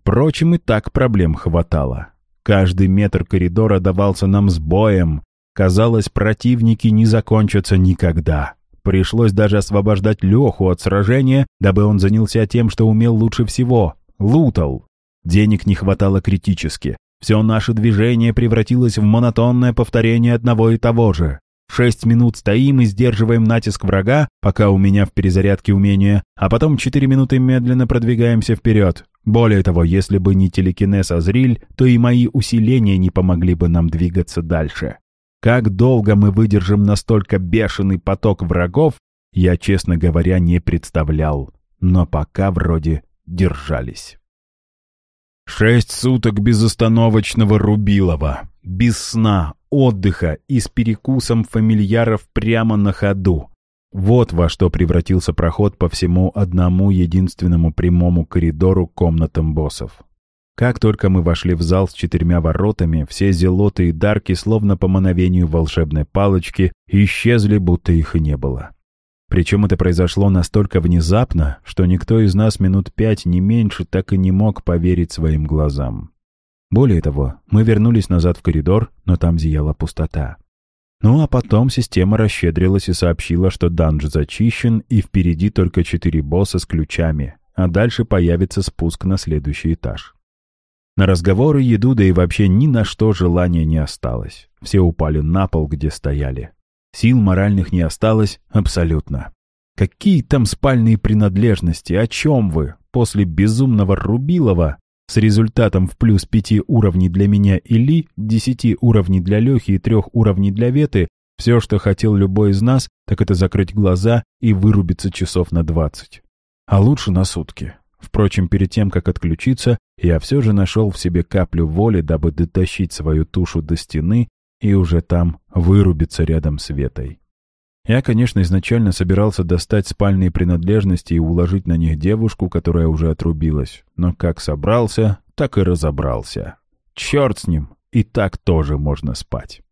Впрочем, и так проблем хватало. Каждый метр коридора давался нам с боем, Казалось, противники не закончатся никогда. Пришлось даже освобождать Леху от сражения, дабы он занялся тем, что умел лучше всего – лутал. Денег не хватало критически. Все наше движение превратилось в монотонное повторение одного и того же. Шесть минут стоим и сдерживаем натиск врага, пока у меня в перезарядке умения, а потом четыре минуты медленно продвигаемся вперед. Более того, если бы не телекинез Азриль, то и мои усиления не помогли бы нам двигаться дальше. Как долго мы выдержим настолько бешеный поток врагов, я, честно говоря, не представлял. Но пока вроде держались. Шесть суток безостановочного Рубилова. Без сна, отдыха и с перекусом фамильяров прямо на ходу. Вот во что превратился проход по всему одному единственному прямому коридору комнатам боссов. Как только мы вошли в зал с четырьмя воротами, все зелоты и дарки, словно по мановению волшебной палочки, исчезли, будто их и не было. Причем это произошло настолько внезапно, что никто из нас минут пять не меньше так и не мог поверить своим глазам. Более того, мы вернулись назад в коридор, но там зияла пустота. Ну а потом система расщедрилась и сообщила, что данж зачищен, и впереди только четыре босса с ключами, а дальше появится спуск на следующий этаж. На разговоры, еду, да и вообще ни на что желания не осталось. Все упали на пол, где стояли. Сил моральных не осталось абсолютно. Какие там спальные принадлежности, о чем вы? После безумного Рубилова с результатом в плюс пяти уровней для меня или десяти уровней для Лехи и трех уровней для Веты, все, что хотел любой из нас, так это закрыть глаза и вырубиться часов на двадцать. А лучше на сутки. Впрочем, перед тем, как отключиться, я все же нашел в себе каплю воли, дабы дотащить свою тушу до стены и уже там вырубиться рядом с Ветой. Я, конечно, изначально собирался достать спальные принадлежности и уложить на них девушку, которая уже отрубилась, но как собрался, так и разобрался. Черт с ним, и так тоже можно спать.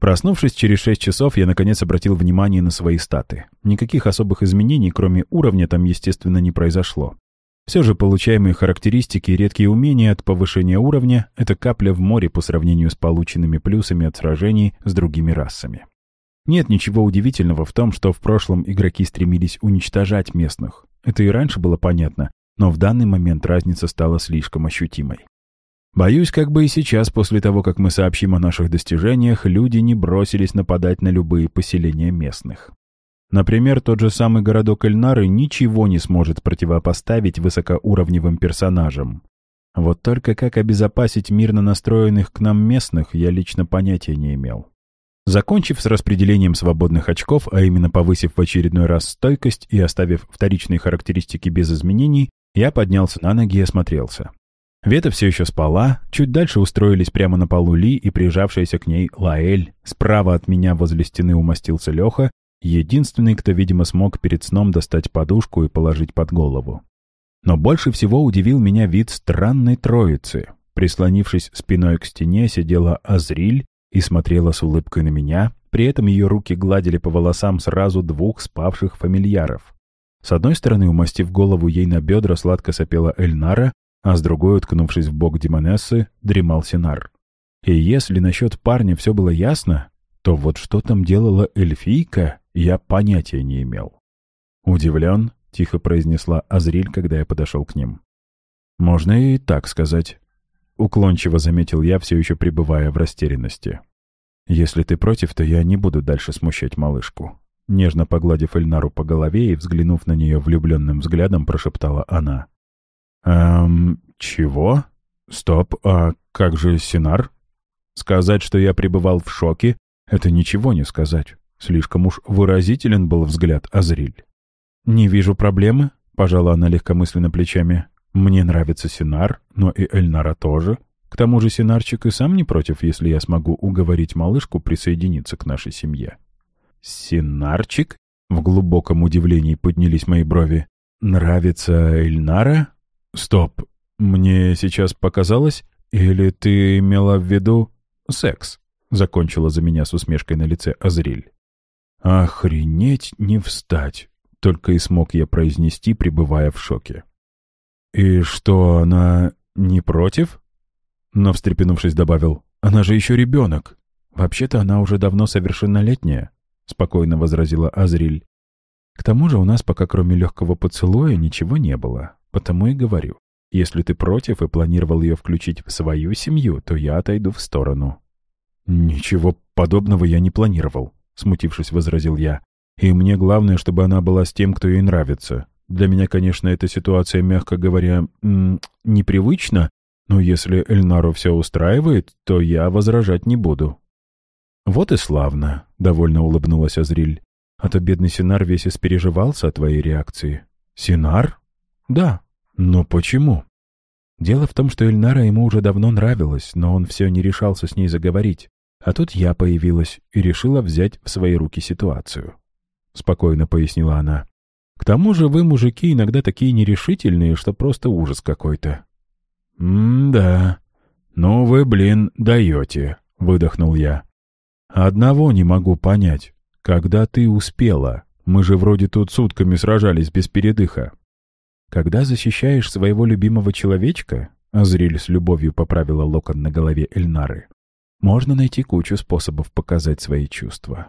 Проснувшись через 6 часов, я наконец обратил внимание на свои статы. Никаких особых изменений, кроме уровня, там, естественно, не произошло. Все же получаемые характеристики и редкие умения от повышения уровня — это капля в море по сравнению с полученными плюсами от сражений с другими расами. Нет ничего удивительного в том, что в прошлом игроки стремились уничтожать местных. Это и раньше было понятно, но в данный момент разница стала слишком ощутимой. Боюсь, как бы и сейчас, после того, как мы сообщим о наших достижениях, люди не бросились нападать на любые поселения местных. Например, тот же самый городок Эльнары ничего не сможет противопоставить высокоуровневым персонажам. Вот только как обезопасить мирно настроенных к нам местных, я лично понятия не имел. Закончив с распределением свободных очков, а именно повысив в очередной раз стойкость и оставив вторичные характеристики без изменений, я поднялся на ноги и осмотрелся. Вета все еще спала, чуть дальше устроились прямо на полу Ли и прижавшаяся к ней Лаэль. Справа от меня возле стены умостился Леха, единственный, кто, видимо, смог перед сном достать подушку и положить под голову. Но больше всего удивил меня вид странной троицы. Прислонившись спиной к стене, сидела Азриль и смотрела с улыбкой на меня, при этом ее руки гладили по волосам сразу двух спавших фамильяров. С одной стороны, умастив голову ей на бедра, сладко сопела Эльнара, а с другой, уткнувшись в бок Демонессы, дремал Синар. И если насчет парня все было ясно, то вот что там делала эльфийка, я понятия не имел. «Удивлен?» — тихо произнесла Азриль, когда я подошел к ним. «Можно и так сказать». Уклончиво заметил я, все еще пребывая в растерянности. «Если ты против, то я не буду дальше смущать малышку». Нежно погладив Эльнару по голове и взглянув на нее влюбленным взглядом, прошептала она. «Эм, чего? Стоп, а как же Синар? Сказать, что я пребывал в шоке, это ничего не сказать. Слишком уж выразителен был взгляд Азриль. «Не вижу проблемы», — пожала она легкомысленно плечами. «Мне нравится Синар, но и Эльнара тоже. К тому же Синарчик и сам не против, если я смогу уговорить малышку присоединиться к нашей семье». «Синарчик?» — в глубоком удивлении поднялись мои брови. «Нравится Эльнара?» «Стоп, мне сейчас показалось? Или ты имела в виду секс?» — закончила за меня с усмешкой на лице Азриль. «Охренеть не встать!» — только и смог я произнести, пребывая в шоке. «И что, она не против?» Но, встрепенувшись, добавил, «Она же еще ребенок!» «Вообще-то она уже давно совершеннолетняя», — спокойно возразила Азриль. «К тому же у нас пока кроме легкого поцелуя ничего не было, потому и говорю. Если ты против и планировал ее включить в свою семью, то я отойду в сторону». «Ничего подобного я не планировал», — смутившись, возразил я. «И мне главное, чтобы она была с тем, кто ей нравится. Для меня, конечно, эта ситуация, мягко говоря, непривычна, но если Эльнару все устраивает, то я возражать не буду». «Вот и славно», — довольно улыбнулась Азриль. «А то бедный Синар весь испереживался о твоей реакции». «Синар?» «Да». «Но почему?» Дело в том, что Эльнара ему уже давно нравилась, но он все не решался с ней заговорить. А тут я появилась и решила взять в свои руки ситуацию. Спокойно пояснила она. К тому же вы, мужики, иногда такие нерешительные, что просто ужас какой-то. «М-да. Ну вы, блин, даете», — выдохнул я. «Одного не могу понять. Когда ты успела? Мы же вроде тут сутками сражались без передыха». «Когда защищаешь своего любимого человечка?» — Азриль с любовью поправила локон на голове Эльнары. Можно найти кучу способов показать свои чувства.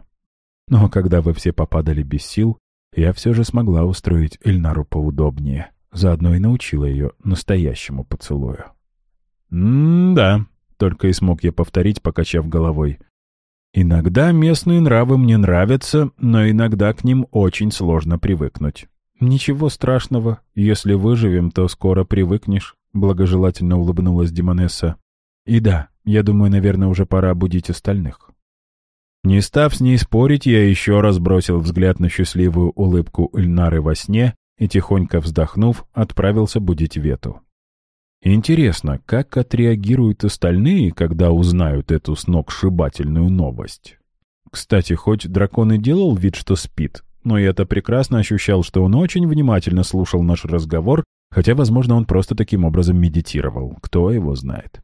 Но когда вы все попадали без сил, я все же смогла устроить Эльнару поудобнее, заодно и научила ее настоящему поцелую. «М-да», — только и смог я повторить, покачав головой. «Иногда местные нравы мне нравятся, но иногда к ним очень сложно привыкнуть». «Ничего страшного. Если выживем, то скоро привыкнешь», — благожелательно улыбнулась Демонесса. «И да, я думаю, наверное, уже пора будить остальных». Не став с ней спорить, я еще раз бросил взгляд на счастливую улыбку Ильнары во сне и, тихонько вздохнув, отправился будить Вету. Интересно, как отреагируют остальные, когда узнают эту сногсшибательную новость? Кстати, хоть дракон и делал вид, что спит, но я-то прекрасно ощущал, что он очень внимательно слушал наш разговор, хотя, возможно, он просто таким образом медитировал, кто его знает.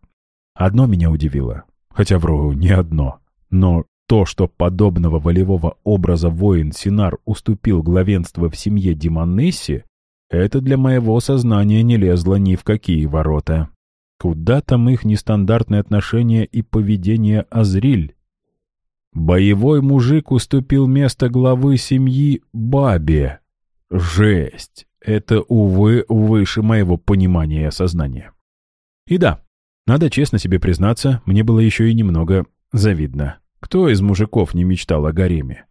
Одно меня удивило, хотя вру не одно, но то, что подобного волевого образа воин Синар уступил главенство в семье Димонесси, это для моего сознания не лезло ни в какие ворота. Куда там их нестандартные отношения и поведение Азриль? Боевой мужик уступил место главы семьи Бабе. Жесть! Это, увы, выше моего понимания и осознания. И да, надо честно себе признаться, мне было еще и немного завидно. Кто из мужиков не мечтал о гареме?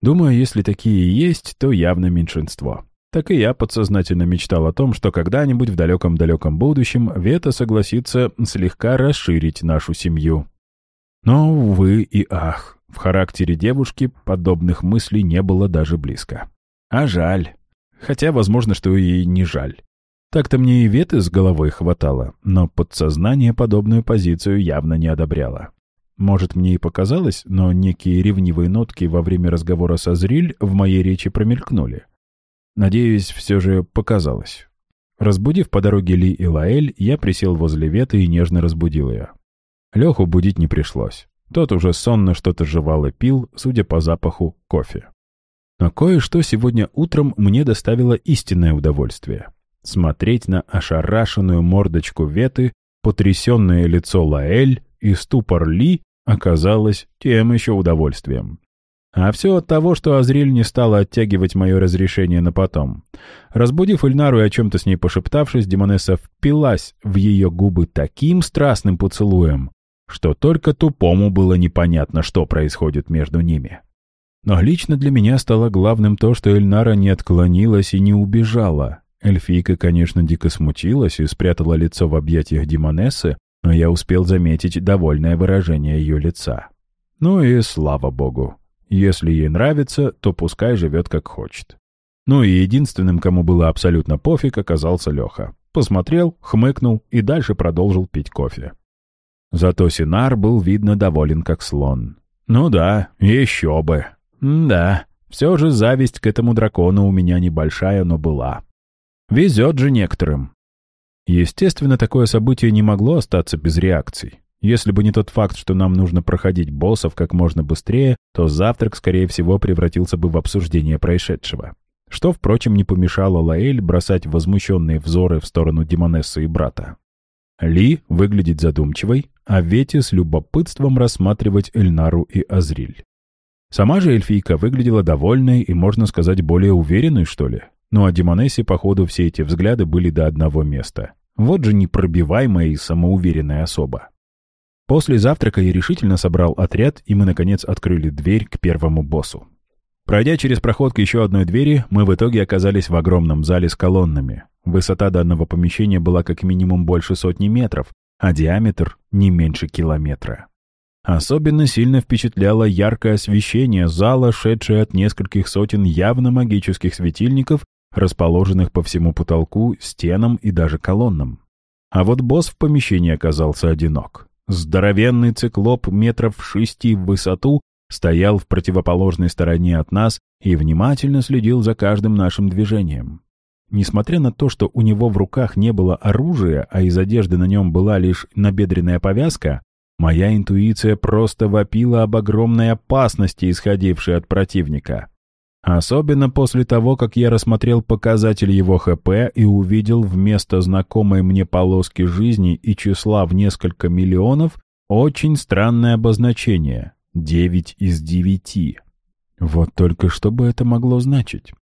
Думаю, если такие и есть, то явно меньшинство. Так и я подсознательно мечтал о том, что когда-нибудь в далеком-далеком будущем Вета согласится слегка расширить нашу семью. Но, увы и ах, в характере девушки подобных мыслей не было даже близко. А жаль. Хотя, возможно, что и не жаль. Так-то мне и веты с головой хватало, но подсознание подобную позицию явно не одобряло. Может, мне и показалось, но некие ревнивые нотки во время разговора со Зриль в моей речи промелькнули. Надеюсь, все же показалось. Разбудив по дороге Ли и Лаэль, я присел возле Веты и нежно разбудил ее. Леху будить не пришлось. Тот уже сонно что-то жевал и пил, судя по запаху, кофе. Но кое-что сегодня утром мне доставило истинное удовольствие смотреть на ошарашенную мордочку Веты, потрясенное лицо Лаэль и ступор Ли оказалось тем еще удовольствием. А все от того, что Азриль не стала оттягивать мое разрешение на потом. Разбудив Ильнару и о чем-то с ней пошептавшись, Демонесса впилась в ее губы таким страстным поцелуем, что только тупому было непонятно, что происходит между ними. Но лично для меня стало главным то, что Эльнара не отклонилась и не убежала, Эльфийка, конечно, дико смутилась и спрятала лицо в объятиях Димонессы, но я успел заметить довольное выражение ее лица. Ну и слава богу. Если ей нравится, то пускай живет как хочет. Ну и единственным, кому было абсолютно пофиг, оказался Леха. Посмотрел, хмыкнул и дальше продолжил пить кофе. Зато Синар был, видно, доволен как слон. Ну да, еще бы. М да, все же зависть к этому дракону у меня небольшая, но была. Везет же некоторым. Естественно, такое событие не могло остаться без реакций. Если бы не тот факт, что нам нужно проходить боссов как можно быстрее, то завтрак, скорее всего, превратился бы в обсуждение происшедшего. Что, впрочем, не помешало Лаэль бросать возмущенные взоры в сторону Демонесса и брата. Ли выглядит задумчивой, а Вети с любопытством рассматривать Эльнару и Азриль. Сама же эльфийка выглядела довольной и, можно сказать, более уверенной, что ли. Ну а Демонессе, походу, все эти взгляды были до одного места. Вот же непробиваемая и самоуверенная особа. После завтрака я решительно собрал отряд, и мы, наконец, открыли дверь к первому боссу. Пройдя через проход к еще одной двери, мы в итоге оказались в огромном зале с колоннами. Высота данного помещения была как минимум больше сотни метров, а диаметр не меньше километра. Особенно сильно впечатляло яркое освещение зала, шедшее от нескольких сотен явно магических светильников расположенных по всему потолку, стенам и даже колоннам. А вот босс в помещении оказался одинок. Здоровенный циклоп метров шести в высоту стоял в противоположной стороне от нас и внимательно следил за каждым нашим движением. Несмотря на то, что у него в руках не было оружия, а из одежды на нем была лишь набедренная повязка, моя интуиция просто вопила об огромной опасности, исходившей от противника. Особенно после того, как я рассмотрел показатель его ХП и увидел вместо знакомой мне полоски жизни и числа в несколько миллионов очень странное обозначение — 9 из 9. Вот только что бы это могло значить?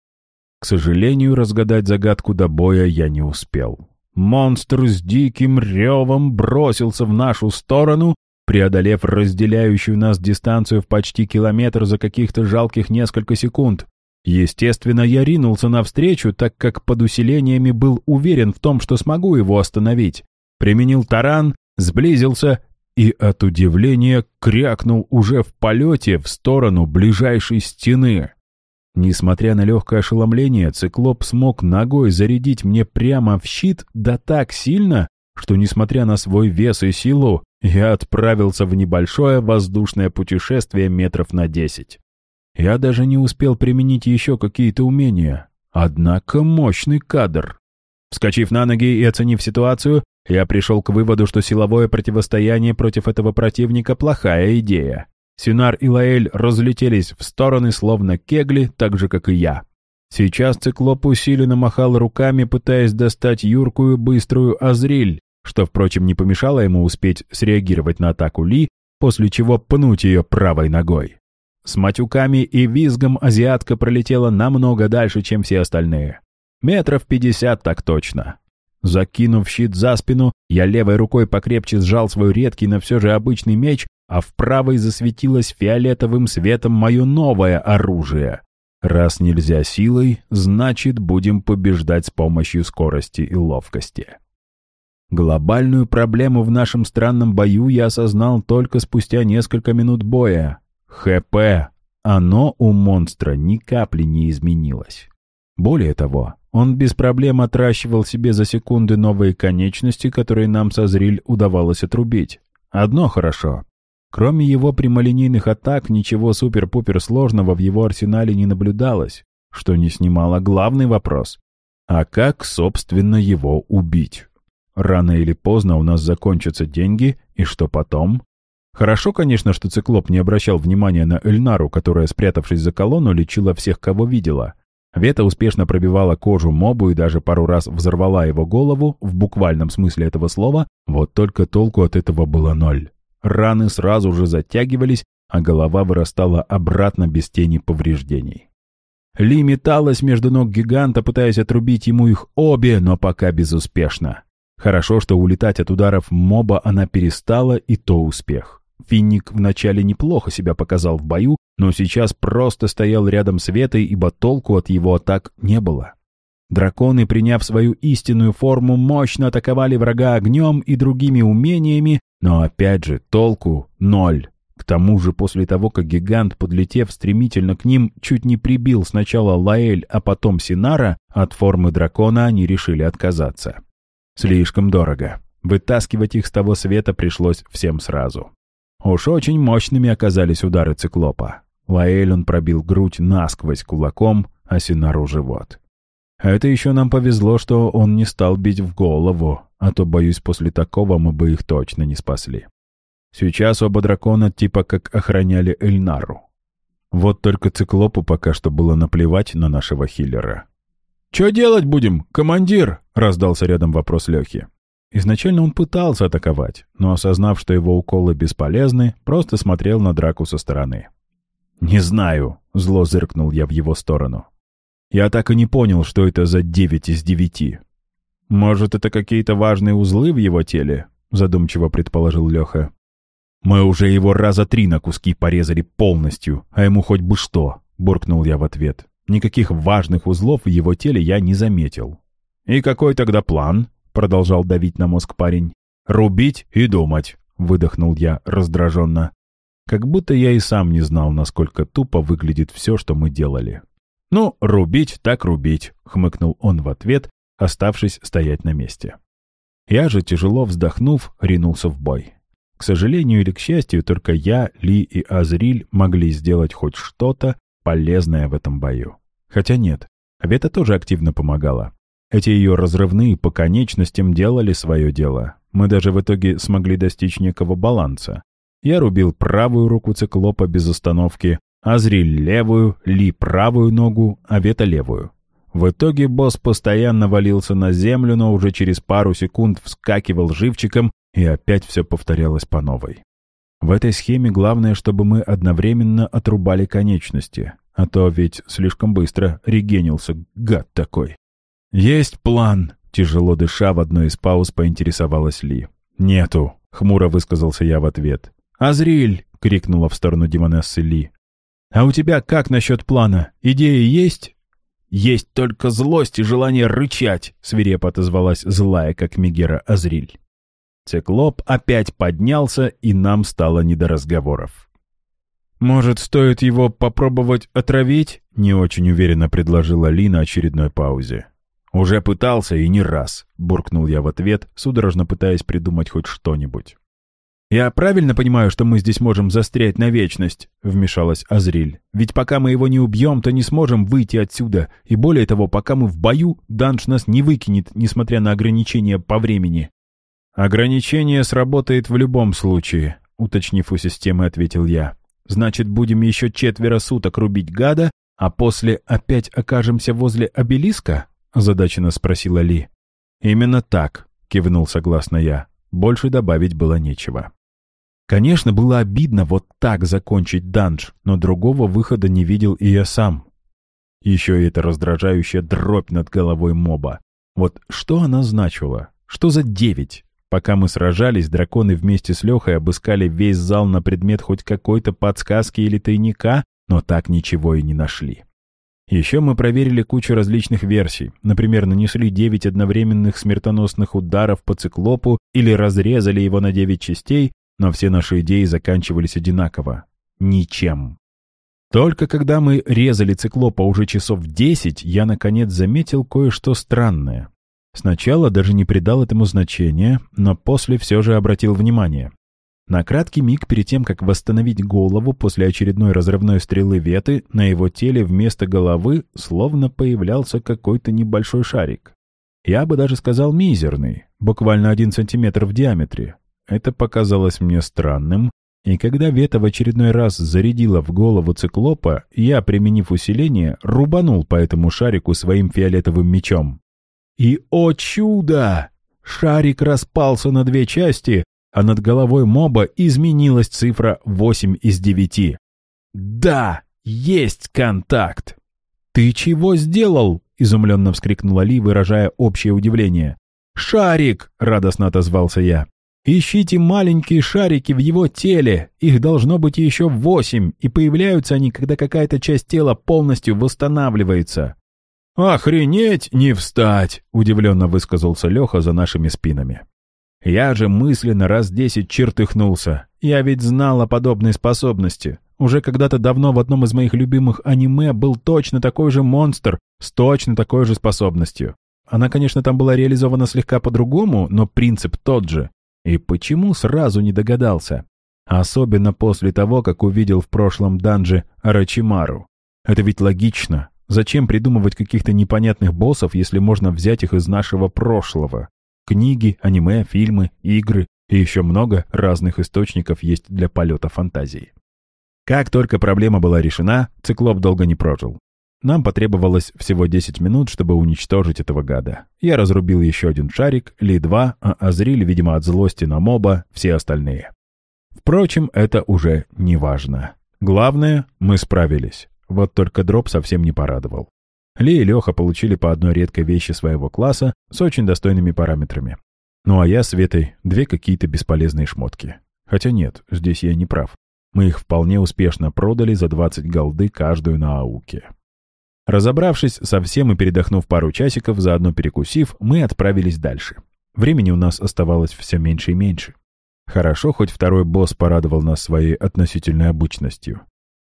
К сожалению, разгадать загадку до боя я не успел. Монстр с диким ревом бросился в нашу сторону, преодолев разделяющую нас дистанцию в почти километр за каких-то жалких несколько секунд. Естественно, я ринулся навстречу, так как под усилениями был уверен в том, что смогу его остановить. Применил таран, сблизился и от удивления крякнул уже в полете в сторону ближайшей стены. Несмотря на легкое ошеломление, циклоп смог ногой зарядить мне прямо в щит, да так сильно, что, несмотря на свой вес и силу, я отправился в небольшое воздушное путешествие метров на десять. Я даже не успел применить еще какие-то умения. Однако мощный кадр. Вскочив на ноги и оценив ситуацию, я пришел к выводу, что силовое противостояние против этого противника – плохая идея. Синар и Лаэль разлетелись в стороны, словно кегли, так же, как и я. Сейчас циклоп усиленно махал руками, пытаясь достать юркую, быструю Азриль, что, впрочем, не помешало ему успеть среагировать на атаку Ли, после чего пнуть ее правой ногой. С матюками и визгом азиатка пролетела намного дальше, чем все остальные. Метров пятьдесят так точно. Закинув щит за спину, я левой рукой покрепче сжал свой редкий, но все же обычный меч, а в правой засветилось фиолетовым светом мое новое оружие. Раз нельзя силой, значит, будем побеждать с помощью скорости и ловкости. Глобальную проблему в нашем странном бою я осознал только спустя несколько минут боя. ХП. Оно у монстра ни капли не изменилось. Более того, он без проблем отращивал себе за секунды новые конечности, которые нам со зриль удавалось отрубить. Одно хорошо. Кроме его прямолинейных атак, ничего супер-пупер сложного в его арсенале не наблюдалось, что не снимало главный вопрос. А как, собственно, его убить? Рано или поздно у нас закончатся деньги, и что потом? Хорошо, конечно, что циклоп не обращал внимания на Эльнару, которая, спрятавшись за колонну, лечила всех, кого видела. Вета успешно пробивала кожу мобу и даже пару раз взорвала его голову, в буквальном смысле этого слова, вот только толку от этого было ноль. Раны сразу же затягивались, а голова вырастала обратно без тени повреждений. Ли металась между ног гиганта, пытаясь отрубить ему их обе, но пока безуспешно. Хорошо, что улетать от ударов моба она перестала, и то успех. Финник вначале неплохо себя показал в бою, но сейчас просто стоял рядом с Ветой, ибо толку от его атак не было. Драконы, приняв свою истинную форму, мощно атаковали врага огнем и другими умениями, но опять же толку ноль. К тому же после того, как гигант, подлетев стремительно к ним, чуть не прибил сначала Лаэль, а потом Синара, от формы дракона они решили отказаться. Слишком дорого. Вытаскивать их с того света пришлось всем сразу. Уж очень мощными оказались удары циклопа. Лаэль пробил грудь насквозь кулаком, а Синару — живот. Это еще нам повезло, что он не стал бить в голову, а то, боюсь, после такого мы бы их точно не спасли. Сейчас оба дракона типа как охраняли Эльнару. Вот только циклопу пока что было наплевать на нашего хиллера. «Че делать будем, командир?» — раздался рядом вопрос Лехи. Изначально он пытался атаковать, но, осознав, что его уколы бесполезны, просто смотрел на драку со стороны. «Не знаю», — зло зыркнул я в его сторону. «Я так и не понял, что это за девять из девяти». «Может, это какие-то важные узлы в его теле?» — задумчиво предположил Леха. «Мы уже его раза три на куски порезали полностью, а ему хоть бы что», — буркнул я в ответ. «Никаких важных узлов в его теле я не заметил». «И какой тогда план?» — продолжал давить на мозг парень. «Рубить и думать», — выдохнул я раздраженно. Как будто я и сам не знал, насколько тупо выглядит все, что мы делали. «Ну, рубить так рубить», — хмыкнул он в ответ, оставшись стоять на месте. Я же, тяжело вздохнув, ринулся в бой. К сожалению или к счастью, только я, Ли и Азриль могли сделать хоть что-то полезное в этом бою. Хотя нет, Вета тоже активно помогала. Эти ее разрывные по конечностям делали свое дело. Мы даже в итоге смогли достичь некого баланса. Я рубил правую руку циклопа без остановки, а Азриль левую, Ли правую ногу, а вето левую. В итоге босс постоянно валился на землю, но уже через пару секунд вскакивал живчиком, и опять все повторялось по новой. В этой схеме главное, чтобы мы одновременно отрубали конечности, а то ведь слишком быстро регенился, гад такой. «Есть план», — тяжело дыша в одной из пауз поинтересовалась Ли. «Нету», — хмуро высказался я в ответ. «Азриль!» — крикнула в сторону Демонессы Ли. «А у тебя как насчет плана? Идеи есть?» «Есть только злость и желание рычать!» — свирепо отозвалась злая, как Мегера Азриль. Циклоп опять поднялся, и нам стало не до разговоров. «Может, стоит его попробовать отравить?» — не очень уверенно предложила Ли на очередной паузе. «Уже пытался и не раз», — буркнул я в ответ, судорожно пытаясь придумать хоть что-нибудь. «Я правильно понимаю, что мы здесь можем застрять на вечность?» — вмешалась Азриль. «Ведь пока мы его не убьем, то не сможем выйти отсюда. И более того, пока мы в бою, Данш нас не выкинет, несмотря на ограничения по времени». «Ограничение сработает в любом случае», — уточнив у системы, ответил я. «Значит, будем еще четверо суток рубить гада, а после опять окажемся возле обелиска?» — озадаченно спросила Ли. «Именно так», — кивнул согласно я. Больше добавить было нечего. Конечно, было обидно вот так закончить данж, но другого выхода не видел и я сам. Еще и эта раздражающая дробь над головой моба. Вот что она значила? Что за девять? Пока мы сражались, драконы вместе с Лехой обыскали весь зал на предмет хоть какой-то подсказки или тайника, но так ничего и не нашли. Еще мы проверили кучу различных версий. Например, нанесли 9 одновременных смертоносных ударов по циклопу или разрезали его на 9 частей, но все наши идеи заканчивались одинаково. Ничем. Только когда мы резали циклопа уже часов 10, я наконец заметил кое-что странное. Сначала даже не придал этому значения, но после все же обратил внимание. На краткий миг перед тем, как восстановить голову после очередной разрывной стрелы веты, на его теле вместо головы словно появлялся какой-то небольшой шарик. Я бы даже сказал мизерный, буквально один сантиметр в диаметре. Это показалось мне странным, и когда Вета в очередной раз зарядила в голову циклопа, я, применив усиление, рубанул по этому шарику своим фиолетовым мечом. И, о чудо! Шарик распался на две части, а над головой моба изменилась цифра 8 из 9. «Да, есть контакт!» «Ты чего сделал?» — изумленно вскрикнула Ли, выражая общее удивление. «Шарик!» — радостно отозвался я. «Ищите маленькие шарики в его теле, их должно быть еще восемь, и появляются они, когда какая-то часть тела полностью восстанавливается». «Охренеть не встать!» — удивленно высказался Леха за нашими спинами. Я же мысленно раз десять чертыхнулся. Я ведь знал о подобной способности. Уже когда-то давно в одном из моих любимых аниме был точно такой же монстр с точно такой же способностью. Она, конечно, там была реализована слегка по-другому, но принцип тот же. И почему сразу не догадался? Особенно после того, как увидел в прошлом данже Рачимару. Это ведь логично. Зачем придумывать каких-то непонятных боссов, если можно взять их из нашего прошлого? Книги, аниме, фильмы, игры и еще много разных источников есть для полета фантазии. Как только проблема была решена, циклоп долго не прожил. Нам потребовалось всего 10 минут, чтобы уничтожить этого гада. Я разрубил еще один шарик, Ли два, а Азриль, видимо, от злости на моба, все остальные. Впрочем, это уже не важно. Главное, мы справились. Вот только дроп совсем не порадовал. Ли и Леха получили по одной редкой вещи своего класса с очень достойными параметрами. Ну а я с Ветой две какие-то бесполезные шмотки. Хотя нет, здесь я не прав. Мы их вполне успешно продали за 20 голды каждую на ауке. Разобравшись совсем и передохнув пару часиков, заодно перекусив, мы отправились дальше. Времени у нас оставалось все меньше и меньше. Хорошо, хоть второй босс порадовал нас своей относительной обычностью.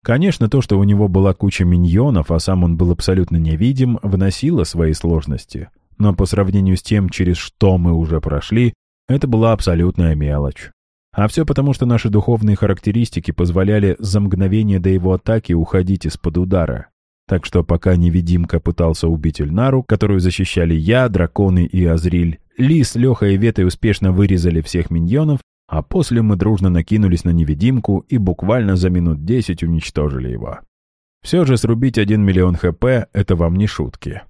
Конечно, то, что у него была куча миньонов, а сам он был абсолютно невидим, вносило свои сложности. Но по сравнению с тем, через что мы уже прошли, это была абсолютная мелочь. А все потому, что наши духовные характеристики позволяли за мгновение до его атаки уходить из-под удара. Так что пока невидимка пытался убить Эльнару, которую защищали я, драконы и Азриль, Ли с Лехой и Ветой успешно вырезали всех миньонов, а после мы дружно накинулись на невидимку и буквально за минут десять уничтожили его. Все же срубить один миллион хп – это вам не шутки.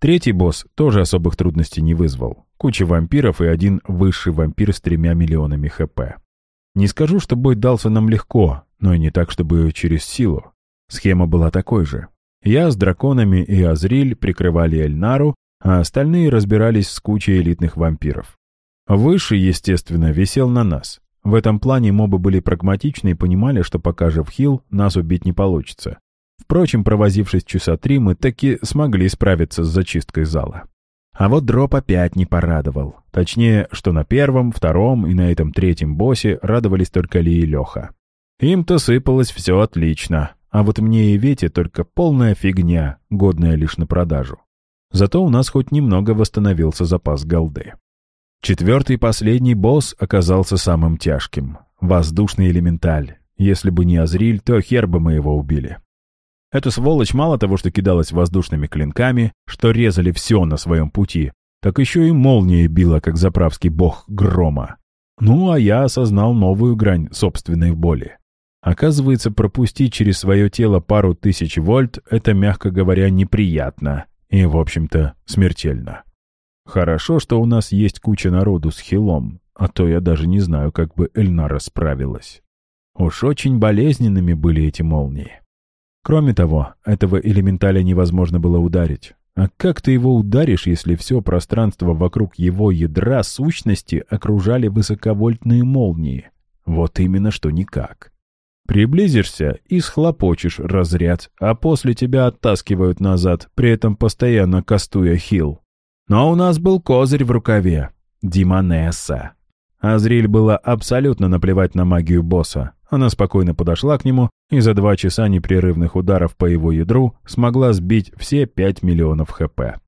Третий босс тоже особых трудностей не вызвал. Куча вампиров и один высший вампир с тремя миллионами хп. Не скажу, что бой дался нам легко, но и не так, чтобы через силу. Схема была такой же. Я с драконами и Азриль прикрывали Эльнару, а остальные разбирались с кучей элитных вампиров. Выше, естественно, висел на нас. В этом плане мобы были прагматичны и понимали, что пока жив Хилл, нас убить не получится. Впрочем, провозившись часа три, мы таки смогли справиться с зачисткой зала. А вот дроп опять не порадовал. Точнее, что на первом, втором и на этом третьем боссе радовались только Ли и Леха. Им-то сыпалось все отлично, а вот мне и Вете только полная фигня, годная лишь на продажу. Зато у нас хоть немного восстановился запас голды. Четвертый и последний босс оказался самым тяжким. Воздушный элементаль. Если бы не Азриль, то хер бы мы его убили. Эта сволочь мало того, что кидалась воздушными клинками, что резали все на своем пути, так еще и молнией била, как заправский бог грома. Ну, а я осознал новую грань собственной боли. Оказывается, пропустить через свое тело пару тысяч вольт — это, мягко говоря, неприятно и, в общем-то, смертельно. Хорошо, что у нас есть куча народу с хилом, а то я даже не знаю, как бы Эльнара справилась. Уж очень болезненными были эти молнии. Кроме того, этого элементаля невозможно было ударить. А как ты его ударишь, если все пространство вокруг его ядра сущности окружали высоковольтные молнии? Вот именно что никак. Приблизишься и схлопочешь разряд, а после тебя оттаскивают назад, при этом постоянно кастуя хил. Но у нас был козырь в рукаве. Димонесса. Азриль было абсолютно наплевать на магию босса. Она спокойно подошла к нему и за два часа непрерывных ударов по его ядру смогла сбить все пять миллионов хп.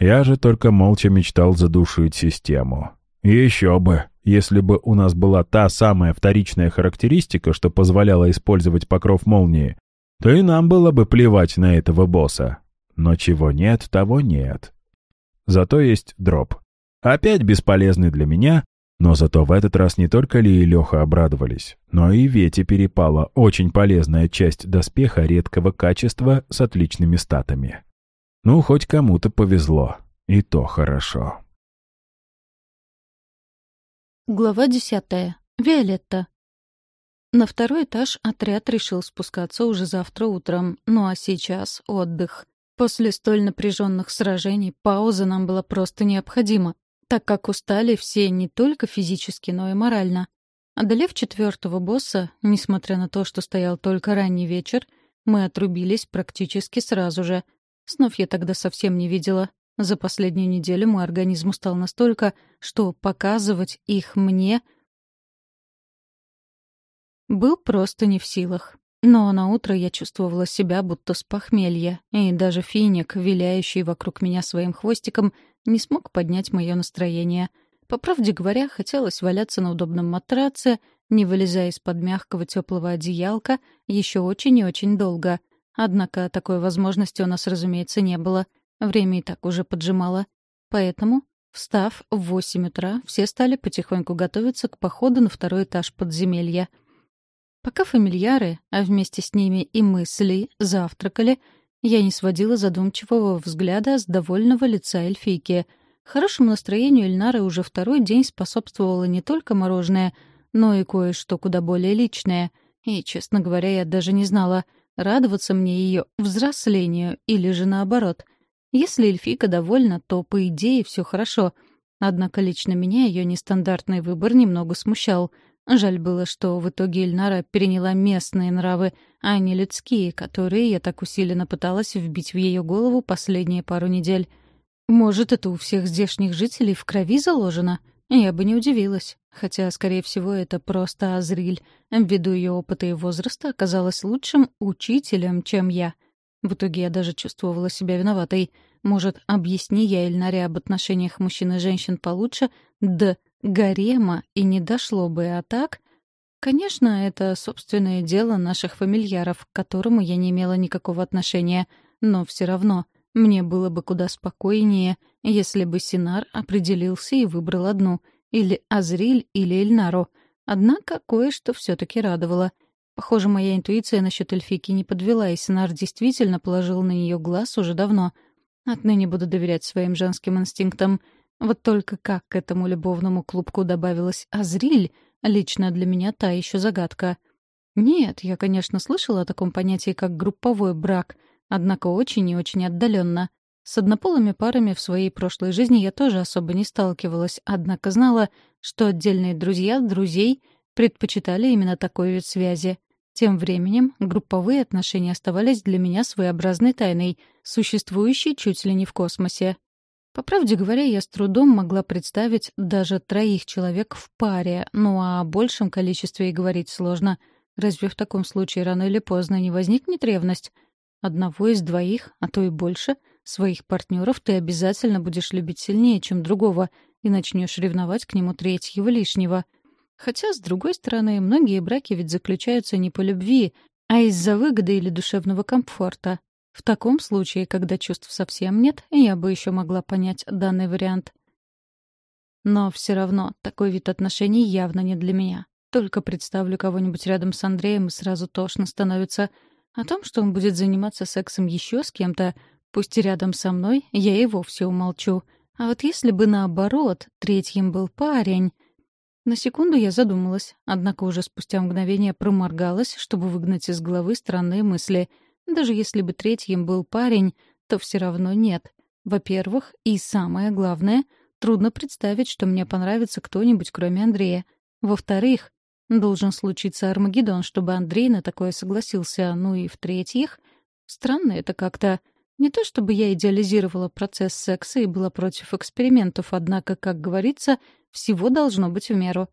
Я же только молча мечтал задушить систему. Еще бы, если бы у нас была та самая вторичная характеристика, что позволяла использовать покров молнии, то и нам было бы плевать на этого босса. Но чего нет, того нет. Зато есть дроп. Опять бесполезный для меня, но зато в этот раз не только Ли и Леха обрадовались, но и Вете перепала очень полезная часть доспеха редкого качества с отличными статами. Ну, хоть кому-то повезло. И то хорошо.
Глава десятая. Виолетта. На второй этаж отряд решил спускаться уже завтра утром, ну а сейчас отдых. После столь напряженных сражений пауза нам была просто необходима, так как устали все не только физически, но и морально. Одолев четвертого босса, несмотря на то, что стоял только ранний вечер, мы отрубились практически сразу же. Снов я тогда совсем не видела. За последнюю неделю мой организм устал настолько, что показывать их мне был просто не в силах. Но на утро я чувствовала себя будто с похмелья, и даже финик, виляющий вокруг меня своим хвостиком, не смог поднять мое настроение. По правде говоря, хотелось валяться на удобном матраце, не вылезая из-под мягкого теплого одеялка, еще очень и очень долго. Однако такой возможности у нас, разумеется, не было. Время и так уже поджимало. Поэтому, встав в восемь утра, все стали потихоньку готовиться к походу на второй этаж подземелья — Пока фамильяры, а вместе с ними и мысли, завтракали, я не сводила задумчивого взгляда с довольного лица эльфийки. Хорошему настроению Эльнары уже второй день способствовало не только мороженое, но и кое-что куда более личное. И, честно говоря, я даже не знала, радоваться мне ее взрослению или же наоборот. Если эльфийка довольна, то, по идее, все хорошо. Однако лично меня ее нестандартный выбор немного смущал — Жаль было, что в итоге Эльнара переняла местные нравы, а не людские, которые я так усиленно пыталась вбить в ее голову последние пару недель. Может, это у всех здешних жителей в крови заложено? Я бы не удивилась. Хотя, скорее всего, это просто Азриль. Ввиду ее опыта и возраста оказалась лучшим учителем, чем я. В итоге я даже чувствовала себя виноватой. Может, объясни я Эльнаре об отношениях мужчин и женщин получше, да гарема и не дошло бы, а так... Конечно, это собственное дело наших фамильяров, к которому я не имела никакого отношения, но все равно мне было бы куда спокойнее, если бы Синар определился и выбрал одну, или Азриль, или Эльнару. Однако кое-что все таки радовало. Похоже, моя интуиция насчет эльфики не подвела, и Синар действительно положил на нее глаз уже давно. Отныне буду доверять своим женским инстинктам — вот только как к этому любовному клубку добавилась Азриль, лично для меня та еще загадка. Нет, я, конечно, слышала о таком понятии, как групповой брак, однако очень и очень отдаленно. С однополыми парами в своей прошлой жизни я тоже особо не сталкивалась, однако знала, что отдельные друзья друзей предпочитали именно такой вид связи. Тем временем групповые отношения оставались для меня своеобразной тайной, существующей чуть ли не в космосе. По правде говоря, я с трудом могла представить даже троих человек в паре, ну а о большем количестве и говорить сложно. Разве в таком случае рано или поздно не возникнет ревность? Одного из двоих, а то и больше, своих партнеров ты обязательно будешь любить сильнее, чем другого, и начнешь ревновать к нему третьего лишнего. Хотя, с другой стороны, многие браки ведь заключаются не по любви, а из-за выгоды или душевного комфорта. В таком случае, когда чувств совсем нет, я бы еще могла понять данный вариант. Но все равно такой вид отношений явно не для меня. Только представлю кого-нибудь рядом с Андреем, и сразу тошно становится. О том, что он будет заниматься сексом еще с кем-то, пусть и рядом со мной, я и вовсе умолчу. А вот если бы наоборот, третьим был парень... На секунду я задумалась, однако уже спустя мгновение проморгалась, чтобы выгнать из головы странные мысли — даже если бы третьим был парень, то все равно нет. Во-первых, и самое главное, трудно представить, что мне понравится кто-нибудь, кроме Андрея. Во-вторых, должен случиться Армагеддон, чтобы Андрей на такое согласился. Ну и в-третьих, странно это как-то. Не то чтобы я идеализировала процесс секса и была против экспериментов, однако, как говорится, всего должно быть в меру.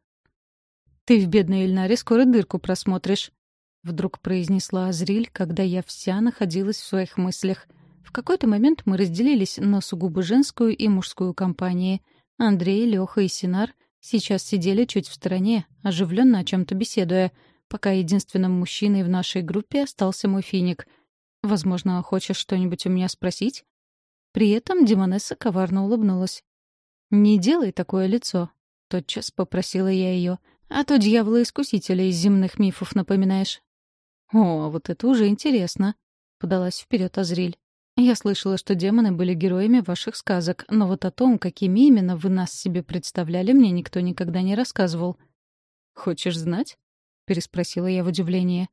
«Ты в бедной Ильнаре скоро дырку просмотришь», — вдруг произнесла Азриль, когда я вся находилась в своих мыслях. В какой-то момент мы разделились на сугубо женскую и мужскую компании. Андрей, Леха и Синар сейчас сидели чуть в стороне, оживленно о чем-то беседуя, пока единственным мужчиной в нашей группе остался мой финик. «Возможно, хочешь что-нибудь у меня спросить?» При этом Димонесса коварно улыбнулась. «Не делай такое лицо», — тотчас попросила я ее. «А то дьявола-искусителя из земных мифов напоминаешь. «О, а вот это уже интересно», — подалась вперед Азриль. «Я слышала, что демоны были героями ваших сказок, но вот о том, какими именно вы нас себе представляли, мне никто никогда не рассказывал». «Хочешь знать?» — переспросила я в удивлении.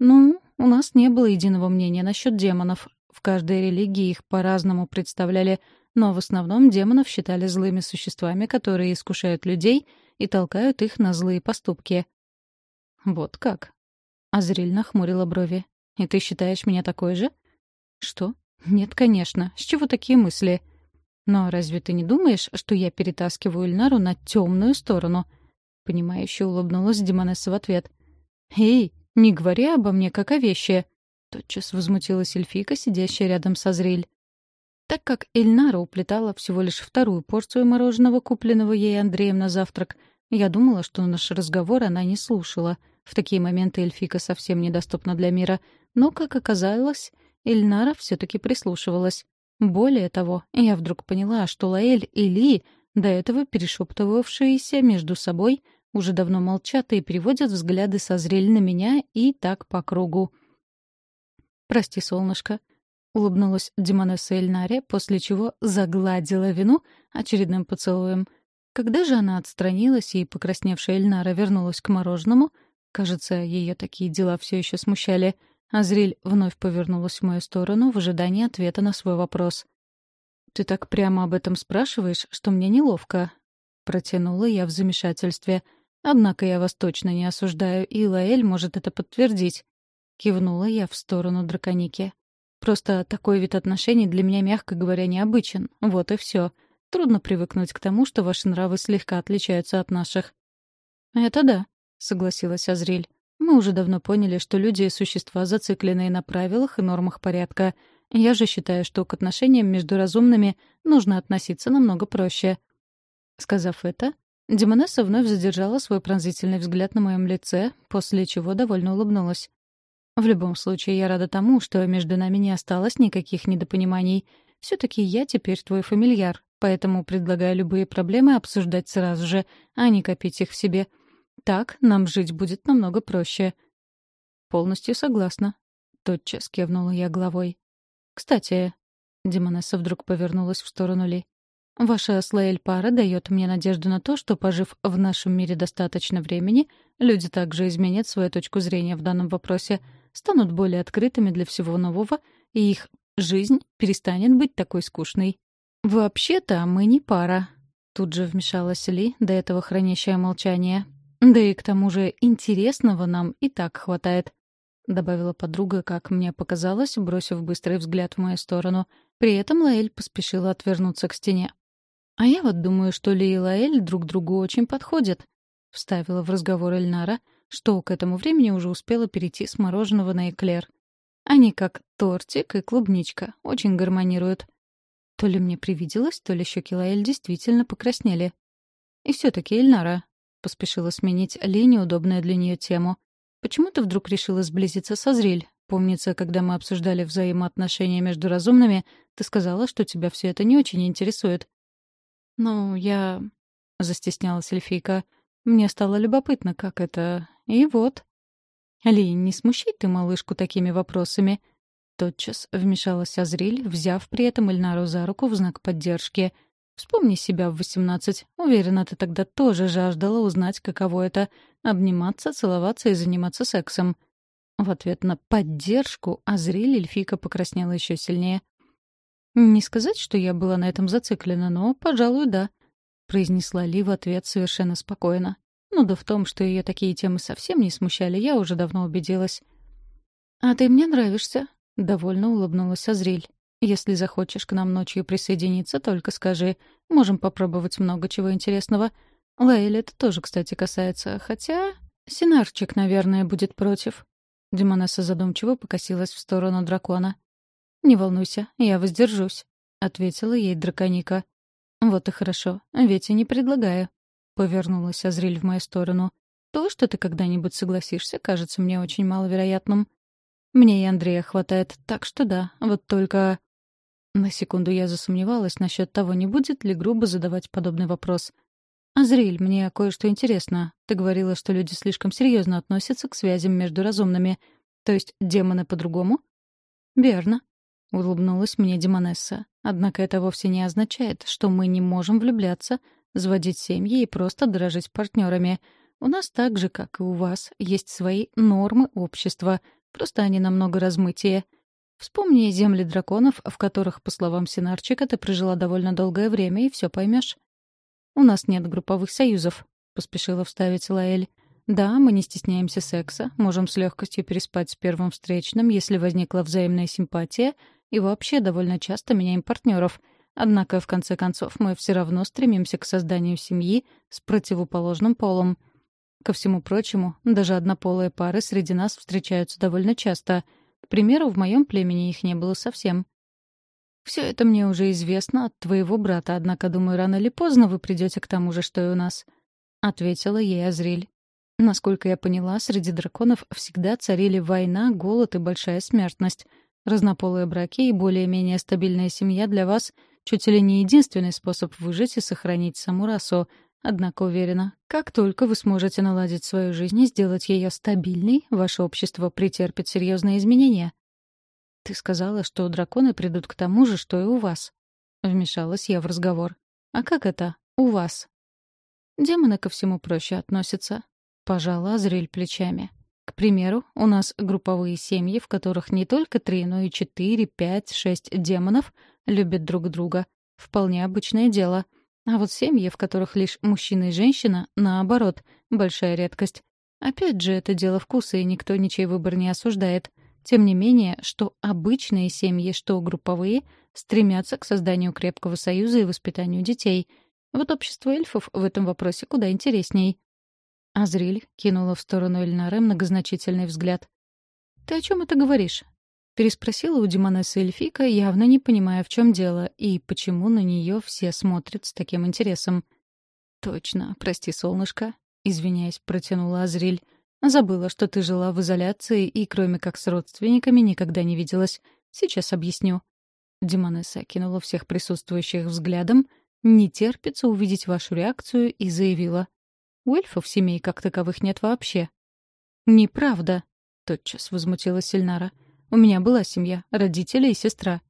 «Ну, у нас не было единого мнения насчет демонов. В каждой религии их по-разному представляли, но в основном демонов считали злыми существами, которые искушают людей и толкают их на злые поступки». «Вот как? Азриль нахмурила брови. «И ты считаешь меня такой же?» «Что? Нет, конечно. С чего такие мысли?» «Но разве ты не думаешь, что я перетаскиваю Ильнару на темную сторону?» Понимающе улыбнулась Демонесса в ответ. «Эй, не говори обо мне, как о вещи!» Тотчас возмутилась эльфийка, сидящая рядом со Зриль. Так как Эльнара уплетала всего лишь вторую порцию мороженого, купленного ей Андреем на завтрак, я думала, что наш разговор она не слушала — в такие моменты эльфика совсем недоступна для мира. Но, как оказалось, Эльнара все-таки прислушивалась. Более того, я вдруг поняла, что Лаэль и Ли, до этого перешептывавшиеся между собой, уже давно молчат и переводят взгляды созрели на меня и так по кругу. «Прости, солнышко», — улыбнулась Демонесса Эльнаре, после чего загладила вину очередным поцелуем. Когда же она отстранилась и покрасневшая Эльнара вернулась к мороженому — Кажется, ее такие дела все еще смущали. Азриль вновь повернулась в мою сторону в ожидании ответа на свой вопрос. «Ты так прямо об этом спрашиваешь, что мне неловко», — протянула я в замешательстве. «Однако я вас точно не осуждаю, и Лаэль может это подтвердить», — кивнула я в сторону драконики. «Просто такой вид отношений для меня, мягко говоря, необычен. Вот и все. Трудно привыкнуть к тому, что ваши нравы слегка отличаются от наших». «Это да», — согласилась Азриль. «Мы уже давно поняли, что люди — существа, зацикленные на правилах и нормах порядка. Я же считаю, что к отношениям между разумными нужно относиться намного проще». Сказав это, Демонесса вновь задержала свой пронзительный взгляд на моем лице, после чего довольно улыбнулась. «В любом случае, я рада тому, что между нами не осталось никаких недопониманий. все таки я теперь твой фамильяр, поэтому предлагаю любые проблемы обсуждать сразу же, а не копить их в себе. Так нам жить будет намного проще». «Полностью согласна». Тотчас кивнула я головой. «Кстати...» — Демонесса вдруг повернулась в сторону Ли. «Ваша Слаэль-пара дает мне надежду на то, что, пожив в нашем мире достаточно времени, люди также изменят свою точку зрения в данном вопросе, станут более открытыми для всего нового, и их жизнь перестанет быть такой скучной». «Вообще-то мы не пара», — тут же вмешалась Ли, до этого хранящая молчание. Да и к тому же интересного нам и так хватает. — добавила подруга, как мне показалось, бросив быстрый взгляд в мою сторону. При этом Лаэль поспешила отвернуться к стене. «А я вот думаю, что Ли и Лаэль друг другу очень подходят», — вставила в разговор Эльнара, что к этому времени уже успела перейти с мороженого на эклер. «Они как тортик и клубничка, очень гармонируют». То ли мне привиделось, то ли щеки Лаэль действительно покраснели. «И все-таки, Эльнара, поспешила сменить лень удобную для нее тему. «Почему ты вдруг решила сблизиться со зрель? Помнится, когда мы обсуждали взаимоотношения между разумными, ты сказала, что тебя все это не очень интересует». «Ну, я...» — застеснялась эльфийка. «Мне стало любопытно, как это... И вот...» «Лин, не смущай ты малышку такими вопросами!» Тотчас вмешалась Азриль, взяв при этом Эльнару за руку в знак поддержки — Вспомни себя в восемнадцать. Уверена, ты тогда тоже жаждала узнать, каково это — обниматься, целоваться и заниматься сексом. В ответ на поддержку Азриль Эльфика покраснела еще сильнее. «Не сказать, что я была на этом зациклена, но, пожалуй, да», — произнесла Ли в ответ совершенно спокойно. Ну да в том, что ее такие темы совсем не смущали, я уже давно убедилась. «А ты мне нравишься», — довольно улыбнулась Азриль. Если захочешь к нам ночью присоединиться, только скажи. Можем попробовать много чего интересного. Лейли это тоже, кстати, касается. Хотя... Синарчик, наверное, будет против. Демонесса задумчиво покосилась в сторону дракона. «Не волнуйся, я воздержусь», — ответила ей драконика. «Вот и хорошо, ведь и не предлагаю», — повернулась Азриль в мою сторону. «То, что ты когда-нибудь согласишься, кажется мне очень маловероятным. Мне и Андрея хватает, так что да, вот только...» На секунду я засомневалась насчет того, не будет ли грубо задавать подобный вопрос. «Азриль, мне кое-что интересно. Ты говорила, что люди слишком серьезно относятся к связям между разумными. То есть демоны по-другому?» «Верно», — улыбнулась мне демонесса. «Однако это вовсе не означает, что мы не можем влюбляться, заводить семьи и просто дорожить партнерами. У нас так же, как и у вас, есть свои нормы общества, просто они намного размытие. Вспомни земли драконов, в которых, по словам Синарчика, ты прожила довольно долгое время, и все поймешь. «У нас нет групповых союзов», — поспешила вставить Лаэль. «Да, мы не стесняемся секса, можем с легкостью переспать с первым встречным, если возникла взаимная симпатия, и вообще довольно часто меняем партнеров. Однако, в конце концов, мы все равно стремимся к созданию семьи с противоположным полом. Ко всему прочему, даже однополые пары среди нас встречаются довольно часто — к примеру, в моем племени их не было совсем. Все это мне уже известно от твоего брата, однако, думаю, рано или поздно вы придете к тому же, что и у нас», — ответила ей Азриль. Насколько я поняла, среди драконов всегда царили война, голод и большая смертность. Разнополые браки и более-менее стабильная семья для вас — чуть ли не единственный способ выжить и сохранить саму расу — Однако уверена, как только вы сможете наладить свою жизнь и сделать ее стабильной, ваше общество претерпит серьезные изменения. Ты сказала, что драконы придут к тому же, что и у вас. Вмешалась я в разговор. А как это «у вас»? Демоны ко всему проще относятся. Пожала Зрель плечами. К примеру, у нас групповые семьи, в которых не только три, но и четыре, пять, шесть демонов любят друг друга. Вполне обычное дело — а вот семьи, в которых лишь мужчина и женщина, наоборот, большая редкость. Опять же, это дело вкуса, и никто ничей выбор не осуждает. Тем не менее, что обычные семьи, что групповые, стремятся к созданию крепкого союза и воспитанию детей. Вот общество эльфов в этом вопросе куда интересней. Азриль кинула в сторону Эльнары многозначительный взгляд. «Ты о чем это говоришь? Переспросила у Демонесса Эльфика, явно не понимая, в чем дело и почему на нее все смотрят с таким интересом. «Точно, прости, солнышко», — извиняясь, протянула Азриль. «Забыла, что ты жила в изоляции и, кроме как с родственниками, никогда не виделась. Сейчас объясню». Демонесса кинула всех присутствующих взглядом, не терпится увидеть вашу реакцию и заявила. «У эльфов семей как таковых нет вообще». «Неправда», — тотчас возмутилась Сильнара. — у меня была семья, родители и сестра.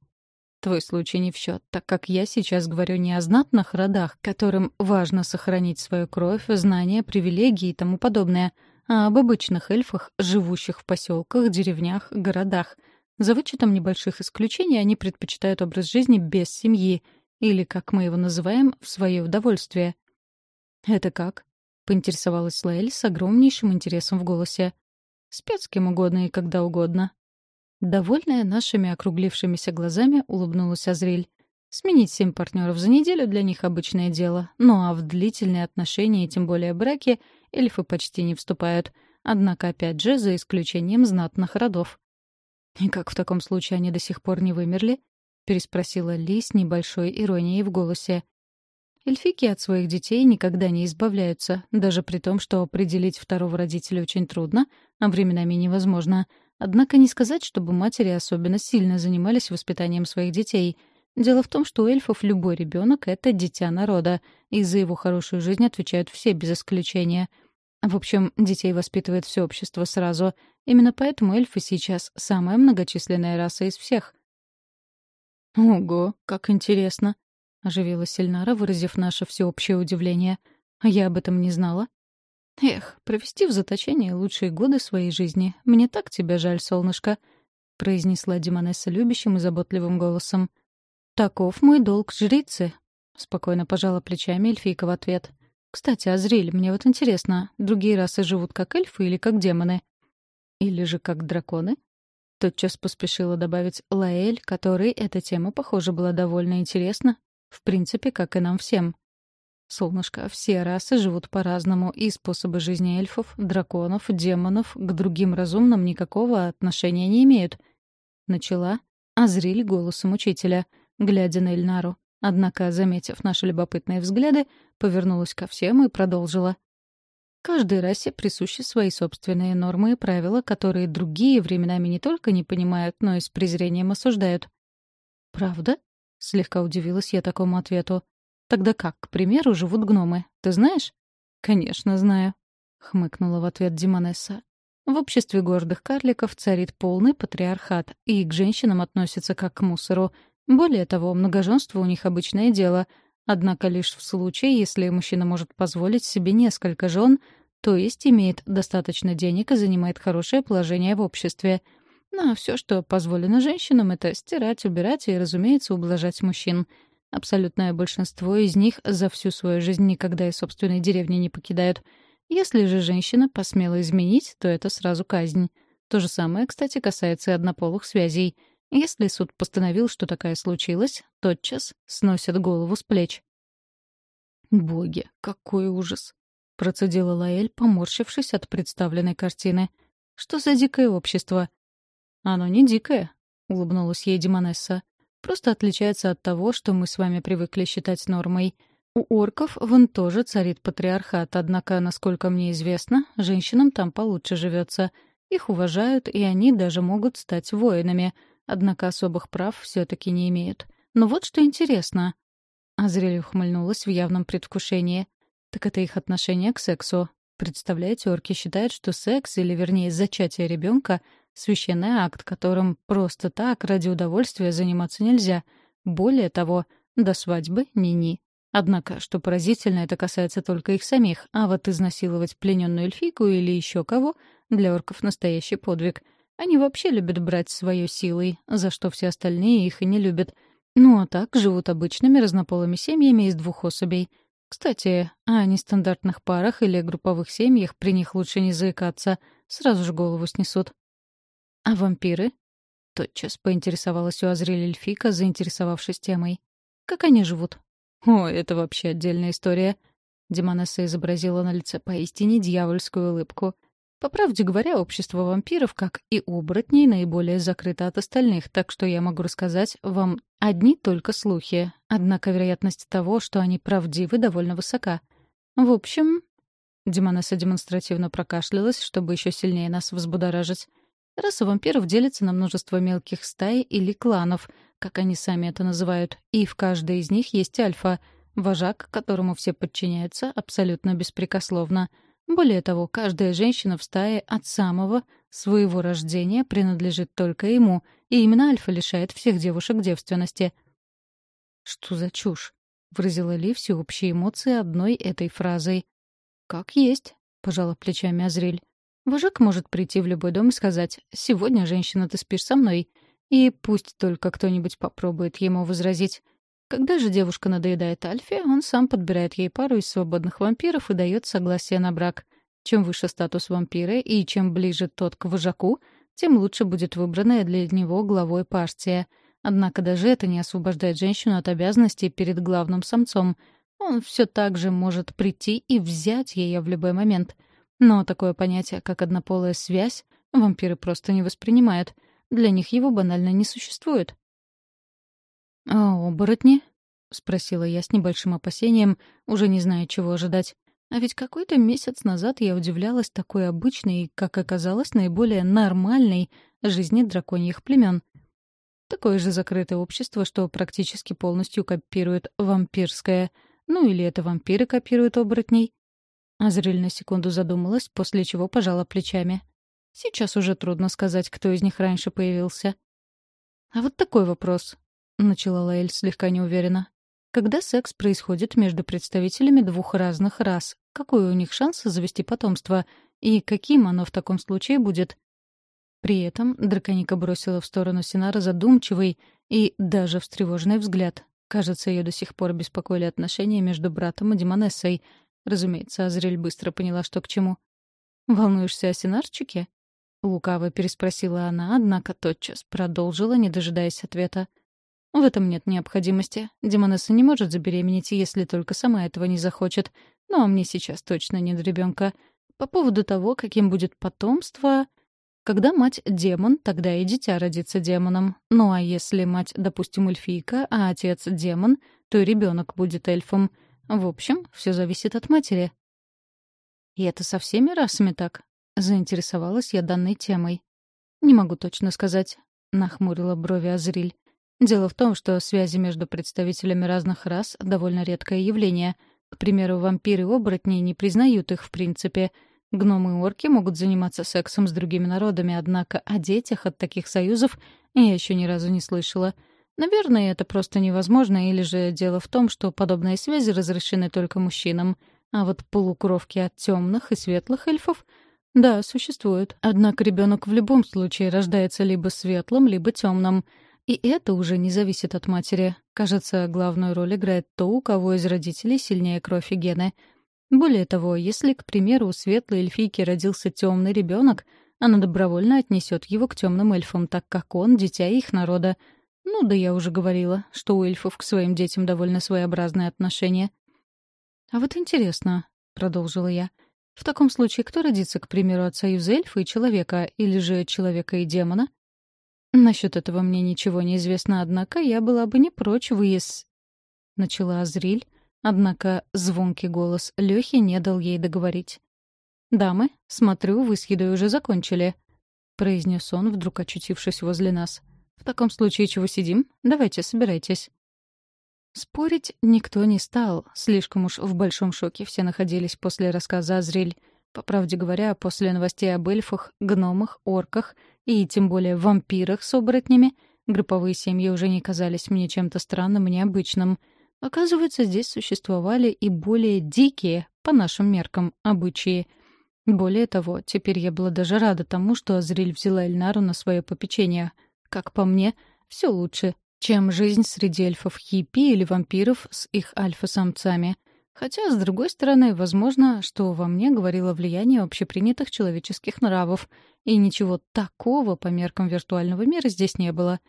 Твой случай не в счет, так как я сейчас говорю не о знатных родах, которым важно сохранить свою кровь, знания, привилегии и тому подобное, а об обычных эльфах, живущих в поселках, деревнях, городах. За вычетом небольших исключений они предпочитают образ жизни без семьи, или, как мы его называем, в свое удовольствие. «Это как?» — поинтересовалась Лаэль с огромнейшим интересом в голосе. «Спец кем угодно и когда угодно. Довольная нашими округлившимися глазами, улыбнулась Азриль. Сменить семь партнеров за неделю для них обычное дело. Ну а в длительные отношения и тем более браки эльфы почти не вступают. Однако, опять же, за исключением знатных родов. «И как в таком случае они до сих пор не вымерли?» — переспросила Ли с небольшой иронией в голосе. Эльфики от своих детей никогда не избавляются, даже при том, что определить второго родителя очень трудно, а временами невозможно — Однако не сказать, чтобы матери особенно сильно занимались воспитанием своих детей. Дело в том, что у эльфов любой ребенок — это дитя народа, и за его хорошую жизнь отвечают все без исключения. В общем, детей воспитывает все общество сразу. Именно поэтому эльфы сейчас самая многочисленная раса из всех. «Ого, как интересно!» — оживилась Эльнара, выразив наше всеобщее удивление. «А «Я об этом не знала. «Эх, провести в заточении лучшие годы своей жизни. Мне так тебя жаль, солнышко», — произнесла Демонесса любящим и заботливым голосом. «Таков мой долг жрицы», — спокойно пожала плечами эльфийка в ответ. «Кстати, Азриль, мне вот интересно, другие расы живут как эльфы или как демоны?» «Или же как драконы?» Тотчас поспешила добавить Лаэль, которой эта тема, похоже, была довольно интересна. В принципе, как и нам всем. Солнышко, все расы живут по-разному, и способы жизни эльфов, драконов, демонов к другим разумным никакого отношения не имеют. Начала озрили голосом учителя, глядя на Эльнару. Однако, заметив наши любопытные взгляды, повернулась ко всем и продолжила. Каждой расе присущи свои собственные нормы и правила, которые другие временами не только не понимают, но и с презрением осуждают. «Правда?» — слегка удивилась я такому ответу. Тогда как, к примеру, живут гномы? Ты знаешь? Конечно, знаю, хмыкнула в ответ Диманесса. В обществе гордых карликов царит полный патриархат, и к женщинам относятся как к мусору. Более того, многоженство у них обычное дело. Однако лишь в случае, если мужчина может позволить себе несколько жен, то есть имеет достаточно денег и занимает хорошее положение в обществе. Ну, а все, что позволено женщинам, это стирать, убирать и, разумеется, ублажать мужчин — Абсолютное большинство из них за всю свою жизнь никогда и собственной деревни не покидают. Если же женщина посмела изменить, то это сразу казнь. То же самое, кстати, касается и однополых связей. Если суд постановил, что такая случилась, тотчас сносят голову с плеч. «Боги, какой ужас!» — процедила Лаэль, поморщившись от представленной картины. «Что за дикое общество?» «Оно не дикое», — улыбнулась ей Демонесса просто отличается от того, что мы с вами привыкли считать нормой. У орков вон тоже царит патриархат, однако, насколько мне известно, женщинам там получше живется. Их уважают, и они даже могут стать воинами, однако особых прав все-таки не имеют. Но вот что интересно. Азрель ухмыльнулась в явном предвкушении. Так это их отношение к сексу. Представляете, орки считают, что секс, или вернее зачатие ребенка, Священный акт, которым просто так, ради удовольствия, заниматься нельзя. Более того, до свадьбы ни-ни. Однако, что поразительно, это касается только их самих, а вот изнасиловать плененную эльфийку или еще кого — для орков настоящий подвиг. Они вообще любят брать свою силой, за что все остальные их и не любят. Ну а так живут обычными разнополыми семьями из двух особей. Кстати, а о нестандартных парах или групповых семьях при них лучше не заикаться, сразу же голову снесут. «А вампиры?» — тотчас поинтересовалась у Азриль Эльфика, заинтересовавшись темой. «Как они живут?» «О, это вообще отдельная история». Демонесса изобразила на лице поистине дьявольскую улыбку. «По правде говоря, общество вампиров, как и оборотней, наиболее закрыто от остальных, так что я могу рассказать вам одни только слухи. Однако вероятность того, что они правдивы, довольно высока. В общем...» Демонесса демонстративно прокашлялась, чтобы еще сильнее нас взбудоражить. Раса вампиров делится на множество мелких стай или кланов, как они сами это называют, и в каждой из них есть альфа — вожак, которому все подчиняются абсолютно беспрекословно. Более того, каждая женщина в стае от самого своего рождения принадлежит только ему, и именно альфа лишает всех девушек девственности. «Что за чушь?» — выразила Ли всеобщие эмоции одной этой фразой. «Как есть», — пожала плечами Азриль. Вожак может прийти в любой дом и сказать «Сегодня, женщина, ты спишь со мной». И пусть только кто-нибудь попробует ему возразить. Когда же девушка надоедает Альфе, он сам подбирает ей пару из свободных вампиров и дает согласие на брак. Чем выше статус вампира и чем ближе тот к вожаку, тем лучше будет выбранная для него главой партия. Однако даже это не освобождает женщину от обязанностей перед главным самцом. Он все так же может прийти и взять ее в любой момент — но такое понятие, как однополая связь, вампиры просто не воспринимают. Для них его банально не существует. «А оборотни?» — спросила я с небольшим опасением, уже не зная, чего ожидать. А ведь какой-то месяц назад я удивлялась такой обычной и, как оказалось, наиболее нормальной жизни драконьих племен. Такое же закрытое общество, что практически полностью копирует вампирское. Ну или это вампиры копируют оборотней, Азриль на секунду задумалась, после чего пожала плечами. Сейчас уже трудно сказать, кто из них раньше появился. «А вот такой вопрос», — начала Лаэль слегка неуверенно. «Когда секс происходит между представителями двух разных рас, какой у них шанс завести потомство, и каким оно в таком случае будет?» При этом драконика бросила в сторону Синара задумчивый и даже встревоженный взгляд. Кажется, ее до сих пор беспокоили отношения между братом и Демонессой — Разумеется, Азрель быстро поняла, что к чему. «Волнуешься о Синарчике?» Лукаво переспросила она, однако тотчас продолжила, не дожидаясь ответа. «В этом нет необходимости. Демонесса не может забеременеть, если только сама этого не захочет. Но ну, а мне сейчас точно не до ребенка. По поводу того, каким будет потомство...» Когда мать демон, тогда и дитя родится демоном. Ну а если мать, допустим, эльфийка, а отец демон, то и ребенок будет эльфом — в общем, все зависит от матери. И это со всеми расами так? Заинтересовалась я данной темой. Не могу точно сказать. Нахмурила брови Азриль. Дело в том, что связи между представителями разных рас — довольно редкое явление. К примеру, вампиры-оборотни не признают их в принципе. Гномы и орки могут заниматься сексом с другими народами, однако о детях от таких союзов я еще ни разу не слышала — Наверное, это просто невозможно, или же дело в том, что подобные связи разрешены только мужчинам. А вот полукровки от темных и светлых эльфов да, существуют. Однако ребенок в любом случае рождается либо светлым, либо темным. И это уже не зависит от матери. Кажется, главную роль играет то, у кого из родителей сильнее кровь и гены. Более того, если, к примеру, у светлой эльфийки родился темный ребенок, она добровольно отнесет его к темным эльфам, так как он — дитя их народа — ну да я уже говорила, что у эльфов к своим детям довольно своеобразное отношение. «А вот интересно», — продолжила я, — «в таком случае кто родится, к примеру, от союза эльфа и человека, или же человека и демона?» Насчет этого мне ничего не известно, однако я была бы не прочь выезд. Начала Азриль, однако звонкий голос Лехи не дал ей договорить. «Дамы, смотрю, вы с едой уже закончили», — произнес он, вдруг очутившись возле нас. — «В таком случае чего сидим? Давайте, собирайтесь». Спорить никто не стал, слишком уж в большом шоке все находились после рассказа Азриль. По правде говоря, после новостей об эльфах, гномах, орках и тем более вампирах с оборотнями, групповые семьи уже не казались мне чем-то странным и необычным. Оказывается, здесь существовали и более дикие, по нашим меркам, обычаи. Более того, теперь я была даже рада тому, что Азриль взяла Эльнару на свое попечение — как по мне, все лучше, чем жизнь среди эльфов-хиппи или вампиров с их альфа-самцами. Хотя, с другой стороны, возможно, что во мне говорило влияние общепринятых человеческих нравов, и ничего такого по меркам виртуального мира здесь не было.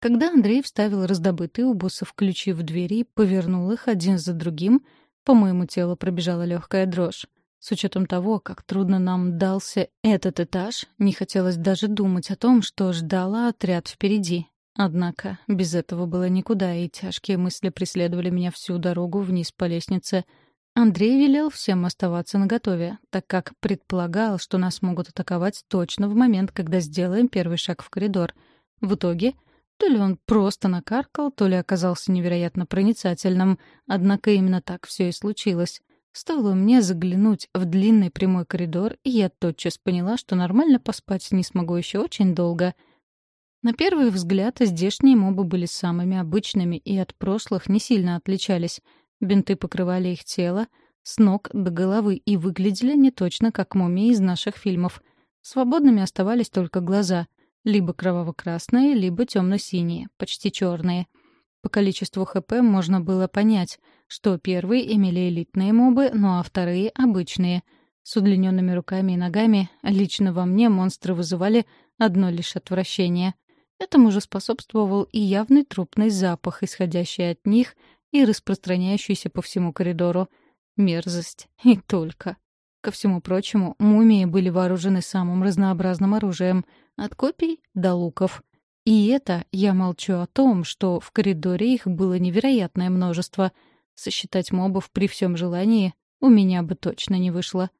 Когда Андрей вставил раздобытые у боссов ключи в двери и повернул их один за другим, по моему телу пробежала легкая дрожь. С учетом того, как трудно нам дался этот этаж, не хотелось даже думать о том, что ждала отряд впереди. Однако без этого было никуда, и тяжкие мысли преследовали меня всю дорогу вниз по лестнице. Андрей велел всем оставаться наготове, так как предполагал, что нас могут атаковать точно в момент, когда сделаем первый шаг в коридор. В итоге то ли он просто накаркал, то ли оказался невероятно проницательным. Однако именно так все и случилось. Стоило мне заглянуть в длинный прямой коридор, и я тотчас поняла, что нормально поспать не смогу еще очень долго. На первый взгляд здешние мобы были самыми обычными и от прошлых не сильно отличались. Бинты покрывали их тело с ног до головы и выглядели не точно как мумии из наших фильмов. Свободными оставались только глаза — либо кроваво-красные, либо темно-синие, почти черные. По количеству ХП можно было понять, что первые имели элитные мобы, ну а вторые — обычные. С удлиненными руками и ногами лично во мне монстры вызывали одно лишь отвращение. Этому же способствовал и явный трупный запах, исходящий от них и распространяющийся по всему коридору. Мерзость. И только. Ко всему прочему, мумии были вооружены самым разнообразным оружием — от копий до луков. И это я молчу о том, что в коридоре их было невероятное множество. Сосчитать мобов при всем желании у меня бы точно не вышло.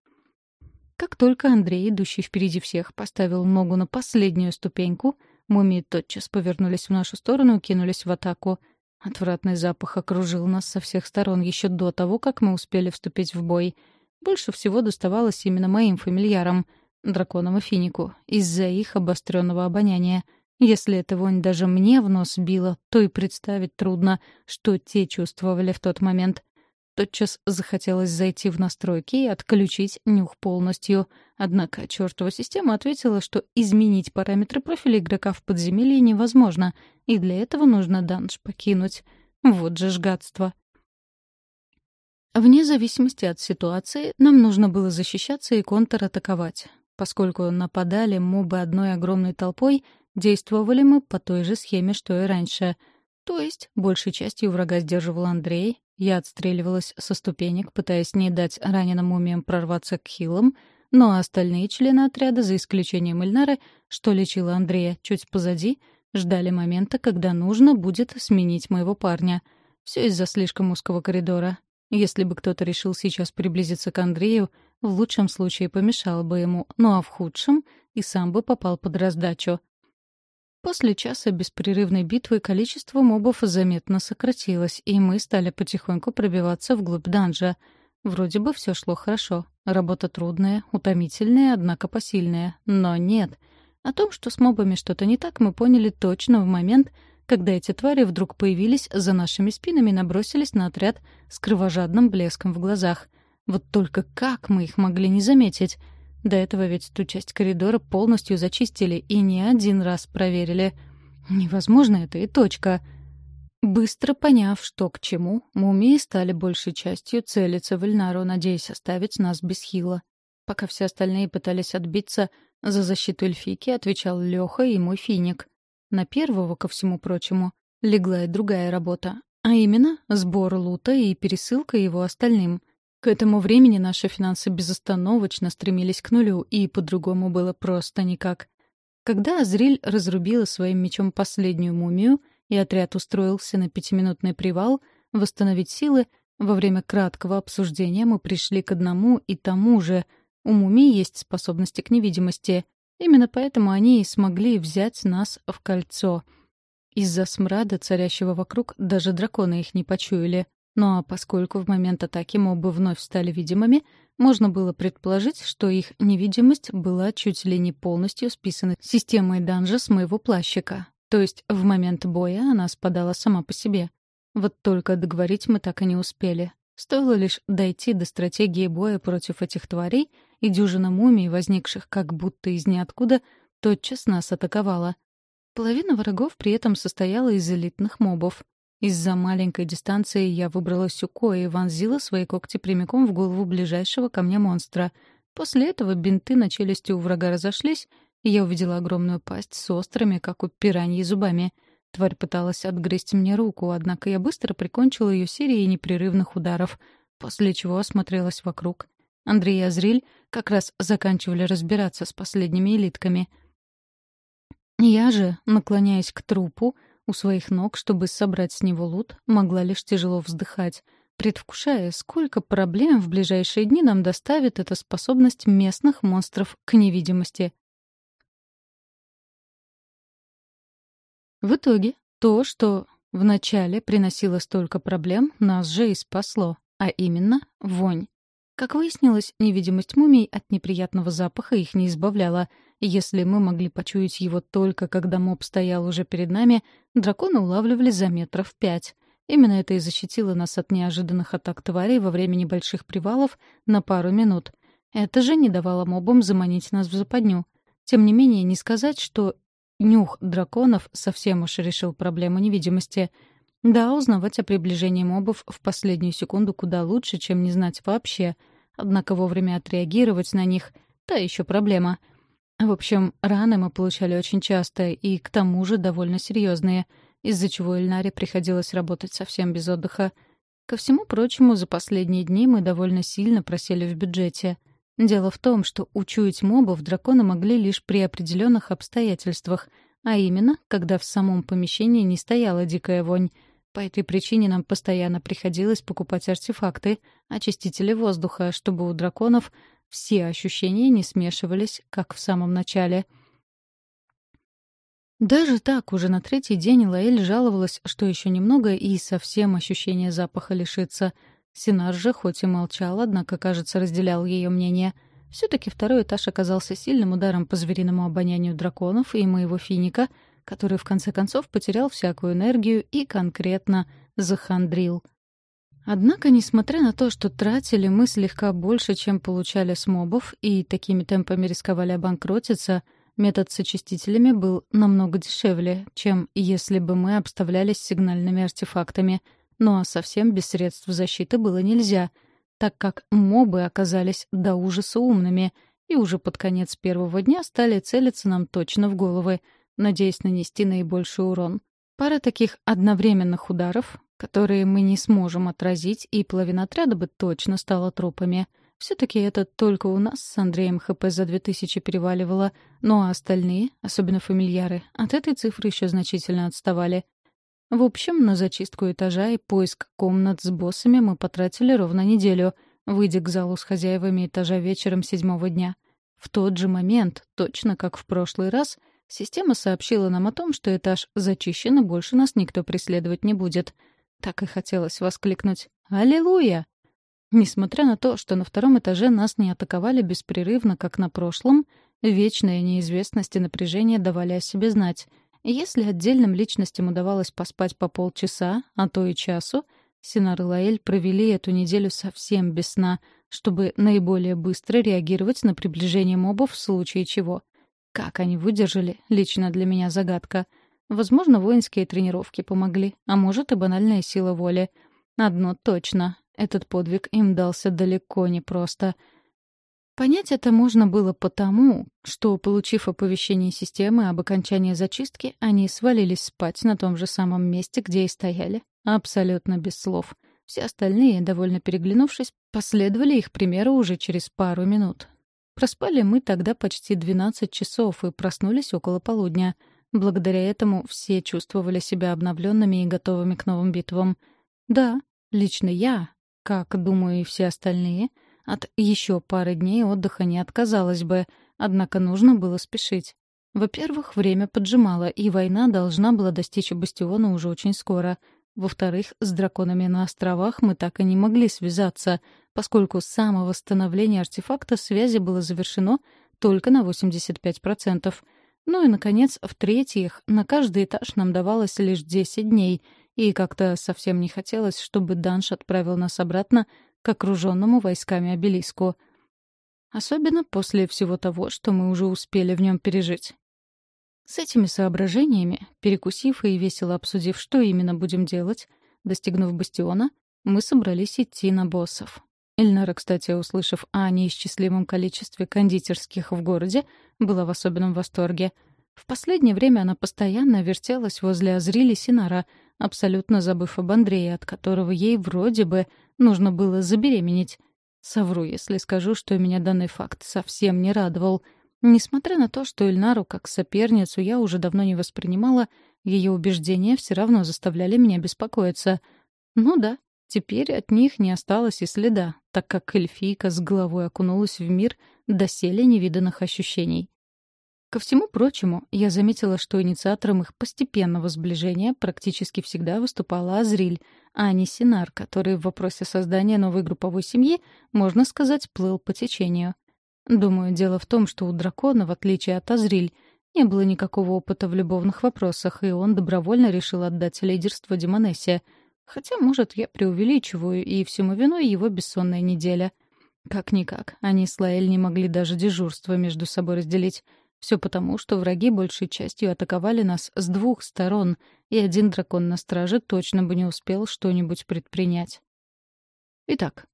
Как только Андрей, идущий впереди всех, поставил ногу на последнюю ступеньку, мумии тотчас повернулись в нашу сторону и кинулись в атаку. Отвратный запах окружил нас со всех сторон еще до того, как мы успели вступить в бой. Больше всего доставалось именно моим фамильярам — драконам и финику, из-за их обостренного обоняния — если эта вонь даже мне в нос била, то и представить трудно, что те чувствовали в тот момент. Тотчас захотелось зайти в настройки и отключить нюх полностью. Однако чертова система ответила, что изменить параметры профиля игрока в подземелье невозможно, и для этого нужно данж покинуть. Вот же ж гадство. Вне зависимости от ситуации, нам нужно было защищаться и контратаковать. Поскольку нападали мобы одной огромной толпой — Действовали мы по той же схеме, что и раньше. То есть, большей частью врага сдерживал Андрей, я отстреливалась со ступенек, пытаясь не дать раненым мумиям прорваться к хилам, но остальные члены отряда, за исключением Эльнары, что лечила Андрея чуть позади, ждали момента, когда нужно будет сменить моего парня. Все из-за слишком узкого коридора. Если бы кто-то решил сейчас приблизиться к Андрею, в лучшем случае помешал бы ему, ну а в худшем — и сам бы попал под раздачу. После часа беспрерывной битвы количество мобов заметно сократилось, и мы стали потихоньку пробиваться вглубь данжа. Вроде бы все шло хорошо. Работа трудная, утомительная, однако посильная. Но нет. О том, что с мобами что-то не так, мы поняли точно в момент, когда эти твари вдруг появились за нашими спинами и набросились на отряд с кровожадным блеском в глазах. Вот только как мы их могли не заметить? До этого ведь ту часть коридора полностью зачистили и не один раз проверили. Невозможно это и точка. Быстро поняв, что к чему, мумии стали большей частью целиться в Эльнару, надеясь оставить нас без хила. Пока все остальные пытались отбиться, за защиту эльфики отвечал Леха и мой финик. На первого, ко всему прочему, легла и другая работа, а именно сбор лута и пересылка его остальным — к этому времени наши финансы безостановочно стремились к нулю, и по-другому было просто никак. Когда Азриль разрубила своим мечом последнюю мумию, и отряд устроился на пятиминутный привал, восстановить силы, во время краткого обсуждения мы пришли к одному и тому же. У мумий есть способности к невидимости. Именно поэтому они и смогли взять нас в кольцо. Из-за смрада, царящего вокруг, даже драконы их не почуяли — ну а поскольку в момент атаки мобы вновь стали видимыми, можно было предположить, что их невидимость была чуть ли не полностью списана системой данжа с моего плащика. То есть в момент боя она спадала сама по себе. Вот только договорить мы так и не успели. Стоило лишь дойти до стратегии боя против этих тварей, и дюжина мумий, возникших как будто из ниоткуда, тотчас нас атаковала. Половина врагов при этом состояла из элитных мобов. Из-за маленькой дистанции я выбрала сюко и вонзила свои когти прямиком в голову ближайшего ко мне монстра. После этого бинты на челюсти у врага разошлись, и я увидела огромную пасть с острыми, как у пираньи, зубами. Тварь пыталась отгрызть мне руку, однако я быстро прикончила ее серией непрерывных ударов, после чего осмотрелась вокруг. Андрей и Азриль как раз заканчивали разбираться с последними элитками. Я же, наклоняясь к трупу, у своих ног, чтобы собрать с него лут, могла лишь тяжело вздыхать, предвкушая, сколько проблем в ближайшие дни нам доставит эта способность местных монстров к невидимости. В итоге, то, что вначале приносило столько проблем, нас же и спасло, а именно вонь. Как выяснилось, невидимость мумий от неприятного запаха их не избавляла — если мы могли почуять его только, когда моб стоял уже перед нами, драконы улавливали за метров пять. Именно это и защитило нас от неожиданных атак тварей во время небольших привалов на пару минут. Это же не давало мобам заманить нас в западню. Тем не менее, не сказать, что нюх драконов совсем уж решил проблему невидимости. Да, узнавать о приближении мобов в последнюю секунду куда лучше, чем не знать вообще. Однако вовремя отреагировать на них — та еще проблема — в общем, раны мы получали очень часто и, к тому же, довольно серьезные, из-за чего Эльнаре приходилось работать совсем без отдыха. Ко всему прочему, за последние дни мы довольно сильно просели в бюджете. Дело в том, что учуять мобов драконы могли лишь при определенных обстоятельствах, а именно, когда в самом помещении не стояла дикая вонь. По этой причине нам постоянно приходилось покупать артефакты, очистители воздуха, чтобы у драконов все ощущения не смешивались, как в самом начале. Даже так, уже на третий день Лаэль жаловалась, что еще немного и совсем ощущение запаха лишится. Синар же, хоть и молчал, однако, кажется, разделял ее мнение. Все-таки второй этаж оказался сильным ударом по звериному обонянию драконов и моего финика, который, в конце концов, потерял всякую энергию и конкретно захандрил — Однако, несмотря на то, что тратили мы слегка больше, чем получали с мобов, и такими темпами рисковали обанкротиться, метод с очистителями был намного дешевле, чем если бы мы обставлялись сигнальными артефактами. Ну а совсем без средств защиты было нельзя, так как мобы оказались до ужаса умными и уже под конец первого дня стали целиться нам точно в головы, надеясь нанести наибольший урон. Пара таких одновременных ударов которые мы не сможем отразить, и половина отряда бы точно стала трупами. Все-таки это только у нас с Андреем ХП за 2000 переваливало, ну а остальные, особенно фамильяры, от этой цифры еще значительно отставали. В общем, на зачистку этажа и поиск комнат с боссами мы потратили ровно неделю, выйдя к залу с хозяевами этажа вечером седьмого дня. В тот же момент, точно как в прошлый раз, система сообщила нам о том, что этаж зачищен и больше нас никто преследовать не будет — так и хотелось воскликнуть «Аллилуйя!». Несмотря на то, что на втором этаже нас не атаковали беспрерывно, как на прошлом, вечная неизвестность и напряжение давали о себе знать. Если отдельным личностям удавалось поспать по полчаса, а то и часу, Синар и Лаэль провели эту неделю совсем без сна, чтобы наиболее быстро реагировать на приближение мобов в случае чего. Как они выдержали, лично для меня загадка — Возможно, воинские тренировки помогли, а может и банальная сила воли. Одно точно — этот подвиг им дался далеко не просто. Понять это можно было потому, что, получив оповещение системы об окончании зачистки, они свалились спать на том же самом месте, где и стояли, абсолютно без слов. Все остальные, довольно переглянувшись, последовали их примеру уже через пару минут. Проспали мы тогда почти 12 часов и проснулись около полудня — Благодаря этому все чувствовали себя обновленными и готовыми к новым битвам. Да, лично я, как, думаю, и все остальные, от еще пары дней отдыха не отказалась бы, однако нужно было спешить. Во-первых, время поджимало, и война должна была достичь бастиона уже очень скоро. Во-вторых, с драконами на островах мы так и не могли связаться, поскольку самовосстановление артефакта связи было завершено только на 85%, ну и, наконец, в-третьих, на каждый этаж нам давалось лишь 10 дней, и как-то совсем не хотелось, чтобы Данш отправил нас обратно к окруженному войсками обелиску. Особенно после всего того, что мы уже успели в нем пережить. С этими соображениями, перекусив и весело обсудив, что именно будем делать, достигнув бастиона, мы собрались идти на боссов. Эльнара, кстати, услышав о неисчислимом количестве кондитерских в городе, была в особенном восторге. В последнее время она постоянно вертелась возле озрили Синара, абсолютно забыв об Андрее, от которого ей вроде бы нужно было забеременеть. Совру, если скажу, что меня данный факт совсем не радовал. Несмотря на то, что Эльнару как соперницу я уже давно не воспринимала, ее убеждения все равно заставляли меня беспокоиться. Ну да, Теперь от них не осталось и следа, так как эльфийка с головой окунулась в мир доселе невиданных ощущений. Ко всему прочему, я заметила, что инициатором их постепенного сближения практически всегда выступала Азриль, а не Синар, который в вопросе создания новой групповой семьи, можно сказать, плыл по течению. Думаю, дело в том, что у дракона, в отличие от Азриль, не было никакого опыта в любовных вопросах, и он добровольно решил отдать лидерство Демонессе — Хотя, может, я преувеличиваю, и всему виной его бессонная неделя. Как-никак, они с Лаэль не могли даже дежурство между собой разделить. Все потому, что враги большей частью атаковали нас с двух сторон, и один дракон на страже точно бы не успел что-нибудь предпринять. Итак,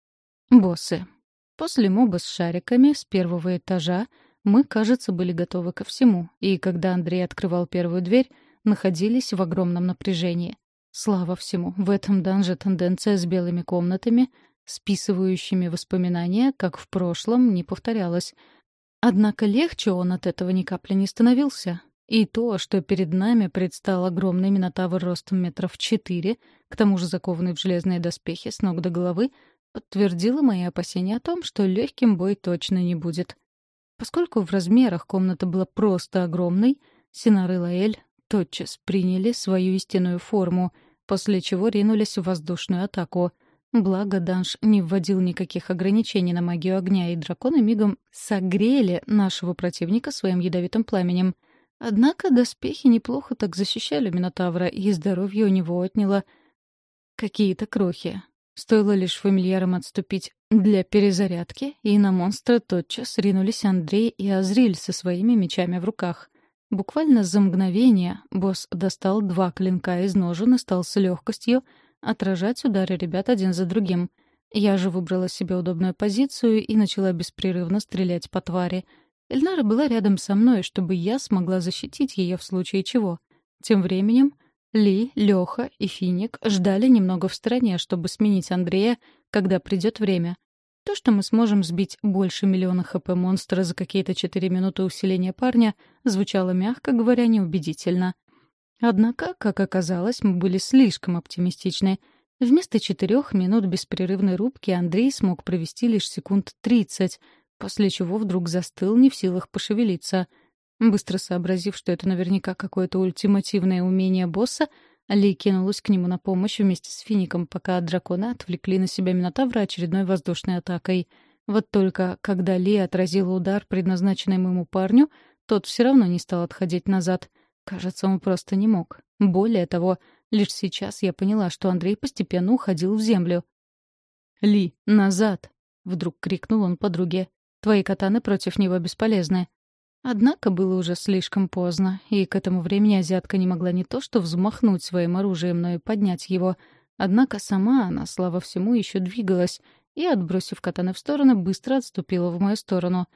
боссы. После моба с шариками с первого этажа мы, кажется, были готовы ко всему, и когда Андрей открывал первую дверь, находились в огромном напряжении. Слава всему, в этом данже тенденция с белыми комнатами, списывающими воспоминания, как в прошлом, не повторялась. Однако легче он от этого ни капли не становился. И то, что перед нами предстал огромный минотавр ростом метров четыре, к тому же закованный в железные доспехи с ног до головы, подтвердило мои опасения о том, что легким бой точно не будет. Поскольку в размерах комната была просто огромной, синары и Лаэль тотчас приняли свою истинную форму, после чего ринулись в воздушную атаку. Благо, Данш не вводил никаких ограничений на магию огня, и драконы мигом согрели нашего противника своим ядовитым пламенем. Однако доспехи неплохо так защищали Минотавра, и здоровье у него отняло какие-то крохи. Стоило лишь фамильярам отступить для перезарядки, и на монстра тотчас ринулись Андрей и Азриль со своими мечами в руках. Буквально за мгновение босс достал два клинка из ножен и стал с легкостью отражать удары ребят один за другим. Я же выбрала себе удобную позицию и начала беспрерывно стрелять по твари. Эльнара была рядом со мной, чтобы я смогла защитить ее в случае чего. Тем временем ли, Леха и Финик ждали немного в стороне, чтобы сменить Андрея, когда придет время — то, что мы сможем сбить больше миллиона хп монстра за какие-то 4 минуты усиления парня, звучало, мягко говоря, неубедительно. Однако, как оказалось, мы были слишком оптимистичны. Вместо четырех минут беспрерывной рубки Андрей смог провести лишь секунд 30, после чего вдруг застыл, не в силах пошевелиться. Быстро сообразив, что это наверняка какое-то ультимативное умение босса, ли кинулась к нему на помощь вместе с Фиником, пока дракона отвлекли на себя Минотавра очередной воздушной атакой. Вот только когда Ли отразила удар, предназначенный моему парню, тот все равно не стал отходить назад. Кажется, он просто не мог. Более того, лишь сейчас я поняла, что Андрей постепенно уходил в землю. «Ли, назад!» — вдруг крикнул он подруге. «Твои катаны против него бесполезны. Однако было уже слишком поздно, и к этому времени азиатка не могла не то что взмахнуть своим оружием, но и поднять его. Однако сама она, слава всему, еще двигалась, и, отбросив катаны в сторону, быстро отступила в мою сторону.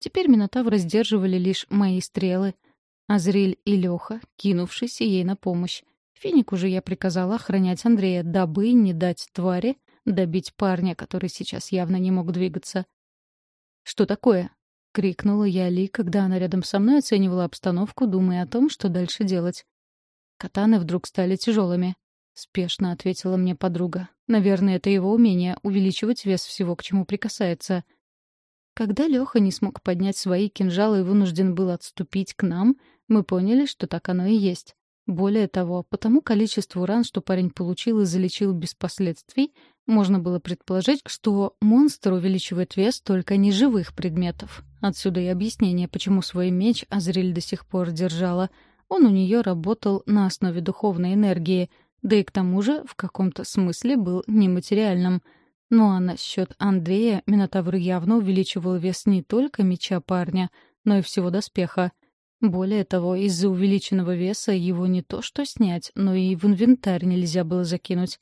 Теперь Минотавра раздерживали лишь мои стрелы. Азриль и Леха, кинувшись ей на помощь. Финику же я приказала охранять Андрея, дабы не дать твари добить парня, который сейчас явно не мог двигаться. «Что такое?» — крикнула я Ли, когда она рядом со мной оценивала обстановку, думая о том, что дальше делать. «Катаны вдруг стали тяжелыми», — спешно ответила мне подруга. «Наверное, это его умение — увеличивать вес всего, к чему прикасается». Когда Леха не смог поднять свои кинжалы и вынужден был отступить к нам, мы поняли, что так оно и есть. Более того, по тому количеству ран, что парень получил и залечил без последствий, можно было предположить, что монстр увеличивает вес только неживых предметов. Отсюда и объяснение, почему свой меч Азриль до сих пор держала. Он у нее работал на основе духовной энергии, да и к тому же в каком-то смысле был нематериальным. Ну а насчет Андрея Минотавр явно увеличивал вес не только меча парня, но и всего доспеха. Более того, из-за увеличенного веса его не то что снять, но и в инвентарь нельзя было закинуть.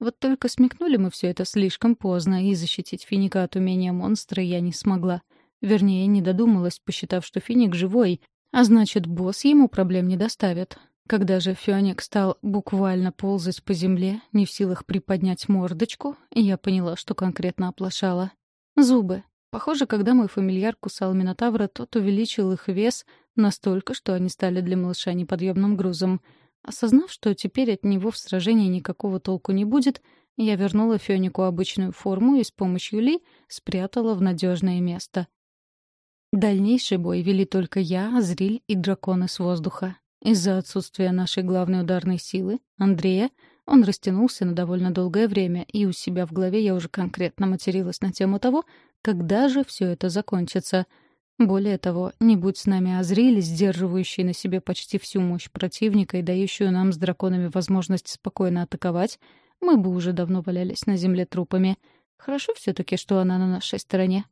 Вот только смекнули мы все это слишком поздно, и защитить Финика от умения монстра я не смогла. Вернее, не додумалась, посчитав, что Финик живой, а значит, босс ему проблем не доставит. Когда же Фёник стал буквально ползать по земле, не в силах приподнять мордочку, я поняла, что конкретно оплошала. Зубы. Похоже, когда мой фамильяр кусал Минотавра, тот увеличил их вес настолько, что они стали для малыша неподъемным грузом — Осознав, что теперь от него в сражении никакого толку не будет, я вернула Фёнику обычную форму и с помощью Ли спрятала в надежное место. Дальнейший бой вели только я, зриль и драконы с воздуха. Из-за отсутствия нашей главной ударной силы, Андрея, он растянулся на довольно долгое время, и у себя в голове я уже конкретно материлась на тему того, когда же все это закончится — более того, не будь с нами Азриль, сдерживающий на себе почти всю мощь противника и дающую нам с драконами возможность спокойно атаковать, мы бы уже давно валялись на земле трупами. Хорошо все таки что она на нашей стороне.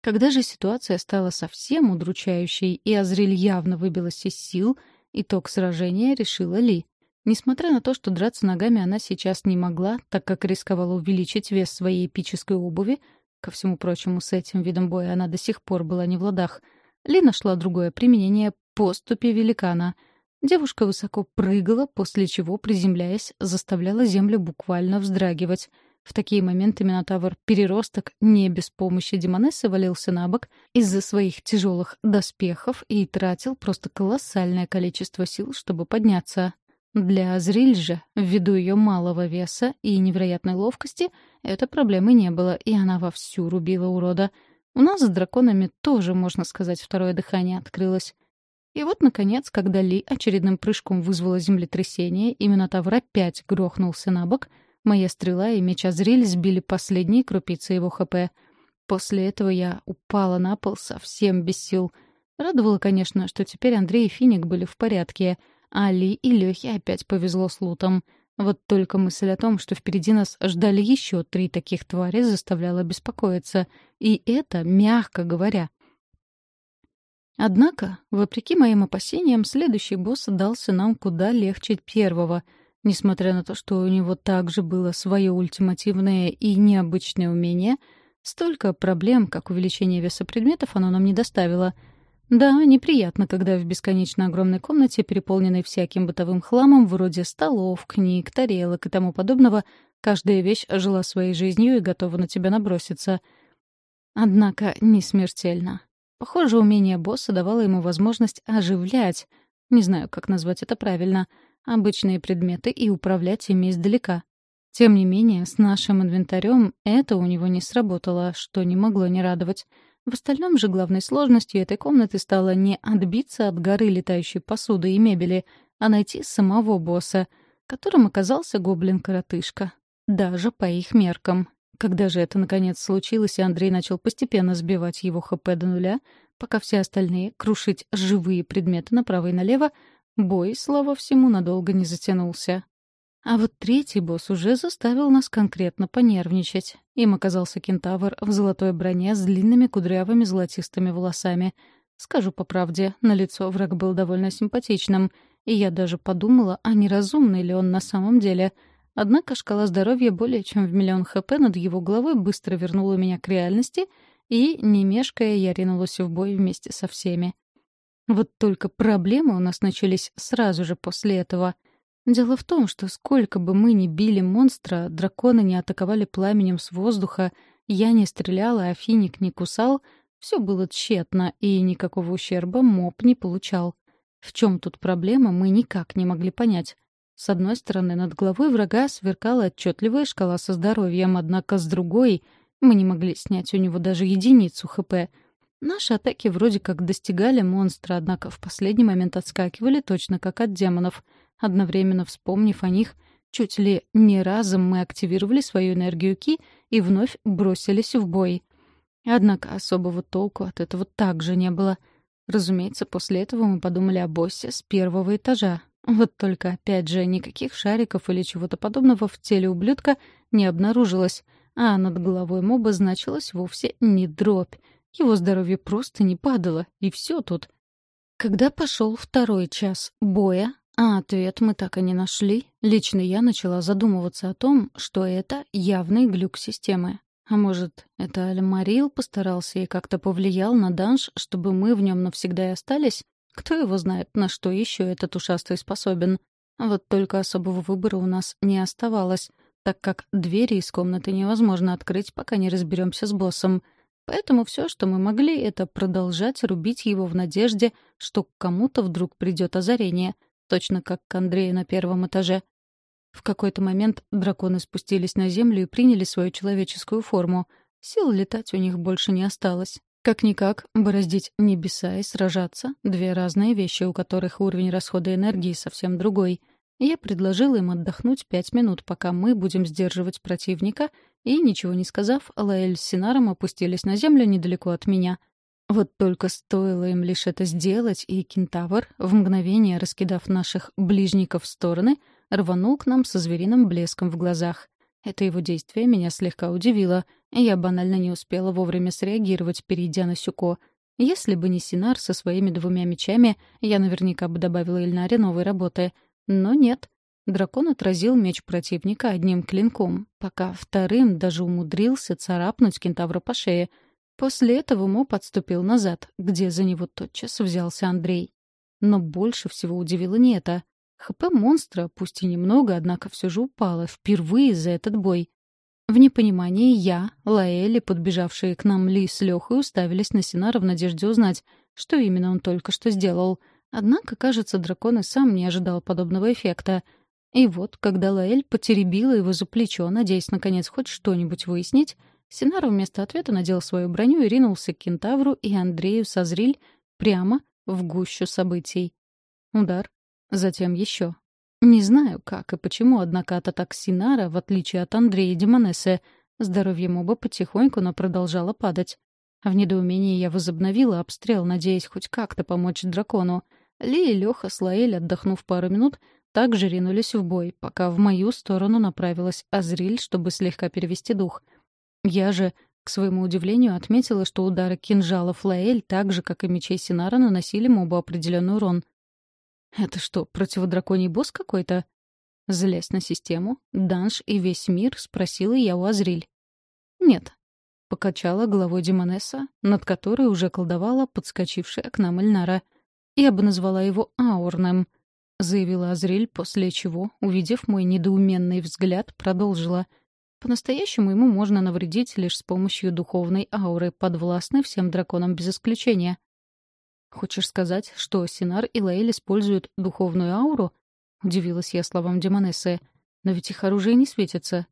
Когда же ситуация стала совсем удручающей, и Азриль явно выбилась из сил, итог сражения решила Ли. Несмотря на то, что драться ногами она сейчас не могла, так как рисковала увеличить вес своей эпической обуви, Ко всему прочему, с этим видом боя она до сих пор была не в ладах. Ли нашла другое применение поступи великана. Девушка высоко прыгала, после чего, приземляясь, заставляла землю буквально вздрагивать. В такие моменты Минотавр Переросток не без помощи Демонессы валился на бок из-за своих тяжелых доспехов и тратил просто колоссальное количество сил, чтобы подняться. Для Азриль же, ввиду ее малого веса и невероятной ловкости, этой проблемы не было, и она вовсю рубила урода. У нас с драконами тоже, можно сказать, второе дыхание открылось. И вот, наконец, когда Ли очередным прыжком вызвала землетрясение, именно Минотавр опять грохнулся на бок, моя стрела и меч Азриль сбили последние крупицы его ХП. После этого я упала на пол совсем без сил. Радовало, конечно, что теперь Андрей и Финик были в порядке — Али и Лехе опять повезло с лутом. Вот только мысль о том, что впереди нас ждали еще три таких твари, заставляла беспокоиться. И это мягко говоря. Однако, вопреки моим опасениям, следующий босс дался нам куда легче первого — Несмотря на то, что у него также было свое ультимативное и необычное умение, столько проблем, как увеличение веса предметов, оно нам не доставило — да, неприятно, когда в бесконечно огромной комнате, переполненной всяким бытовым хламом, вроде столов, книг, тарелок и тому подобного, каждая вещь жила своей жизнью и готова на тебя наброситься. Однако не смертельно. Похоже, умение босса давало ему возможность оживлять, не знаю, как назвать это правильно, обычные предметы и управлять ими издалека. Тем не менее, с нашим инвентарем это у него не сработало, что не могло не радовать. В остальном же главной сложностью этой комнаты стало не отбиться от горы летающей посуды и мебели, а найти самого босса, которым оказался гоблин-коротышка. Даже по их меркам. Когда же это наконец случилось, и Андрей начал постепенно сбивать его ХП до нуля, пока все остальные — крушить живые предметы направо и налево, бой, слава всему, надолго не затянулся. А вот третий босс уже заставил нас конкретно понервничать. Им оказался кентавр в золотой броне с длинными кудрявыми золотистыми волосами. Скажу по правде, на лицо враг был довольно симпатичным, и я даже подумала, а не разумный ли он на самом деле. Однако шкала здоровья более чем в миллион хп над его головой быстро вернула меня к реальности, и, не мешкая, я ринулась в бой вместе со всеми. Вот только проблемы у нас начались сразу же после этого — Дело в том, что сколько бы мы ни били монстра, драконы не атаковали пламенем с воздуха, я не стреляла, а финик не кусал, все было тщетно, и никакого ущерба моб не получал. В чем тут проблема, мы никак не могли понять. С одной стороны, над головой врага сверкала отчетливая шкала со здоровьем, однако с другой мы не могли снять у него даже единицу ХП — Наши атаки вроде как достигали монстра, однако в последний момент отскакивали точно как от демонов. Одновременно вспомнив о них, чуть ли не разом мы активировали свою энергию Ки и вновь бросились в бой. Однако особого толку от этого также не было. Разумеется, после этого мы подумали о боссе с первого этажа. Вот только, опять же, никаких шариков или чего-то подобного в теле ублюдка не обнаружилось, а над головой моба значилась вовсе не дробь — его здоровье просто не падало, и все тут. Когда пошел второй час боя, а ответ мы так и не нашли, лично я начала задумываться о том, что это явный глюк системы. А может, это Альмарил постарался и как-то повлиял на данж, чтобы мы в нем навсегда и остались? Кто его знает, на что еще этот ушастый способен? Вот только особого выбора у нас не оставалось, так как двери из комнаты невозможно открыть, пока не разберемся с боссом — Поэтому все, что мы могли, это продолжать рубить его в надежде, что к кому-то вдруг придет озарение, точно как к Андрею на первом этаже. В какой-то момент драконы спустились на землю и приняли свою человеческую форму. Сил летать у них больше не осталось. Как-никак, бороздить небеса и сражаться — две разные вещи, у которых уровень расхода энергии совсем другой. Я предложила им отдохнуть пять минут, пока мы будем сдерживать противника — и, ничего не сказав, Лаэль с Синаром опустились на землю недалеко от меня. Вот только стоило им лишь это сделать, и кентавр, в мгновение раскидав наших ближников в стороны, рванул к нам со звериным блеском в глазах. Это его действие меня слегка удивило, и я банально не успела вовремя среагировать, перейдя на Сюко. Если бы не Синар со своими двумя мечами, я наверняка бы добавила Ильнаре новой работы. Но нет, Дракон отразил меч противника одним клинком, пока вторым даже умудрился царапнуть кентавра по шее. После этого Мо подступил назад, где за него тотчас взялся Андрей. Но больше всего удивило не это. ХП монстра, пусть и немного, однако все же упало впервые за этот бой. В непонимании я, Лаэли, подбежавшие к нам Ли с Лехой, уставились на Синара в надежде узнать, что именно он только что сделал. Однако, кажется, дракон и сам не ожидал подобного эффекта — и вот, когда Лаэль потеребила его за плечо, надеясь, наконец, хоть что-нибудь выяснить, Синар вместо ответа надел свою броню и ринулся к Кентавру и Андрею Созриль прямо в гущу событий. Удар, затем еще. Не знаю, как и почему, однако от атак Синара, в отличие от Андрея Демонессе, здоровье моба потихоньку, но продолжало падать. В недоумении я возобновила обстрел, надеясь хоть как-то помочь дракону. Ли и Леха, с Лаэль, отдохнув пару минут, также ринулись в бой, пока в мою сторону направилась Азриль, чтобы слегка перевести дух. Я же, к своему удивлению, отметила, что удары кинжала Лаэль, так же, как и мечей Синара, наносили мобу определенный урон. «Это что, противодраконий босс какой-то?» Злясь на систему, Данш и весь мир спросила я у Азриль. «Нет», — покачала головой Демонесса, над которой уже колдовала подскочившая к нам Эльнара. «Я бы назвала его аурным». — заявила Азриль, после чего, увидев мой недоуменный взгляд, продолжила. «По-настоящему ему можно навредить лишь с помощью духовной ауры, подвластной всем драконам без исключения». «Хочешь сказать, что Синар и Лаэль используют духовную ауру?» — удивилась я словам Демонессы. «Но ведь их оружие не светится».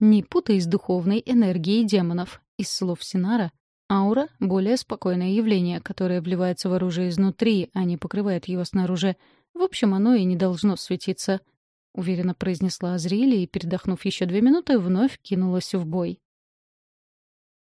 «Не путай с духовной энергией демонов. Из слов Синара Аура — более спокойное явление, которое вливается в оружие изнутри, а не покрывает его снаружи. В общем, оно и не должно светиться», — уверенно произнесла Азриэля и, передохнув еще две минуты, вновь кинулась в бой.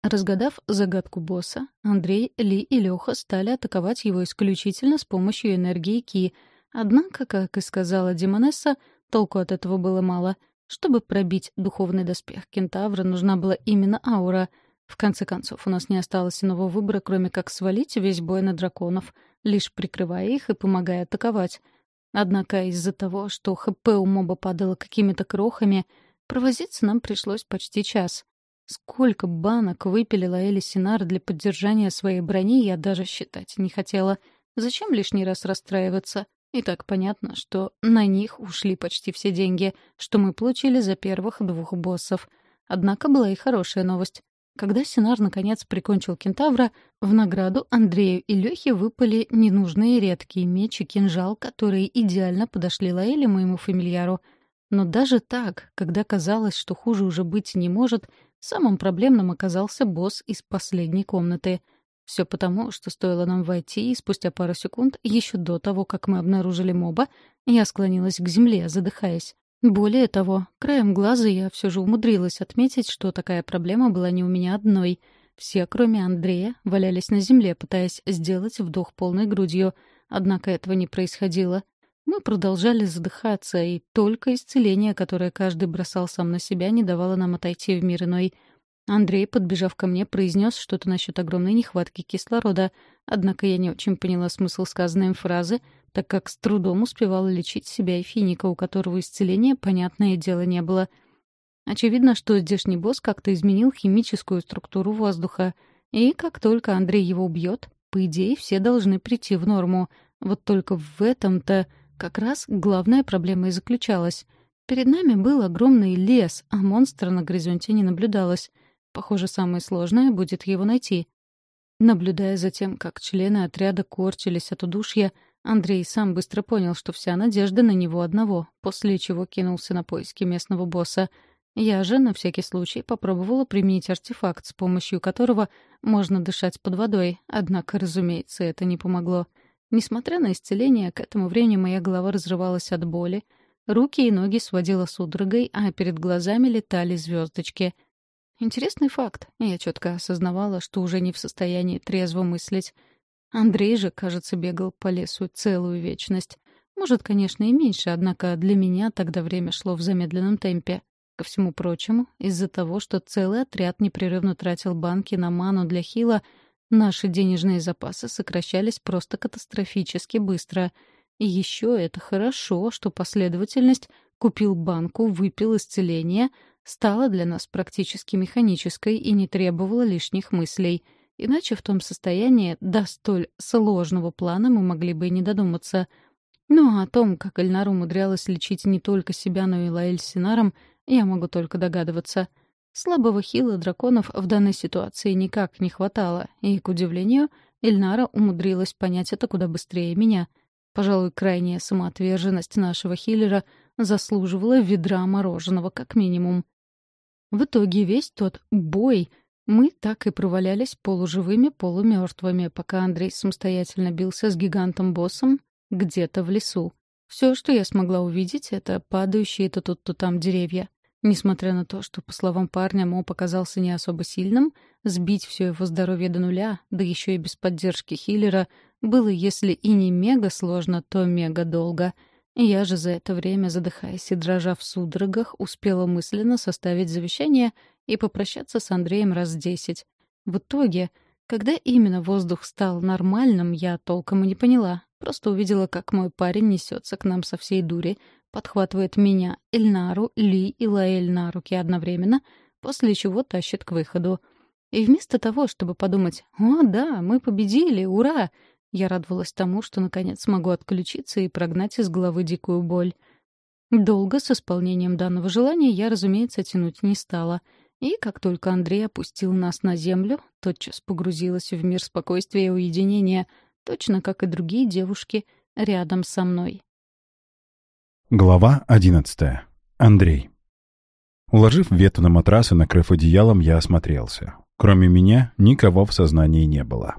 Разгадав загадку босса, Андрей, Ли и Леха стали атаковать его исключительно с помощью энергии Ки. Однако, как и сказала Демонесса, толку от этого было мало. Чтобы пробить духовный доспех кентавра, нужна была именно аура. В конце концов, у нас не осталось иного выбора, кроме как свалить весь бой на драконов, лишь прикрывая их и помогая атаковать — Однако из-за того, что ХП у моба падало какими-то крохами, провозиться нам пришлось почти час. Сколько банок выпилила Эли Синар для поддержания своей брони, я даже считать не хотела. Зачем лишний раз расстраиваться? И так понятно, что на них ушли почти все деньги, что мы получили за первых двух боссов. Однако была и хорошая новость. Когда Синар наконец прикончил кентавра, в награду Андрею и Лёхе выпали ненужные редкие меч и кинжал, которые идеально подошли Лаэле моему фамильяру. Но даже так, когда казалось, что хуже уже быть не может, самым проблемным оказался босс из последней комнаты. Все потому, что стоило нам войти, и спустя пару секунд, еще до того, как мы обнаружили моба, я склонилась к земле, задыхаясь. Более того, краем глаза я все же умудрилась отметить, что такая проблема была не у меня одной. Все, кроме Андрея, валялись на земле, пытаясь сделать вдох полной грудью. Однако этого не происходило. Мы продолжали задыхаться, и только исцеление, которое каждый бросал сам на себя, не давало нам отойти в мир иной — Андрей, подбежав ко мне, произнес что-то насчет огромной нехватки кислорода, однако я не очень поняла смысл сказанной им фразы, так как с трудом успевала лечить себя и финика, у которого исцеления, понятное дело, не было. Очевидно, что здешний босс как-то изменил химическую структуру воздуха, и как только Андрей его убьет, по идее, все должны прийти в норму. Вот только в этом-то как раз главная проблема и заключалась. Перед нами был огромный лес, а монстра на горизонте не наблюдалось. Похоже, самое сложное будет его найти. Наблюдая за тем, как члены отряда корчились от удушья, Андрей сам быстро понял, что вся надежда на него одного, после чего кинулся на поиски местного босса. Я же, на всякий случай, попробовала применить артефакт, с помощью которого можно дышать под водой, однако, разумеется, это не помогло. Несмотря на исцеление, к этому времени моя голова разрывалась от боли, руки и ноги сводила судорогой, а перед глазами летали звездочки — Интересный факт. Я четко осознавала, что уже не в состоянии трезво мыслить. Андрей же, кажется, бегал по лесу целую вечность. Может, конечно, и меньше, однако для меня тогда время шло в замедленном темпе. Ко всему прочему, из-за того, что целый отряд непрерывно тратил банки на ману для хила, наши денежные запасы сокращались просто катастрофически быстро. И еще это хорошо, что последовательность купил банку, выпил исцеление — стала для нас практически механической и не требовала лишних мыслей. Иначе в том состоянии до столь сложного плана мы могли бы и не додуматься. Ну а о том, как Эльнару умудрялась лечить не только себя, но и Лаэль Синаром, я могу только догадываться. Слабого хила драконов в данной ситуации никак не хватало, и, к удивлению, Эльнара умудрилась понять это куда быстрее меня. Пожалуй, крайняя самоотверженность нашего хиллера заслуживала ведра мороженого как минимум. В итоге весь тот бой мы так и провалялись полуживыми, полумертвыми, пока Андрей самостоятельно бился с гигантом-боссом где-то в лесу. Все, что я смогла увидеть, — это падающие то тут, то там деревья. Несмотря на то, что, по словам парня, Мо показался не особо сильным, сбить все его здоровье до нуля, да еще и без поддержки хиллера, было, если и не мега сложно, то мега долго — я же за это время, задыхаясь и дрожа в судорогах, успела мысленно составить завещание и попрощаться с Андреем раз десять. В итоге, когда именно воздух стал нормальным, я толком и не поняла. Просто увидела, как мой парень несется к нам со всей дури, подхватывает меня, Эльнару, Ли и Лаэль на руки одновременно, после чего тащит к выходу. И вместо того, чтобы подумать «О, да, мы победили, ура!», я радовалась тому, что наконец смогу отключиться и прогнать из головы дикую боль. Долго с исполнением данного желания я, разумеется, тянуть не стала. И как только Андрей опустил нас на землю, тотчас погрузилась в мир спокойствия и уединения, точно как и другие девушки рядом со мной.
Глава одиннадцатая. Андрей. Уложив вету на матрас и накрыв одеялом, я осмотрелся. Кроме меня, никого в сознании не было.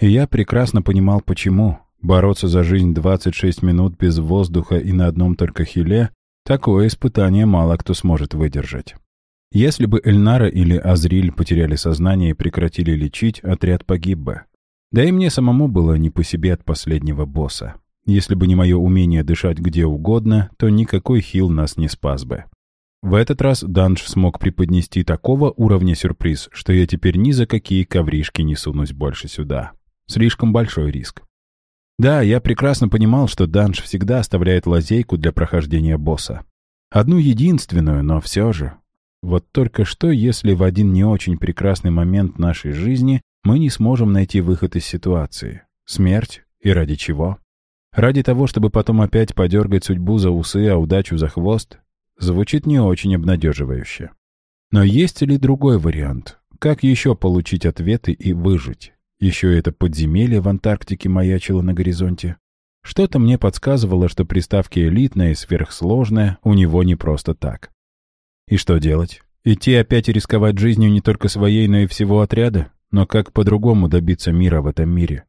И я прекрасно понимал, почему. Бороться за жизнь 26 минут без воздуха и на одном только хиле — такое испытание мало кто сможет выдержать. Если бы Эльнара или Азриль потеряли сознание и прекратили лечить, отряд погиб бы. Да и мне самому было не по себе от последнего босса. Если бы не мое умение дышать где угодно, то никакой хил нас не спас бы. В этот раз Данж смог преподнести такого уровня сюрприз, что я теперь ни за какие ковришки не сунусь больше сюда. Слишком большой риск. Да, я прекрасно понимал, что данж всегда оставляет лазейку для прохождения босса. Одну единственную, но все же. Вот только что, если в один не очень прекрасный момент нашей жизни мы не сможем найти выход из ситуации? Смерть? И ради чего? Ради того, чтобы потом опять подергать судьбу за усы, а удачу за хвост? Звучит не очень обнадеживающе. Но есть ли другой вариант? Как еще получить ответы и выжить? Еще это подземелье в Антарктике маячило на горизонте. Что-то мне подсказывало, что приставки «элитная» и «сверхсложная» у него не просто так. И что делать? Идти опять и рисковать жизнью не только своей, но и всего отряда? Но как по-другому добиться мира в этом мире?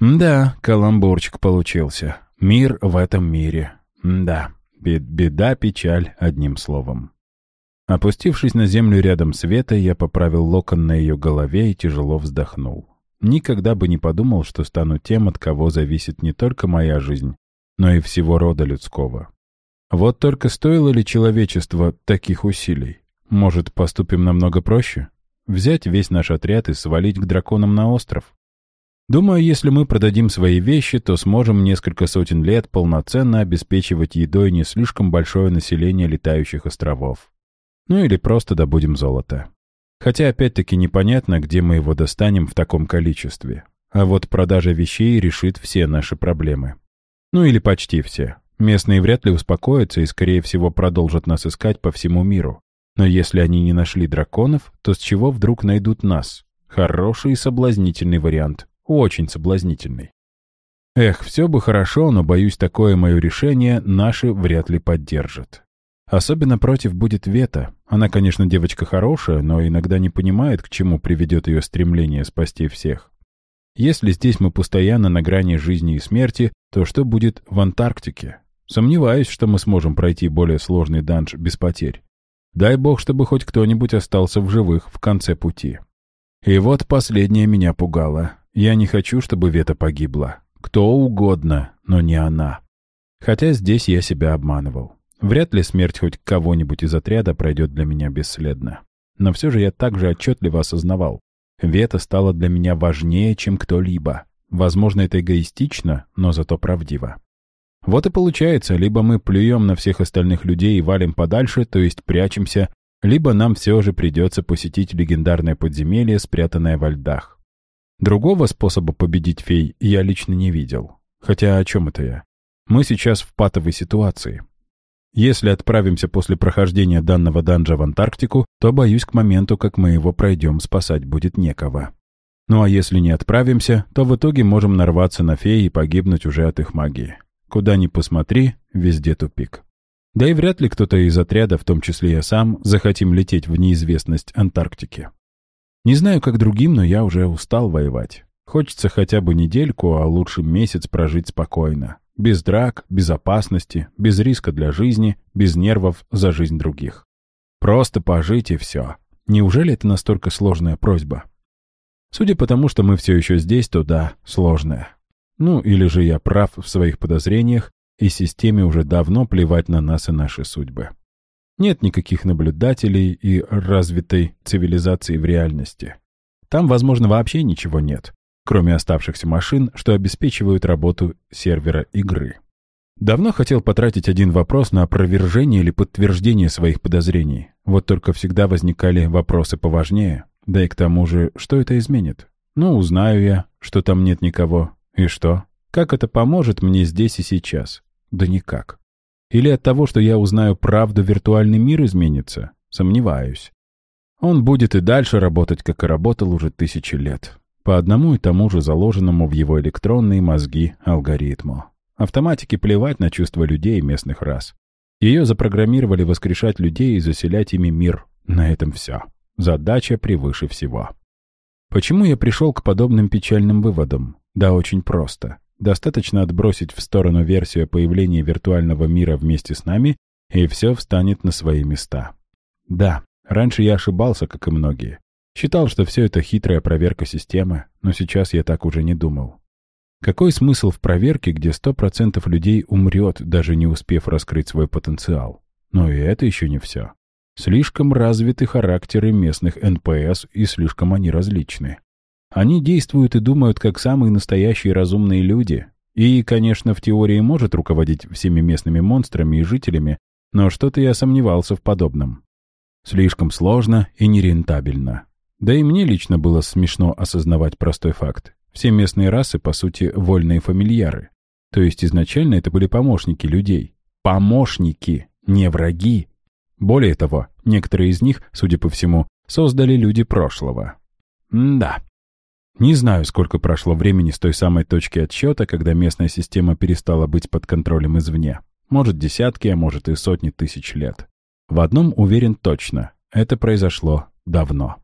Да, каламбурчик получился. Мир в этом мире. Да, беда, печаль, одним словом. Опустившись на землю рядом с Ветой, я поправил локон на ее голове и тяжело вздохнул. Никогда бы не подумал, что стану тем, от кого зависит не только моя жизнь, но и всего рода людского. Вот только стоило ли человечество таких усилий? Может, поступим намного проще? Взять весь наш отряд и свалить к драконам на остров? Думаю, если мы продадим свои вещи, то сможем несколько сотен лет полноценно обеспечивать едой не слишком большое население летающих островов. Ну или просто добудем золото. Хотя опять-таки непонятно, где мы его достанем в таком количестве. А вот продажа вещей решит все наши проблемы. Ну или почти все. Местные вряд ли успокоятся и, скорее всего, продолжат нас искать по всему миру. Но если они не нашли драконов, то с чего вдруг найдут нас? Хороший и соблазнительный вариант. Очень соблазнительный. Эх, все бы хорошо, но, боюсь, такое мое решение наши вряд ли поддержат. Особенно против будет Вета. Она, конечно, девочка хорошая, но иногда не понимает, к чему приведет ее стремление спасти всех. Если здесь мы постоянно на грани жизни и смерти, то что будет в Антарктике? Сомневаюсь, что мы сможем пройти более сложный данж без потерь. Дай бог, чтобы хоть кто-нибудь остался в живых в конце пути. И вот последнее меня пугало. Я не хочу, чтобы Вета погибла. Кто угодно, но не она. Хотя здесь я себя обманывал. Вряд ли смерть хоть кого-нибудь из отряда пройдет для меня бесследно. Но все же я также отчетливо осознавал. Вета стала для меня важнее, чем кто-либо. Возможно, это эгоистично, но зато правдиво. Вот и получается, либо мы плюем на всех остальных людей и валим подальше, то есть прячемся, либо нам все же придется посетить легендарное подземелье, спрятанное во льдах. Другого способа победить фей я лично не видел. Хотя о чем это я? Мы сейчас в патовой ситуации. Если отправимся после прохождения данного данжа в Антарктику, то, боюсь, к моменту, как мы его пройдем, спасать будет некого. Ну а если не отправимся, то в итоге можем нарваться на феи и погибнуть уже от их магии. Куда ни посмотри, везде тупик. Да и вряд ли кто-то из отряда, в том числе я сам, захотим лететь в неизвестность Антарктики. Не знаю, как другим, но я уже устал воевать. Хочется хотя бы недельку, а лучше месяц прожить спокойно. Без драк, без опасности, без риска для жизни, без нервов за жизнь других. Просто пожить и все. Неужели это настолько сложная просьба? Судя по тому, что мы все еще здесь, то да, сложная. Ну, или же я прав в своих подозрениях, и системе уже давно плевать на нас и наши судьбы. Нет никаких наблюдателей и развитой цивилизации в реальности. Там, возможно, вообще ничего нет кроме оставшихся машин, что обеспечивают работу сервера игры. Давно хотел потратить один вопрос на опровержение или подтверждение своих подозрений. Вот только всегда возникали вопросы поважнее. Да и к тому же, что это изменит? Ну, узнаю я, что там нет никого. И что? Как это поможет мне здесь и сейчас? Да никак. Или от того, что я узнаю правду, виртуальный мир изменится? Сомневаюсь. Он будет и дальше работать, как и работал уже тысячи лет по одному и тому же заложенному в его электронные мозги алгоритму. Автоматике плевать на чувства людей местных рас. Ее запрограммировали воскрешать людей и заселять ими мир. На этом все. Задача превыше всего. Почему я пришел к подобным печальным выводам? Да очень просто. Достаточно отбросить в сторону версию появления виртуального мира вместе с нами, и все встанет на свои места. Да, раньше я ошибался, как и многие. Считал, что все это хитрая проверка системы, но сейчас я так уже не думал. Какой смысл в проверке, где 100% людей умрет, даже не успев раскрыть свой потенциал? Но и это еще не все. Слишком развиты характеры местных НПС и слишком они различны. Они действуют и думают, как самые настоящие разумные люди. И, конечно, в теории может руководить всеми местными монстрами и жителями, но что-то я сомневался в подобном. Слишком сложно и нерентабельно. Да и мне лично было смешно осознавать простой факт. Все местные расы, по сути, вольные фамильяры. То есть изначально это были помощники людей. Помощники, не враги. Более того, некоторые из них, судя по всему, создали люди прошлого. М да. Не знаю, сколько прошло времени с той самой точки отсчета, когда местная система перестала быть под контролем извне. Может, десятки, а может и сотни тысяч лет. В одном уверен точно, это произошло давно.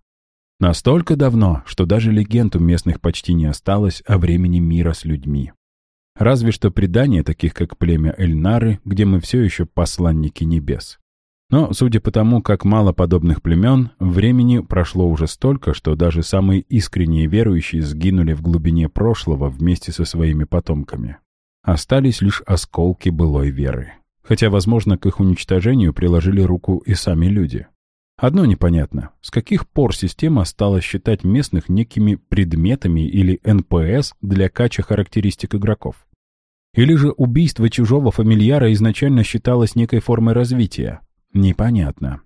Настолько давно, что даже легенд у местных почти не осталось о времени мира с людьми. Разве что предания таких, как племя Эльнары, где мы все еще посланники небес. Но, судя по тому, как мало подобных племен, времени прошло уже столько, что даже самые искренние верующие сгинули в глубине прошлого вместе со своими потомками. Остались лишь осколки былой веры. Хотя, возможно, к их уничтожению приложили руку и сами люди. Одно непонятно, с каких пор система стала считать местных некими предметами или НПС для кача характеристик игроков? Или же убийство чужого фамильяра изначально считалось некой формой развития? Непонятно.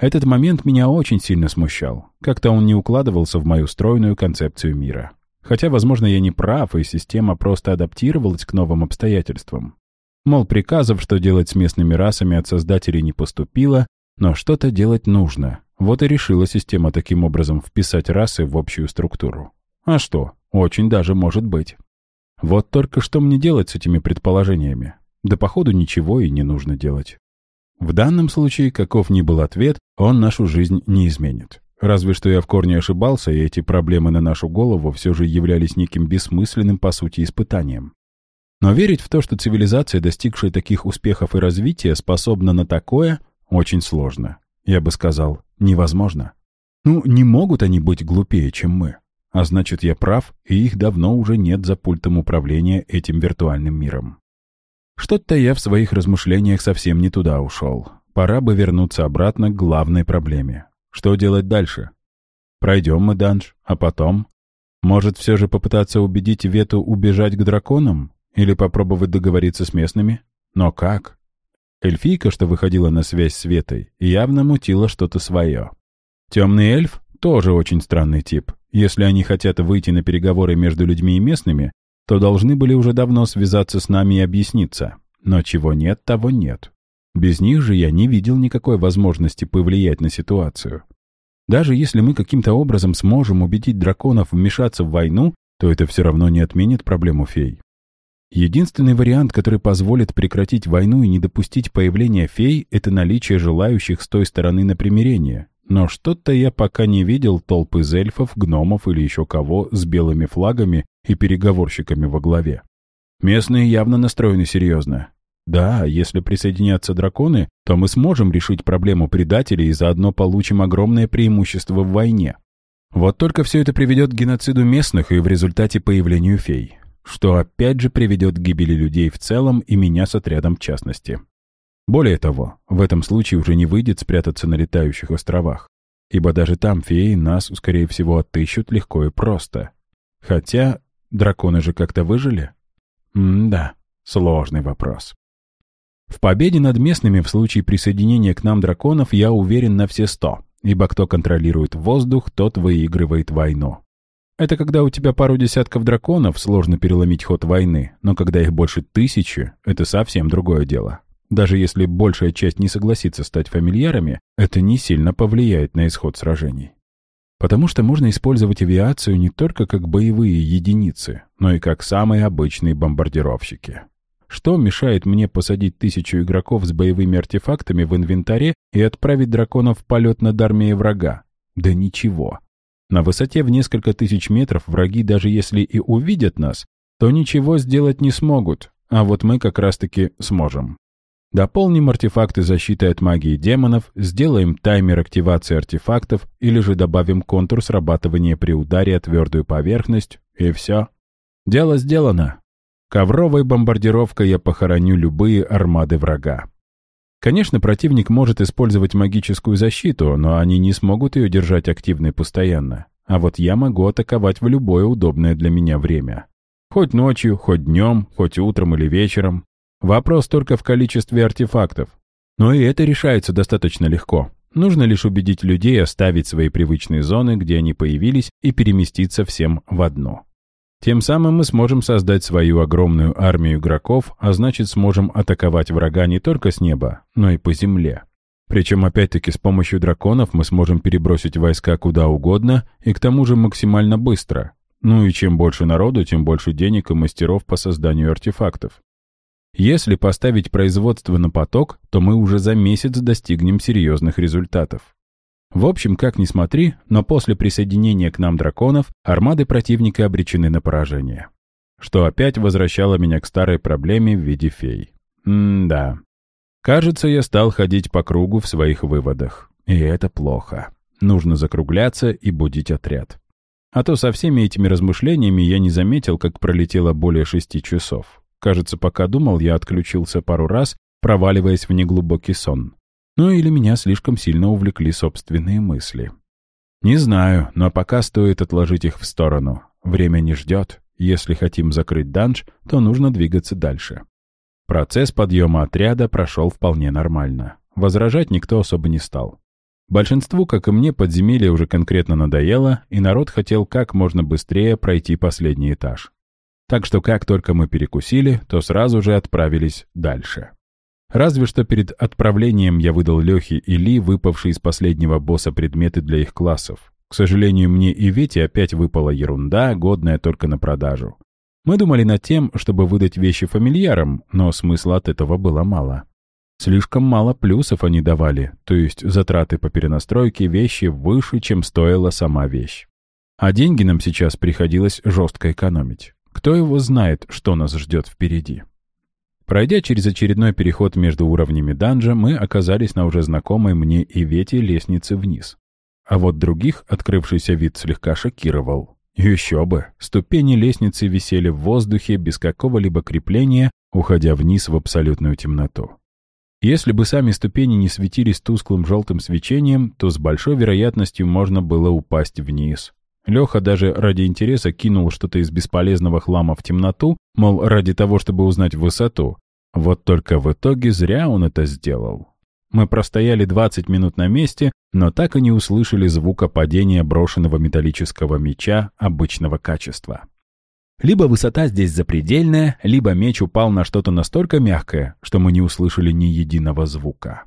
Этот момент меня очень сильно смущал. Как-то он не укладывался в мою стройную концепцию мира. Хотя, возможно, я не прав, и система просто адаптировалась к новым обстоятельствам. Мол, приказов, что делать с местными расами от создателей не поступило, но что-то делать нужно. Вот и решила система таким образом вписать расы в общую структуру. А что? Очень даже может быть. Вот только что мне делать с этими предположениями? Да походу ничего и не нужно делать. В данном случае, каков ни был ответ, он нашу жизнь не изменит. Разве что я в корне ошибался, и эти проблемы на нашу голову все же являлись неким бессмысленным, по сути, испытанием. Но верить в то, что цивилизация, достигшая таких успехов и развития, способна на такое, очень сложно. Я бы сказал, невозможно. Ну, не могут они быть глупее, чем мы. А значит, я прав, и их давно уже нет за пультом управления этим виртуальным миром. Что-то я в своих размышлениях совсем не туда ушел. Пора бы вернуться обратно к главной проблеме. Что делать дальше? Пройдем мы данж, а потом? Может, все же попытаться убедить Вету убежать к драконам? Или попробовать договориться с местными? Но как? Эльфийка, что выходила на связь с Светой, явно мутила что-то свое. Темный эльф — тоже очень странный тип. Если они хотят выйти на переговоры между людьми и местными, то должны были уже давно связаться с нами и объясниться. Но чего нет, того нет. Без них же я не видел никакой возможности повлиять на ситуацию. Даже если мы каким-то образом сможем убедить драконов вмешаться в войну, то это все равно не отменит проблему фей. Единственный вариант, который позволит прекратить войну и не допустить появления фей, это наличие желающих с той стороны на примирение. Но что-то я пока не видел толпы эльфов, гномов или еще кого с белыми флагами и переговорщиками во главе. Местные явно настроены серьезно. Да, если присоединятся драконы, то мы сможем решить проблему предателей и заодно получим огромное преимущество в войне. Вот только все это приведет к геноциду местных и в результате появлению фей что опять же приведет к гибели людей в целом и меня с отрядом в частности. Более того, в этом случае уже не выйдет спрятаться на летающих островах, ибо даже там феи нас, скорее всего, отыщут легко и просто. Хотя драконы же как-то выжили? М-да, сложный вопрос. В победе над местными в случае присоединения к нам драконов я уверен на все сто, ибо кто контролирует воздух, тот выигрывает войну. Это когда у тебя пару десятков драконов сложно переломить ход войны, но когда их больше тысячи, это совсем другое дело. Даже если большая часть не согласится стать фамильярами, это не сильно повлияет на исход сражений. Потому что можно использовать авиацию не только как боевые единицы, но и как самые обычные бомбардировщики. Что мешает мне посадить тысячу игроков с боевыми артефактами в инвентаре и отправить драконов в полет над армией врага? Да ничего. На высоте в несколько тысяч метров враги, даже если и увидят нас, то ничего сделать не смогут, а вот мы как раз-таки сможем. Дополним артефакты защиты от магии демонов, сделаем таймер активации артефактов или же добавим контур срабатывания при ударе о твердую поверхность, и все. Дело сделано. Ковровой бомбардировкой я похороню любые армады врага. Конечно, противник может использовать магическую защиту, но они не смогут ее держать активной постоянно. А вот я могу атаковать в любое удобное для меня время. Хоть ночью, хоть днем, хоть утром или вечером. Вопрос только в количестве артефактов. Но и это решается достаточно легко. Нужно лишь убедить людей оставить свои привычные зоны, где они появились, и переместиться всем в одно. Тем самым мы сможем создать свою огромную армию игроков, а значит сможем атаковать врага не только с неба, но и по земле. Причем опять-таки с помощью драконов мы сможем перебросить войска куда угодно и к тому же максимально быстро. Ну и чем больше народу, тем больше денег и мастеров по созданию артефактов. Если поставить производство на поток, то мы уже за месяц достигнем серьезных результатов. В общем, как ни смотри, но после присоединения к нам драконов армады противника обречены на поражение. Что опять возвращало меня к старой проблеме в виде фей. М-да. Кажется, я стал ходить по кругу в своих выводах. И это плохо. Нужно закругляться и будить отряд. А то со всеми этими размышлениями я не заметил, как пролетело более шести часов. Кажется, пока думал, я отключился пару раз, проваливаясь в неглубокий сон. Ну или меня слишком сильно увлекли собственные мысли. Не знаю, но пока стоит отложить их в сторону. Время не ждет. Если хотим закрыть данж, то нужно двигаться дальше. Процесс подъема отряда прошел вполне нормально. Возражать никто особо не стал. Большинству, как и мне, подземелье уже конкретно надоело, и народ хотел как можно быстрее пройти последний этаж. Так что как только мы перекусили, то сразу же отправились дальше. Разве что перед отправлением я выдал Лехе и Ли выпавшие из последнего босса предметы для их классов. К сожалению, мне и Вете опять выпала ерунда, годная только на продажу. Мы думали над тем, чтобы выдать вещи фамильярам, но смысла от этого было мало. Слишком мало плюсов они давали, то есть затраты по перенастройке вещи выше, чем стоила сама вещь. А деньги нам сейчас приходилось жестко экономить. Кто его знает, что нас ждет впереди? Пройдя через очередной переход между уровнями данжа, мы оказались на уже знакомой мне и Вете лестнице вниз. А вот других открывшийся вид слегка шокировал. Еще бы! Ступени лестницы висели в воздухе без какого-либо крепления, уходя вниз в абсолютную темноту. Если бы сами ступени не светились тусклым желтым свечением, то с большой вероятностью можно было упасть вниз. Леха даже ради интереса кинул что-то из бесполезного хлама в темноту, мол, ради того, чтобы узнать высоту. Вот только в итоге зря он это сделал. Мы простояли 20 минут на месте, но так и не услышали звука падения брошенного металлического меча обычного качества. Либо высота здесь запредельная, либо меч упал на что-то настолько мягкое, что мы не услышали ни единого звука.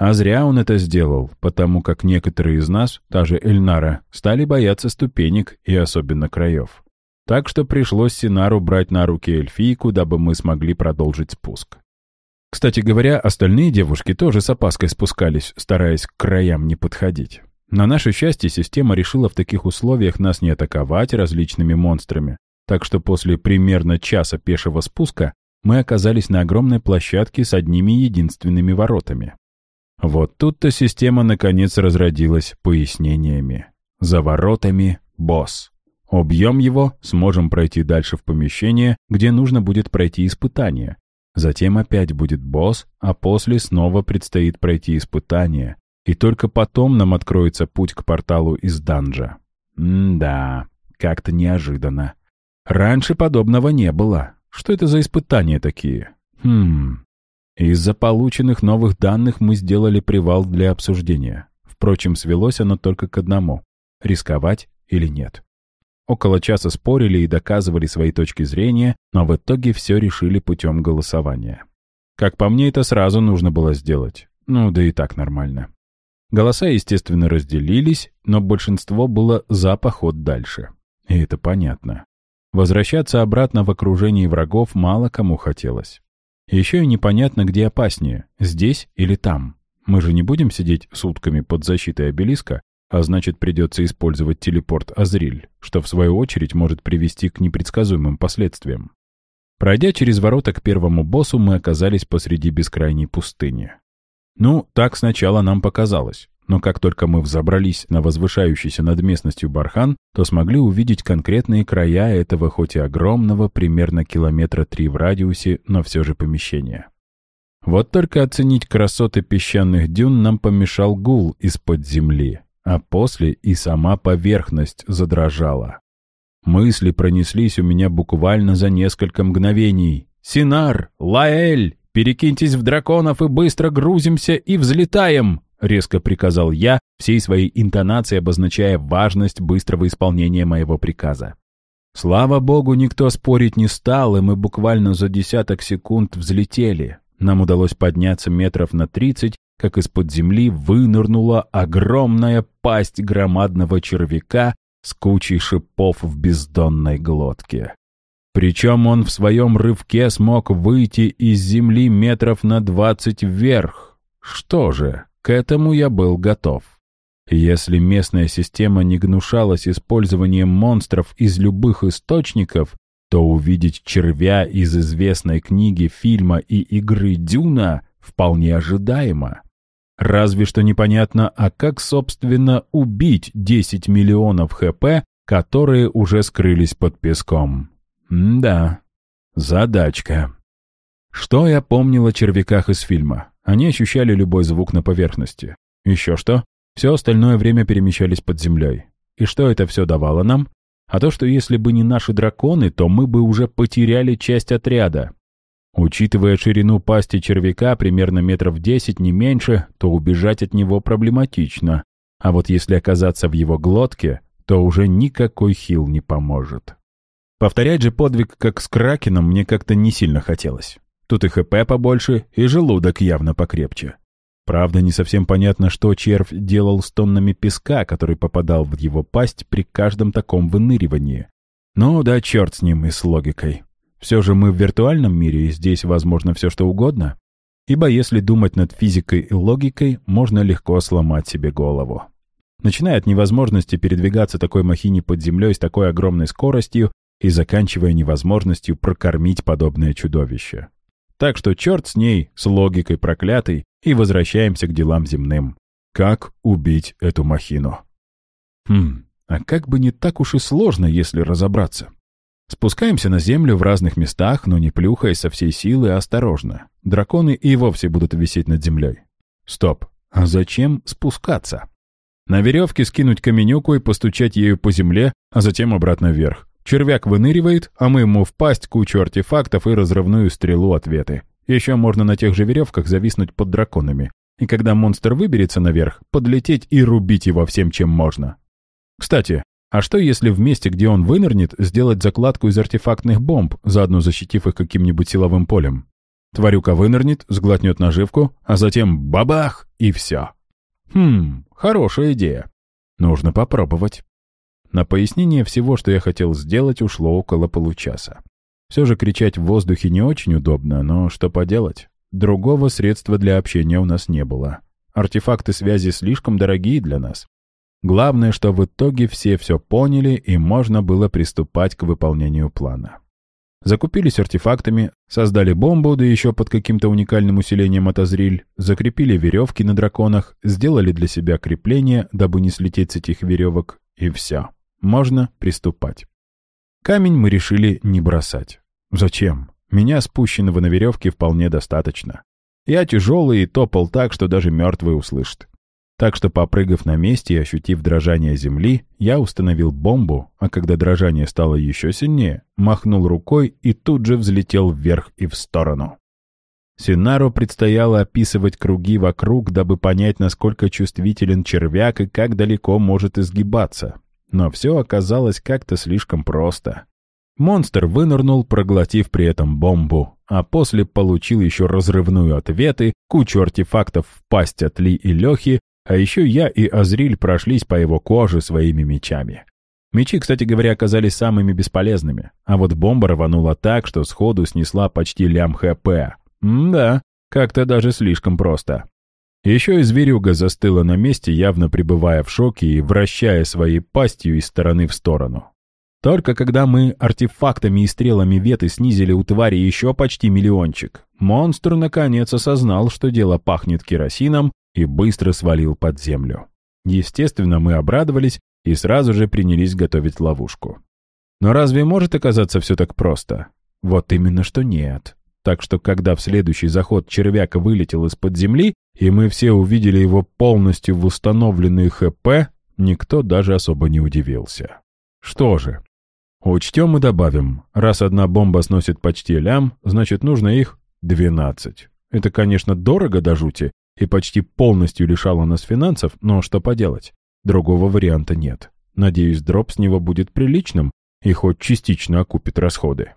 А зря он это сделал, потому как некоторые из нас, та же Эльнара, стали бояться ступенек и особенно краев. Так что пришлось Синару брать на руки эльфийку, дабы мы смогли продолжить спуск. Кстати говоря, остальные девушки тоже с опаской спускались, стараясь к краям не подходить. На наше счастье, система решила в таких условиях нас не атаковать различными монстрами, так что после примерно часа пешего спуска мы оказались на огромной площадке с одними единственными воротами. Вот тут-то система наконец разродилась пояснениями. За воротами босс. Объем его, сможем пройти дальше в помещение, где нужно будет пройти испытание. Затем опять будет босс, а после снова предстоит пройти испытание. И только потом нам откроется путь к порталу из данжа. М-да, как-то неожиданно. Раньше подобного не было. Что это за испытания такие? Хм, из-за полученных новых данных мы сделали привал для обсуждения. Впрочем, свелось оно только к одному — рисковать или нет. Около часа спорили и доказывали свои точки зрения, но в итоге все решили путем голосования. Как по мне, это сразу нужно было сделать. Ну, да и так нормально. Голоса, естественно, разделились, но большинство было за поход дальше. И это понятно. Возвращаться обратно в окружении врагов мало кому хотелось. Еще и непонятно, где опаснее – здесь или там. Мы же не будем сидеть сутками под защитой обелиска, а значит придется использовать телепорт Азриль, что в свою очередь может привести к непредсказуемым последствиям. Пройдя через ворота к первому боссу, мы оказались посреди бескрайней пустыни. Ну, так сначала нам показалось но как только мы взобрались на возвышающийся над местностью бархан, то смогли увидеть конкретные края этого хоть и огромного, примерно километра три в радиусе, но все же помещения. Вот только оценить красоты песчаных дюн нам помешал гул из-под земли, а после и сама поверхность задрожала. Мысли пронеслись у меня буквально за несколько мгновений. «Синар! Лаэль! Перекиньтесь в драконов и быстро грузимся и взлетаем! — резко приказал я, всей своей интонацией обозначая важность быстрого исполнения моего приказа. Слава богу, никто спорить не стал, и мы буквально за десяток секунд взлетели. Нам удалось подняться метров на тридцать, как из-под земли вынырнула огромная пасть громадного червяка с кучей шипов в бездонной глотке. Причем он в своем рывке смог выйти из земли метров на двадцать вверх. Что же, к этому я был готов. Если местная система не гнушалась использованием монстров из любых источников, то увидеть червя из известной книги, фильма и игры «Дюна» вполне ожидаемо. Разве что непонятно, а как, собственно, убить 10 миллионов ХП, которые уже скрылись под песком? М да, задачка. Что я помнил о червяках из фильма? Они ощущали любой звук на поверхности. Еще что? Все остальное время перемещались под землей. И что это все давало нам? А то, что если бы не наши драконы, то мы бы уже потеряли часть отряда. Учитывая ширину пасти червяка примерно метров 10, не меньше, то убежать от него проблематично. А вот если оказаться в его глотке, то уже никакой хил не поможет. Повторять же подвиг как с Кракеном мне как-то не сильно хотелось. Тут и ХП побольше, и желудок явно покрепче. Правда, не совсем понятно, что червь делал с тоннами песка, который попадал в его пасть при каждом таком выныривании. Ну да, черт с ним и с логикой. Все же мы в виртуальном мире, и здесь возможно все что угодно. Ибо если думать над физикой и логикой, можно легко сломать себе голову. Начиная от невозможности передвигаться такой махине под землей с такой огромной скоростью и заканчивая невозможностью прокормить подобное чудовище. Так что черт с ней, с логикой проклятой, и возвращаемся к делам земным. Как убить эту махину? Хм, а как бы не так уж и сложно, если разобраться. Спускаемся на землю в разных местах, но не плюхаясь со всей силы, а осторожно. Драконы и вовсе будут висеть над землей. Стоп, а зачем спускаться? На веревке скинуть каменюку и постучать ею по земле, а затем обратно вверх. Червяк выныривает, а мы ему в пасть кучу артефактов и разрывную стрелу ответы. Еще можно на тех же веревках зависнуть под драконами. И когда монстр выберется наверх, подлететь и рубить его всем, чем можно. Кстати, а что если в месте, где он вынырнет, сделать закладку из артефактных бомб, заодно защитив их каким-нибудь силовым полем? Тварюка вынырнет, сглотнет наживку, а затем бабах и все. Хм, хорошая идея. Нужно попробовать. На пояснение всего, что я хотел сделать, ушло около получаса. Все же кричать в воздухе не очень удобно, но что поделать? Другого средства для общения у нас не было. Артефакты связи слишком дорогие для нас. Главное, что в итоге все все поняли и можно было приступать к выполнению плана. Закупились артефактами, создали бомбу, да еще под каким-то уникальным усилением от закрепили веревки на драконах, сделали для себя крепление, дабы не слететь с этих веревок, и все. Можно приступать. Камень мы решили не бросать. Зачем? Меня, спущенного на веревке, вполне достаточно. Я тяжелый и топал так, что даже мертвый услышит. Так что, попрыгав на месте и ощутив дрожание земли, я установил бомбу, а когда дрожание стало еще сильнее, махнул рукой и тут же взлетел вверх и в сторону. Синару предстояло описывать круги вокруг, дабы понять, насколько чувствителен червяк и как далеко может изгибаться. Но все оказалось как-то слишком просто. Монстр вынырнул, проглотив при этом бомбу, а после получил еще разрывную ответы, кучу артефактов в пасть от Ли и Лехи, а еще я и Азриль прошлись по его коже своими мечами. Мечи, кстати говоря, оказались самыми бесполезными, а вот бомба рванула так, что сходу снесла почти лям ХП. М да, как-то даже слишком просто. Еще и зверюга застыла на месте, явно пребывая в шоке и вращая своей пастью из стороны в сторону. Только когда мы артефактами и стрелами веты снизили у твари еще почти миллиончик, монстр наконец осознал, что дело пахнет керосином и быстро свалил под землю. Естественно, мы обрадовались и сразу же принялись готовить ловушку. Но разве может оказаться все так просто? Вот именно что нет так что когда в следующий заход червяк вылетел из-под земли, и мы все увидели его полностью в установленной ХП, никто даже особо не удивился. Что же, учтем и добавим. Раз одна бомба сносит почти лям, значит нужно их 12. Это, конечно, дорого до жути и почти полностью лишало нас финансов, но что поделать, другого варианта нет. Надеюсь, дроп с него будет приличным и хоть частично окупит расходы.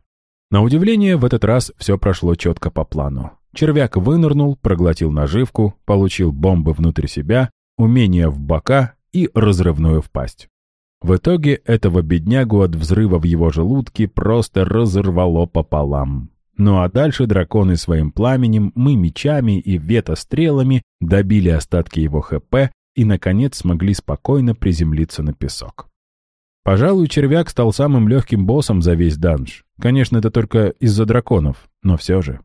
На удивление, в этот раз все прошло четко по плану. Червяк вынырнул, проглотил наживку, получил бомбы внутрь себя, умение в бока и разрывную в пасть. В итоге этого беднягу от взрыва в его желудке просто разорвало пополам. Ну а дальше драконы своим пламенем, мы мечами и ветострелами добили остатки его ХП и, наконец, смогли спокойно приземлиться на песок. Пожалуй, червяк стал самым легким боссом за весь данж. Конечно, это только из-за драконов, но все же.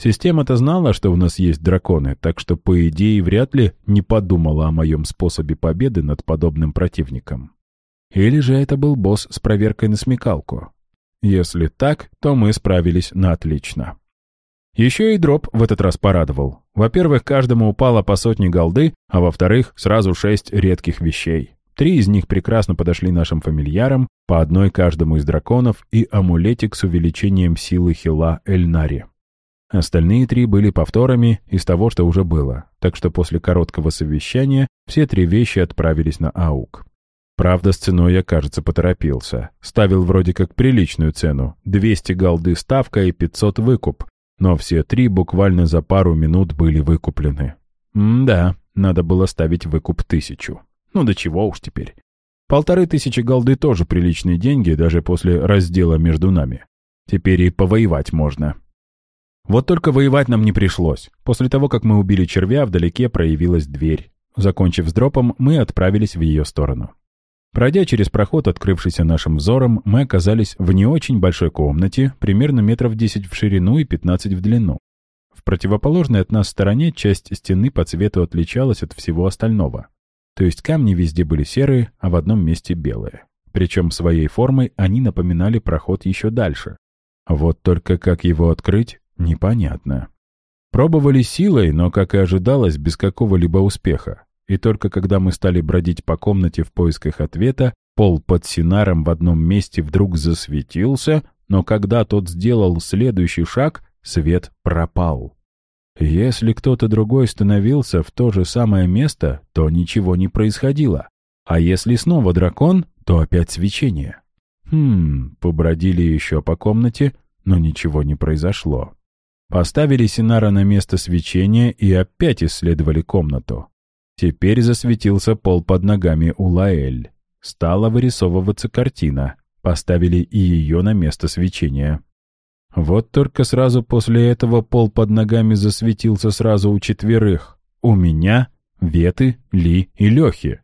Система-то знала, что у нас есть драконы, так что, по идее, вряд ли не подумала о моем способе победы над подобным противником. Или же это был босс с проверкой на смекалку. Если так, то мы справились на отлично. Еще и дроп в этот раз порадовал. Во-первых, каждому упало по сотне голды, а во-вторых, сразу шесть редких вещей. Три из них прекрасно подошли нашим фамильярам, по одной каждому из драконов и амулетик с увеличением силы хила Эльнари. Остальные три были повторами из того, что уже было, так что после короткого совещания все три вещи отправились на АУК. Правда, с ценой я, кажется, поторопился. Ставил вроде как приличную цену – 200 голды ставка и 500 выкуп, но все три буквально за пару минут были выкуплены. М да, надо было ставить выкуп тысячу. Ну до чего уж теперь. Полторы тысячи голды тоже приличные деньги, даже после раздела между нами. Теперь и повоевать можно. Вот только воевать нам не пришлось. После того, как мы убили червя, вдалеке проявилась дверь. Закончив с дропом, мы отправились в ее сторону. Пройдя через проход, открывшийся нашим взором, мы оказались в не очень большой комнате, примерно метров 10 в ширину и 15 в длину. В противоположной от нас стороне часть стены по цвету отличалась от всего остального. То есть камни везде были серые, а в одном месте белые. Причем своей формой они напоминали проход еще дальше. Вот только как его открыть, непонятно. Пробовали силой, но, как и ожидалось, без какого-либо успеха. И только когда мы стали бродить по комнате в поисках ответа, пол под синаром в одном месте вдруг засветился, но когда тот сделал следующий шаг, свет пропал. Если кто-то другой становился в то же самое место, то ничего не происходило. А если снова дракон, то опять свечение.
Хм,
побродили еще по комнате, но ничего не произошло. Поставили Синара на место свечения и опять исследовали комнату. Теперь засветился пол под ногами у Лаэль. Стала вырисовываться картина. Поставили и ее на место свечения. Вот только сразу после этого пол под ногами засветился сразу у четверых. У меня, Веты, Ли и Лехи.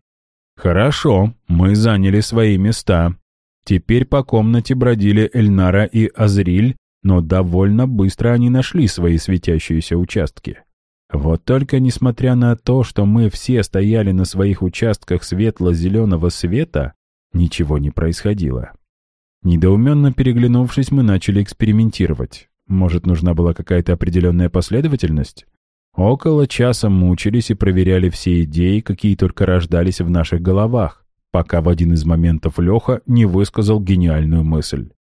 Хорошо, мы заняли свои места. Теперь по комнате бродили Эльнара и Азриль, но довольно быстро они нашли свои светящиеся участки. Вот только несмотря на то, что мы все стояли на своих участках светло-зеленого света, ничего не происходило. Недоуменно переглянувшись, мы начали экспериментировать. Может, нужна была какая-то определенная последовательность? Около часа мучились и проверяли все идеи, какие только рождались в наших головах, пока в один из моментов Леха не высказал гениальную мысль.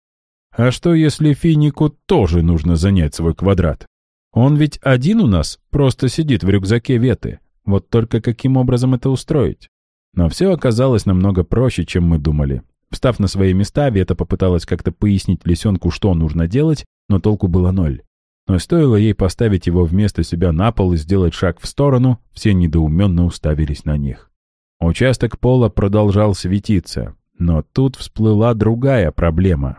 А что, если Финику тоже нужно занять свой квадрат? Он ведь один у нас, просто сидит в рюкзаке Веты. Вот только каким образом это устроить? Но все оказалось намного проще, чем мы думали. Встав на свои места, Вета попыталась как-то пояснить лисенку, что нужно делать, но толку было ноль. Но стоило ей поставить его вместо себя на пол и сделать шаг в сторону, все недоуменно уставились на них. Участок пола продолжал светиться, но тут всплыла другая проблема.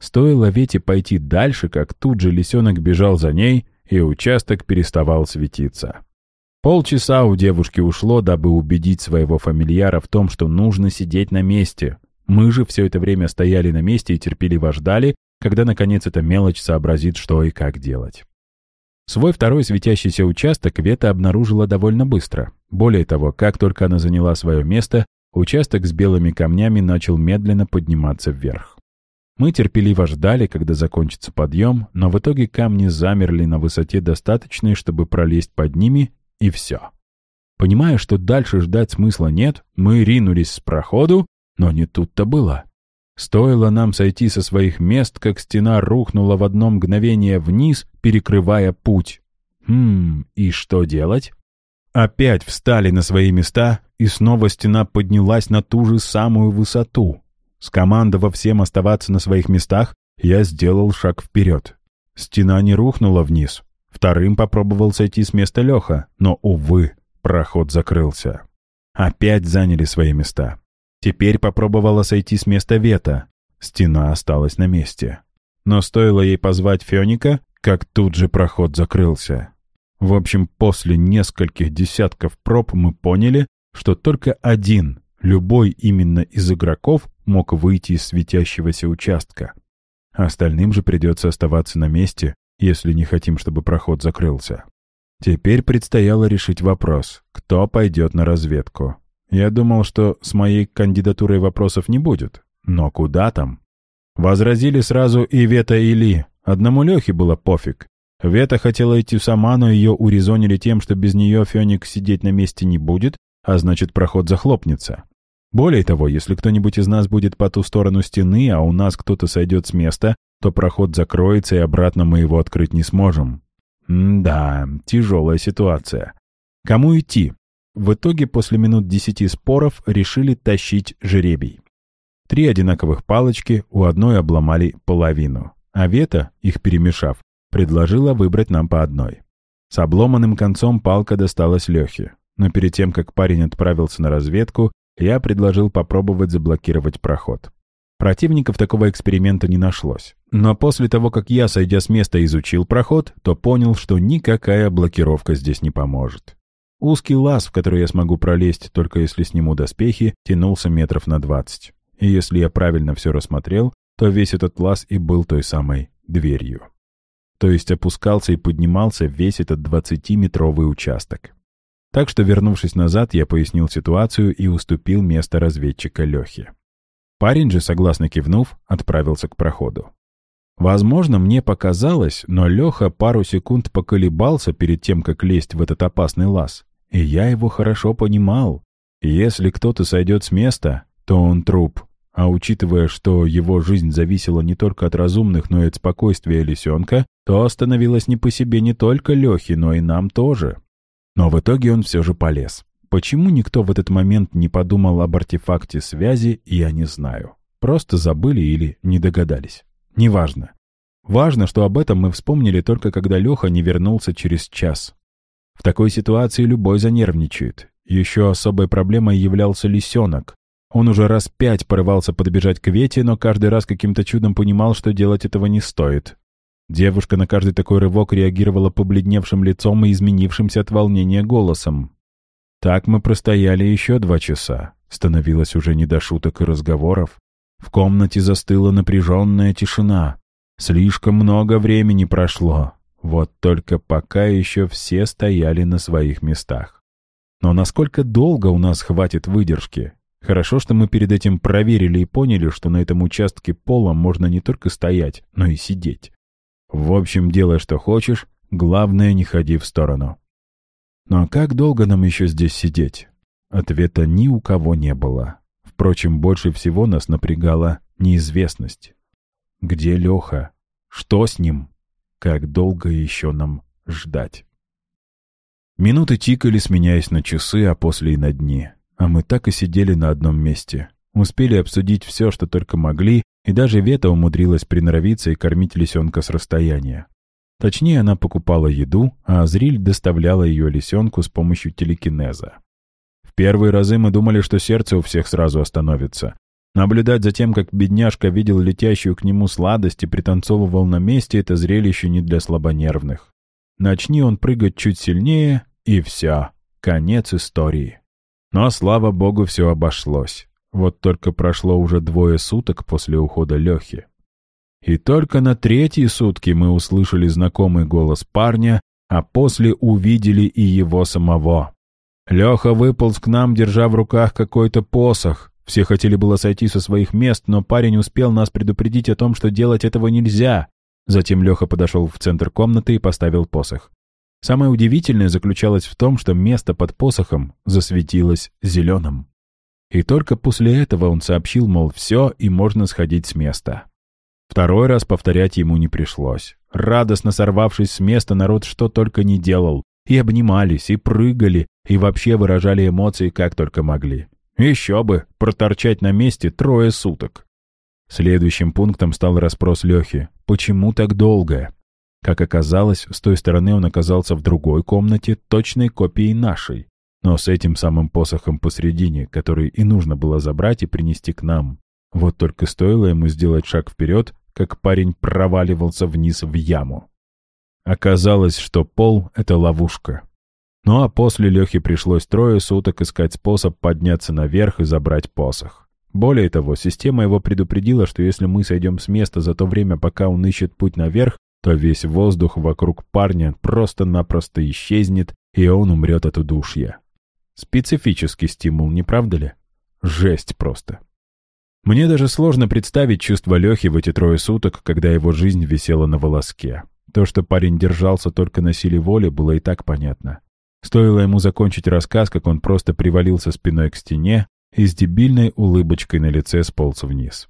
Стоило Вете пойти дальше, как тут же лисенок бежал за ней, и участок переставал светиться. Полчаса у девушки ушло, дабы убедить своего фамильяра в том, что нужно сидеть на месте — мы же все это время стояли на месте и терпеливо ждали, когда, наконец, эта мелочь сообразит, что и как делать. Свой второй светящийся участок Вета обнаружила довольно быстро. Более того, как только она заняла свое место, участок с белыми камнями начал медленно подниматься вверх. Мы терпеливо ждали, когда закончится подъем, но в итоге камни замерли на высоте достаточной, чтобы пролезть под ними, и все. Понимая, что дальше ждать смысла нет, мы ринулись с проходу, но не тут-то было. Стоило нам сойти со своих мест, как стена рухнула в одно мгновение вниз, перекрывая путь. Хм, и что делать? Опять встали на свои места, и снова стена поднялась на ту же самую высоту. Скомандовав всем оставаться на своих местах, я сделал шаг вперед. Стена не рухнула вниз. Вторым попробовал сойти с места Леха, но, увы, проход закрылся. Опять заняли свои места. Теперь попробовала сойти с места Вета. Стена осталась на месте. Но стоило ей позвать Феника, как тут же проход закрылся. В общем, после нескольких десятков проб мы поняли, что только один, любой именно из игроков, мог выйти из светящегося участка. Остальным же придется оставаться на месте, если не хотим, чтобы проход закрылся. Теперь предстояло решить вопрос, кто пойдет на разведку. Я думал, что с моей кандидатурой вопросов не будет. Но куда там? Возразили сразу и Вета, и Ли. Одному Лехе было пофиг. Вета хотела идти сама, но ее урезонили тем, что без нее Феник сидеть на месте не будет, а значит, проход захлопнется. Более того, если кто-нибудь из нас будет по ту сторону стены, а у нас кто-то сойдет с места, то проход закроется, и обратно мы его открыть не сможем. М да, тяжелая ситуация. Кому идти? В итоге после минут десяти споров решили тащить жеребий. Три одинаковых палочки у одной обломали половину, а Вета, их перемешав, предложила выбрать нам по одной. С обломанным концом палка досталась Лехе, но перед тем, как парень отправился на разведку, я предложил попробовать заблокировать проход. Противников такого эксперимента не нашлось. Но после того, как я, сойдя с места, изучил проход, то понял, что никакая блокировка здесь не поможет. Узкий лаз, в который я смогу пролезть, только если сниму доспехи, тянулся метров на двадцать, И если я правильно все рассмотрел, то весь этот лаз и был той самой дверью. То есть опускался и поднимался весь этот двадцатиметровый участок. Так что, вернувшись назад, я пояснил ситуацию и уступил место разведчика Лехе. Парень же, согласно кивнув, отправился к проходу. Возможно, мне показалось, но Леха пару секунд поколебался перед тем, как лезть в этот опасный лаз. И я его хорошо понимал. Если кто-то сойдет с места, то он труп. А учитывая, что его жизнь зависела не только от разумных, но и от спокойствия лисенка, то остановилось не по себе не только Лехе, но и нам тоже. Но в итоге он все же полез. Почему никто в этот момент не подумал об артефакте связи, я не знаю. Просто забыли или не догадались. Неважно. Важно, что об этом мы вспомнили только когда Леха не вернулся через час. В такой ситуации любой занервничает. Еще особой проблемой являлся лисенок. Он уже раз пять порывался подбежать к Вете, но каждый раз каким-то чудом понимал, что делать этого не стоит. Девушка на каждый такой рывок реагировала побледневшим лицом и изменившимся от волнения голосом. Так мы простояли еще два часа. Становилось уже не до шуток и разговоров. В комнате застыла напряженная тишина. Слишком много времени прошло. Вот только пока еще все стояли на своих местах. Но насколько долго у нас хватит выдержки? Хорошо, что мы перед этим проверили и поняли, что на этом участке пола можно не только стоять, но и сидеть. В общем, делай что хочешь, главное не ходи в сторону. Но ну а как долго нам еще здесь сидеть? Ответа ни у кого не было. Впрочем, больше всего нас напрягала неизвестность. Где Леха? Что с ним? как долго еще нам ждать. Минуты тикали, сменяясь на часы, а после и на дни. А мы так и сидели на одном месте. Успели обсудить все, что только могли, и даже Вета умудрилась приноровиться и кормить лисенка с расстояния. Точнее, она покупала еду, а Азриль доставляла ее лисенку с помощью телекинеза. В первые разы мы думали, что сердце у всех сразу остановится, Наблюдать за тем, как бедняжка видел летящую к нему сладость и пританцовывал на месте, это зрелище не для слабонервных. Начни он прыгать чуть сильнее, и все. Конец истории. Но, слава богу, все обошлось. Вот только прошло уже двое суток после ухода Лехи. И только на третьи сутки мы услышали знакомый голос парня, а после увидели и его самого. Леха выполз к нам, держа в руках какой-то посох. Все хотели было сойти со своих мест, но парень успел нас предупредить о том, что делать этого нельзя. Затем Леха подошел в центр комнаты и поставил посох. Самое удивительное заключалось в том, что место под посохом засветилось зеленым. И только после этого он сообщил, мол, все, и можно сходить с места. Второй раз повторять ему не пришлось. Радостно сорвавшись с места, народ что только не делал. И обнимались, и прыгали, и вообще выражали эмоции, как только могли. Еще бы, проторчать на месте трое суток. Следующим пунктом стал расспрос Лехи. Почему так долго? Как оказалось, с той стороны он оказался в другой комнате, точной копией нашей, но с этим самым посохом посредине, который и нужно было забрать и принести к нам. Вот только стоило ему сделать шаг вперед, как парень проваливался вниз в яму. Оказалось, что пол — это ловушка. Ну а после Лехе пришлось трое суток искать способ подняться наверх и забрать посох. Более того, система его предупредила, что если мы сойдем с места за то время, пока он ищет путь наверх, то весь воздух вокруг парня просто-напросто исчезнет, и он умрет от удушья. Специфический стимул, не правда ли? Жесть просто. Мне даже сложно представить чувство Лехи в эти трое суток, когда его жизнь висела на волоске. То, что парень держался только на силе воли, было и так понятно. Стоило ему закончить рассказ, как он просто привалился спиной к стене и с дебильной улыбочкой на лице сполз вниз.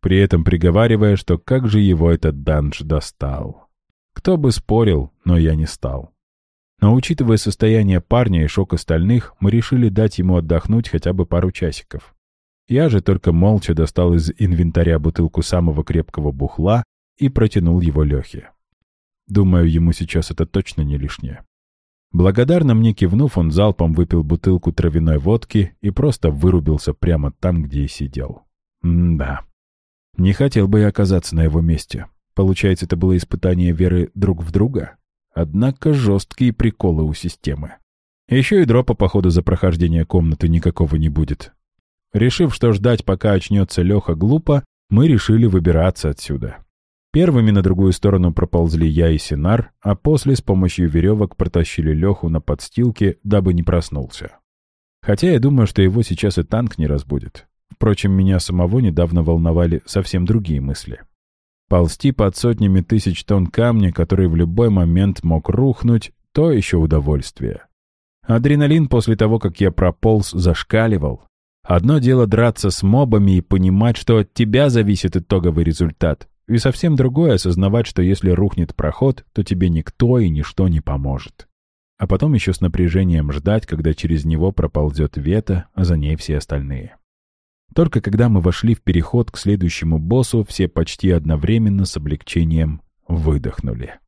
При этом приговаривая, что как же его этот данж достал. Кто бы спорил, но я не стал. Но учитывая состояние парня и шок остальных, мы решили дать ему отдохнуть хотя бы пару часиков. Я же только молча достал из инвентаря бутылку самого крепкого бухла и протянул его Лехе. Думаю, ему сейчас это точно не лишнее. Благодарно мне кивнув, он залпом выпил бутылку травяной водки и просто вырубился прямо там, где и сидел. М да. Не хотел бы я оказаться на его месте. Получается, это было испытание веры друг в друга? Однако жесткие приколы у системы. Еще и дропа, походу, за прохождение комнаты никакого не будет. Решив, что ждать, пока очнется Леха, глупо, мы решили выбираться отсюда. Первыми на другую сторону проползли я и Синар, а после с помощью веревок протащили Леху на подстилке, дабы не проснулся. Хотя я думаю, что его сейчас и танк не разбудит. Впрочем, меня самого недавно волновали совсем другие мысли. Ползти под сотнями тысяч тонн камня, который в любой момент мог рухнуть, то еще удовольствие. Адреналин после того, как я прополз, зашкаливал. Одно дело драться с мобами и понимать, что от тебя зависит итоговый результат. И совсем другое осознавать, что если рухнет проход, то тебе никто и ничто не поможет. А потом еще с напряжением ждать, когда через него проползет вето, а за ней все остальные. Только когда мы вошли в переход к следующему боссу, все почти одновременно с облегчением выдохнули.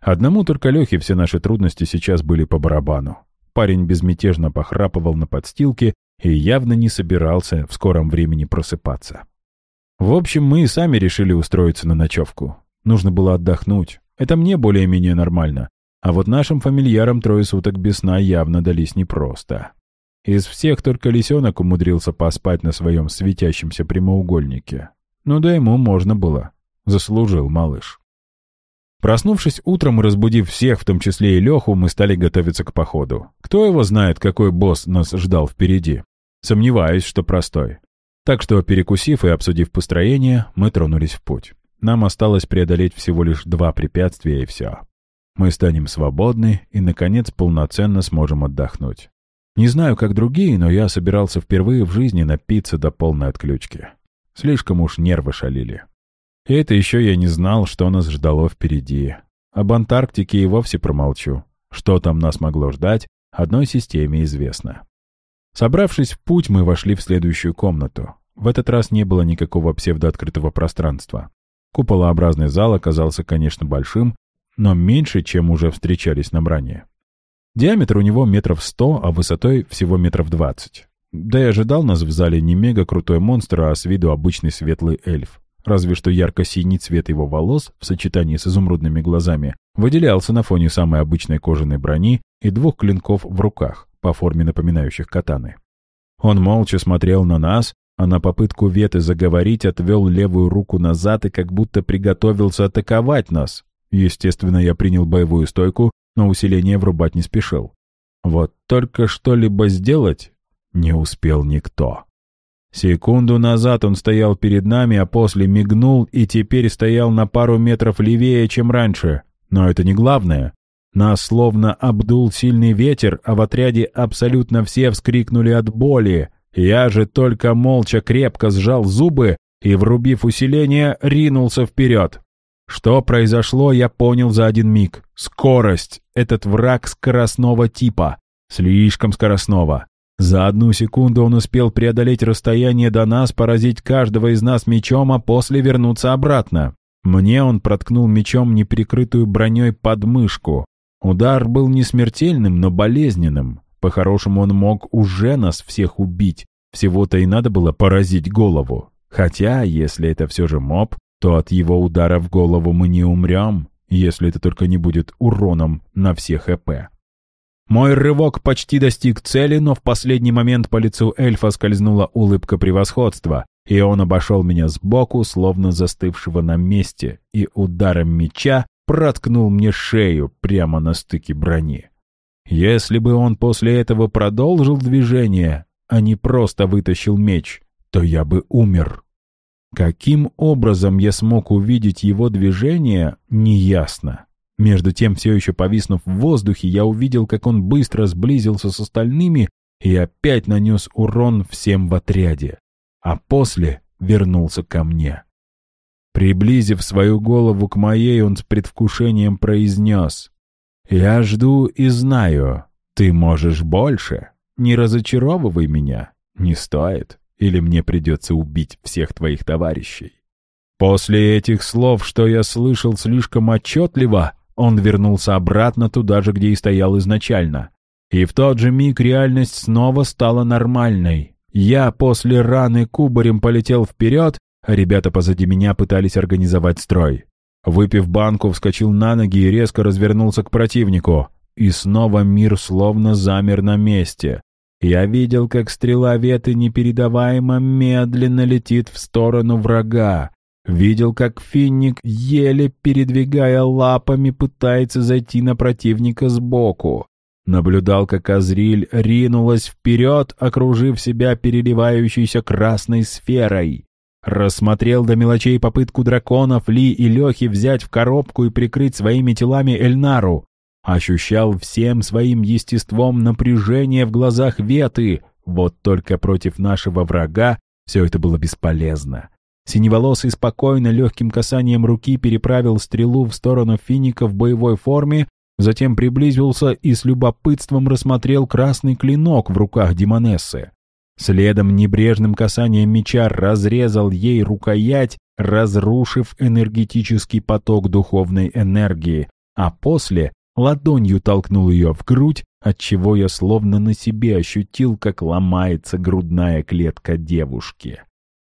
Одному только Лехе все наши трудности сейчас были по барабану. Парень безмятежно похрапывал на подстилке и явно не собирался в скором времени просыпаться. В общем, мы и сами решили устроиться на ночевку. Нужно было отдохнуть. Это мне более-менее нормально. А вот нашим фамильярам трое суток без сна явно дались непросто. Из всех только лисенок умудрился поспать на своем светящемся прямоугольнике. Ну да ему можно было. Заслужил малыш. Проснувшись утром и разбудив всех, в том числе и Леху, мы стали готовиться к походу. Кто его знает, какой босс нас ждал впереди? Сомневаюсь, что простой. Так что, перекусив и обсудив построение, мы тронулись в путь. Нам осталось преодолеть всего лишь два препятствия и все. Мы станем свободны и, наконец, полноценно сможем отдохнуть. Не знаю, как другие, но я собирался впервые в жизни напиться до полной отключки. Слишком уж нервы шалили. И это еще я не знал, что нас ждало впереди. Об Антарктике и вовсе промолчу. Что там нас могло ждать, одной системе известно. Собравшись в путь, мы вошли в следующую комнату. В этот раз не было никакого псевдооткрытого пространства. Куполообразный зал оказался, конечно, большим, но меньше, чем уже встречались нам ранее. Диаметр у него метров сто, а высотой всего метров двадцать. Да и ожидал нас в зале не мега-крутой монстр, а с виду обычный светлый эльф. Разве что ярко-синий цвет его волос в сочетании с изумрудными глазами выделялся на фоне самой обычной кожаной брони и двух клинков в руках по форме напоминающих катаны. Он молча смотрел на нас, а на попытку Веты заговорить отвел левую руку назад и как будто приготовился атаковать нас. Естественно, я принял боевую стойку, но усиление врубать не спешил. Вот только что-либо сделать не успел никто. Секунду назад он стоял перед нами, а после мигнул и теперь стоял на пару метров левее, чем раньше. Но это не главное. Нас словно обдул сильный ветер, а в отряде абсолютно все вскрикнули от боли. Я же только молча крепко сжал зубы и, врубив усиление, ринулся вперед. Что произошло, я понял за один миг. Скорость. Этот враг скоростного типа. Слишком скоростного. За одну секунду он успел преодолеть расстояние до нас, поразить каждого из нас мечом, а после вернуться обратно. Мне он проткнул мечом неприкрытую броней подмышку. Удар был не смертельным, но болезненным. По-хорошему он мог уже нас всех убить. Всего-то и надо было поразить голову. Хотя, если это все же моб, то от его удара в голову мы не умрем, если это только не будет уроном на все ХП. Мой рывок почти достиг цели, но в последний момент по лицу эльфа скользнула улыбка превосходства, и он обошел меня сбоку, словно застывшего на месте, и ударом меча проткнул мне шею прямо на стыке брони. Если бы он после этого продолжил движение, а не просто вытащил меч, то я бы умер. Каким образом я смог увидеть его движение, неясно. Между тем, все еще повиснув в воздухе, я увидел, как он быстро сблизился с остальными и опять нанес урон всем в отряде. А после вернулся ко мне. Приблизив свою голову к моей, он с предвкушением произнес. «Я жду и знаю. Ты можешь больше. Не разочаровывай меня. Не стоит. Или мне придется убить всех твоих товарищей». После этих слов, что я слышал слишком отчетливо, он вернулся обратно туда же, где и стоял изначально. И в тот же миг реальность снова стала нормальной. Я после раны кубарем полетел вперед, Ребята позади меня пытались организовать строй. Выпив банку, вскочил на ноги и резко развернулся к противнику. И снова мир словно замер на месте. Я видел, как стрела веты непередаваемо медленно летит в сторону врага. Видел, как финник, еле передвигая лапами, пытается зайти на противника сбоку. Наблюдал, как Азриль ринулась вперед, окружив себя переливающейся красной сферой. Рассмотрел до мелочей попытку драконов Ли и Лехи взять в коробку и прикрыть своими телами Эльнару. Ощущал всем своим естеством напряжение в глазах Веты, вот только против нашего врага все это было бесполезно. Синеволосый спокойно легким касанием руки переправил стрелу в сторону финика в боевой форме, затем приблизился и с любопытством рассмотрел красный клинок в руках демонессы. Следом небрежным касанием меча разрезал ей рукоять, разрушив энергетический поток духовной энергии, а после ладонью толкнул ее в грудь, отчего я словно на себе ощутил, как ломается грудная клетка девушки.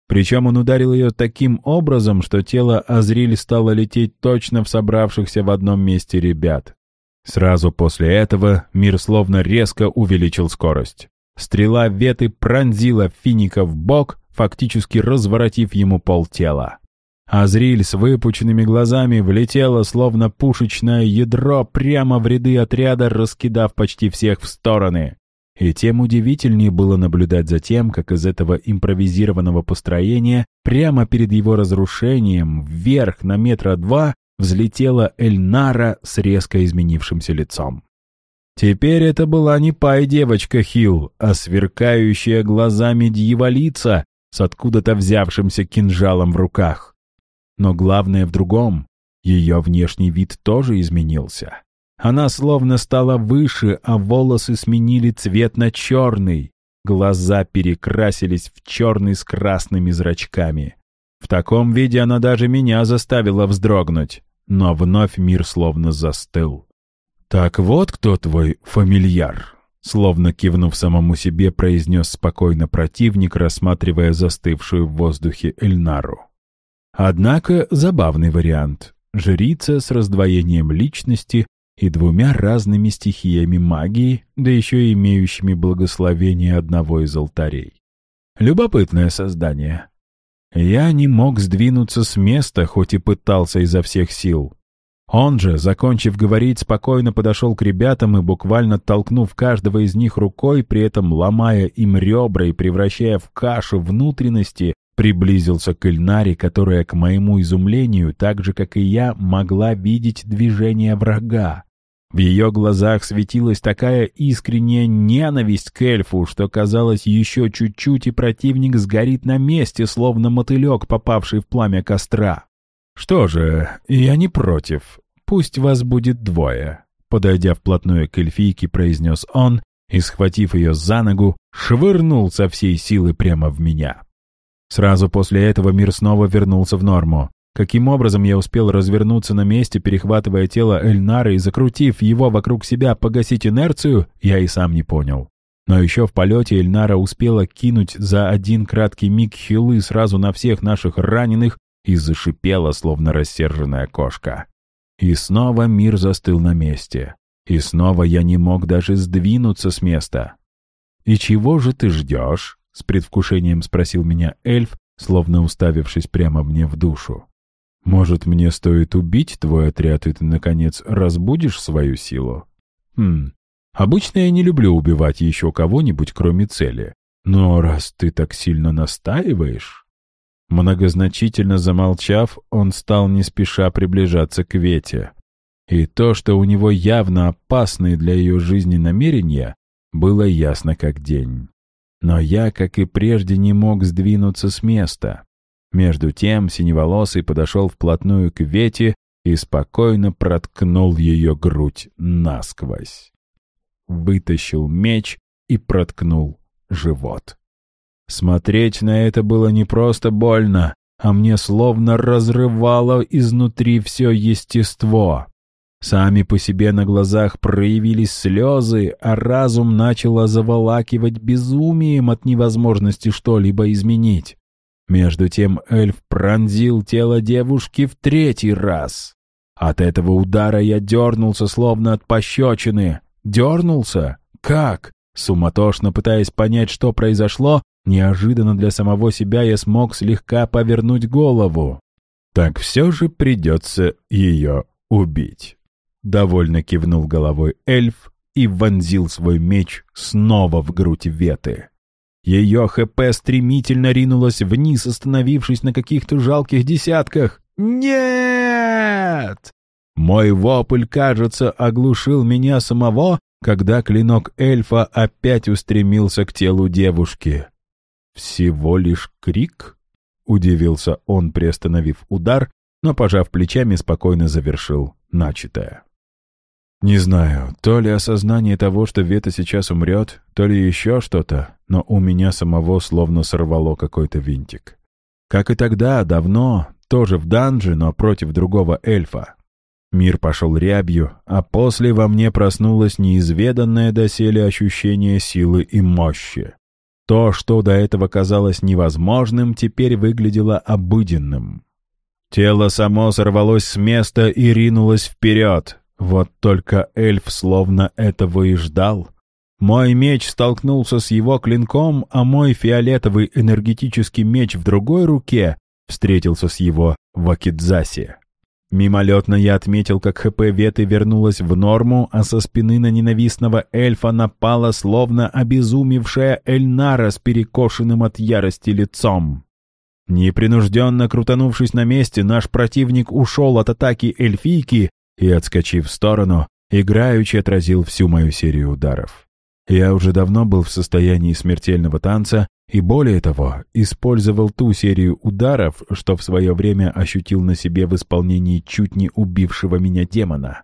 Причем он ударил ее таким образом, что тело Азриль стало лететь точно в собравшихся в одном месте ребят. Сразу после этого мир словно резко увеличил скорость. Стрела Веты пронзила Финика в бок, фактически разворотив ему полтела. Азриль с выпученными глазами влетела, словно пушечное ядро, прямо в ряды отряда, раскидав почти всех в стороны. И тем удивительнее было наблюдать за тем, как из этого импровизированного построения прямо перед его разрушением вверх на метра два взлетела Эльнара с резко изменившимся лицом. Теперь это была не пай-девочка Хилл, а сверкающая глазами дьяволица с откуда-то взявшимся кинжалом в руках. Но главное в другом. Ее внешний вид тоже изменился. Она словно стала выше, а волосы сменили цвет на черный. Глаза перекрасились в черный с красными зрачками. В таком виде она даже меня заставила вздрогнуть. Но вновь мир словно застыл. «Так вот кто твой фамильяр!» Словно кивнув самому себе, произнес спокойно противник, рассматривая застывшую в воздухе Эльнару. Однако забавный вариант. Жрица с раздвоением личности и двумя разными стихиями магии, да еще и имеющими благословение одного из алтарей. Любопытное создание. Я не мог сдвинуться с места, хоть и пытался изо всех сил. Он же, закончив говорить, спокойно подошел к ребятам и, буквально толкнув каждого из них рукой, при этом ломая им ребра и превращая в кашу внутренности, приблизился к Ильнаре, которая, к моему изумлению, так же, как и я, могла видеть движение врага. В ее глазах светилась такая искренняя ненависть к эльфу, что казалось еще чуть-чуть, и противник сгорит на месте, словно мотылек, попавший в пламя костра. Что же, я не против. «Пусть вас будет двое», — подойдя вплотную к эльфийке, произнес он и, схватив ее за ногу, швырнул со всей силы прямо в меня. Сразу после этого мир снова вернулся в норму. Каким образом я успел развернуться на месте, перехватывая тело Эльнары и закрутив его вокруг себя погасить инерцию, я и сам не понял. Но еще в полете Эльнара успела кинуть за один краткий миг хилы сразу на всех наших раненых и зашипела, словно рассерженная кошка. И снова мир застыл на месте. И снова я не мог даже сдвинуться с места. «И чего же ты ждешь?» — с предвкушением спросил меня эльф, словно уставившись прямо мне в душу. «Может, мне стоит убить твой отряд, и ты, наконец, разбудишь свою силу?» «Хм, обычно я не люблю убивать еще кого-нибудь, кроме цели. Но раз ты так сильно настаиваешь...» Многозначительно замолчав, он стал не спеша приближаться к Вете. И то, что у него явно опасные для ее жизни намерения, было ясно как день. Но я, как и прежде, не мог сдвинуться с места. Между тем Синеволосый подошел вплотную к Вете и спокойно проткнул ее грудь насквозь. Вытащил меч и проткнул живот. Смотреть на это было не просто больно, а мне словно разрывало изнутри все естество. Сами по себе на глазах проявились слезы, а разум начал заволакивать безумием от невозможности что-либо изменить. Между тем эльф пронзил тело девушки в третий раз. От этого удара я дернулся, словно от пощечины. Дернулся? Как? Суматошно пытаясь понять, что произошло, Неожиданно для самого себя я смог слегка повернуть голову. Так все же придется ее убить. Довольно кивнул головой эльф и вонзил свой меч снова в грудь Веты. Ее ХП стремительно ринулось вниз, остановившись на каких-то жалких десятках. «Нет!» Мой вопль, кажется, оглушил меня самого, когда клинок эльфа опять устремился к телу девушки. «Всего лишь крик?» — удивился он, приостановив удар, но, пожав плечами, спокойно завершил начатое. Не знаю, то ли осознание того, что Вета сейчас умрет, то ли еще что-то, но у меня самого словно сорвало какой-то винтик. Как и тогда, давно, тоже в данже, но против другого эльфа. Мир пошел рябью, а после во мне проснулось неизведанное доселе ощущение силы и мощи. То, что до этого казалось невозможным, теперь выглядело обыденным. Тело само сорвалось с места и ринулось вперед. Вот только эльф словно этого и ждал. Мой меч столкнулся с его клинком, а мой фиолетовый энергетический меч в другой руке встретился с его вакидзаси. Мимолетно я отметил, как ХП Веты вернулась в норму, а со спины на ненавистного эльфа напала словно обезумевшая Эльнара с перекошенным от ярости лицом. Непринужденно крутанувшись на месте, наш противник ушел от атаки эльфийки и, отскочив в сторону, играючи отразил всю мою серию ударов. Я уже давно был в состоянии смертельного танца и более того, использовал ту серию ударов, что в свое время ощутил на себе в исполнении чуть не убившего меня демона.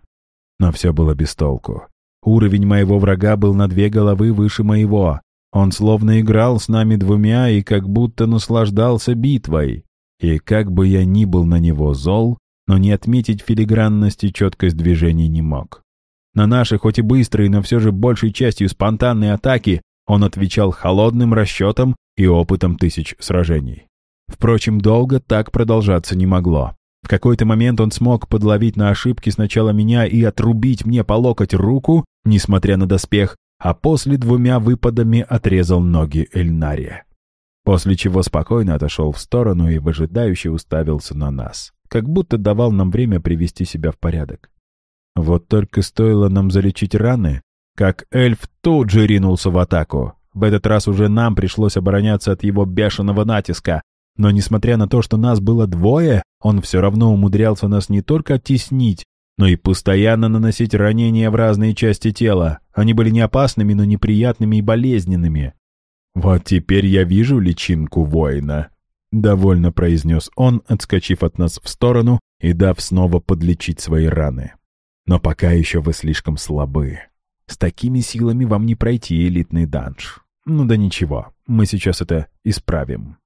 Но все было без толку. Уровень моего врага был на две головы выше моего. Он словно играл с нами двумя и как будто наслаждался битвой. И как бы я ни был на него зол, но не отметить филигранность и четкость движений не мог. На наши, хоть и быстрые, но все же большей частью спонтанные атаки он отвечал холодным расчетом и опытом тысяч сражений. Впрочем, долго так продолжаться не могло. В какой-то момент он смог подловить на ошибки сначала меня и отрубить мне по локоть руку, несмотря на доспех, а после двумя выпадами отрезал ноги Эльнария. После чего спокойно отошел в сторону и выжидающе уставился на нас, как будто давал нам время привести себя в порядок. Вот только стоило нам залечить раны, как эльф тут же ринулся в атаку. В этот раз уже нам пришлось обороняться от его бешеного натиска. Но несмотря на то, что нас было двое, он все равно умудрялся нас не только оттеснить, но и постоянно наносить ранения в разные части тела. Они были не опасными, но неприятными и болезненными. «Вот теперь я вижу личинку воина», — довольно произнес он, отскочив от нас в сторону и дав снова подлечить свои раны. «Но пока еще вы слишком слабы. С такими силами вам не пройти элитный данж. Ну да ничего, мы сейчас это исправим.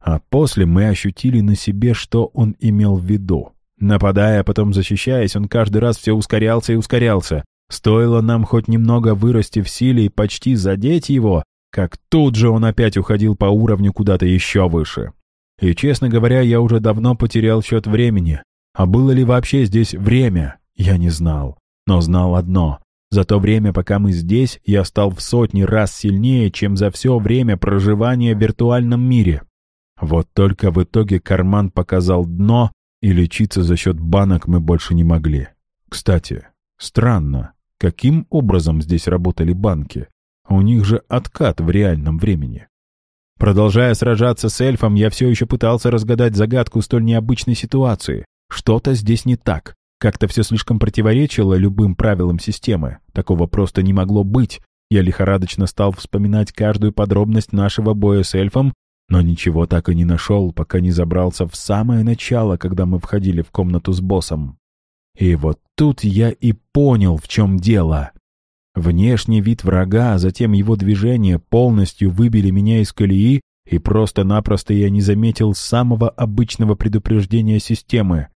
А после мы ощутили на себе, что он имел в виду. Нападая, а потом защищаясь, он каждый раз все ускорялся и ускорялся. Стоило нам хоть немного вырасти в силе и почти задеть его, как тут же он опять уходил по уровню куда-то еще выше. И, честно говоря, я уже давно потерял счет времени. А было ли вообще здесь время? Я не знал. Но знал одно. За то время, пока мы здесь, я стал в сотни раз сильнее, чем за все время проживания в виртуальном мире. Вот только в итоге карман показал дно, и лечиться за счет банок мы больше не могли. Кстати, странно, каким образом здесь работали банки? У них же откат в реальном времени. Продолжая сражаться с эльфом, я все еще пытался разгадать загадку столь необычной ситуации. Что-то здесь не так. Как-то все слишком противоречило любым правилам системы. Такого просто не могло быть. Я лихорадочно стал вспоминать каждую подробность нашего боя с эльфом, но ничего так и не нашел, пока не забрался в самое начало, когда мы входили в комнату с боссом. И вот тут я и понял, в чем дело. Внешний вид врага, а затем его движение полностью выбили меня из колеи, и просто-напросто я не заметил самого обычного предупреждения системы.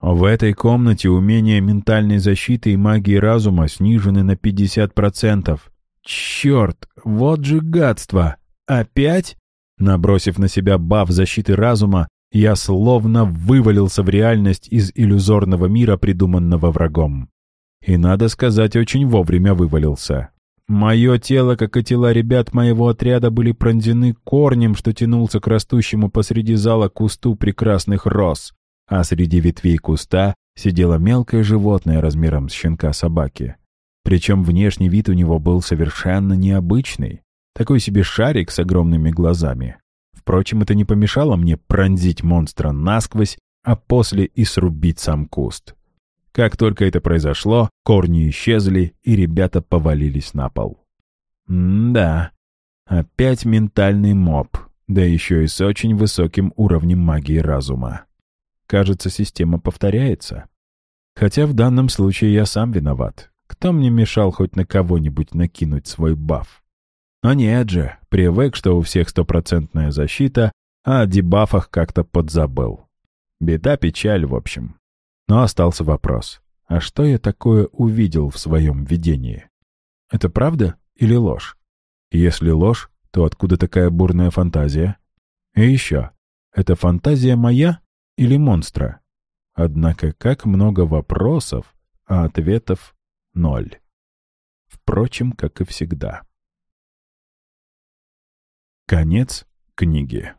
В этой комнате умения ментальной защиты и магии разума снижены на 50%. Черт, вот же гадство! Опять? Набросив на себя баф защиты разума, я словно вывалился в реальность из иллюзорного мира, придуманного врагом. И, надо сказать, очень вовремя вывалился. Мое тело, как и тела ребят моего отряда, были пронзены корнем, что тянулся к растущему посреди зала кусту прекрасных роз а среди ветвей куста сидело мелкое животное размером с щенка собаки. Причем внешний вид у него был совершенно необычный. Такой себе шарик с огромными глазами. Впрочем, это не помешало мне пронзить монстра насквозь, а после и срубить сам куст. Как только это произошло, корни исчезли, и ребята повалились на пол. М да, опять ментальный моб, да еще и с очень высоким уровнем магии разума. Кажется, система повторяется. Хотя в данном случае я сам виноват. Кто мне мешал хоть на кого-нибудь накинуть свой баф? Но нет же, привык, что у всех стопроцентная защита, а о дебафах как-то подзабыл. Беда-печаль, в общем. Но остался вопрос. А что я такое увидел в своем видении? Это правда или ложь? Если ложь, то откуда такая бурная фантазия? И еще. Это фантазия моя или монстра. Однако как много вопросов, а ответов — ноль. Впрочем, как и всегда. Конец
книги.